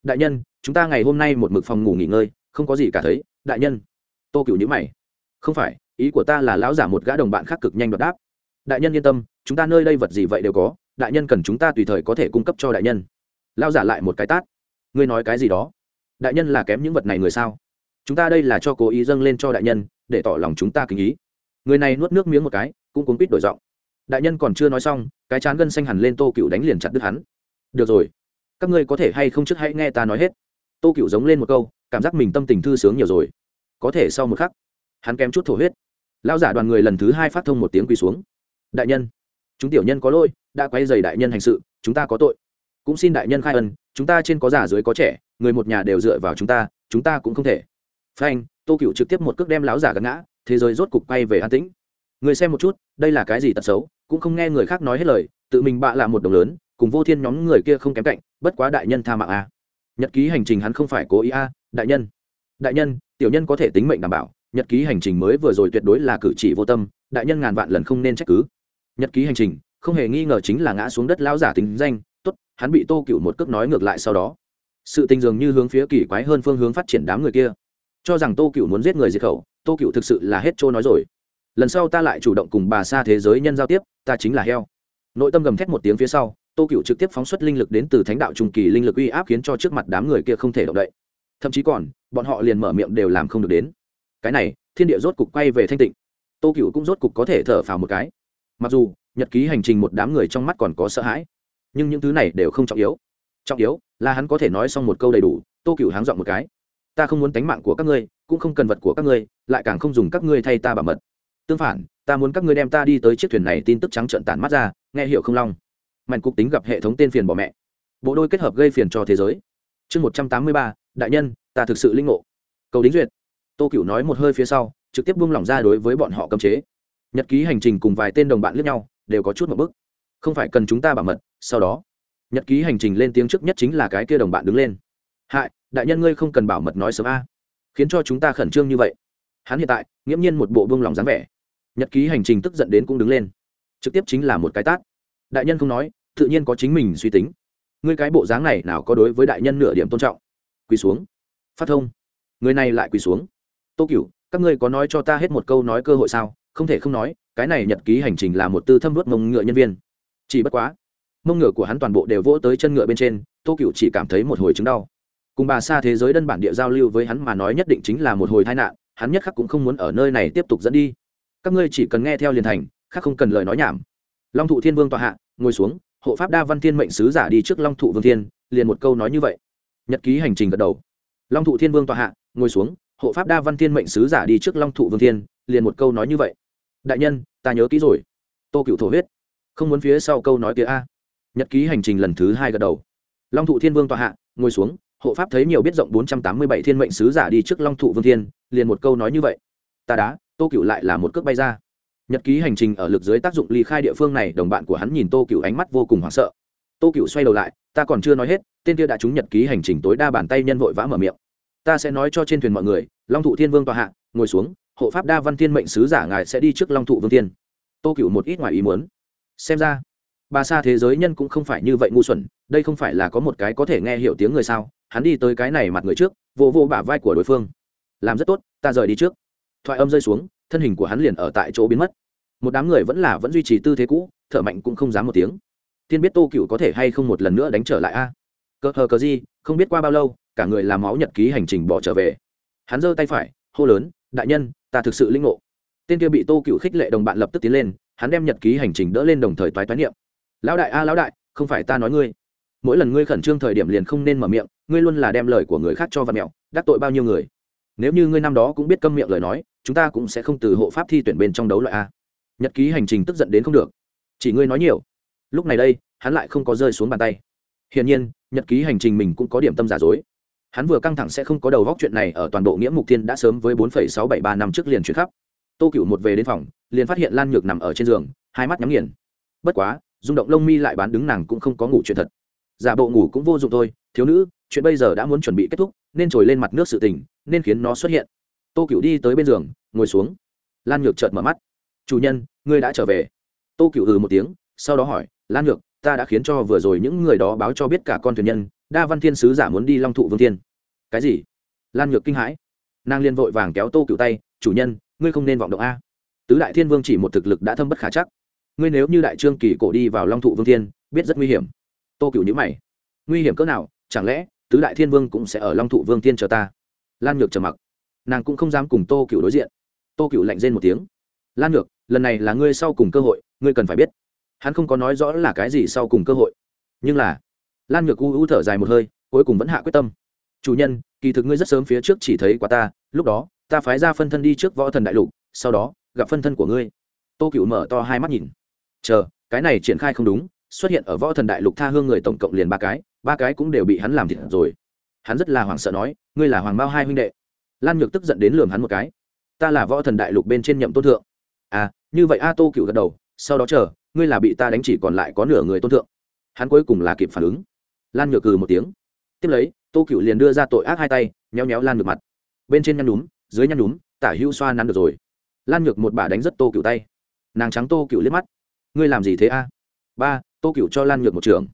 Đại nhân, chúng ta ngày hôm nay một mực phòng ngủ nghỉ ngơi, không có gì cả thấy. Đại nhân. Tô cựu nhữ mày. Không phải, ý của ta là lão giả một gã đồng bạn khác cực nhanh đoạt đáp. Đại nhân yên tâm, chúng ta nơi đây vật gì vậy đều có, đại nhân cần chúng ta tùy thời có thể cung cấp cho đại nhân. Lao giả lại một cái tát. Ngươi nói cái gì đó? Đại nhân là kém những vật này người sao? Chúng ta đây là cho cố ý dâng lên cho đại nhân, để tỏ lòng chúng ta kính ý. Người này nuốt nước miếng một cái, cũng cuốn quýt đổi giọng. Đại nhân còn chưa nói xong, cái chán gân xanh hẳn lên, tô cựu đánh liền chặt đứt hắn. Được rồi. Các ngươi có thể hay không trước hãy nghe ta nói hết. Tô cựu giống lên một câu, cảm giác mình tâm tình thư sướng nhiều rồi. Có thể sau một khắc, hắn kém chút thổ huyết. Lao giả đoàn người lần thứ hai phát thông một tiếng quỳ xuống. Đại nhân, chúng tiểu nhân có lỗi, đã quay dày đại nhân hành sự, chúng ta có tội. Cũng xin đại nhân khai ân, chúng ta trên có già dưới có trẻ, người một nhà đều dựa vào chúng ta chúng ta cũng không thể phanh tô cựu trực tiếp một cước đem láo giả gắn ngã thế giới rốt cục bay về an tĩnh. Người xem một chút đây là cái gì tật xấu cũng không nghe người khác nói hết lời tự mình bạ là một đồng lớn cùng vô thiên nhóm người kia không kém cạnh bất quá đại nhân tha mạng a. À. nhật ký hành trình hắn không phải cố ý a à, đại nhân. Đại nhân tiểu nhân có thể tính mệnh đảm bảo nhật ký hành trình mới vừa rồi tuyệt đối là cử chỉ vô tâm đại nhân ngàn vạn lần không nên trách cứ. Nhật ký hành trình không hề nghi ngờ chính là ngã xuống đất lão giả tính danh tốt hắn bị tô cựu một cước nói ngược lại sau đó. Sự tình dường như hướng phía kỳ quái hơn phương hướng phát triển đám người kia cho rằng tô cựu muốn giết người diệt khẩu, tô cựu thực sự là hết trôi nói rồi. Lần sau ta lại chủ động cùng bà xa thế giới nhân giao tiếp, ta chính là heo. Nội tâm gầm thét một tiếng phía sau, tô cựu trực tiếp phóng xuất linh lực đến từ thánh đạo trung kỳ linh lực uy áp khiến cho trước mặt đám người kia không thể động đậy. Thậm chí còn, bọn họ liền mở miệng đều làm không được đến. Cái này, thiên địa rốt cục quay về thanh tịnh. Tô cựu cũng rốt cục có thể thở phào một cái. Mặc dù, nhật ký hành trình một đám người trong mắt còn có sợ hãi, nhưng những thứ này đều không trọng yếu. Trọng yếu là hắn có thể nói xong một câu đầy đủ, tô cựu háng dọn một cái ta không muốn tánh mạng của các ngươi, cũng không cần vật của các ngươi, lại càng không dùng các ngươi thay ta bảo mật. Tương phản, ta muốn các ngươi đem ta đi tới chiếc thuyền này tin tức trắng trợn tản mắt ra, nghe hiệu không long. Mạnh cục tính gặp hệ thống tên phiền bỏ mẹ. Bộ đôi kết hợp gây phiền cho thế giới. Chương một trăm tám mươi ba, đại nhân, ta thực sự linh ngộ. Cầu đính duyệt. Tô cựu nói một hơi phía sau, trực tiếp buông lỏng ra đối với bọn họ cấm chế. Nhật ký hành trình cùng vài tên đồng bạn lướt nhau, đều có chút một bức. Không phải cần chúng ta bảo mật, sau đó, nhật ký hành trình lên tiếng trước nhất chính là cái kia đồng bạn đứng lên. Hại đại nhân ngươi không cần bảo mật nói sớm a. Khiến cho chúng ta khẩn trương như vậy. Hắn hiện tại, nghiễm nhiên một bộ buông lỏng dáng vẻ. Nhật ký hành trình tức giận đến cũng đứng lên. Trực tiếp chính là một cái tát. Đại nhân không nói, tự nhiên có chính mình suy tính. Ngươi cái bộ dáng này nào có đối với đại nhân nửa điểm tôn trọng. Quỳ xuống. Phát thông. Người này lại quỳ xuống. Tô cửu, các ngươi có nói cho ta hết một câu nói cơ hội sao? Không thể không nói, cái này nhật ký hành trình là một tư thâm vớt mông ngựa nhân viên. Chỉ bất quá, mông ngựa của hắn toàn bộ đều vỗ tới chân ngựa bên trên, tô cựu chỉ cảm thấy một hồi chứng đau cùng bà xa thế giới đơn bản địa giao lưu với hắn mà nói nhất định chính là một hồi tai nạn, hắn nhất khắc cũng không muốn ở nơi này tiếp tục dẫn đi. Các ngươi chỉ cần nghe theo liền thành, khác không cần lời nói nhảm. Long thụ thiên vương tọa hạ, ngồi xuống, hộ pháp đa văn thiên mệnh sứ giả đi trước long thụ vương thiên, liền một câu nói như vậy. Nhật ký hành trình gật đầu. Long thụ thiên vương tọa hạ, ngồi xuống, hộ pháp đa văn thiên mệnh sứ giả đi trước long thụ vương thiên, liền một câu nói như vậy. Đại nhân, ta nhớ kỹ rồi. Tô cựu thổ huyết. Không muốn phía sau câu nói kia a. Nhật ký hành trình lần thứ hai gật đầu. Long thụ thiên vương tọa hạ, ngồi xuống hộ pháp thấy nhiều biết rộng bốn trăm tám mươi bảy thiên mệnh sứ giả đi trước long thụ vương thiên, liền một câu nói như vậy. Ta đá, tô cựu lại là một cước bay ra. Nhật ký hành trình ở lực dưới tác dụng ly khai địa phương này, đồng bạn của hắn nhìn tô cựu ánh mắt vô cùng hoảng sợ. Tô cựu xoay đầu lại, ta còn chưa nói hết, tên kia đã trúng nhật ký hành trình tối đa bàn tay nhân vội vã mở miệng. Ta sẽ nói cho trên thuyền mọi người, long thụ thiên vương tòa hạ, ngồi xuống, hộ pháp đa văn thiên mệnh sứ giả ngài sẽ đi trước long thụ vương tiên tô cựu một ít ngoài ý muốn. Xem ra, bà xa thế giới nhân cũng không phải như vậy ngu xuẩn, đây không phải là có một cái có thể nghe hiểu tiếng người sao hắn đi tới cái này mặt người trước, vô vô bả vai của đối phương. Làm rất tốt, ta rời đi trước. Thoại âm rơi xuống, thân hình của hắn liền ở tại chỗ biến mất. Một đám người vẫn là vẫn duy trì tư thế cũ, thở mạnh cũng không dám một tiếng. Tiên biết tô cựu có thể hay không một lần nữa đánh trở lại a? À? cờ hờ, cờ gì, không biết qua bao lâu, cả người làm máu nhật ký hành trình bỏ trở về. Hắn giơ tay phải, hô lớn, đại nhân, ta thực sự linh ngộ. Tên kia bị tô cựu khích lệ đồng bạn lập tức tiến lên, hắn đem nhật ký hành trình đỡ lên đồng thời toái toái niệm. Lão đại a, lão đại, không phải ta nói ngươi mỗi lần ngươi khẩn trương thời điểm liền không nên mở miệng, ngươi luôn là đem lời của người khác cho văn mẹo, đắc tội bao nhiêu người. Nếu như ngươi năm đó cũng biết câm miệng lời nói, chúng ta cũng sẽ không từ hộ pháp thi tuyển bên trong đấu loại a. Nhật ký hành trình tức giận đến không được. Chỉ ngươi nói nhiều. Lúc này đây, hắn lại không có rơi xuống bàn tay. Hiển nhiên, nhật ký hành trình mình cũng có điểm tâm giả dối. Hắn vừa căng thẳng sẽ không có đầu góc chuyện này ở toàn bộ nghĩa mục thiên đã sớm với bốn phẩy sáu bảy ba năm trước liền chuyển khắp. Tô cựu một về đến phòng, liền phát hiện lan nhược nằm ở trên giường, hai mắt nhắm nghiền. Bất quá, rung động lông mi lại bán đứng nàng cũng không có ngủ chuyện thật giả bộ ngủ cũng vô dụng thôi, thiếu nữ, chuyện bây giờ đã muốn chuẩn bị kết thúc, nên trồi lên mặt nước sự tình, nên khiến nó xuất hiện. Tô cựu đi tới bên giường, ngồi xuống. Lan nhược chợt mở mắt. Chủ nhân, ngươi đã trở về. Tô cựu ừ một tiếng, sau đó hỏi, lan nhược, ta đã khiến cho vừa rồi những người đó báo cho biết cả con thuyền nhân, đa văn thiên sứ giả muốn đi long thụ vương thiên. Cái gì? Lan nhược kinh hãi. Nàng liên vội vàng kéo tô cựu tay, chủ nhân, ngươi không nên vọng động a. Tứ đại thiên vương chỉ một thực lực đã thâm bất khả chắc. Ngươi nếu như đại trương kỳ cổ đi vào long thụ vương thiên, biết rất nguy hiểm tô cựu nhữ mày. Nguy hiểm cỡ nào, chẳng lẽ tứ đại thiên vương cũng sẽ ở long thụ vương thiên chờ ta? Lan nhược trầm mặc. Nàng cũng không dám cùng tô cựu đối diện. Tô cựu lạnh rên một tiếng. Lan nhược, lần này là ngươi sau cùng cơ hội, ngươi cần phải biết. Hắn không có nói rõ là cái gì sau cùng cơ hội. Nhưng là, lan nhược u u thở dài một hơi, cuối cùng vẫn hạ quyết tâm. Chủ nhân, kỳ thực ngươi rất sớm phía trước chỉ thấy quá ta, lúc đó, ta phái ra phân thân đi trước võ thần đại lục, sau đó, gặp phân thân của ngươi. Tô cựu mở to hai mắt nhìn. Chờ, cái này triển khai không đúng xuất hiện ở võ thần đại lục tha hương người tổng cộng liền ba cái ba cái cũng đều bị hắn làm thịt rồi. Hắn rất là hoảng sợ nói, ngươi là hoàng bao hai huynh đệ. Lan nhược tức giận đến lường hắn một cái. Ta là võ thần đại lục bên trên nhậm tôn thượng. À như vậy a tô cựu gật đầu, sau đó chờ, ngươi là bị ta đánh chỉ còn lại có nửa người tôn thượng. Hắn cuối cùng là kịp phản ứng. Lan nhược cừ một tiếng. Tiếp lấy, tô cựu liền đưa ra tội ác hai tay, nhéo nhéo lan nhược mặt. Bên trên nhăn núm dưới nhăn núm tả hữu xoa nắn được rồi. Lan nhược một bà đánh rất tô cựu tay. Nàng trắng tô cựu liếc mắt. Ngươi làm gì thế a? Ba tô cựu cho lan nhược một trường.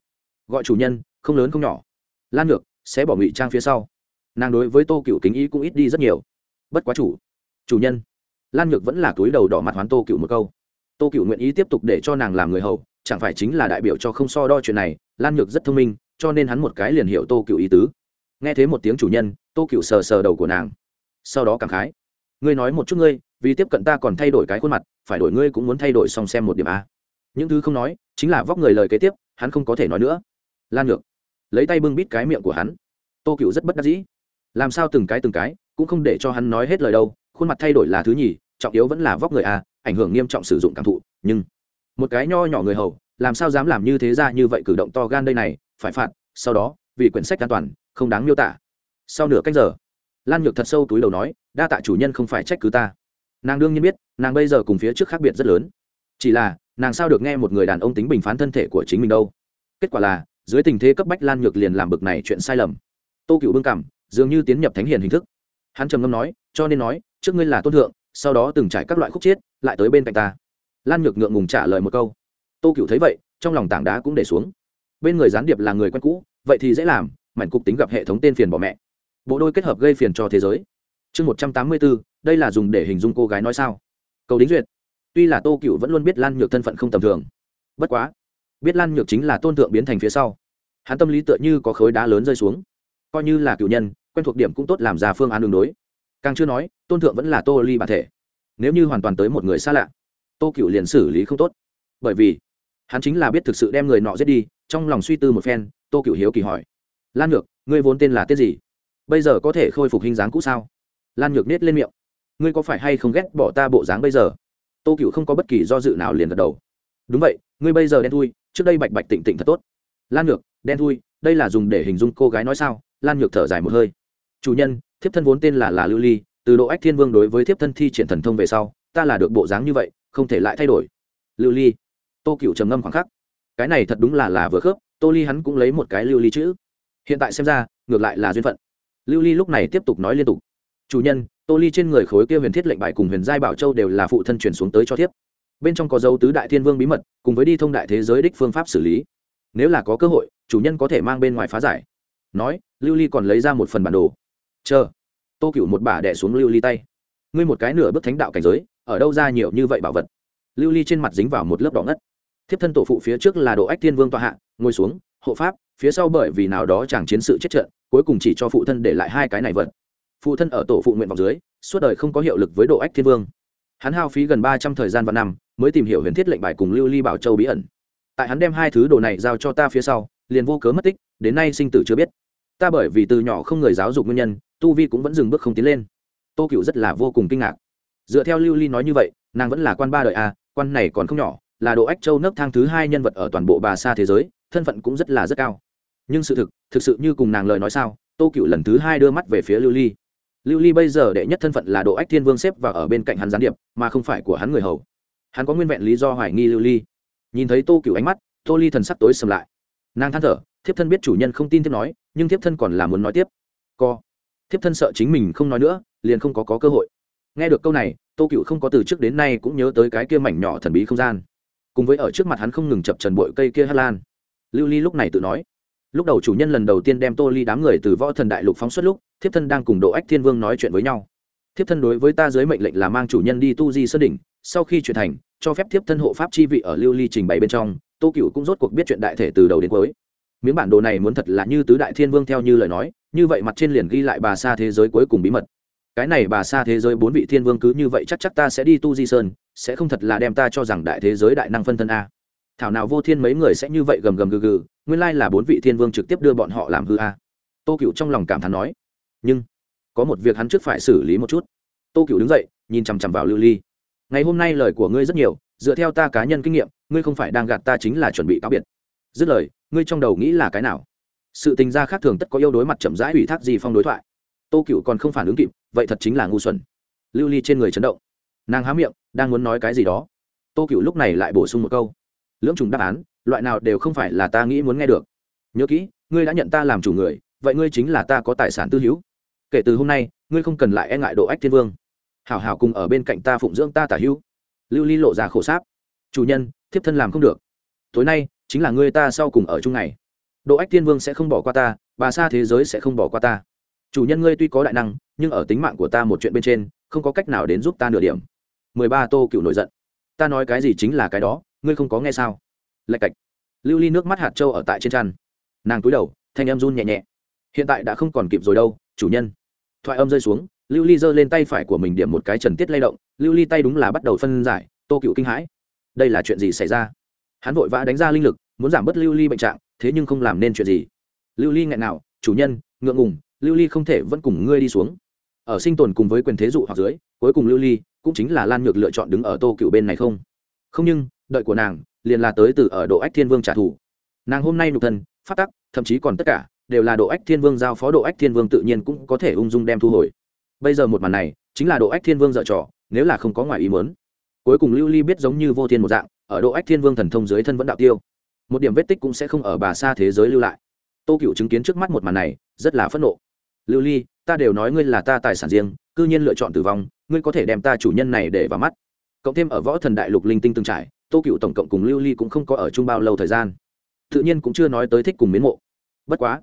Gọi chủ nhân, không lớn không nhỏ. Lan nhược, sẽ bỏ ngụy trang phía sau. Nàng đối với tô cựu kính ý cũng ít đi rất nhiều. Bất quá chủ chủ nhân. Lan nhược vẫn là túi đầu đỏ mặt hoán tô cựu một câu. Tô cựu nguyện ý tiếp tục để cho nàng làm người hầu, chẳng phải chính là đại biểu cho không so đo chuyện này. Lan nhược rất thông minh, cho nên hắn một cái liền hiểu tô cựu ý tứ. Nghe thấy một tiếng chủ nhân, tô cựu sờ sờ đầu của nàng. Sau đó cảm khái. Ngươi nói một chút ngươi, vì tiếp cận ta còn thay đổi cái khuôn mặt, phải đổi ngươi cũng muốn thay đổi xong xem một điểm a những thứ không nói, chính là vóc người lời kế tiếp, hắn không có thể nói nữa. Lan ngược lấy tay bưng bít cái miệng của hắn. Tô cựu rất bất đắc dĩ. Làm sao từng cái từng cái, cũng không để cho hắn nói hết lời đâu, khuôn mặt thay đổi là thứ nhì, trọng yếu vẫn là vóc người à ảnh hưởng nghiêm trọng sử dụng cảm thụ, nhưng một cái nho nhỏ người hầu, làm sao dám làm như thế ra như vậy cử động to gan đây này, phải phạt, sau đó, vì quyển sách an toàn, không đáng miêu tả. Sau nửa cách giờ, lan nhược thật sâu túi đầu nói, đa tạ chủ nhân không phải trách cứ ta. Nàng đương nhiên biết, nàng bây giờ cùng phía trước khác biệt rất lớn. Chỉ là nàng sao được nghe một người đàn ông tính bình phán thân thể của chính mình đâu? Kết quả là, dưới tình thế cấp bách lan nhược liền làm bực này chuyện sai lầm. Tô cựu bưng cảm dường như tiến nhập thánh hiền hình thức. Hắn trầm ngâm nói, cho nên nói, trước ngươi là tôn thượng, sau đó từng trải các loại khúc chiết, lại tới bên cạnh ta. Lan nhược ngượng ngùng trả lời một câu. Tô cựu thấy vậy, trong lòng tảng đá cũng để xuống. Bên người gián điệp là người quen cũ, vậy thì dễ làm, mảnh cục tính gặp hệ thống tên phiền bỏ mẹ. Bộ đôi kết hợp gây phiền cho thế giới. Chương một trăm tám mươi bốn đây là dùng để hình dung cô gái nói sao? Cầu đính duyệt tuy là tô cựu vẫn luôn biết lan nhược thân phận không tầm thường bất quá biết lan nhược chính là tôn tượng biến thành phía sau hắn tâm lý tựa như có khối đá lớn rơi xuống coi như là cựu nhân quen thuộc điểm cũng tốt làm ra phương án đường đối càng chưa nói tôn thượng vẫn là tô ly bản thể nếu như hoàn toàn tới một người xa lạ tô cựu liền xử lý không tốt bởi vì hắn chính là biết thực sự đem người nọ giết đi trong lòng suy tư một phen tô cựu hiếu kỳ hỏi lan nhược ngươi vốn tên là tiết gì bây giờ có thể khôi phục hình dáng cũ sao lan nhược nết lên miệng ngươi có phải hay không ghét bỏ ta bộ dáng bây giờ tô cựu không có bất kỳ do dự nào liền gật đầu. Đúng vậy, ngươi bây giờ đen thui, trước đây bạch bạch tịnh tịnh thật tốt. Lan nhược, đen thui, đây là dùng để hình dung cô gái nói sao? Lan nhược thở dài một hơi. Chủ nhân, thiếp thân vốn tên là là lưu ly, từ độ ách thiên vương đối với thiếp thân thi triển thần thông về sau, ta là được bộ dáng như vậy, không thể lại thay đổi. Lưu ly? Tô cựu trầm ngâm khoảng khắc. Cái này thật đúng là là vừa khớp, tô ly hắn cũng lấy một cái lưu ly chữ. Hiện tại xem ra, ngược lại là duyên phận. Lưu ly lúc này tiếp tục nói liên tục. Chủ nhân tô ly trên người khối kia huyền thiết lệnh bài cùng huyền giai bảo châu đều là phụ thân chuyển xuống tới cho thiếp. Bên trong có dấu tứ đại thiên vương bí mật, cùng với đi thông đại thế giới đích phương pháp xử lý. Nếu là có cơ hội, chủ nhân có thể mang bên ngoài phá giải. Nói, lưu ly còn lấy ra một phần bản đồ. Chờ, tô cựu một bà đẻ xuống lưu ly tay. Ngươi một cái nửa bước thánh đạo cảnh giới, ở đâu ra nhiều như vậy bảo vật? Lưu ly trên mặt dính vào một lớp đỏ ngất. Thiếp thân tổ phụ phía trước là độ ách thiên vương tọa hạ, ngồi xuống, hộ pháp, phía sau bởi vì nào đó chẳng chiến sự chết trận, cuối cùng chỉ cho phụ thân để lại hai cái này vật phụ thân ở tổ phụ nguyện vọng dưới, suốt đời không có hiệu lực với độ ách thiên vương. Hắn hao phí gần ba trăm thời gian và năm mới tìm hiểu huyền thiết lệnh bài cùng lưu ly bảo châu bí ẩn. Tại hắn đem hai thứ đồ này giao cho ta phía sau, liền vô cớ mất tích, đến nay sinh tử chưa biết. Ta bởi vì từ nhỏ không người giáo dục nguyên nhân, tu vi cũng vẫn dừng bước không tiến lên. Tô cựu rất là vô cùng kinh ngạc. Dựa theo lưu ly nói như vậy, nàng vẫn là quan ba đời a quan này còn không nhỏ, là độ ách châu nấc thang thứ hai nhân vật ở toàn bộ bà xa thế giới, thân phận cũng rất là rất cao. Nhưng sự thực thực sự như cùng nàng lời nói sao, tô cựu lần thứ hai đưa mắt về phía lưu ly lưu ly bây giờ đệ nhất thân phận là độ ách thiên vương xếp và ở bên cạnh hắn gián điệp mà không phải của hắn người hầu. Hắn có nguyên vẹn lý do hoài nghi lưu ly. Nhìn thấy tô cựu ánh mắt tô ly thần sắc tối sầm lại. Nàng than thở thiếp thân biết chủ nhân không tin thiếp nói nhưng thiếp thân còn là muốn nói tiếp. Co thiếp thân sợ chính mình không nói nữa liền không có, có cơ hội. Nghe được câu này tô cựu không có từ trước đến nay cũng nhớ tới cái kia mảnh nhỏ thần bí không gian. Cùng với ở trước mặt hắn không ngừng chập trần bội cây kia hát lan. Lưu ly lúc này tự nói lúc đầu chủ nhân lần đầu tiên đem tô ly đám người từ võ thần đại lục phóng xuất lúc, thiếp thân đang cùng độ ách thiên vương nói chuyện với nhau. Thiếp thân đối với ta dưới mệnh lệnh là mang chủ nhân đi tu di sơn đỉnh, sau khi chuyển thành, cho phép thiếp thân hộ pháp chi vị ở lưu ly trình bày bên trong, tô cựu cũng rốt cuộc biết chuyện đại thể từ đầu đến cuối. Miếng bản đồ này muốn thật là như tứ đại thiên vương theo như lời nói, như vậy mặt trên liền ghi lại bà xa thế giới cuối cùng bí mật. Cái này bà xa thế giới bốn vị thiên vương cứ như vậy chắc chắc ta sẽ đi tu di sơn, sẽ không thật là đem ta cho rằng đại thế giới đại năng phân thân a thảo nào vô thiên mấy người sẽ như vậy gầm gầm gừ gừ, nguyên lai là bốn vị thiên vương trực tiếp đưa bọn họ làm hư a. Tô cựu trong lòng cảm thán nói, nhưng có một việc hắn trước phải xử lý một chút. Tô cựu đứng dậy, nhìn chằm chằm vào lưu ly. Ngày hôm nay lời của ngươi rất nhiều, dựa theo ta cá nhân kinh nghiệm, ngươi không phải đang gạt ta chính là chuẩn bị cáo biệt. Dứt lời, ngươi trong đầu nghĩ là cái nào? Sự tình gia khác thường tất có yêu đối mặt chậm rãi ủy thác gì phong đối thoại. Tô cựu còn không phản ứng kịp, vậy thật chính là ngu xuẩn. Lưu ly trên người chấn động. Nàng há miệng, đang muốn nói cái gì đó. Tô cựu lúc này lại bổ sung một câu lưỡng trùng đáp án, loại nào đều không phải là ta nghĩ muốn nghe được. Nhớ kỹ, ngươi đã nhận ta làm chủ người, vậy ngươi chính là ta có tài sản tư hữu. Kể từ hôm nay, ngươi không cần lại e ngại độ ách thiên vương. Hảo hảo cùng ở bên cạnh ta phụng dưỡng ta tả hữu. Lưu ly lộ ra khổ sáp. Chủ nhân, thiếp thân làm không được. Tối nay, chính là ngươi ta sau cùng ở chung ngày. Độ ách thiên vương sẽ không bỏ qua ta, bà xa thế giới sẽ không bỏ qua ta. Chủ nhân ngươi tuy có đại năng, nhưng ở tính mạng của ta một chuyện bên trên, không có cách nào đến giúp ta nửa điểm. Mười ba tô cựu nổi giận. Ta nói cái gì chính là cái đó ngươi không có nghe sao? Lạch cạch. Lưu ly nước mắt hạt trâu ở tại trên chăn. Nàng cúi đầu, thanh em run nhẹ nhẹ. Hiện tại đã không còn kịp rồi đâu, chủ nhân. Thoại âm rơi xuống, lưu ly giơ lên tay phải của mình điểm một cái trần tiết lay động, lưu ly tay đúng là bắt đầu phân giải, tô cựu kinh hãi. Đây là chuyện gì xảy ra? Hắn vội vã đánh ra linh lực, muốn giảm bớt lưu ly bệnh trạng, thế nhưng không làm nên chuyện gì. Lưu ly nghẹn nào, chủ nhân, ngượng ngùng, lưu ly không thể vẫn cùng ngươi đi xuống. Ở sinh tồn cùng với quyền thế dụ hoặc dưới, cuối cùng lưu ly cũng chính là lan nhược lựa chọn đứng ở tô cựu bên này không? Không nhưng đợi của nàng liền là tới từ ở độ ách thiên vương trả thù. Nàng hôm nay nhục thân phát tắc, thậm chí còn tất cả đều là độ ách thiên vương giao phó, độ ách thiên vương tự nhiên cũng có thể ung dung đem thu hồi. Bây giờ một màn này chính là độ ách thiên vương dợ trò, nếu là không có ngoài ý muốn. Cuối cùng lưu ly biết giống như vô thiên một dạng, ở độ ách thiên vương thần thông dưới thân vẫn đạo tiêu. Một điểm vết tích cũng sẽ không ở bà xa thế giới lưu lại. Tô cựu chứng kiến trước mắt một màn này, rất là phẫn nộ. Lưu ly, ta đều nói ngươi là ta tài sản riêng, cư nhiên lựa chọn tử vong, ngươi có thể đem ta chủ nhân này để vào mắt. Cộng thêm ở võ thần đại lục linh tinh từng trải tô cựu tổng cộng cùng lưu ly cũng không có ở chung bao lâu thời gian. Tự nhiên cũng chưa nói tới thích cùng miến mộ. Bất quá,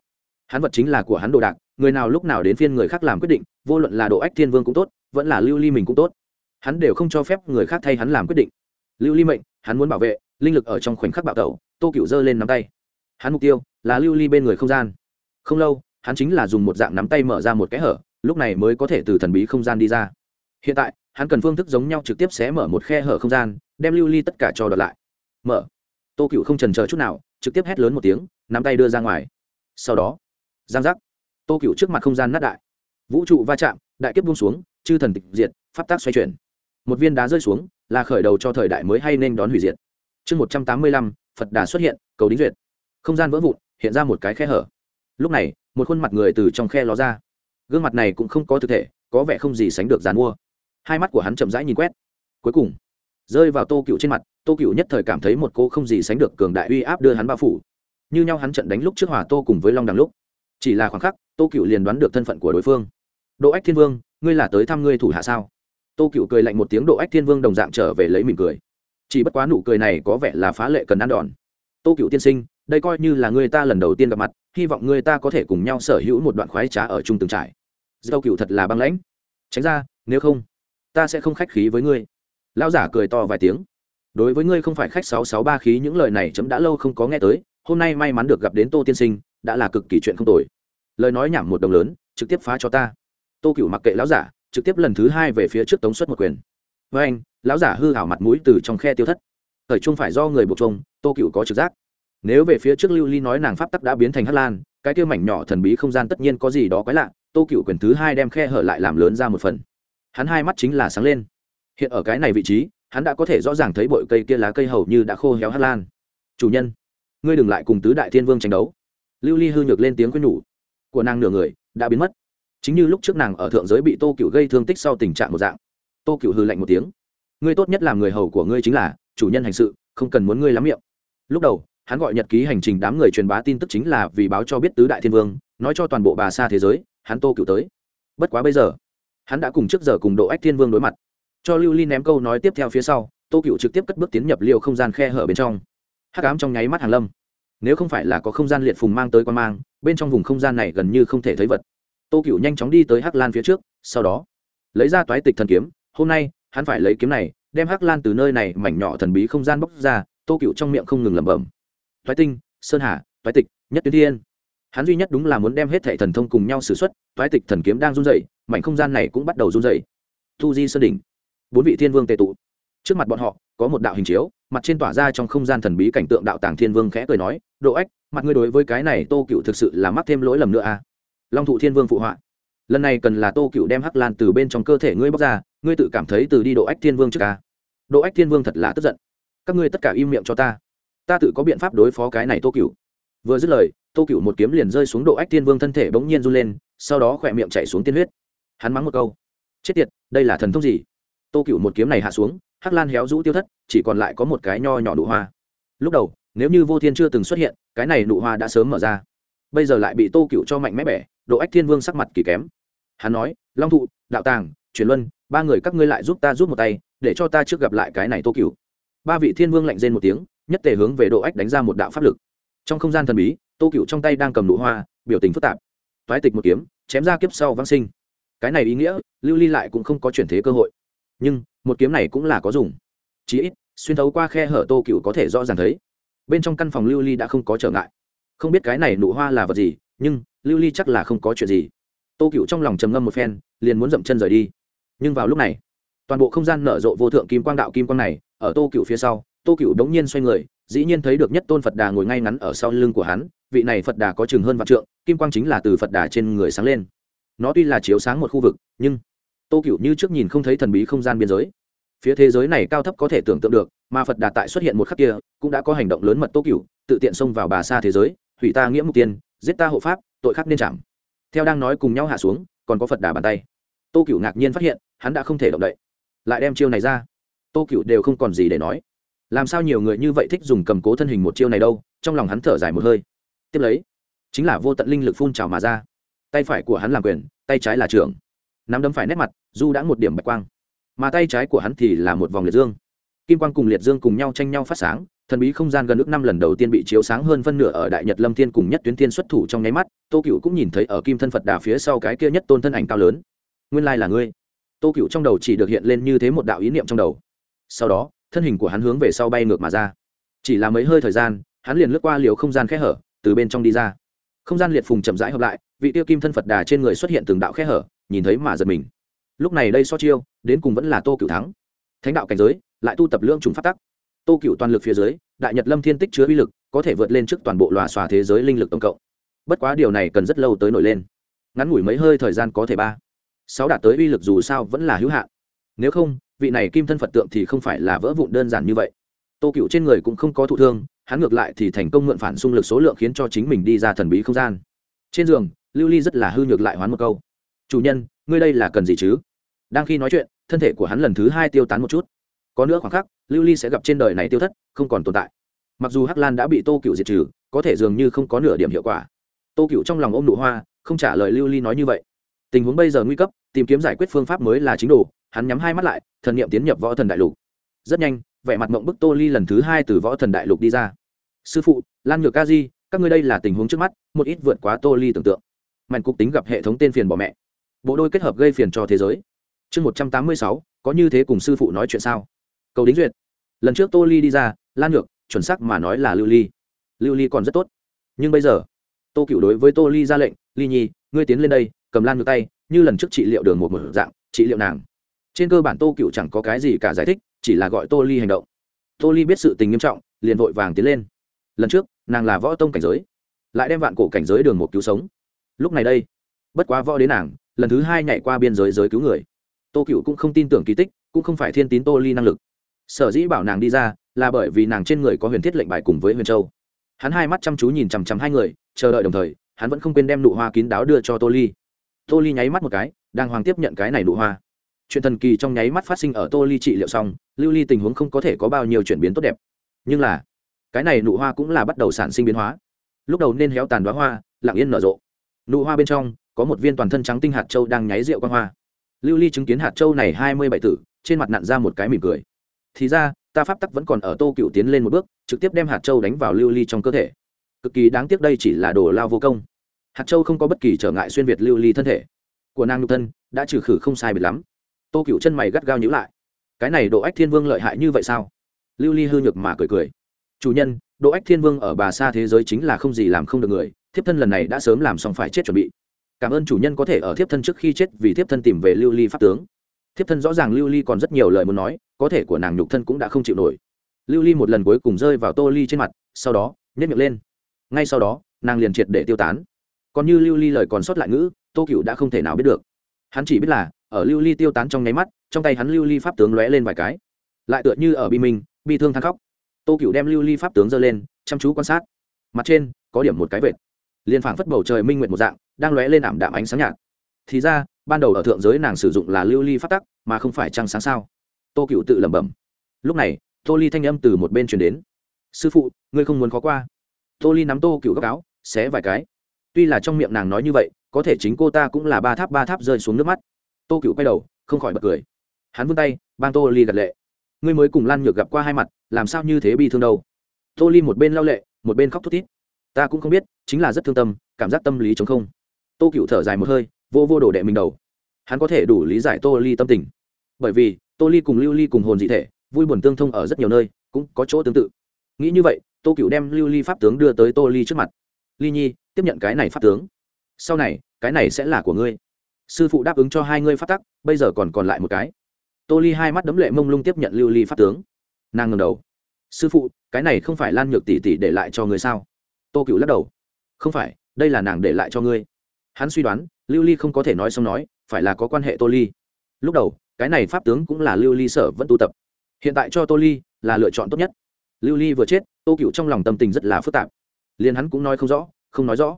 hắn vật chính là của hắn đồ đạc, người nào lúc nào đến phiên người khác làm quyết định, vô luận là độ ách thiên vương cũng tốt, vẫn là lưu ly mình cũng tốt. Hắn đều không cho phép người khác thay hắn làm quyết định. Lưu ly mệnh, hắn muốn bảo vệ, linh lực ở trong khoảnh khắc bạo tẩu, tô cựu giơ lên nắm tay. Hắn mục tiêu là lưu ly bên người không gian. Không lâu, hắn chính là dùng một dạng nắm tay mở ra một cái hở, lúc này mới có thể từ thần bí không gian đi ra. Hiện tại, hắn cần phương thức giống nhau trực tiếp xé mở một khe hở không gian đem lưu ly tất cả cho đợt lại. Mở. Tô cựu không trần chờ chút nào, trực tiếp hét lớn một tiếng, nắm tay đưa ra ngoài. Sau đó, giang giác. Tô cựu trước mặt không gian nát đại. Vũ trụ va chạm, đại kiếp buông xuống, chư thần tịch diệt, pháp tác xoay chuyển. Một viên đá rơi xuống, là khởi đầu cho thời đại mới hay nên đón hủy diệt. Chương một trăm tám mươi lăm, phật đà xuất hiện, cầu đính duyệt. Không gian vỡ vụn, hiện ra một cái khe hở. Lúc này, một khuôn mặt người từ trong khe ló ra. Gương mặt này cũng không có thực thể, có vẻ không gì sánh được dàn mua. Hai mắt của hắn chậm rãi nhìn quét. Cuối cùng rơi vào tô cựu trên mặt, tô cựu nhất thời cảm thấy một cô không gì sánh được cường đại uy áp đưa hắn bao phủ. Như nhau hắn trận đánh lúc trước hòa tô cùng với long đằng lúc. Chỉ là khoảng khắc, tô cựu liền đoán được thân phận của đối phương. Độ ách thiên vương, ngươi là tới thăm ngươi thủ hạ sao? Tô cựu cười lạnh một tiếng độ ách thiên vương đồng dạng trở về lấy mỉm cười. Chỉ bất quá nụ cười này có vẻ là phá lệ cần ăn đòn. Tô cựu tiên sinh, đây coi như là người ta lần đầu tiên gặp mặt, hy vọng người ta có thể cùng nhau sở hữu một đoạn khoái trá ở chung từng trải. Dâu cựu thật là băng lãnh. Tránh ra, nếu không, ta sẽ không khách khí với ngươi lão giả cười to vài tiếng. Đối với ngươi không phải khách sáu sáu ba khí, những lời này chấm đã lâu không có nghe tới, hôm nay may mắn được gặp đến tô tiên sinh, đã là cực kỳ chuyện không tồi. Lời nói nhảm một đồng lớn, trực tiếp phá cho ta. Tô cựu mặc kệ lão giả, trực tiếp lần thứ hai về phía trước tống suất một quyền. Với anh, lão giả hư hảo mặt mũi từ trong khe tiêu thất. Thời trung phải do người buộc trông tô cựu có trực giác. Nếu về phía trước lưu ly nói nàng pháp tắc đã biến thành hát lan, cái kia mảnh nhỏ thần bí không gian tất nhiên có gì đó quái lạ, tô cựu quyền thứ hai đem khe hở lại làm lớn ra một phần. Hắn hai mắt chính là sáng lên hiện ở cái này vị trí, hắn đã có thể rõ ràng thấy bội cây kia lá cây hầu như đã khô héo hát lan. Chủ nhân, ngươi đừng lại cùng tứ đại thiên vương tranh đấu. Lưu ly hư nhược lên tiếng quên nhủ. Của nàng nửa người đã biến mất. Chính như lúc trước nàng ở thượng giới bị tô cựu gây thương tích sau tình trạng một dạng. Tô cựu hư lạnh một tiếng. Ngươi tốt nhất làm người hầu của ngươi chính là, chủ nhân hành sự, không cần muốn ngươi lắm miệng. Lúc đầu, hắn gọi nhật ký hành trình đám người truyền bá tin tức chính là vì báo cho biết tứ đại thiên vương, nói cho toàn bộ bà xa thế giới, hắn tô cựu tới. Bất quá bây giờ, hắn đã cùng trước giờ cùng độ ách thiên vương đối mặt cho lưu ly ném câu nói tiếp theo phía sau, tô cựu trực tiếp cất bước tiến nhập liều không gian khe hở bên trong. Hắc ám trong nháy mắt hàng lâm. Nếu không phải là có không gian liệt phùng mang tới quan mang, bên trong vùng không gian này gần như không thể thấy vật. Tô cựu nhanh chóng đi tới hắc lan phía trước, sau đó, lấy ra toái tịch thần kiếm, hôm nay, hắn phải lấy kiếm này, đem hắc lan từ nơi này mảnh nhỏ thần bí không gian bóc ra, tô cựu trong miệng không ngừng lẩm bẩm. Toái tinh, sơn hà, toái tịch, nhất tuyến thiên. Hắn duy nhất đúng là muốn đem hết thệ thần thông cùng nhau xử x u ấ t toái tịch thần kiếm đang run dậy mảnh không gian này cũng bắt đầu run dậy thu di sơn đỉnh bốn vị thiên vương tề tụ. Trước mặt bọn họ, có một đạo hình chiếu, mặt trên tỏa ra trong không gian thần bí cảnh tượng đạo tàng thiên vương khẽ cười nói, độ ách, mặt ngươi đối với cái này tô cựu thực sự là mắc thêm lỗi lầm nữa à? Long thụ thiên vương phụ họa. Lần này cần là tô cựu đem hắc lan từ bên trong cơ thể ngươi bóc ra, ngươi tự cảm thấy từ đi độ ách thiên vương trước ca độ ách thiên vương thật là tức giận. Các ngươi tất cả im miệng cho ta. Ta tự có biện pháp đối phó cái này tô cựu. Vừa dứt lời, tô cựu một kiếm liền rơi xuống độ ách thiên vương thân thể bỗng nhiên run lên, sau đó khỏe miệng chạy xuống tiên huyết. Hắn mắng một câu, chết tiệt, đây là thần thông gì? Tô cựu một kiếm này hạ xuống, hắc lan héo rũ tiêu thất, chỉ còn lại có một cái nho nhỏ nụ hoa. Lúc đầu, nếu như vô thiên chưa từng xuất hiện, cái này nụ hoa đã sớm mở ra. Bây giờ lại bị tô cựu cho mạnh mẽ bẻ, độ ách thiên vương sắc mặt kỳ kém. Hắn nói, long thụ, đạo tàng, truyền luân, ba người các ngươi lại giúp ta giúp một tay, để cho ta trước gặp lại cái này tô cựu ba vị thiên vương lạnh rên một tiếng, nhất tề hướng về độ ách đánh ra một đạo pháp lực. Trong không gian thần bí, tô cựu trong tay đang cầm nụ hoa, biểu tình phức tạp. Toái tịch một kiếm, chém ra kiếp sau vang sinh. Cái này ý nghĩa, lưu ly lại cũng không có chuyển thế cơ hội nhưng một kiếm này cũng là có dùng chí ít xuyên thấu qua khe hở tô cựu có thể rõ ràng thấy bên trong căn phòng lưu ly đã không có trở ngại không biết cái này nụ hoa là vật gì nhưng lưu ly chắc là không có chuyện gì tô cựu trong lòng trầm ngâm một phen liền muốn dậm chân rời đi nhưng vào lúc này toàn bộ không gian nở rộ vô thượng kim quang đạo kim quang này ở tô cựu phía sau tô cựu đống nhiên xoay người dĩ nhiên thấy được nhất tôn phật đà ngồi ngay ngắn ở sau lưng của hắn vị này phật đà có chừng hơn vạn trượng kim quang chính là từ phật đà trên người sáng lên nó tuy là chiếu sáng một khu vực nhưng tô cựu như trước nhìn không thấy thần bí không gian biên giới. Phía thế giới này cao thấp có thể tưởng tượng được, mà phật đà tại xuất hiện một khắc kia, cũng đã có hành động lớn mật tô cựu tự tiện xông vào bà xa thế giới, hủy ta nghĩa mục tiên, giết ta hộ pháp, tội khắc nên chạm. Theo đang nói cùng nhau hạ xuống, còn có phật đà bàn tay. Tô cựu ngạc nhiên phát hiện, hắn đã không thể động đậy. Lại đem chiêu này ra. Tô cựu đều không còn gì để nói. Làm sao nhiều người như vậy thích dùng cầm cố thân hình một chiêu này đâu? Trong lòng hắn thở dài một hơi. Tiếp lấy, chính là vô tận linh lực phun trào mà ra. Tay phải của hắn làm quyền, tay trái là trưởng nắm đấm phải nét mặt du đã một điểm bạch quang, mà tay trái của hắn thì là một vòng liệt dương. Kim quang cùng liệt dương cùng nhau tranh nhau phát sáng, thần bí không gian gần ước năm lần đầu tiên bị chiếu sáng hơn phân nửa ở đại nhật lâm thiên cùng nhất tuyến thiên xuất thủ trong nháy mắt, tô cựu cũng nhìn thấy ở kim thân phật đà phía sau cái kia nhất tôn thân ảnh cao lớn. Nguyên lai là ngươi. Tô cựu trong đầu chỉ được hiện lên như thế một đạo ý niệm trong đầu. Sau đó, thân hình của hắn hướng về sau bay ngược mà ra. Chỉ là mấy hơi thời gian, hắn liền lướt qua liều không gian khe hở, từ bên trong đi ra. Không gian liệt phùng chậm rãi hợp lại, vị tiêu kim thân phật đà trên người xuất hiện từng đạo khe hở nhìn thấy mà giật mình. Lúc này đây so chiêu, đến cùng vẫn là tô cựu thắng. Thánh đạo cảnh giới, lại tu tập lương trùng phát tắc. Tô cựu toàn lực phía dưới, đại nhật lâm thiên tích chứa uy lực, có thể vượt lên trước toàn bộ lòa xòa thế giới linh lực tổng cộng. Bất quá điều này cần rất lâu tới nổi lên. Ngắn ngủi mấy hơi thời gian có thể ba, sáu đạt tới uy lực dù sao vẫn là hữu hạn. Nếu không, vị này kim thân phật tượng thì không phải là vỡ vụn đơn giản như vậy. Tô cựu trên người cũng không có thụ thương, hắn ngược lại thì thành công mượn phản xung lực số lượng khiến cho chính mình đi ra thần bí không gian. Trên giường, lưu ly rất là hư nhược lại hoán một câu chủ nhân, ngươi đây là cần gì chứ? Đang khi nói chuyện, thân thể của hắn lần thứ hai tiêu tán một chút. Có nữa khoảng khắc, lưu ly sẽ gặp trên đời này tiêu thất, không còn tồn tại. Mặc dù hắc lan đã bị tô cựu diệt trừ, có thể dường như không có nửa điểm hiệu quả. Tô cựu trong lòng ôm nụ hoa, không trả lời lưu ly nói như vậy. Tình huống bây giờ nguy cấp, tìm kiếm giải quyết phương pháp mới là chính đồ. Hắn nhắm hai mắt lại, thần niệm tiến nhập võ thần đại lục. Rất nhanh, vẻ mặt mộng bức tô ly lần thứ hai từ võ thần đại lục đi ra. Sư phụ, lan nhược ca di, các ngươi đây là tình huống trước mắt, một ít vượt quá tô ly tưởng tượng. Mạnh cục tính gặp hệ thống tên phiền bỏ mẹ bộ đôi kết hợp gây phiền cho thế giới. Chương một trăm tám mươi sáu, có như thế cùng sư phụ nói chuyện sao? Cầu đính duyệt. Lần trước tô ly đi ra, lan ngược chuẩn sắc mà nói là lưu ly. Lưu ly còn rất tốt. Nhưng bây giờ, tô cựu đối với tô ly ra lệnh, ly nhi, ngươi tiến lên đây, cầm lan ngược tay, như lần trước trị liệu đường một một dạng trị liệu nàng. Trên cơ bản tô cựu chẳng có cái gì cả giải thích, chỉ là gọi tô ly hành động. Tô ly biết sự tình nghiêm trọng, liền vội vàng tiến lên. Lần trước, nàng là võ tông cảnh giới, lại đem vạn cổ cảnh giới đường một cứu sống. Lúc này đây, bất quá võ đến nàng lần thứ hai nhảy qua biên giới giới cứu người. Tô cựu cũng không tin tưởng kỳ tích, cũng không phải thiên tín tô ly năng lực. Sở dĩ bảo nàng đi ra, là bởi vì nàng trên người có huyền thiết lệnh bài cùng với huyền châu. Hắn hai mắt chăm chú nhìn chằm chằm hai người, chờ đợi đồng thời, hắn vẫn không quên đem nụ hoa kín đáo đưa cho tô ly. Tô ly nháy mắt một cái, đang hoàng tiếp nhận cái này nụ hoa. Chuyện thần kỳ trong nháy mắt phát sinh ở tô ly trị liệu xong, lưu ly tình huống không có thể có bao nhiêu chuyển biến tốt đẹp. Nhưng là, cái này nụ hoa cũng là bắt đầu sản sinh biến hóa. Lúc đầu nên héo tàn đoá hoa, lặng yên nở rộ. Nụ hoa bên trong có một viên toàn thân trắng tinh hạt châu đang nháy rượu quang hoa. Lưu ly chứng kiến hạt châu này hai mươi bảy tử, trên mặt nặn ra một cái mỉm cười. Thì ra, ta pháp tắc vẫn còn ở tô cựu tiến lên một bước, trực tiếp đem hạt châu đánh vào lưu ly trong cơ thể. Cực kỳ đáng tiếc đây chỉ là đồ lao vô công. Hạt châu không có bất kỳ trở ngại xuyên việt lưu ly thân thể. Của nàng nhục thân đã trừ khử không sai biệt lắm. Tô cựu chân mày gắt gao nhữ lại. Cái này độ ách thiên vương lợi hại như vậy sao? Lưu ly hư nhược mà cười cười. Chủ nhân độ ách thiên vương ở bà xa thế giới chính là không gì làm không được người, thiếp thân lần này đã sớm làm xong phải chết chuẩn bị cảm ơn chủ nhân có thể ở thiếp thân trước khi chết vì thiếp thân tìm về lưu ly pháp tướng. Thiếp thân rõ ràng lưu ly còn rất nhiều lời muốn nói, có thể của nàng nhục thân cũng đã không chịu nổi. Lưu ly một lần cuối cùng rơi vào tô ly trên mặt, sau đó nhét miệng lên. Ngay sau đó, nàng liền triệt để tiêu tán. Còn như lưu ly lời còn sót lại ngữ, tô cựu đã không thể nào biết được. Hắn chỉ biết là, ở lưu ly tiêu tán trong nháy mắt, trong tay hắn lưu ly pháp tướng lóe lên vài cái. Lại tựa như ở bi minh, bi thương thang khóc. Tô cựu đem lưu ly pháp tướng giơ lên, chăm chú quan sát. Mặt trên, có điểm một cái vệt liền phảng phất bầu trời minh nguyện một dạng, đang lóe lên ảm đạm ánh sáng nhạt. Thì ra, ban đầu ở thượng giới nàng sử dụng là lưu ly phát tắc, mà không phải trăng sáng sao? Tô cựu tự lẩm bẩm. Lúc này, tô ly thanh âm từ một bên truyền đến. Sư phụ, ngươi không muốn khó qua. Tô ly nắm tô cựu góc áo, xé vài cái. Tuy là trong miệng nàng nói như vậy, có thể chính cô ta cũng là ba tháp ba tháp rơi xuống nước mắt. Tô cựu quay đầu, không khỏi bật cười. Hắn vươn tay, bang tô ly gật lệ. Ngươi mới cùng lan nhược gặp qua hai mặt, làm sao như thế bi thương đâu? Tô ly một bên lao lệ, một bên khóc thút thít ta cũng không biết, chính là rất thương tâm, cảm giác tâm lý chống không. Tô cựu thở dài một hơi, vô vô đổ đệ mình đầu. Hắn có thể đủ lý giải tô ly tâm tình. Bởi vì, tô ly cùng lưu ly cùng hồn dị thể, vui buồn tương thông ở rất nhiều nơi, cũng có chỗ tương tự. Nghĩ như vậy, tô cựu đem lưu ly pháp tướng đưa tới tô ly trước mặt. Ly nhi, tiếp nhận cái này pháp tướng. Sau này, cái này sẽ là của ngươi. Sư phụ đáp ứng cho hai ngươi phát tắc, bây giờ còn còn lại một cái. Tô ly hai mắt đấm lệ mông lung tiếp nhận lưu ly pháp tướng. Nàng ngầm đầu. Sư phụ, cái này không phải lan nhược tỷ tỷ để lại cho người sao? Tô cựu lắc đầu. Không phải, đây là nàng để lại cho ngươi. Hắn suy đoán, lưu ly không có thể nói xong nói, phải là có quan hệ tô ly. Lúc đầu, cái này pháp tướng cũng là lưu ly sở vẫn tu tập. Hiện tại cho tô ly là lựa chọn tốt nhất. Lưu ly vừa chết, tô cựu trong lòng tâm tình rất là phức tạp. Liền hắn cũng nói không rõ, không nói rõ.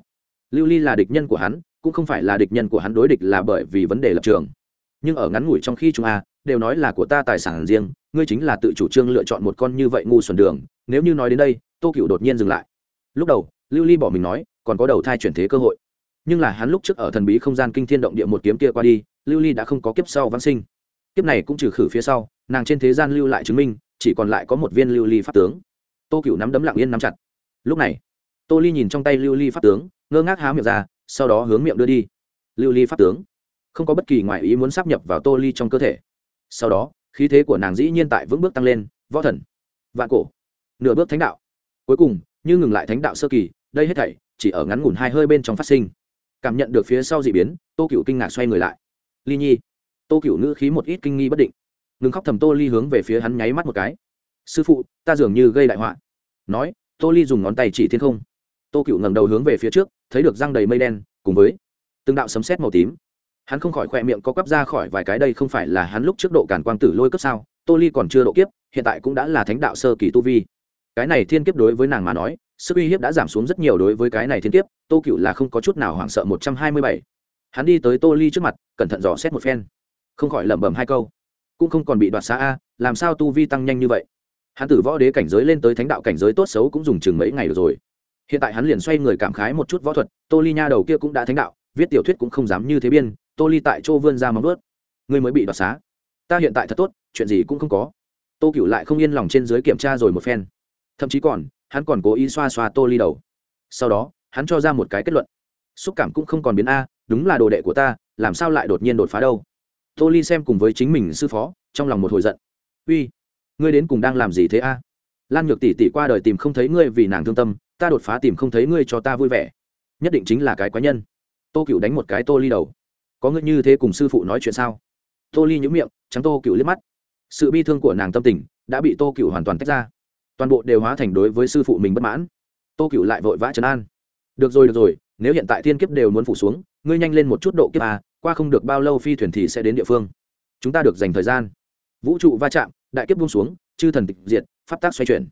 Lưu ly là địch nhân của hắn, cũng không phải là địch nhân của hắn đối địch là bởi vì vấn đề lập trường. Nhưng ở ngắn ngủi trong khi chúng a, đều nói là của ta tài sản riêng, ngươi chính là tự chủ trương lựa chọn một con như vậy ngu xuẩn đường. Nếu như nói đến đây, tô cựu đột nhiên dừng lại lúc đầu, lưu ly bỏ mình nói, còn có đầu thai chuyển thế cơ hội. Nhưng là hắn lúc trước ở thần bí không gian kinh thiên động địa một kiếm kia qua đi, lưu ly đã không có kiếp sau văn sinh. Kiếp này cũng trừ khử phía sau, nàng trên thế gian lưu lại chứng minh, chỉ còn lại có một viên lưu ly pháp tướng. Tô cựu nắm đấm lặng yên nắm chặt. Lúc này, tô ly nhìn trong tay lưu ly pháp tướng, ngơ ngác há miệng ra, sau đó hướng miệng đưa đi. Lưu ly pháp tướng. Không có bất kỳ ngoại ý muốn sắp nhập vào tô ly trong cơ thể. Sau đó, khí thế của nàng dĩ nhiên tại vững bước tăng lên, võ thần, vạn cổ, nửa bước thánh đạo. Cuối cùng như ngừng lại thánh đạo sơ kỳ, đây hết thảy chỉ ở ngắn ngủn hai hơi bên trong phát sinh. Cảm nhận được phía sau d ị biến, tô cựu kinh ngạc xoay người lại. Ly nhi. Tô cựu ngữ khí một ít kinh nghi bất định. Ngừng khóc thầm tô ly hướng về phía hắn nháy mắt một cái. Sư phụ, ta dường như gây đại họa. Nói, tô ly dùng ngón tay chỉ thiên không. Tô cựu ngẩng đầu hướng về phía trước, thấy được răng đầy mây đen, cùng với từng đạo sấm sét màu tím. Hắn không khỏi khoe miệng có quắp ra khỏi vài cái đây không phải là hắn lúc trước độ cản quang tử lôi cấp sao? Tô ly còn chưa độ kiếp, hiện tại cũng đã là thánh đạo sơ kỳ tu vi cái này thiên kiếp đối với nàng mà nói, sức uy hiếp đã giảm xuống rất nhiều đối với cái này thiên kiếp, tô cựu là không có chút nào hoảng sợ một trăm hai mươi bảy. Hắn đi tới tô ly trước mặt, cẩn thận dò xét một phen. Không khỏi lẩm bẩm hai câu. Cũng không còn bị đoạt xá a, làm sao tu vi tăng nhanh như vậy? Hắn tử võ đế cảnh giới lên tới thánh đạo cảnh giới tốt xấu cũng dùng chừng mấy ngày rồi. Hiện tại hắn liền xoay người cảm khái một chút võ thuật, tô ly nha đầu kia cũng đã thánh đạo, viết tiểu thuyết cũng không dám như thế biên, tô ly tại chỗ vươn ra móng ướt ngươi mới bị đoạt xá. Ta hiện tại thật tốt, chuyện gì cũng không có. Tô cựu lại không yên lòng trên dưới kiểm tra rồi một phen thậm chí còn, hắn còn cố ý xoa xoa tô ly đầu. Sau đó, hắn cho ra một cái kết luận. Xúc cảm cũng không còn biến a, đúng là đồ đệ của ta, làm sao lại đột nhiên đột phá đâu? Tô ly xem cùng với chính mình sư phó, trong lòng một hồi giận. Uy, ngươi đến cùng đang làm gì thế a? Lan nhược tỷ tỷ qua đời tìm không thấy ngươi vì nàng thương tâm, ta đột phá tìm không thấy ngươi cho ta vui vẻ. Nhất định chính là cái quái nhân. Tô cựu đánh một cái tô ly đầu. Có ngươi như thế cùng sư phụ nói chuyện sao? Tô ly nhũ miệng, trắng tô cựu liếc mắt. Sự bi thương của nàng tâm tình đã bị tô cựu hoàn toàn tách ra toàn bộ đều hóa thành đối với sư phụ mình bất mãn. Tô cựu lại vội vã trấn an. Được rồi được rồi, nếu hiện tại thiên kiếp đều muốn phủ xuống, ngươi nhanh lên một chút độ kiếp à qua không được bao lâu phi thuyền thì sẽ đến địa phương. Chúng ta được dành thời gian. Vũ trụ va chạm, đại kiếp buông xuống, chư thần tịch diệt, pháp tác xoay chuyển.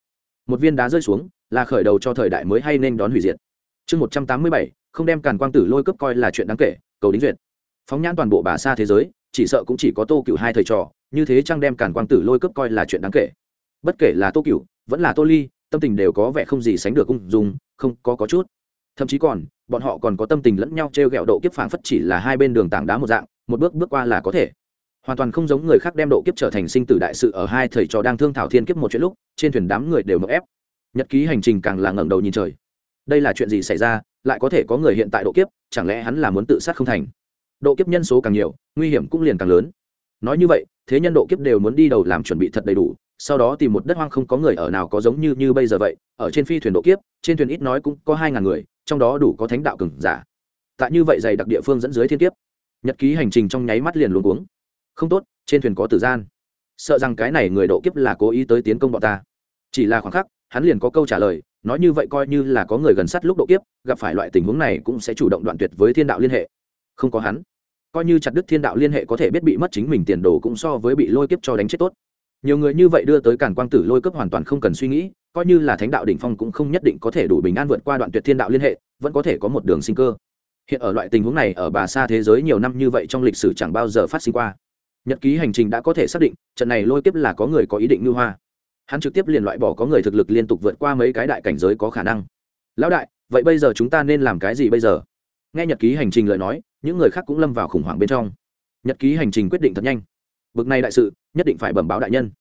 Một viên đá rơi xuống, là khởi đầu cho thời đại mới hay nên đón hủy diệt. Chương một trăm tám mươi bảy, không đem càn quang tử lôi cướp coi là chuyện đáng kể, cầu đính duyệt. Phóng nhãn toàn bộ bà xa thế giới, chỉ sợ cũng chỉ có tô cựu hai thầy trò, như thế chăng đem càn quang tử lôi cướp coi là chuyện đáng kể? Bất kể là tô cựu vẫn là tô ly, tâm tình đều có vẻ không gì sánh được ung dung, không, có có chút. Thậm chí còn, bọn họ còn có tâm tình lẫn nhau t r e o g ẹ o độ kiếp phảng phất chỉ là hai bên đường tảng đá một dạng, một bước bước qua là có thể. Hoàn toàn không giống người khác đem độ kiếp trở thành sinh tử đại sự ở hai thầy trò đang thương thảo thiên kiếp một chuyện lúc, trên thuyền đám người đều mậu ép. Nhật ký hành trình càng là ngẩng đầu nhìn trời. Đây là chuyện gì xảy ra, lại có thể có người hiện tại độ kiếp, chẳng lẽ hắn là muốn tự sát không thành? Độ kiếp nhân số càng nhiều, nguy hiểm cũng liền càng lớn. Nói như vậy, thế nhân độ kiếp đều muốn đi đầu làm chuẩn bị thật đầy đủ sau đó tìm một đất hoang không có người ở nào có giống như như bây giờ vậy ở trên phi thuyền độ kiếp trên thuyền ít nói cũng có hai ngàn người trong đó đủ có thánh đạo cừng giả. Tại như vậy dày đặc địa phương dẫn dưới thiên kiếp nhật ký hành trình trong nháy mắt liền luôn cuống, không tốt trên thuyền có tử gian. Sợ rằng cái này người độ kiếp là cố ý tới tiến công bọn ta. Chỉ là khoảng khắc hắn liền có câu trả lời nói như vậy coi như là có người gần sát lúc độ kiếp gặp phải loại tình huống này cũng sẽ chủ động đoạn tuyệt với thiên đạo liên hệ. Không có hắn coi như chặt đứt thiên đạo liên hệ có thể biết bị mất chính mình tiền đồ cũng so với bị lôi kiếp cho đánh chết tốt nhiều người như vậy đưa tới cản quang tử lôi cấp hoàn toàn không cần suy nghĩ, coi như là thánh đạo đỉnh phong cũng không nhất định có thể đủ bình an vượt qua đoạn tuyệt thiên đạo liên hệ, vẫn có thể có một đường sinh cơ. Hiện ở loại tình huống này, ở bà xa thế giới nhiều năm như vậy trong lịch sử chẳng bao giờ phát sinh qua. Nhật ký hành trình đã có thể xác định, trận này lôi kiếp là có người có ý định ngư hoa. Hắn trực tiếp liền loại bỏ có người thực lực liên tục vượt qua mấy cái đại cảnh giới có khả năng. Lão đại, vậy bây giờ chúng ta nên làm cái gì bây giờ? Nghe nhật ký hành trình lời nói, những người khác cũng lâm vào khủng hoảng bên trong. Nhật ký hành trình quyết định thật nhanh bực này đại sự, nhất định phải bẩm báo đại nhân.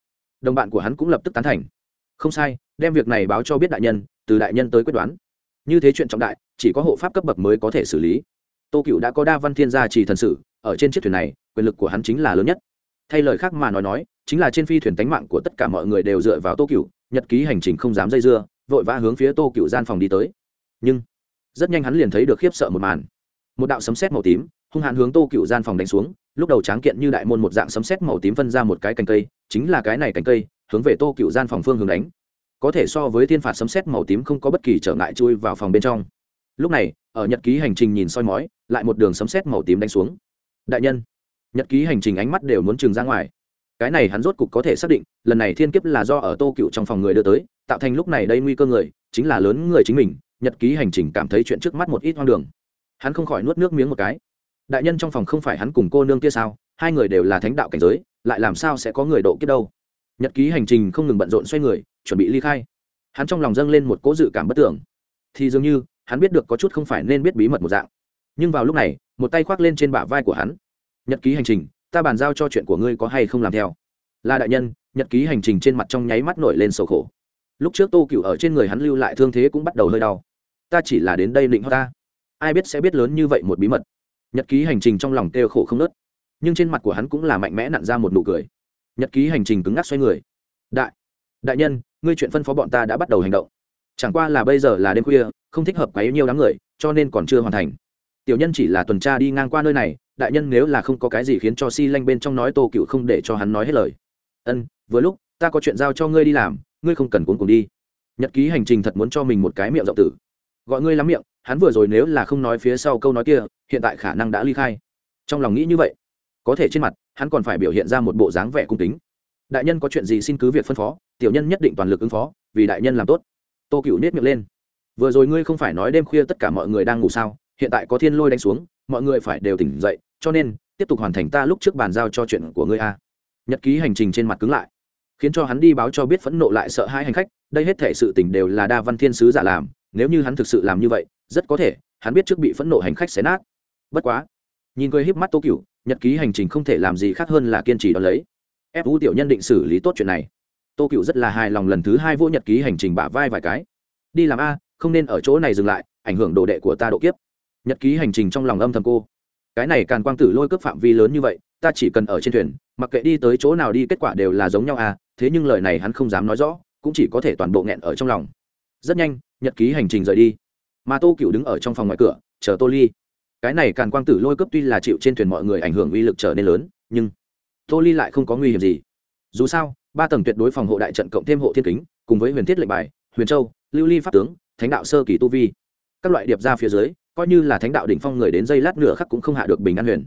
Đồng bạn của hắn cũng lập tức tán thành. Không sai, đem việc này báo cho biết đại nhân, từ đại nhân tới quyết đoán. Như thế chuyện trọng đại, chỉ có hộ pháp cấp bậc mới có thể xử lý. Tô cựu đã có đa văn thiên gia trì thần sự, ở trên chiếc thuyền này, quyền lực của hắn chính là lớn nhất. Thay lời khác mà nói nói, chính là trên phi thuyền tánh mạng của tất cả mọi người đều dựa vào tô cựu nhật ký hành trình không dám dây dưa, vội vã hướng phía tô cựu gian phòng đi tới. Nhưng, rất nhanh hắn liền thấy được khiếp sợ một màn. Một đạo sấm sét màu tím, hung hãn hướng tô cựu gian phòng đánh xuống lúc đầu tráng kiện như đại môn một dạng sấm sét màu tím phân ra một cái cành cây, chính là cái này cành cây, hướng về tô cựu gian phòng phương hướng đánh. Có thể so với thiên phạt sấm sét màu tím không có bất kỳ trở ngại chui vào phòng bên trong. Lúc này, ở nhật ký hành trình nhìn soi mói, lại một đường sấm sét màu tím đánh xuống. Đại nhân, nhật ký hành trình ánh mắt đều muốn trừng ra ngoài. Cái này hắn rốt cục có thể xác định, lần này thiên kiếp là do ở tô cựu trong phòng người đưa tới, tạo thành lúc này đây nguy cơ người, chính là lớn người chính mình, nhật ký hành trình cảm thấy chuyện trước mắt một ít hoang đường. Hắn không khỏi nuốt nước miếng một cái đại nhân trong phòng không phải hắn cùng cô nương kia sao? Hai người đều là thánh đạo cảnh giới, lại làm sao sẽ có người độ kiếp đâu? Nhật ký hành trình không ngừng bận rộn xoay người, chuẩn bị ly khai. Hắn trong lòng dâng lên một cố dự cảm bất tưởng. Thì dường như, hắn biết được có chút không phải nên biết bí mật một dạng. Nhưng vào lúc này, một tay khoác lên trên bả vai của hắn. Nhật ký hành trình, ta bàn giao cho chuyện của ngươi có hay không làm theo. Là đại nhân, nhật ký hành trình trên mặt trong nháy mắt nổi lên sầu khổ. Lúc trước tô cựu ở trên người hắn lưu lại thương thế cũng bắt đầu hơi đau. Ta chỉ là đến đây định hoa ta. Ai biết sẽ biết lớn như vậy một bí mật nhật ký hành trình trong lòng kêu khổ không nớt. Nhưng trên mặt của hắn cũng là mạnh mẽ nặn ra một nụ cười. Nhật ký hành trình cứng ngắc xoay người. Đại đại nhân, ngươi chuyện phân phó bọn ta đã bắt đầu hành động. Chẳng qua là bây giờ là đêm khuya, không thích hợp quá nhiều đám người, cho nên còn chưa hoàn thành. Tiểu nhân chỉ là tuần tra đi ngang qua nơi này, đại nhân nếu là không có cái gì khiến cho si lanh bên trong nói tô cựu không để cho hắn nói hết lời. Ân, vừa lúc, ta có chuyện giao cho ngươi đi làm, ngươi không cần cuốn cùng đi. Nhật ký hành trình thật muốn cho mình một cái miệng rộng tử. Gọi ngươi lắm miệng hắn vừa rồi nếu là không nói phía sau câu nói kia, hiện tại khả năng đã ly khai. Trong lòng nghĩ như vậy. Có thể trên mặt, hắn còn phải biểu hiện ra một bộ dáng vẻ cung kính. Đại nhân có chuyện gì xin cứ việc phân phó, tiểu nhân nhất định toàn lực ứng phó, vì đại nhân làm tốt. Tô cựu nết miệng lên. Vừa rồi ngươi không phải nói đêm khuya tất cả mọi người đang ngủ sao, hiện tại có thiên lôi đánh xuống, mọi người phải đều tỉnh dậy, cho nên, tiếp tục hoàn thành ta lúc trước bàn giao cho chuyện của ngươi a. Nhật ký hành trình trên mặt cứng lại, khiến cho hắn đi báo cho biết phẫn nộ lại sợ hai hành khách, đây hết thể sự tỉnh đều là đa văn thiên sứ giả làm, nếu như hắn thực sự làm như vậy rất có thể, hắn biết trước bị phẫn nộ hành khách xé nát. Bất quá, nhìn cười híp mắt tô cựu nhật ký hành trình không thể làm gì khác hơn là kiên trì đ ó lấy. Ép vũ tiểu nhân định xử lý tốt chuyện này. Tô cựu rất là hài lòng lần thứ hai vô nhật ký hành trình bả vai vài cái. Đi làm a, không nên ở chỗ này dừng lại, ảnh hưởng đồ đệ của ta độ kiếp. Nhật ký hành trình trong lòng âm thầm cô. Cái này càn quang tử lôi cướp phạm vi lớn như vậy, ta chỉ cần ở trên thuyền, mặc kệ đi tới chỗ nào đi kết quả đều là giống nhau à thế nhưng lời này hắn không dám nói rõ, cũng chỉ có thể toàn bộ nghẹn ở trong lòng. Rất nhanh, nhật ký hành trình rời đi mà tô cựu đứng ở trong phòng ngoài cửa, chờ tô ly. Cái này càn quang tử lôi cấp tuy là chịu trên thuyền mọi người ảnh hưởng uy lực trở nên lớn, nhưng tô ly lại không có nguy hiểm gì. Dù sao, ba tầng tuyệt đối phòng hộ đại trận cộng thêm hộ thiên kính, cùng với huyền thiết lệnh bài, huyền châu, lưu ly pháp tướng, thánh đạo sơ kỳ tu vi. Các loại điệp ra phía dưới, coi như là thánh đạo đỉnh phong người đến dây lát nửa khắc cũng không hạ được bình an huyền.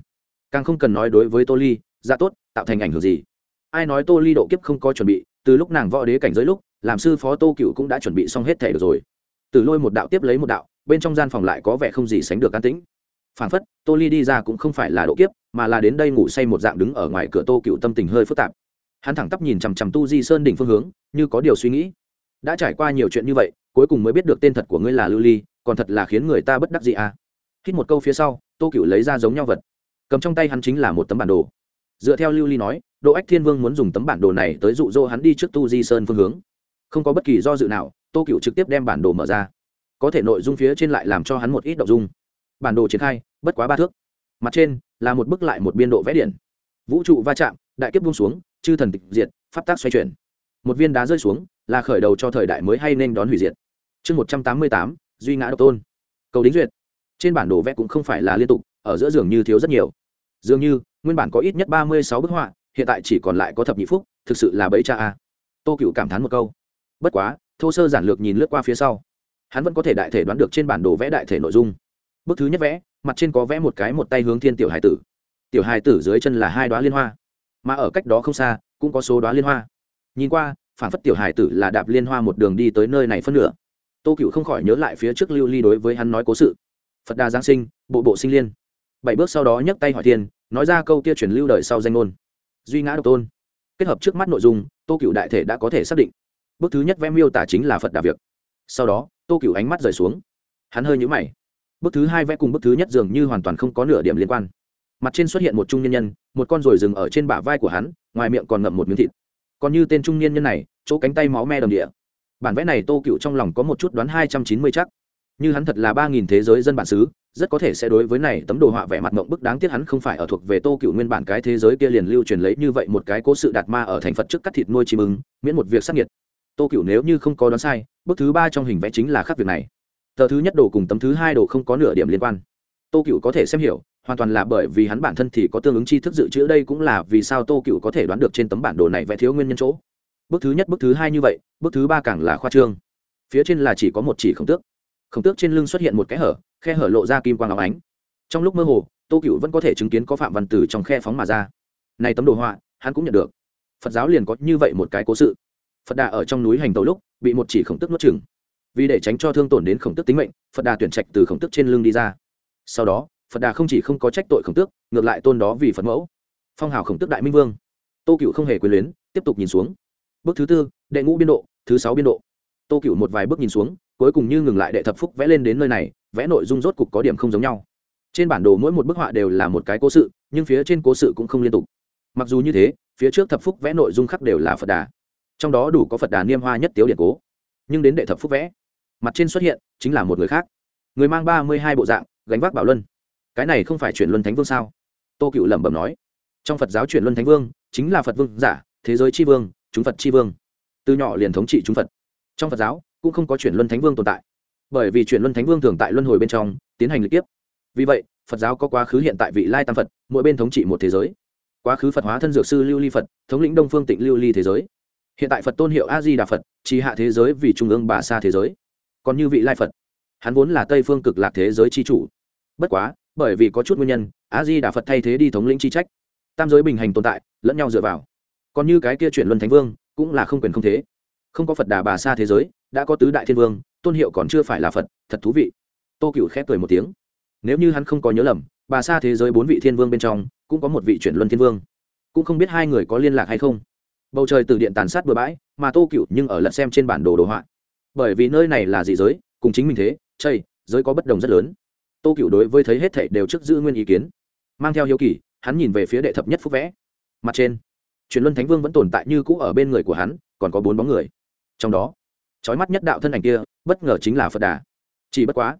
Càng không cần nói đối với tô ly ra tốt, tạo thành ảnh hưởng gì. Ai nói tô ly độ kiếp không có chuẩn bị, từ lúc nàng võ đế cảnh giới lúc, làm sư phó tô cựu cũng đã chuẩn bị xong hết thể được rồi từ lôi một đạo tiếp lấy một đạo, bên trong gian phòng lại có vẻ không gì sánh được an tĩnh. Phản phất, tô ly đi ra cũng không phải là độ kiếp, mà là đến đây ngủ say một dạng đứng ở ngoài cửa tô cựu tâm tình hơi phức tạp. Hắn thẳng tắp nhìn chằm chằm tu di sơn đỉnh phương hướng, như có điều suy nghĩ. Đã trải qua nhiều chuyện như vậy, cuối cùng mới biết được tên thật của ngươi là lưu ly, còn thật là khiến người ta bất đắc gì à. Hít một câu phía sau, tô cựu lấy ra giống nhau vật. Cầm trong tay hắn chính là một tấm bản đồ. Dựa theo lưu ly nói, đỗ ách thiên vương muốn dùng tấm bản đồ này tới dụ dỗ hắn đi trước tu di sơn phương hướng. Không có bất kỳ do dự nào tô cựu trực tiếp đem bản đồ mở ra. Có thể nội dung phía trên lại làm cho hắn một ít đ ộ n g dung. Bản đồ triển khai, bất quá ba thước. Mặt trên là một bức lại một biên độ vẽ điện. Vũ trụ va chạm, đại kiếp buông xuống, chư thần tịch diệt, pháp tác xoay chuyển. Một viên đá rơi xuống, là khởi đầu cho thời đại mới hay nên đón hủy diệt. Chương một trăm tám mươi tám, duy ngã độc tôn. Cầu đính duyệt. Trên bản đồ vẽ cũng không phải là liên tục, ở giữa giường như thiếu rất nhiều. Dường như, nguyên bản có ít nhất ba mươi sáu bức họa, hiện tại chỉ còn lại có thập nhị phúc, thực sự là bẫy cha a. Tô cựu cảm thán một câu. Bất quá thô sơ giản lược nhìn lướt qua phía sau. Hắn vẫn có thể đại thể đoán được trên bản đồ vẽ đại thể nội dung. Bức thứ nhất vẽ, mặt trên có vẽ một cái một tay hướng thiên tiểu hải tử. Tiểu hải tử dưới chân là hai đoá liên hoa, mà ở cách đó không xa, cũng có số đoá liên hoa. Nhìn qua phản phất tiểu hải tử là đạp liên hoa một đường đi tới nơi này phân nửa. Tô cựu không khỏi nhớ lại phía trước lưu ly đối với hắn nói cố sự. Phật đà giáng sinh, bộ bộ sinh liên. Bảy bước sau đó nhấc tay hỏi thiên, nói ra câu kia truyền lưu đời sau danh ngôn. Duy ngã độc tôn. Kết hợp trước mắt nội dung, tô cựu đại thể đã có thể xác định bước thứ nhất vẽ miêu tả chính là phật đà việc. Sau đó, tô cựu ánh mắt rời xuống. Hắn hơi nhũ mày. Bước thứ hai vẽ cùng bước thứ nhất dường như hoàn toàn không có nửa điểm liên quan. Mặt trên xuất hiện một trung nhân nhân, một con rồi rừng ở trên bả vai của hắn, ngoài miệng còn ngậm một miếng thịt. Còn như tên trung niên nhân này, chỗ cánh tay máu me đầm địa. Bản vẽ này tô cựu trong lòng có một chút đoán hai trăm chín mươi chắc. Như hắn thật là ba nghìn thế giới dân bản xứ, rất có thể sẽ đối với này tấm đồ họa vẻ mặt mộng bức đáng tiếc hắn không phải ở thuộc về tô cựu nguyên bản cái thế giới kia liền lưu truyền lấy như vậy một cái cố sự đạt ma ở thành phật trước cắt thịt nuôi chim ứng miễn một việc sắc nhiệt tô cựu nếu như không có đoán sai, bước thứ ba trong hình vẽ chính là khắc việc này. Tờ thứ nhất đồ cùng tấm thứ hai đồ không có nửa điểm liên quan. Tô cựu có thể xem hiểu, hoàn toàn là bởi vì hắn bản thân thì có tương ứng tri thức dự trữ, đây cũng là vì sao tô cựu có thể đoán được trên tấm bản đồ này vẽ thiếu nguyên nhân chỗ. Bước thứ nhất, bước thứ hai như vậy, bước thứ ba càng là khoa trương. Phía trên là chỉ có một chỉ khổng tước. Khổng tước trên lưng xuất hiện một cái hở, khe hở lộ ra kim quang áo ánh. Trong lúc mơ hồ, tô cựu vẫn có thể chứng kiến có phạm văn tử trong khe phóng mà ra. Này tấm đồ họa, hắn cũng nhận được. Phật giáo liền có như vậy một cái cố sự phật đà ở trong núi hành tàu lúc, bị một chỉ khổng tức nuốt chừng vì để tránh cho thương tổn đến khổng tức tính mệnh, phật đà tuyển trạch từ khổng tức trên lưng đi ra. Sau đó, phật đà không chỉ không có trách tội khổng tước, ngược lại tôn đó vì phật mẫu. Phong hào khổng tước đại minh vương. Tô cựu không hề quyền luyến, tiếp tục nhìn xuống. Bước thứ tư, đệ ngũ biên độ, thứ sáu biên độ. Tô cựu một vài bước nhìn xuống, cuối cùng như ngừng lại đệ thập phúc vẽ lên đến nơi này, vẽ nội dung rốt cục có điểm không giống nhau. Trên bản đồ mỗi một bức họa đều là một cái cố sự, nhưng phía trên cố sự cũng không liên tục. Mặc dù như thế, phía trước thập phúc vẽ nội dung khác đều là phật đà trong đó đủ có phật đà niêm hoa nhất tiếu điện cố. Nhưng đến đệ thập phúc vẽ, mặt trên xuất hiện chính là một người khác. Người mang ba mươi hai bộ dạng, gánh vác bảo luân. Cái này không phải chuyển luân thánh vương sao? Tô cựu lẩm bẩm nói. Trong phật giáo chuyển luân thánh vương chính là phật vương giả, thế giới tri vương, chúng phật tri vương. Từ nhỏ liền thống trị chúng phật. Trong phật giáo cũng không có chuyển luân thánh vương tồn tại. Bởi vì chuyển luân thánh vương thường tại luân hồi bên trong, tiến hành lịch tiếp. Vì vậy, phật giáo có quá khứ hiện tại vị lai tam phật, mỗi bên thống trị một thế giới. Quá khứ phật hóa thân dược sư lưu ly phật, thống lĩnh đông phương tịnh lưu ly thế giới hiện tại phật tôn hiệu a di đà phật trì hạ thế giới vì trung ương bà xa thế giới. Còn như vị lai phật, hắn vốn là tây phương cực lạc thế giới c h i chủ. Bất quá, bởi vì có chút nguyên nhân a di đà phật thay thế đi thống lĩnh chi trách, tam giới bình hành tồn tại, lẫn nhau dựa vào. Còn như cái kia chuyển luân thánh vương, cũng là không quyền không thế. Không có phật đà bà xa thế giới, đã có tứ đại thiên vương, tôn hiệu còn chưa phải là phật, thật thú vị. Tô cựu khép cười một tiếng. Nếu như hắn không có nhớ lầm, bà xa thế giới bốn vị thiên vương bên trong, cũng có một vị chuyển luân thiên vương. Cũng không biết hai người có liên lạc hay không bầu trời từ điện tàn sát bừa bãi, mà tô cựu nhưng ở lật xem trên bản đồ đồ họa. Bởi vì nơi này là dị giới, cùng chính mình thế, chây, giới có bất đồng rất lớn. Tô cựu đối với thấy hết thảy đều trước giữ nguyên ý kiến. Mang theo hiếu kỳ, hắn nhìn về phía đệ thập nhất phúc vẽ. Mặt trên, truyền luân thánh vương vẫn tồn tại như cũ ở bên người của hắn, còn có bốn bóng người. Trong đó trói mắt nhất đạo thân ảnh kia, bất ngờ chính là phật đà. Chỉ bất quá,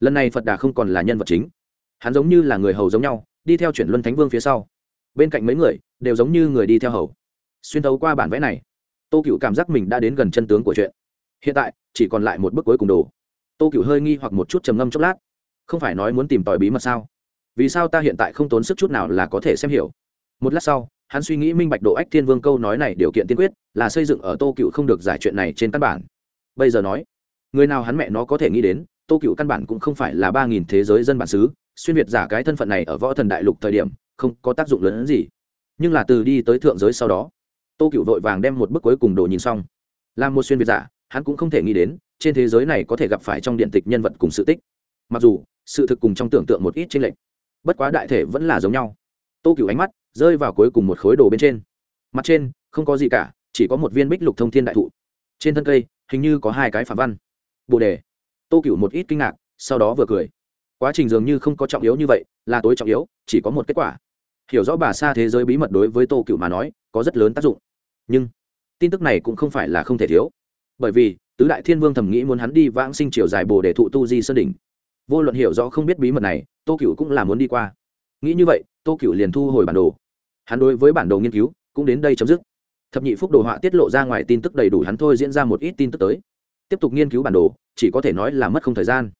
lần này phật đà không còn là nhân vật chính. Hắn giống như là người hầu giống nhau, đi theo chuyển luân thánh vương phía sau. Bên cạnh mấy người, đều giống như người đi theo hầu xuyên thấu qua bản vẽ này, tô cựu cảm giác mình đã đến gần chân tướng của chuyện. Hiện tại, chỉ còn lại một bước cuối cùng đồ. Tô cựu hơi nghi hoặc một chút trầm ngâm chốc lát. Không phải nói muốn tìm tòi bí mật sao? Vì sao ta hiện tại không tốn sức chút nào là có thể xem hiểu? Một lát sau, hắn suy nghĩ minh bạch độ ách thiên vương câu nói này điều kiện tiên quyết, là xây dựng ở tô cựu không được giải chuyện này trên căn bản. Bây giờ nói, người nào hắn mẹ nó có thể nghĩ đến, tô cựu căn bản cũng không phải là ba nghìn thế giới dân bản xứ, xuyên việt giả cái thân phận này ở võ thần đại lục thời điểm, không có tác dụng lớn hơn gì. Nhưng là từ đi tới thượng giới sau đó tô cựu vội vàng đem một bức cuối cùng đồ nhìn xong. Làm một xuyên việt giả, hắn cũng không thể nghĩ đến, trên thế giới này có thể gặp phải trong điện tịch nhân vật cùng sự tích. Mặc dù, sự thực cùng trong tưởng tượng một ít tranh lệch, bất quá đại thể vẫn là giống nhau. Tô cựu ánh mắt rơi vào cuối cùng một khối đồ bên trên. Mặt trên, không có gì cả, chỉ có một viên bích lục thông thiên đại thụ. Trên thân cây, hình như có hai cái phạm văn. Bồ đề. Tô cựu một ít kinh ngạc, sau đó vừa cười. Quá trình dường như không có trọng yếu như vậy, là tối trọng yếu, chỉ có một kết quả. Hiểu rõ bà xa thế giới bí mật đối với tô cựu mà nói, có rất lớn tác dụng nhưng tin tức này cũng không phải là không thể thiếu. Bởi vì, tứ đại thiên vương thầm nghĩ muốn hắn đi vãng sinh triều dài bồ để thụ tu di sơn đỉnh. Vô luận hiểu rõ không biết bí mật này, tô cựu cũng là muốn đi qua. Nghĩ như vậy, tô cựu liền thu hồi bản đồ. Hắn đối với bản đồ nghiên cứu, cũng đến đây chấm dứt. Thập nhị phúc đồ họa tiết lộ ra ngoài tin tức đầy đủ hắn thôi diễn ra một ít tin tức tới. Tiếp tục nghiên cứu bản đồ, chỉ có thể nói là mất không thời gian.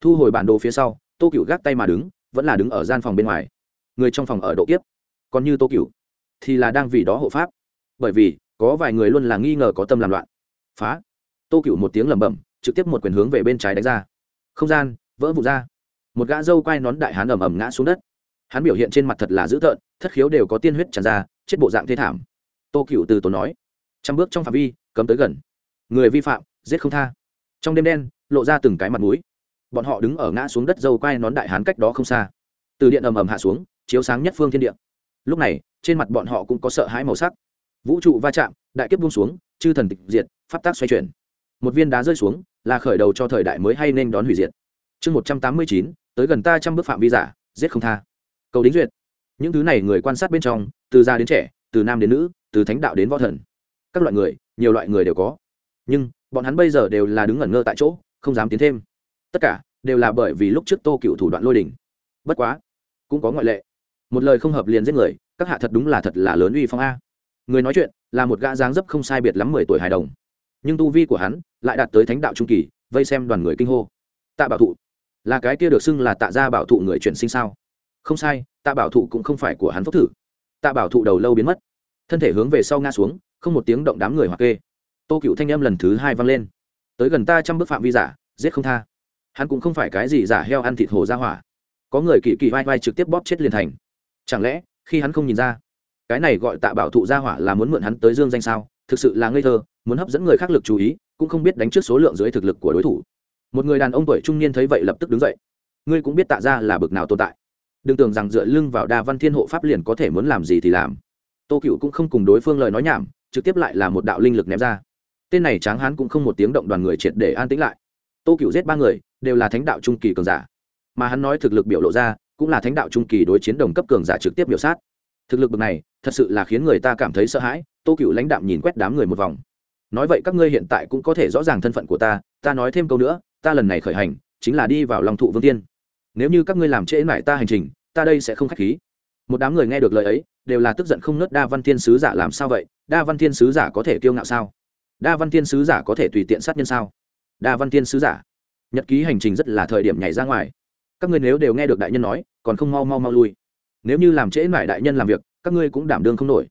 Thu hồi bản đồ phía sau, tô cựu gác tay mà đứng, vẫn là đứng ở gian phòng bên ngoài. Người trong phòng ở độ kiếp, còn như tô cựu thì là đang vì đó hộ pháp bởi vì có vài người luôn là nghi ngờ có tâm làm loạn. Phá. Tô cựu một tiếng lẩm bẩm, trực tiếp một quyền hướng về bên trái đánh ra. Không gian, vỡ vụt ra. Một gã dâu quai nón đại hán ẩm ẩm ngã xuống đất. Hắn biểu hiện trên mặt thật là dữ tợn, thất khiếu đều có tiên huyết tràn ra, chết bộ dạng thê thảm. Tô cựu từ tốn nói, trăm bước trong phạm vi, cấm tới gần. Người vi phạm, giết không tha. Trong đêm đen, lộ ra từng cái mặt mũi. Bọn họ đứng ở ngã xuống đất dâu quai nón đại hán cách đó không xa. Từ điện ầm ầm hạ xuống, chiếu sáng nhất phương thiên địa. Lúc này, trên mặt bọn họ cũng có sợ hãi màu sắc vũ trụ va chạm, đại kiếp buông xuống, chư thần tịch diệt, pháp tác xoay chuyển. Một viên đá rơi xuống, là khởi đầu cho thời đại mới hay nên đón hủy diệt. Chương một trăm tám mươi chín, tới gần ta trăm bước phạm vi giả, giết không tha. Cầu đính duyệt. Những thứ này người quan sát bên trong, từ già đến trẻ, từ nam đến nữ, từ thánh đạo đến võ thần. Các loại người, nhiều loại người đều có. Nhưng, bọn hắn bây giờ đều là đứng ngẩn ngơ tại chỗ, không dám tiến thêm. Tất cả, đều là bởi vì lúc trước tô cựu thủ đoạn lôi đình. Bất quá, cũng có ngoại lệ. Một lời không hợp liền giết người, các hạ thật đúng là thật là lớn uy phong a người nói chuyện là một gã dáng dấp không sai biệt lắm mười tuổi hài đồng. Nhưng tu vi của hắn lại đạt tới thánh đạo trung kỳ, vây xem đoàn người kinh hô. Tạ bảo thụ, là cái kia được xưng là tạ gia bảo thụ người chuyển sinh sao? Không sai, tạ bảo thụ cũng không phải của hắn phúc thử. Tạ bảo thụ đầu lâu biến mất, thân thể hướng về sau ngã xuống, không một tiếng động đám người hoặc kê. Tô cựu thanh âm lần thứ hai vang lên. Tới gần ta trăm bước phạm vi giả, giết không tha. Hắn cũng không phải cái gì giả heo ăn thịt hổ ra hỏa. Có người kỳ kỳ vai vai trực tiếp bóp chết liền thành. Chẳng lẽ, khi hắn không nhìn ra cái này gọi tạ bảo thụ ra hỏa là muốn mượn hắn tới dương danh sao, thực sự là ngây thơ, muốn hấp dẫn người khác lực chú ý, cũng không biết đánh trước số lượng dưới thực lực của đối thủ. Một người đàn ông tuổi trung niên thấy vậy lập tức đứng dậy. Ngươi cũng biết tạ ra là bực nào tồn tại. Đừng tưởng rằng dựa lưng vào đa văn thiên hộ pháp liền có thể muốn làm gì thì làm. Tô cựu cũng không cùng đối phương lời nói nhảm, trực tiếp lại là một đạo linh lực ném ra. Tên này tráng hán cũng không một tiếng động đoàn người triệt để an tĩnh lại. Tô cựu giết ba người, đều là thánh đạo trung kỳ cường giả. Mà hắn nói thực lực biểu lộ ra, cũng là thánh đạo trung kỳ đối chiến đồng cấp cường giả trực tiếp biểu sát. Thực lực bậc này thật sự là khiến người ta cảm thấy sợ hãi, tô cựu lãnh đạm nhìn quét đám người một vòng. Nói vậy các ngươi hiện tại cũng có thể rõ ràng thân phận của ta ta nói thêm câu nữa, ta lần này khởi hành, chính là đi vào lòng thụ vương tiên. Nếu như các ngươi làm trễ mãi ta hành trình, ta đây sẽ không k h á c h khí. Một đám người nghe được lời ấy, đều là tức giận không nớt đa văn thiên sứ giả làm sao vậy? Đa văn thiên sứ giả có thể kiêu ngạo sao? Đa văn thiên sứ giả có thể tùy tiện sát nhân sao? Đa văn thiên sứ giả, nhật ký hành trình rất là thời điểm nhảy ra ngoài. Các ngươi nếu đều nghe được đại nhân nói, còn không mau mau mau lui. Nếu như làm trễ mãi đại nhân làm việc các ngươi cũng đảm đương không nổi.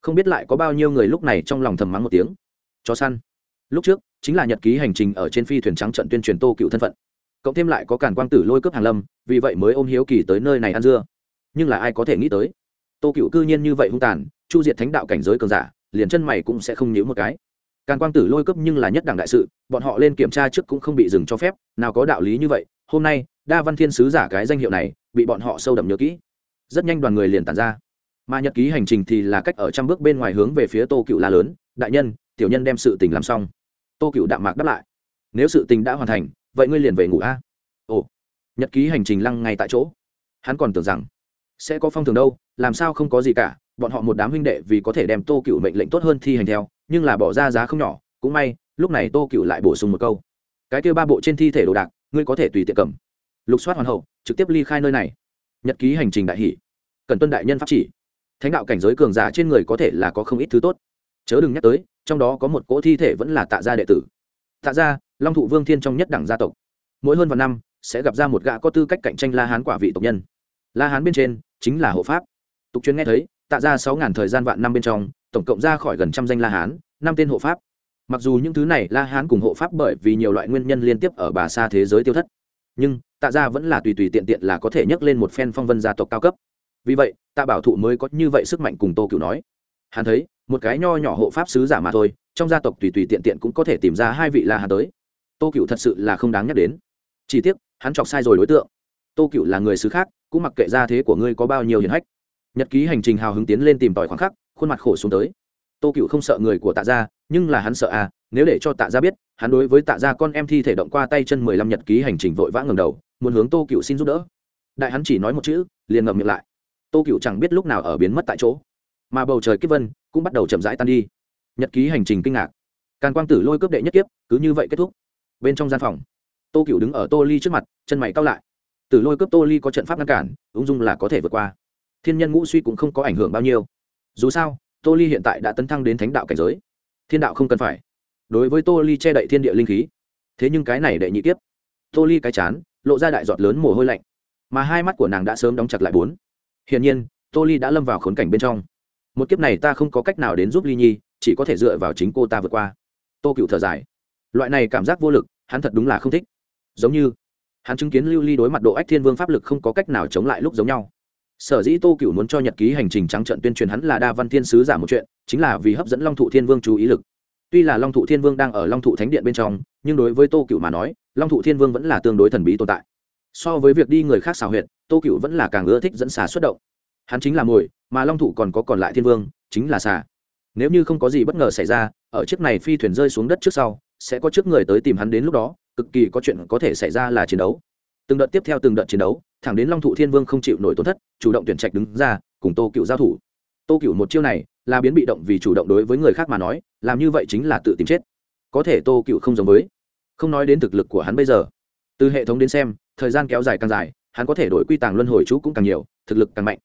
Không biết lại có bao nhiêu người lúc này trong lòng thầm mắng một tiếng. Cho săn. Lúc trước, chính là nhật ký hành trình ở trên phi thuyền trắng trận tuyên truyền tô cựu thân phận. Cộng thêm lại có cản quang tử lôi cướp hàng lâm, vì vậy mới ôm hiếu kỳ tới nơi này ăn dưa. Nhưng là ai có thể nghĩ tới? Tô cựu cư nhiên như vậy hung tàn, chu diệt thánh đạo cảnh giới cường giả, liền chân mày cũng sẽ không nhíu một cái. Càn quang tử lôi cấp nhưng là nhất đẳng đại sự, bọn họ lên kiểm tra trước cũng không bị dừng cho phép, nào có đạo lý như vậy, hôm nay, đa văn thiên sứ giả cái danh hiệu này, bị bọn họ sâu đậm nhớ kỹ. Rất nhanh đoàn người liền tàn ra mà nhật ký hành trình thì là cách ở trăm bước bên ngoài hướng về phía tô cựu la lớn. Đại nhân, tiểu nhân đem sự tình làm xong. Tô cựu đạm mạc đáp lại. Nếu sự tình đã hoàn thành, vậy ngươi liền về ngủ a. Ồ, nhật ký hành trình lăng ngay tại chỗ. Hắn còn tưởng rằng sẽ có phong thường đâu, làm sao không có gì cả. Bọn họ một đám huynh đệ vì có thể đem tô cựu mệnh lệnh tốt hơn thi hành theo, nhưng là bỏ ra giá không nhỏ. Cũng may, lúc này tô cựu lại bổ sung một câu. Cái kêu ba bộ trên thi thể đồ đạc, ngươi có thể tùy tiện cầm. Lục soát hoàn hậu, trực tiếp ly khai nơi này. Nhật ký hành trình đại hỷ. Cần tuân đại nhân pháp chỉ thánh đạo cảnh giới cường giả trên người có thể là có không ít thứ tốt. Chớ đừng nhắc tới, trong đó có một cỗ thi thể vẫn là tạ gia đệ tử. Tạ gia, long thụ vương thiên trong nhất đẳng gia tộc. Mỗi hơn vài năm, sẽ gặp ra một gã có tư cách cạnh tranh la hán quả vị tộc nhân. La hán bên trên, chính là hộ pháp. Tục chuyên nghe thấy, tạ ra sáu ngàn thời gian vạn năm bên trong, tổng cộng ra khỏi gần trăm danh la hán, năm tên hộ pháp. Mặc dù những thứ này la hán cùng hộ pháp bởi vì nhiều loại nguyên nhân liên tiếp ở bà xa thế giới tiêu thất, nhưng tạ ra vẫn là tùy tùy tiện tiện là có thể nhấc lên một phen phong vân gia tộc cao cấp vì vậy, tạ bảo thụ mới có như vậy sức mạnh cùng tô cựu nói. Hắn thấy, một cái nho nhỏ hộ pháp sứ giả mà thôi, trong gia tộc tùy tùy tiện tiện cũng có thể tìm ra hai vị la hà tới. Tô cựu thật sự là không đáng nhắc đến. Chỉ tiếc, hắn chọc sai rồi đối tượng. Tô cựu là người xứ khác, cũng mặc kệ ra thế của ngươi có bao nhiêu hiển hách. Nhật ký hành trình hào hứng tiến lên tìm tòi khoảng khắc, khuôn mặt khổ xuống tới. Tô cựu không sợ người của tạ gia, nhưng là hắn sợ à nếu để cho tạ gia biết, hắn đối với tạ gia con em thi thể động qua tay chân mười lăm nhật ký hành trình vội vã ngầm đầu, muốn hướng tô cựu xin giúp đỡ. Đại hắn chỉ nói một chữ, liền ngậm miệng lại tô cựu chẳng biết lúc nào ở biến mất tại chỗ mà bầu trời kiếp vân cũng bắt đầu chậm rãi tan đi. Nhật ký hành trình kinh ngạc. Càn quang tử lôi cướp đệ nhất kiếp cứ như vậy kết thúc. Bên trong gian phòng tô cựu đứng ở tô ly trước mặt chân mày cao lại. Tử lôi cướp tô ly có trận pháp ngăn cản ung dung là có thể vượt qua. Thiên nhân ngũ suy cũng không có ảnh hưởng bao nhiêu. Dù sao tô ly hiện tại đã tấn thăng đến thánh đạo cảnh giới. Thiên đạo không cần phải. Đối với tô ly che đậy thiên địa linh khí thế nhưng cái này đệ nhị kiếp, tô ly cái chán lộ ra đại giọt lớn mồ hôi lạnh. Mà hai mắt của nàng đã sớm đóng chặt lại bốn hiển nhiên, tô ly đã lâm vào khốn cảnh bên trong. Một kiếp này ta không có cách nào đến giúp ly nhi, chỉ có thể dựa vào chính cô ta vượt qua. Tô cựu thở dài. Loại này cảm giác vô lực, hắn thật đúng là không thích. Giống như, hắn chứng kiến lưu ly đối mặt độ ách thiên vương pháp lực không có cách nào chống lại lúc giống nhau. Sở dĩ tô cựu muốn cho nhật ký hành trình trắng trận tuyên truyền hắn là đa văn thiên sứ giả một chuyện, chính là vì hấp dẫn long thụ thiên vương chú ý lực. Tuy là long thụ thiên vương đang ở long thụ thánh điện bên trong, nhưng đối với tô cựu mà nói, long thụ thiên vương vẫn là tương đối thần bí tồn tại so với việc đi người khác xào huyệt, tô cựu vẫn là càng ưa thích dẫn xà xuất động. Hắn chính là mồi, mà long thụ còn có còn lại thiên vương, chính là xà. Nếu như không có gì bất ngờ xảy ra, ở chiếc này phi thuyền rơi xuống đất trước sau, sẽ có trước người tới tìm hắn đến lúc đó, cực kỳ có chuyện có thể xảy ra là chiến đấu. Từng đợt tiếp theo từng đợt chiến đấu, thẳng đến long thụ thiên vương không chịu nổi tổn thất, chủ động tuyển trạch đứng ra, cùng tô cựu giao thủ. Tô cựu một chiêu này, là biến bị động vì chủ động đối với người khác mà nói, làm như vậy chính là tự tìm chết. Có thể tô cựu không giống với. Không nói đến thực lực của hắn bây giờ từ hệ thống đến xem, thời gian kéo dài càng dài, hắn có thể đổi quy tàng luân hồi chú cũng càng nhiều, thực lực càng mạnh.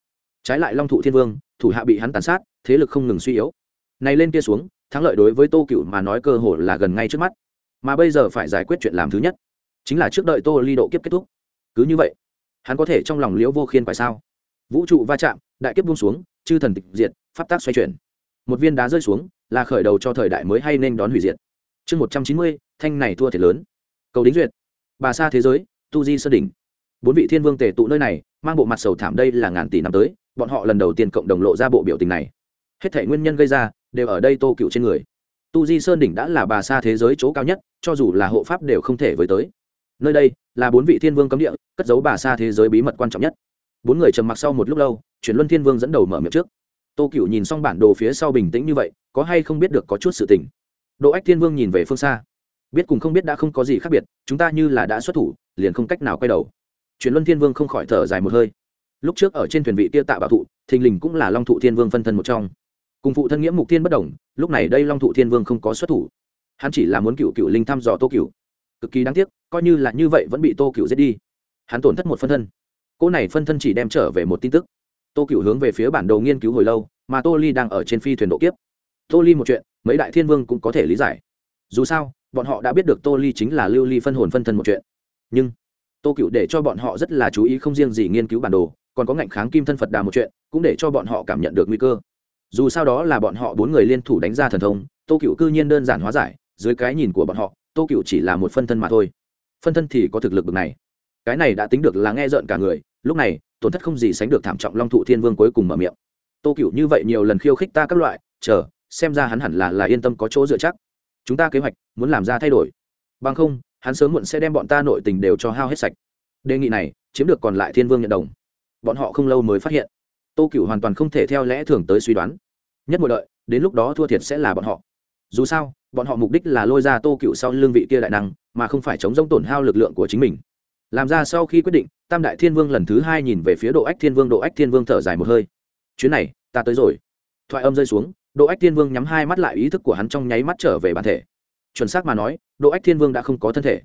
Trái lại long thụ thiên vương, thủ hạ bị hắn tàn sát, thế lực không ngừng suy yếu. Này lên kia xuống, thắng lợi đối với tô cựu mà nói cơ hội là gần ngay trước mắt. Mà bây giờ phải giải quyết chuyện làm thứ nhất, chính là trước đợi tô ly độ kiếp kết thúc. Cứ như vậy, hắn có thể trong lòng liễu vô khiên phải sao? Vũ trụ va chạm, đại kiếp buông xuống, chư thần tịch diệt, pháp tác xoay chuyển. Một viên đá rơi xuống, là khởi đầu cho thời đại mới hay nên đón hủy diệt. Chương một trăm chín mươi, thanh này thua thiệt lớn. Cầu đính duyệt bà xa thế giới, tu di sơn đỉnh. Bốn vị thiên vương tề tụ nơi này, mang bộ mặt sầu thảm đây là ngàn tỷ năm tới, bọn họ lần đầu tiên cộng đồng lộ ra bộ biểu tình này. Hết thể nguyên nhân gây ra, đều ở đây tô cựu trên người. Tu di sơn đỉnh đã là bà xa thế giới chỗ cao nhất, cho dù là hộ pháp đều không thể với tới. Nơi đây, là bốn vị thiên vương cấm địa, cất giấu bà xa thế giới bí mật quan trọng nhất. Bốn người trầm mặc sau một lúc lâu, chuyển luân thiên vương dẫn đầu mở miệng trước. Tô cựu nhìn xong bản đồ phía sau bình tĩnh như vậy, có hay không biết được có chút sự tình. Độ ách thiên vương nhìn về phương xa biết cùng không biết đã không có gì khác biệt, chúng ta như là đã xuất thủ, liền không cách nào quay đầu. Chuyển luân thiên vương không khỏi thở dài một hơi. Lúc trước ở trên thuyền vị kia tạ bảo thụ, thình lình cũng là long thụ thiên vương phân thân một trong. Cùng phụ thân nghĩa mục thiên bất đồng, lúc này đây long thụ thiên vương không có xuất thủ. Hắn chỉ là muốn cựu cựu linh thăm dò tô cựu cực kỳ đáng tiếc, coi như là như vậy vẫn bị tô cựu giết đi. Hắn tổn thất một phân thân. Cô này phân thân chỉ đem trở về một tin tức. Tô cựu hướng về phía bản đồ nghiên cứu hồi lâu, mà tô ly đang ở trên phi thuyền độ kiếp. Tô ly một chuyện, mấy đại thiên vương cũng có thể lý giải. Dù sao bọn họ đã biết được tô ly chính là lưu ly phân hồn phân thân một chuyện. Nhưng, tô cựu để cho bọn họ rất là chú ý không riêng gì nghiên cứu bản đồ, còn có ngạnh kháng kim thân phật đà một chuyện, cũng để cho bọn họ cảm nhận được nguy cơ. Dù sao đó là bọn họ bốn người liên thủ đánh ra thần thông, tô cựu cư nhiên đơn giản hóa giải, dưới cái nhìn của bọn họ, tô cựu chỉ là một phân thân mà thôi. Phân thân thì có thực lực bực này. Cái này đã tính được là nghe rợn cả người, lúc này, tổn thất không gì sánh được thảm trọng long thụ thiên vương cuối cùng mở miệng. Tô cựu như vậy nhiều lần khiêu khích ta các loại, chờ, xem ra hắn hẳn là là yên tâm có chỗ dựa chắc chúng ta kế hoạch, muốn làm ra thay đổi. Bằng không, hắn sớm muộn sẽ đem bọn ta nội tình đều cho hao hết sạch. Đề nghị này, chiếm được còn lại thiên vương nhận đồng. Bọn họ không lâu mới phát hiện. Tô cựu hoàn toàn không thể theo lẽ thường tới suy đoán. Nhất mọi đợi, đến lúc đó thua thiệt sẽ là bọn họ. Dù sao, bọn họ mục đích là lôi ra tô cựu sau lương vị kia đại năng, mà không phải chống g tổn hao lực lượng của chính mình. Làm ra sau khi quyết định, tam đại thiên vương lần thứ hai nhìn về phía độ ách thiên vương, độ ách thiên vương thở dài một hơi. Chuyến này, ta tới rồi. Thoại âm rơi xuống độ ách thiên vương nhắm hai mắt lại, ý thức của hắn trong nháy mắt trở về bản thể. Chuẩn xác mà nói độ ách thiên vương đã không có thân thể.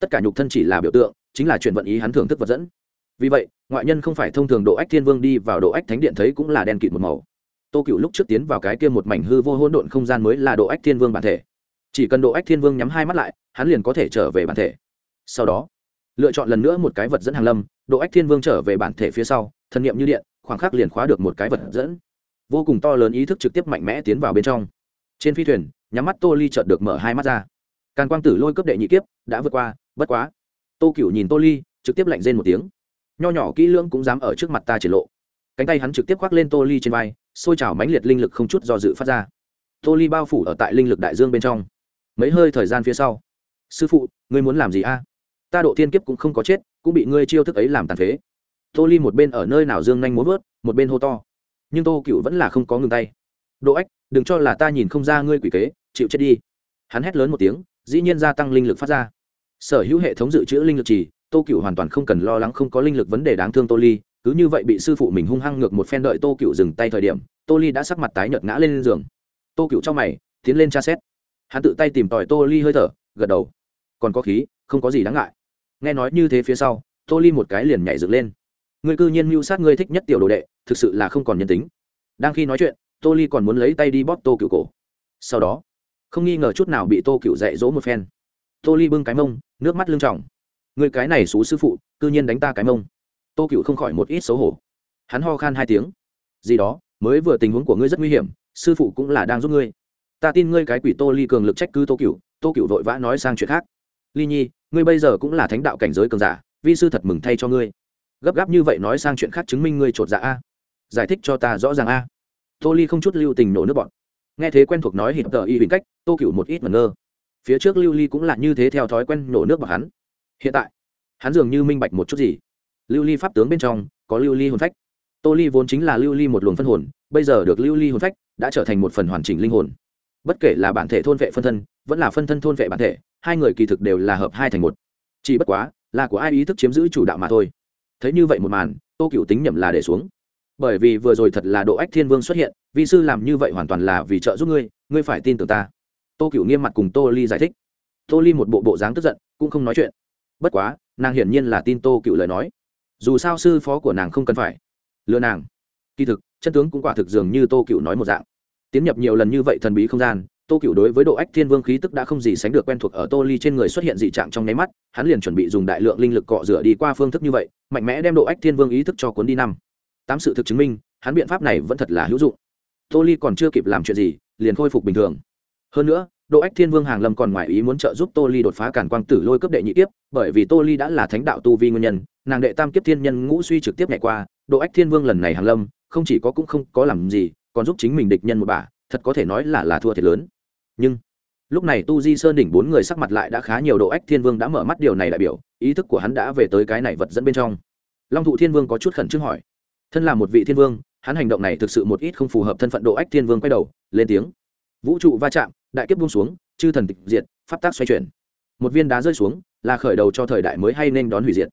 Tất cả nhục thân chỉ là biểu tượng, chính là chuyển vận ý hắn thưởng thức vật dẫn. Vì vậy, ngoại nhân không phải thông thường độ ách thiên vương đi vào độ ách thánh điện thấy cũng là đen kịt một màu. Tô cựu lúc trước tiến vào cái kia một mảnh hư vô hỗn độn không gian mới là độ ách thiên vương bản thể. Chỉ cần độ ách thiên vương nhắm hai mắt lại, hắn liền có thể trở về bản thể. Sau đó, lựa chọn lần nữa một cái vật dẫn hàng lâm độ ách thiên vương trở về bản thể phía sau thần niệm như điện, khoảng khắc liền khóa được một cái vật dẫn vô cùng to lớn ý thức trực tiếp mạnh mẽ tiến vào bên trong. Trên phi thuyền, nhắm mắt tô ly chợt được mở hai mắt ra. Càn quang tử lôi cấp đệ nhị kiếp, đã vượt qua, bất quá. Tô cựu nhìn tô ly, trực tiếp lạnh rên một tiếng. Nho nhỏ kỹ lưỡng cũng dám ở trước mặt ta triển lộ. Cánh tay hắn trực tiếp khoác lên tô ly trên vai xôi trào mãnh liệt linh lực không chút do dự phát ra. Tô ly bao phủ ở tại linh lực đại dương bên trong. Mấy hơi thời gian phía sau. Sư phụ, ngươi muốn làm gì a? Ta độ thiên kiếp cũng không có chết, cũng bị ngươi chiêu thức ấy làm tàn phế. Tô ly một bên ở nơi nào dương nhanh muốn vớt, một bên hô to nhưng tô cựu vẫn là không có ngừng tay. Đỗ ách, đừng cho là ta nhìn không ra ngươi quỷ kế, chịu chết đi. Hắn hét lớn một tiếng, dĩ nhiên gia tăng linh lực phát ra. Sở hữu hệ thống dự trữ linh lực trì tô cựu hoàn toàn không cần lo lắng không có linh lực vấn đề đáng thương tô ly, cứ như vậy bị sư phụ mình hung hăng ngược một phen đợi tô cựu dừng tay thời điểm, tô ly đã sắc mặt tái nhợt ngã lên giường. Tô cựu trong mày, tiến lên tra xét. Hắn tự tay tìm tòi tô ly hơi thở, gật đầu. Còn có khí, không có gì đáng ngại. Nghe nói như thế phía sau, tô ly một cái liền nhảy dựng lên người cư nhiên mưu sát ngươi thích nhất tiểu đồ đệ, thực sự là không còn nhân tính. Đang khi nói chuyện, tô ly còn muốn lấy tay đi bóp tô cựu cổ. Sau đó, không nghi ngờ chút nào bị tô cựu dạy dỗ một phen. Tô ly bưng cái mông, nước mắt lưng tròng. người cái này xú sư phụ, cư nhiên đánh ta cái mông. Tô cựu không khỏi một ít xấu hổ. Hắn ho khan hai tiếng. Gì đó, mới vừa tình huống của ngươi rất nguy hiểm, sư phụ cũng là đang giúp ngươi. Ta tin ngươi cái quỷ tô ly cường lực trách cứ tô cựu tô cựu vội vã nói sang chuyện khác. Ly nhi, ngươi bây giờ cũng là thánh đạo cảnh giới cường giả, vi sư thật mừng thay cho ngươi gấp gáp như vậy nói sang chuyện khác chứng minh ngươi chột dạ a. Giải thích cho ta rõ ràng a. Tô ly không chút lưu tình nổ nước bọn nghe thế quen thuộc nói hiệp tờ y hình cách, tô cựu một ít mà ngơ. Phía trước lưu ly cũng là như thế theo thói quen nổ nước bọc hắn. Hiện tại, hắn dường như minh bạch một chút gì. Lưu ly pháp tướng bên trong, có lưu ly hồn phách. Tô ly vốn chính là lưu ly một luồng phân hồn, bây giờ được lưu ly hồn phách, đã trở thành một phần hoàn chỉnh linh hồn. Bất kể là bản thể thôn vệ phân thân, vẫn là phân thân thôn vệ bản thể, hai người kỳ thực đều là hợp hai thành một. Chỉ bất quá, là của ai ý thức chiếm giữ chủ đạo mà thôi thấy như vậy một màn, tô cựu tính nhầm là để xuống. Bởi vì vừa rồi thật là độ ách thiên vương xuất hiện vị sư làm như vậy hoàn toàn là vì trợ giúp ngươi ngươi phải tin tưởng ta. Tô cựu nghiêm mặt cùng tô ly giải thích. Tô ly một bộ bộ dáng tức giận, cũng không nói chuyện. Bất quá, nàng hiển nhiên là tin tô cựu lời nói. Dù sao sư phó của nàng không cần phải lừa nàng. Kỳ thực, chân tướng cũng quả thực dường như tô cựu nói một dạng. Tiến nhập nhiều lần như vậy thần bí không gian tô cựu đối với độ ách thiên vương khí tức đã không gì sánh được quen thuộc ở tô ly trên người xuất hiện dị trạng trong nháy mắt, hắn liền chuẩn bị dùng đại lượng linh lực cọ rửa đi qua phương thức như vậy, mạnh mẽ đem độ ách thiên vương ý thức cho cuốn đi năm. Tám sự thực chứng minh, hắn biện pháp này vẫn thật là hữu dụng. Tô ly còn chưa kịp làm chuyện gì, liền khôi phục bình thường. Hơn nữa, độ ách thiên vương hàng lâm còn ngoài ý muốn trợ giúp tô ly đột phá cản quang tử lôi cấp đệ nhị tiếp bởi vì tô ly đã là thánh đạo tu vi nguyên nhân, nàng đệ tam kiếp thiên nhân ngũ suy trực tiếp nhảy qua, độ ách thiên vương lần này hàng lâm, không chỉ có cũng không có làm gì, còn giúp chính mình địch nhân một bà thật có thể nói là là thua thiệt lớn. Nhưng, lúc này tu di sơn đỉnh bốn người sắc mặt lại đã khá nhiều độ ách thiên vương đã mở mắt điều này đại biểu, ý thức của hắn đã về tới cái này vật dẫn bên trong. Long thụ thiên vương có chút khẩn trương hỏi, thân là một vị thiên vương, hắn hành động này thực sự một ít không phù hợp thân phận độ ách thiên vương quay đầu, lên tiếng. Vũ trụ va chạm, đại kiếp buông xuống, chư thần tịch diệt, pháp tác xoay chuyển. Một viên đá rơi xuống, là khởi đầu cho thời đại mới hay nên đón hủy diệt.